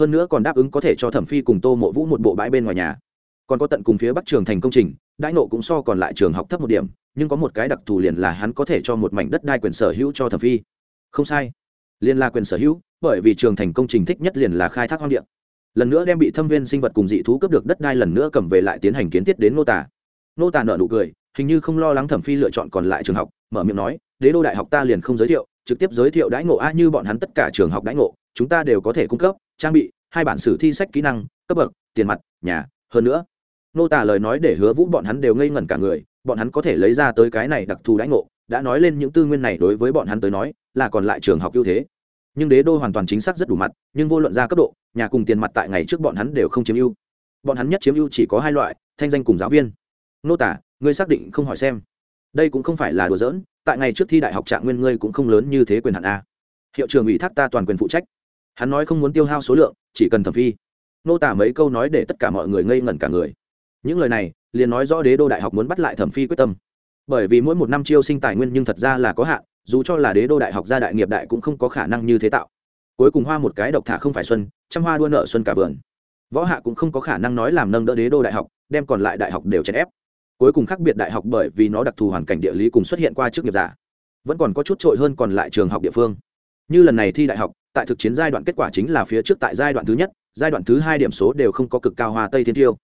Hơn nữa còn đáp ứng có thể cho thẩm phi cùng tô mộ vũ một bộ bãi bên ngoài nhà. Còn có tận cùng phía bắc trường thành công trình, đãi ngộ cũng so còn lại trường học thấp một điểm, nhưng có một cái đặc thù liền là hắn có thể cho một mảnh đất đai quyền sở hữu cho thẩm phi. Không sai. Liền là quyền sở hữu, bởi vì trường thành công trình thích nhất liền là khai thác hoang địa. Lần nữa đem bị thâm viên sinh vật cùng dị thú cướp được đất đai lần nữa cầm về lại tiến hành kiến thiết đến nô tả nô tả nợ nụ cười, hình như không lo lắng thẩm phi lựa chọn còn lại trường học, mở miệng nói đế đô đại học ta liền không giới thiệu, trực tiếp giới thiệu đãi ngộ a, như bọn hắn tất cả trường học đãi ngộ, chúng ta đều có thể cung cấp, trang bị, hai bản sử thi sách kỹ năng, cấp bậc, tiền mặt, nhà, hơn nữa. Nô tả lời nói để hứa vũ bọn hắn đều ngây ngẩn cả người, bọn hắn có thể lấy ra tới cái này đặc thù đãi ngộ, đã nói lên những tư nguyên này đối với bọn hắn tới nói, là còn lại trường học ưu thế. Nhưng đế đô hoàn toàn chính xác rất đủ mặt, nhưng vô luận ra cấp độ, nhà cùng tiền mặt tại ngày trước bọn hắn đều không chiếm ưu. Bọn hắn nhất chiếm ưu chỉ có hai loại, thanh danh cùng giáo viên. Nô tả ngươi xác định không hỏi xem. Đây cũng không phải là đùa giỡn tại ngày trước thi đại học trạng nguyên ngươi cũng không lớn như thế quyền hạn a. Hiệu trường ủy thác ta toàn quyền phụ trách. Hắn nói không muốn tiêu hao số lượng, chỉ cần thẩm phi. Nô tả mấy câu nói để tất cả mọi người ngây ngẩn cả người. Những lời này, liền nói rõ đế đô đại học muốn bắt lại thẩm phi quyết tâm. Bởi vì mỗi một năm chiêu sinh tài nguyên nhưng thật ra là có hạn, dù cho là đế đô đại học gia đại nghiệp đại cũng không có khả năng như thế tạo. Cuối cùng hoa một cái độc thả không phải xuân, trăm hoa đua nợ xuân cả vườn. Võ hạ cũng không có khả năng nói làm nâng đỡ đế đô đại học, đem còn lại đại học đều chèn ép cuối cùng khác biệt đại học bởi vì nó đặc thù hoàn cảnh địa lý cùng xuất hiện qua trước nghiệp giả. Vẫn còn có chút trội hơn còn lại trường học địa phương. Như lần này thi đại học, tại thực chiến giai đoạn kết quả chính là phía trước tại giai đoạn thứ nhất, giai đoạn thứ hai điểm số đều không có cực cao hoa tây thiên tiêu.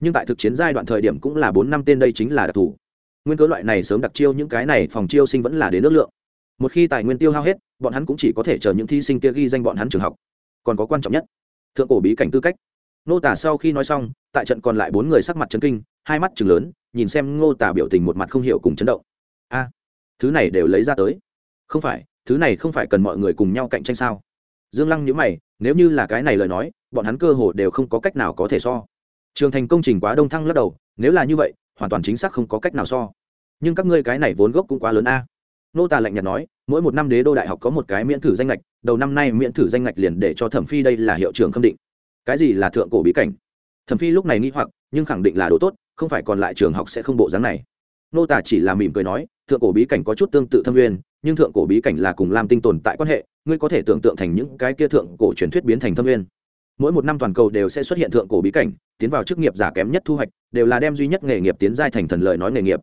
Nhưng tại thực chiến giai đoạn thời điểm cũng là bốn năm tên đây chính là đặc thù. Nguyên cớ loại này sớm đặc chiêu những cái này phòng chiêu sinh vẫn là đến nước lượng. Một khi tài nguyên tiêu hao hết, bọn hắn cũng chỉ có thể chờ những thí sinh kia ghi danh bọn hắn trường học. Còn có quan trọng nhất, thượng cổ bí cảnh tư cách. Nô tả sau khi nói xong, tại trận còn lại bốn người sắc mặt trấn kinh hai mắt chừng lớn, nhìn xem ngô tả biểu tình một mặt không hiểu cùng chấn động. A, thứ này đều lấy ra tới. Không phải, thứ này không phải cần mọi người cùng nhau cạnh tranh sao? Dương lăng nhớ mày, nếu như là cái này lời nói, bọn hắn cơ hồ đều không có cách nào có thể so. Trường thành công trình quá đông thăng lắc đầu, nếu là như vậy, hoàn toàn chính xác không có cách nào so. Nhưng các ngươi cái này vốn gốc cũng quá lớn a. Nô tà lạnh nhạt nói, mỗi một năm đế đô đại học có một cái miễn thử danh lệch đầu năm nay miễn thử danh lệch liền để cho thẩm phi đây là hiệu trưởng khâm định. Cái gì là thượng cổ bí cảnh? Thẩm phi lúc này nghi hoặc, nhưng khẳng định là đồ tốt không phải còn lại trường học sẽ không bộ dáng này. Nô tả chỉ là mỉm cười nói, thượng cổ bí cảnh có chút tương tự thâm nguyên, nhưng thượng cổ bí cảnh là cùng lam tinh tồn tại quan hệ, ngươi có thể tưởng tượng thành những cái kia thượng cổ truyền thuyết biến thành thâm nguyên. Mỗi một năm toàn cầu đều sẽ xuất hiện thượng cổ bí cảnh, tiến vào chức nghiệp giả kém nhất thu hoạch, đều là đem duy nhất nghề nghiệp tiến giai thành thần lợi nói nghề nghiệp.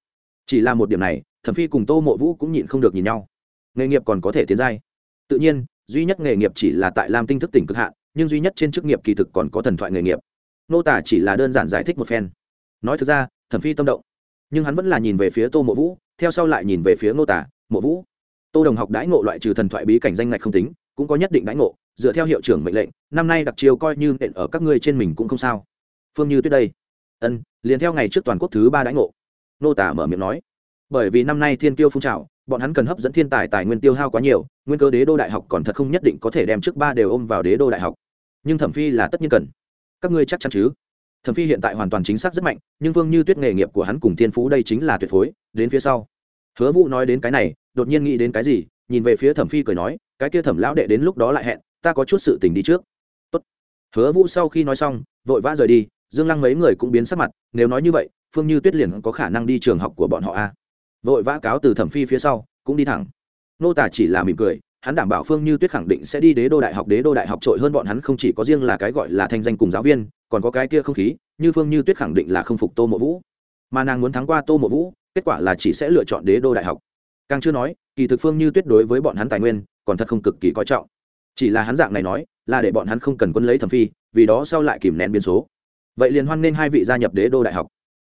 Chỉ là một điểm này, thẩm phi cùng tô mộ vũ cũng nhịn không được nhìn nhau. Nghề nghiệp còn có thể tiến giai. Tự nhiên, duy nhất nghề nghiệp chỉ là tại lam tinh thức tỉnh cực hạn, nhưng duy nhất trên chức nghiệp kỳ thực còn có thần thoại nghề nghiệp. Nô tả chỉ là đơn giản giải thích một phen nói thực ra, thẩm phi tâm động. Nhưng hắn vẫn là nhìn về phía tô mộ vũ, theo sau lại nhìn về phía nô tả, mộ vũ, tô đồng học đãi ngộ loại trừ thần thoại bí cảnh danh ngạch không tính, cũng có nhất định đãi ngộ, dựa theo hiệu trưởng mệnh lệnh, năm nay đặc chiều coi như nện ở các ngươi trên mình cũng không sao. Phương như tuyết đây. Ân, liền theo ngày trước toàn quốc thứ ba đãi ngộ. Nô tả mở miệng nói. Bởi vì năm nay thiên tiêu phun trào, bọn hắn cần hấp dẫn thiên tài tài nguyên tiêu hao quá nhiều, nguyên cơ đế đô đại học còn thật không nhất định có thể đem trước ba đều ôm vào đế đô đại học. Nhưng thẩm phi là tất nhiên cần. Các ngươi chắc chắn chứ? Thẩm phi hiện tại hoàn toàn chính xác rất mạnh, nhưng vương như tuyết nghề nghiệp của hắn cùng thiên phú đây chính là tuyệt phối. Đến phía sau, hứa vũ nói đến cái này, đột nhiên nghĩ đến cái gì, nhìn về phía thẩm phi cười nói, cái kia thẩm lão đệ đến lúc đó lại hẹn, ta có chút sự tình đi trước. Tốt. hứa vũ sau khi nói xong, vội vã rời đi, dương lăng mấy người cũng biến sắc mặt, nếu nói như vậy, phương như tuyết liền có khả năng đi trường học của bọn họ a. Vội vã cáo từ thẩm phi phía sau, cũng đi thẳng. Nô tả chỉ là mỉm cười, hắn đảm bảo phương như tuyết khẳng định sẽ đi đế đô đại học, đế đô đại học trội hơn bọn hắn không chỉ có riêng là cái gọi là thanh danh cùng giáo viên còn có cái kia không khí, như phương như tuyết khẳng định là không phục tô mộ vũ. Mà nàng muốn thắng qua tô mộ vũ, kết quả là chỉ sẽ lựa chọn đế đô đại học. Càng chưa nói, kỳ thực phương như tuyết đối với bọn hắn tài nguyên còn thật không cực kỳ coi trọng. Chỉ là hắn dạng này nói, là để bọn hắn không cần quân lấy thẩm phi, vì đó sau lại kìm nén biến số. Vậy liền hoan nên hai vị gia nhập đế đô đại học.